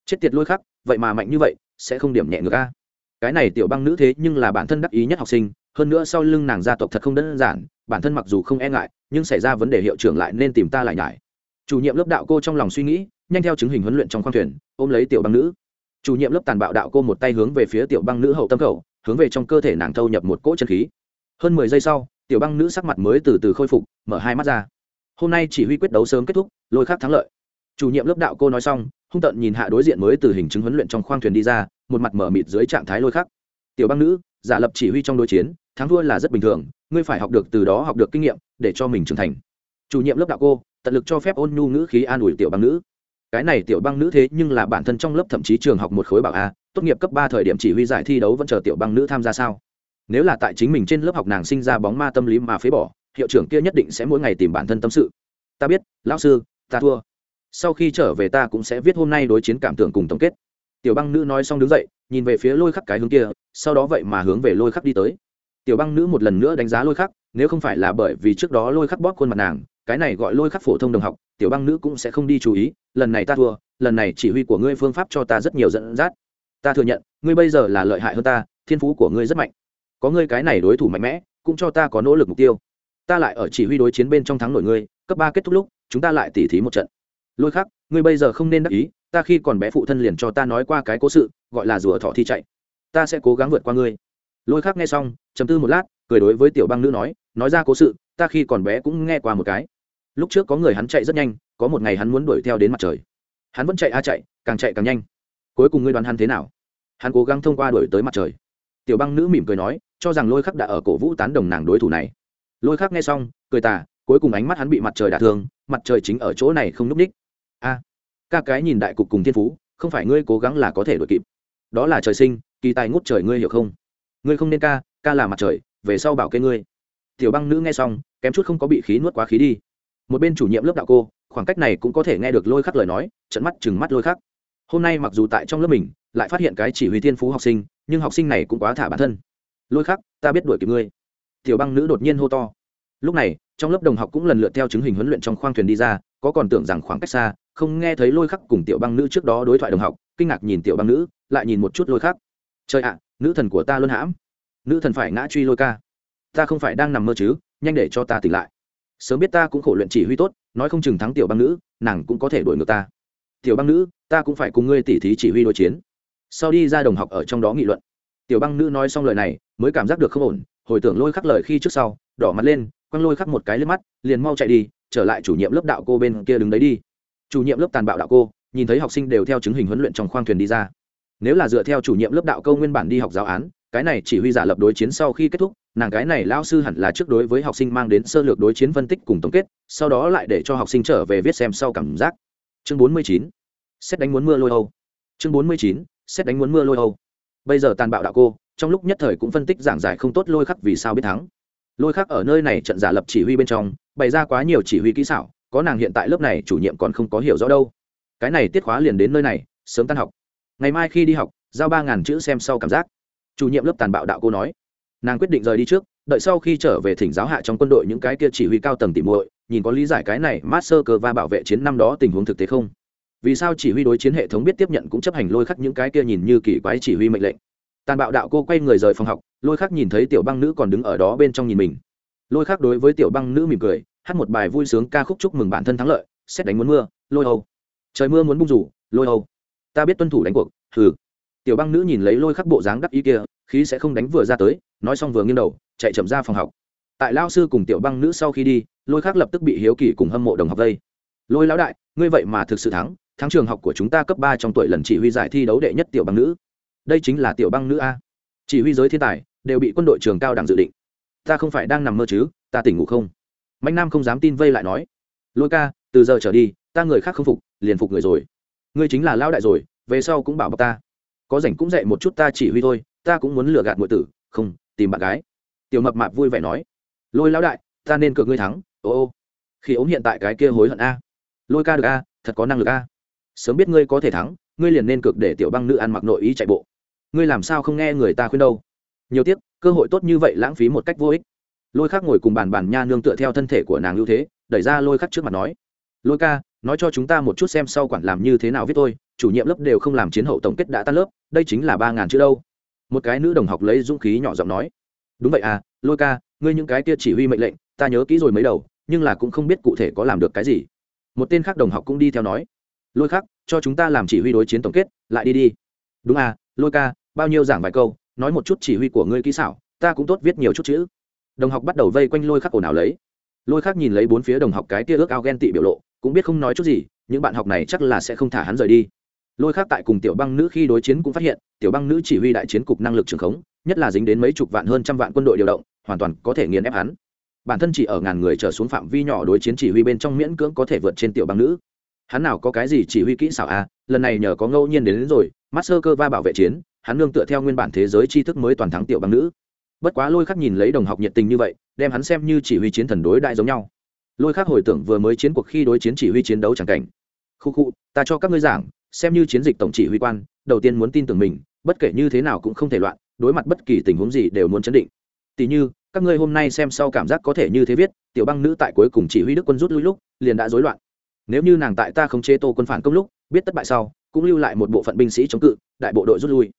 A: Chết tiệt lôi khắc, vậy mà mạnh như vậy, sẽ không điểm nhẹ ngược a. Cái này tiểu băng nữ thế nhưng là bản thân đắc ý nhất học sinh, hơn nữa sau lưng nàng gia tộc thật không đơn giản, bản thân mặc dù không e ngại, nhưng xảy ra vấn đề hiệu trưởng lại nên tìm ta lại nhải. Chủ nhiệm lớp đạo cô trong lòng suy nghĩ, nhanh theo chứng hình huấn luyện trong khoang thuyền, ôm lấy tiểu băng nữ. Chủ nhiệm lớp tàn bạo đạo cô một tay hướng về phía tiểu băng nữ hậu tâm khẩu hướng về trong cơ thể nàng thâu nhập một cỗ chân khí hơn mười giây sau, tiểu băng nữ sắc mặt mới từ từ khôi phục, mở hai mắt ra. Hôm nay chỉ huy quyết đấu sớm kết thúc, lôi khác thắng lợi. Chủ nhiệm lớp đạo cô nói xong, hung tận nhìn hạ đối diện mới từ hình chứng huấn luyện trong khoang thuyền đi ra, một mặt mở mịt dưới trạng thái lôi khắc. Tiểu băng nữ, giả lập chỉ huy trong đối chiến, thắng thua là rất bình thường, ngươi phải học được từ đó học được kinh nghiệm, để cho mình trưởng thành. Chủ nhiệm lớp đạo cô, tận lực cho phép ôn nhu ngữ khí an ủi tiểu băng nữ. Cái này tiểu băng nữ thế nhưng là bản thân trong lớp thậm chí trường học một khối bảo a, tốt nghiệp cấp ba thời điểm chỉ huy giải thi đấu vẫn chờ tiểu băng nữ tham gia sao? Nếu là tại chính mình trên lớp học nàng sinh ra bóng ma tâm lý mà phế bỏ, hiệu trưởng kia nhất định sẽ mỗi ngày tìm bản thân tâm sự. Ta biết, lão sư, ta thua. Sau khi trở về ta cũng sẽ viết hôm nay đối chiến cảm tưởng cùng tổng kết. Tiểu băng nữ nói xong đứng dậy, nhìn về phía lôi khắc cái hướng kia, sau đó vậy mà hướng về lôi khắc đi tới. Tiểu băng nữ một lần nữa đánh giá lôi khắc, nếu không phải là bởi vì trước đó lôi khắc bóp khuôn mặt nàng, cái này gọi lôi khắc phổ thông đồng học, tiểu băng nữ cũng sẽ không đi chú ý, lần này ta thua, lần này chỉ huy của ngươi phương pháp cho ta rất nhiều dẫn dắt. Ta thừa nhận, ngươi bây giờ là lợi hại hơn ta, thiên phú của ngươi rất mạnh có ngươi cái này đối thủ mạnh mẽ, cũng cho ta có nỗ lực mục tiêu. Ta lại ở chỉ huy đối chiến bên trong thắng nổi ngươi, cấp ba kết thúc lúc, chúng ta lại tỉ thí một trận. Lôi khắc, ngươi bây giờ không nên đắc ý, ta khi còn bé phụ thân liền cho ta nói qua cái cố sự, gọi là rùa thọ thi chạy. Ta sẽ cố gắng vượt qua ngươi. Lôi khắc nghe xong chấm tư một lát, cười đối với tiểu băng nữ nói nói ra cố sự, ta khi còn bé cũng nghe qua một cái. Lúc trước có người hắn chạy rất nhanh, có một ngày hắn muốn đuổi theo đến mặt trời. Hắn vẫn chạy a chạy, càng chạy càng nhanh. Cuối cùng ngươi đoán hắn thế nào? Hắn cố gắng thông qua đuổi tới mặt trời tiểu băng nữ mỉm cười nói, cho rằng lôi khắc đã ở cổ vũ tán đồng nàng đối thủ này. Lôi khắc nghe xong, cười tà, cuối cùng ánh mắt hắn bị mặt trời đả thương, mặt trời chính ở chỗ này không núp ních. A, ca cái nhìn đại cục cùng thiên phú, không phải ngươi cố gắng là có thể đuổi kịp. Đó là trời sinh, kỳ tài ngút trời ngươi hiểu không? Ngươi không nên ca ca là mặt trời, về sau bảo kê ngươi. Tiểu băng nữ nghe xong, kém chút không có bị khí nuốt quá khí đi. Một bên chủ nhiệm lớp đạo cô, khoảng cách này cũng có thể nghe được lôi khắc lời nói trận mắt chừng mắt lôi khắc. Hôm nay mặc dù tại trong lớp mình, lại phát hiện cái chỉ huy thiên phú học sinh nhưng học sinh này cũng quá thả bản thân. Lôi khắc, ta biết đuổi kịp ngươi. Tiểu băng nữ đột nhiên hô to. Lúc này, trong lớp đồng học cũng lần lượt theo chứng hình huấn luyện trong khoang thuyền đi ra, có còn tưởng rằng khoảng cách xa, không nghe thấy lôi khắc cùng tiểu băng nữ trước đó đối thoại đồng học, kinh ngạc nhìn tiểu băng nữ, lại nhìn một chút lôi khắc. Trời ạ, nữ thần của ta luôn hãm. Nữ thần phải ngã truy lôi ca. Ta không phải đang nằm mơ chứ, nhanh để cho ta tỉnh lại. Sớm biết ta cũng khổ luyện chỉ huy tốt, nói không chừng thắng tiểu băng nữ, nàng cũng có thể đuổi ngược ta. Tiểu băng nữ, ta cũng phải cùng ngươi tỉ thí chỉ huy đối chiến sau đi ra đồng học ở trong đó nghị luận. Tiểu băng nữ nói xong lời này, mới cảm giác được không ổn, hồi tưởng lôi khắc lời khi trước sau, đỏ mặt lên, quăng lôi khắc một cái lên mắt, liền mau chạy đi, trở lại chủ nhiệm lớp đạo cô bên kia đứng đấy đi. Chủ nhiệm lớp tàn bạo đạo cô, nhìn thấy học sinh đều theo chứng hình huấn luyện trong khoang thuyền đi ra. Nếu là dựa theo chủ nhiệm lớp đạo câu nguyên bản đi học giáo án, cái này chỉ huy giả lập đối chiến sau khi kết thúc, nàng cái này lao sư hẳn là trước đối với học sinh mang đến sơ lược đối chiến phân tích cùng tổng kết, sau đó lại để cho học sinh trở về viết xem sau cảm giác. Chương bốn mươi chín, xét đánh muốn mưa lôi âu. Chương bốn mươi chín xét đánh muốn mưa lôi âu. Bây giờ tàn bạo đạo cô, trong lúc nhất thời cũng phân tích giảng giải không tốt lôi khắc vì sao biết thắng. Lôi khắc ở nơi này trận giả lập chỉ huy bên trong, bày ra quá nhiều chỉ huy kỹ xảo, có nàng hiện tại lớp này chủ nhiệm còn không có hiểu rõ đâu. Cái này tiết khóa liền đến nơi này, sớm tan học. Ngày mai khi đi học, giao ba ngàn chữ xem sau cảm giác. Chủ nhiệm lớp tàn bạo đạo cô nói. Nàng quyết định rời đi trước, đợi sau khi trở về thỉnh giáo hạ trong quân đội những cái kia chỉ huy cao tầng tỉ muội, nhìn có lý giải cái này master cơ va bảo vệ chiến năm đó tình huống thực tế không? Vì sao chỉ huy đối chiến hệ thống biết tiếp nhận cũng chấp hành lôi khắc những cái kia nhìn như kỳ quái chỉ huy mệnh lệnh. Tàn bạo đạo cô quay người rời phòng học, lôi khắc nhìn thấy tiểu băng nữ còn đứng ở đó bên trong nhìn mình. Lôi khắc đối với tiểu băng nữ mỉm cười, hát một bài vui sướng ca khúc chúc mừng bản thân thắng lợi, xét đánh muốn mưa, lôi âu trời mưa muốn bung rủ, lôi âu ta biết tuân thủ đánh cuộc thử tiểu băng nữ nhìn lấy lôi khắc bộ dáng đắc ý kia, khí sẽ không đánh vừa ra tới, nói xong vừa nghiêng đầu, chạy chậm ra phòng học. Tại lao sư cùng tiểu băng nữ sau khi đi, lôi khắc lập tức bị hiếu kỳ cùng hâm mộ đồng học vây. Lôi lão đại, ngươi vậy mà thực sự thắng Tháng trường học của chúng ta cấp ba trong tuổi lần chỉ huy giải thi đấu đệ nhất tiểu băng nữ. Đây chính là tiểu băng nữ a. Chỉ huy giới thiên tài, đều bị quân đội trường cao đẳng dự định. Ta không phải đang nằm mơ chứ, ta tỉnh ngủ không? Mạnh nam không dám tin vây lại nói. Lôi ca, từ giờ trở đi, ta người khác không phục, liền phục người rồi. Ngươi chính là lao đại rồi, về sau cũng bảo bọc ta. Có rảnh cũng dạy một chút ta chỉ huy thôi, ta cũng muốn lừa gạt mọi tử, không, tìm bạn gái. Tiểu mập mạp vui vẻ nói. Lôi lão đại, ta nên cược ngươi thắng, ô ô. Khi ống hiện tại cái kia hối hận a. Lôi ca được a, thật có năng lực a sớm biết ngươi có thể thắng, ngươi liền nên cực để tiểu băng nữ ăn mặc nội ý chạy bộ. Ngươi làm sao không nghe người ta khuyên đâu? Nhiều tiếc, cơ hội tốt như vậy lãng phí một cách vô ích. Lôi khắc ngồi cùng bàn bàn nha nương tựa theo thân thể của nàng ưu thế, đẩy ra lôi khắc trước mặt nói, lôi ca, nói cho chúng ta một chút xem sau quản làm như thế nào viết tôi chủ nhiệm lớp đều không làm chiến hậu tổng kết đã tan lớp, đây chính là ba ngàn chữ đâu. Một cái nữ đồng học lấy dũng khí nhỏ giọng nói, đúng vậy à lôi ca, ngươi những cái kia chỉ huy mệnh lệnh, ta nhớ kỹ rồi mấy đầu, nhưng là cũng không biết cụ thể có làm được cái gì. Một tên khác đồng học cũng đi theo nói lôi khắc, cho chúng ta làm chỉ huy đối chiến tổng kết, lại đi đi. Đúng à lôi ca, bao nhiêu giảng vài câu, nói một chút chỉ huy của ngươi kỹ xảo, ta cũng tốt viết nhiều chút chữ. Đồng học bắt đầu vây quanh lôi khắc ồn ào lấy. Lôi khắc nhìn lấy bốn phía đồng học cái tia ước ao ghen tị biểu lộ, cũng biết không nói chút gì, những bạn học này chắc là sẽ không thả hắn rời đi. Lôi khắc tại cùng tiểu băng nữ khi đối chiến cũng phát hiện, tiểu băng nữ chỉ huy đại chiến cục năng lực trường khống, nhất là dính đến mấy chục vạn hơn trăm vạn quân đội điều động, hoàn toàn có thể nghiền ép hắn. Bản thân chỉ ở ngàn người trở xuống phạm vi nhỏ đối chiến chỉ huy bên trong miễn cưỡng có thể vượt trên tiểu băng nữ hắn nào có cái gì chỉ huy kỹ xảo à lần này nhờ có ngẫu nhiên đến, đến rồi master cơ va bảo vệ chiến hắn nương tựa theo nguyên bản thế giới tri thức mới toàn thắng tiểu băng nữ. Bất quá lôi khắc nhìn lấy đồng học nhiệt tình như vậy đem hắn xem như chỉ huy chiến thần đối đại giống nhau. Lôi khắc hồi tưởng vừa mới chiến cuộc khi đối chiến chỉ huy chiến đấu chẳng cảnh. Khu khu ta cho các ngươi giảng xem như chiến dịch tổng chỉ huy quan đầu tiên muốn tin tưởng mình bất kể như thế nào cũng không thể loạn đối mặt bất kỳ tình huống gì đều muốn chấn định. Tỉ như các ngươi hôm nay xem sau cảm giác có thể như thế viết tiểu băng nữ tại cuối cùng chỉ huy đức quân rút lui lúc liền đã rối loạn nếu như nàng tại ta không chế tô quân phản công lúc, biết thất bại sau, cũng lưu lại một bộ phận binh sĩ chống cự, đại bộ đội rút lui.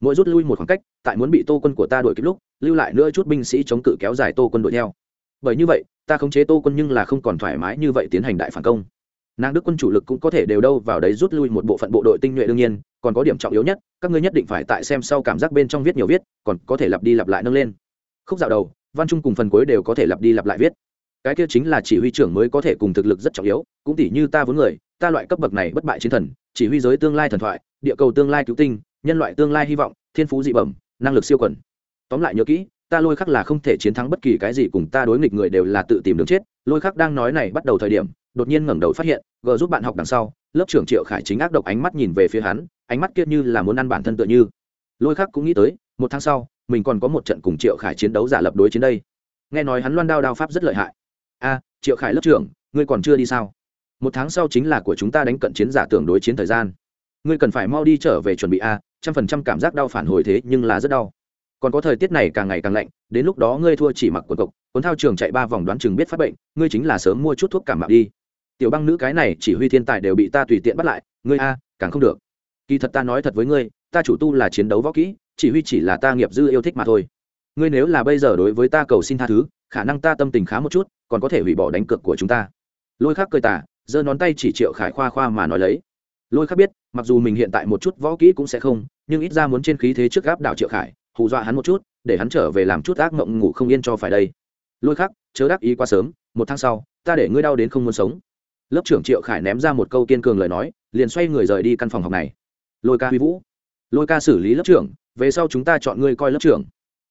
A: Mỗi rút lui một khoảng cách, tại muốn bị tô quân của ta đuổi kịp lúc, lưu lại nữa chút binh sĩ chống cự kéo dài tô quân đuổi theo. Bởi như vậy, ta khống chế tô quân nhưng là không còn thoải mái như vậy tiến hành đại phản công. Nàng đức quân chủ lực cũng có thể đều đâu vào đấy rút lui một bộ phận bộ đội tinh nhuệ đương nhiên, còn có điểm trọng yếu nhất, các ngươi nhất định phải tại xem sau cảm giác bên trong viết nhiều viết, còn có thể lặp đi lặp lại nâng lên. Khúc dạo đầu, văn trung cùng phần cuối đều có thể lặp đi lặp lại viết cái kia chính là chỉ huy trưởng mới có thể cùng thực lực rất trọng yếu, cũng tỷ như ta vốn người, ta loại cấp bậc này bất bại chiến thần, chỉ huy giới tương lai thần thoại, địa cầu tương lai cứu tinh, nhân loại tương lai hy vọng, thiên phú dị bẩm, năng lực siêu quẩn tóm lại nhớ kỹ, ta lôi khắc là không thể chiến thắng bất kỳ cái gì cùng ta đối nghịch người đều là tự tìm đường chết. Lôi khắc đang nói này bắt đầu thời điểm, đột nhiên ngẩng đầu phát hiện, gờ giúp bạn học đằng sau, lớp trưởng triệu khải chính ác độc ánh mắt nhìn về phía hắn, ánh mắt kia như là muốn ăn bản thân tựa như. Lôi khắc cũng nghĩ tới, một tháng sau, mình còn có một trận cùng triệu khải chiến đấu giả lập đối chiến đây. Nghe nói hắn loan đao đao pháp rất lợi hại a, triệu khải lớp trưởng, ngươi còn chưa đi sao? Một tháng sau chính là của chúng ta đánh cận chiến giả tưởng đối chiến thời gian. Ngươi cần phải mau đi trở về chuẩn bị a, trăm phần trăm cảm giác đau phản hồi thế nhưng là rất đau. Còn có thời tiết này càng ngày càng lạnh, đến lúc đó ngươi thua chỉ mặc quần cộc, cuốn thao trường chạy ba vòng đoán chừng biết phát bệnh, ngươi chính là sớm mua chút thuốc cảm mạo đi. Tiểu băng nữ cái này chỉ huy thiên tài đều bị ta tùy tiện bắt lại, ngươi a, càng không được. Kỳ thật ta nói thật với ngươi, ta chủ tu là chiến đấu võ kỹ, chỉ huy chỉ là ta nghiệp dư yêu thích mà thôi. Ngươi nếu là bây giờ đối với ta cầu xin tha thứ khả năng ta tâm tình khá một chút, còn có thể hủy bỏ đánh cược của chúng ta. Lôi khác cười tả giơ ngón tay chỉ triệu khải khoa khoa mà nói lấy. Lôi khác biết, mặc dù mình hiện tại một chút võ kỹ cũng sẽ không, nhưng ít ra muốn trên khí thế trước gáp đảo triệu khải, hù dọa hắn một chút, để hắn trở về làm chút ác mộng ngủ không yên cho phải đây. Lôi khác chớ đắc ý quá sớm, một tháng sau, ta để ngươi đau đến không muốn sống. Lớp trưởng triệu khải ném ra một câu kiên cường lời nói, liền xoay người rời đi căn phòng học này. Lôi ca huy vũ. Lôi ca xử lý lớp trưởng, về sau chúng ta chọn ngươi coi lớp trưởng.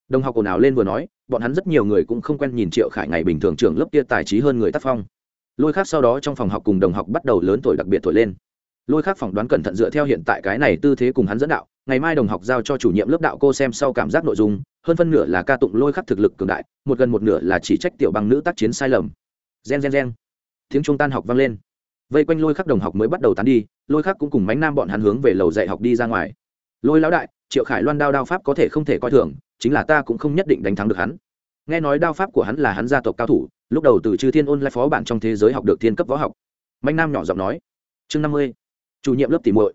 A: Đồng học ồn ào lên vừa nói bọn hắn rất nhiều người cũng không quen nhìn triệu khải ngày bình thường trưởng lớp kia tài trí hơn người tác phong. Lôi khác sau đó trong phòng học cùng đồng học bắt đầu lớn tuổi đặc biệt thổi lên. Lôi khác phỏng đoán cẩn thận dựa theo hiện tại cái này tư thế cùng hắn dẫn đạo, ngày mai đồng học giao cho chủ nhiệm lớp đạo cô xem sau cảm giác nội dung, hơn phân nửa là ca tụng lôi khắc thực lực cường đại, một gần một nửa là chỉ trách tiểu bằng nữ tác chiến sai lầm. Gen gen gen. Tiếng trung tan học vang lên. Vây quanh lôi khắc đồng học mới bắt đầu tán đi, lôi khắc cũng cùng mánh nam bọn hắn hướng về lầu dạy học đi ra ngoài. Lôi lão đại, triệu khải loan đao đao pháp có thể không thể coi thường chính là ta cũng không nhất định đánh thắng được hắn. Nghe nói đao pháp của hắn là hắn gia tộc cao thủ, lúc đầu từ chư thiên ôn lại phó bản trong thế giới học được thiên cấp võ học. Manh nam nhỏ giọng nói, chương năm mươi, chủ nhiệm lớp tỉ muội,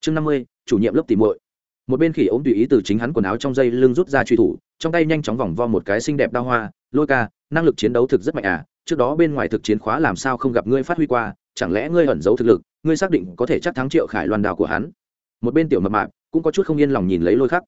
A: chương năm mươi, chủ nhiệm lớp tỉ muội. Một bên khỉ ốm tùy ý từ chính hắn quần áo trong dây lưng rút ra truy thủ, trong tay nhanh chóng vòng vo một cái xinh đẹp đao hoa, lôi ca, năng lực chiến đấu thực rất mạnh à trước đó bên ngoài thực chiến khóa làm sao không gặp ngươi phát huy qua, chẳng lẽ ngươi ẩn giấu thực lực, ngươi xác định có thể chắc thắng triệu khải loan đào của hắn? Một bên tiểu mập mạp cũng có chút không yên lòng nhìn lấy lôi khắc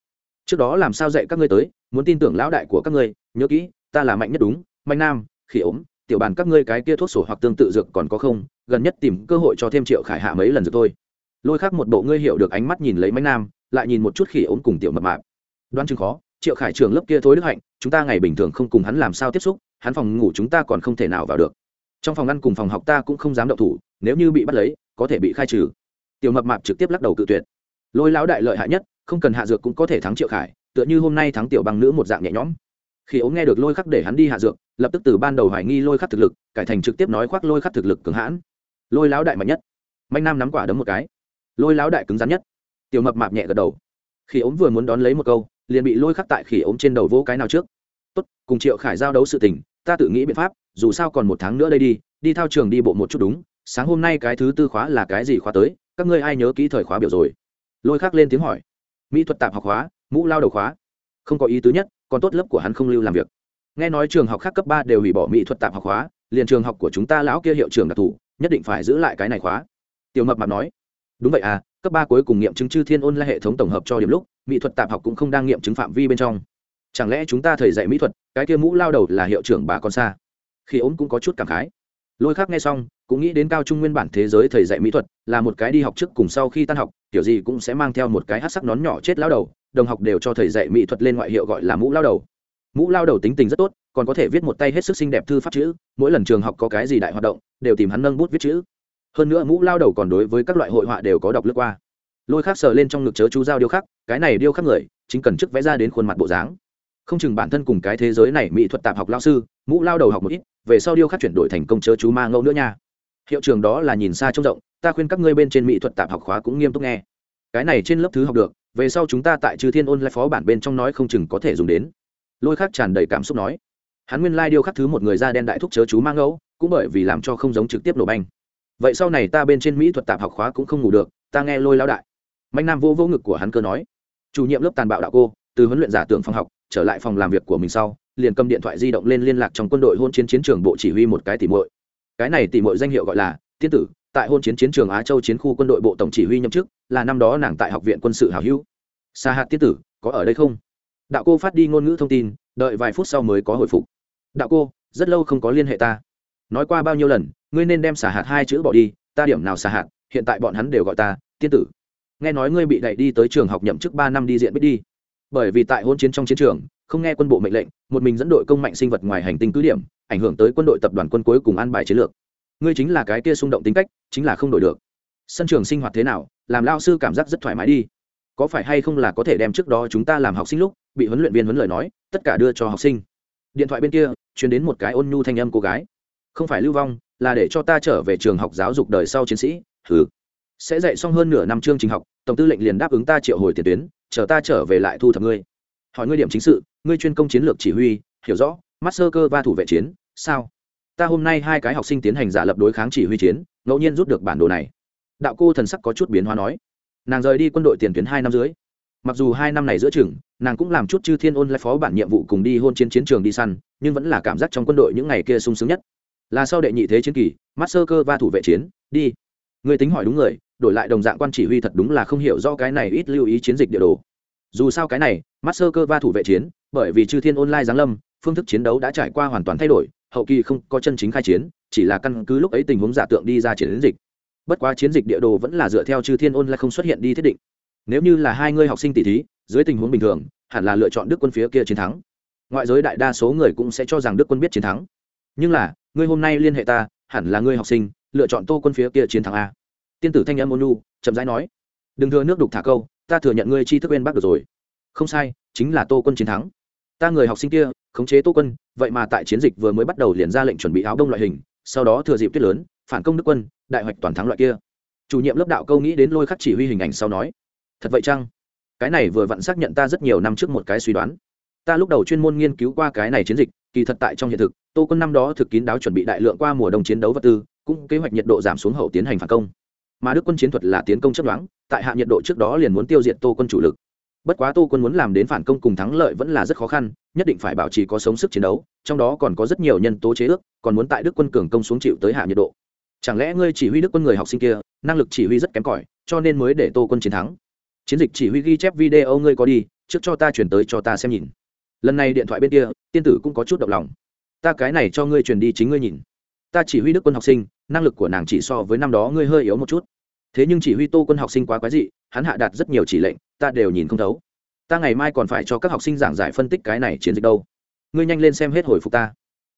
A: trước đó làm sao dạy các ngươi tới, muốn tin tưởng lão đại của các ngươi, nhớ kỹ, ta là mạnh nhất đúng, mạnh nam, khỉ ốm, tiểu bàn các ngươi cái kia thuốc sổ hoặc tương tự dược còn có không, gần nhất tìm cơ hội cho thêm triệu khải hạ mấy lần rồi thôi. Lôi khác một bộ ngươi hiểu được ánh mắt nhìn lấy mạnh nam, lại nhìn một chút khỉ ốm cùng tiểu mập mạp. Đoán chừng khó, triệu khải trường lớp kia thối đức hạnh, chúng ta ngày bình thường không cùng hắn làm sao tiếp xúc, hắn phòng ngủ chúng ta còn không thể nào vào được. Trong phòng ăn cùng phòng học ta cũng không dám động thủ, nếu như bị bắt lấy, có thể bị khai trừ. Tiểu mập mạp trực tiếp lắc đầu cự tuyệt. Lôi lão đại lợi hại nhất không cần hạ dược cũng có thể thắng triệu khải, tựa như hôm nay thắng tiểu bằng nữ một dạng nhẹ nhõm. Khi ống nghe được lôi khắc để hắn đi hạ dược, lập tức từ ban đầu hoài nghi lôi khắc thực lực, cải thành trực tiếp nói khoác lôi khắc thực lực cứng hãn. Lôi lão đại mạnh nhất. Manh nam nắm quả đấm một cái. Lôi lão đại cứng rắn nhất. Tiểu mập mạp nhẹ gật đầu. Khi ống vừa muốn đón lấy một câu, liền bị lôi khắc tại khỉ ống trên đầu vỗ cái nào trước. Tốt, cùng triệu khải giao đấu sự tình, ta tự nghĩ biện pháp, dù sao còn một tháng nữa đây đi đi thao trường đi bộ một chút đúng, sáng hôm nay cái thứ tư khóa là cái gì khóa tới, các ngươi ai nhớ kỹ thời khóa biểu rồi? Lôi khắc lên tiếng hỏi mỹ thuật tạp học hóa mũ lao đầu khóa. Không có ý tứ nhất, còn tốt lớp của hắn không lưu làm việc. Nghe nói trường học khác cấp ba đều hủy bỏ mỹ thuật tạp học hóa liền trường học của chúng ta lão kia hiệu trường đặc thù nhất định phải giữ lại cái này khóa. Tiểu mập mạp nói, đúng vậy à cấp ba cuối cùng nghiệm chứng chư thiên ôn là hệ thống tổng hợp cho điểm lúc, mỹ thuật tạp học cũng không đang nghiệm chứng phạm vi bên trong. Chẳng lẽ chúng ta thầy dạy mỹ thuật, cái kia mũ lao đầu là hiệu trưởng bà con xa? Khi ốm cũng có chút cảm khái lôi khác nghe xong, cũng nghĩ đến cao trung nguyên bản thế giới thầy dạy mỹ thuật, là một cái đi học trước cùng sau khi tan học, kiểu gì cũng sẽ mang theo một cái hát sắc nón nhỏ chết lao đầu, đồng học đều cho thầy dạy mỹ thuật lên ngoại hiệu gọi là mũ lao đầu. Mũ lao đầu tính tình rất tốt, còn có thể viết một tay hết sức xinh đẹp thư pháp chữ, mỗi lần trường học có cái gì đại hoạt động, đều tìm hắn nâng bút viết chữ. Hơn nữa mũ lao đầu còn đối với các loại hội họa đều có đọc lướt qua. Lôi khác sờ lên trong ngực chớ chú giao điêu khắc, cái này điêu khắc người, chính cần chức vẽ ra đến khuôn mặt bộ dáng không chừng bản thân cùng cái thế giới này mỹ thuật tạp học lao sư, mũ lao đầu học một ít, về sau điêu khắc chuyển đổi thành công chớ chú ma ngẫu nữa nha. Hiệu trường đó là nhìn xa trông rộng, ta khuyên các ngươi bên trên mỹ thuật tạp học khóa cũng nghiêm túc nghe. Cái này trên lớp thứ học được, về sau chúng ta tại chư thiên ôn lại phó bản bên trong nói không chừng có thể dùng đến. Lôi khắc tràn đầy cảm xúc nói. Hắn nguyên lai、like、điêu khắc thứ một người da đen đại thúc chớ chú mang ngẫu, cũng bởi vì làm cho không giống trực tiếp nổ banh. Vậy sau này ta bên trên mỹ thuật tạp học khóa cũng không ngủ được, ta nghe lôi lao đại. Mạnh nam vô vô ngực của hắn cơ nói. Chủ nhiệm lớp tàn bạo đạo cô, từ huấn luyện giả tưởng phòng học trở lại phòng làm việc của mình sau, liền cầm điện thoại di động lên liên lạc trong quân đội hôn chiến chiến trường bộ chỉ huy một cái tỉ mội cái này tỉ mội danh hiệu gọi là tiên tử, tại hôn chiến chiến trường á châu chiến khu quân đội bộ tổng chỉ huy nhậm chức, là năm đó nàng tại học viện quân sự hào hữu. Sa hạt tiên tử, có ở đây không? Đạo cô phát đi ngôn ngữ thông tin, đợi vài phút sau mới có hồi phục. Đạo cô, rất lâu không có liên hệ ta. Nói qua bao nhiêu lần, ngươi nên đem xả hạt hai chữ bỏ đi, ta điểm nào xả hạt, hiện tại bọn hắn đều gọi ta tiên tử. Nghe nói ngươi bị đẩy đi tới trường học nhậm chức ba năm đi diện biết đi bởi vì tại hôn chiến trong chiến trường, không nghe quân bộ mệnh lệnh, một mình dẫn đội công mạnh sinh vật ngoài hành tinh cứ điểm, ảnh hưởng tới quân đội tập đoàn quân cuối cùng an bài chiến lược. Ngươi chính là cái kia xung động tính cách, chính là không đổi được. Sân trường sinh hoạt thế nào, làm lao sư cảm giác rất thoải mái đi. Có phải hay không là có thể đem trước đó chúng ta làm học sinh lúc, bị huấn luyện viên huấn lời nói, tất cả đưa cho học sinh. Điện thoại bên kia chuyển đến một cái ôn nhu thanh âm cô gái. Không phải lưu vong, là để cho ta trở về trường học giáo dục đời sau chiến sĩ thứ sẽ dạy xong hơn nửa năm chương trình học, tổng tư lệnh liền đáp ứng ta triệu hồi tiền tuyến chờ ta trở về lại thu thập ngươi. Hỏi ngươi điểm chính sự, ngươi chuyên công chiến lược chỉ huy, hiểu rõ mắt sơ cơ và thủ vệ chiến, sao? Ta hôm nay hai cái học sinh tiến hành giả lập đối kháng chỉ huy chiến, ngẫu nhiên rút được bản đồ này. Đạo cô thần sắc có chút biến hóa nói. Nàng rời đi quân đội tiền tuyến hai năm dưới mặc dù hai năm này giữa chừng, nàng cũng làm chút chư thiên ôn lại phó bản nhiệm vụ cùng đi hôn chiến chiến trường đi săn, nhưng vẫn là cảm giác trong quân đội những ngày kia sung sướng nhất. Là sau đệ nhị thế chiến kỳ mắt sơ cơ và thủ vệ chiến, đi. Người tính hỏi đúng người đổi lại đồng dạng quan chỉ huy thật đúng là không hiểu rõ cái này ít lưu ý chiến dịch địa đồ. Dù sao cái này mắt sơ cơ va thủ vệ chiến, bởi vì chư thiên online giáng lâm, phương thức chiến đấu đã trải qua hoàn toàn thay đổi, hậu kỳ không có chân chính khai chiến, chỉ là căn cứ lúc ấy tình huống giả tượng đi ra chiến dịch. Bất quá chiến dịch địa đồ vẫn là dựa theo chư thiên Online không xuất hiện đi thiết định. Nếu như là hai người học sinh tỷ thí, dưới tình huống bình thường, hẳn là lựa chọn đức quân phía kia chiến thắng. Ngoại giới đại đa số người cũng sẽ cho rằng đức quân biết chiến thắng. Nhưng là, ngươi hôm nay liên hệ ta, hẳn là ngươi học sinh, lựa chọn tô quân phía kia chiến thắng a tiên tử thanh âm ôn nu chậm rãi nói, đừng thừa nước đục thả câu, ta thừa nhận ngươi chi thức bên bác được rồi. Không sai, chính là tô quân chiến thắng. Ta người học sinh kia, khống chế tô quân, vậy mà tại chiến dịch vừa mới bắt đầu liền ra lệnh chuẩn bị áo đông loại hình, sau đó thừa dịp tuyết lớn, phản công đức quân, đại hoạch toàn thắng loại kia. Chủ nhiệm lớp đạo câu nghĩ đến lôi khắc chỉ huy hình ảnh sau nói, thật vậy chăng? Cái này vừa vặn xác nhận ta rất nhiều năm trước một cái suy đoán. Ta lúc đầu chuyên môn nghiên cứu qua cái này chiến dịch, kỳ thật tại trong hiện thực, tô quân năm đó thực kín đáo chuẩn bị đại lượng qua mùa đông chiến đấu vật tư, cũng kế hoạch nhiệt độ giảm xuống hậu tiến hành phản công mà đức quân chiến thuật là tiến công chấp đoán, tại hạ nhiệt độ trước đó liền muốn tiêu diệt tô quân chủ lực. Bất quá tô quân muốn làm đến phản công cùng thắng lợi vẫn là rất khó khăn, nhất định phải bảo trì có sống sức chiến đấu, trong đó còn có rất nhiều nhân tố chế ước, còn muốn tại đức quân cường công xuống chịu tới hạ nhiệt độ. Chẳng lẽ ngươi chỉ huy đức quân người học sinh kia, năng lực chỉ huy rất kém cỏi, cho nên mới để tô quân chiến thắng? Chiến dịch chỉ huy ghi chép video ngươi có đi, trước cho ta chuyển tới cho ta xem nhìn. Lần này điện thoại bên kia, tiên tử cũng có chút động lòng. Ta cái này cho ngươi truyền đi chính ngươi nhìn. Ta chỉ huy đức quân học sinh năng lực của nàng chỉ so với năm đó ngươi hơi yếu một chút. Thế nhưng chỉ huy tô quân học sinh quá quái dị, hắn hạ đạt rất nhiều chỉ lệnh, ta đều nhìn không thấu. Ta ngày mai còn phải cho các học sinh giảng giải phân tích cái này chiến dịch đâu. Ngươi nhanh lên xem hết hồi phục ta.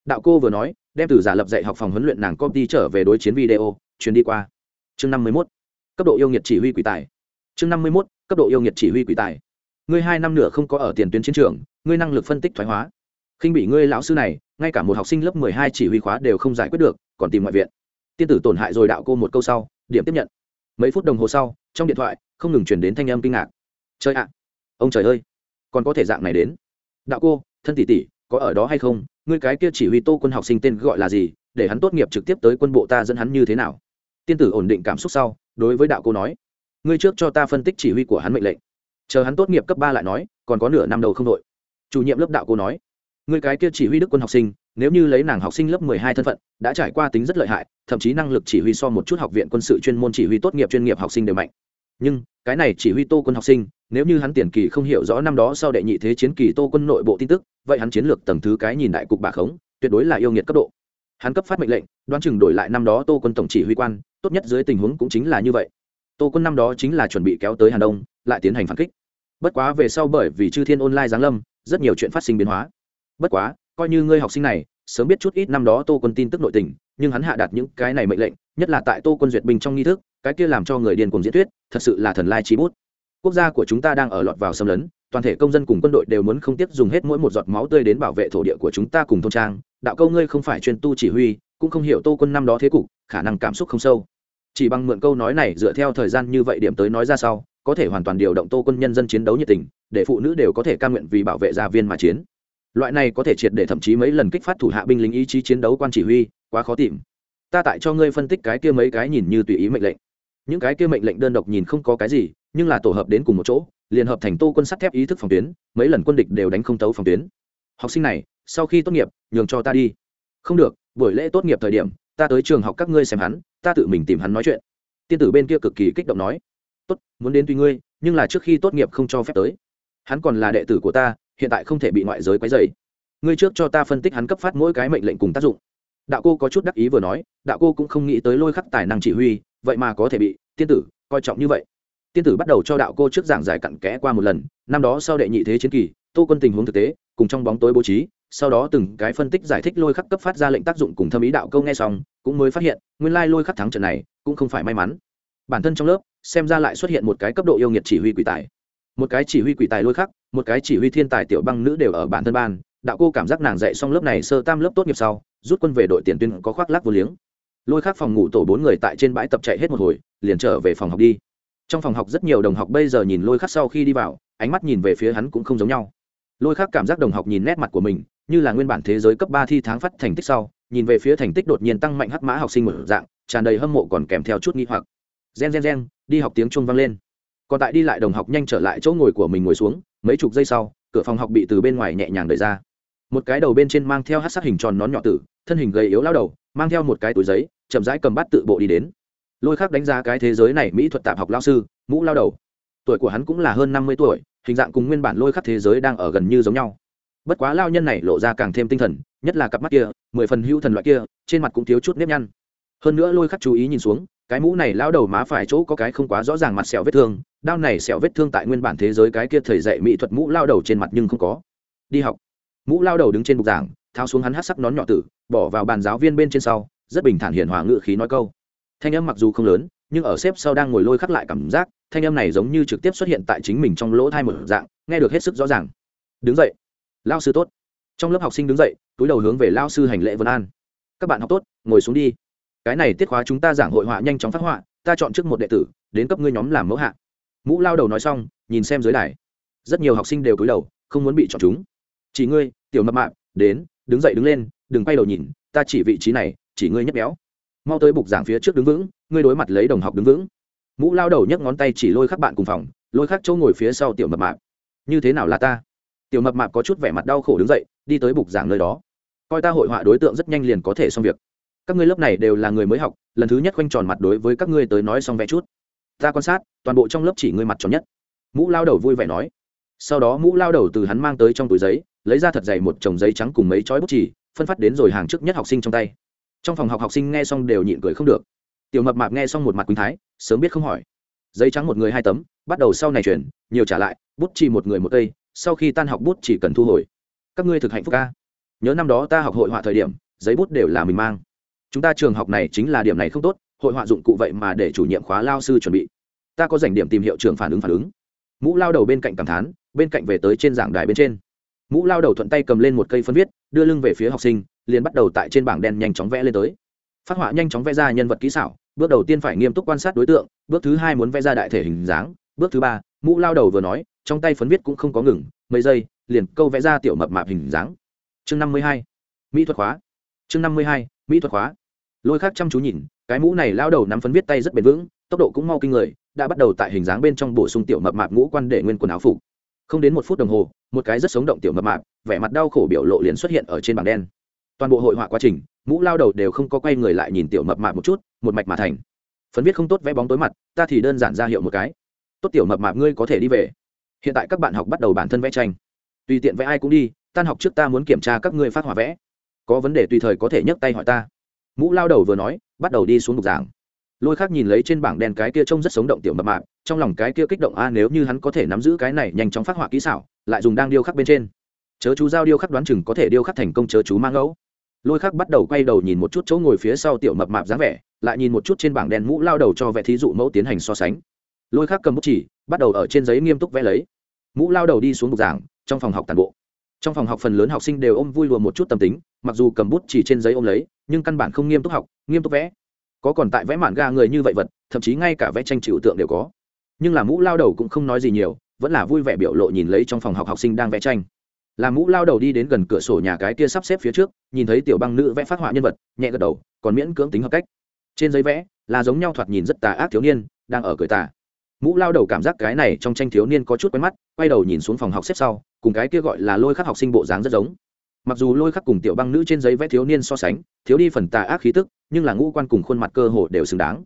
A: Đạo cô vừa nói, đem từ giả lập dạy học phòng huấn luyện nàng copy trở về đối chiến video chuyến đi qua. Chương năm mươi mốt, cấp độ yêu nghiệt chỉ huy quỷ tài. Chương năm mươi mốt, cấp độ yêu nghiệt chỉ huy quỷ tài. Ngươi hai năm nữa không có ở tiền tuyến chiến trường, ngươi năng lực phân tích thoái hóa. Khinh bị ngươi lão sư này, ngay cả một học sinh lớp mười hai chỉ huy khóa đều không giải quyết được, còn tìm ngoại viện tiên tử tổn hại rồi đạo cô một câu sau, điểm tiếp nhận. Mấy phút đồng hồ sau, trong điện thoại, không ngừng chuyển đến thanh âm kinh ngạc. Chơi ạ! Ông trời ơi! Còn có thể dạng này đến. Đạo cô, thân tỷ tỷ, có ở đó hay không? Ngươi cái kia chỉ huy tô quân học sinh tên gọi là gì? Để hắn tốt nghiệp trực tiếp tới quân bộ ta dẫn hắn như thế nào? Tiên tử ổn định cảm xúc sau, đối với đạo cô nói. Ngươi trước cho ta phân tích chỉ huy của hắn mệnh lệnh. Chờ hắn tốt nghiệp cấp ba lại nói, còn có nửa năm đầu không đội. Chủ nhiệm lớp đạo cô nói. Người cái kia chỉ huy đức quân học sinh nếu như lấy nàng học sinh lớp mười hai thân phận, đã trải qua tính rất lợi hại, thậm chí năng lực chỉ huy so một chút học viện quân sự chuyên môn chỉ huy tốt nghiệp chuyên nghiệp học sinh đều mạnh. Nhưng, cái này chỉ huy tô quân học sinh, nếu như hắn tiền kỳ không hiểu rõ năm đó sau đệ nhị thế chiến kỳ tô quân nội bộ tin tức, vậy hắn chiến lược tầng thứ cái nhìn đại cục bà khống, tuyệt đối là yêu nghiệt cấp độ. Hắn cấp phát mệnh lệnh, đoán chừng đổi lại năm đó tô quân tổng chỉ huy quan, tốt nhất dưới tình huống cũng chính là như vậy. Tô quân năm đó chính là chuẩn bị kéo tới hà đông, lại tiến hành phản kích. Bất quá về sau bởi vì chư thiên online giáng lâm, rất nhiều chuyện phát sinh biến hóa. Bất quá coi như ngươi học sinh này, sớm biết chút ít năm đó tô quân tin tức nội tình, nhưng hắn hạ đạt những cái này mệnh lệnh, nhất là tại tô quân duyệt binh trong nghi thức, cái kia làm cho người điên cùng diễn thuyết, thật sự là thần lai chi bút. Quốc gia của chúng ta đang ở lọt vào xâm lấn, toàn thể công dân cùng quân đội đều muốn không tiếc dùng hết mỗi một giọt máu tươi đến bảo vệ thổ địa của chúng ta cùng thôn trang. Đạo câu ngươi không phải chuyên tu chỉ huy, cũng không hiểu tô quân năm đó thế cục, khả năng cảm xúc không sâu. Chỉ bằng mượn câu nói này dựa theo thời gian như vậy điểm tới nói ra sau, có thể hoàn toàn điều động tô quân nhân dân chiến đấu nhiệt tình, để phụ nữ đều có thể ca nguyện vì bảo vệ gia viên mà chiến loại này có thể triệt để thậm chí mấy lần kích phát thủ hạ binh lính ý chí chiến đấu quan chỉ huy, quá khó tìm. Ta tại cho ngươi phân tích cái kia mấy cái nhìn như tùy ý mệnh lệnh. Những cái kia mệnh lệnh đơn độc nhìn không có cái gì, nhưng là tổ hợp đến cùng một chỗ liền hợp thành tô quân sắt thép ý thức phòng tuyến, mấy lần quân địch đều đánh không tấu phòng tuyến. Học sinh này, sau khi tốt nghiệp, nhường cho ta đi. Không được, buổi lễ tốt nghiệp thời điểm, ta tới trường học các ngươi xem hắn, ta tự mình tìm hắn nói chuyện. Tiên tử bên kia cực kỳ kích động nói. Tốt, muốn đến tùy ngươi, nhưng là trước khi tốt nghiệp không cho phép tới. Hắn còn là đệ tử của ta hiện tại không thể bị ngoại giới quấy rầy. ngươi trước cho ta phân tích hắn cấp phát mỗi cái mệnh lệnh cùng tác dụng. Đạo cô có chút đắc ý vừa nói, đạo cô cũng không nghĩ tới lôi khắc tài năng chỉ huy, vậy mà có thể bị, tiên tử, coi trọng như vậy. Tiên tử bắt đầu cho đạo cô trước giảng giải cặn kẽ qua một lần, năm đó sau đệ nhị thế chiến kỳ, tô quân tình huống thực tế, cùng trong bóng tối bố trí, sau đó từng cái phân tích giải thích lôi khắc cấp phát ra lệnh tác dụng cùng thâm ý đạo câu nghe xong, cũng mới phát hiện, nguyên lai lôi khắc thắng trận này, cũng không phải may mắn. Bản thân trong lớp, xem ra lại xuất hiện một cái cấp độ yêu nghiệt chỉ huy quỷ tài một cái chỉ huy quỷ tài lôi khắc, một cái chỉ huy thiên tài tiểu băng nữ đều ở bản thân ban, đạo cô cảm giác nàng dạy xong lớp này sơ tam lớp tốt nghiệp sau, rút quân về đội tiền tuyến có khoác lác vô liếng. Lôi khắc phòng ngủ tổ bốn người tại trên bãi tập chạy hết một hồi, liền trở về phòng học đi. Trong phòng học rất nhiều đồng học bây giờ nhìn lôi khắc sau khi đi vào, ánh mắt nhìn về phía hắn cũng không giống nhau. Lôi khắc cảm giác đồng học nhìn nét mặt của mình, như là nguyên bản thế giới cấp ba thi tháng phát thành tích sau, nhìn về phía thành tích đột nhiên tăng mạnh hắc mã học sinh mở dạng, tràn đầy hâm mộ còn kèm theo chút nghi hoặc. Gen gen gen, đi học tiếng chuông vang lên còn tại đi lại đồng học nhanh trở lại chỗ ngồi của mình ngồi xuống, mấy chục giây sau, cửa phòng học bị từ bên ngoài nhẹ nhàng đẩy ra. Một cái đầu bên trên mang theo hát sắc hình tròn nón nhỏ tử, thân hình gầy yếu lao đầu, mang theo một cái túi giấy, chậm rãi cầm bát tự bộ đi đến. Lôi khác đánh giá cái thế giới này mỹ thuật tạp học lao sư, mũ lao đầu. Tuổi của hắn cũng là hơn năm mươi tuổi, hình dạng cùng nguyên bản lôi khắc thế giới đang ở gần như giống nhau. Bất quá lao nhân này lộ ra càng thêm tinh thần, nhất là cặp mắt kia, mười phần hữu thần loại kia, trên mặt cũng thiếu chút nếp nhăn. Hơn nữa lôi khắc chú ý nhìn xuống cái mũ này lao đầu má phải chỗ có cái không quá rõ ràng mặt sẹo vết thương, đao này sẹo vết thương tại nguyên bản thế giới cái kia thầy dạy mỹ thuật mũ lao đầu trên mặt nhưng không có. Đi học. Mũ lao đầu đứng trên bục giảng thao xuống hắn hát sắc nón nhỏ tử, bỏ vào bàn giáo viên bên trên sau, rất bình thản hiền hòa ngự khí nói câu. Thanh âm mặc dù không lớn, nhưng ở xếp sau đang ngồi lôi khắc lại cảm giác, thanh âm này giống như trực tiếp xuất hiện tại chính mình trong lỗ thai một dạng, nghe được hết sức rõ ràng. Đứng dậy. Lao sư tốt. Trong lớp học sinh đứng dậy, túi đầu hướng về lao sư hành lễ vân an. Các bạn học tốt, ngồi xuống đi cái này tiết khóa chúng ta giảng hội họa nhanh chóng phát họa, ta chọn trước một đệ tử, đến cấp ngươi nhóm làm mẫu hạ. Mũ lao đầu nói xong, nhìn xem dưới đài. Rất nhiều học sinh đều cúi đầu, không muốn bị chọn chúng. Chỉ ngươi, tiểu mập mạng đến, đứng dậy đứng lên, đừng quay đầu nhìn, ta chỉ vị trí này, chỉ ngươi nhấp béo. Mau tới bục giảng phía trước đứng vững, ngươi đối mặt lấy đồng học đứng vững. Mũ lao đầu nhấc ngón tay chỉ lôi khắc bạn cùng phòng, lôi khắc chỗ ngồi phía sau tiểu mập mạp. Như thế nào là ta? Tiểu mập mạp có chút vẻ mặt đau khổ đứng dậy, đi tới bục giảng nơi đó. Coi ta hội họa đối tượng rất nhanh liền có thể xong việc các ngươi lớp này đều là người mới học, lần thứ nhất khoanh tròn mặt đối với các ngươi tới nói xong vẽ chút. Ta quan sát, toàn bộ trong lớp chỉ ngươi mặt tròn nhất. Mũ lao đầu vui vẻ nói. Sau đó mũ lao đầu từ hắn mang tới trong túi giấy, lấy ra thật dày một chồng giấy trắng cùng mấy chói bút chỉ phân phát đến rồi hàng trước nhất học sinh trong tay. Trong phòng học học sinh nghe xong đều nhịn cười không được. Tiểu mập mạp nghe xong một mặt quỳnh thái, sớm biết không hỏi. Giấy trắng một người hai tấm, bắt đầu sau này chuyển, nhiều trả lại, bút chỉ một người một cây, sau khi tan học bút chỉ cần thu hồi. Các ngươi thực hạnh phúc ca. Nhớ năm đó ta học hội họa thời điểm, giấy bút đều là mình mang chúng ta trường học này chính là điểm này không tốt, hội họa dụng cụ vậy mà để chủ nhiệm khóa lao sư chuẩn bị. Ta có dành điểm tìm hiệu trường phản ứng phản ứng. Mũ lao đầu bên cạnh cảm thán, bên cạnh về tới trên giảng đài bên trên. Mũ lao đầu thuận tay cầm lên một cây phân viết, đưa lưng về phía học sinh, liền bắt đầu tại trên bảng đen nhanh chóng vẽ lên tới. Phát họa nhanh chóng vẽ ra nhân vật kỹ xảo, bước đầu tiên phải nghiêm túc quan sát đối tượng, bước thứ hai muốn vẽ ra đại thể hình dáng, bước thứ ba, mũ lao đầu vừa nói, trong tay phấn viết cũng không có ngừng, mấy giây, liền câu vẽ ra tiểu mập mạp hình dáng. Chương năm mươi hai, mỹ thuật khóa. Chương năm mươi hai, mỹ thuật khóa lôi khác chăm chú nhìn, cái mũ này lao đầu nắm phấn viết tay rất bền vững, tốc độ cũng mau kinh người, đã bắt đầu tại hình dáng bên trong bổ sung tiểu mập mạp ngũ quan để nguyên quần áo phục. Không đến một phút đồng hồ, một cái rất sống động tiểu mập mạp, vẻ mặt đau khổ biểu lộ liền xuất hiện ở trên bảng đen. Toàn bộ hội họa quá trình, mũ lao đầu đều không có quay người lại nhìn tiểu mập mạp một chút, một mạch mà thành. Phấn viết không tốt vẽ bóng tối mặt, ta thì đơn giản ra hiệu một cái. Tốt tiểu mập mạp ngươi có thể đi về. Hiện tại các bạn học bắt đầu bản thân vẽ tranh. Tùy tiện vẽ ai cũng đi, tan học trước ta muốn kiểm tra các ngươi phát họa vẽ. Có vấn đề tùy thời có thể nhấc tay hỏi ta mũ lao đầu vừa nói, bắt đầu đi xuống bục giảng. Lôi khác nhìn lấy trên bảng đen cái kia trông rất sống động tiểu mập mạp, trong lòng cái kia kích động, a, nếu như hắn có thể nắm giữ cái này nhanh chóng phát họa kỹ xảo, lại dùng đang điêu khắc bên trên. Chớ chú giao điêu khắc đoán chừng có thể điêu khắc thành công chớ chú mang ngẫu. Lôi khắc bắt đầu quay đầu nhìn một chút chỗ ngồi phía sau tiểu mập mạp dáng vẻ, lại nhìn một chút trên bảng đen mũ lao đầu cho vẽ thí dụ mẫu tiến hành so sánh. Lôi khắc cầm bút chỉ, bắt đầu ở trên giấy nghiêm túc vẽ lấy. Mũ lao đầu đi xuống bục giảng, trong phòng học toàn bộ trong phòng học phần lớn học sinh đều ôm vui lùa một chút tâm tính, mặc dù cầm bút chỉ trên giấy ôm lấy, nhưng căn bản không nghiêm túc học, nghiêm túc vẽ. Có còn tại vẽ mạn ga người như vậy vật, thậm chí ngay cả vẽ tranh chịu tượng đều có. Nhưng là mũ lao đầu cũng không nói gì nhiều, vẫn là vui vẻ biểu lộ nhìn lấy trong phòng học học sinh đang vẽ tranh. Là mũ lao đầu đi đến gần cửa sổ nhà cái kia sắp xếp phía trước, nhìn thấy tiểu băng nữ vẽ phát họa nhân vật, nhẹ gật đầu, còn miễn cưỡng tính hợp cách. Trên giấy vẽ, là giống nhau thoạt nhìn rất tà ác thiếu niên, đang ở cười tà. Mũ lao đầu cảm giác cái này trong tranh thiếu niên có chút quen mắt, quay đầu nhìn xuống phòng học xếp sau cùng cái kia gọi là lôi khắc học sinh bộ dáng rất giống. Mặc dù lôi khắc cùng tiểu băng nữ trên giấy vẽ thiếu niên so sánh, thiếu đi phần tà ác khí tức, nhưng là ngũ quan cùng khuôn mặt cơ hồ đều xứng đáng.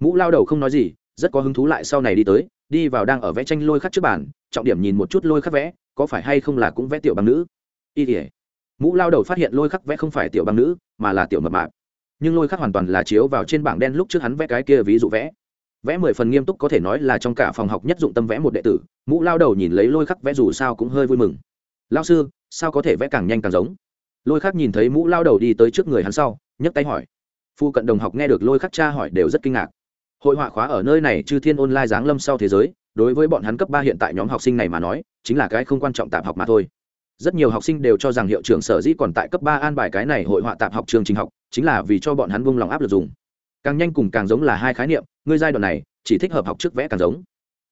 A: Ngũ lao đầu không nói gì, rất có hứng thú lại sau này đi tới, đi vào đang ở vẽ tranh lôi khắc trước bàn, trọng điểm nhìn một chút lôi khắc vẽ, có phải hay không là cũng vẽ tiểu băng nữ? Y tỉa ngũ lao đầu phát hiện lôi khắc vẽ không phải tiểu băng nữ, mà là tiểu mập mạp. Nhưng lôi khắc hoàn toàn là chiếu vào trên bảng đen lúc trước hắn vẽ cái kia ví dụ vẽ vẽ mười phần nghiêm túc có thể nói là trong cả phòng học nhất dụng tâm vẽ một đệ tử, mũ lao đầu nhìn lấy lôi khắc vẽ dù sao cũng hơi vui mừng. Lao sư, sao có thể vẽ càng nhanh càng giống? Lôi khắc nhìn thấy mũ lao đầu đi tới trước người hắn sau, nhấc tay hỏi. Phu cận đồng học nghe được lôi khắc cha hỏi đều rất kinh ngạc. Hội họa khóa ở nơi này chư thiên ôn lai giáng lâm sau thế giới, đối với bọn hắn cấp ba hiện tại nhóm học sinh này mà nói, chính là cái không quan trọng tạp học mà thôi. Rất nhiều học sinh đều cho rằng hiệu trưởng sở dĩ còn tại cấp ba an bài cái này hội họa tạp học trường trình học, chính là vì cho bọn hắn buông lòng áp lực dùng. Càng nhanh cùng càng giống là hai khái niệm ngươi giai đoạn này, chỉ thích hợp học trước vẽ càng giống.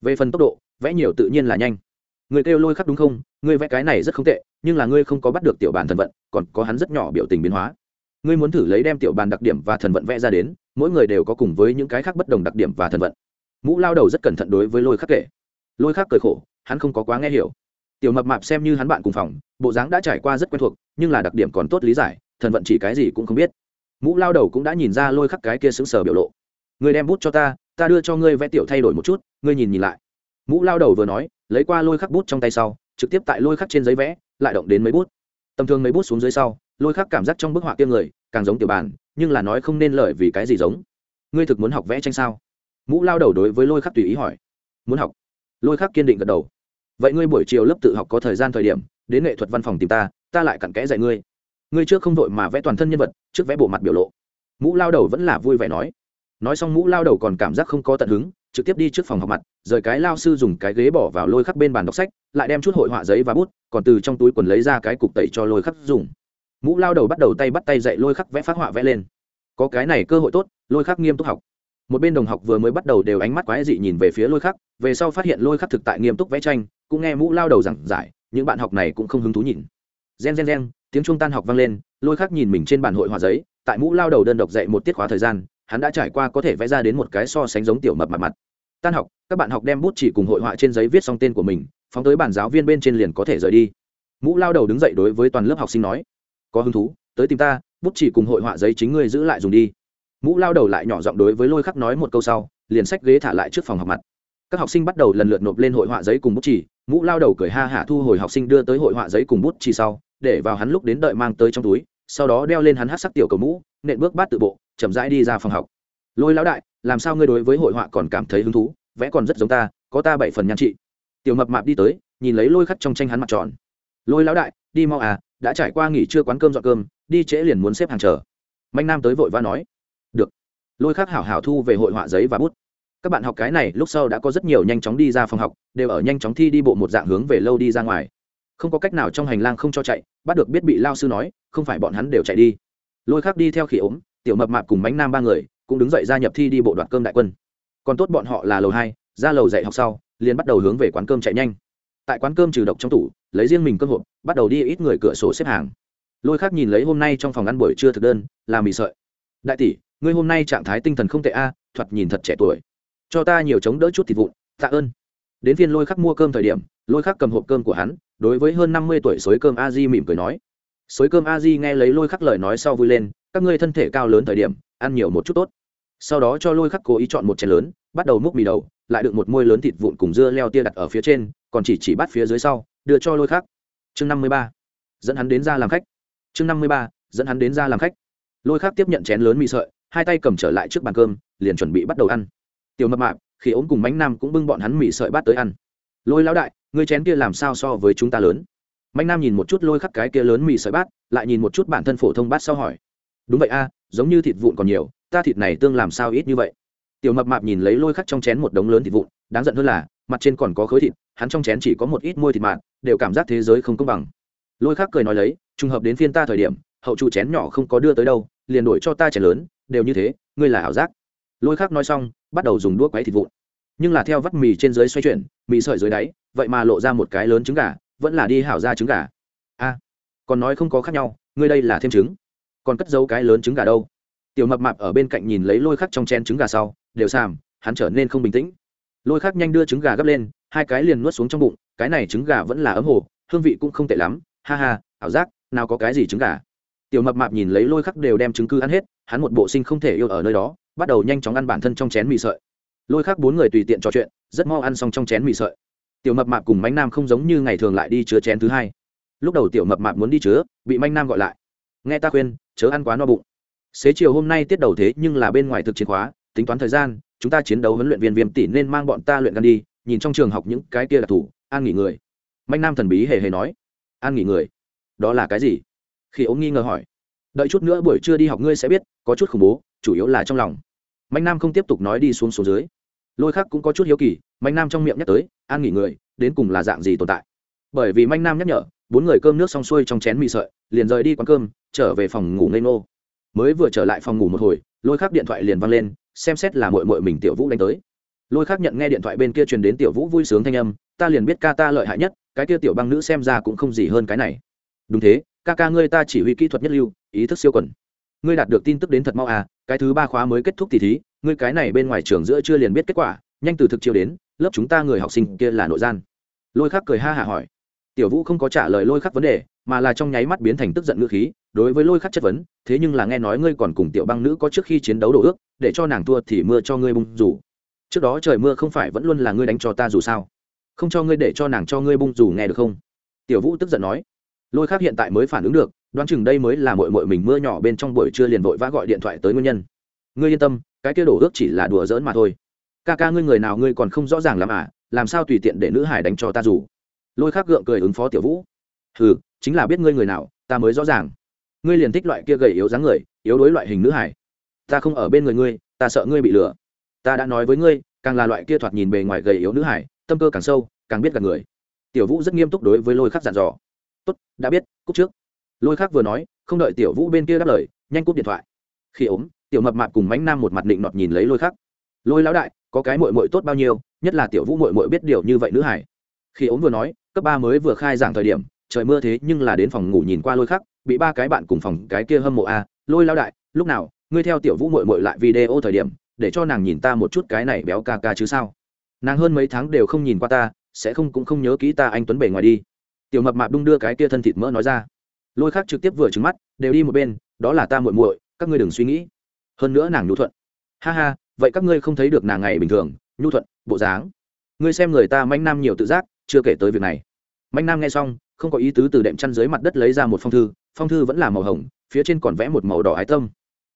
A: Về phần tốc độ, vẽ nhiều tự nhiên là nhanh. Người kêu lôi khắc đúng không? Ngươi vẽ cái này rất không tệ, nhưng là ngươi không có bắt được tiểu bàn thần vận, còn có hắn rất nhỏ biểu tình biến hóa. Ngươi muốn thử lấy đem tiểu bàn đặc điểm và thần vận vẽ ra đến, mỗi người đều có cùng với những cái khác bất đồng đặc điểm và thần vận. Mũ lao đầu rất cẩn thận đối với lôi khắc kể. Lôi khắc cười khổ, hắn không có quá nghe hiểu. Tiểu mập mạp xem như hắn bạn cùng phòng, bộ dáng đã trải qua rất quen thuộc, nhưng là đặc điểm còn tốt lý giải, thần vận chỉ cái gì cũng không biết. Mũ lao đầu cũng đã nhìn ra lôi khắc cái kia xứng sờ biểu lộ người đem bút cho ta ta đưa cho ngươi vẽ tiểu thay đổi một chút, ngươi nhìn nhìn lại. Mũ lao đầu vừa nói, lấy qua lôi khắc bút trong tay sau, trực tiếp tại lôi khắc trên giấy vẽ, lại động đến mấy bút. Tầm thường mấy bút xuống dưới sau, lôi khắc cảm giác trong bức họa kia người, càng giống tiểu bàn, nhưng là nói không nên lợi vì cái gì giống. Ngươi thực muốn học vẽ tranh sao? Mũ lao đầu đối với lôi khắc tùy ý hỏi. Muốn học. Lôi khắc kiên định gật đầu. Vậy ngươi buổi chiều lớp tự học có thời gian thời điểm, đến nghệ thuật văn phòng tìm ta ta lại cặn kẽ dạy ngươi. Ngươi trước không vội mà vẽ toàn thân nhân vật, trước vẽ bộ mặt biểu lộ. Mũ lao đầu vẫn là vui vẻ nói nói xong mũ lao đầu còn cảm giác không có tận hứng, trực tiếp đi trước phòng học mặt, rời cái lao sư dùng cái ghế bỏ vào lôi khắc bên bàn đọc sách, lại đem chút hội họa giấy và bút, còn từ trong túi quần lấy ra cái cục tẩy cho lôi khắc dùng. Mũ lao đầu bắt đầu tay bắt tay dạy lôi khắc vẽ phát họa vẽ lên. Có cái này cơ hội tốt, lôi khắc nghiêm túc học. Một bên đồng học vừa mới bắt đầu đều ánh mắt quái dị nhìn về phía lôi khắc, về sau phát hiện lôi khắc thực tại nghiêm túc vẽ tranh, cũng nghe mũ lao đầu giảng giải, những bạn học này cũng không hứng thú nhìn. Gen gen gen, tiếng trung tan học vang lên, lôi khắc nhìn mình trên bản hội họa giấy, tại mũ lao đầu đơn độc dạy một tiết khóa thời gian hắn đã trải qua có thể vẽ ra đến một cái so sánh giống tiểu mập mặt mặt. Tan học, các bạn học đem bút chỉ cùng hội họa trên giấy viết xong tên của mình, phóng tới bản giáo viên bên trên liền có thể rời đi. Mũ lao đầu đứng dậy đối với toàn lớp học sinh nói, có hứng thú, tới tìm ta, bút chỉ cùng hội họa giấy chính ngươi giữ lại dùng đi. Mũ lao đầu lại nhỏ giọng đối với lôi khắc nói một câu sau, liền sách ghế thả lại trước phòng học mặt. Các học sinh bắt đầu lần lượt nộp lên hội họa giấy cùng bút chỉ, mũ lao đầu cười ha hả thu hồi học sinh đưa tới hội họa giấy cùng bút chỉ sau, để vào hắn lúc đến đợi mang tới trong túi, sau đó đeo lên hắn hát sắc tiểu cầu mũ nện bước bát tự bộ, chậm rãi đi ra phòng học. Lôi lão đại, làm sao ngươi đối với hội họa còn cảm thấy hứng thú? Vẽ còn rất giống ta, có ta bảy phần nhan trị. Tiểu mập mạp đi tới, nhìn lấy lôi khắc trong tranh hắn mặt tròn. Lôi lão đại, đi mau à đã trải qua nghỉ trưa quán cơm dọn cơm, đi trễ liền muốn xếp hàng chờ. Manh nam tới vội và nói. Được. Lôi khắc hảo hảo thu về hội họa giấy và bút. Các bạn học cái này, lúc sau đã có rất nhiều nhanh chóng đi ra phòng học, đều ở nhanh chóng thi đi bộ một dạng hướng về lâu đi ra ngoài. Không có cách nào trong hành lang không cho chạy, bắt được biết bị lao sư nói, không phải bọn hắn đều chạy đi lôi khắc đi theo khỉ ốm, tiểu mập mạp cùng bánh nam ba người cũng đứng dậy gia nhập thi đi bộ đoạn cơm đại quân. Còn tốt bọn họ là lầu hai, ra lầu dạy học sau, liền bắt đầu hướng về quán cơm chạy nhanh. Tại quán cơm trừ độc trong tủ, lấy riêng mình cơm hộp, bắt đầu đi ít người cửa sổ xếp hàng. Lôi khác nhìn lấy hôm nay trong phòng ăn buổi trưa thực đơn, là mì sợi. Đại tỷ, ngươi hôm nay trạng thái tinh thần không tệ a, thoạt nhìn thật trẻ tuổi. Cho ta nhiều chống đỡ chút thịt vụn, tạ ơn. Đến phiên lôi khắc mua cơm thời điểm, lôi khắc cầm hộp cơm của hắn, đối với hơn năm mươi tuổi xối cơm a di mỉm cười nói xối cơm a di nghe lấy lôi khắc lời nói sau vui lên, các ngươi thân thể cao lớn thời điểm, ăn nhiều một chút tốt. Sau đó cho lôi khắc cố ý chọn một chén lớn, bắt đầu múc mì đầu, lại đựng một môi lớn thịt vụn cùng dưa leo tia đặt ở phía trên, còn chỉ chỉ bắt phía dưới sau, đưa cho lôi khắc. Chương năm mươi ba. Dẫn hắn đến ra làm khách. Chương năm mươi ba. Dẫn hắn đến ra làm khách. Lôi khắc tiếp nhận chén lớn mì sợi, hai tay cầm trở lại trước bàn cơm, liền chuẩn bị bắt đầu ăn. Tiểu mập mạp, khi ốm cùng bánh nam cũng bưng bọn hắn mì sợi bát tới ăn. Lôi lão đại, ngươi chén kia làm sao so với chúng ta lớn? Mạnh nam nhìn một chút lôi khắc cái kia lớn mì sợi bát, lại nhìn một chút bản thân phổ thông bát sau hỏi. Đúng vậy a, giống như thịt vụn còn nhiều, ta thịt này tương làm sao ít như vậy? Tiểu mập mạp nhìn lấy lôi khắc trong chén một đống lớn thịt vụn, đáng giận hơn là, mặt trên còn có khối thịt, hắn trong chén chỉ có một ít môi thịt mạt đều cảm giác thế giới không công bằng. Lôi khắc cười nói lấy, trùng hợp đến phiên ta thời điểm, hậu trụ chén nhỏ không có đưa tới đâu, liền đổi cho ta chén lớn, đều như thế, ngươi là ảo giác. Lôi khắc nói xong, bắt đầu dùng đuốc quấy thịt vụn. Nhưng là theo vắt mì trên dưới xoay chuyển, mì sợi dưới đáy, vậy mà lộ ra một cái lớn trứng gà vẫn là đi hảo ra trứng gà. A, còn nói không có khác nhau, ngươi đây là thêm trứng. Còn cất dấu cái lớn trứng gà đâu? Tiểu mập mạp ở bên cạnh nhìn lấy lôi khắc trong chén trứng gà sau, đều sàm, hắn trở nên không bình tĩnh. Lôi khắc nhanh đưa trứng gà gấp lên, hai cái liền nuốt xuống trong bụng, cái này trứng gà vẫn là ấm hồ, hương vị cũng không tệ lắm. Ha ha, ảo giác, nào có cái gì trứng gà? Tiểu mập mạp nhìn lấy lôi khắc đều đem trứng cư ăn hết, hắn một bộ sinh không thể yêu ở nơi đó, bắt đầu nhanh chóng ăn bản thân trong chén mì sợi. Lôi khắc bốn người tùy tiện trò chuyện, rất mau ăn xong trong chén mì sợi tiểu mập mạp cùng mánh nam không giống như ngày thường lại đi chứa chén thứ hai. Lúc đầu tiểu mập mạp muốn đi chứa, bị manh nam gọi lại. Nghe ta khuyên, chớ ăn quá no bụng. Xế chiều hôm nay tiết đầu thế nhưng là bên ngoài thực chiến khóa, tính toán thời gian, chúng ta chiến đấu huấn luyện viên viêm tỷ nên mang bọn ta luyện gan đi, nhìn trong trường học những cái kia là thủ, an nghỉ người. Manh nam thần bí hề hề nói. An nghỉ người? Đó là cái gì? Khi ống nghi ngờ hỏi. Đợi chút nữa buổi trưa đi học ngươi sẽ biết, có chút khủng bố, chủ yếu là trong lòng. Manh nam không tiếp tục nói đi xuống số dưới lôi khác cũng có chút hiếu kỳ, mạnh nam trong miệng nhắc tới, an nghỉ người, đến cùng là dạng gì tồn tại? Bởi vì mạnh nam nhắc nhở, bốn người cơm nước xong xuôi trong chén mì sợi, liền rời đi quán cơm, trở về phòng ngủ ngây nô mới vừa trở lại phòng ngủ một hồi, lôi khác điện thoại liền văng lên, xem xét là mội mội mình tiểu vũ đánh tới. Lôi khác nhận nghe điện thoại bên kia truyền đến tiểu vũ vui sướng thanh âm, ta liền biết ca ta lợi hại nhất, cái kia tiểu băng nữ xem ra cũng không gì hơn cái này. Đúng thế, ca ca ngươi ta chỉ huy kỹ thuật nhất lưu, ý thức siêu quần ngươi đạt được tin tức đến thật mau à cái thứ ba khóa mới kết thúc thì thí, ngươi cái này bên ngoài trường giữa chưa liền biết kết quả, nhanh từ thực chiều đến, lớp chúng ta người học sinh kia là nội gian. Lôi khắc cười ha hả hỏi. Tiểu vũ không có trả lời lôi khắc vấn đề, mà là trong nháy mắt biến thành tức giận ngữ khí, đối với lôi khắc chất vấn, thế nhưng là nghe nói ngươi còn cùng tiểu băng nữ có trước khi chiến đấu đồ ước, để cho nàng thua thì mưa cho ngươi bung dù. Trước đó trời mưa không phải vẫn luôn là ngươi đánh cho ta dù sao. Không cho ngươi để cho nàng cho ngươi bung dù nghe được không? Tiểu vũ tức giận nói lôi khắc hiện tại mới phản ứng được, đoán chừng đây mới là mội mội mình mưa nhỏ bên trong buổi trưa liền vội vã gọi điện thoại tới nguyên nhân. Ngươi yên tâm, cái kia đổ ước chỉ là đùa giỡn mà thôi. Ca ca ngươi người nào ngươi còn không rõ ràng làm à làm sao tùy tiện để nữ hải đánh cho ta dù? Lôi khắc gượng cười ứng phó tiểu vũ. Ừ chính là biết ngươi người nào, ta mới rõ ràng. Ngươi liền thích loại kia gầy yếu dáng người, yếu đối loại hình nữ hải. Ta không ở bên người ngươi, ta sợ ngươi bị lừa. Ta đã nói với ngươi, càng là loại kia thoạt nhìn bề ngoài gầy yếu nữ hải, tâm cơ càng sâu, càng biết cả người. Tiểu vũ rất nghiêm túc đối với lôi khắc dặn dò tốt đã biết cúc trước. Lôi khác vừa nói không đợi tiểu vũ bên kia đáp lời nhanh cúp điện thoại. Khi ốm tiểu mập mạp cùng mánh nam một mặt định nọt nhìn lấy lôi khác. lôi lão đại có cái mội mội tốt bao nhiêu nhất là tiểu vũ mội mội biết điều như vậy nữ hải. Khi ốm vừa nói cấp ba mới vừa khai giảng thời điểm trời mưa thế nhưng là đến phòng ngủ nhìn qua lôi khác, bị ba cái bạn cùng phòng cái kia hâm mộ a lôi lão đại lúc nào ngươi theo tiểu vũ mội mội lại video thời điểm để cho nàng nhìn ta một chút cái này béo ca ca chứ sao? Nàng hơn mấy tháng đều không nhìn qua ta sẽ không cũng không nhớ kỹ ta anh tuấn bể ngoài đi tiểu mập mạp đung đưa cái kia thân thịt mỡ nói ra. Lôi khác trực tiếp vừa trứng mắt, đều đi một bên, đó là ta muội muội, các ngươi đừng suy nghĩ. Hơn nữa nàng nhu thuận. Ha ha, vậy các ngươi không thấy được nàng ngày bình thường, nhu thuận, bộ dáng. Ngươi xem người ta manh nam nhiều tự giác, chưa kể tới việc này. Manh nam nghe xong, không có ý tứ từ đệm chăn dưới mặt đất lấy ra một phong thư phong thư vẫn là màu hồng, phía trên còn vẽ một màu đỏ ái tâm.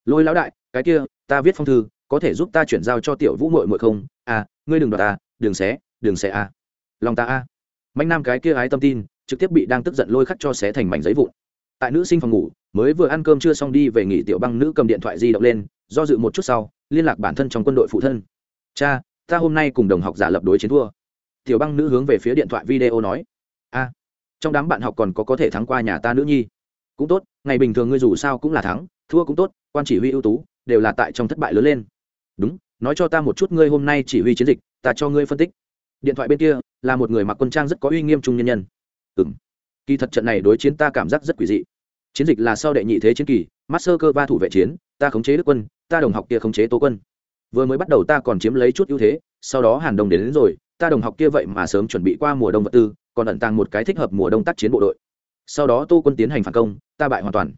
A: Lôi lão đại, cái kia, ta viết phong thư, có thể giúp ta chuyển giao cho tiểu vũ mội mội không? À ngươi đừng đoạt ta đừng xé đừng xé a à. lòng ta a à. manh nam cái kia ái tâm tin trực tiếp bị đang tức giận lôi khắc cho xé thành mảnh giấy vụn. Tại nữ sinh phòng ngủ, mới vừa ăn cơm chưa xong đi về nghỉ, tiểu băng nữ cầm điện thoại di động lên, do dự một chút sau, liên lạc bản thân trong quân đội phụ thân. Cha, ta hôm nay cùng đồng học giả lập đối chiến thua. Tiểu băng nữ hướng về phía điện thoại video nói. A, trong đám bạn học còn có có thể thắng qua nhà ta nữ nhi. Cũng tốt, ngày bình thường ngươi dù sao cũng là thắng, thua cũng tốt, quan chỉ huy ưu tú, đều là tại trong thất bại lớn lên. Đúng, nói cho ta một chút ngươi hôm nay chỉ huy chiến dịch, ta cho ngươi phân tích. Điện thoại bên kia, là một người mặc quân trang rất có uy nghiêm trung nhân nhân ừng kỳ thật trận này đối chiến ta cảm giác rất quỷ dị. Chiến dịch là sau đệ nhị thế chiến kỳ master cơ ba thủ vệ chiến ta khống chế đức quân ta đồng học kia khống chế tố quân. Vừa mới bắt đầu ta còn chiếm lấy chút ưu thế sau đó hàn đông đến, đến rồi ta đồng học kia vậy mà sớm chuẩn bị qua mùa đông vật tư còn ẩn tàng một cái thích hợp mùa đông tác chiến bộ đội. Sau đó tô quân tiến hành phản công ta bại hoàn toàn.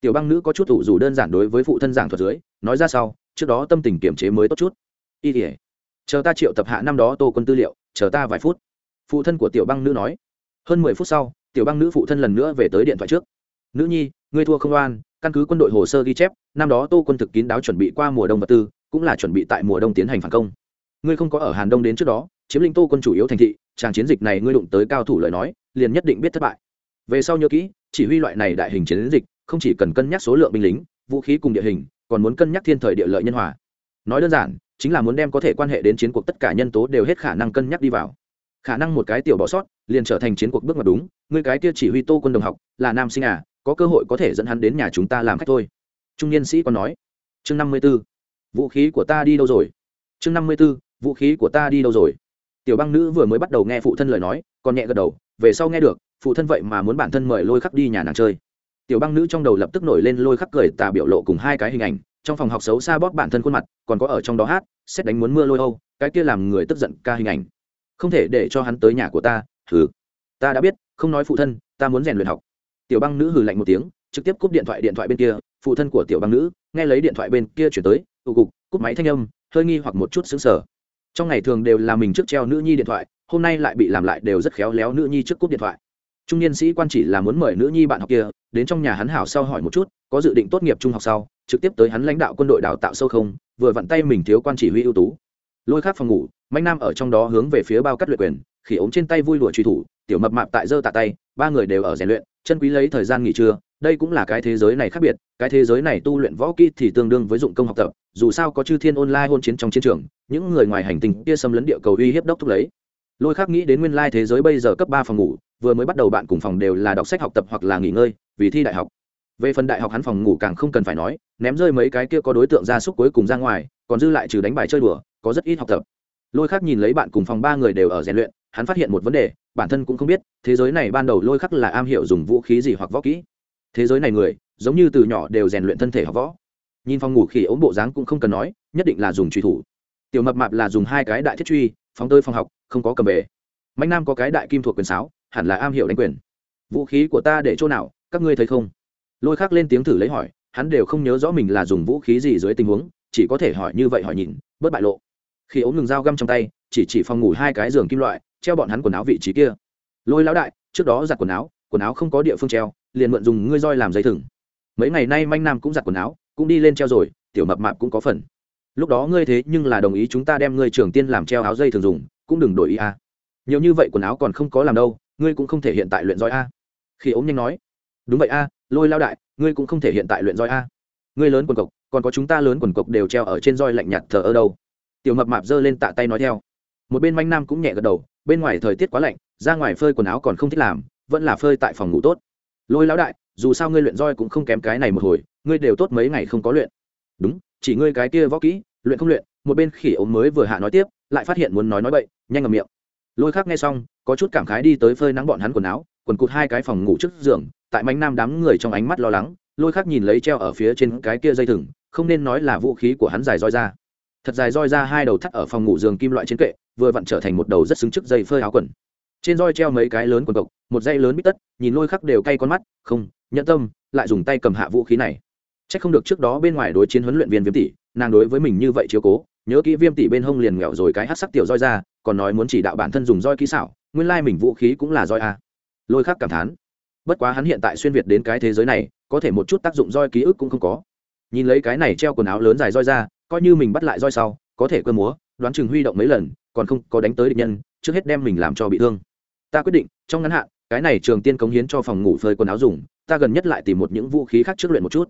A: Tiểu băng nữ có chút thủ dù đơn giản đối với phụ thân giảng thuật dưới nói ra sau trước đó tâm tình kiểm chế mới tốt chút. Y chờ ta triệu tập hạ năm đó tô quân tư liệu chờ ta vài phút. Phụ thân của tiểu băng nữ nói hơn mười phút sau, tiểu băng nữ phụ thân lần nữa về tới điện thoại trước. Nữ nhi, ngươi thua không oan, căn cứ quân đội hồ sơ ghi chép, năm đó tô quân thực kín đáo chuẩn bị qua mùa đông vật tư, cũng là chuẩn bị tại mùa đông tiến hành phản công. Ngươi không có ở hàn đông đến trước đó, chiếm lĩnh tô quân chủ yếu thành thị tràng chiến dịch này ngươi đụng tới cao thủ lời nói, liền nhất định biết thất bại. Về sau nhớ kỹ, chỉ huy loại này đại hình chiến dịch, không chỉ cần cân nhắc số lượng binh lính, vũ khí cùng địa hình, còn muốn cân nhắc thiên thời địa lợi nhân hòa. Nói đơn giản, chính là muốn đem có thể quan hệ đến chiến cuộc tất cả nhân tố đều hết khả năng cân nhắc đi vào khả năng một cái tiểu bỏ sót, liền trở thành chiến cuộc bước mặt đúng. Người cái kia chỉ huy tô quân đồng học, là nam sinh à có cơ hội có thể dẫn hắn đến nhà chúng ta làm khách thôi. Trung niên sĩ còn nói. Chương năm mươi b ố vũ khí của ta đi đâu rồi? Chương năm mươi b ố vũ khí của ta đi đâu rồi? Tiểu băng nữ vừa mới bắt đầu nghe phụ thân lời nói, còn nhẹ gật đầu, về sau nghe được, phụ thân vậy mà muốn bản thân mời lôi khắc đi nhà nàng chơi. Tiểu băng nữ trong đầu lập tức nổi lên lôi khắc cười tà biểu lộ cùng hai cái hình ảnh, trong phòng học xấu xa bóp bản thân khuôn mặt, còn có ở trong đó hát, xét đánh muốn mưa lôi âu, cái kia làm người tức giận ca hình ảnh không thể để cho hắn tới nhà của ta, hừ. Ta đã biết, không nói phụ thân, ta muốn rèn luyện học. Tiểu băng nữ hừ lạnh một tiếng, trực tiếp cúp điện thoại điện thoại bên kia, phụ thân của tiểu băng nữ, nghe lấy điện thoại bên kia chuyển tới, tụ cục cúp máy thanh âm, hơi nghi hoặc một chút xứng sở trong ngày thường đều là mình trước treo nữ nhi điện thoại, hôm nay lại bị làm lại đều rất khéo léo nữ nhi trước cúp điện thoại. Trung niên sĩ quan chỉ là muốn mời nữ nhi bạn học kia, đến trong nhà hắn hảo sau hỏi một chút, có dự định tốt nghiệp trung học sau, trực tiếp tới hắn lãnh đạo quân đội đào tạo sâu không, vừa vặn tay mình thiếu quan chỉ huy ưu tú lôi khác phòng ngủ, mạnh nam ở trong đó hướng về phía bao cắt luyện quyền, khỉ ống trên tay vui lụa truy thủ, tiểu mập mạp tại giơ tạ tay, ba người đều ở rèn luyện, chân quý lấy thời gian nghỉ trưa, đây cũng là cái thế giới này khác biệt, cái thế giới này tu luyện võ kỹ thì tương đương với dụng công học tập, dù sao có chư thiên online hôn chiến trong chiến trường, những người ngoài hành tinh kia xâm lấn địa cầu uy hiếp đốc thúc lấy. Lôi khác nghĩ đến nguyên lai thế giới bây giờ cấp ba phòng ngủ, vừa mới bắt đầu bạn cùng phòng đều là đọc sách học tập hoặc là nghỉ ngơi, vì thi đại học. Về phần đại học hắn phòng ngủ càng không cần phải nói, ném rơi mấy cái kia có đối tượng ra súc cuối cùng ra ngoài, còn dư lại trừ đánh bài chơi đùa có rất ít học tập. Lôi khắc nhìn lấy bạn cùng phòng ba người đều ở rèn luyện, hắn phát hiện một vấn đề, bản thân cũng không biết, thế giới này ban đầu lôi khắc là am hiểu dùng vũ khí gì hoặc võ kỹ. Thế giới này người, giống như từ nhỏ đều rèn luyện thân thể học võ. Nhìn phòng ngủ khi ống bộ dáng cũng không cần nói, nhất định là dùng truy thủ. Tiểu mập mạp là dùng hai cái đại thiết truy, phóng tơi phòng học, không có cầm bể mạnh nam có cái đại kim thuộc quyền sáo, hẳn là am hiểu đánh quyền. Vũ khí của ta để chỗ nào, các ngươi thấy không? Lôi khắc lên tiếng thử lấy hỏi, hắn đều không nhớ rõ mình là dùng vũ khí gì dưới tình huống, chỉ có thể hỏi như vậy hỏi nhìn, bớt bại lộ khi ống ngừng dao găm trong tay, chỉ chỉ phòng ngủ hai cái giường kim loại, treo bọn hắn quần áo vị trí kia. Lôi lão đại, trước đó giặt quần áo quần áo không có địa phương treo, liền mượn dùng ngươi roi làm dây thừng. Mấy ngày nay manh nam cũng giặt quần áo, cũng đi lên treo rồi, tiểu mập mạp cũng có phần. Lúc đó ngươi thế nhưng là đồng ý chúng ta đem ngươi trường tiên làm treo áo dây thường dùng, cũng đừng đổi ý a. Nhiều như vậy quần áo còn không có làm đâu, ngươi cũng không thể hiện tại luyện roi a. Khi ống nhanh nói. Đúng vậy a, lôi lao đại, ngươi cũng không thể hiện tại luyện roi a. Ngươi lớn quần cộc, còn có chúng ta lớn quần cộc đều treo ở trên roi lạnh nhạt thờ ở đâu tiểu mập mạp giơ lên tạ tay nói theo. Một bên manh nam cũng nhẹ gật đầu, bên ngoài thời tiết quá lạnh, ra ngoài phơi quần áo còn không thích làm, vẫn là phơi tại phòng ngủ tốt. Lôi lão đại, dù sao ngươi luyện roi cũng không kém cái này một hồi, ngươi đều tốt mấy ngày không có luyện. Đúng, chỉ ngươi cái kia võ kỹ, luyện không luyện, một bên khỉ ống mới vừa hạ nói tiếp, lại phát hiện muốn nói nói bậy, nhanh ngầm miệng. Lôi khác nghe xong, có chút cảm khái đi tới phơi nắng bọn hắn quần áo, quần cụt hai cái phòng ngủ trước giường, tại mánh nam đám người trong ánh mắt lo lắng, lôi khác nhìn lấy treo ở phía trên cái kia dây thừng, không nên nói là vũ khí của hắn dài roi ra thật dài roi ra hai đầu thắt ở phòng ngủ giường kim loại trên kệ, vừa vặn trở thành một đầu rất xứng trước dây phơi áo quần. Trên roi treo mấy cái lớn quần cộc, một dây lớn bít tất, nhìn lôi khắc đều cay con mắt, không, nhẫn tâm, lại dùng tay cầm hạ vũ khí này. C h ắ c không được trước đó bên ngoài đối chiến huấn luyện viên viêm tỷ, nàng đối với mình như vậy chiếu cố, nhớ kỹ viêm tỷ bên hông liền nghèo rồi cái hát sắc tiểu roi ra, còn nói muốn chỉ đạo bản thân dùng roi kỹ xảo, nguyên lai mình vũ khí cũng là roi a. Lôi khắc cảm thán. Bất quá hắn hiện tại xuyên việt đến cái thế giới này, có thể một chút tác dụng roi ký ức cũng không có. Nhìn lấy cái này treo quần áo lớn dài roi ra coi như mình bắt lại roi sau, có thể cơ múa, đoán chừng huy động mấy lần, còn không có đánh tới địch nhân, trước hết đem mình làm cho bị thương. Ta quyết định, trong ngắn hạn, cái này trường tiên cống hiến cho phòng ngủ phơi quần áo dùng, ta gần nhất lại tìm một những vũ khí khác trước luyện một chút.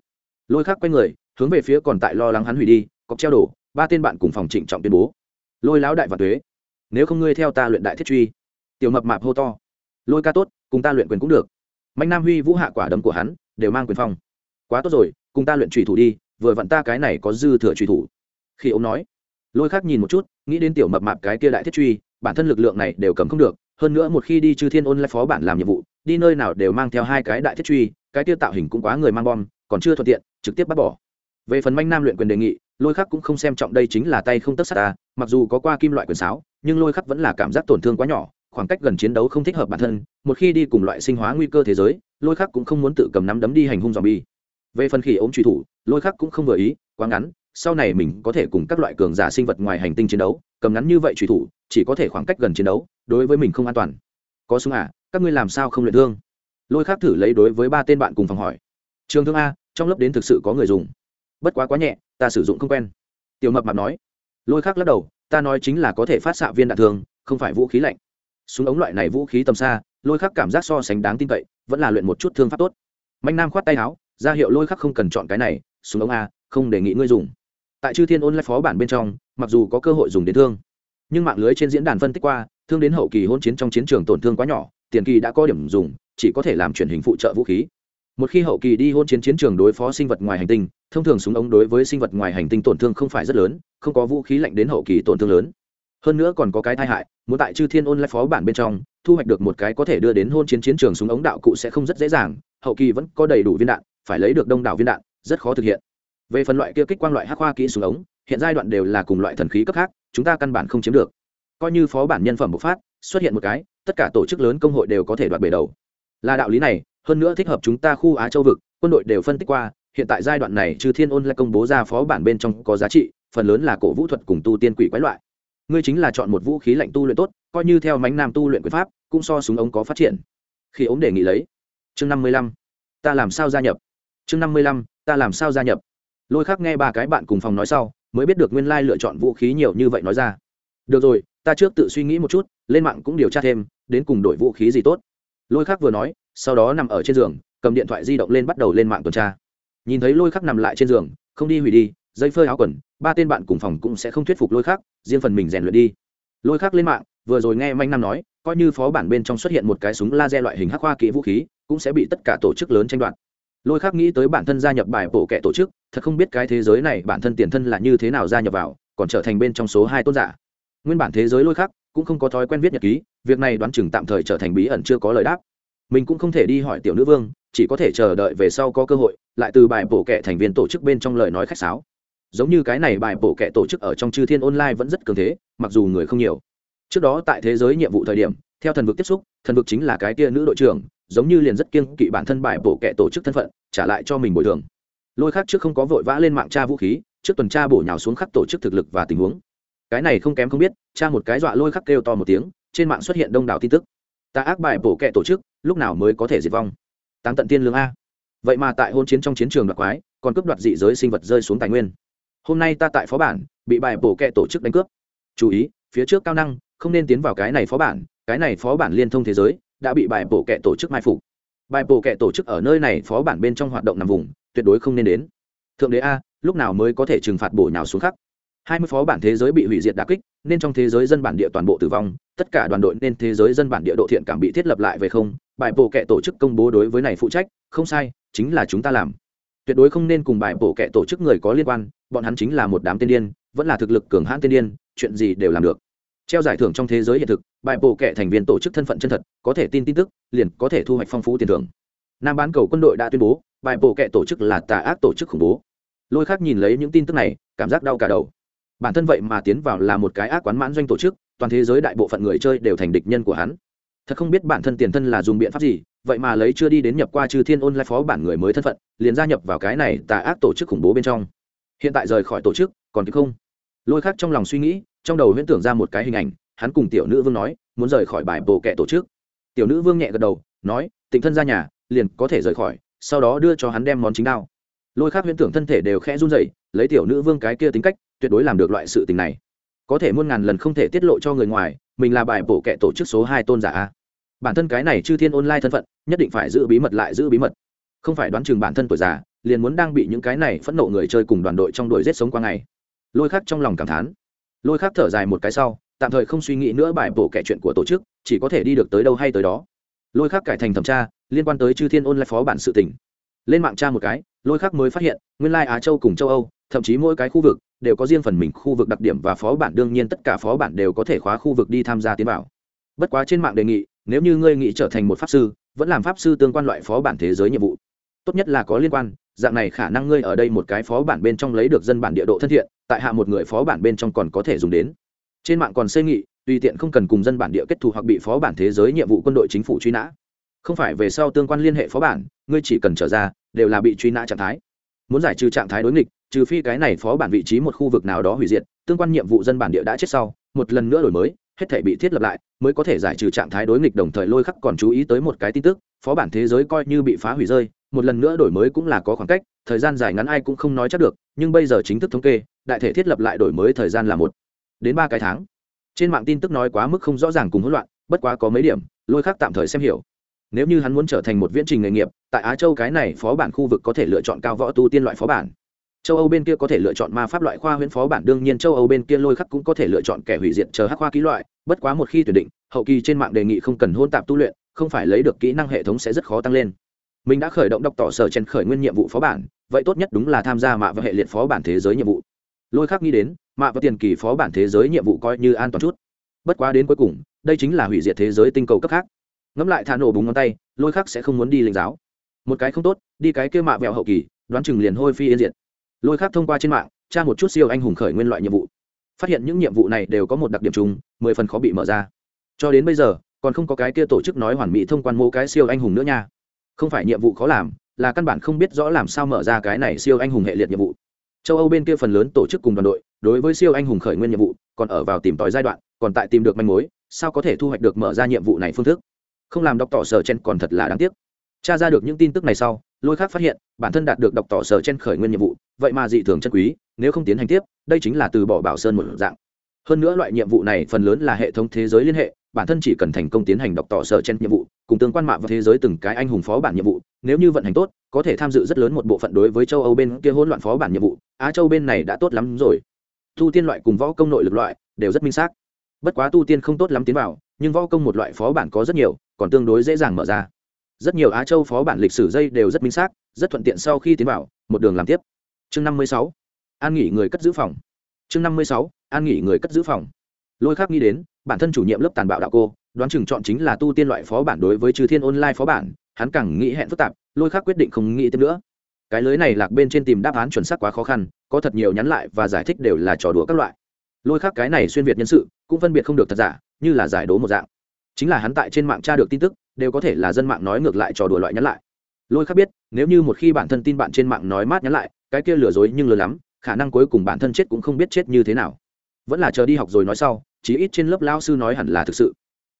A: Lôi khác quay người, hướng về phía còn tại lo lắng hắn hủy đi, cọc treo đổ, ba tên bạn cùng phòng trịnh trọng tuyên bố. Lôi lão đại và tuế, nếu không ngươi theo ta luyện đại thiết truy. Tiểu mập mạp hô to, lôi ca tốt, cùng ta luyện quyền cũng được. Mạnh nam huy vũ hạ quả đấm của hắn, đều mang quyền phong. Quá tốt rồi, cùng ta luyện trùy thủ đi, vừa vặn ta cái này có dư thừa trùy thủ khi ông nói, lôi khác nhìn một chút, nghĩ đến tiểu mập mạp cái kia đại thiết truy, bản thân lực lượng này đều cầm không được. Hơn nữa một khi đi chư thiên ôn lại phó bản làm nhiệm vụ, đi nơi nào đều mang theo hai cái đại thiết truy, cái kia tạo hình cũng quá người mang bom, còn chưa thuận tiện, trực tiếp bắt bỏ. Về phần manh nam luyện quyền đề nghị, lôi khắc cũng không xem trọng đây chính là tay không tất sát ta, mặc dù có qua kim loại quyền sáo, nhưng lôi khắc vẫn là cảm giác tổn thương quá nhỏ, khoảng cách gần chiến đấu không thích hợp bản thân, một khi đi cùng loại sinh hóa nguy cơ thế giới, lôi khắc cũng không muốn tự cầm nắm đấm đi hành hung dòm bi về phần khỉ ốm truy thủ, lôi khắc cũng không vừa ý, quá ngắn sau này mình có thể cùng các loại cường giả sinh vật ngoài hành tinh chiến đấu, cầm ngắn như vậy truy thủ, chỉ có thể khoảng cách gần chiến đấu, đối với mình không an toàn. Có súng à các ngươi làm sao không luyện thương? Lôi khắc thử lấy đối với ba tên bạn cùng phòng hỏi. Trường thương a, trong lớp đến thực sự có người dùng. Bất quá quá nhẹ, ta sử dụng không quen. Tiểu mập mạp nói. Lôi khắc lắc đầu, ta nói chính là có thể phát xạ viên đạn thường không phải vũ khí lạnh. Súng ống loại này vũ khí tầm xa, lôi khắc cảm giác so sánh đáng tin cậy, vẫn là luyện một chút thương pháp tốt. Mạnh nam khoát tay áo, ra hiệu lôi khắc không cần chọn cái này, súng ống a, không đề nghị ngươi dùng tại chư thiên ôn lại phó bản bên trong, mặc dù có cơ hội dùng đến thương, nhưng mạng lưới trên diễn đàn phân tích qua, thương đến hậu kỳ hôn chiến trong chiến trường tổn thương quá nhỏ, tiền kỳ đã có điểm dùng, chỉ có thể làm truyền hình phụ trợ vũ khí. Một khi hậu kỳ đi hôn chiến chiến trường đối phó sinh vật ngoài hành tinh, thông thường súng ống đối với sinh vật ngoài hành tinh tổn thương không phải rất lớn, không có vũ khí lạnh đến hậu kỳ tổn thương lớn. Hơn nữa còn có cái tai hại, muốn tại chư thiên ôn lại phó bản bên trong, thu hoạch được một cái có thể đưa đến hôn chiến chiến trường súng ống đạo cụ sẽ không rất dễ dàng, hậu kỳ vẫn có đầy đủ viên đạn, phải lấy được đông đảo viên đạn, rất khó thực hiện về phần loại kia kích quang loại hắc hoa kỹ súng ống, hiện giai đoạn đều là cùng loại thần khí cấp khác, chúng ta căn bản không chiếm được. Coi như phó bản nhân phẩm bộc phát, xuất hiện một cái, tất cả tổ chức lớn công hội đều có thể đoạt bể đầu. Là đạo lý này, hơn nữa thích hợp chúng ta khu á châu vực, quân đội đều phân tích qua, hiện tại giai đoạn này trừ thiên ôn lại công bố ra phó bản bên trong có giá trị, phần lớn là cổ vũ thuật cùng tu tiên quỷ quái loại. Ngươi chính là chọn một vũ khí lạnh tu luyện tốt, coi như theo mánh nam tu luyện quyền pháp, cũng so súng ống có phát triển. Khi ống đề nghị lấy. Chương năm mươi lăm. Ta làm sao gia nhập? Chương năm mươi lăm. Ta làm sao gia nhập? Lôi khắc nghe ba cái bạn cùng phòng nói sau, mới biết được nguyên lai lựa chọn vũ khí nhiều như vậy nói ra. Được rồi, ta trước tự suy nghĩ một chút, lên mạng cũng điều tra thêm, đến cùng đổi vũ khí gì tốt. Lôi khắc vừa nói, sau đó nằm ở trên giường, cầm điện thoại di động lên bắt đầu lên mạng tuần tra. Nhìn thấy lôi khắc nằm lại trên giường, không đi hủy đi, dây phơi áo quần, ba tên bạn cùng phòng cũng sẽ không thuyết phục lôi khắc riêng phần mình rèn luyện đi. Lôi khắc lên mạng, vừa rồi nghe manh nam nói, coi như phó bản bên trong xuất hiện một cái súng laser loại hình hắc hoa kỹ vũ khí, cũng sẽ bị tất cả tổ chức lớn tranh đoạt lôi khác nghĩ tới bản thân gia nhập bài bộ kệ tổ chức, thật không biết cái thế giới này bản thân tiền thân là như thế nào gia nhập vào, còn trở thành bên trong số hai tôn giả. Nguyên bản thế giới lôi khác cũng không có thói quen viết nhật ký, việc này đoán chừng tạm thời trở thành bí ẩn chưa có lời đáp. Mình cũng không thể đi hỏi tiểu nữ vương, chỉ có thể chờ đợi về sau có cơ hội, lại từ bài bổ kệ thành viên tổ chức bên trong lời nói khách sáo. Giống như cái này bài bổ kệ tổ chức ở trong chư thiên online vẫn rất cường thế, mặc dù người không nhiều. Trước đó tại thế giới nhiệm vụ thời điểm, theo thần vực tiếp xúc, thần vực chính là cái kia nữ đội trưởng giống như liền rất kiêng kỵ bản thân bài bổ kệ tổ chức thân phận, trả lại cho mình bồi thường. Lôi khác trước không có vội vã lên mạng tra vũ khí, trước tuần tra bổ nhào xuống khắc tổ chức thực lực và tình huống. Cái này không kém không biết, tra một cái dọa lôi khắc kêu to một tiếng, trên mạng xuất hiện đông đảo tin tức. Ta ác bài bổ kệ tổ chức, lúc nào mới có thể diệt vong? Tăng tận tiên lương a. Vậy mà tại hôn chiến trong chiến trường đoạt quái, còn cướp đoạt dị giới sinh vật rơi xuống tài nguyên. Hôm nay ta tại phó bản, bị bài bổ kệ tổ chức đánh cướp. Chú ý, phía trước cao năng, không nên tiến vào cái này phó bản, cái này phó bản liên thông thế giới đã bị bài bổ kệ tổ chức mai phục. Bài bổ kệ tổ chức ở nơi này phó bản bên trong hoạt động nằm vùng, tuyệt đối không nên đến. Thượng đế a, lúc nào mới có thể trừng phạt bổ nhào xuống khắc? Hai mươi phó bản thế giới bị hủy diệt đà kích, nên trong thế giới dân bản địa toàn bộ tử vong, tất cả đoàn đội nên thế giới dân bản địa độ thiện cảm bị thiết lập lại về không? Bài bổ kệ tổ chức công bố đối với này phụ trách, không sai, chính là chúng ta làm. Tuyệt đối không nên cùng bài bổ kệ tổ chức người có liên quan, bọn hắn chính là một đám tiên điên, vẫn là thực lực cường hãn tiên điên, chuyện gì đều làm được treo giải thưởng trong thế giới hiện thực, bài bổ kệ thành viên tổ chức thân phận chân thật, có thể tin tin tức, liền có thể thu hoạch phong phú tiền thưởng. Nam bán cầu quân đội đã tuyên bố, bài bổ kệ tổ chức là tà ác tổ chức khủng bố. Lôi khác nhìn lấy những tin tức này, cảm giác đau cả đầu. Bản thân vậy mà tiến vào là một cái ác quán mãn doanh tổ chức, toàn thế giới đại bộ phận người chơi đều thành địch nhân của hắn. Thật không biết bản thân tiền thân là dùng biện pháp gì, vậy mà lấy chưa đi đến nhập qua trừ thiên ôn lai phó bản người mới thân phận, liền gia nhập vào cái này tà ác tổ chức khủng bố bên trong. Hiện tại rời khỏi tổ chức, còn kịp không? Lôi khác trong lòng suy nghĩ, trong đầu huyễn tưởng ra một cái hình ảnh, hắn cùng tiểu nữ vương nói, muốn rời khỏi bài bộ kệ tổ chức tiểu nữ vương nhẹ gật đầu, nói, tịnh thân ra nhà, liền có thể rời khỏi, sau đó đưa cho hắn đem món chính đao. Lôi khác huyễn tưởng thân thể đều khẽ run dậy lấy tiểu nữ vương cái kia tính cách, tuyệt đối làm được loại sự tình này. Có thể muôn ngàn lần không thể tiết lộ cho người ngoài, mình là bài bổ kệ tổ chức số hai tôn giả a. Bản thân cái này chư thiên online thân phận, nhất định phải giữ bí mật lại giữ bí mật. Không phải đoán chừng bản thân tuổi già, liền muốn đang bị những cái này phẫn nộ người chơi cùng đoàn đội trong đội giết sống qua ngày lôi khắc trong lòng cảm thán. Lôi khắc thở dài một cái sau, tạm thời không suy nghĩ nữa bài bổ kệ chuyện của tổ chức, chỉ có thể đi được tới đâu hay tới đó. Lôi khắc cải thành thẩm tra, liên quan tới chư thiên ôn lại phó bản sự tỉnh lên mạng tra một cái, lôi khắc mới phát hiện, nguyên lai á châu cùng châu âu, thậm chí mỗi cái khu vực, đều có riêng phần mình khu vực đặc điểm và phó bản, đương nhiên tất cả phó bản đều có thể khóa khu vực đi tham gia tiến vào. Bất quá trên mạng đề nghị, nếu như ngươi nghĩ trở thành một pháp sư, vẫn làm pháp sư tương quan loại phó bản thế giới nhiệm vụ. Tốt nhất là có liên quan dạng này khả năng ngươi ở đây một cái phó bản bên trong lấy được dân bản địa độ thân thiện, tại hạ một người phó bản bên trong còn có thể dùng đến. Trên mạng còn xây nghị, tùy tiện không cần cùng dân bản địa kết thù hoặc bị phó bản thế giới nhiệm vụ quân đội chính phủ truy nã. Không phải về sau tương quan liên hệ phó bản, ngươi chỉ cần trở ra, đều là bị truy nã trạng thái. Muốn giải trừ trạng thái đối nghịch, trừ phi cái này phó bản vị trí một khu vực nào đó hủy diệt, tương quan nhiệm vụ dân bản địa đã chết sau, một lần nữa đổi mới hết thể bị thiết lập lại, mới có thể giải trừ trạng thái đối nghịch đồng thời lôi khắc còn chú ý tới một cái tin tức, phó bản thế giới coi như bị phá hủy rơi, một lần nữa đổi mới cũng là có khoảng cách, thời gian dài ngắn ai cũng không nói chắc được, nhưng bây giờ chính thức thống kê, đại thể thiết lập lại đổi mới thời gian là một đến ba cái tháng. Trên mạng tin tức nói quá mức không rõ ràng cùng hỗn loạn, bất quá có mấy điểm, lôi khắc tạm thời xem hiểu. Nếu như hắn muốn trở thành một viễn trình nghề nghiệp, tại á châu cái này phó bản khu vực có thể lựa chọn cao võ tu tiên loại phó bản châu âu bên kia có thể lựa chọn ma pháp loại khoa huyễn phó bản, đương nhiên châu âu bên kia lôi khắc cũng có thể lựa chọn kẻ hủy diệt chờ hắc khoa ký loại. Bất quá một khi tuyển định, hậu kỳ trên mạng đề nghị không cần hôn tạp tu luyện, không phải lấy được kỹ năng hệ thống sẽ rất khó tăng lên. Mình đã khởi động đọc tỏ sở chen khởi nguyên nhiệm vụ phó bản, vậy tốt nhất đúng là tham gia mạ và hệ liệt phó bản thế giới nhiệm vụ. Lôi khắc nghĩ đến, mạ và tiền kỳ phó bản thế giới nhiệm vụ coi như an toàn chút. Bất quá đến cuối cùng, đây chính là hủy diệt thế giới tinh cầu cấp khác. Ngẫm lại thả nổ búng ngón tay, lôi khắc sẽ không muốn đi linh giáo. Một cái không tốt, đi cái kêu mạ vẹo hậu kỳ, đoán chừng liền hôi phi yên diệt lôi khác thông qua trên mạng, tra một chút siêu anh hùng khởi nguyên loại nhiệm vụ. Phát hiện những nhiệm vụ này đều có một đặc điểm chung, mười phần khó bị mở ra. Cho đến bây giờ, còn không có cái kia tổ chức nói hoàn mỹ thông quan mô cái siêu anh hùng nữa nha. Không phải nhiệm vụ khó làm, là căn bản không biết rõ làm sao mở ra cái này siêu anh hùng hệ liệt nhiệm vụ. Châu âu bên kia phần lớn tổ chức cùng đoàn đội, đối với siêu anh hùng khởi nguyên nhiệm vụ, còn ở vào tìm tòi giai đoạn, còn tại tìm được manh mối, sao có thể thu hoạch được mở ra nhiệm vụ này phương thức? Không làm đọc tỏ sở chen còn thật là đáng tiếc. Tra ra được những tin tức này sau lôi khác phát hiện, bản thân đạt được đọc tỏ sở trên khởi nguyên nhiệm vụ, vậy mà dị thường chân quý, nếu không tiến hành tiếp, đây chính là từ bỏ bảo sơn một dạng. Hơn nữa loại nhiệm vụ này phần lớn là hệ thống thế giới liên hệ, bản thân chỉ cần thành công tiến hành đọc tỏ sở trên nhiệm vụ, cùng tương quan mạng và thế giới từng cái anh hùng phó bản nhiệm vụ, nếu như vận hành tốt, có thể tham dự rất lớn một bộ phận đối với châu âu bên kia hỗn loạn phó bản nhiệm vụ, á châu bên này đã tốt lắm rồi. Tu tiên loại cùng võ công nội lực loại, đều rất minh xác. Bất quá tu tiên không tốt lắm tiến vào, nhưng võ công một loại phó bản có rất nhiều, còn tương đối dễ dàng mở ra rất nhiều á châu phó bản lịch sử dây đều rất minh xác, rất thuận tiện sau khi tiến vào, một đường làm tiếp. Chương năm mươi sáu, an nghỉ người cất giữ phòng. Chương năm mươi sáu, an nghỉ người cất giữ phòng. Lôi khác nghĩ đến, bản thân chủ nhiệm lớp tàn bạo đạo cô, đoán chừng chọn chính là tu tiên loại phó bản đối với trừ thiên online phó bản, hắn càng nghĩ hẹn phức tạp, lôi khác quyết định không nghĩ thêm nữa. Cái lưới này lạc bên trên tìm đáp án chuẩn xác quá khó khăn, có thật nhiều nhắn lại và giải thích đều là trò đùa các loại. Lôi khác cái này xuyên việt nhân sự, cũng phân biệt không được thật giả, như là giải đố một dạng chính là hắn tại trên mạng tra được tin tức, đều có thể là dân mạng nói ngược lại trò đùa loại nhắn lại. Lôi khác biết, nếu như một khi bản thân tin bạn trên mạng nói mát nhắn lại, cái kia lừa dối nhưng lừa lắm, khả năng cuối cùng bản thân chết cũng không biết chết như thế nào. Vẫn là chờ đi học rồi nói sau, chí ít trên lớp lao sư nói hẳn là thực sự.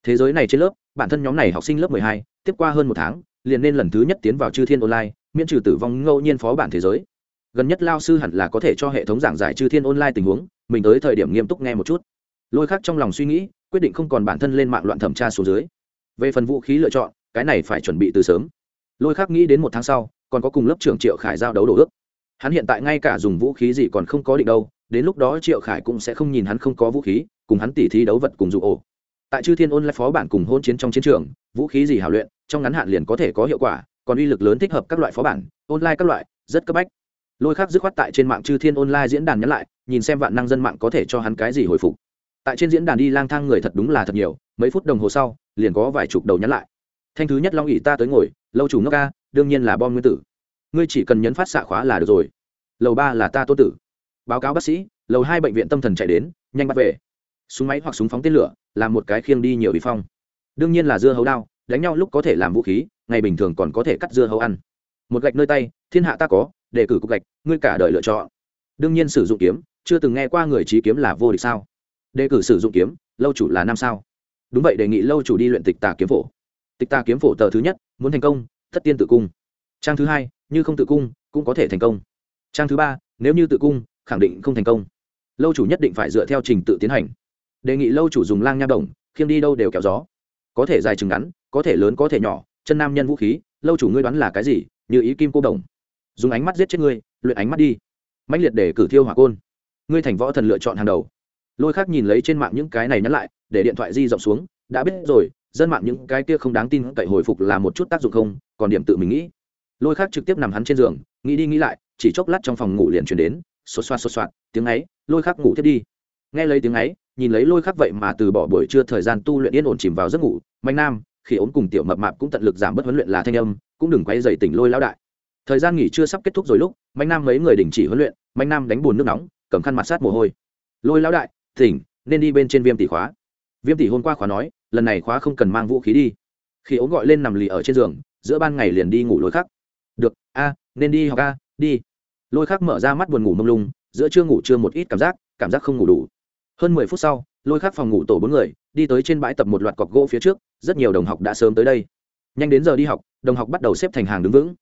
A: Thế giới này trên lớp, bản thân nhóm này học sinh lớp mười hai, tiếp qua hơn một tháng, liền nên lần thứ nhất tiến vào chư thiên online, miễn trừ tử vong ngẫu nhiên phó bản thế giới. Gần nhất lao sư hẳn là có thể cho hệ thống giảng giải chư thiên online tình huống, mình tới thời điểm nghiêm túc nghe một chút lôi khác trong lòng suy nghĩ, quyết định không còn bản thân lên mạng loạn thẩm tra xuống dưới. Về phần vũ khí lựa chọn, cái này phải chuẩn bị từ sớm. Lôi khác nghĩ đến một tháng sau, còn có cùng lớp trưởng triệu khải giao đấu đồ ước. Hắn hiện tại ngay cả dùng vũ khí gì còn không có định đâu, đến lúc đó triệu khải cũng sẽ không nhìn hắn không có vũ khí, cùng hắn tỉ thí đấu vật cùng dụ ổ. Tại chư thiên ôn lại phó bản cùng hôn chiến trong chiến trường, vũ khí gì hào luyện, trong ngắn hạn liền có thể có hiệu quả, còn uy lực lớn thích hợp các loại phó bản, online các loại, rất cấp bách. Lôi khác dứt khoát tại trên mạng chư thiên online diễn đàn nhắn lại, nhìn xem vạn năng dân mạng có thể cho hắn cái gì hồi phục tại trên diễn đàn đi lang thang người thật đúng là thật nhiều, mấy phút đồng hồ sau, liền có vài chục đầu nhắn lại. Thanh thứ nhất long ỉ ta tới ngồi, lâu chủ ngốc ca, đương nhiên là bom nguyên tử. Ngươi chỉ cần nhấn phát xạ khóa là được rồi. Lầu ba là ta tô tử. Báo cáo bác sĩ, lầu hai bệnh viện tâm thần chạy đến, nhanh bắt về. Súng máy hoặc súng phóng tên lửa, là một cái khiêng đi nhiều bị phong. Đương nhiên là dưa hấu đao, đánh nhau lúc có thể làm vũ khí, ngày bình thường còn có thể cắt dưa hấu ăn. Một gạch nơi tay, thiên hạ ta có đề cử cục gạch, ngươi cả đời lựa chọn. Đương nhiên sử dụng kiếm, chưa từng nghe qua người trí kiếm là vô địch sao? Đề cử sử dụng kiếm, lâu chủ là năm sao. Đúng vậy, đề nghị lâu chủ đi luyện tịch tà kiếm phổ. Tịch tà kiếm phổ tờ thứ nhất, muốn thành công thất tiên tự cung. Trang thứ hai, như không tự cung, cũng có thể thành công. Trang thứ ba, nếu như tự cung, khẳng định không thành công. Lâu chủ nhất định phải dựa theo trình tự tiến hành. Đề nghị lâu chủ dùng lang nha đồng, khiêng đi đâu đều kéo gió. Có thể dài chừng ngắn, có thể lớn, có thể nhỏ, chân nam nhân vũ khí, lâu chủ ngươi đoán là cái gì, như ý kim cô đồng. Dùng ánh mắt giết chết ngươi, luyện ánh mắt đi. Mạnh liệt để cử thiêu hỏa côn. Ngươi thành võ thần lựa chọn hàng đầu lôi khác nhìn lấy trên mạng những cái này nhắn lại, để điện thoại di rộng xuống, đã biết rồi, dân mạng những cái kia không đáng tin cậy hồi phục là một chút tác dụng không, còn điểm tự mình nghĩ. Lôi khác trực tiếp nằm hắn trên giường, nghĩ đi nghĩ lại, chỉ chốc lát trong phòng ngủ liền chuyển đến xột xoa xột xoạt, tiếng ấy, lôi khác ngủ thiết đi. Nghe lấy tiếng ấy, nhìn lấy lôi khác vậy mà từ bỏ buổi trưa thời gian tu luyện yên ổn chìm vào giấc ngủ, mạnh nam, khi ốm cùng tiểu mập mạp cũng tận lực giảm bớt huấn luyện là thanh âm, cũng đừng quay dày tỉnh lôi lão đại. Thời gian nghỉ chưa sắp kết thúc rồi lúc, mạnh nam mấy người đình chỉ huấn luyện, mạnh nam đánh bùn nước nóng, cầm khăn mặt sát mồ hôi. Lôi lão đại tỉnh nên đi bên trên viêm tỷ khóa. Viêm tỷ hôm qua khóa nói, lần này khóa không cần mang vũ khí đi. Khi ố gọi lên nằm lì ở trên giường, giữa ban ngày liền đi ngủ lôi khắc. Được, a, nên đi học a, đi. Lôi khắc mở ra mắt buồn ngủ mông lung, giữa chưa ngủ chưa một ít cảm giác cảm giác không ngủ đủ. Hơn mười phút sau, lôi khắc phòng ngủ tổ bốn người, đi tới trên bãi tập một loạt cọc gỗ phía trước, rất nhiều đồng học đã sớm tới đây. Nhanh đến giờ đi học, đồng học bắt đầu xếp thành hàng đứng vững.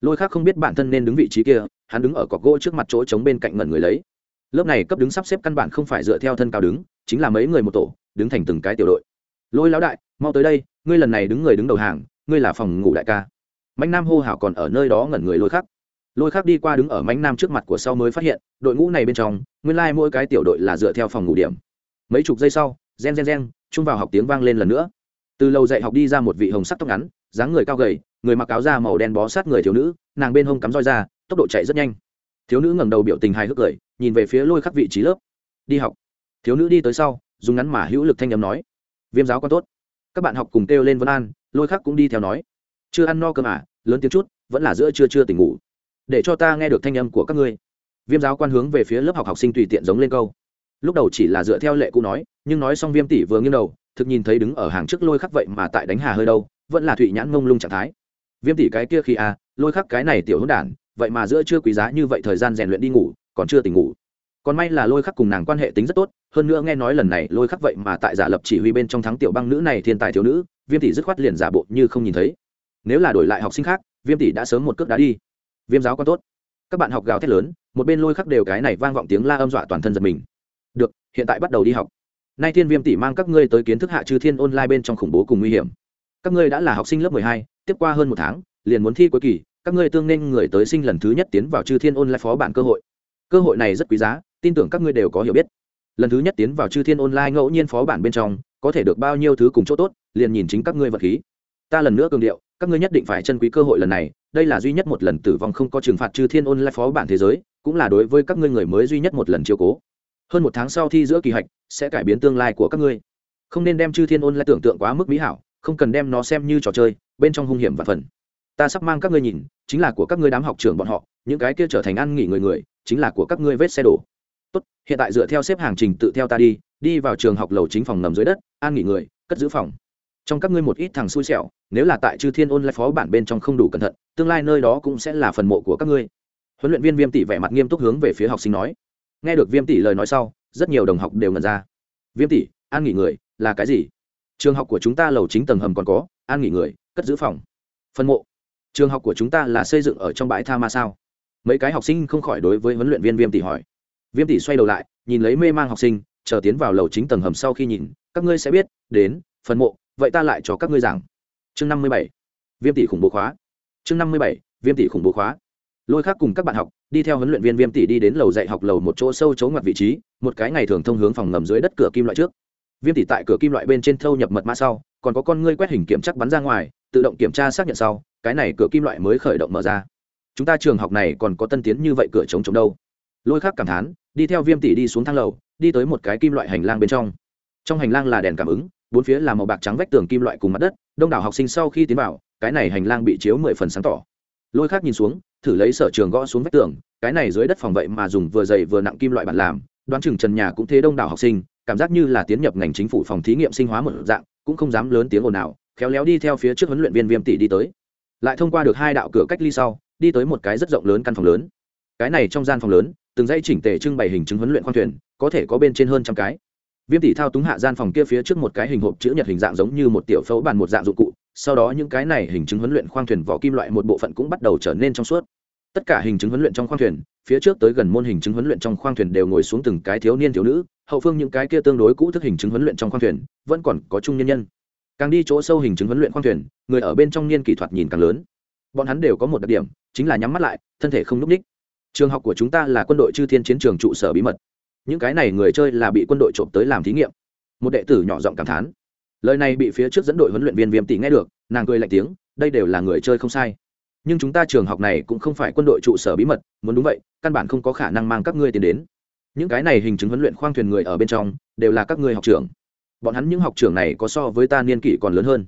A: Lôi khắc không biết bản thân nên đứng vị trí kia, hắn đứng ở cọc gỗ trước mặt chỗ trống bên cạnh ngẩn người lấy lớp này cấp đứng sắp xếp căn bản không phải dựa theo thân cao đứng, chính là mấy người một tổ, đứng thành từng cái tiểu đội. Lôi lão đại, mau tới đây, ngươi lần này đứng người đứng đầu hàng, ngươi là phòng ngủ đại ca. Mạnh nam hô hào còn ở nơi đó ngẩn người lôi khắc. Lôi khắc đi qua đứng ở mạnh nam trước mặt của sau mới phát hiện, đội ngũ này bên trong, nguyên lai、like、mỗi cái tiểu đội là dựa theo phòng ngủ điểm. Mấy chục giây sau gen gen gen chung vào học tiếng vang lên lần nữa. Từ lâu dạy học đi ra một vị hồng sắc tóc ngắn, dáng người cao gầy, người mặc áo da màu đen bó sát người thiếu nữ, nàng bên hông cắm roi ra, tốc độ chạy rất nhanh. Thiếu nữ ngẩng đầu biểu tình hài hước cười nhìn về phía lôi khắc vị trí lớp. Đi học. Thiếu nữ đi tới sau, dùng ngắn mà hữu lực thanh âm nói. Viêm giáo con tốt. Các bạn học cùng kêu lên vân an, lôi khắc cũng đi theo nói. Chưa ăn no cơm à lớn tiếng chút, vẫn là giữa trưa chưa tỉnh ngủ. Để cho ta nghe được thanh âm của các ngươi. Viêm giáo quan hướng về phía lớp học học sinh tùy tiện giống lên câu. Lúc đầu chỉ là dựa theo lệ cũ nói, nhưng nói xong viêm tỷ vừa nghiêng đầu, thực nhìn thấy đứng ở hàng trước lôi khắc vậy mà tại đánh hà hơi đâu, vẫn là thụy nhãn ngông lung trạng thái. Viêm tỷ cái kia khi à lôi khắc cái này tiểu hỗn đản, vậy mà giữa chưa quý giá như vậy thời gian rèn luyện đi ngủ còn chưa tỉnh ngủ. Còn may là lôi khắc cùng nàng quan hệ tính rất tốt, hơn nữa nghe nói lần này lôi khắc vậy mà tại giả lập chỉ huy bên trong thắng tiểu băng nữ này thiên tài thiếu nữ, viêm tỷ dứt khoát liền giả bộ như không nhìn thấy. Nếu là đổi lại học sinh khác, viêm tỷ đã sớm một cước đá đi. Viêm giáo con tốt. Các bạn học gào thét lớn, một bên lôi khắc đều cái này vang vọng tiếng la âm dọa toàn thân giật mình. Được, hiện tại bắt đầu đi học. Nay thiên viêm tỷ mang các ngươi tới kiến thức hạ chư thiên online bên trong khủng bố cùng nguy hiểm. Các ngươi đã là học sinh lớp mười hai, tiếp qua hơn một tháng, liền muốn thi cuối kỳ, các ngươi tương nên người tới sinh lần thứ nhất tiến vào chư thiên online phó bản cơ hội cơ hội này rất quý giá, tin tưởng các ngươi đều có hiểu biết. Lần thứ nhất tiến vào chư thiên online ngẫu nhiên phó bản bên trong, có thể được bao nhiêu thứ cùng chỗ tốt, liền nhìn chính các ngươi vật khí. Ta lần nữa cường điệu, các ngươi nhất định phải chân quý cơ hội lần này, đây là duy nhất một lần tử vong không có trừng phạt chư thiên Online phó bản thế giới, cũng là đối với các ngươi người mới duy nhất một lần chiều cố. Hơn một tháng sau thi giữa kỳ hạch sẽ cải biến tương lai của các ngươi. Không nên đem chư thiên ôn lại tưởng tượng quá mức mỹ hảo, không cần đem nó xem như trò chơi, bên trong hung hiểm và phần. Ta sắp mang các ngươi nhìn, chính là của các ngươi đám học trường bọn họ, những cái kia trở thành ăn nghỉ người người chính là của các ngươi vết xe đổ. Tốt, hiện tại dựa theo xếp hàng trình tự theo ta đi đi vào trường học lầu chính phòng nằm dưới đất, an nghỉ người, cất giữ phòng. Trong các ngươi một ít thằng xui xẻo, nếu là tại chư thiên ôn lại phó bản bên trong không đủ cẩn thận, tương lai nơi đó cũng sẽ là phần mộ của các ngươi. Huấn luyện viên viêm tỷ vẻ mặt nghiêm túc hướng về phía học sinh nói. Nghe được viêm tỷ lời nói sau, rất nhiều đồng học đều ngần ra. Viêm tỷ, an nghỉ người, là cái gì? Trường học của chúng ta lầu chính tầng hầm còn có, an nghỉ người, cất giữ phòng. Phân mộ. Trường học của chúng ta là xây dựng ở trong bãi tha ma sao? Mấy cái học sinh không khỏi đối với huấn luyện viên viêm tỷ hỏi. Viêm tỷ xoay đầu lại, nhìn lấy mê mang học sinh, chờ tiến vào lầu chính tầng hầm sau khi nhìn, các ngươi sẽ biết, đến, phần mộ, vậy ta lại cho các ngươi giảng. Chương năm mươi bảy, viêm tỷ khủng bố khóa. Chương năm mươi bảy, viêm tỷ khủng bố khóa. Lôi khác cùng các bạn học, đi theo huấn luyện viên viêm tỷ đi đến lầu dạy học lầu một chỗ sâu chấu ngoặt vị trí, một cái ngày thường thông hướng phòng ngầm dưới đất cửa kim loại trước. Viêm tỷ tại cửa kim loại bên trên thâu nhập mật mã sau, còn có con ngươi quét hình kiểm chắc bắn ra ngoài, tự động kiểm tra xác nhận sau, cái này cửa kim loại mới khởi động mở ra chúng ta trường học này còn có tân tiến như vậy cửa chống chống đâu. Lôi khác cảm thán, đi theo viêm tỷ đi xuống thang lầu, đi tới một cái kim loại hành lang bên trong. Trong hành lang là đèn cảm ứng, bốn phía là màu bạc trắng vách tường kim loại cùng mặt đất, đông đảo học sinh sau khi tiến vào, cái này hành lang bị chiếu mười phần sáng tỏ. Lôi khác nhìn xuống, thử lấy sở trường gõ xuống vách tường, cái này dưới đất phòng vậy mà dùng vừa dày vừa nặng kim loại bản làm, đoán chừng trần nhà cũng thế đông đảo học sinh, cảm giác như là tiến nhập ngành chính phủ phòng thí nghiệm sinh hóa một dạng, cũng không dám lớn tiếng ồn nào khéo léo đi theo phía trước huấn luyện viên viêm tỷ đi tới. Lại thông qua được hai đạo cửa cách ly sau đi tới một cái rất rộng lớn căn phòng lớn. Cái này trong gian phòng lớn, từng dãy chỉnh tề trưng bày hình chứng huấn luyện khoang thuyền, có thể có bên trên hơn trăm cái. Viêm tỷ thao túng hạ gian phòng kia phía trước một cái hình hộp chữ nhật hình dạng giống như một tiểu phẫu bàn một dạng dụng cụ, sau đó những cái này hình chứng huấn luyện khoang thuyền vỏ kim loại một bộ phận cũng bắt đầu trở nên trong suốt. Tất cả hình chứng huấn luyện trong khoang thuyền, phía trước tới gần môn hình chứng huấn luyện trong khoang thuyền đều ngồi xuống từng cái thiếu niên thiếu nữ, hậu phương những cái kia tương đối cũ thức hình chứng huấn luyện trong khoang thuyền, vẫn còn có trung nhân nhân. Càng đi chỗ sâu hình chứng huấn luyện khoang thuyền, người ở bên trong niên kỹ thuật nhìn càng lớn. Bọn hắn đều có một đặc điểm chính là nhắm mắt lại, thân thể không n ú c ních. Trường học của chúng ta là quân đội chư thiên chiến trường trụ sở bí mật. Những cái này người chơi là bị quân đội trộm tới làm thí nghiệm. Một đệ tử nhỏ giọng cảm thán. Lời này bị phía trước dẫn đội huấn luyện viên viêm tỷ nghe được, nàng cười lạnh tiếng, đây đều là người chơi không sai. Nhưng chúng ta trường học này cũng không phải quân đội trụ sở bí mật, muốn đúng vậy, căn bản không có khả năng mang các ngươi tiền đến. Những cái này hình chứng huấn luyện khoang thuyền người ở bên trong, đều là các ngươi học trưởng. Bọn hắn những học trưởng này có so với ta niên kỷ còn lớn hơn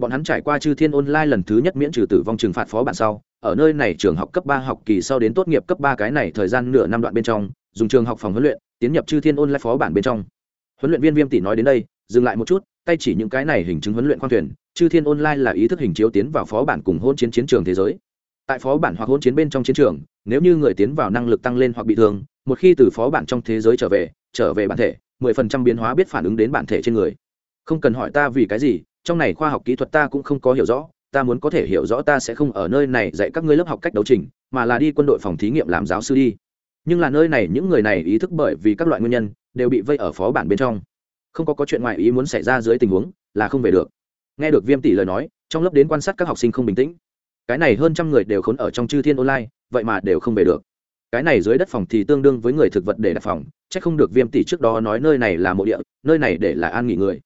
A: bọn hắn trải qua chư thiên online lần thứ nhất miễn trừ tử vong trừng phạt phó bạn sau, ở nơi này trường học cấp ba học kỳ sau đến tốt nghiệp cấp ba cái này thời gian nửa năm đoạn bên trong, dùng trường học phòng huấn luyện, tiến nhập chư thiên online phó bản bên trong. Huấn luyện viên viêm tỷ nói đến đây, dừng lại một chút, tay chỉ những cái này hình chứng huấn luyện khoang thuyền, chư thiên online là ý thức hình chiếu tiến vào phó bản cùng hôn chiến chiến trường thế giới. Tại phó bản hoặc hôn chiến bên trong chiến trường, nếu như người tiến vào năng lực tăng lên hoặc bị thương, một khi từ phó bản trong thế giới trở về trở về bản thể, mười phần trăm biến hóa biết phản ứng đến bản thể trên người. Không cần hỏi ta vì cái gì trong này khoa học kỹ thuật ta cũng không có hiểu rõ, ta muốn có thể hiểu rõ ta sẽ không ở nơi này dạy các ngươi lớp học cách đấu trình, mà là đi quân đội phòng thí nghiệm làm giáo sư đi. Nhưng là nơi này những người này ý thức bởi vì các loại nguyên nhân, đều bị vây ở phó bản bên trong. Không có có chuyện ngoại ý muốn xảy ra dưới tình huống, là không về được. Nghe được viêm tỷ lời nói, trong lớp đến quan sát các học sinh không bình tĩnh. Cái này hơn trăm người đều khốn ở trong chư thiên online, vậy mà đều không về được. Cái này dưới đất phòng thì tương đương với người thực vật để đặt phòng c h ắ c không được viêm tỷ trước đó nói nơi này là mộ địa, nơi này để là an nghỉ người.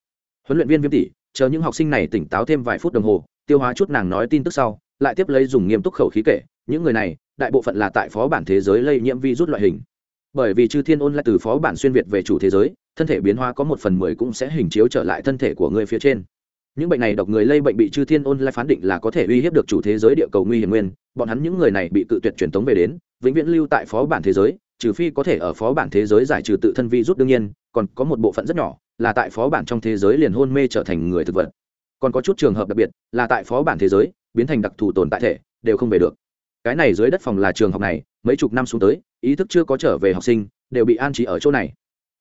A: Huấn luyện viên viêm tỷ chờ những học sinh này tỉnh táo thêm vài phút đồng hồ, tiêu hóa chút nàng nói tin tức sau, lại tiếp lấy dùng nghiêm túc khẩu khí kể, những người này, đại bộ phận là tại phó bản thế giới lây nhiễm virus loại hình. Bởi vì chư thiên ôn lại từ phó bản xuyên việt về chủ thế giới, thân thể biến hóa có một phần mười cũng sẽ hình chiếu trở lại thân thể của người phía trên. Những bệnh này độc người lây bệnh bị chư thiên ôn lại phán định là có thể uy hiếp được chủ thế giới địa cầu nguy hiểm nguyên, bọn hắn những người này bị cự tuyệt truyền tống về đến, vĩnh viễn lưu tại phó bản thế giới trừ phi có thể ở phó bản thế giới giải trừ tự thân vi rút đương nhiên, còn có một bộ phận rất nhỏ, là tại phó bản trong thế giới liền hôn mê trở thành người thực vật. Còn có chút trường hợp đặc biệt, là tại phó bản thế giới, biến thành đặc thù tồn tại thể, đều không về được. Cái này dưới đất phòng là trường học này, mấy chục năm xuống tới, ý thức chưa có trở về học sinh, đều bị an trí ở chỗ này.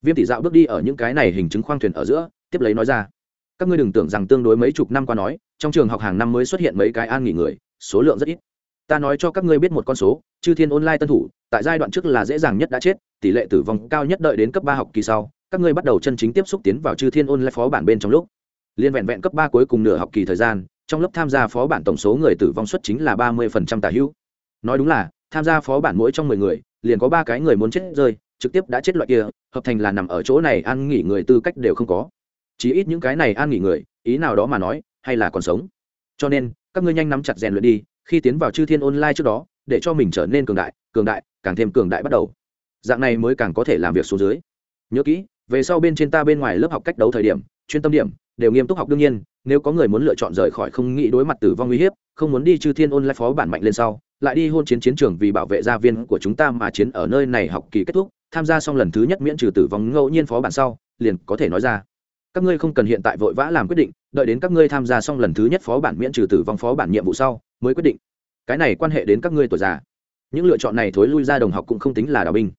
A: Viêm tỷ dạo bước đi ở những cái này hình chứng khoang thuyền ở giữa, tiếp lấy nói ra. Các ngươi đừng tưởng rằng tương đối mấy chục năm qua nói, trong trường học hàng năm mới xuất hiện mấy cái an nghỉ người, số lượng rất ít ta nói cho các ngươi biết một con số, chư thiên online tân thủ, tại giai đoạn trước là dễ dàng nhất đã chết, tỷ lệ tử vong cao nhất đợi đến cấp ba học kỳ sau, các ngươi bắt đầu chân chính tiếp xúc tiến vào chư thiên online phó bản bên trong lúc. Liên vẹn vẹn cấp ba cuối cùng nửa học kỳ thời gian, trong lớp tham gia phó bản tổng số người tử vong suất chính là ba mươi phần trăm tả hữu. Nói đúng là, tham gia phó bản mỗi trong mười người, liền có ba cái người muốn chết rơi, trực tiếp đã chết loại kia, hợp thành là nằm ở chỗ này ăn nghỉ người tư cách đều không có. Chí ít những cái này ăn nghỉ người, ý nào đó mà nói, hay là còn sống. Cho nên, các ngươi nhanh nắm chặt rèn luyện đi khi tiến vào chư thiên online trước đó, để cho mình trở nên cường đại cường đại, càng thêm cường đại bắt đầu. Dạng này mới càng có thể làm việc xuống dưới. Nhớ kỹ, về sau bên trên ta bên ngoài lớp học cách đấu thời điểm, chuyên tâm điểm, đều nghiêm túc học đương nhiên, nếu có người muốn lựa chọn rời khỏi không nghĩ đối mặt tử vong uy hiếp, không muốn đi chư thiên ôn lại phó bản mạnh lên sau, lại đi hôn chiến chiến trường vì bảo vệ gia viên của chúng ta mà chiến ở nơi này học kỳ kết thúc, tham gia xong lần thứ nhất miễn trừ tử vong ngẫu nhiên phó bản sau, liền có thể nói ra. Các ngươi không cần hiện tại vội vã làm quyết định đợi đến các ngươi tham gia xong lần thứ nhất phó bản miễn trừ tử vong phó bản nhiệm vụ sau, mới quyết định. Cái này quan hệ đến các ngươi tuổi già. Những lựa chọn này thối lui ra đồng học cũng không tính là đào binh.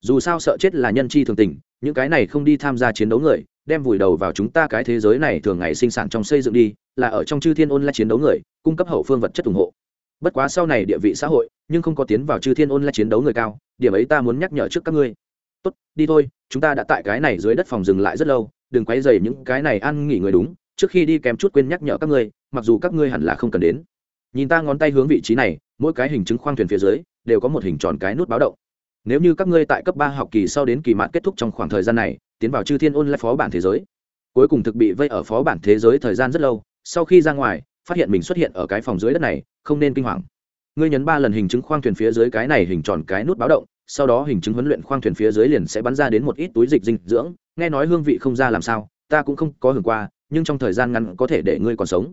A: Dù sao sợ chết là nhân chi thường tình, những cái này không đi tham gia chiến đấu người, đem vùi đầu vào chúng ta cái thế giới này thường ngày sinh sản trong xây dựng đi, là ở trong chư thiên ôn lại chiến đấu người, cung cấp hậu phương vật chất ủng hộ. Bất quá sau này địa vị xã hội, nhưng không có tiến vào chư thiên ôn lại chiến đấu người cao, điểm ấy ta muốn nhắc nhở trước các ngươi. Tốt, đi thôi, chúng ta đã tại cái này dưới đất phòng dừng lại rất lâu, đừng quấy dày những cái này ăn nghỉ người đúng trước khi đi kèm chút quên nhắc nhở các ngươi, mặc dù các ngươi hẳn là không cần đến. Nhìn ta ngón tay hướng vị trí này, mỗi cái hình chứng khoang thuyền phía dưới, đều có một hình tròn cái nút báo động. Nếu như các ngươi tại cấp ba học kỳ sau đến kỳ mạn kết thúc trong khoảng thời gian này, tiến vào chư thiên ôn lại phó bản thế giới, cuối cùng thực bị vây ở phó bản thế giới thời gian rất lâu, sau khi ra ngoài, phát hiện mình xuất hiện ở cái phòng dưới đất này, không nên kinh hoàng. Ngươi nhấn ba lần hình chứng khoang thuyền phía dưới cái này hình tròn cái nút báo động, sau đó hình chứng huấn luyện khoang thuyền phía dưới liền sẽ bắn ra đến một ít túi dịch dinh dưỡng, nghe nói hương vị không ra làm sao, ta cũng không có hưởng qua nhưng trong thời gian ngắn có thể để ngươi còn sống.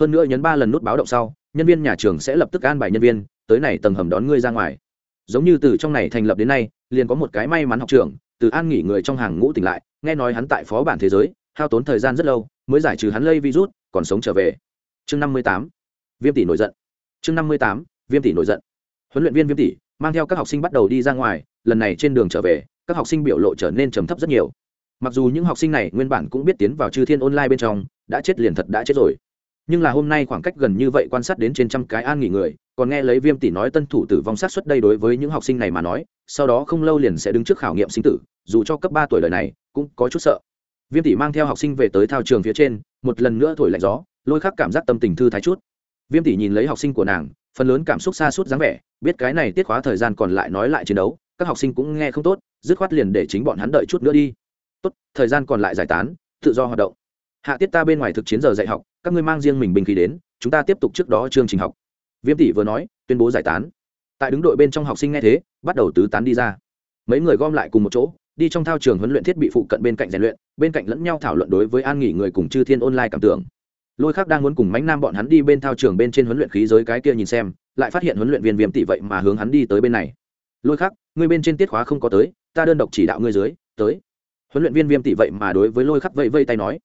A: Hơn nữa nhấn ba lần nút báo động sau, nhân viên nhà trường sẽ lập tức an bài nhân viên, tới này tầng hầm đón ngươi ra ngoài. Giống như từ trong này thành lập đến nay, liền có một cái may mắn học trường, từ an nghỉ người trong hàng ngũ tỉnh lại, nghe nói hắn tại phó bản thế giới, hao tốn thời gian rất lâu, mới giải trừ hắn lây virus, còn sống trở về. Chương năm mươi tám, viêm tỷ nổi giận. Chương năm mươi tám, viêm tỷ nổi giận. Huấn luyện viên viêm tỷ mang theo các học sinh bắt đầu đi ra ngoài, lần này trên đường trở về, các học sinh biểu lộ trở nên trầm thấp rất nhiều mặc dù những học sinh này nguyên bản cũng biết tiến vào chư thiên online bên trong, đã chết liền thật đã chết rồi. Nhưng là hôm nay khoảng cách gần như vậy quan sát đến trên trăm cái an nghỉ người, còn nghe lấy viêm tỷ nói tân thủ tử vong sát xuất đây đối với những học sinh này mà nói, sau đó không lâu liền sẽ đứng trước khảo nghiệm sinh tử, dù cho cấp ba tuổi đời này, cũng có chút sợ. Viêm tỷ mang theo học sinh về tới thao trường phía trên, một lần nữa thổi lạnh gió, lôi khắc cảm giác tâm tình thư thái chút. Viêm tỷ nhìn lấy học sinh của nàng, phần lớn cảm xúc xa suốt dáng vẻ, biết cái này tiết khóa thời gian còn lại nói lại chiến đấu, các học sinh cũng nghe không tốt, dứt khoát liền để chính bọn hắn đợi chút nữa đi tốt, thời gian còn lại giải tán, tự do hoạt động. Hạ tiết ta bên ngoài thực chiến giờ dạy học, các ngươi mang riêng mình bình khí đến, chúng ta tiếp tục trước đó chương trình học. Viêm tỷ vừa nói, tuyên bố giải tán. Tại đứng đội bên trong học sinh nghe thế, bắt đầu tứ tán đi ra. Mấy người gom lại cùng một chỗ, đi trong thao trường huấn luyện thiết bị phụ cận bên cạnh rèn luyện, bên cạnh lẫn nhau thảo luận đối với an nghỉ người cùng chư thiên online cảm tưởng. Lôi khác đang muốn cùng mánh nam bọn hắn đi bên thao trường bên trên huấn luyện khí giới cái kia nhìn xem, lại phát hiện huấn luyện viên viêm tỷ vậy mà hướng hắn đi tới bên này. Lôi khác ngươi bên trên tiết khóa không có tới, ta đơn độc chỉ đạo ngươi dưới, tới huấn luyện viên viêm tỷ vậy mà đối với lôi khắc vẫy vây tay nói.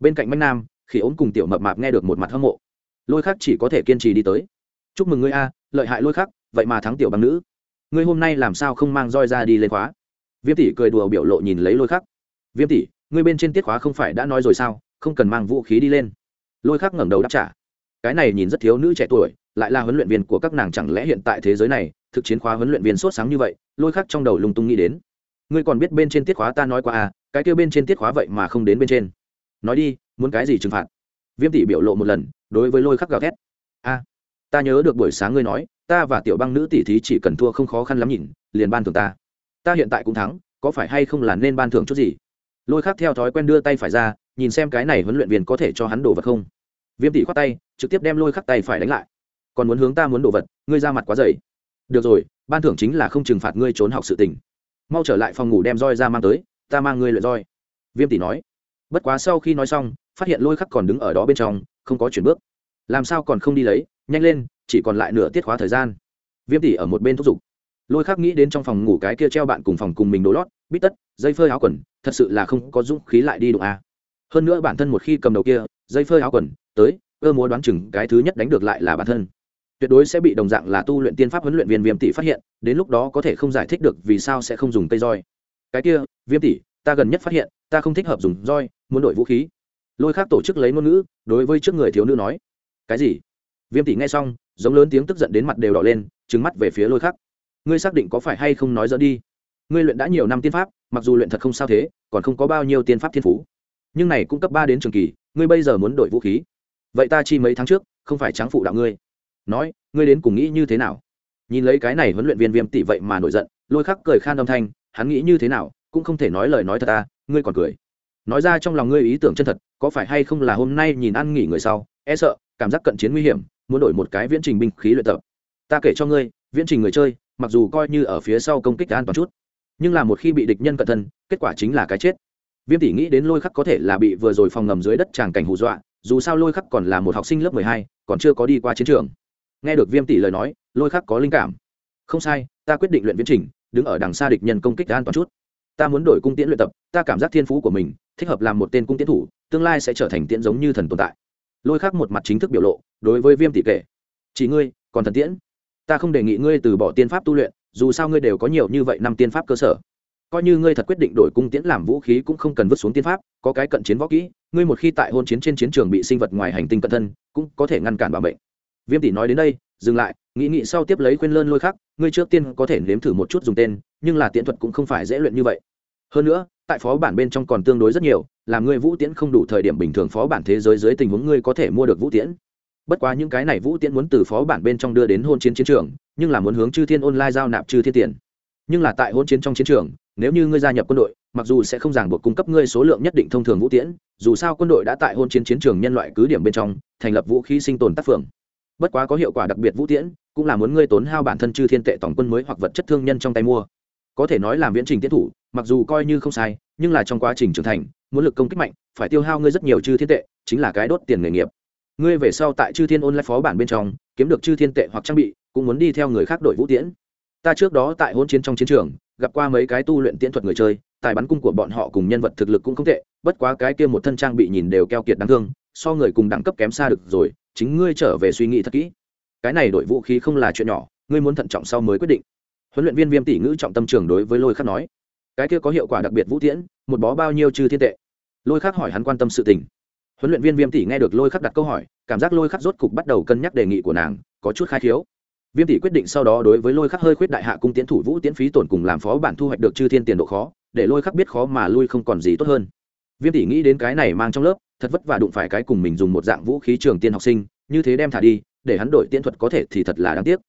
A: Bên cạnh manh nam khi ốm cùng tiểu mập mạp nghe được một mặt hâm mộ. Lôi khắc chỉ có thể kiên trì đi tới. Chúc mừng ngươi a, lợi hại lôi khắc, vậy mà thắng tiểu bằng nữ. Ngươi hôm nay làm sao không mang roi ra đi lên khóa? Viêm tỷ cười đùa biểu lộ nhìn lấy lôi khắc. Viêm tỷ ngươi bên trên tiết khóa không phải đã nói rồi sao? Không cần mang vũ khí đi lên. Lôi khắc ngẩng đầu đáp trả. Cái này nhìn rất thiếu nữ trẻ tuổi, lại là huấn luyện viên của các nàng chẳng lẽ hiện tại thế giới này, thực chiến khóa huấn luyện viên sốt sáng như vậy? Lôi khắc trong đầu lung tung nghĩ đến ngươi còn biết bên trên tiết khóa ta nói qua à cái kêu bên trên tiết khóa vậy mà không đến bên trên. Nói đi, muốn cái gì trừng phạt? Viêm tỷ biểu lộ một lần, đối với lôi khắc gào thét. A, ta nhớ được buổi sáng ngươi nói, ta và tiểu băng nữ tỷ thí chỉ cần thua không khó khăn lắm nhìn, liền ban thưởng ta. Ta hiện tại cũng thắng, có phải hay không là nên ban thưởng chút gì? Lôi khắc theo thói quen đưa tay phải ra, nhìn xem cái này huấn luyện viên có thể cho hắn đồ vật không. Viêm tỷ khoát tay, trực tiếp đem lôi khắc tay phải đánh lại. Còn muốn hướng ta muốn đồ vật, ngươi ra mặt quá dày. Được rồi, ban thưởng chính là không trừng phạt ngươi trốn học sự tình mau trở lại phòng ngủ đem roi ra mang tới, ta mang ngươi luyện roi. Viêm tỷ nói. Bất quá sau khi nói xong, phát hiện lôi khắc còn đứng ở đó bên trong, không có chuyển bước. Làm sao còn không đi lấy, nhanh lên, chỉ còn lại nửa tiết khóa thời gian. Viêm tỷ ở một bên thúc giục. Lôi khắc nghĩ đến trong phòng ngủ cái kia treo bạn cùng phòng cùng mình đổ lót, bít tất, dây phơi áo quần, thật sự là không có dũng khí lại đi đụng à? hơn nữa bản thân một khi cầm đầu kia, dây phơi áo quần, tới ơ múa đoán chừng cái thứ nhất đánh được lại là bản thân tuyệt đối sẽ bị đồng dạng là tu luyện tiên pháp huấn luyện viên viêm tỷ phát hiện, đến lúc đó có thể không giải thích được vì sao sẽ không dùng cây roi. Cái kia, viêm tỷ, ta gần nhất phát hiện, ta không thích hợp dùng roi, muốn đổi vũ khí. Lôi khác tổ chức lấy ngôn ngữ, đối với trước người thiếu nữ nói. Cái gì? Viêm tỷ nghe xong, giống lớn tiếng tức giận đến mặt đều đỏ lên trứng mắt về phía lôi khắc ngươi xác định có phải hay không nói dẫn đi? Ngươi luyện đã nhiều năm tiên pháp, mặc dù luyện thật không sao thế, còn không có bao nhiêu tiên pháp thiên phú. Nhưng này cũng cấp ba đến trường kỳ, ngươi bây giờ muốn đổi vũ khí. Vậy ta chi mấy tháng trước, không phải tráng phụ đạo ngươi nói, ngươi đến cùng nghĩ như thế nào? Nhìn lấy cái này huấn luyện viên viêm tỷ vậy mà nổi giận, lôi khắc cười khan âm thanh, hắn nghĩ như thế nào, cũng không thể nói lời nói thật ta, ngươi còn cười. Nói ra trong lòng ngươi ý tưởng chân thật, có phải hay không là hôm nay nhìn ăn nghỉ người sau e sợ, cảm giác cận chiến nguy hiểm, muốn đổi một cái viễn trình binh khí luyện tập. Ta kể cho ngươi, viễn trình người chơi, mặc dù coi như ở phía sau công kích an toàn chút, nhưng là một khi bị địch nhân cận thân, kết quả chính là cái chết. Viêm tỷ nghĩ đến lôi khắc có thể là bị vừa rồi phòng ngầm dưới đất tràng cảnh hù dọa, dù sao lôi khắc còn là một học sinh lớp mười hai, còn chưa có đi qua chiến trường nghe được viêm tỷ lời nói, lôi khắc có linh cảm. Không sai, ta quyết định luyện viễn trình, đứng ở đằng xa địch nhân công kích an toàn chút. Ta muốn đổi cung tiễn luyện tập, ta cảm giác thiên phú của mình, thích hợp làm một tên cung tiễn thủ, tương lai sẽ trở thành tiễn giống như thần tồn tại. Lôi khắc một mặt chính thức biểu lộ, đối với viêm tỷ kể. Chỉ ngươi, còn thần tiễn. Ta không đề nghị ngươi từ bỏ tiên pháp tu luyện, dù sao ngươi đều có nhiều như vậy năm tiên pháp cơ sở. Coi như ngươi thật quyết định đổi cung tiễn làm vũ khí cũng không cần vứt xuống tiên pháp, có cái cận chiến võ kỹ, ngươi một khi tại hôn chiến trên chiến trường bị sinh vật ngoài hành tinh cận thân, cũng có thể ngăn cản bảo mệnh viêm tỷ nói đến đây, dừng lại, nghĩ nghĩ sau tiếp lấy khuyên lơn lôi khắc, ngươi trước tiên có thể nếm thử một chút dùng tên, nhưng là tiễn thuật cũng không phải dễ luyện như vậy. Hơn nữa, tại phó bản bên trong còn tương đối rất nhiều, làm ngươi vũ tiễn không đủ thời điểm bình thường phó bản thế giới dưới tình huống ngươi có thể mua được vũ tiễn. Bất quá những cái này vũ tiễn muốn từ phó bản bên trong đưa đến hôn chiến chiến trường, nhưng là muốn hướng chư thiên online giao nạp chư thiên tiền. Nhưng là tại hôn chiến trong chiến trường, nếu như ngươi gia nhập quân đội, mặc dù sẽ không ràng buộc cung cấp ngươi số lượng nhất định thông thường vũ tiễn, dù sao quân đội đã tại hôn chiến chiến trường nhân loại cứ điểm bên trong, thành lập vũ khí sinh tồn tác phường bất quá có hiệu quả đặc biệt vũ tiễn, cũng là muốn ngươi tốn hao bản thân chư thiên tệ tổng quân mới hoặc vật chất thương nhân trong tay mua. Có thể nói làm viễn trình tiến thủ, mặc dù coi như không sai, nhưng là trong quá trình trưởng thành, muốn lực công kích mạnh, phải tiêu hao ngươi rất nhiều chư thiên tệ, chính là cái đốt tiền nghề nghiệp. Ngươi về sau tại chư thiên ôn lại phó bản bên trong, kiếm được chư thiên tệ hoặc trang bị, cũng muốn đi theo người khác đội vũ tiễn. Ta trước đó tại hôn chiến trong chiến trường, gặp qua mấy cái tu luyện tiễn thuật người chơi, tài bắn cung của bọn họ cùng nhân vật thực lực cũng không tệ, bất quá cái kia một thân trang bị nhìn đều keo kiệt đáng thương, so người cùng đẳng cấp kém xa được rồi chính ngươi trở về suy nghĩ thật kỹ. Cái này đội vũ khí không là chuyện nhỏ, ngươi muốn thận trọng sau mới quyết định. Huấn luyện viên viêm tỷ ngữ trọng tâm trường đối với lôi khắc nói. Cái kia có hiệu quả đặc biệt vũ tiễn, một bó bao nhiêu trừ thiên tệ. Lôi khắc hỏi hắn quan tâm sự tình. Huấn luyện viên viêm tỷ nghe được lôi khắc đặt câu hỏi, cảm giác lôi khắc rốt cục bắt đầu cân nhắc đề nghị của nàng, có chút khai thiếu viêm tỷ quyết định sau đó đối với lôi khắc hơi khuyết đại hạ cung tiến thủ vũ tiến phí tổn cùng làm phó bản thu hoạch được chư thiên tiền độ khó, để lôi khắc biết khó mà lui không còn gì tốt hơn. Viêm tỷ nghĩ đến cái này mang trong lớp thật vất vả đụng phải cái cùng mình dùng một dạng vũ khí trường tiên học sinh, như thế đem thả đi, để hắn đổi tiên thuật có thể thì thật là đáng tiếc.